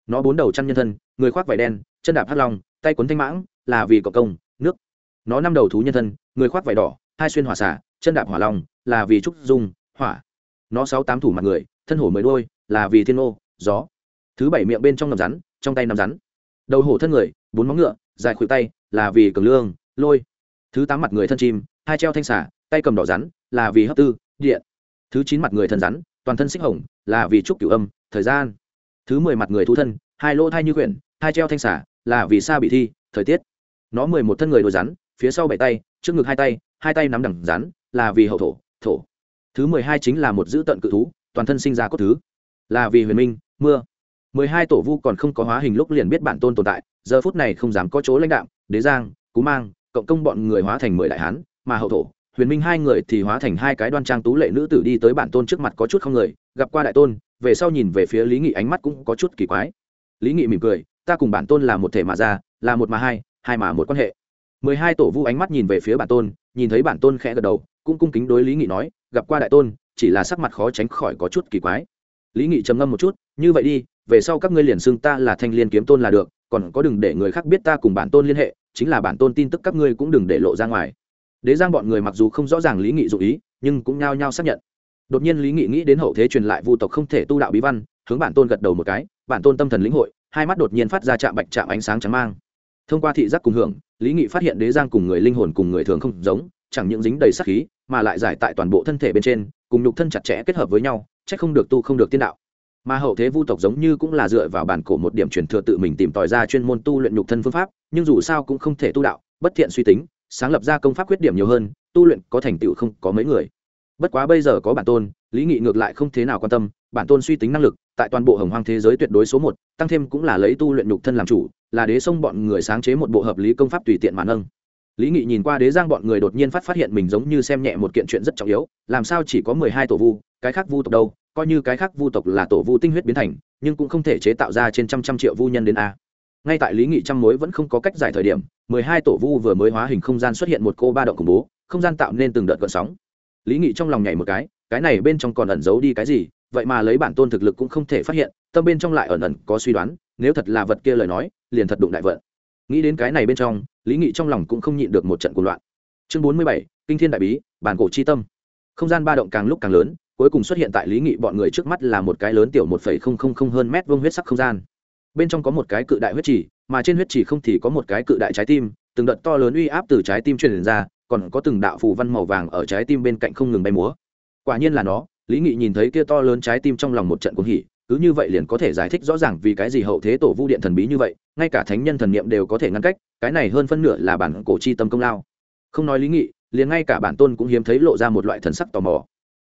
Nó bốn đầu chăn nhân thân, người khoác vải đen, chân đạp hắc long, tay quấn thanh mãng, là vì cộng công, nước. Nó năm đầu thú nhân thân, người khoác vải đỏ, hai xuyên hỏa xả, chân đạp hỏa long, là vì trúc dung, hỏa. Nó sáu tám thủ mặt người, thân hổ mười đôi là vì thiên ô gió. Thứ bảy miệng bên trong nằm rắn, trong tay nằm rắn. Đầu hổ thân người, bốn móng ngựa, dài khuỷu tay, là vì cường lương, lôi. Thứ tám mặt người thân chim, hai treo thanh xả, tay cầm đỏ rắn là vì hấp tư, điện. Thứ chín mặt người thân rắn, toàn thân xích hồng, là vì trúc cửu âm, thời gian. Thứ mười mặt người thu thân, hai lỗ thai như quyển, hai treo thanh xả, là vì sa bị thi, thời tiết. Nó mười một thân người đôi rắn, phía sau bảy tay, trước ngực hai tay hai tay nắm đằng rắn, là vì hậu thổ thổ. Thứ mười hai chính là một dữ tận cự thú, toàn thân sinh ra cốt thứ. Là vì huyền minh, mưa. Mười hai tổ vu còn không có hóa hình lúc liền biết bản tôn tồn tại, giờ phút này không dám có chỗ lãnh đạm, đế giang, cú mang, cộng công bọn người hóa thành mười đại hán, mà hậu thổ huyền minh hai người thì hóa thành hai cái đoan trang tú lệ nữ tử đi tới bản tôn trước mặt có chút không người, gặp qua đại tôn, về sau nhìn về phía lý nghị ánh mắt cũng có chút kỳ quái. Lý nghị mỉm cười, ta cùng bản tôn là một thể mà ra là một mà hai hai mà một quan hệ. Mười hai tổ vu ánh mắt nhìn về phía bản tôn, nhìn thấy bản tôn khẽ gật đầu, cũng cung kính đối lý nghị nói, gặp qua đại tôn, chỉ là sắc mặt khó tránh khỏi có chút kỳ quái. Lý nghị trầm ngâm một chút, như vậy đi, về sau các ngươi liền xưng ta là thanh liên kiếm tôn là được, còn có đừng để người khác biết ta cùng bản tôn liên hệ, chính là bản tôn tin tức các ngươi cũng đừng để lộ ra ngoài đế giang bọn người mặc dù không rõ ràng lý nghị dụ ý, nhưng cũng nhao nhao xác nhận. Đột nhiên lý nghị nghĩ đến hậu thế truyền lại vu tộc không thể tu đạo bí văn, hướng bản tôn gật đầu một cái, bản tôn tâm thần lĩnh hội, hai mắt đột nhiên phát ra chạm bạch chạm ánh sáng trắng mang. Thông qua thị giác cùng hưởng, lý nghị phát hiện đế giang cùng người linh hồn cùng người thường không giống, chẳng những dính đầy sắc khí, mà lại giải tại toàn bộ thân thể bên trên, cùng nhục thân chặt chẽ kết hợp với nhau c h ắ c không được tu không được tiên đạo. Mà hậu thế vu tộc giống như cũng là dựa vào bản cổ một điểm truyền thừa tự mình tìm tòi ra chuyên môn tu luyện nhục thân phương pháp, nhưng dù sao cũng không thể tu đạo, bất thiện suy tính sáng lập ra công pháp khuyết điểm nhiều hơn, tu luyện có thành tựu không có mấy người. Bất quá bây giờ có bản tôn, lý nghị ngược lại không thế nào quan tâm, bản tôn suy tính năng lực, tại toàn bộ hồng hoang thế giới tuyệt đối số một, tăng thêm cũng là lấy tu luyện nhục thân làm chủ, là đế sông bọn người sáng chế một bộ hợp lý công pháp tùy tiện mà nâng. Lý nghị nhìn qua đế giang bọn người đột nhiên phát phát hiện mình giống như xem nhẹ một kiện chuyện rất trọng yếu, làm sao chỉ có mười hai tổ vu, cái khác vu tộc đâu, coi như cái khác vu tộc là tổ vu tinh huyết biến thành, nhưng cũng không thể chế tạo ra trên trăm trăm triệu vu nhân đến a ngay tại lý nghị trăm mối vẫn không có cách giải thời điểm, mười hai tổ vu vừa mới hóa hình không gian xuất hiện một cô ba động khủng bố, không gian tạo nên từng đợt gợn sóng. Lý nghị trong lòng nhảy một cái cái này bên trong còn ẩn giấu đi cái gì, vậy mà lấy bản tôn thực lực cũng không thể phát hiện, tâm bên trong lại ẩn ẩn có suy đoán, nếu thật là vật kia lời nói, liền thật đụng đại vận. Nghĩ đến cái này bên trong, lý nghị trong lòng cũng không nhịn được một trận cuộc loạn. Chương bốn mươi bảy, kinh thiên đại bí, bản cổ chi tâm. Không gian ba động càng lúc càng lớn, cuối cùng xuất hiện tại lý nghị bọn người trước mắt là một cái lớn tiểu một phẩy không không không hơn mét vuông huyết sắc không gian bên trong có một cái cự đại huyết trì, mà trên huyết trì không thì có một cái cự đại trái tim, từng đợt to lớn uy áp từ trái tim truyền ra, còn có từng đạo phù văn màu vàng ở trái tim bên cạnh không ngừng bay múa. Quả nhiên là nó, lý nghị nhìn thấy kia to lớn trái tim trong lòng một trận cuồng hỉ, cứ như vậy liền có thể giải thích rõ ràng vì cái gì hậu thế tổ vu điện thần bí như vậy, ngay cả thánh nhân thần niệm đều có thể ngăn cách, cái này hơn phân nửa là bản cổ chi tâm công lao. Không nói lý nghị, liền ngay cả bản tôn cũng hiếm thấy lộ ra một loại thần sắc tò mò.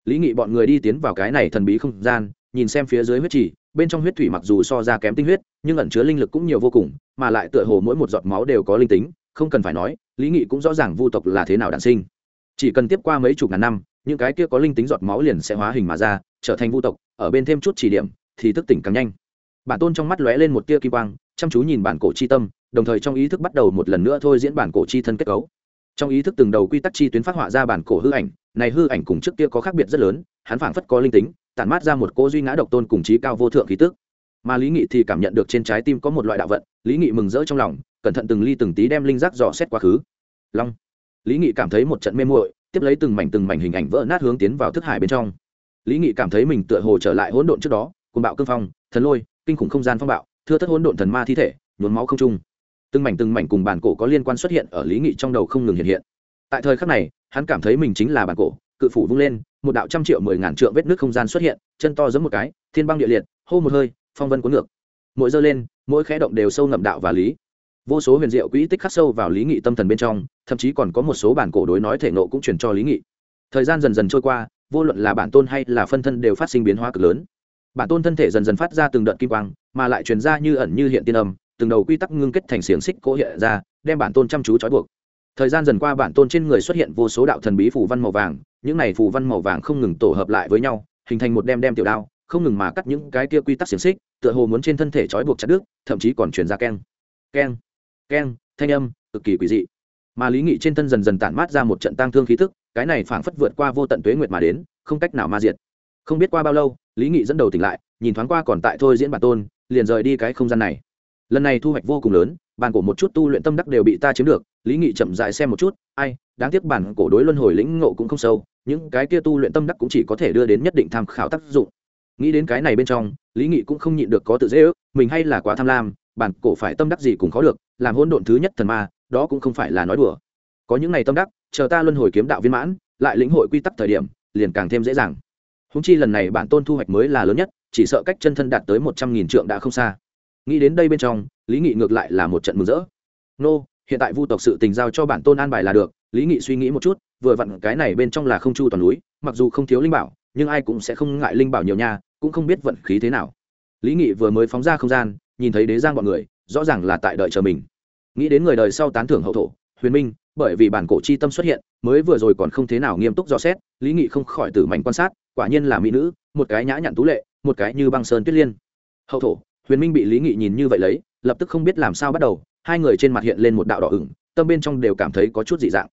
Lý nghị bọn người đi tiến vào cái này thần bí không gian, nhìn xem phía dưới huyết trì, bên trong huyết thủy mặc dù so ra kém tinh huyết nhưng ẩn chứa linh lực cũng nhiều vô cùng, mà lại tựa hồ mỗi một giọt máu đều có linh tính, không cần phải nói, lý nghị cũng rõ ràng vu tộc là thế nào đản sinh. Chỉ cần tiếp qua mấy chục ngàn năm, những cái kia có linh tính giọt máu liền sẽ hóa hình mà ra, trở thành vu tộc, ở bên thêm chút chỉ điểm, thì thức tỉnh càng nhanh. Bản tôn trong mắt lóe lên một tia kỳ quang, chăm chú nhìn bản cổ chi tâm, đồng thời trong ý thức bắt đầu một lần nữa thôi diễn bản cổ chi thân kết cấu. Trong ý thức từng đầu quy tắc chi tuyến phát họa ra bản cổ hư ảnh, này hư ảnh cùng trước kia có khác biệt rất lớn, hắn phảng phất có linh tính, tản mát ra một cô duy ngã độc tôn cùng trí cao vô thượng khí tức mà lý nghị thì cảm nhận được trên trái tim có một loại đạo vận, lý nghị mừng rỡ trong lòng, cẩn thận từng ly từng tí đem linh giác dò xét quá khứ. Long. Lý nghị cảm thấy một trận mê muội, tiếp lấy từng mảnh từng mảnh hình ảnh vỡ nát hướng tiến vào thức hải bên trong. Lý nghị cảm thấy mình tựa hồ trở lại hỗn độn trước đó cùng bạo cương phong, thần lôi, kinh khủng không gian phong bạo, thưa thất hỗn độn thần ma thi thể, nhuốm máu không trung. Từng mảnh từng mảnh cùng bản cổ có liên quan xuất hiện ở lý nghị trong đầu không ngừng hiện hiện. Tại thời khắc này, hắn cảm thấy mình chính là bản cổ, cự phủ vung lên, một đạo trăm triệu mười ngàn trượng vết nước không gian xuất hiện, chân to giống một cái, thiên băng địa liệt, hô một hơi phong vân cuốn ngược. Mỗi dơ lên, mỗi khẽ động đều sâu ngậm đạo và lý. Vô số huyền diệu quỹ tích khắc sâu vào lý nghị tâm thần bên trong, thậm chí còn có một số bản cổ đối nói thể nộ cũng truyền cho lý nghị. Thời gian dần dần trôi qua, vô luận là bản tôn hay là phân thân đều phát sinh biến hóa cực lớn. Bản tôn thân thể dần dần phát ra từng đợt kim quang, mà lại truyền ra như ẩn như hiện tiên âm, từng đầu quy tắc ngưng kết thành xiềng xích cố hiện ra, đem bản tôn chăm chú trói buộc. Thời gian dần qua, bản tôn trên người xuất hiện vô số đạo thần bí phù văn màu vàng, những này phù văn màu vàng không ngừng tổ hợp lại với nhau, hình thành một đem đem tiểu đao không ngừng mà cắt những cái kia quy tắc xiềng xích, tựa hồ muốn trên thân thể trói buộc chặt đứt, thậm chí còn truyền ra keng. Keng. Keng, thanh âm, cực kỳ quỷ dị. Mà lý nghị trên thân dần dần tản mát ra một trận tang thương khí tức, cái này phảng phất vượt qua vô tận tuế nguyệt mà đến, không cách nào ma diệt. Không biết qua bao lâu, lý nghị dẫn đầu tỉnh lại, nhìn thoáng qua còn tại thôi diễn bản tôn, liền rời đi cái không gian này. Lần này thu hoạch vô cùng lớn bản cổ một chút tu luyện tâm đắc đều bị ta chiếm được, lý nghị chậm dại xem một chút, ai, đáng tiếc bản cổ đối luân hồi lĩnh ngộ cũng không sâu, những cái kia tu luyện tâm đắc cũng chỉ có thể đưa đến nhất định tham khảo tác dụng nghĩ đến cái này bên trong, lý nghị cũng không nhịn được có tự dễ ước, mình hay là quá tham lam, bản cổ phải tâm đắc gì cũng khó được, làm hỗn độn thứ nhất thần ma, đó cũng không phải là nói đùa. Có những ngày tâm đắc, chờ ta luân hồi kiếm đạo viên mãn, lại lĩnh hội quy tắc thời điểm, liền càng thêm dễ dàng. Húng chi lần này bản tôn thu hoạch mới là lớn nhất, chỉ sợ cách chân thân đạt tới một trăm nghìn trượng đã không xa. Nghĩ đến đây bên trong, lý nghị ngược lại là một trận mừng rỡ. Nô, hiện tại vu tộc sự tình giao cho bản tôn an bài là được, lý nghị suy nghĩ một chút, vừa vặn cái này bên trong là không chu toàn núi, mặc dù không thiếu linh bảo nhưng ai cũng sẽ không ngại linh bảo nhiều nha, cũng không biết vận khí thế nào. Lý nghị vừa mới phóng ra không gian, nhìn thấy đế giang bọn người, rõ ràng là tại đợi chờ mình. Nghĩ đến người đời sau tán thưởng hậu thổ, huyền minh, bởi vì bản cổ chi tâm xuất hiện, mới vừa rồi còn không thế nào nghiêm túc dò xét, lý nghị không khỏi tử mảnh quan sát, quả nhiên là mỹ nữ, một cái nhã nhặn tú lệ, một cái như băng sơn tuyết liên. Hậu thổ, huyền minh bị lý nghị nhìn như vậy lấy, lập tức không biết làm sao bắt đầu, hai người trên mặt hiện lên một đạo đỏ ửng, tâm bên trong đều cảm thấy có chút dị dạng.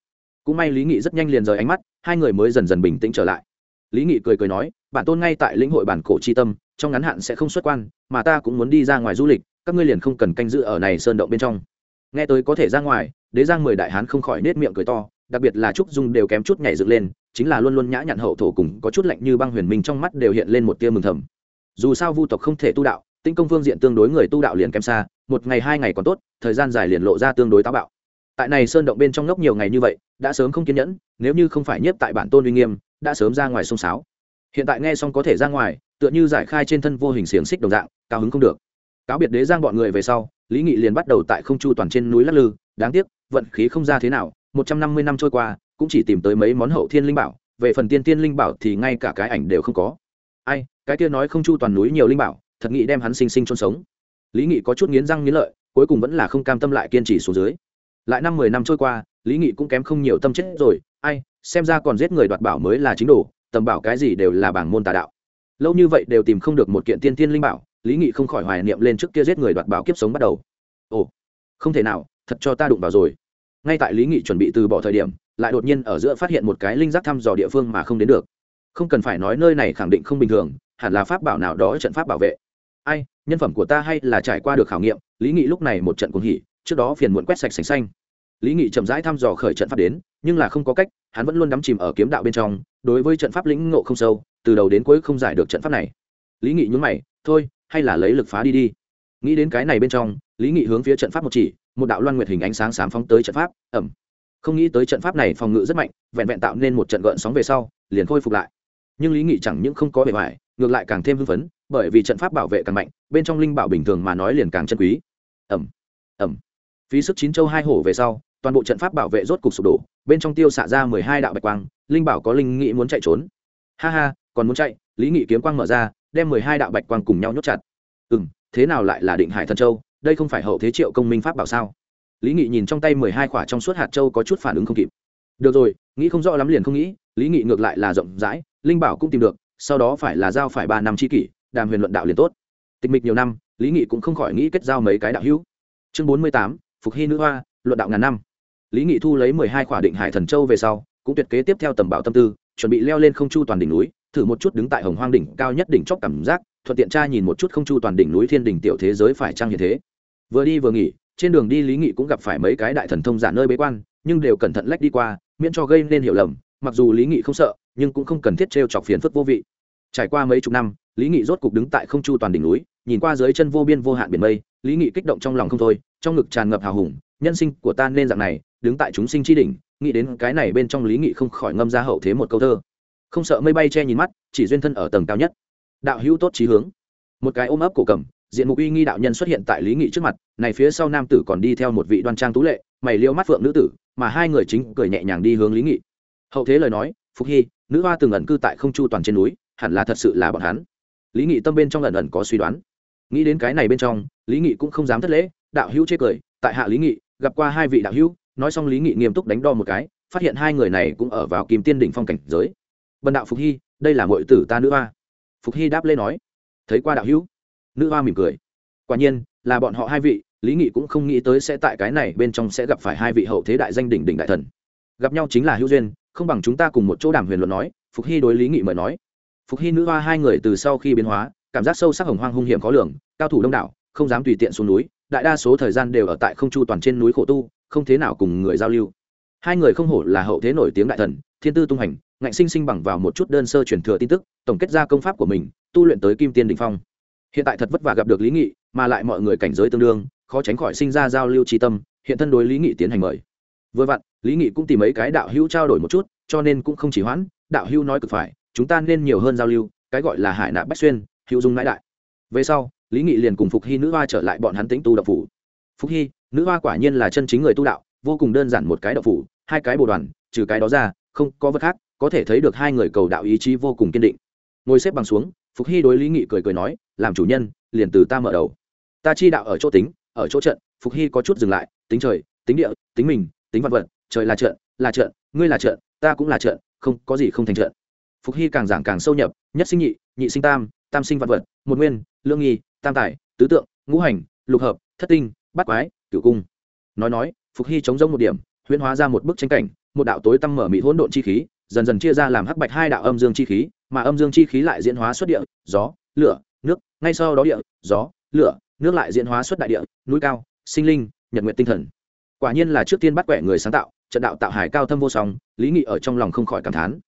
Cũng may lý nghị rất nhanh liền rời ánh mắt, hai người mới dần dần bình tĩnh trở lại lý nghị cười cười nói, bản tôn ngay tại lĩnh hội bản cổ chi tâm, trong ngắn hạn sẽ không xuất quan, mà ta cũng muốn đi ra ngoài du lịch, các ngươi liền không cần canh giữ ở này sơn động bên trong. Nghe tới có thể ra ngoài, đế giang mười đại hán không khỏi nết miệng cười to, đặc biệt là trúc dung đều kém chút nhảy dựng lên, chính là luôn luôn nhã nhặn hậu thổ cùng có chút lạnh như băng huyền minh trong mắt đều hiện lên một tia mừng thầm. Dù sao vu tộc không thể tu đạo tinh công phương diện tương đối người tu đạo liền kém xa, một ngày hai ngày còn tốt, thời gian dài liền lộ ra tương đối táo bạo. Tại này sơn động bên trong ngốc nhiều ngày như vậy, đã sớm không kiên nhẫn, nếu như không phải nhiếp tại bản tôn uy nghiêm đã sớm ra ngoài sông sáo. Hiện tại nghe xong có thể ra ngoài, tựa như giải khai trên thân vô hình xiềng xích đồng dạng, cao hứng không được. Cáo biệt đế giang bọn người về sau, lý nghị liền bắt đầu tại không chu toàn trên núi lắc lư, đáng tiếc, vận khí không ra thế nào, một trăm năm mươi năm trôi qua, cũng chỉ tìm tới mấy món hậu thiên linh bảo, về phần tiên tiên linh bảo thì ngay cả cái ảnh đều không có. Ai, cái kia nói không chu toàn núi nhiều linh bảo, thật nghị đem hắn sinh sinh chôn sống. Lý nghị có chút nghiến răng nghiến lợi, cuối cùng vẫn là không cam tâm lại kiên trì xuống dưới. Lại năm mười năm trôi qua, lý nghị cũng kém không nhiều tâm chết rồi, ai xem ra còn giết người đoạt bảo mới là chính đồ, tầm bảo cái gì đều là bảng môn tà đạo. Lâu như vậy đều tìm không được một kiện tiên tiên linh bảo, lý nghị không khỏi hoài niệm lên trước kia giết người đoạt bảo kiếp sống bắt đầu. Ồ, không thể nào, thật cho ta đụng vào rồi. Ngay tại lý nghị chuẩn bị từ bỏ thời điểm, lại đột nhiên ở giữa phát hiện một cái linh giác thăm dò địa phương mà không đến được. Không cần phải nói nơi này khẳng định không bình thường, hẳn là pháp bảo nào đó trận pháp bảo vệ. Ai, nhân phẩm của ta hay là trải qua được khảo nghiệm, lý nghị lúc này một trận cuồng hỉ, trước đó phiền muộn quét sạch sành xanh lý nghị chậm rãi thăm dò khởi trận pháp đến, nhưng là không có cách, hắn vẫn luôn đắm chìm ở kiếm đạo bên trong, đối với trận pháp lĩnh ngộ không sâu, từ đầu đến cuối không giải được trận pháp này. Lý nghị nhún mày, thôi, hay là lấy lực phá đi đi. Nghĩ đến cái này bên trong, lý nghị hướng phía trận pháp một chỉ, một đạo loan nguyệt hình ánh sáng sáng phóng tới trận pháp ẩm không nghĩ tới trận pháp này phòng ngự rất mạnh, vẹn vẹn tạo nên một trận gợn sóng về sau, liền khôi phục lại. Nhưng lý nghị chẳng những không có bề ngoài, ngược lại càng thêm hưng phấn, bởi vì trận pháp bảo vệ càng mạnh, bên trong linh bảo bình thường mà nói liền càng chân quý. Ẩm ẩm phí sức chín châu hai hổ về sau toàn bộ trận pháp bảo vệ rốt cục sụp đổ, bên trong tiêu xạ ra mười hai đạo bạch quang, linh bảo có linh nghị muốn chạy trốn. Ha ha, còn muốn chạy, lý nghị kiếm quang mở ra, đem mười hai đạo bạch quang cùng nhau nhốt chặt. Ừ m thế nào lại là định hải thần châu? Đây không phải hậu thế triệu công minh pháp bảo sao? Lý nghị nhìn trong tay mười hai khỏa trong suốt hạt châu có chút phản ứng không kịp. Được rồi, nghĩ không rõ lắm liền không nghĩ, lý nghị ngược lại là rộng rãi, linh bảo cũng tìm được, sau đó phải là giao phải ba năm tri kỷ, đàm huyền luận đạo liền tốt. Tịch mịch nhiều năm, lý nghị cũng không khỏi nghĩ kết giao mấy cái đạo hữu. Chương bốn mươi tám, phục hy nữ hoa, luận đạo ngàn năm lý nghị thu lấy mười hai khỏa định hải thần châu về sau, cũng tuyệt kế tiếp theo tầm bảo tâm tư, chuẩn bị leo lên không chu toàn đỉnh núi, thử một chút đứng tại hồng hoang đỉnh cao nhất đỉnh chóc cảm giác, thuận tiện tra nhìn một chút không chu toàn đỉnh núi thiên đỉnh tiểu thế giới phải trang như thế. Vừa đi vừa nghỉ, trên đường đi lý nghị cũng gặp phải mấy cái đại thần thông giả nơi bế quan, nhưng đều cẩn thận lách đi qua, miễn cho gây nên hiểu lầm, mặc dù lý nghị không sợ, nhưng cũng không cần thiết trêu chọc phiền phức vô vị. Trải qua mấy chục năm, lý nghị rốt cục đứng tại không chu toàn đỉnh núi, nhìn qua dưới chân vô biên vô hạn biển mây, lý nghị kích động trong lòng không thôi, trong ngực tràn ngập hào hùng nhân sinh của ta nên dạng này, đứng tại chúng sinh tri đỉnh, nghĩ đến cái này bên trong lý nghị không khỏi ngâm ra hậu thế một câu thơ. Không sợ mây bay che nhìn mắt, chỉ duyên thân ở tầng cao nhất. Đạo hữu tốt trí hướng. Một cái ôm ấp cổ cầm, diện mục uy nghi đạo nhân xuất hiện tại lý nghị trước mặt, này phía sau nam tử còn đi theo một vị đoan trang tú lệ, mày liêu mắt phượng nữ tử, mà hai người chính cười nhẹ nhàng đi hướng lý nghị. Hậu thế lời nói, phục hy, nữ hoa từng ẩn cư tại không chu toàn trên núi, hẳn là thật sự là bọn hắn. Lý nghị tâm bên trong ẩn ẩn có suy đoán. Nghĩ đến cái này bên trong, lý nghị cũng không dám thất lễ, đạo hữu chê cười, tại hạ lý nghị gặp qua hai vị đạo hữu, nói xong lý nghị nghiêm túc đánh đo một cái, phát hiện hai người này cũng ở vào kim tiên đỉnh phong cảnh giới. Bần đạo phục hy, đây là mọi tử ta nữ hoa. Phục hy đáp lê nói, thấy qua đạo hữu. Nữ hoa mỉm cười. Quả nhiên, là bọn họ hai vị, lý nghị cũng không nghĩ tới sẽ tại cái này bên trong sẽ gặp phải hai vị hậu thế đại danh đỉnh đỉnh đại thần. Gặp nhau chính là hữu duyên, không bằng chúng ta cùng một chỗ đàm huyền luận nói, phục hy đối lý nghị mời nói. Phục hy nữ hoa hai người từ sau khi biến hóa, cảm giác sâu sắc hồng hoang hung hiểm khó lường, cao thủ đông đảo, không dám tùy tiện xuống núi đại đa số thời gian đều ở tại không chu toàn trên núi khổ tu, không thế nào cùng người giao lưu. Hai người không hổ là hậu thế nổi tiếng đại thần, thiên tư tung hành, ngạnh sinh sinh bằng vào một chút đơn sơ truyền thừa tin tức, tổng kết ra công pháp của mình, tu luyện tới kim tiên đình phong. Hiện tại thật vất vả gặp được lý nghị, mà lại mọi người cảnh giới tương đương, khó tránh khỏi sinh ra giao lưu tri tâm, hiện thân đối lý nghị tiến hành mời. Vừa vặn, lý nghị cũng tìm mấy cái đạo hữu trao đổi một chút, cho nên cũng không chỉ hoãn, đạo hữu nói cực phải, chúng ta nên nhiều hơn giao lưu, cái gọi là hải nạ bách xuyên, hữu dung ngãi đại. Về sau lý nghị liền cùng phục hy nữ hoa trở lại bọn hắn tính tu đạo phủ. Phục hy, nữ hoa quả nhiên là chân chính người tu đạo, vô cùng đơn giản một cái đạo phủ, hai cái bồ đoàn, trừ cái đó ra, không có vật khác, có thể thấy được hai người cầu đạo ý chí vô cùng kiên định. Ngồi xếp bằng xuống, phục hy đối lý nghị cười cười nói, làm chủ nhân, liền từ ta mở đầu. Ta chi đạo ở chỗ tính, ở chỗ trận, phục hy có chút dừng lại, tính trời, tính địa, tính mình, tính vật vật, trời là trận là trận, ngươi là trận, ta cũng là trận, không, có gì không thành trận. Phục hy càng giảng càng sâu nhập, nhất sinh nhị nhị sinh tam tam sinh vật vật, một nguyên, lương nghi tam tài, tứ tượng, ngũ hành, lục hợp, thất tinh, bát quái, cửu cung. Nói nói, phục hy chống rông một điểm, huyễn hóa ra một bức tranh cảnh, một đạo tối tăm mở mị hỗn độn chi khí, dần dần chia ra làm hắc bạch hai đạo âm dương chi khí, mà âm dương chi khí lại diễn hóa xuất địa, gió, lửa, nước, ngay sau đó địa, gió, lửa, nước lại diễn hóa xuất đại địa, núi cao, sinh linh, nhật nguyện tinh thần. Quả nhiên là trước tiên bắt quẻ người sáng tạo, trận đạo tạo hải cao thâm vô song, lý nghị ở trong lòng không khỏi cảm thán.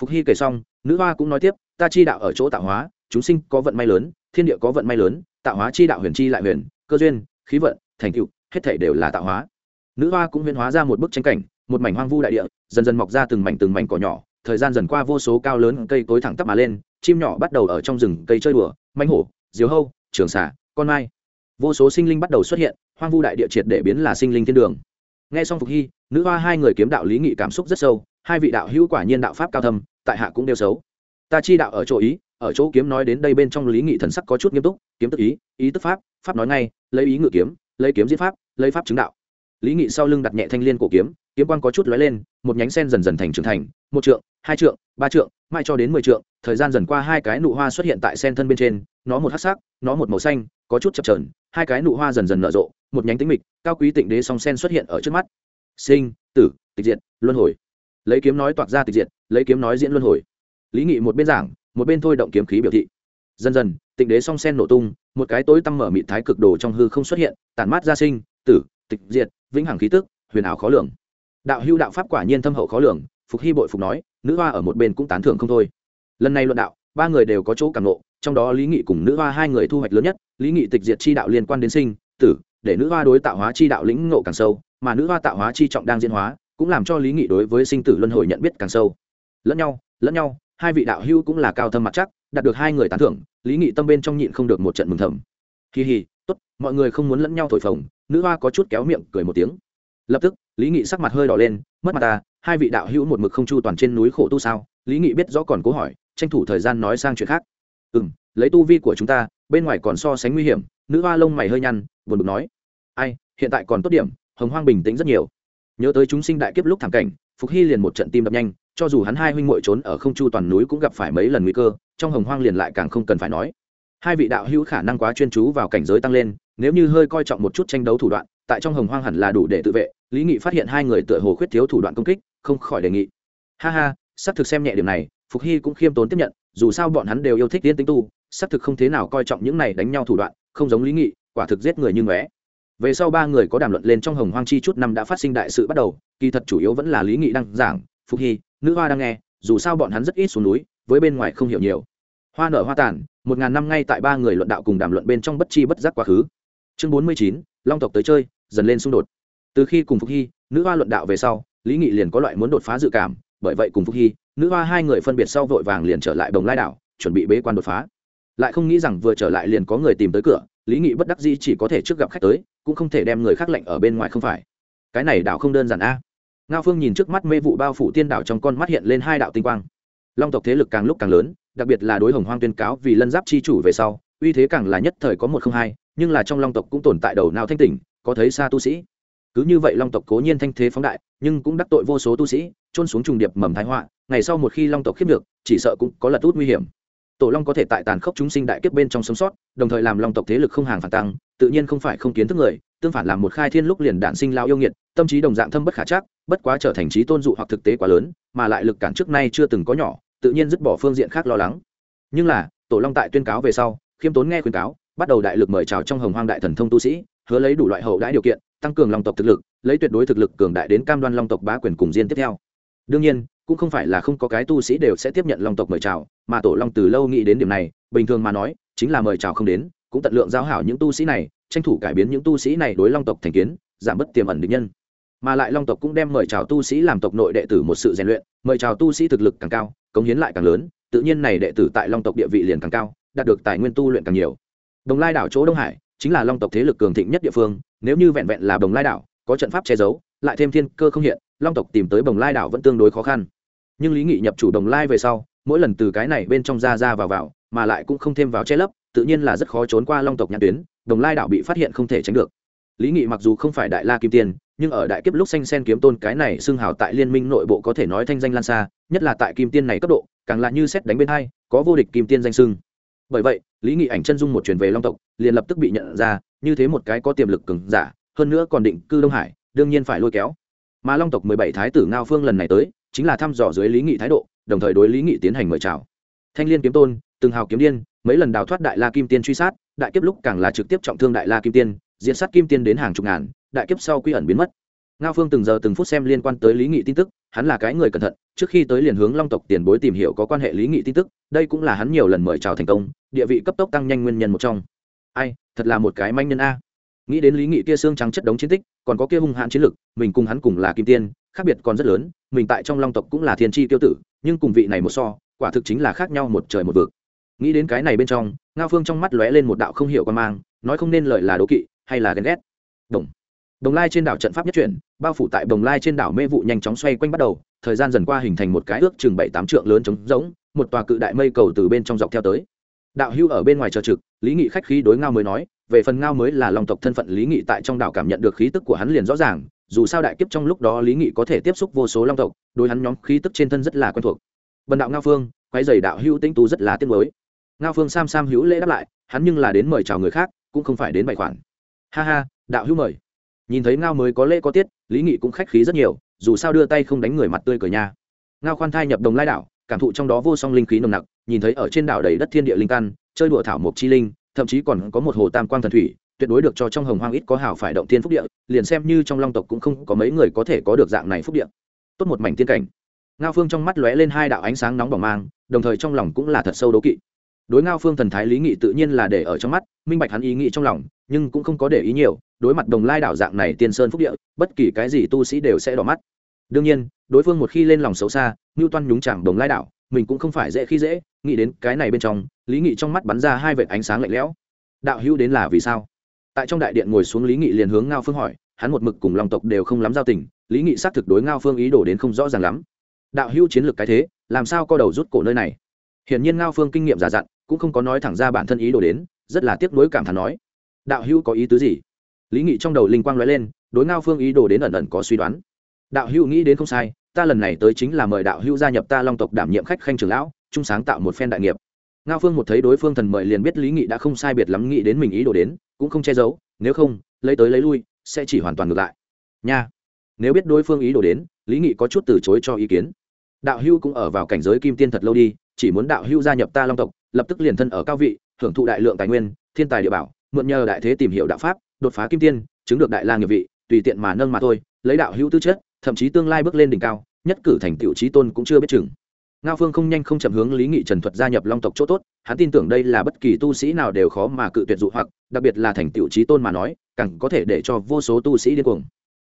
Phục hy kể xong, nữ hoa cũng nói tiếp, ta chi đạo ở chỗ tạo hóa, chúng sinh có vận may lớn thiên địa có vận may lớn, tạo hóa chi đạo huyền chi lại huyền, cơ duyên, khí vận, thành tựu, hết thể đều là tạo hóa. Nữ hoa cũng huyền hóa ra một bức tranh cảnh, một mảnh hoang vu đại địa, dần dần mọc ra từng mảnh từng mảnh cỏ nhỏ, thời gian dần qua vô số cao lớn cây cối thẳng tắp mà lên, chim nhỏ bắt đầu ở trong rừng cây chơi đùa manh hổ, diều hâu, trường xả con mai. Vô số sinh linh bắt đầu xuất hiện, hoang vu đại địa triệt để biến là sinh linh thiên đường. Nghe xong phục hy, nữ hoa hai người kiếm đạo lý nghị cảm xúc rất sâu, hai vị đạo hữu quả nhiên đạo pháp cao thâm, tại hạ cũng đều xấu. Ta chi đạo ở chỗ ý ở chỗ kiếm nói đến đây bên trong lý nghị thần sắc có chút nghiêm túc, kiếm tức ý ý tức pháp pháp nói ngay, lấy ý ngự kiếm, lấy kiếm diễn pháp, lấy pháp chứng đạo. Lý nghị sau lưng đặt nhẹ thanh liên cổ kiếm kiếm quang có chút lóe lên, một nhánh sen dần dần thành trưởng thành, một trượng, hai trượng, ba trượng mai cho đến mười trượng, thời gian dần qua hai cái nụ hoa xuất hiện tại sen thân bên trên, nó một hắc sắc, nó một màu xanh, có chút chập trờn hai cái nụ hoa dần dần nở rộ, một nhánh tính mịch, cao quý tịnh đế song sen xuất hiện ở trước mắt. Sinh, tử, tịch diệt, luân hồi. Lấy kiếm nói toạc ra tịch diệt, lấy kiếm nói diễn luân hồi. Lý nghị một bên giảng một bên thôi động kiếm khí biểu thị. Dần dần, tịnh đế song sen nổ tung, một cái tối tăm mở mị thái cực đồ trong hư không xuất hiện, tản mát gia sinh, tử, tịch, diệt, vĩnh hằng khí tức, huyền ảo khó lường. Đạo hưu đạo pháp quả nhiên thâm hậu khó lường, phục hy bội phục nói, nữ hoa ở một bên cũng tán thưởng không thôi. Lần này luận đạo, ba người đều có chỗ cảm nộ trong đó lý nghị cùng nữ hoa hai người thu hoạch lớn nhất, lý nghị tịch diệt chi đạo liên quan đến sinh, tử, để nữ hoa đối tạo hóa chi đạo lĩnh ngộ càng sâu, mà nữ hoa tạo hóa chi trọng đang diễn hóa, cũng làm cho lý nghị đối với sinh tử luân hồi nhận biết càng sâu. Lẫn nhau lẫn nhau hai vị đạo hữu cũng là cao thâm mặt chắc, đạt được hai người tán thưởng, lý nghị tâm bên trong nhịn không được một trận mừng thầm. Kỳ hì tốt, mọi người không muốn lẫn nhau thổi phồng, nữ hoa có chút kéo miệng cười một tiếng. Lập tức, lý nghị sắc mặt hơi đỏ lên, mất mặt ta hai vị đạo hữu một mực không chu toàn trên núi khổ tu sao? Lý nghị biết rõ còn cố hỏi, tranh thủ thời gian nói sang chuyện khác. Ừ m lấy tu vi của chúng ta, bên ngoài còn so sánh nguy hiểm, nữ hoa lông mày hơi nhăn, buồn bực nói. Ai, hiện tại còn tốt điểm, hồng hoang bình tĩnh rất nhiều. Nhớ tới chúng sinh đại kiếp lúc thảm cảnh, phục hy liền một trận tim đập nhanh cho dù hắn hai huynh muội trốn ở không chu toàn núi cũng gặp phải mấy lần nguy cơ, trong hồng hoang liền lại càng không cần phải nói. Hai vị đạo hữu khả năng quá chuyên chú vào cảnh giới tăng lên, nếu như hơi coi trọng một chút tranh đấu thủ đoạn, tại trong hồng hoang hẳn là đủ để tự vệ, lý nghị phát hiện hai người tựa hồ khuyết thiếu thủ đoạn công kích, không khỏi đề nghị. Ha ha, xác thực xem nhẹ điểm này, phục hy cũng khiêm tốn tiếp nhận, dù sao bọn hắn đều yêu thích tiên tính tu, xác thực không thế nào coi trọng những này đánh nhau thủ đoạn, không giống lý nghị, quả thực giết người như ngóe. Về sau ba người có đàm luận lên trong hồng hoang chi chút năm đã phát sinh đại sự bắt đầu, kỳ thật chủ yếu vẫn là lý nghị đang giảng, phục hy nữ hoa đang nghe, dù sao bọn hắn rất ít xuống núi, với bên ngoài không hiểu nhiều. Hoa nở hoa tàn, một ngàn năm ngay tại ba người luận đạo cùng đàm luận bên trong bất chi bất giác quá khứ. Chương bốn mươi chín, long tộc tới chơi, dần lên xung đột. Từ khi cùng phục hy, nữ hoa luận đạo về sau, lý nghị liền có loại muốn đột phá dự cảm, bởi vậy cùng phục hy, nữ hoa hai người phân biệt sau vội vàng liền trở lại đồng lai đảo, chuẩn bị bế quan đột phá. Lại không nghĩ rằng vừa trở lại liền có người tìm tới cửa, lý nghị bất đắc dĩ chỉ có thể trước gặp khách tới, cũng không thể đem người khác lệnh ở bên ngoài không phải. Cái này đảo không đơn giản a ngao phương nhìn trước mắt mê vụ bao phủ tiên đảo trong con mắt hiện lên hai đạo tinh quang. Long tộc thế lực càng lúc càng lớn, đặc biệt là đối hồng hoang tuyên cáo vì lân giáp chi chủ về sau, uy thế càng là nhất thời có một không hai, nhưng là trong long tộc cũng tồn tại đầu nào thanh tỉnh, có thấy xa tu sĩ. Cứ như vậy long tộc cố nhiên thanh thế phóng đại, nhưng cũng đắc tội vô số tu sĩ trôn xuống trùng điệp mầm thái họa, ngày sau một khi long tộc khiếp được, chỉ sợ cũng có lật út nguy hiểm. Tổ long có thể tại tàn khốc chúng sinh đại kiếp bên trong sống sót, đồng thời làm long tộc thế lực không hàng phản tăng, tự nhiên không phải không kiến thức người, tương phản làm một khai thiên lúc liền đạn sinh lao yêu nghiệt, tâm trí đồng dạng thâm bất khả chắc bất quá trở thành trí tôn dụ hoặc thực tế quá lớn, mà lại lực cản trước nay chưa từng có nhỏ, tự nhiên dứt bỏ phương diện khác lo lắng. Nhưng là, tổ long tại tuyên cáo về sau, khiêm tốn nghe khuyên cáo, bắt đầu đại lực mời chào trong hồng hoang đại thần thông tu sĩ, hứa lấy đủ loại hậu đãi điều kiện, tăng cường long tộc thực lực, lấy tuyệt đối thực lực cường đại đến cam đoan long tộc bá quyền cùng diên tiếp theo. Đương nhiên, cũng không phải là không có cái tu sĩ đều sẽ tiếp nhận long tộc mời chào, mà tổ long từ lâu nghĩ đến điểm này, bình thường mà nói, chính là mời chào không đến, cũng tận lượng giao hảo những tu sĩ này, tranh thủ cải biến những tu sĩ này đối long tộc thành kiến, giảm bớt tiềm ẩn định nhân mà lại long tộc cũng đem mời chào tu sĩ làm tộc nội đệ tử một sự rèn luyện, mời chào tu sĩ thực lực càng cao, cống hiến lại càng lớn, tự nhiên này đệ tử tại long tộc địa vị liền càng cao, đạt được tài nguyên tu luyện càng nhiều. Đồng lai đảo chỗ đông hải chính là long tộc thế lực cường thịnh nhất địa phương, nếu như vẹn vẹn là đồng lai đảo, có trận pháp che giấu, lại thêm thiên cơ không hiện, long tộc tìm tới đồng lai đảo vẫn tương đối khó khăn. Nhưng lý nghị nhập chủ đồng lai về sau, mỗi lần từ cái này bên trong ra ra vào vào, mà lại cũng không thêm vào che lấp, tự nhiên là rất khó trốn qua long tộc nhãn tuyến, đồng lai đảo bị phát hiện không thể tránh được. Lý nghị mặc dù không phải đại la kim tiên nhưng ở đại kiếp lúc xanh sen kiếm tôn cái này xưng hào tại liên minh nội bộ có thể nói thanh danh lan xa, nhất là tại kim tiên này cấp độ, càng là như xét đánh bên hai, có vô địch kim tiên danh xưng. Bởi vậy, lý nghị ảnh chân dung một truyền về long tộc, liền lập tức bị nhận ra, như thế một cái có tiềm lực cứng giả, hơn nữa còn định cư đông hải, đương nhiên phải lôi kéo. Mà long tộc mười bảy thái tử ngao phương lần này tới, chính là thăm dò dưới lý nghị thái độ, đồng thời đối lý nghị tiến hành mời chào. Thanh liên kiếm tôn, từng hào kiếm điên, mấy lần đào thoát đại la kim tiên truy sát, đại kiếp lúc càng là trực tiếp trọng thương đại la kim tiên, diện sát kim tiên đến hàng chục ngàn đại kiếp sau quy ẩn biến mất. Ngao phương từng giờ từng phút xem liên quan tới lý nghị tin tức, hắn là cái người cẩn thận, trước khi tới liền hướng long tộc tiền bối tìm hiểu có quan hệ lý nghị tin tức, đây cũng là hắn nhiều lần mời chào thành công, địa vị cấp tốc tăng nhanh nguyên nhân một trong. Ai, thật là một cái manh nhân a. Nghĩ đến lý nghị kia xương trắng chất đống chiến tích, còn có kia hung hãn chiến lực, mình cùng hắn cùng là kim tiên, khác biệt còn rất lớn, mình tại trong long tộc cũng là thiên tri tiêu tử, nhưng cùng vị này một so, quả thực chính là khác nhau một trời một vực. Nghĩ đến cái này bên trong, ngao phương trong mắt lóe lên một đạo không hiểu quan mang, nói không nên lời là đố kỵ, hay là ghen ghét. Đồng đồng lai trên đảo trận pháp nhất chuyển, bao phủ tại đồng lai trên đảo mê vụ nhanh chóng xoay quanh bắt đầu, thời gian dần qua hình thành một cái ước chừng bảy tám trượng lớn trống rỗng, một tòa cự đại mây cầu từ bên trong dọc theo tới. Đạo hưu ở bên ngoài chờ trực, lý nghị khách khí đối ngao mới nói, về phần ngao mới là lòng tộc thân phận, lý nghị tại trong đảo cảm nhận được khí tức của hắn liền rõ ràng, dù sao đại kiếp trong lúc đó lý nghị có thể tiếp xúc vô số long tộc, đối hắn nhóm khí tức trên thân rất là quen thuộc. Bần đạo ngao phương quay dày đạo Hưu tinh tú rất là tiếc mới ngao phương sam sam hữu lễ đáp lại, hắn nhưng là đến mời chào người khác, cũng không phải đến bày khoản. Ha ha, đạo hữu mời nhìn thấy ngao mới có lễ có tiết, lý nghị cũng khách khí rất nhiều, dù sao đưa tay không đánh người mặt tươi cờ nhà ngao khoan thai nhập đồng lai đảo, cảm thụ trong đó vô song linh khí nồng nặc, nhìn thấy ở trên đảo đầy đất thiên địa linh căn, chơi đùa thảo mộc chi linh, thậm chí còn có một hồ tam quang thần thủy, tuyệt đối được cho trong hồng hoang ít có hảo phải động tiên phúc địa, liền xem như trong long tộc cũng không có mấy người có thể có được dạng này phúc địa. Tốt một mảnh tiên cảnh. Ngao phương trong mắt lóe lên hai đạo ánh sáng nóng bỏng mang, đồng thời trong lòng cũng là thật sâu đố kỵ. Đối ngao phương thần thái lý nghị tự nhiên là để ở trong mắt, minh bạch hắn ý nghĩ trong lòng, nhưng cũng không có để ý nhiều đối mặt đồng lai đảo dạng này tiên sơn phúc địa, bất kỳ cái gì tu sĩ đều sẽ đỏ mắt. Đương nhiên, đối phương một khi lên lòng xấu xa ngưu toan nhúng chẳng đồng lai đảo, mình cũng không phải dễ khi dễ, nghĩ đến cái này bên trong, lý nghị trong mắt bắn ra hai vệt ánh sáng lạnh lẽo. Đạo hữu đến là vì sao? Tại trong đại điện ngồi xuống lý nghị liền hướng ngao phương hỏi, hắn một mực cùng lòng tộc đều không lắm giao tình, lý nghị xác thực đối ngao phương ý đồ đến không rõ ràng lắm. Đạo hữu chiến lược cái thế, làm sao co đầu rút cổ nơi này? Hiển nhiên ngao phương kinh nghiệm giả dặn, cũng không có nói thẳng ra bản thân ý đồ đến, rất là tiếc nuối cảm thán nói. Đạo hữu có ý tứ gì? Lý nghị trong đầu linh quang nói lên, đối ngao phương ý đồ đến ẩn ẩn có suy đoán. Đạo hữu nghĩ đến không sai, ta lần này tới chính là mời đạo hữu gia nhập ta long tộc đảm nhiệm khách khanh trưởng lão, chung sáng tạo một phen đại nghiệp. Ngao phương một thấy đối phương thần mời liền biết lý nghị đã không sai biệt lắm nghĩ đến mình ý đồ đến, cũng không che giấu, nếu không, lấy tới lấy lui, sẽ chỉ hoàn toàn ngược lại. Nha. Nếu biết đối phương ý đồ đến, lý nghị có chút từ chối cho ý kiến. Đạo hưu cũng ở vào cảnh giới kim tiên thật lâu đi, chỉ muốn đạo hưu gia nhập ta long tộc, lập tức liền thân ở cao vị, hưởng thụ đại lượng tài nguyên, thiên tài địa bảo, mượn nhờ đại thế tìm hiểu đạo pháp đột phá kim tiên, chứng được đại la nghiệp vị, tùy tiện mà nâng mà thôi, lấy đạo hữu tư chất, thậm chí tương lai bước lên đỉnh cao, nhất cử thành tựu trí tôn cũng chưa biết chừng. Ngao phương không nhanh không chậm hướng lý nghị trần thuật gia nhập long tộc chỗ tốt, hắn tin tưởng đây là bất kỳ tu sĩ nào đều khó mà cự tuyệt dụ hoặc, đặc biệt là thành tựu trí tôn mà nói, càng có thể để cho vô số tu sĩ điên cuồng.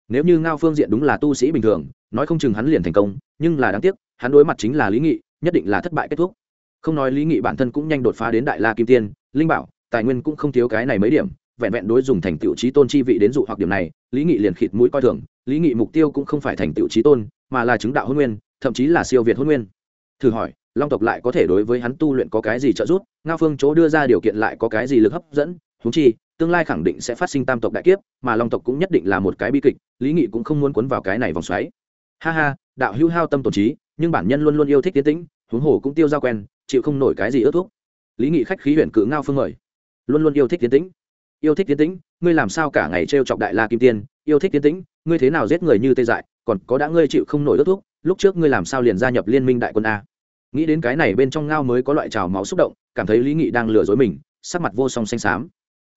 Nếu như ngao phương diện đúng là tu sĩ bình thường, nói không chừng hắn liền thành công, nhưng là đáng tiếc, hắn đối mặt chính là lý nghị, nhất định là thất bại kết thúc. Không nói lý nghị bản thân cũng nhanh đột phá đến đại la kim tiên, linh bảo, tài nguyên cũng không thiếu cái này mấy điểm vẹn vẹn đối dùng thành tựu trí tôn chi vị đến dụ hoặc điểm này, lý nghị liền khịt mũi coi thường. Lý nghị mục tiêu cũng không phải thành tựu trí tôn, mà là chứng đạo hôn nguyên, thậm chí là siêu việt hôn nguyên. Thử hỏi, long tộc lại có thể đối với hắn tu luyện có cái gì trợ giúp? Ngao phương chỗ đưa ra điều kiện lại có cái gì lực hấp dẫn? Húng chi, tương lai khẳng định sẽ phát sinh tam tộc đại kiếp, mà long tộc cũng nhất định là một cái bi kịch, lý nghị cũng không muốn cuốn vào cái này vòng xoáy. Ha ha, đạo hữu hao tâm tổn trí, nhưng bản nhân luôn luôn yêu thích tiến tĩnh, huống hồ cũng tiêu ra quen, chịu không nổi cái gì ước thuốc lý nghị khách khí huyện cự ngao phương mời. Luôn luôn yêu thích tiến tĩnh yêu thích tiến tĩnh, ngươi làm sao cả ngày t chọc đại la kim tiên? Yêu thích tiến tĩnh, ngươi thế nào giết người như tê dại? Còn có đã ngươi chịu không nổi ước thuốc lúc trước ngươi làm sao liền gia nhập liên minh đại quân a? Nghĩ đến cái này bên trong ngao mới có loại trào máu xúc động, cảm thấy lý nghị đang lừa dối mình, sắc mặt vô song xanh xám.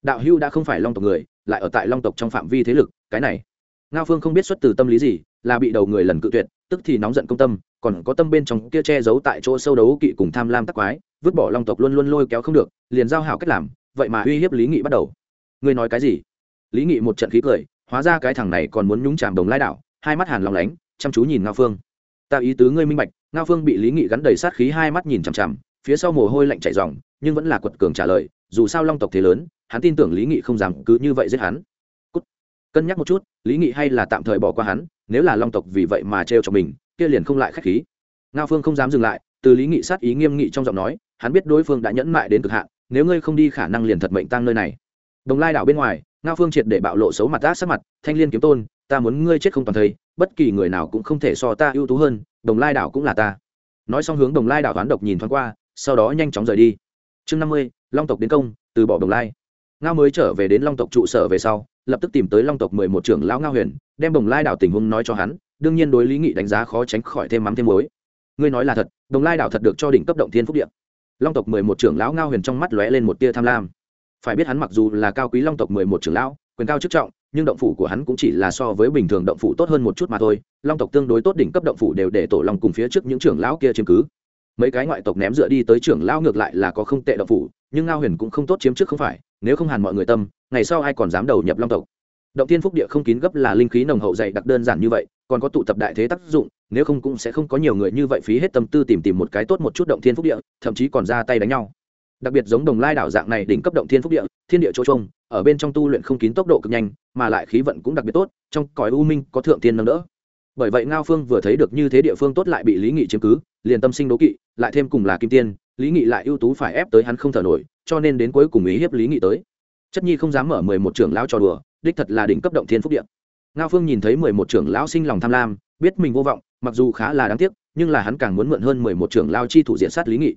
Đạo hưu đã không phải long tộc người, lại ở tại long tộc trong phạm vi thế lực, cái này. Ngao phương không biết xuất từ tâm lý gì, là bị đầu người lần cự tuyệt, tức thì nóng giận công tâm, còn có tâm bên trong kia che giấu tại chỗ sâu đấu kỵ cùng tham lam tắc quái, vứt bỏ long tộc luôn luôn lôi kéo không được, liền giao hảo cách làm, vậy mà uy hiếp lý nghị bắt đầu ngươi nói cái gì? Lý nghị một trận khí cười, hóa ra cái thằng này còn muốn nhúng chàm đồng lai đảo, hai mắt hàn lòng lánh, chăm chú nhìn ngao phương. Ta ý tứ ngươi minh bạch, ngao phương bị lý nghị gắn đầy sát khí hai mắt nhìn chằm chằm, phía sau mồ hôi lạnh chảy ròng, nhưng vẫn là quật cường trả lời, dù sao long tộc thế lớn, hắn tin tưởng lý nghị không dám cứ như vậy giết hắn. Cút. cân nhắc một chút, lý nghị hay là tạm thời bỏ qua hắn, nếu là long tộc vì vậy mà trêu cho mình, kia liền không lại khách khí. Ngao phương không dám dừng lại, từ lý nghị sát ý nghiêm nghị trong giọng nói, hắn biết đối phương đã nhẫn mại đến cực hạn, nếu ngươi không đi khả năng liền thật mệnh tăng nơi này đồng lai đảo bên ngoài, ngao phương triệt để bạo lộ xấu mặt ác sắc mặt, thanh liên kiếm tôn, ta muốn ngươi chết không toàn thây, bất kỳ người nào cũng không thể so ta ưu tú hơn, đồng lai đảo cũng là ta. Nói xong hướng đồng lai đảo toán độc nhìn thoáng qua, sau đó nhanh chóng rời đi. Chương năm mươi, long tộc đến công, từ bỏ đồng lai. Ngao mới trở về đến long tộc trụ sở về sau, lập tức tìm tới long tộc mười một trưởng lão ngao huyền, đem đồng lai đảo tình huống nói cho hắn, đương nhiên đối lý nghị đánh giá khó tránh khỏi thêm mắm thêm muối. Ngươi nói là thật, đồng lai đảo thật được cho đỉnh cấp động thiên phúc điện long tộc mười một trưởng lão ngao huyền trong mắt lóe lên một tia tham lam phải biết hắn mặc dù là cao quý long tộc mười một trưởng lão, quyền cao chức trọng, nhưng động phủ của hắn cũng chỉ là so với bình thường động phủ tốt hơn một chút mà thôi. Long tộc tương đối tốt đỉnh cấp động phủ đều để tổ long cùng phía trước những trưởng lão kia chiếm cứ. Mấy cái ngoại tộc ném dựa đi tới trưởng lão ngược lại là có không tệ động phủ, nhưng ngao huyền cũng không tốt chiếm trước không phải, nếu không hàn mọi người tâm, ngày sau ai còn dám đầu nhập long tộc? Động tiên phúc địa không kín gấp là linh khí nồng hậu dày đặc đơn giản như vậy, còn có tụ tập đại thế tác dụng, nếu không cũng sẽ không có nhiều người như vậy phí hết tâm tư tìm tìm một cái tốt một chút động thiên phúc địa, thậm chí còn ra tay đánh nhau đặc biệt giống đồng lai đảo dạng này đỉnh cấp động thiên phúc địa, thiên địa chỗ trông, ở bên trong tu luyện không kín tốc độ cực nhanh, mà lại khí vận cũng đặc biệt tốt, trong cõi u minh có thượng tiên nâng đỡ. Bởi vậy ngao phương vừa thấy được như thế địa phương tốt lại bị lý nghị chiếm cứ, liền tâm sinh đố kỵ, lại thêm cùng là kim tiên, lý nghị lại ưu tú phải ép tới hắn không thở nổi, cho nên đến cuối cùng ý hiếp lý nghị tới. Chất nhi không dám mở mười một trưởng lão trò đùa, đích thật là đỉnh cấp động thiên phúc điện ngao phương nhìn thấy mười một trưởng lão sinh lòng tham lam, biết mình vô vọng, mặc dù khá là đáng tiếc, nhưng là hắn càng muốn mượn hơn mười một trưởng lao chi thủ diện sát lý nghị.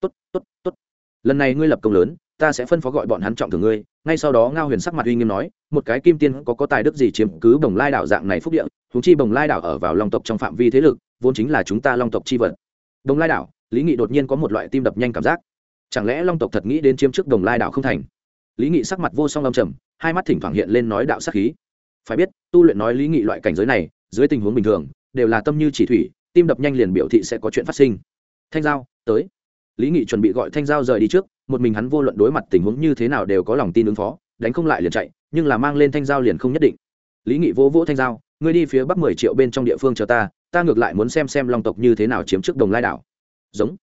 Tốt tốt tốt lần này ngươi lập công lớn, ta sẽ phân phó gọi bọn hắn trọng thưởng ngươi. Ngay sau đó ngao huyền sắc mặt uy nghiêm nói, một cái kim tiên có có tài đức gì chiếm cứ bồng lai đảo dạng này phúc điện húng chi bồng lai đảo ở vào long tộc trong phạm vi thế lực, vốn chính là chúng ta long tộc chi vật. Đồng lai đảo, lý nghị đột nhiên có một loại tim đập nhanh cảm giác. Chẳng lẽ long tộc thật nghĩ đến chiếm trước đồng lai đảo không thành? Lý nghị sắc mặt vô song lâm trầm, hai mắt thỉnh thoảng hiện lên nói đạo sắc khí. Phải biết, tu luyện nói lý nghị loại cảnh giới này, dưới tình huống bình thường, đều là tâm như chỉ thủy, tim đập nhanh liền biểu thị sẽ có chuyện phát sinh. Thanh giao, tới lý nghị chuẩn bị gọi thanh giao rời đi trước, một mình hắn vô luận đối mặt tình huống như thế nào đều có lòng tin ứng phó, đánh không lại liền chạy, nhưng là mang lên thanh giao liền không nhất định. Lý nghị vô vỗ thanh giao, ngươi đi phía bắc mười triệu bên trong địa phương chờ ta ta ngược lại muốn xem xem long tộc như thế nào chiếm trước đồng lai đảo. Giống.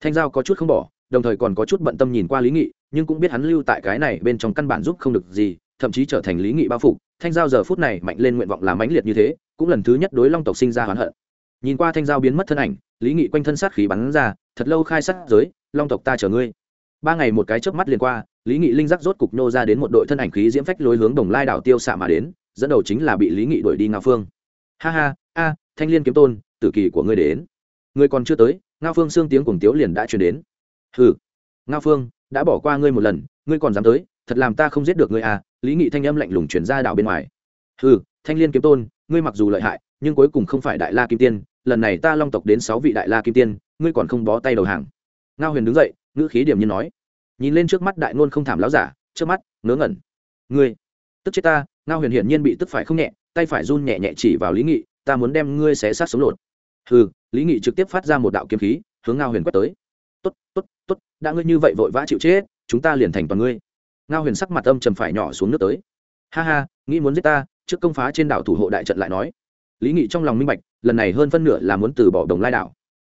Thanh giao có chút không bỏ, đồng thời còn có chút bận tâm nhìn qua lý nghị, nhưng cũng biết hắn lưu tại cái này bên trong căn bản giúp không được gì, thậm chí trở thành lý nghị bao phục thanh giao giờ phút này mạnh lên nguyện vọng làm mãnh liệt như thế, cũng lần thứ nhất đối long tộc sinh ra hoán hận. Nhìn qua thanh giao biến mất thân ảnh lý nghị quanh thân sát khí bắn ra, thật lâu khai sát giới, long tộc ta chờ ngươi. Ba ngày một cái chớp mắt liền qua, lý nghị linh giác rốt cục nô ra đến một đội thân ảnh khí diễm phách lối hướng đồng lai đảo tiêu xạ mà đến, dẫn đầu chính là bị lý nghị đuổi đi ngao phương. Ha ha, a, thanh liên kiếm tôn, tử kỳ của ngươi đến. Ngươi còn chưa tới. Ngao phương xương tiếng cùng tiếu liền đã truyền đến. Hừ, ngao phương, đã bỏ qua ngươi một lần, ngươi còn dám tới, thật làm ta không giết được ngươi à? Lý nghị thanh âm lạnh lùng chuyển ra đảo bên ngoài. Hừ, thanh liên kiếm tôn, ngươi mặc dù lợi hại, nhưng cuối cùng không phải đại la kim tiên lần này ta long tộc đến sáu vị đại la kim tiên, ngươi còn không bó tay đầu hàng. Ngao huyền đứng dậy, ngữ khí điểm nhiên nói. Nhìn lên trước mắt đại ngôn không thảm láo giả, trước mắt, ngớ ngẩn. Ngươi, tức chết ta, ngao huyền hiển nhiên bị tức phải không nhẹ, tay phải run nhẹ nhẹ chỉ vào lý nghị, ta muốn đem ngươi xé sát sống lột. Hừ, lý nghị trực tiếp phát ra một đạo kiếm khí, hướng ngao huyền quét tới. Tốt tốt tốt, đã ngươi như vậy vội vã chịu chết, chúng ta liền thành toàn ngươi. Ngao huyền sắc mặt âm trầm phải nhỏ xuống nước tới. Ha ha, nghĩ muốn giết ta, trước công phá trên đảo thủ hộ đại trận lại nói. Lý nghị trong lòng minh bạch lần này hơn phân nửa là muốn từ bỏ đồng lai đảo.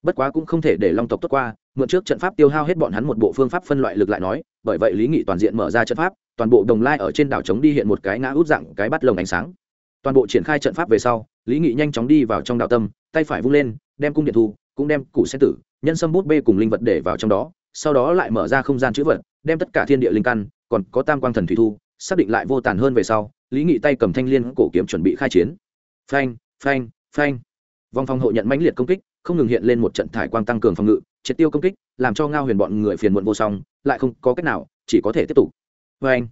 Bất quá cũng không thể để long tộc tốt qua, mượn trước trận pháp tiêu hao hết bọn hắn một bộ phương pháp phân loại lực lại nói, bởi vậy lý nghị toàn diện mở ra trận pháp, toàn bộ đồng lai ở trên đảo chống đi hiện một cái ngã út dạng, cái bắt lồng ánh sáng. Toàn bộ triển khai trận pháp về sau, lý nghị nhanh chóng đi vào trong đạo tâm, tay phải vung lên, đem cung điện thu, cũng đem củ xe tử, nhân sâm bút bê cùng linh vật để vào trong đó, sau đó lại mở ra không gian chữ vật, đem tất cả thiên địa linh căn, còn có tam quang thần thủy thu, xác định lại vô tàn hơn về sau, lý nghị tay cầm thanh l i ê n cổ kiếm chuẩn bị khai chiến. Phanh phanh phanh vòng phòng hộ nhận mãnh liệt công kích, không ngừng hiện lên một trận thải quang tăng cường phòng ngự, triệt tiêu công kích, làm cho ngao huyền bọn người phiền muộn vô song, lại không có cách nào, chỉ có thể tiếp tục. Phanh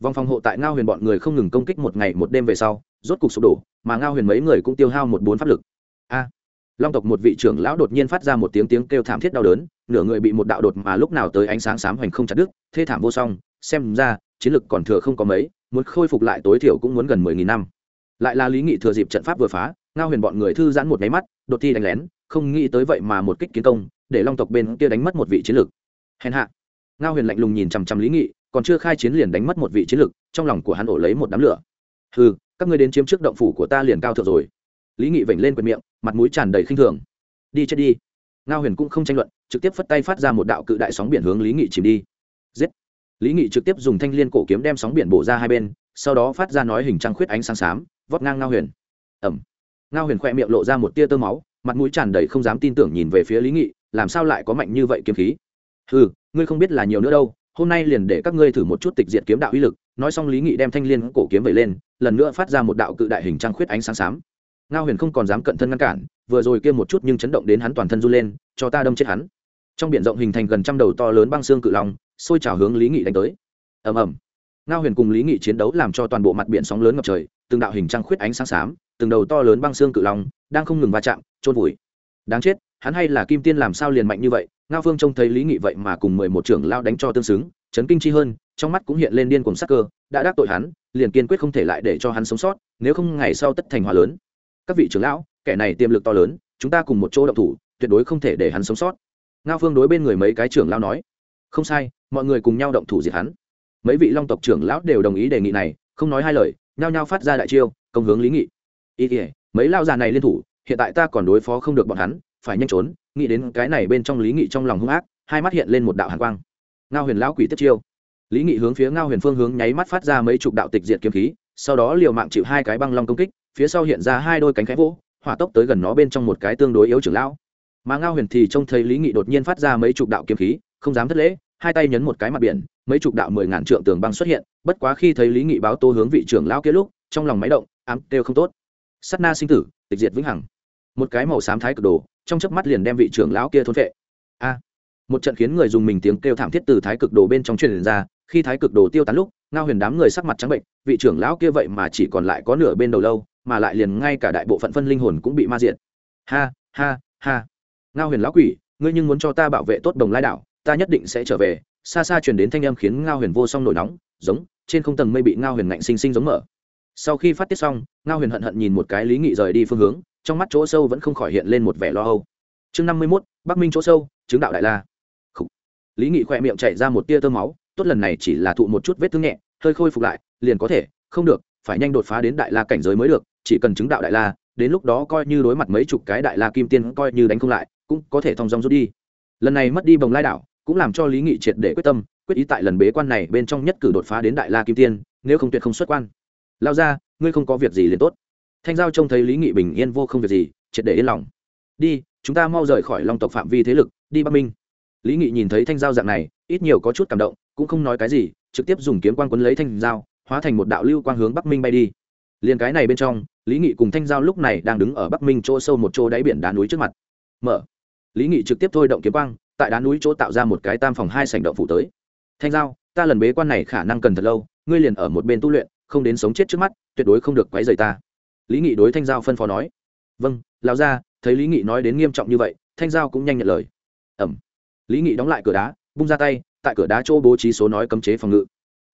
vòng phòng hộ tại ngao huyền bọn người không ngừng công kích một ngày một đêm về sau, rốt cục sụp đổ, mà ngao huyền mấy người cũng tiêu hao một bốn pháp lực. A, long tộc một vị trưởng lão đột nhiên phát ra một tiếng tiếng kêu thảm thiết đau đớn, nửa người bị một đạo đột mà lúc nào tới ánh sáng sám hoành không chặt đứt, thê thảm vô song, xem ra, chiến lực còn thừa không có mấy, muốn khôi phục lại tối thiểu cũng muốn gần mười nghìn năm lại là lý nghị thừa dịp trận pháp vừa phá, ngao huyền bọn người thư giãn một máy mắt, đột thi đánh lén, không nghĩ tới vậy mà một kích kiến công, để long tộc bên kia đánh mất một vị chiến lực. Hèn hạ. Ngao huyền lạnh lùng nhìn chằm chằm lý nghị, còn chưa khai chiến liền đánh mất một vị chiến lực, trong lòng của hắn ổ lấy một đám lửa. Ừ các ngươi đến chiếm trước động phủ của ta liền cao thượng rồi. Lý nghị vểnh lên quệt miệng, mặt mũi tràn đầy khinh thường. Đi chết đi. Ngao huyền cũng không tranh luận, trực tiếp phất tay phát ra một đạo cự đại sóng biển hướng lý nghị chìm đi. Giết. Lý nghị trực tiếp dùng thanh l i ê n cổ kiếm đem sóng biển bổ ra hai bên, sau đó phát ra nói hình trăng khuyết ánh sáng xám vót ngang ngao huyền. Ẩm. Ngao huyền khoe miệng lộ ra một tia tơ máu, mặt mũi tràn đầy không dám tin tưởng nhìn về phía lý nghị, làm sao lại có mạnh như vậy kiếm khí? Ừ ngươi không biết là nhiều nữa đâu, hôm nay liền để các ngươi thử một chút tịch diện kiếm đạo uy lực. Nói xong lý nghị đem thanh l i ê n cổ kiếm vẩy lên, lần nữa phát ra một đạo cự đại hình trăng khuyết ánh sáng xám. Ngao huyền không còn dám cận thân ngăn cản, vừa rồi kia một chút nhưng chấn động đến hắn toàn thân run lên, cho ta đâm chết hắn. Trong biển rộng hình thành gần trăm đầu to lớn băng xương cự long, xôi trào hướng lý nghị đánh tới. Ầm ầm. Ngao huyền cùng lý nghị chiến đấu làm cho toàn bộ mặt biển sóng lớn ngập trời từng đạo hình trăng khuyết ánh sáng xám, từng đầu to lớn băng xương cự long đang không ngừng va chạm trôn vùi. Đáng chết, hắn hay là kim tiên làm sao liền mạnh như vậy? Ngao phương trông thấy lý nghị vậy mà cùng mười một trưởng lao đánh cho tương xứng, chấn kinh chi hơn, trong mắt cũng hiện lên điên cùng sắc cơ, đã đắc tội hắn, liền kiên quyết không thể lại để cho hắn sống sót, nếu không ngày sau tất thành hòa lớn. Các vị trưởng lão, kẻ này tiềm lực to lớn, chúng ta cùng một chỗ động thủ, tuyệt đối không thể để hắn sống sót. Ngao phương đối bên người mấy cái trưởng lão nói. Không sai, mọi người cùng nhau động thủ diệt hắn. Mấy vị long tộc trưởng lão đều đồng ý đề nghị này, không nói hai lời nhao nhao phát ra đại chiêu, công hướng lý nghị. Ý kỉa mấy lao già này liên thủ, hiện tại ta còn đối phó không được bọn hắn, phải nhanh trốn. Nghĩ đến cái này bên trong lý nghị trong lòng hung ác, hai mắt hiện lên một đạo hàn quang. Ngao huyền lão quỷ tiếp chiêu. Lý nghị hướng phía ngao huyền phương hướng nháy mắt phát ra mấy chục đạo tịch diệt kiếm khí, sau đó liều mạng chịu hai cái băng long công kích, phía sau hiện ra hai đôi cánh khẽ vỗ, hỏa tốc tới gần nó bên trong một cái tương đối yếu trưởng lão. Mà ngao huyền thì trông thấy lý nghị đột nhiên phát ra mấy chục đạo kiếm khí, không dám thất lễ hai tay nhấn một cái mặt biển, mấy chục đạo mười ngàn trượng tường băng xuất hiện, bất quá khi thấy lý nghị báo tô hướng vị trưởng lão kia lúc, trong lòng máy động, ám đều không tốt. Sắt na sinh tử, tịch diệt vĩnh hằng. Một cái màu xám thái cực đồ, trong chớp mắt liền đem vị trưởng lão kia thôn vệ a! Một trận khiến người dùng mình tiếng kêu thảm thiết từ thái cực đồ bên trong truyền ra, khi thái cực đồ tiêu tán lúc, ngao huyền đám người sắc mặt trắng bệnh, vị trưởng lão kia vậy mà chỉ còn lại có nửa bên đầu lâu, mà lại liền ngay cả đại bộ phận phân linh hồn cũng bị ma diệt. Ha ha ha! Ngao huyền lão quỷ, ngươi nhưng muốn cho ta bảo vệ tốt đồng lai đảo ta nhất định sẽ trở về. Xa xa truyền đến thanh âm khiến ngao huyền vô song nổi nóng, giống, trên không tầng mây bị ngao huyền ngạnh sinh sinh giống mở. Sau khi phát tiết xong, ngao huyền hận hận nhìn một cái lý nghị rời đi phương hướng, trong mắt chỗ sâu vẫn không khỏi hiện lên một vẻ lo âu. Chương năm mươi mốt, bắc minh chỗ sâu, chứng đạo đại la. Khủ. lý nghị khoe miệng chạy ra một tia tơ máu, tốt lần này chỉ là thụ một chút vết thương nhẹ, hơi khôi phục lại, liền có thể, không được, phải nhanh đột phá đến đại la cảnh giới mới được, chỉ cần chứng đạo đại la, đến lúc đó coi như đối mặt mấy chục cái đại la kim tiên coi như đánh không lại, cũng có thể thong dong rút đi. Lần này mất đi bồng lai đảo cũng làm cho lý nghị triệt để quyết tâm, quyết ý tại lần bế quan này bên trong nhất cử đột phá đến đại la kim tiên, nếu không tuyệt không xuất quan. Lao ra, ngươi không có việc gì liền tốt. Thanh giao trông thấy lý nghị bình yên vô không việc gì, triệt để yên lòng. Đi, chúng ta mau rời khỏi long tộc phạm vi thế lực, đi bắc minh. Lý nghị nhìn thấy thanh giao dạng này, ít nhiều có chút cảm động, cũng không nói cái gì, trực tiếp dùng kiếm quan quấn lấy thanh giao, hóa thành một đạo lưu quang hướng bắc minh bay đi. Liền cái này bên trong, lý nghị cùng thanh giao lúc này đang đứng ở bắc minh chỗ sâu một chỗ đáy biển đá núi trước mặt. Mở. Lý nghị trực tiếp thôi động kiếm quang tại đá núi chỗ tạo ra một cái tam phòng hai sảnh động phủ tới. Thanh giao, ta lần bế quan này khả năng cần thật lâu, ngươi liền ở một bên tu luyện, không đến sống chết trước mắt, tuyệt đối không được quấy rầy ta. Lý nghị đối thanh giao phân phó nói. Vâng lão gia, thấy lý nghị nói đến nghiêm trọng như vậy, thanh giao cũng nhanh nhận lời. Ẩm. Lý nghị đóng lại cửa đá, bung ra tay, tại cửa đá chỗ bố trí số nói cấm chế phòng ngự.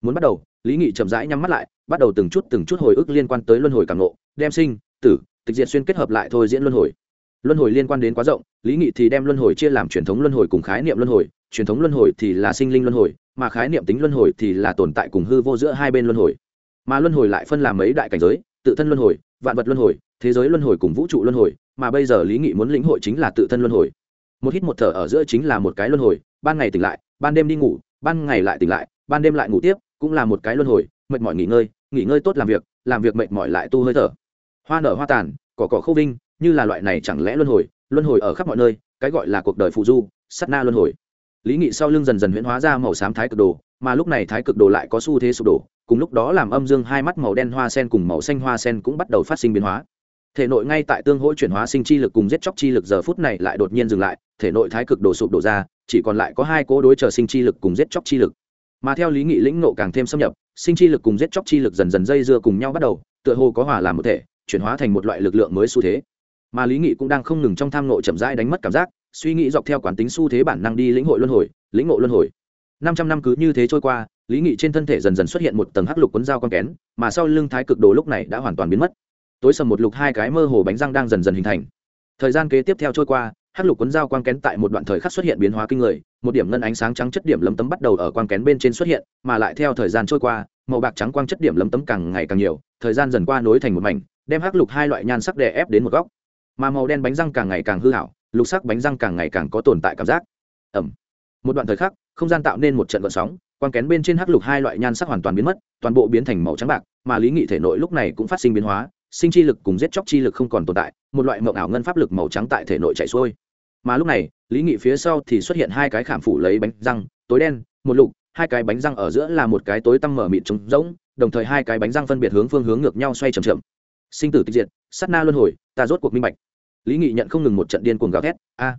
Muốn bắt đầu, lý nghị chậm rãi nhắm mắt lại, bắt đầu từng chút từng chút hồi ức liên quan tới luân hồi càng nộ đem sinh, tử, tịch diệt xuyên kết hợp lại thôi diễn luân hồi luân hồi liên quan đến quá rộng, lý nghị thì đem luân hồi chia làm truyền thống luân hồi cùng khái niệm luân hồi. Truyền thống luân hồi thì là sinh linh luân hồi, mà khái niệm tính luân hồi thì là tồn tại cùng hư vô giữa hai bên luân hồi. Mà luân hồi lại phân làm mấy đại cảnh giới, tự thân luân hồi, vạn vật luân hồi, thế giới luân hồi cùng vũ trụ luân hồi, mà bây giờ lý nghị muốn lĩnh hội chính là tự thân luân hồi. Một hít một thở ở giữa chính là một cái luân hồi, ban ngày tỉnh lại, ban đêm đi ngủ, ban ngày lại tỉnh lại, ban đêm lại ngủ tiếp, cũng là một cái luân hồi, mệt mỏi nghỉ ngơi nghỉ ngơi tốt làm việc làm việc mệt mỏi lại tu hơi thở. Hoa nở hoa tàn, cỏ cỏ khâu vinh như là loại này chẳng lẽ luân hồi luân hồi ở khắp mọi nơi, cái gọi là cuộc đời phụ du sắt na luân hồi. Lý nghị sau lưng dần dần huyễn hóa ra màu xám thái cực đồ, mà lúc này thái cực đồ lại có xu thế sụp đổ, cùng lúc đó làm âm dương hai mắt màu đen hoa sen cùng màu xanh hoa sen cũng bắt đầu phát sinh biến hóa. Thể nội ngay tại tương hỗ chuyển hóa sinh chi lực cùng giết chóc chi lực giờ phút này lại đột nhiên dừng lại, thể nội thái cực đồ sụp đổ ra, chỉ còn lại có hai cố đối chờ sinh chi lực cùng giết chóc chi lực. Mà theo lý nghị lĩnh nộ càng thêm xâm nhập, sinh chi lực cùng giết chóc chi lực dần dần dây dưa cùng nhau bắt đầu, tựa hồ có hòa làm một thể, chuyển hóa thành một loại lực lượng mới xu thế mà lý nghị cũng đang không ngừng trong tham nộ chậm rãi đánh mất cảm giác, suy nghĩ dọc theo quán tính xu thế bản năng đi lĩnh hội luân hồi, lĩnh ngộ luân hồi. Năm trăm năm cứ như thế trôi qua, lý nghị trên thân thể dần dần xuất hiện một tầng hắc lục cuốn dao con kén, mà sau lưng thái cực đồ lúc này đã hoàn toàn biến mất. Tối sầm một lục hai cái mơ hồ bánh răng đang dần dần hình thành. Thời gian kế tiếp theo trôi qua, hắc lục cuốn dao quang kén tại một đoạn thời khắc xuất hiện biến hóa kinh người, một điểm ngân ánh sáng trắng chất điểm lấm tấm bắt đầu ở quang kén bên trên xuất hiện, mà lại theo thời gian trôi qua, màu bạc trắng quang chất điểm lấm tấm càng ngày càng nhiều, thời gian dần qua nối thành một mảnh, đem hắc lục hai loại nhan sắc đè ép đến một góc mà màu đen bánh răng càng ngày càng hư hảo, lục sắc bánh răng càng ngày càng có tồn tại cảm giác. Ẩm. Một đoạn thời khắc, không gian tạo nên một trận vận sóng, quang kén bên trên hắc lục hai loại nhan sắc hoàn toàn biến mất, toàn bộ biến thành màu trắng bạc, mà lý nghị thể nội lúc này cũng phát sinh biến hóa, sinh chi lực cùng giết chóc chi lực không còn tồn tại, một loại mộng ảo ngân pháp lực màu trắng tại thể nội chảy xuôi. Mà lúc này, lý nghị phía sau thì xuất hiện hai cái khảm phủ lấy bánh răng, tối đen, một lục, hai cái bánh răng ở giữa là một cái tối tăm mở mịt trống rỗng, đồng thời hai cái bánh răng phân biệt hướng phương hướng ngược nhau xoay chầm chậm. Sinh tử tịch diệt sắt na luân hồi ta rốt cuộc minh bạch. Lý nghị nhận không ngừng một trận điên cuồng gào thét, a!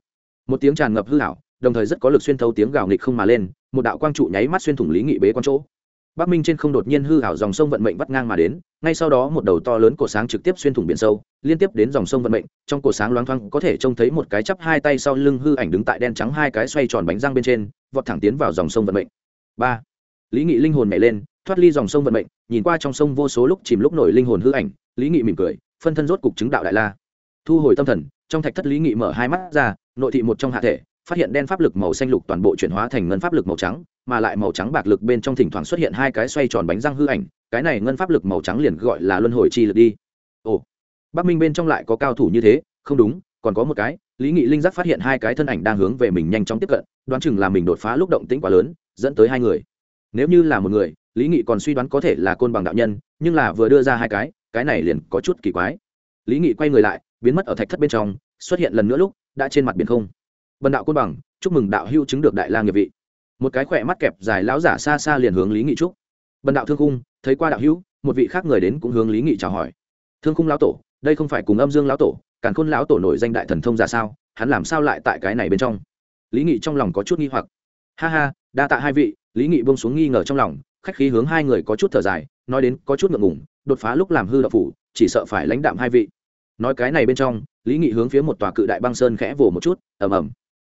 Một tiếng tràn ngập hư hảo đồng thời rất có lực xuyên thấu tiếng gào nghịch không mà lên, một đạo quang trụ nháy mắt xuyên thủng lý nghị bế quan chỗ. Bắc minh trên không đột nhiên hư hảo dòng sông vận mệnh vắt ngang mà đến, ngay sau đó một đầu to lớn cổ sáng trực tiếp xuyên thủng biển sâu, liên tiếp đến dòng sông vận mệnh, trong cổ sáng loáng thoáng có thể trông thấy một cái chắp hai tay sau lưng hư ảnh đứng tại đen trắng hai cái xoay tròn bánh răng bên trên, vọt thẳng tiến vào dòng sông vận mệnh. Ba. Lý nghị linh hồn nhảy lên, thoát ly dòng sông vận mệnh, nhìn qua trong sông vô số lúc chìm lúc nổi linh hồn hư ảnh, lý nghị mỉm cười phân thân rốt cục chứng đạo đại la. Thu hồi tâm thần, trong thạch thất lý nghị mở hai mắt ra, nội thị một trong hạ thể, phát hiện đen pháp lực màu xanh lục toàn bộ chuyển hóa thành ngân pháp lực màu trắng, mà lại màu trắng bạc lực bên trong thỉnh thoảng xuất hiện hai cái xoay tròn bánh răng hư ảnh, cái này ngân pháp lực màu trắng liền gọi là luân hồi chi lực đi. Ồ, bắc minh bên trong lại có cao thủ như thế, không đúng, còn có một cái, lý nghị linh giác phát hiện hai cái thân ảnh đang hướng về mình nhanh chóng tiếp cận, đoán chừng là mình đột phá lúc động tĩnh quá lớn, dẫn tới hai người. Nếu như là một người, lý nghị còn suy đoán có thể là côn bằng đạo nhân, nhưng là vừa đưa ra hai cái cái này liền có chút kỳ quái. Lý nghị quay người lại, biến mất ở thạch thất bên trong, xuất hiện lần nữa lúc, đã trên mặt biển không. Bần đạo côn bằng, chúc mừng đạo hữu chứng được đại la nghiệp vị. Một cái khỏe mắt kẹp dài lão giả xa xa liền hướng lý nghị trúc bần đạo thương khung, thấy qua đạo hữu, một vị khác người đến cũng hướng lý nghị chào hỏi. Thương khung lão tổ, đây không phải cùng âm dương lão tổ, càn khôn lão tổ nổi danh đại thần thông ra sao, hắn làm sao lại tại cái này bên trong? Lý nghị trong lòng có chút nghi hoặc. Ha ha, đa tạ hai vị, lý nghị bông xuống nghi ngờ trong lòng, khách khí hướng hai người có chút thở dài, nói đến có chút ngượng ngùng đột phá lúc làm hư đạo phủ, chỉ sợ phải lãnh đạm hai vị. Nói cái này bên trong, lý nghị hướng phía một tòa cự đại băng sơn khẽ vồ một chút, ầm ầm.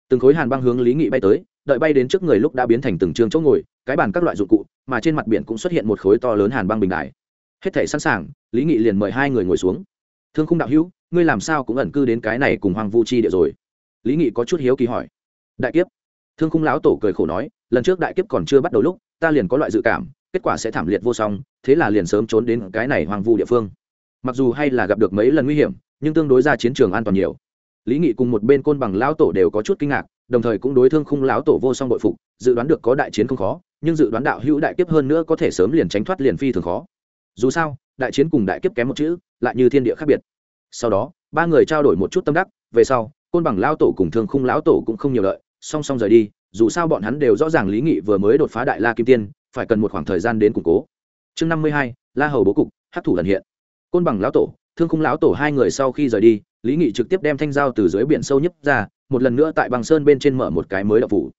Từng khối hàn băng hướng lý nghị bay tới, đợi bay đến trước người lúc đã biến thành từng trường chỗ ngồi, cái bàn các loại dụng cụ, mà trên mặt biển cũng xuất hiện một khối to lớn hàn băng bình đại hết thể sẵn sàng, lý nghị liền mời hai người ngồi xuống. Thương khung đạo hữu, ngươi làm sao cũng ẩn cư đến cái này cùng hoàng vu chi địa rồi? Lý nghị có chút hiếu kỳ hỏi. Đại kiếp. Thương khung lão tổ cười khổ nói, lần trước đại kiếp còn chưa bắt đầu lúc, ta liền có loại dự cảm kết quả sẽ thảm liệt vô song, thế là liền sớm trốn đến cái này hoàng vu địa phương. Mặc dù hay là gặp được mấy lần nguy hiểm, nhưng tương đối ra chiến trường an toàn nhiều. Lý nghị cùng một bên côn bằng lão tổ đều có chút kinh ngạc, đồng thời cũng đối thương khung lão tổ vô song bội phục, dự đoán được có đại chiến không khó, nhưng dự đoán đạo hữu đại kiếp hơn nữa có thể sớm liền tránh thoát liền phi thường khó. Dù sao, đại chiến cùng đại kiếp kém một chữ, lại như thiên địa khác biệt. Sau đó, ba người trao đổi một chút tâm đắc, về sau, côn bằng lão tổ cùng thương khung lão tổ cũng không nhiều lợi, song song rời đi, dù sao bọn hắn đều rõ ràng lý nghị vừa mới đột phá đại la kim tiên phải cần một khoảng thời gian đến củng cố. Chương năm mươi hai, la hầu bố cục hát thủ lần hiện. Côn bằng lão tổ, thương khung lão tổ hai người sau khi rời đi, lý nghị trực tiếp đem thanh dao từ dưới biển sâu nhấp ra, một lần nữa tại băng sơn bên trên mở một cái mới đạo phủ.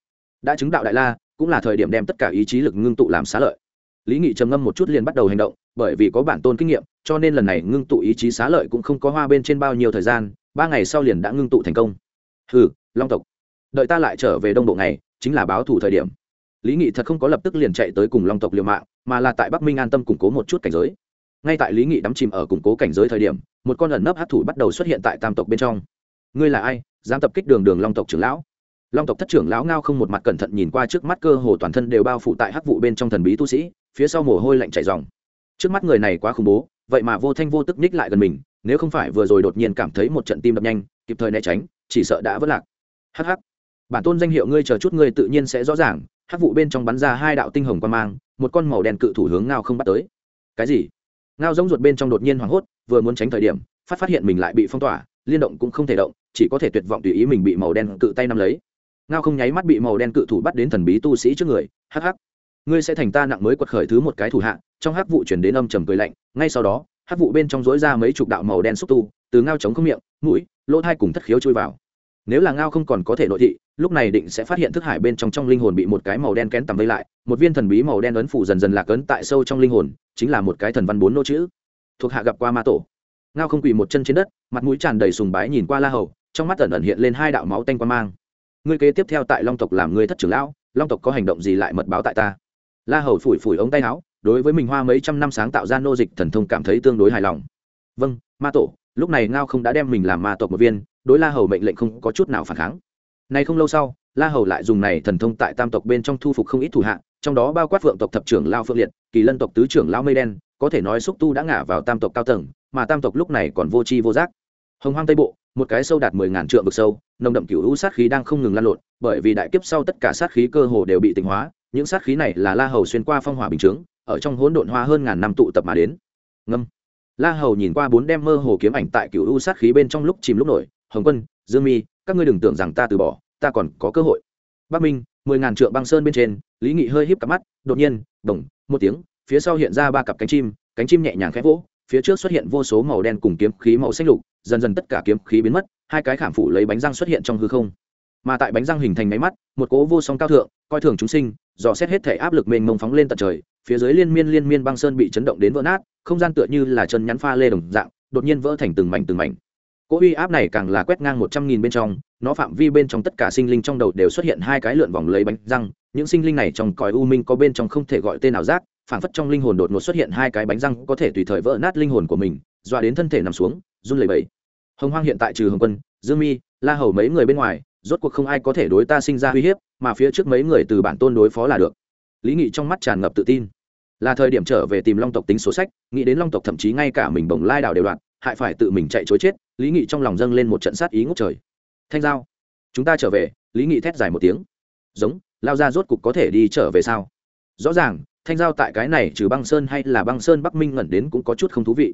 Đã chứng đạo đại la, cũng là thời điểm đem tất cả ý chí lực ngưng tụ làm xá lợi. Lý nghị trầm ngâm một chút liền bắt đầu hành động, bởi vì có bản tôn kinh nghiệm, cho nên lần này ngưng tụ ý chí xá lợi cũng không có hoa bên trên bao nhiêu thời gian, ba ngày sau liền đã ngưng tụ thành công. Hừ, long tộc, đợi ta lại trở về đông bộ ngày, chính là báo thủ thời điểm lý nghị thật không có lập tức liền chạy tới cùng long tộc liều mạng, mà là tại bắc minh an tâm củng cố một chút cảnh giới. Ngay tại lý nghị đắm chìm ở củng cố cảnh giới thời điểm, một con ẩn nấp hát thủ bắt đầu xuất hiện tại tam tộc bên trong. Ngươi là ai, dám tập kích đường đường long tộc trưởng lão? Long tộc thất trưởng lão ngao không một mặt cẩn thận nhìn qua trước mắt cơ hồ toàn thân đều bao phủ tại hắc vụ bên trong thần bí tu sĩ, phía sau mồ hôi lạnh chảy dòng trước mắt người này quá khủng bố, vậy mà vô thanh vô tức ních lại gần mình, nếu không phải vừa rồi đột nhiên cảm thấy một trận tim đập nhanh, kịp thời né tránh, chỉ sợ đã vất lạc. Hắc hắc. Bản tôn danh hiệu ngươi chờ chút ngươi tự nhiên sẽ rõ ràng hắc vụ bên trong bắn ra hai đạo tinh hồng quan mang, một con màu đen cự thủ hướng ngao không bắt tới. Cái gì? Ngao giống ruột bên trong đột nhiên hoảng hốt, vừa muốn tránh thời điểm, phát phát hiện mình lại bị phong tỏa, liên động cũng không thể động, chỉ có thể tuyệt vọng tùy ý mình bị màu đen cự tay nắm lấy. Ngao không nháy mắt bị màu đen cự thủ bắt đến thần bí tu sĩ trước người, hắc hắc. Ngươi sẽ thành ta nặng mới quật khởi thứ một cái thủ hạ, trong hắc vụ chuyển đến âm trầm cười lạnh, ngay sau đó, hắc vụ bên trong dối ra mấy chục đạo màu đen xúc tu, từ ngao chống không miệng, mũi, lỗ thai cùng thất khiếu chui vào nếu là ngao không còn có thể nội thị, lúc này định sẽ phát hiện thức hải bên trong trong linh hồn bị một cái màu đen kén tầm vây lại, một viên thần bí màu đen ấn phủ dần dần lạc ấn tại sâu trong linh hồn, chính là một cái thần văn bốn nô chữ. Thuộc hạ gặp qua ma tổ. Ngao không quỳ một chân trên đất, mặt mũi tràn đầy sùng bái nhìn qua la hầu, trong mắt ẩn ẩn hiện lên hai đạo máu tanh quan mang. Ngươi kế tiếp theo tại long tộc làm ngươi thất trưởng lão, long tộc có hành động gì lại mật báo tại ta? La hầu phủi phủi ống tay áo, đối với mình hoa mấy trăm năm sáng tạo ra nô dịch thần thông cảm thấy tương đối hài lòng. Vâng ma tổ, lúc này ngao không đã đem mình làm ma tộc một viên đối la hầu mệnh lệnh không có chút nào phản kháng. Nay không lâu sau, la hầu lại dùng này thần thông tại tam tộc bên trong thu phục không ít thủ hạ, trong đó bao quát phượng tộc thập trưởng lao phượng liệt, kỳ lân tộc tứ trưởng lao mây đen, có thể nói xúc tu đã ngả vào tam tộc cao tầng, mà tam tộc lúc này còn vô tri vô giác. Hồng hoang tây bộ, một cái sâu đạt mười ngàn trượng vực sâu, nồng đậm cựu u sát khí đang không ngừng lan lộn, bởi vì đại kiếp sau tất cả sát khí cơ hồ đều bị tịnh hóa, những sát khí này là la hầu xuyên qua phong hỏa bình chướng, ở trong hỗn độn hoa hơn ngàn năm tụ tập mà đến. Ngâm. La hầu nhìn qua bốn đem mơ hồ kiếm ảnh tại cựu u sát khí bên trong lúc chìm lúc nổi hồng quân, dương mi, các ngươi đừng tưởng rằng ta từ bỏ, ta còn có cơ hội. Bắc minh, mười ngàn trượng băng sơn bên trên, lý nghị hơi híp cặp mắt, đột nhiên, đồng, một tiếng, phía sau hiện ra ba cặp cánh chim cánh chim nhẹ nhàng khẽ vỗ, phía trước xuất hiện vô số màu đen cùng kiếm khí màu xanh lục, dần dần tất cả kiếm khí biến mất, hai cái khảm phủ lấy bánh răng xuất hiện trong hư không. Mà tại bánh răng hình thành máy mắt, một cố vô song cao thượng, coi thường chúng sinh, dò xét hết thể áp lực mênh mông phóng lên tận trời, phía dưới liên miên liên miên băng sơn bị chấn động đến vỡ nát, không gian tựa như là chân nhắn pha lê đồng dạng, đột nhiên vỡ thành từng mảnh từng mảnh cỗ uy áp này càng là quét ngang một trăm nghìn bên trong, nó phạm vi bên trong tất cả sinh linh trong đầu đều xuất hiện hai cái lượn vòng lấy bánh răng, những sinh linh này trong còi u minh có bên trong không thể gọi tên nào rác phảng phất trong linh hồn đột ngột xuất hiện hai cái bánh răng có thể tùy thời vỡ nát linh hồn của mình, dọa đến thân thể nằm xuống, run lẩy bẩy. Hồng hoang hiện tại trừ hồng quân, dương mi, la hầu mấy người bên ngoài, rốt cuộc không ai có thể đối ta sinh ra uy hiếp, mà phía trước mấy người từ bản tôn đối phó là được. Lý nghị trong mắt tràn ngập tự tin. Là thời điểm trở về tìm long tộc tính số sách, nghĩ đến long tộc thậm chí ngay cả mình bồng lai đảo đều đoạn hại phải tự mình chạy chối chết, lý nghị trong lòng dâng lên một trận sát ý ngốc trời. Thanh giao, chúng ta trở về, lý nghị thét dài một tiếng. Giống, lao ra rốt cục có thể đi trở về sao? Rõ ràng, thanh giao tại cái này trừ băng sơn hay là băng sơn bắc minh ngẩn đến cũng có chút không thú vị.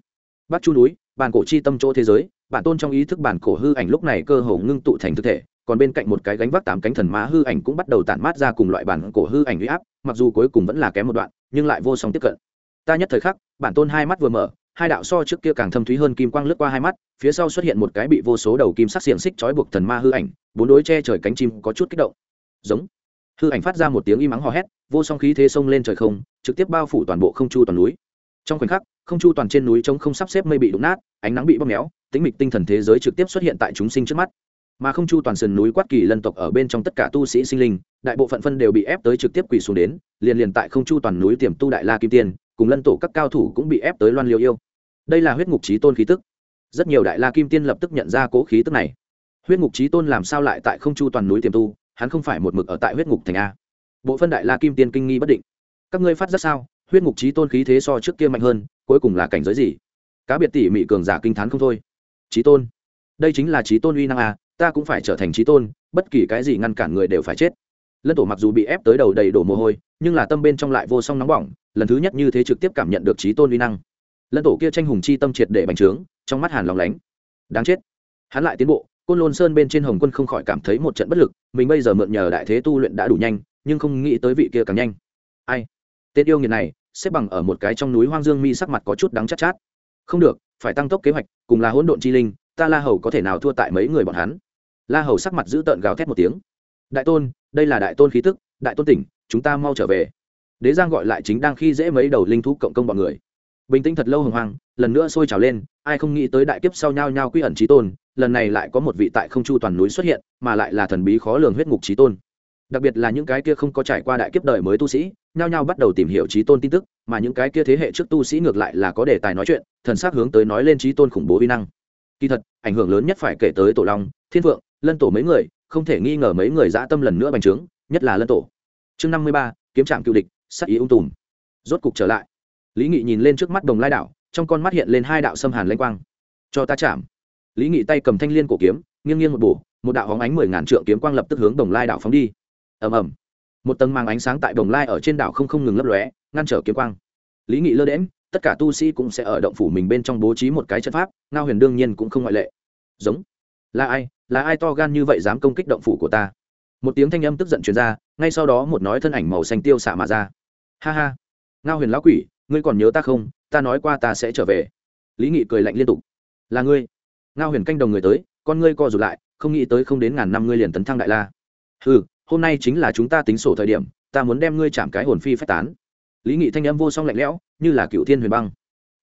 Bắc chu núi, bản cổ chi tâm chỗ thế giới, bản tôn trong ý thức bản cổ hư ảnh lúc này cơ hồ ngưng tụ thành thực thể, còn bên cạnh một cái gánh vác tám cánh thần má hư ảnh cũng bắt đầu tản mát ra cùng loại bản cổ hư ảnh huy áp, mặc dù cuối cùng vẫn là kém một đoạn, nhưng lại vô song tiếp cận. Ta nhất thời khắc, bản tôn hai mắt vừa mở hai đạo so trước kia càng thâm thúy hơn kim quang lướt qua hai mắt, phía sau xuất hiện một cái bị vô số đầu kim sắc xiềng xích trói buộc thần ma hư ảnh, bốn đối che trời cánh chim có chút kích động. Giống. Hư ảnh phát ra một tiếng im mắng hò hét, vô song khí thế sông lên trời không, trực tiếp bao phủ toàn bộ không chu toàn núi. Trong khoảnh khắc, không chu toàn trên núi trống không sắp xếp mây bị đụng nát, ánh nắng bị bóp méo, tĩnh mịch tinh thần thế giới trực tiếp xuất hiện tại chúng sinh trước mắt. Mà không chu toàn sườn núi quát kỳ lân tộc ở bên trong tất cả tu sĩ sinh linh, đại bộ phận phân đều bị ép tới trực tiếp quỳ xuống đến, liền liền tại không chu toàn núi tiềm tu đại la kim tiên, cùng lân tổ các cao thủ cũng bị ép tới loan liêu yêu đây là huyết ngục trí tôn khí tức. Rất nhiều đại la kim tiên lập tức nhận ra cố khí tức này. Huyết ngục trí tôn làm sao lại tại không chu toàn núi tiềm tu, hắn không phải một mực ở tại huyết ngục thành a. Bộ phân đại la kim tiên kinh nghi bất định. Các ngươi phát giác sao? Huyết ngục trí tôn khí thế so trước kia mạnh hơn, cuối cùng là cảnh giới gì? Cá biệt tỉ mỉ cường giả kinh t h á n không thôi. Trí tôn. Đây chính là trí tôn uy năng a, ta cũng phải trở thành trí tôn, bất kỳ cái gì ngăn cản người đều phải chết. Lân tổ mặc dù bị ép tới đầu đầy đổ mồ hôi, nhưng là tâm bên trong lại vô song nóng bỏng, lần thứ nhất như thế trực tiếp cảm nhận được trí tôn uy năng lân tổ kia tranh hùng chi tâm triệt để bành trướng, trong mắt hàn lòng lánh. Đáng chết. Hắn lại tiến bộ, côn lôn sơn bên trên hồng quân không khỏi cảm thấy một trận bất lực, mình bây giờ mượn nhờ đại thế tu luyện đã đủ nhanh, nhưng không nghĩ tới vị kia càng nhanh. Ai? Tên yêu nghiệt này, xếp bằng ở một cái trong núi hoang dương mi sắc mặt có chút đắng chát chát. Không được, phải tăng tốc kế hoạch, cùng là hỗn độn chi linh, ta la hầu có thể nào thua tại mấy người bọn hắn? La hầu sắc mặt giữ tợn gào thét một tiếng. Đại tôn, đây là đại tôn khí tức, đại tôn tỉnh, chúng ta mau trở về. Đế giang gọi lại chính đang khi dễ mấy đầu linh thú cộng công bọn người bình tĩnh thật lâu hồng hoang, lần nữa sôi trào lên, ai không nghĩ tới đại kiếp sau nhau nhau quy ẩn trí tôn, lần này lại có một vị tại không chu toàn núi xuất hiện, mà lại là thần bí khó lường huyết ngục trí tôn. Đặc biệt là những cái kia không có trải qua đại kiếp đời mới tu sĩ, nhao nhao bắt đầu tìm hiểu trí tôn tin tức, mà những cái kia thế hệ trước tu sĩ ngược lại là có đề tài nói chuyện, thần s á c hướng tới nói lên trí tôn khủng bố vi năng. Kỳ thật, ảnh hưởng lớn nhất phải kể tới tổ long, thiên vượng lân tổ mấy người, không thể nghi ngờ mấy người dã tâm lần nữa bành trướng, nhất là lân tổ. Chương năm mươi ba, kiếm trạm cựu địch sắc ý ung tùm. Rốt cục trở lại lý nghị nhìn lên trước mắt đồng lai đảo, trong con mắt hiện lên hai đạo xâm hàn lanh quang. Cho ta chạm. Lý nghị tay cầm thanh liên cổ kiếm, nghiêng nghiêng một bổ, một đạo hóng ánh mười ngàn trượng kiếm quang lập tức hướng đồng lai đảo phóng đi. Ầm ầm. Một tầng mang ánh sáng tại đồng lai ở trên đảo không không ngừng lấp lóe, ngăn trở kiếm quang. Lý nghị lơ đễm tất cả tu sĩ cũng sẽ ở động phủ mình bên trong bố trí một cái trận pháp, ngao huyền đương nhiên cũng không ngoại lệ. Giống. Là ai là ai to gan như vậy dám công kích động phủ của ta? Một tiếng thanh âm tức giận truyền ra, ngay sau đó một nói thân ảnh màu xanh tiêu xạ mà ra. Ha ha. Ngao huyền lão quỷ ngươi còn nhớ ta không? Ta nói qua ta sẽ trở về. Lý nghị cười lạnh liên tục. Là ngươi. Ngao huyền canh đồng người tới, con ngươi co rụt lại, không nghĩ tới không đến ngàn năm ngươi liền tấn thăng đại la. Ừ hôm nay chính là chúng ta tính sổ thời điểm, ta muốn đem ngươi chạm cái hồn phi phách tán. Lý nghị thanh âm vô song lạnh lẽo, như là cựu thiên huyền băng.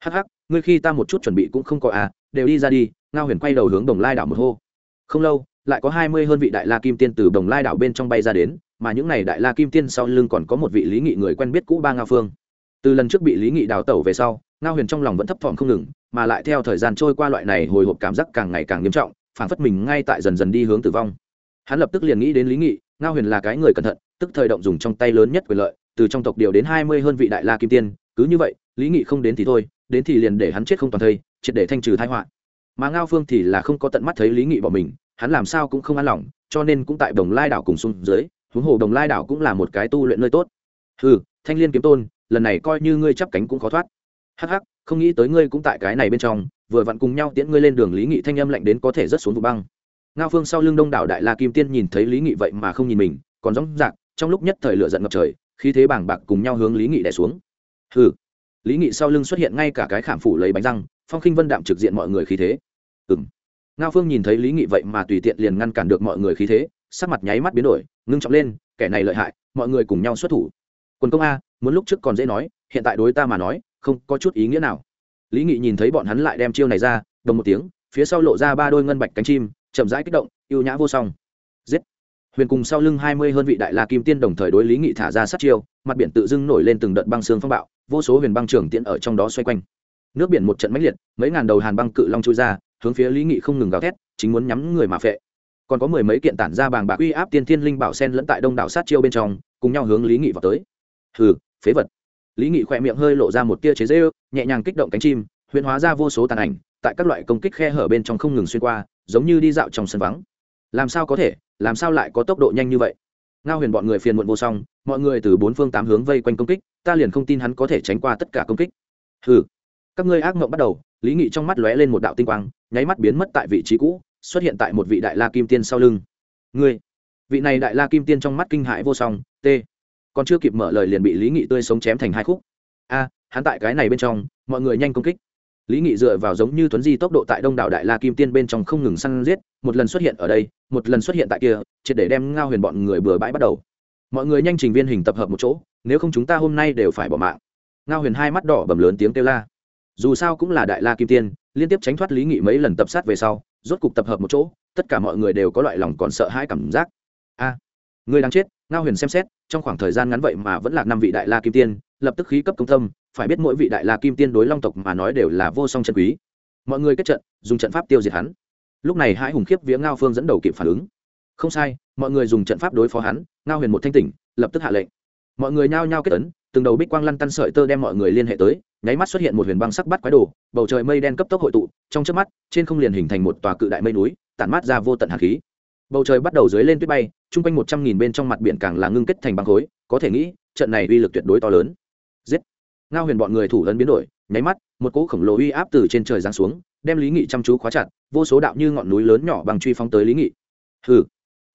Hắc hắc, ngươi khi ta một chút chuẩn bị cũng không có à đều đi ra đi, ngao huyền quay đầu hướng đồng lai đảo một hô. Không lâu, lại có hai mươi hơn vị đại la kim tiên từ đồng lai đảo bên trong bay ra đến, mà những n à y đại la kim tiên sau lưng còn có một vị lý nghị người quen biết cũ ba ngao phương từ lần trước bị lý nghị đào tẩu về sau, ngao huyền trong lòng vẫn thấp thỏm không ngừng, mà lại theo thời gian trôi qua loại này hồi hộp cảm giác càng ngày càng nghiêm trọng phản phất mình ngay tại dần dần đi hướng tử vong. Hắn lập tức liền nghĩ đến lý nghị, ngao huyền là cái người cẩn thận, tức thời động dùng trong tay lớn nhất quyền lợi, từ trong tộc điều đến hai mươi hơn vị đại la kim tiên, cứ như vậy, lý nghị không đến thì thôi, đến thì liền để hắn chết không toàn thây, triệt để thanh trừ thái họa. Mà ngao phương thì là không có tận mắt thấy lý nghị bỏ mình, hắn làm sao cũng không an lòng, cho nên cũng tại đồng lai đảo cùng xuống dưới, huống hồ đồng lai đảo cũng là một cái tu luyện nơi tốt. Ừ thanh liên kiếm tôn lần này coi như ngươi chắp cánh cũng khó thoát. Hắc hắc, không nghĩ tới ngươi cũng tại cái này bên trong, vừa vặn cùng nhau tiễn ngươi lên đường lý nghị thanh âm lạnh đến có thể rất xuống vụ băng. Ngao phương sau lưng đông đảo đại la kim tiên nhìn thấy lý nghị vậy mà không nhìn mình, còn rõ dạc trong lúc nhất thời lửa giận ngập trời khi thế bảng bạc cùng nhau hướng lý nghị đẻ xuống. Hừ. Lý nghị sau lưng xuất hiện ngay cả cái khảm phủ lấy bánh răng, phong khinh vân đạm trực diện mọi người khí thế. Ừ m ngao phương nhìn thấy lý nghị vậy mà tùy tiện liền ngăn cản được mọi người khí thế, sắc mặt nháy mắt biến đổi, ngưng trọng lên, kẻ này lợi hại, mọi người cùng nhau xuất thủ quân công a, muốn lúc trước còn dễ nói, hiện tại đối ta mà nói, không có chút ý nghĩa nào. Lý nghị nhìn thấy bọn hắn lại đem chiêu này ra, đồng một tiếng, phía sau lộ ra ba đôi ngân bạch cánh chim, chậm rãi kích động ưu nhã vô song. Giết! Huyền cùng sau lưng hai mươi hơn vị đại la kim tiên đồng thời đối lý nghị thả ra sát chiêu, mặt biển tự dưng nổi lên từng đợt băng xương phong bạo, vô số huyền băng trường tiện ở trong đó xoay quanh. Nước biển một trận mãnh liệt, mấy ngàn đầu hàn băng cự long trôi ra, hướng phía lý nghị không ngừng gào thét, chính muốn nhắm người mà phệ. Còn có mười mấy kiện tản ra bàng bạc uy áp tiên thiên linh bảo sen lẫn tại đông đảo sát chiêu bên trong, cùng nhau hướng lý nghị vào tới hừ, phế vật. Lý nghị khỏe miệng hơi lộ ra một tia chế dễ ư nhẹ nhàng kích động cánh chim huyền hóa ra vô số tàn ảnh, tại các loại công kích khe hở bên trong không ngừng xuyên qua, giống như đi dạo trong sân vắng. Làm sao có thể, làm sao lại có tốc độ nhanh như vậy? Ngao huyền bọn người phiền muộn vô song, mọi người từ bốn phương tám hướng vây quanh công kích, ta liền không tin hắn có thể tránh qua tất cả công kích. Hừ. Các ngươi ác mộng bắt đầu, lý nghị trong mắt lóe lên một đạo tinh quang, nháy mắt biến mất tại vị trí cũ, xuất hiện tại một vị đại la kim tiên sau lưng. Ngươi. Vị này đại la kim tiên trong mắt kinh hãi vô song, t còn chưa kịp mở lời liền bị lý nghị tươi sống chém thành hai khúc. A hắn tại cái này bên trong mọi người nhanh công kích. Lý nghị dựa vào giống như tuấn di tốc độ tại đông đảo đại la kim tiên bên trong không ngừng săn giết một lần xuất hiện ở đây một lần xuất hiện tại kia triệt để đem ngao huyền bọn người bừa bãi bắt đầu. Mọi người nhanh trình viên hình tập hợp một chỗ nếu không chúng ta hôm nay đều phải bỏ mạng. Ngao huyền hai mắt đỏ bầm lớn tiếng kêu la. Dù sao cũng là đại la kim tiên liên tiếp tránh thoát lý nghị mấy lần tập sát về sau rốt cục tập hợp một chỗ tất cả mọi người đều có loại lòng còn sợ hãi cảm giác. A à, người đang chết ngao huyền xem xét, trong khoảng thời gian ngắn vậy mà vẫn là năm vị đại la kim tiên, lập tức khí cấp công tâm, phải biết mỗi vị đại la kim tiên đối long tộc mà nói đều là vô song chân quý. Mọi người kết trận, dùng trận pháp tiêu diệt hắn. Lúc này hai hùng khiếp vía ngao phương dẫn đầu kịp phản ứng. Không sai, mọi người dùng trận pháp đối phó hắn, ngao huyền một thanh tỉnh, lập tức hạ lệnh. Mọi người nhao nhao kết tấn từng đầu bích quang lăn tăn sợi tơ đem mọi người liên hệ tới, nháy mắt xuất hiện một huyền băng sắc bắt quái đồ, bầu trời mây đen cấp tốc hội tụ, trong trước mắt, trên không liền hình thành một tòa cự đại mây núi, tản mát ra vô tận hạt khí bầu trời bắt đầu dưới lên tuyết bay, chung quanh một trăm nghìn bên trong mặt biển càng là ngưng kết thành băng khối, có thể nghĩ, trận này uy lực tuyệt đối to lớn. Giết! Ngao huyền bọn người thủ lấn biến đổi, nháy mắt, một cỗ khổng lồ uy áp từ trên trời giáng xuống, đem lý nghị chăm chú khóa chặt, vô số đạo như ngọn núi lớn nhỏ bằng truy phóng tới lý nghị. Hừ!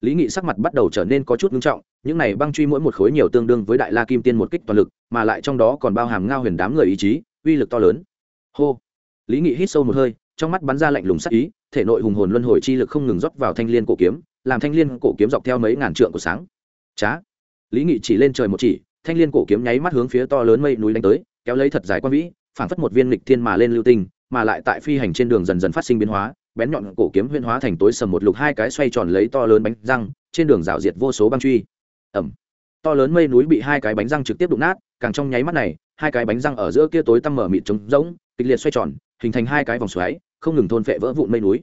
Lý nghị sắc mặt bắt đầu trở nên có chút ngưng trọng, những này băng truy mỗi một khối nhiều tương đương với đại la kim tiên một kích toàn lực, mà lại trong đó còn bao hàm ngao huyền đám người ý chí, uy lực to lớn. Hô! Lý nghị hít sâu một hơi, trong mắt bắn ra lạnh lùng sắc ý thể nội hùng hồn luân hồi chi lực không ngừng rót vào thanh l i ê n cổ kiếm, làm thanh l i ê n cổ kiếm dọc theo mấy ngàn trượng của sáng. Trá lý nghị chỉ lên trời một chỉ, thanh l i ê n cổ kiếm nháy mắt hướng phía to lớn mây núi đánh tới, kéo lấy thật dài quan vĩ phản phất một viên lịch thiên mà lên lưu tinh, mà lại tại phi hành trên đường dần dần phát sinh biến hóa, bén nhọn cổ kiếm huyên hóa thành tối sầm một lục hai cái xoay tròn lấy to lớn bánh răng, trên đường rào diệt vô số băng truy. Ẩm to lớn mây núi bị hai cái bánh răng trực tiếp đụng nát, càng trong nháy mắt này, hai cái bánh răng ở giữa kia tối tăm mở mịt trống rỗng, kịch liệt xoay tròn, hình thành hai cái vòng xoáy không ngừng thôn phệ vỡ vụn mây núi.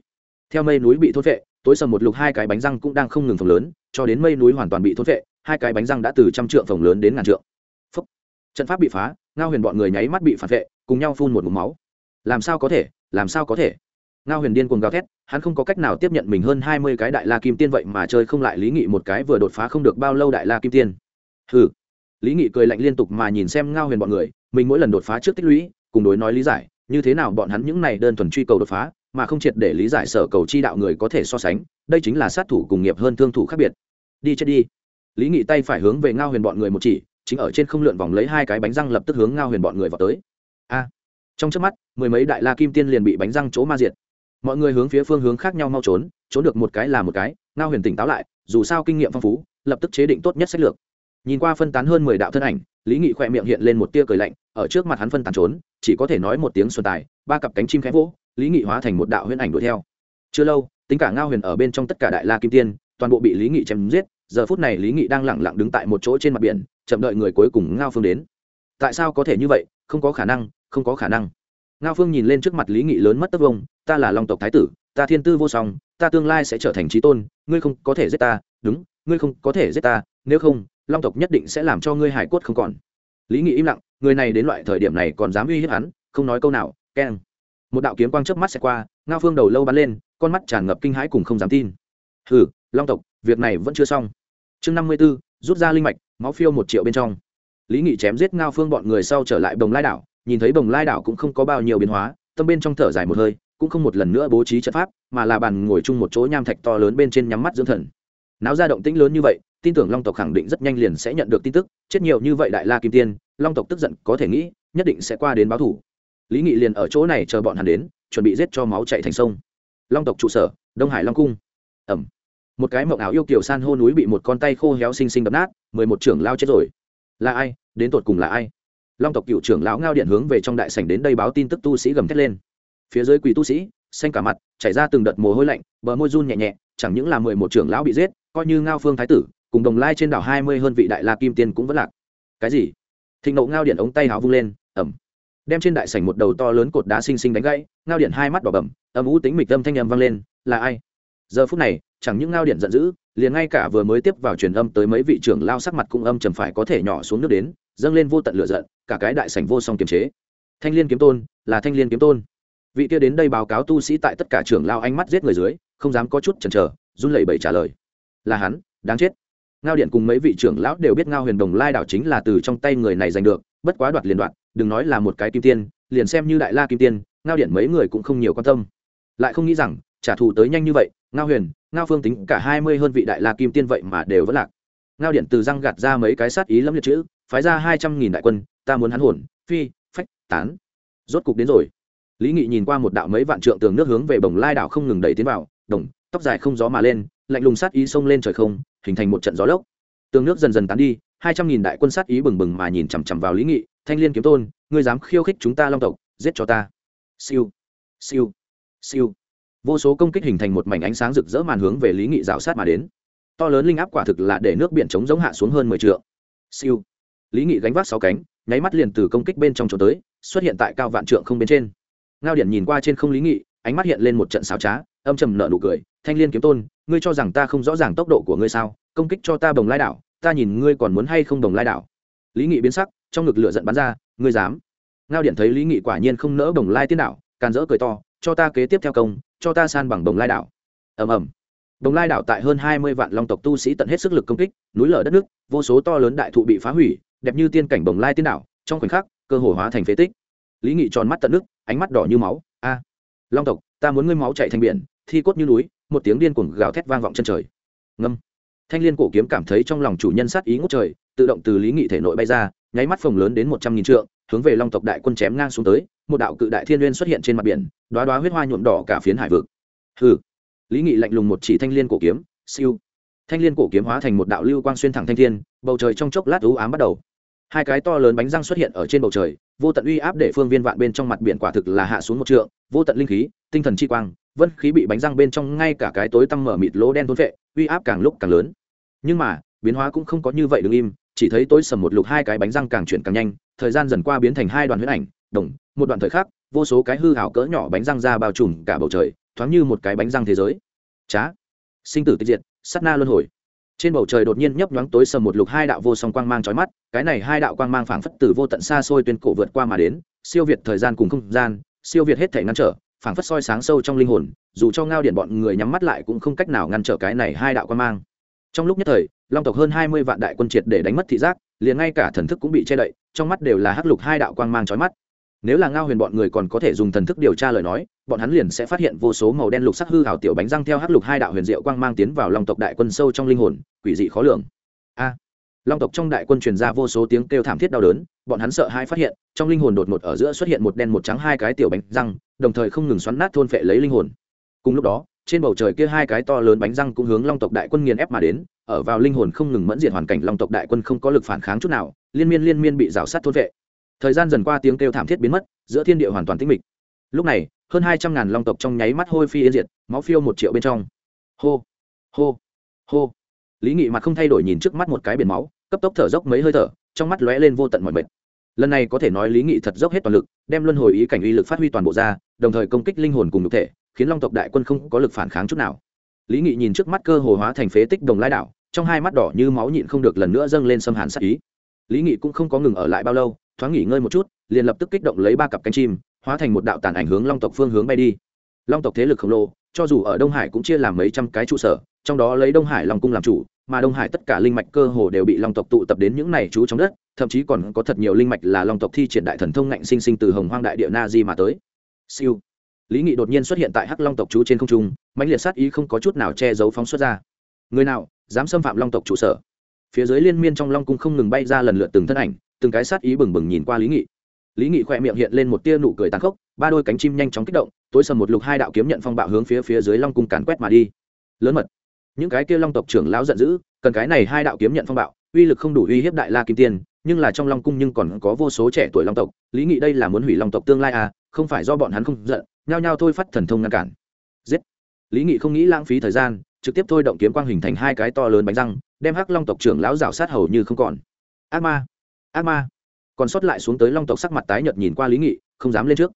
Theo mây núi bị thôn phệ, tối sầm một lục hai cái bánh răng cũng đang không ngừng phồng lớn, cho đến mây núi hoàn toàn bị thôn phệ, hai cái bánh răng đã từ trăm trượng phồng lớn đến ngàn trượng. Phúc. trận pháp bị phá, ngao huyền bọn người nháy mắt bị phản vệ, cùng nhau phun một mục máu. Làm sao có thể, làm sao có thể? Ngao huyền điên cuồng gào thét, hắn không có cách nào tiếp nhận mình hơn hai mươi cái đại la kim tiên vậy mà chơi không lại lý nghị một cái vừa đột phá không được bao lâu đại la kim tiên. Hừ. Lý nghị cười lạnh liên tục mà nhìn xem ngao huyền bọn người, mình mỗi lần đột phá trước tích lũy, cùng đối nói lý giải như thế nào bọn hắn những này đơn thuần truy cầu đột phá, mà không triệt để lý giải sở cầu chi đạo người có thể so sánh, đây chính là sát thủ cùng nghiệp hơn thương thủ khác biệt. Đi chết đi. Lý nghị tay phải hướng về ngao huyền bọn người một chỉ, chính ở trên không lượn vòng lấy hai cái bánh răng lập tức hướng ngao huyền bọn người vào tới. A. Trong trước mắt, mười mấy đại la kim tiên liền bị bánh răng chỗ ma diệt. Mọi người hướng phía phương hướng khác nhau mau trốn trốn được một cái là một cái, ngao huyền tỉnh táo lại, dù sao kinh nghiệm phong phú, lập tức chế định tốt nhất sách lược nhìn qua phân tán hơn mười đạo thân ảnh, lý nghị khỏe miệng hiện lên một tia cười lạnh, ở trước mặt hắn phân tán trốn, chỉ có thể nói một tiếng xuân tài, ba cặp cánh chim khẽ vỗ, lý nghị hóa thành một đạo huyễn ảnh đuổi theo. Chưa lâu, tính cả ngao huyền ở bên trong tất cả đại la kim tiên, toàn bộ bị lý nghị chém giết, giờ phút này lý nghị đang lẳng lặng đứng tại một chỗ trên mặt biển, chậm đợi người cuối cùng ngao phương đến. Tại sao có thể như vậy? Không có khả năng, không có khả năng. Ngao phương nhìn lên trước mặt lý nghị lớn mất tất vông, ta là long tộc thái tử, ta thiên tư vô song, ta tương lai sẽ trở thành trí tôn, ngươi không có thể giết ta, đúng, ngươi không có thể giết ta, nếu không long tộc nhất định sẽ làm cho ngươi hải quất không còn. Lý nghị im lặng, người này đến loại thời điểm này còn dám uy hiếp hắn, không nói câu nào, keng. Một đạo kiếm quang chớp mắt sẽ qua, ngao phương đầu lâu bắn lên, con mắt tràn ngập kinh hãi cùng không dám tin. Hừ, long tộc, việc này vẫn chưa xong. Chương năm mươi b ố rút ra linh mạch, máu phiêu một triệu bên trong. Lý nghị chém giết ngao phương bọn người sau trở lại bồng lai đảo, nhìn thấy bồng lai đảo cũng không có bao nhiêu biến hóa, tâm bên trong thở dài một hơi, cũng không một lần nữa bố trí trận pháp, mà là bàn ngồi chung một chỗ nham thạch to lớn bên trên nhắm mắt dưỡng thần náo ra động tĩnh lớn như vậy, tin tưởng long tộc khẳng định rất nhanh liền sẽ nhận được tin tức. Chết nhiều như vậy đại la kim tiên, long tộc tức giận có thể nghĩ, nhất định sẽ qua đến báo thủ. Lý nghị liền ở chỗ này chờ bọn hắn đến, chuẩn bị giết cho máu chạy thành sông. Long tộc trụ sở, đông hải long cung. Ẩm. Một cái mộng ảo yêu kiểu san hô núi bị một con tay khô héo xinh xinh đập nát, mười một trưởng lao chết rồi. Là ai? Đến tột cùng là ai? Long tộc cựu trưởng lão ngao điện hướng về trong đại sảnh đến đây báo tin tức tu sĩ gầm thét lên. Phía dưới quỳ tu sĩ, xanh cả mặt, chảy ra từng đợt mồ hôi lạnh, bờ môi run nhẹ nhẹ, chẳng những là mười một trưởng lão bị giết coi như ngao phương thái tử, cùng đồng lai trên đảo hai mươi hơn vị đại la kim tiên cũng vẫn lạc. Cái gì? Thịnh nộ ngao điện ống tay háo vung lên, ẩm. Đem trên đại sảnh một đầu to lớn cột đá xinh xinh đánh gãy, ngao điện hai mắt đỏ bẩm. âm ú tính mịch âm thanh âm vang lên, là ai? Giờ phút này, chẳng những ngao điện giận dữ, liền ngay cả vừa mới tiếp vào truyền âm tới mấy vị trưởng lao sắc mặt cũng âm trầm phải có thể nhỏ xuống nước đến, dâng lên vô tận lửa giận, cả cái đại sảnh vô song kiềm chế. Thanh liên kiếm tôn, là thanh liên kiếm tôn. Vị kia đến đây báo cáo tu sĩ tại tất cả trưởng lao ánh mắt giết người dưới, không dám có chút chần chờ, run lẩy bẩy trả lời là hắn, đáng chết. Ngao điện cùng mấy vị trưởng lão đều biết ngao huyền đồng lai đảo chính là từ trong tay người này giành được, bất quá đoạt liền đoạt, đừng nói là một cái kim tiên, liền xem như đại la kim tiên, ngao điện mấy người cũng không nhiều quan tâm. Lại không nghĩ rằng, trả thù tới nhanh như vậy, ngao huyền, ngao phương tính cả hai mươi hơn vị đại la kim tiên vậy mà đều vẫn lạc. Ngao điện từ răng gạt ra mấy cái sát ý lẫm liệt chữ, phái ra hai trăm nghìn đại quân, ta muốn hắn hồn, phi, phách, tán. Rốt cục đến rồi. Lý nghị nhìn qua một đạo mấy vạn trượng tường nước hướng về bồng lai đảo không ngừng đẩy tiến vào, đồng, tóc dài không gió mà lên lạnh lùng sát ý xông lên trời không, hình thành một trận gió lốc. Tường nước dần dần tán đi, hai trăm nghìn đại quân sát ý bừng bừng mà nhìn chằm chằm vào lý nghị, thanh liên kiếm tôn, ngươi dám khiêu khích chúng ta long tộc, giết cho ta. Siêu siêu siêu. Vô số công kích hình thành một mảnh ánh sáng rực rỡ màn hướng về lý nghị rào sát mà đến. To lớn linh áp quả thực là để nước biển chống giống hạ xuống hơn mười t siêu. Lý nghị gánh vác sáu cánh, nháy mắt liền từ công kích bên trong chỗ tới, xuất hiện tại cao vạn trượng không bên trên. Ngao điển nhìn qua trên không lý nghị, ánh mắt hiện lên một trận xào trá âm trầm nợ nụ cười, thanh liên kiếm tôn, ngươi cho rằng ta không rõ ràng tốc độ của ngươi sao? Công kích cho ta bồng lai đảo, ta nhìn ngươi còn muốn hay không đồng lai đảo? Lý nghị biến sắc, trong ngực lửa giận bắn ra, ngươi dám? Ngao điện thấy lý nghị quả nhiên không nỡ đồng lai tiên đảo, càn rỡ cười to, cho ta kế tiếp theo công, cho ta san bằng đồng lai đảo. Ầm ầm. Đồng lai đảo tại hơn hai mươi vạn long tộc tu sĩ tận hết sức lực công kích, núi lở đất nước, vô số to lớn đại thụ bị phá hủy, đẹp như tiên cảnh đồng lai tiên đảo, trong khoảnh khắc, cơ hồ hóa thành phế tích. Lý nghị tròn mắt tận nước, ánh mắt đỏ như máu, a, long tộc, ta muốn ngươi máu chạy thành biển thi cốt như núi, một tiếng điên cuồng gào thét vang vọng chân trời. Ngâm. Thanh liên cổ kiếm cảm thấy trong lòng chủ nhân sát ý ngút trời, tự động từ lý nghị thể nội bay ra, nháy mắt phồng lớn đến một trăm nghìn trượng, hướng về long tộc đại quân chém ngang xuống tới, một đạo cự đại thiên liên xuất hiện trên mặt biển đoá đoá huyết hoa nhuộm đỏ cả phiến hải vực. Hừ. Lý nghị lạnh lùng một chỉ thanh liên cổ kiếm, siêu. Thanh liên cổ kiếm hóa thành một đạo lưu quang xuyên thẳng thanh thiên, bầu trời trong chốc lát ú ám bắt đầu. Hai cái to lớn bánh răng xuất hiện ở trên bầu trời, vô tận uy áp để phương viên vạn bên trong mặt biển quả thực là hạ xuống một trượng, vô tận linh khí, tinh thần chi quang vân khí bị bánh răng bên trong ngay cả cái tối tăm mở mịt lỗ đen thôn vệ, uy áp càng lúc càng lớn. Nhưng mà, biến hóa cũng không có như vậy đ ứ n g im, chỉ thấy tối sầm một lục hai cái bánh răng càng chuyển càng nhanh, thời gian dần qua biến thành hai đoàn huyết ảnh, đồng, một đoạn thời khắc, vô số cái hư hảo cỡ nhỏ bánh răng ra bao trùm cả bầu trời, thoáng như một cái bánh răng thế giới. Trá sinh tử tiết diệt sắt na luân hồi. Trên bầu trời đột nhiên nhấp nhoáng tối sầm một lục hai đạo vô song quang mang trói mắt, cái này hai đạo quang mang phảng phất từ vô tận xa xôi tuyên cổ vượt qua mà đến, siêu việt thời gian cùng không gian, siêu việt hết thể ngăn trở phảng phất soi sáng sâu trong linh hồn, dù cho ngao điện bọn người nhắm mắt lại cũng không cách nào ngăn trở cái này hai đạo quang mang. Trong lúc nhất thời, long tộc hơn hai mươi vạn đại quân triệt để đánh mất thị giác, liền ngay cả thần thức cũng bị che đậy, trong mắt đều là hắc lục hai đạo quang mang trói mắt. Nếu là ngao huyền bọn người còn có thể dùng thần thức điều tra lời nói, bọn hắn liền sẽ phát hiện vô số màu đen lục sắc hư hảo tiểu bánh răng theo hắc lục hai đạo huyền diệu quang mang tiến vào long tộc đại quân sâu trong linh hồn, quỷ dị khó lường long tộc trong đại quân truyền ra vô số tiếng kêu thảm thiết đau đớn, bọn hắn sợ hai phát hiện, trong linh hồn đột ngột ở giữa xuất hiện một đen một trắng hai cái tiểu bánh răng, đồng thời không ngừng xoắn nát thôn phệ lấy linh hồn. Cùng lúc đó, trên bầu trời kia hai cái to lớn bánh răng cũng hướng long tộc đại quân nghiền ép mà đến, ở vào linh hồn không ngừng mẫn diện hoàn cảnh long tộc đại quân không có lực phản kháng chút nào, liên miên liên miên bị rào sát thôn vệ thời gian dần qua tiếng kêu thảm thiết biến mất, giữa thiên địa hoàn toàn tĩnh mịch. Lúc này, hơn hai trăm ngàn long tộc trong nháy mắt hôi phi yên diệt, máu phiêu một triệu bên trong. Hô hô hô. Lý nghị mặt không thay đổi nhìn trước mắt một cái biển máu cấp tốc thở dốc mấy hơi thở, trong mắt lóe lên vô tận mọi mệt. Lần này có thể nói lý nghị thật dốc hết toàn lực, đem luân hồi ý cảnh uy lực phát huy toàn bộ ra, đồng thời công kích linh hồn cùng nhục thể, khiến long tộc đại quân không có lực phản kháng chút nào. Lý nghị nhìn trước mắt cơ hồ hóa thành phế tích đồng lai đảo, trong hai mắt đỏ như máu nhịn không được lần nữa dâng lên xâm hàn sát ý. Lý nghị cũng không có ngừng ở lại bao lâu, thoáng nghỉ ngơi một chút, liền lập tức kích động lấy ba cặp cánh chim, hóa thành một đạo tàn ảnh hướng long tộc phương hướng bay đi. Long tộc thế lực khổng lồ, cho dù ở đông hải cũng chia làm mấy trăm cái trụ sở, trong đó lấy đông hải long cung làm chủ mà đông hải tất cả linh mạch cơ hồ đều bị long tộc tụ tập đến những này trú trong đất, thậm chí còn có thật nhiều linh mạch là long tộc thi triển đại thần thông ngạnh sinh sinh từ hồng hoang đại địa na di mà tới. Siêu. Lý nghị đột nhiên xuất hiện tại hắc long tộc chú trên không trung, mãnh liệt sát ý không có chút nào che giấu phóng xuất ra. Người nào dám xâm phạm long tộc trụ sở? Phía dưới liên miên trong long cung không ngừng bay ra lần lượt từng thân ảnh, từng cái sát ý bừng bừng nhìn qua lý nghị. Lý nghị khỏe miệng hiện lên một tia nụ cười tàn khốc, ba đôi cánh chim nhanh chóng kích động, tối sầm một lục hai đạo kiếm nhận phong bạo hướng phía phía dưới long cung càn quét mà đi. Lớn mật những cái kia long tộc trưởng lão giận dữ, cần cái này hai đạo kiếm nhận phong bạo, uy lực không đủ uy hiếp đại la kim tiên, nhưng là trong long cung nhưng còn có vô số trẻ tuổi long tộc, lý nghị đây là muốn hủy long tộc tương lai à không phải do bọn hắn không giận, nhao nhao thôi phát thần thông ngăn cản. Giết! Lý nghị không nghĩ lãng phí thời gian, trực tiếp thôi động kiếm quang hình thành hai cái to lớn bánh răng, đem hắc long tộc trưởng lão rào sát hầu như không còn. Ác ma! Ác ma! Còn sót lại xuống tới long tộc sắc mặt tái nhợt nhìn qua lý nghị, không dám lên trước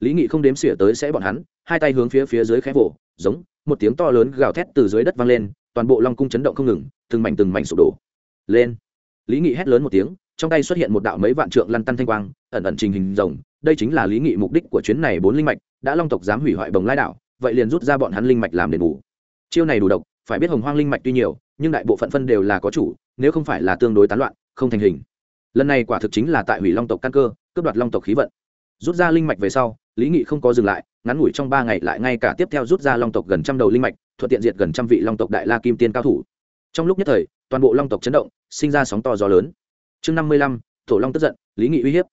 lý nghị không đếm xỉa tới sẽ bọn hắn, hai tay hướng phía phía dưới khẽ vỗ, giống, một tiếng to lớn gào thét từ dưới đất vang lên, toàn bộ long cung chấn động không ngừng, từng mảnh từng mảnh sụp đổ. Lên. Lý nghị hét lớn một tiếng, trong tay xuất hiện một đạo mấy vạn trượng lăn tăn thanh quang, ẩn ẩn trình hình rồng, đây chính là lý nghị mục đích của chuyến này bốn linh mạch, đã long tộc dám hủy hoại bồng lai đảo, vậy liền rút ra bọn hắn linh mạch làm đền bù. Chiêu này đủ độc, phải biết hồng hoang linh mạch tuy nhiều, nhưng đại bộ phận phân đều là có chủ, nếu không phải là tương đối tán loạn, không thành hình. Lần này quả thực chính là tại hủy long tộc căn cơ, cướp đoạt long tộc khí vận rút ra linh mạch về sau, lý nghị không có dừng lại, ngắn ngủi trong ba ngày lại ngay cả tiếp theo rút ra long tộc gần trăm đầu linh mạch, thuận tiện diệt gần trăm vị long tộc đại la kim tiên cao thủ. Trong lúc nhất thời, toàn bộ long tộc chấn động, sinh ra sóng to gió lớn. Chương năm mươi lăm, thổ long tức giận, lý nghị uy hiếp.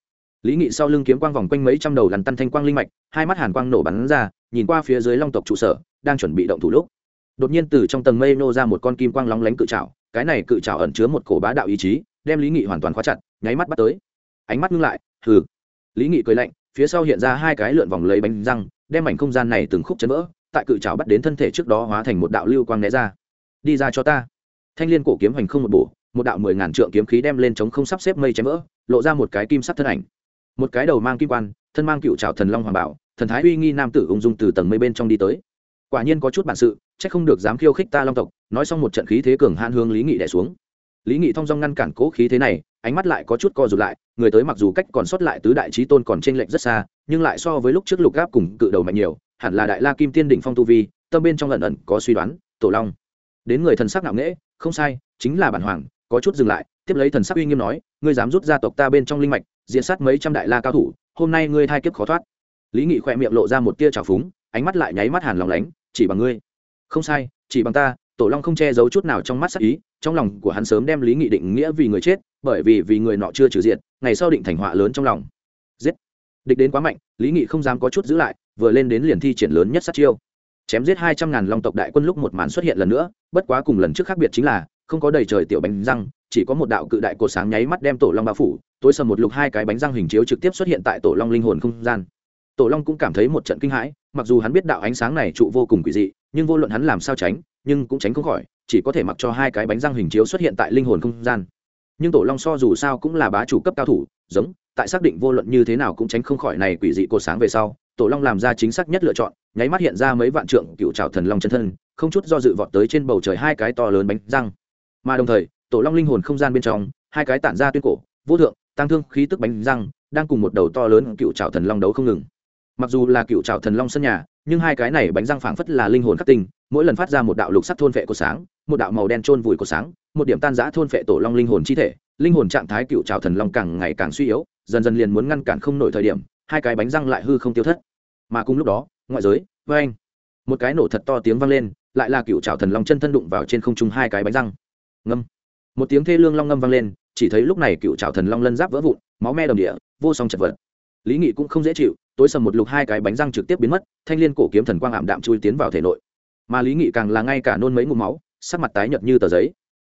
Lý nghị sau lưng kiếm quang vòng quanh mấy trăm đầu lằn tăn thanh quang linh mạch, hai mắt hàn quang nổ bắn ra, nhìn qua phía dưới long tộc trụ sở, đang chuẩn bị động thủ lúc. Đột nhiên từ trong tầng mây nô ra một con kim quang lóng lánh cự trào cái này cự trào ẩn chứa một cổ bá đạo ý chí, đem lý nghị hoàn toàn khóa chặt, nháy mắt bắt tới. Ánh mắt ngưng lại, hừ lý nghị cười lạnh, phía sau hiện ra hai cái lượn vòng lấy bánh răng, đem mảnh không gian này từng khúc chấn vỡ, tại cự trào bắt đến thân thể trước đó hóa thành một đạo lưu quang né ra. Đi ra cho ta. Thanh liên cổ kiếm hành không một bổ, một đạo mười ngàn trượng kiếm khí đem lên chống không sắp xếp mây chém vỡ, lộ ra một cái kim sắc thân ảnh. Một cái đầu mang kim quan, thân mang cựu trào thần long hoàng bảo, thần thái uy nghi nam tử ung dung từ tầng mây bên trong đi tới. Quả nhiên có chút bản sự c h ắ c không được dám khiêu khích ta long tộc, nói xong một trận khí thế cường hạn hương lý nghị đẻ xuống. Lý nghị thong dong ngăn cản cố khí thế này, ánh mắt lại có chút co rụt lại người tới mặc dù cách còn sót lại tứ đại trí tôn còn trên lệnh lệch rất xa, nhưng lại so với lúc trước lục gáp cùng cự đầu mạnh nhiều, hẳn là đại la kim tiên đỉnh phong tu vi, tâm bên trong lần ẩn có suy đoán, tổ long. Đến người thần sắc nặng nễ không sai, chính là bản hoàng, có chút dừng lại, tiếp lấy thần sắc uy nghiêm nói, ngươi dám rút gia tộc ta bên trong linh mạch diện sát mấy trăm đại la cao thủ, hôm nay ngươi thai kiếp khó thoát. Lý nghị khỏe miệng lộ ra một tia trào phúng, ánh mắt lại nháy mắt hàn lòng lánh, chỉ bằng ngươi. Không sai, chỉ bằng ta. Tổ long không che giấu chút nào trong mắt sắc ý, trong lòng của hắn sớm đem lý nghị định nghĩa vì người chết, bởi vì vì người nọ chưa trừ diện ngày sau định thành họa lớn trong lòng. Giết. Địch đến quá mạnh, lý nghị không dám có chút giữ lại, vừa lên đến liền thi triển lớn nhất sát chiêu. Chém giết hai trăm ngàn long tộc đại quân lúc một màn xuất hiện lần nữa, bất quá cùng lần trước khác biệt chính là, không có đầy trời tiểu bánh răng, chỉ có một đạo cự đại cột sáng nháy mắt đem tổ long bao phủ, tối sầm một lục hai cái bánh răng hình chiếu trực tiếp xuất hiện tại tổ long linh hồn không gian. Tổ long cũng cảm thấy một trận kinh hãi, mặc dù hắn biết đạo ánh sáng này trụ vô cùng quỷ dị, nhưng vô luận hắn làm sao tránh, nhưng cũng tránh không khỏi, chỉ có thể mặc cho hai cái bánh răng hình chiếu xuất hiện tại linh hồn không gian nhưng tổ long so dù sao cũng là bá chủ cấp cao thủ, giống, tại xác định vô luận như thế nào cũng tránh không khỏi này quỷ dị cột sáng về sau, tổ long làm ra chính xác nhất lựa chọn, nháy mắt hiện ra mấy vạn trượng cựu trào thần long chân thân, không chút do dự vọt tới trên bầu trời hai cái to lớn bánh răng. Mà đồng thời, tổ long linh hồn không gian bên trong, hai cái tản ra tuyên cổ, vô thượng, tăng thương khí tức bánh răng, đang cùng một đầu to lớn cựu trào thần long đấu không ngừng. Mặc dù là cựu trào thần long sân nhà, nhưng hai cái này bánh răng phảng phất là linh hồn khắc tinh, mỗi lần phát ra một đạo lục sắc thôn vệ của sáng, một đạo màu đen trôn vùi của sáng một điểm tan giã thôn phệ tổ long linh hồn chi thể, linh hồn trạng thái cựu trào thần long càng ngày càng suy yếu, dần dần liền muốn ngăn cản không nổi thời điểm, hai cái bánh răng lại hư không tiêu thất. Mà cùng lúc đó, ngoại giới, với anh, một cái nổ thật to tiếng vang lên, lại là cựu trào thần long chân thân đụng vào trên không trung hai cái bánh răng. Ngâm. Một tiếng thê lương long ngâm vang lên, chỉ thấy lúc này cựu trào thần long lân giáp vỡ vụn, máu me đồng địa, vô song chật vật. Lý nghị cũng không dễ chịu, tối sầm một lục hai cái bánh răng trực tiếp biến mất, thanh liên cổ kiếm thần quang ảm đạm chui tiến vào thể nội. Mà lý nghị càng là ngay cả nôn mấy ngụm máu, sắc mặt tái nhợt như tờ giấy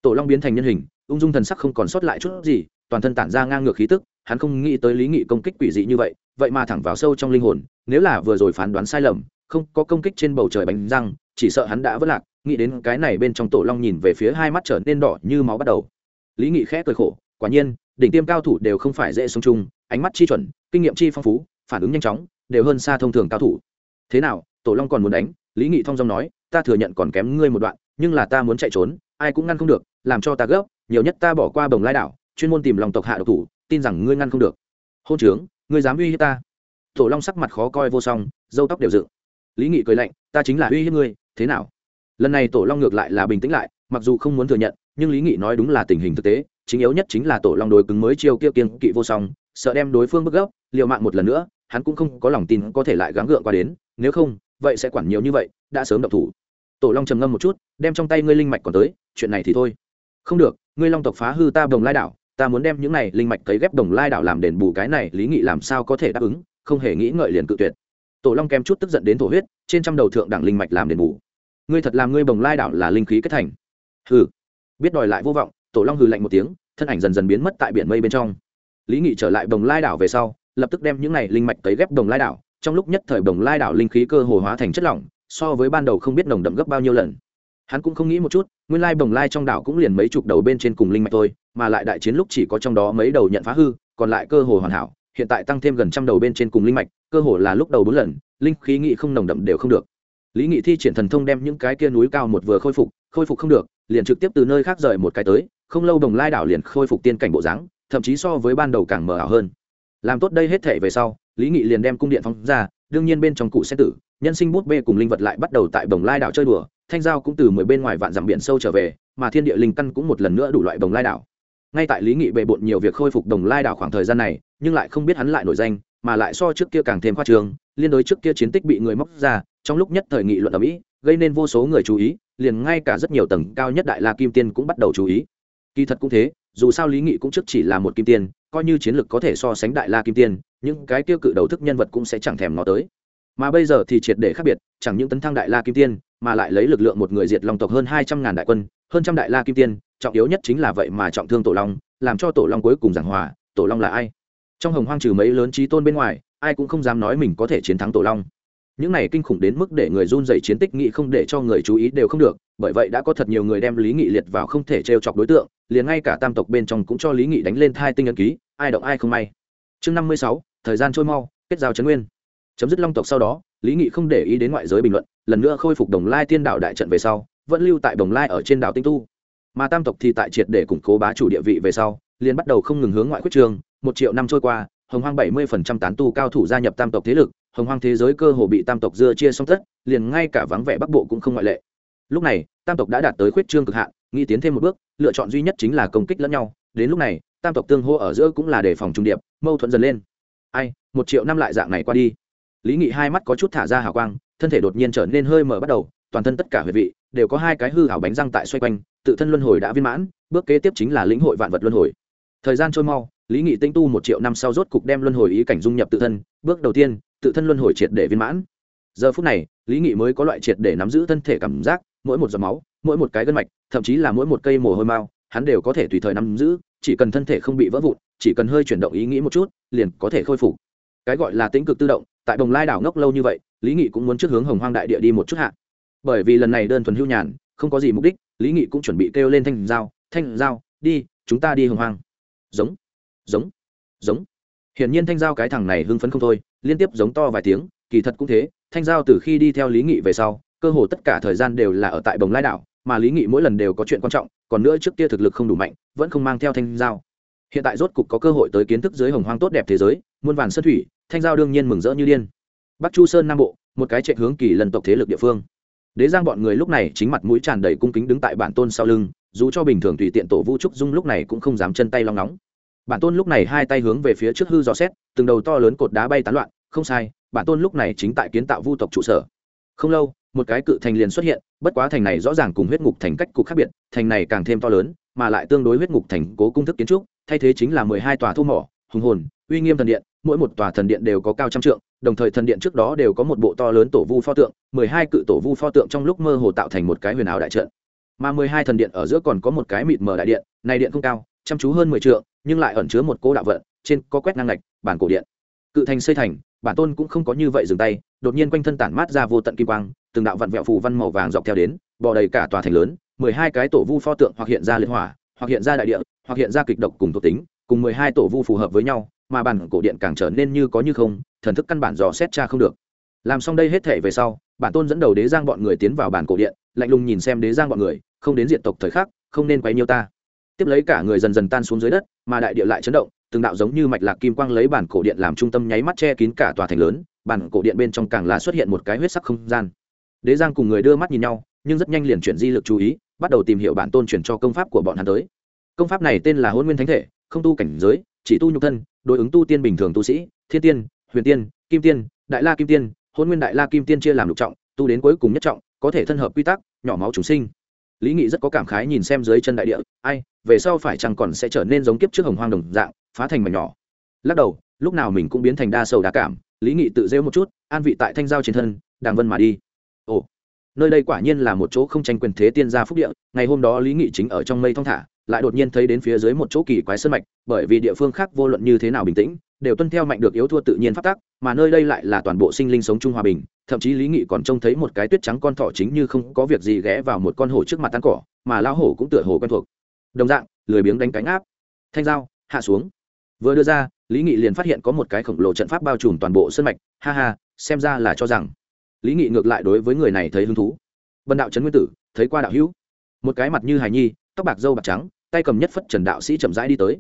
tổ long biến thành nhân hình, ung dung thần sắc không còn sót lại chút gì, toàn thân tản ra ngang ngược khí tức, hắn không nghĩ tới lý nghị công kích quỷ dị như vậy vậy mà thẳng vào sâu trong linh hồn, nếu là vừa rồi phán đoán sai lầm, không có công kích trên bầu trời bánh răng, chỉ sợ hắn đã vất lạc, nghĩ đến cái này bên trong tổ long nhìn về phía hai mắt trở nên đỏ như máu bắt đầu. Lý nghị khẽ cười khổ, quả nhiên, đỉnh tiêm cao thủ đều không phải dễ sống chung, ánh mắt chi chuẩn, kinh nghiệm chi phong phú, phản ứng nhanh chóng, đều hơn xa thông thường cao thủ. Thế nào, tổ long còn muốn đánh? Lý nghị thong dong nói, ta thừa nhận còn kém ngươi một đoạn, nhưng là ta muốn chạy trốn, ai cũng ngăn không được làm cho ta gấp, nhiều nhất ta bỏ qua bồng lai đảo, chuyên môn tìm lòng tộc hạ độc thủ, tin rằng ngươi ngăn không được. Hôn trướng, ngươi dám uy hiếp ta? Tổ long sắc mặt khó coi vô song dâu tóc đều dựng. Lý nghị cười lạnh, ta chính là uy hiếp ngươi, thế nào? Lần này tổ long ngược lại là bình tĩnh lại, mặc dù không muốn thừa nhận, nhưng lý nghị nói đúng là tình hình thực tế, chính yếu nhất chính là tổ long đối cứng mới chiêu kia kiên kỵ vô song, sợ đem đối phương bức gốc liều mạng một lần nữa, hắn cũng không có lòng tin có thể lại gắng gượng qua đến, nếu không, vậy sẽ quản nhiều như vậy, đã sớm động thủ. Tổ long trầm ngâm một chút, đem trong tay ngươi linh mạch còn tới, chuyện này thì thôi không được, ngươi long tộc phá hư ta đồng lai đảo, ta muốn đem những này linh mạch cấy ghép đồng lai đảo làm đền bù cái này, lý nghị làm sao có thể đáp ứng, không hề nghĩ ngợi liền cự tuyệt. Tổ long kém chút tức giận đến thổ huyết, trên trăm đầu thượng đẳng linh mạch làm đền bù. Ngươi thật làm ngươi bồng lai đảo là linh khí kết thành. Hừ. Biết đòi lại vô vọng, tổ long hừ lạnh một tiếng, thân ảnh dần dần biến mất tại biển mây bên trong. Lý nghị trở lại bồng lai đảo về sau, lập tức đem những này linh mạch cấy ghép đồng lai đảo, trong lúc nhất thời bồng lai đảo linh khí cơ hồ hóa thành chất lỏng, so với ban đầu không biết nồng đậm gấp bao nhiêu lần. Hắn cũng không nghĩ một chút nguyên lai bồng lai trong đảo cũng liền mấy chục đầu bên trên cùng linh mạch thôi, mà lại đại chiến lúc chỉ có trong đó mấy đầu nhận phá hư, còn lại cơ hồ hoàn hảo, hiện tại tăng thêm gần trăm đầu bên trên cùng linh mạch, cơ hồ là lúc đầu bốn lần, linh khí nghị không nồng đậm đều không được. Lý nghị thi triển thần thông đem những cái kia núi cao một vừa khôi phục khôi phục không được, liền trực tiếp từ nơi khác rời một cái tới, không lâu đồng lai đảo liền khôi phục tiên cảnh bộ dáng, thậm chí so với ban đầu càng mờ ảo hơn. Làm tốt đây hết thể về sau, lý nghị liền đem cung điện phóng ra, đương nhiên bên trong cụ xét tử, nhân sinh bút bê cùng linh vật lại bắt đầu tại Bồng lai đảo chơi đùa thanh giao cũng từ mười bên ngoài vạn dặm biển sâu trở về, mà thiên địa linh căn cũng một lần nữa đủ loại đồng lai đảo. Ngay tại lý nghị bề bộn nhiều việc khôi phục đồng lai đảo khoảng thời gian này, nhưng lại không biết hắn lại nổi danh, mà lại so trước kia càng thêm khoa trường liên đối trước kia chiến tích bị người móc ra, trong lúc nhất thời nghị luận ở mỹ, gây nên vô số người chú ý, liền ngay cả rất nhiều tầng cao nhất đại la kim tiên cũng bắt đầu chú ý. Kỳ thật cũng thế, dù sao lý nghị cũng trước chỉ là một kim tiên, coi như chiến lược có thể so sánh đại la kim tiên nhưng cái tiêu cự đầu thức nhân vật cũng sẽ chẳng thèm nó tới mà bây giờ thì triệt để khác biệt, chẳng những tấn thăng đại la kim tiên, mà lại lấy lực lượng một người diệt long tộc hơn hai trăm ngàn đại quân, hơn trăm đại la kim tiên, trọng yếu nhất chính là vậy mà trọng thương tổ long, làm cho tổ long cuối cùng giảng hòa, tổ long là ai? Trong hồng hoang trừ mấy lớn trí tôn bên ngoài, ai cũng không dám nói mình có thể chiến thắng tổ long. Những này kinh khủng đến mức để người run dày chiến tích nghị không để cho người chú ý đều không được, bởi vậy đã có thật nhiều người đem lý nghị liệt vào không thể t chọc đối tượng, liền ngay cả tam tộc bên trong cũng cho lý nghị đánh lên thai tinh ấn ký, ai động ai không may. Chương năm mươi sáu, thời gian trôi mau, kết giao trấn nguyên chấm dứt long tộc sau đó, lý nghị không để ý đến ngoại giới bình luận, lần nữa khôi phục đồng lai tiên đạo đại trận về sau, vẫn lưu tại đồng lai ở trên đảo tinh tu. Mà tam tộc thì tại triệt để củng cố bá chủ địa vị về sau, liền bắt đầu không ngừng hướng ngoại quyết trường. Một triệu năm trôi qua, hồng hoang bảy mươi phần trăm tán tu cao thủ gia nhập tam tộc thế lực, hồng hoang thế giới cơ hồ bị tam tộc dưa chia xong tất, liền ngay cả vắng vẻ bắc bộ cũng không ngoại lệ. Lúc này, tam tộc đã đạt tới khuyết trương cực hạn, nghĩ tiến thêm một bước, lựa chọn duy nhất chính là công kích lẫn nhau. Đến lúc này, tam tộc tương hô ở giữa cũng là đề phòng trung điệp, mâu thuẫn dần lên. Ai, một triệu năm lại dạng này qua đi lý nghị hai mắt có chút thả ra hào quang, thân thể đột nhiên trở nên hơi mở bắt đầu, toàn thân tất cả huyệt vị đều có hai cái hư hảo bánh răng tại xoay quanh, tự thân luân hồi đã viên mãn, bước kế tiếp chính là lĩnh hội vạn vật luân hồi. Thời gian trôi mau, lý nghị tinh tu một triệu năm sau rốt cục đem luân hồi ý cảnh dung nhập tự thân, bước đầu tiên, tự thân luân hồi triệt để viên mãn. Giờ phút này, lý nghị mới có loại triệt để nắm giữ thân thể cảm giác, mỗi một giọt máu, mỗi một cái gân mạch, thậm chí là mỗi một cây mồ hôi mao hắn đều có thể tùy thời nắm giữ, chỉ cần thân thể không bị vỡ vụn, chỉ cần hơi chuyển động ý nghĩ một chút, liền có thể khôi phục. Cái gọi là tính cực tự động tại đồng lai đảo ngốc lâu như vậy, lý nghị cũng muốn trước hướng hồng hoang đại địa đi một chút hạ. Bởi vì lần này đơn thuần hưu nhàn, không có gì mục đích, lý nghị cũng chuẩn bị kêu lên thanh giao thanh giao, đi, chúng ta đi hồng hoang. Giống giống giống. Hiển nhiên thanh giao cái thằng này hưng phấn không thôi, liên tiếp giống to vài tiếng, kỳ thật cũng thế, thanh giao từ khi đi theo lý nghị về sau, cơ hồ tất cả thời gian đều là ở tại bồng lai đảo, mà lý nghị mỗi lần đều có chuyện quan trọng, còn nữa trước kia thực lực không đủ mạnh, vẫn không mang theo thanh giao hiện tại rốt cục có cơ hội tới kiến thức dưới hồng hoang tốt đẹp thế giới, muôn vàn sơn thủy, thanh giao đương nhiên mừng rỡ như điên. Bắc chu sơn nam bộ, một cái chạy hướng kỳ lần tộc thế lực địa phương. Đế giang bọn người lúc này chính mặt mũi tràn đầy cung kính đứng tại bản tôn sau lưng, dù cho bình thường tùy tiện tổ vũ trúc dung lúc này cũng không dám chân tay long nóng bản tôn lúc này hai tay hướng về phía trước hư dò xét, từng đầu to lớn cột đá bay tán loạn, không sai, bản tôn lúc này chính tại kiến tạo vu tộc trụ sở. Không lâu, một cái cự thành liền xuất hiện, bất quá thành này rõ ràng cùng huyết ngục thành cách cục khác biệt, thành này càng thêm to lớn, mà lại tương đối huyết ngục thành cố cung thức kiến trúc thay thế chính là mười hai tòa thu mỏ, hùng hồn, uy nghiêm thần điện, mỗi một tòa thần điện đều có cao trăm trượng, đồng thời thần điện trước đó đều có một bộ to lớn tổ vu pho tượng, mười hai cự tổ vu pho tượng trong lúc mơ hồ tạo thành một cái huyền ảo đại trận. Mà mười hai thần điện ở giữa còn có một cái mịt mờ đại điện, này điện không cao, chăm chú hơn mười trượng, nhưng lại ẩn chứa một cố đạo vận, trên có quét năng lạch bản cổ điện. Cự thành xây thành, bản tôn cũng không có như vậy dừng tay, đột nhiên quanh thân tản mát ra vô tận kim quang, từng đạo vặn vẹo phù văn màu vàng dọc theo đến, bò đầy cả tòa thành lớn, mười hai cái tổ vu pho tượng hoặc hiện ra liên hỏa, hoặc hiện ra đại địa hoặc hiện ra kịch độc cùng thuộc tính, cùng mười hai tổ vu phù hợp với nhau, mà bản cổ điện càng trở nên như có như không, thần thức căn bản dò xét tra không được. Làm xong đây hết thể về sau, bản tôn dẫn đầu đế giang bọn người tiến vào bản cổ điện, lạnh lùng nhìn xem đế giang bọn người, không đến diện tộc thời khắc, không nên quấy nhiêu ta. Tiếp lấy cả người dần dần tan xuống dưới đất, mà đại địa lại chấn động, từng đạo giống như mạch lạc kim quang lấy bản cổ điện làm trung tâm nháy mắt che kín cả tòa thành lớn, bản cổ điện bên trong càng là xuất hiện một cái huyết sắc không gian. Đế giang cùng người đưa mắt nhìn nhau, nhưng rất nhanh liền chuyển di lực chú ý, bắt đầu tìm hiểu bản tôn chuyển cho công pháp của bọn hắn tới công pháp này tên là hôn nguyên thánh thể, không tu cảnh giới, chỉ tu nhục thân, đối ứng tu tiên bình thường tu sĩ, thiên tiên, huyền tiên, kim tiên, đại la kim tiên hôn nguyên đại la kim tiên chia làm lục trọng, tu đến cuối cùng nhất trọng, có thể thân hợp quy tắc, nhỏ máu chúng sinh. Lý nghị rất có cảm khái nhìn xem dưới chân đại địa, ai, về sau phải chăng còn sẽ trở nên giống kiếp trước hồng hoang đồng dạng, phá thành mảnh nhỏ. Lắc đầu, lúc nào mình cũng biến thành đa sầu đa cảm, lý nghị tự rêu một chút, an vị tại thanh giao trên thân, đàng vân mà đi. Ồ, nơi đây quả nhiên là một chỗ không tranh quyền thế tiên gia phúc địa, ngày hôm đó lý nghị chính ở trong mây thong thả lại đột nhiên thấy đến phía dưới một chỗ kỳ quái sơn mạch, bởi vì địa phương khác vô luận như thế nào bình tĩnh, đều tuân theo mạnh được yếu thua tự nhiên phát tác mà nơi đây lại là toàn bộ sinh linh sống chung hòa bình, thậm chí lý nghị còn trông thấy một cái tuyết trắng con thỏ chính như không có việc gì ghé vào một con hổ trước mặt tan cỏ, mà lao hổ cũng tựa hồ quen thuộc. Đồng dạng, lười biếng đánh cánh áp. Thanh dao, hạ xuống. Vừa đưa ra, lý nghị liền phát hiện có một cái khổng lồ trận pháp bao trùm toàn bộ sân mạch, ha ha, xem ra là cho rằng. Lý nghị ngược lại đối với người này thấy hứng thú. Bần đạo trấn nguyên tử, thấy qua đạo hữu. Một cái mặt như hài nhi, tóc bạc dâu bạc trắng tay cầm nhất phất trần đạo sĩ chậm rãi đi tới.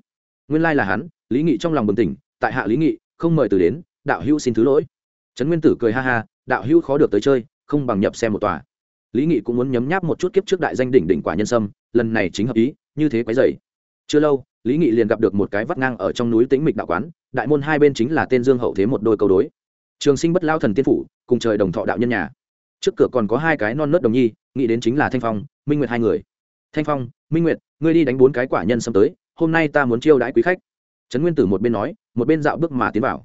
Nguyên lai là hắn, lý nghị trong lòng bừng tỉnh, tại hạ lý nghị, không mời từ đến, đạo hữu xin thứ lỗi. Trấn nguyên tử cười ha ha, đạo hữu khó được tới chơi, không bằng nhập xem một tòa. Lý nghị cũng muốn nhấm nháp một chút kiếp trước đại danh đỉnh đỉnh quả nhân sâm, lần này chính hợp ý, như thế quái dày chưa lâu, lý nghị liền gặp được một cái vắt ngang ở trong núi tĩnh mịch đạo quán, đại môn hai bên chính là tên dương hậu thế một đôi câu đối. Trường sinh bất lao thần tiên phủ, cùng trời đồng thọ đạo nhân nhà. Trước cửa còn có hai cái non nớt đồng nhi, nghĩ đến chính là thanh phong, minh nguyệt hai người. Thanh phong, minh nguyệt ngươi đi đánh bốn cái quả nhân xâm tới, hôm nay ta muốn chiêu đãi quý khách. Trấn nguyên tử một bên nói, một bên dạo bước mà tiến vào.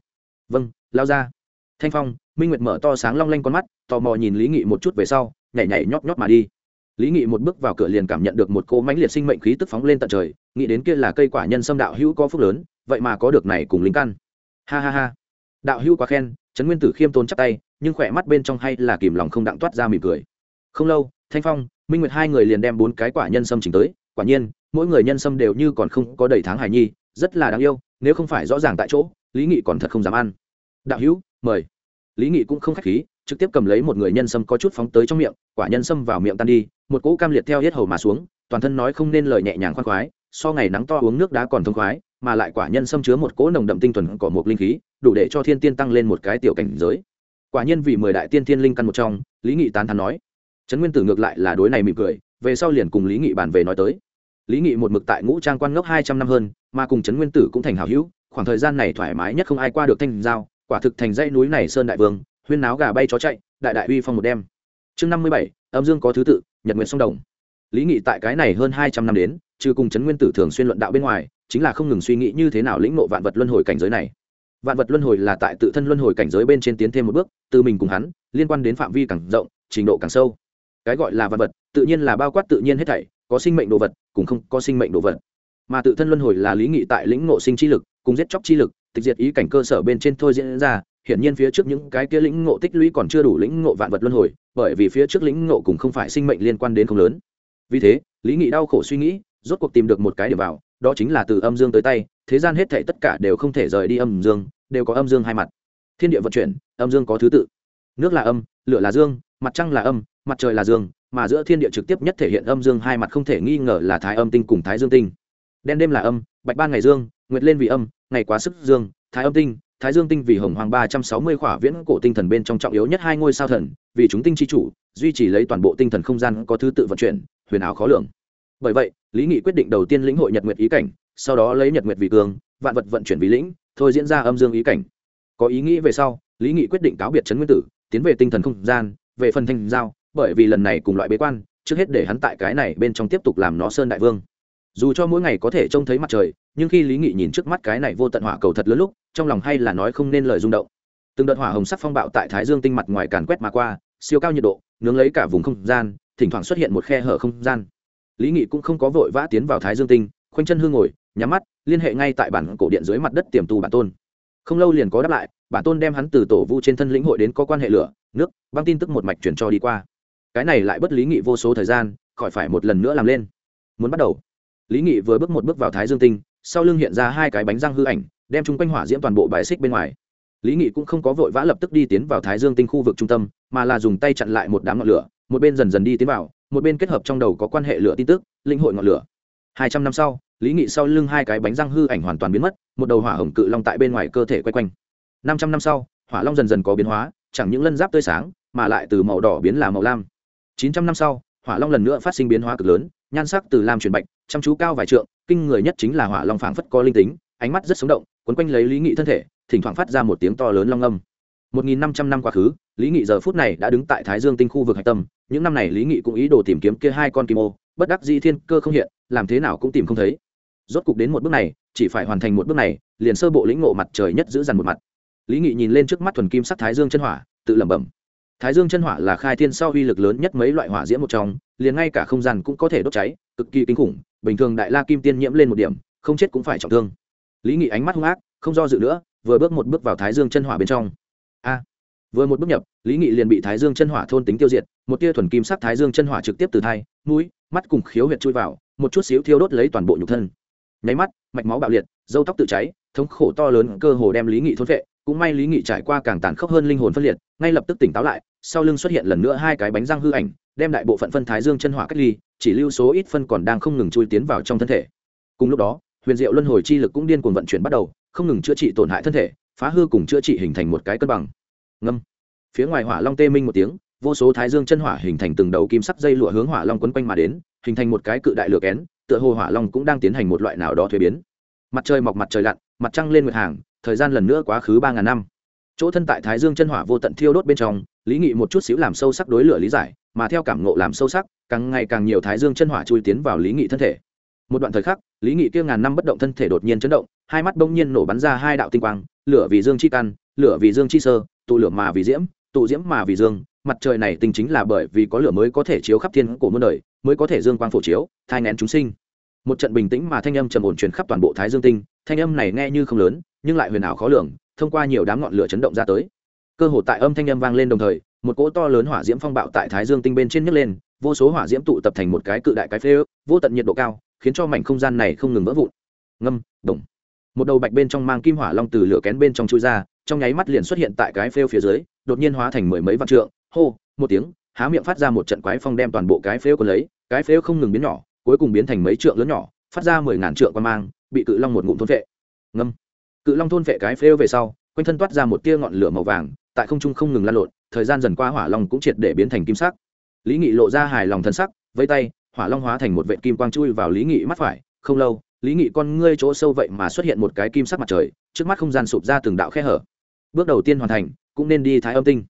Vâng lao ra. Thanh phong, minh nguyệt mở to sáng long lanh con mắt, tò mò nhìn lý nghị một chút về sau, nhảy nhảy nhóp nhóp mà đi. Lý nghị một bước vào cửa liền cảm nhận được một cô mãnh liệt sinh mệnh khí tức phóng lên tận trời, nghĩ đến kia là cây quả nhân xâm đạo hữu có phúc lớn, vậy mà có được này cùng lính căn. Ha ha ha. Đạo hữu quá khen, trấn nguyên tử khiêm tốn chắp tay, nhưng khỏe mắt bên trong hay là kìm lòng không đặng toát ra mỉm cười. Không lâu, thanh phong, minh nguyệt hai người liền đem bốn cái quả nhân sâm chỉnh tới quả nhiên, mỗi người nhân sâm đều như còn không có đầy tháng hài nhi, rất là đáng yêu, nếu không phải rõ ràng tại chỗ, lý nghị còn thật không dám ăn. Đạo hữu, mời. Lý nghị cũng không khách khí, trực tiếp cầm lấy một người nhân sâm có chút phóng tới trong miệng, quả nhân sâm vào miệng tan đi, một cỗ cam liệt theo hết hầu mà xuống, toàn thân nói không nên lời nhẹ nhàng khoan khoái, so ngày nắng to uống nước đá còn thông khoái, mà lại quả nhân sâm chứa một cỗ nồng đậm tinh thuần cỏ một linh khí, đủ để cho thiên tiên tăng lên một cái tiểu cảnh giới. Quả nhiên vì mười đại tiên thiên linh căn một trong, lý nghị tán thắn nói, trấn nguyên tử ngược lại là đối này mỉm cười về sau liền cùng lý nghị bàn về nói tới. Lý nghị một mực tại ngũ trang quan ngốc hai trăm năm hơn, mà cùng trấn nguyên tử cũng thành hảo hữu, khoảng thời gian này thoải mái nhất không ai qua được thanh giao, quả thực thành dãy núi này sơn đại vương, huyên náo gà bay chó chạy, đại đại uy phong một đêm. Chương năm mươi bảy, âm dương có thứ tự, nhật nguyện song đồng. Lý nghị tại cái này hơn hai trăm năm đến, trừ cùng trấn nguyên tử thường xuyên luận đạo bên ngoài, chính là không ngừng suy nghĩ như thế nào lĩnh ngộ vạn vật luân hồi cảnh giới này. Vạn vật luân hồi là tại tự thân luân hồi cảnh giới bên trên tiến thêm một bước, từ mình cùng hắn, liên quan đến phạm vi càng rộng, trình độ càng sâu cái gọi là vạn vật, tự nhiên là bao quát tự nhiên hết thảy, có sinh mệnh đồ vật, cũng không có sinh mệnh đồ vật. Mà tự thân luân hồi là lý nghị tại lĩnh ngộ sinh chi lực, cùng giết chóc chi lực, tịch diệt ý cảnh cơ sở bên trên thôi diễn ra, hiển nhiên phía trước những cái kia lĩnh ngộ tích lũy còn chưa đủ lĩnh ngộ vạn vật luân hồi, bởi vì phía trước lĩnh ngộ cũng không phải sinh mệnh liên quan đến không lớn. Vì thế, lý nghị đau khổ suy nghĩ, rốt cuộc tìm được một cái điểm vào, đó chính là từ âm dương tới tay, thế gian hết thảy tất cả đều không thể rời đi âm dương, đều có âm dương hai mặt. Thiên địa vận chuyển, âm dương có thứ tự. Nước là âm, lửa là dương, mặt trăng là âm mặt trời là dương, mà giữa thiên địa trực tiếp nhất thể hiện âm dương, hai mặt không thể nghi ngờ là thái âm tinh cùng thái dương tinh. Đen đêm là âm, bạch ban ngày dương, nguyệt lên vì âm, ngày quá sức dương, thái âm tinh, thái dương tinh vì hồng hoàng ba trăm sáu mươi khỏa viễn cổ tinh thần bên trong trọng yếu nhất hai ngôi sao thần, vì chúng tinh chi chủ, duy trì lấy toàn bộ tinh thần không gian có thứ tự vận chuyển, huyền ảo khó lường. Bởi vậy, lý nghị quyết định đầu tiên lĩnh hội nhật nguyệt ý cảnh, sau đó lấy nhật nguyệt vì cường, vạn vật vận chuyển vì lĩnh, thôi diễn ra âm dương ý cảnh. Có ý nghĩ về sau, lý nghị quyết định cáo biệt trấn nguyên tử, tiến về tinh thần không gian, về phần thanh giao bởi vì lần này cùng loại bế quan, trước hết để hắn tại cái này bên trong tiếp tục làm nó sơn đại vương. Dù cho mỗi ngày có thể trông thấy mặt trời, nhưng khi lý nghị nhìn trước mắt cái này vô tận hỏa cầu thật lớn lúc, trong lòng hay là nói không nên lời rung động. Từng đợt hỏa hồng sắc phong bạo tại thái dương tinh mặt ngoài càn quét mà qua, siêu cao nhiệt độ, nướng lấy cả vùng không gian, thỉnh thoảng xuất hiện một khe hở không gian. Lý nghị cũng không có vội vã tiến vào thái dương tinh, khoanh chân hương ngồi, nhắm mắt, liên hệ ngay tại bản cổ điện dưới mặt đất tiềm tu bản tôn. Không lâu liền có đáp lại, bản tôn đem hắn từ tổ vu trên thân lĩnh hội đến có quan hệ lửa, nước, băng tin tức một mạch chuyển cho đi qua cái này lại bất lý nghị vô số thời gian, khỏi phải một lần nữa làm lên. Muốn bắt đầu. Lý nghị vừa bước một bước vào thái dương tinh, sau lưng hiện ra hai cái bánh răng hư ảnh, đem chúng quanh hỏa diễm toàn bộ bài xích bên ngoài. Lý nghị cũng không có vội vã lập tức đi tiến vào thái dương tinh khu vực trung tâm, mà là dùng tay chặn lại một đám ngọn lửa, một bên dần dần đi tiến vào, một bên kết hợp trong đầu có quan hệ lửa tin tức, linh hội ngọn lửa. Hai trăm năm sau, lý nghị sau lưng hai cái bánh răng hư ảnh hoàn toàn biến mất, một đầu hỏa hồng cự long tại bên ngoài cơ thể quay quanh. Năm trăm năm sau, hỏa long dần dần có biến hóa, chẳng những lân giáp tươi sáng, mà lại từ màu đỏ biến là màu lam chín trăm năm sau, hỏa long lần nữa phát sinh biến hóa cực lớn, nhan sắc từ lam chuyển bạch, chăm chú cao vài trượng, kinh người nhất chính là hỏa long phảng phất có linh tính, ánh mắt rất sống động, quấn quanh lấy lý nghị thân thể, thỉnh thoảng phát ra một tiếng to lớn long âm. Một nghìn năm trăm năm quá khứ, lý nghị giờ phút này đã đứng tại thái dương tinh khu vực hạch tâm, những năm này lý nghị cũng ý đồ tìm kiếm kia hai con kim ô, bất đắc dĩ thiên cơ không hiện, làm thế nào cũng tìm không thấy. Rốt cục đến một bước này, chỉ phải hoàn thành một bước này, liền sơ bộ lĩnh ngộ mặt trời nhất giữ dằn một mặt. Lý nghị nhìn lên trước mắt thuần kim sắc thái dương chân hỏa, tự lẩm bẩm thái dương chân hỏa là khai thiên sau uy lực lớn nhất mấy loại hỏa diễm một trong, liền ngay cả không gian cũng có thể đốt cháy, cực kỳ kinh khủng, bình thường đại la kim tiên nhiễm lên một điểm, không chết cũng phải trọng thương. Lý nghị ánh mắt hung ác, không do dự nữa, vừa bước một bước vào thái dương chân hỏa bên trong. A! Vừa một bước nhập, lý nghị liền bị thái dương chân hỏa thôn tính tiêu diệt, một tia thuần kim sắc thái dương chân hỏa trực tiếp từ thai, mũi, mắt cùng khiếu huyệt chui vào, một chút xíu thiêu đốt lấy toàn bộ nhục thân. Nháy mắt, mạch máu bạo liệt, dâu tóc tự cháy, thống khổ to lớn cơ hồ đem lý nghị thôn vệ cũng may lý nghị trải qua càng tàn khốc hơn linh hồn phân liệt, ngay lập tức tỉnh táo lại, sau lưng xuất hiện lần nữa hai cái bánh răng hư ảnh, đem đại bộ phận phân thái dương chân hỏa cách ly, chỉ lưu số ít phân còn đang không ngừng chui tiến vào trong thân thể. Cùng lúc đó, huyền diệu luân hồi chi lực cũng điên cuồng vận chuyển bắt đầu, không ngừng chữa trị tổn hại thân thể, phá hư cùng chữa trị hình thành một cái cân bằng. Ngâm. Phía ngoài hỏa long tê minh một tiếng, vô số thái dương chân hỏa hình thành từng đầu kim sắc dây lụa hướng hỏa long quấn quanh mà đến, hình thành một cái cự đại lửa kén, tựa hồ hỏa long cũng đang tiến hành một loại nào đó thuế biến. Mặt trời mọc mặt trời lặn, mặt trăng lên nguyệt hàng thời gian lần nữa quá khứ ba ngàn năm. Chỗ thân tại thái dương chân hỏa vô tận thiêu đốt bên trong, lý nghị một chút xíu làm sâu sắc đối lửa lý giải, mà theo cảm ngộ làm sâu sắc, càng ngày càng nhiều thái dương chân hỏa chui tiến vào lý nghị thân thể. Một đoạn thời khắc, lý nghị kia ngàn năm bất động thân thể đột nhiên chấn động, hai mắt bỗng nhiên nổ bắn ra hai đạo tinh quang, lửa vì dương chi căn, lửa vì dương chi sơ, tụ lửa mà vì diễm, tụ diễm mà vì dương, mặt trời này tình chính là bởi vì có lửa mới có thể chiếu khắp thiên cổ muôn đời, mới có thể dương quang phổ chiếu, thai ngén chúng sinh một trận bình tĩnh mà thanh âm trầm ổn truyền khắp toàn bộ thái dương tinh. Thanh âm này nghe như không lớn, nhưng lại huyền ảo khó lường, thông qua nhiều đám ngọn lửa chấn động ra tới. Cơ hồ tại âm thanh âm vang lên đồng thời, một cỗ to lớn hỏa diễm phong bạo tại thái dương tinh bên trên nhấc lên, vô số hỏa diễm tụ tập thành một cái cự đại cái phế ước, vô tận nhiệt độ cao, khiến cho mảnh không gian này không ngừng vỡ vụn. Ngâm đồng một đầu bạch bên trong mang kim hỏa long từ lửa kén bên trong chui ra, trong nháy mắt liền xuất hiện tại cái phêu phía dưới, đột nhiên hóa thành mười mấy vạn trượng. Hô, một tiếng, há miệng phát ra một trận quái phong đem toàn bộ cái phêu còn lấy, cái phêu không ngừng biến nhỏ cuối cùng biến thành mấy trượng lớn nhỏ, phát ra mười ngàn trượng quan mang, bị cự long một ngụm thôn vệ ngâm. Cự long thôn vệ cái phêu về sau, quanh thân toát ra một tia ngọn lửa màu vàng, tại không trung không ngừng lan lộn, thời gian dần qua hỏa long cũng triệt để biến thành kim sắc. Lý nghị lộ ra hài lòng thân sắc vây tay, hỏa long hóa thành một vệ kim quang chui vào lý nghị mắt phải. Không lâu, lý nghị con ngươi chỗ sâu vậy mà xuất hiện một cái kim sắc mặt trời, trước mắt không gian sụp ra từng đạo khe hở. Bước đầu tiên hoàn thành, cũng nên đi thái âm tinh.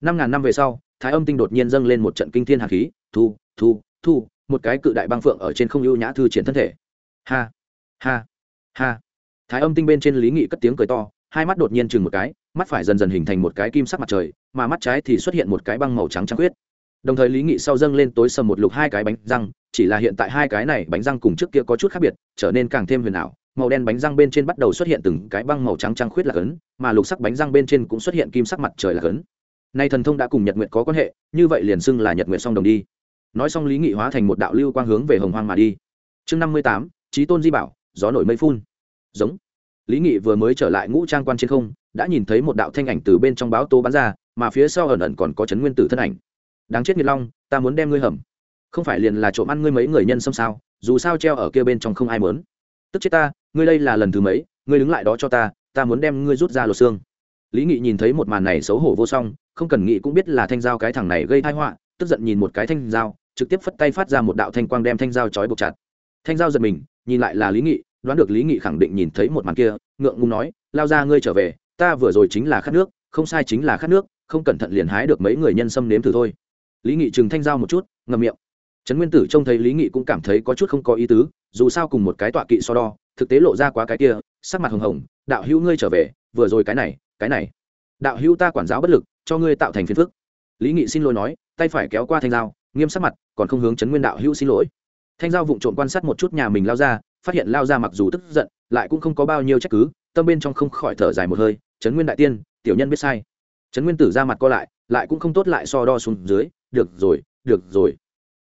Năm ngàn năm về sau, thái âm tinh đột nhiên dâng lên một trận kinh thiên hạt khí, thu thu thu một cái cự đại băng phượng ở trên không ưu nhã thư triển thân thể. Ha ha ha. Thái âm tinh bên trên lý nghị cất tiếng cười to, hai mắt đột nhiên chừng một cái, mắt phải dần dần hình thành một cái kim sắc mặt trời, mà mắt trái thì xuất hiện một cái băng màu trắng trắng huyết đồng thời lý nghị sau dâng lên tối sầm một lục hai cái bánh răng, chỉ là hiện tại hai cái này bánh răng cùng trước kia có chút khác biệt, trở nên càng thêm huyền ảo. Màu đen bánh răng bên trên bắt đầu xuất hiện từng cái băng màu trắng trắng khuyết là ấn mà lục sắc bánh răng bên trên cũng xuất hiện kim sắc mặt trời là ấn nay thần thông đã cùng nhật nguyện có quan hệ, như vậy liền xưng là nhật nguyện song đồng đi nói xong lý nghị hóa thành một đạo lưu quang hướng về hồng hoang mà đi. Chương năm mươi tám trí tôn di bảo, gió nổi mây phun. Giống. Lý nghị vừa mới trở lại ngũ trang quan trên không, đã nhìn thấy một đạo thanh ảnh từ bên trong báo tô bắn ra, mà phía sau ẩn ẩn còn có chấn nguyên tử thân ảnh. Đáng chết nghiệt long, ta muốn đem ngươi hầm. Không phải liền là trộm ăn ngươi mấy người nhân xâm sao? Dù sao treo ở kia bên trong không ai mớn tức chết ta, ngươi đây là lần thứ mấy? Ngươi đứng lại đó cho ta ta muốn đem ngươi rút ra lột xương. Lý nghị nhìn thấy một màn này xấu hổ vô song, không cần nghĩ cũng biết là thanh giao cái thằng này gây thai họa, tức giận nhìn một cái thanh giao trực tiếp phất tay phát ra một đạo thanh quang đem thanh giao trói buộc chặt. Thanh giao giật mình, nhìn lại là lý nghị, đoán được lý nghị khẳng định nhìn thấy một màn kia, ngượng ngùng nói, lao ra ngươi trở về, ta vừa rồi chính là khát nước, không sai chính là khát nước, không cẩn thận liền hái được mấy người nhân xâm nếm thử thôi. Lý nghị chừng thanh giao một chút, ngậm miệng. Trấn nguyên tử trông thấy lý nghị cũng cảm thấy có chút không có ý tứ, dù sao cùng một cái tọa kỵ so đo, thực tế lộ ra quá cái kia, sắc mặt hồng hồng, đạo hữu ngươi trở về, vừa rồi cái này cái này. Đạo hữu ta quản giáo bất lực, cho ngươi tạo thành phiền phức. Lý nghị xin lỗi nói, tay phải kéo qua thanh giao nghiêm sắc mặt, còn không hướng trấn nguyên đạo hữu xin lỗi. Thanh giao vụng trộm quan sát một chút nhà mình lao ra, phát hiện lao ra mặc dù tức giận, lại cũng không có bao nhiêu trách cứ, tâm bên trong không khỏi thở dài một hơi trấn nguyên đại tiên, tiểu nhân biết sai. Trấn nguyên tử ra mặt co lại lại cũng không tốt lại so đo xuống dưới, được rồi được rồi.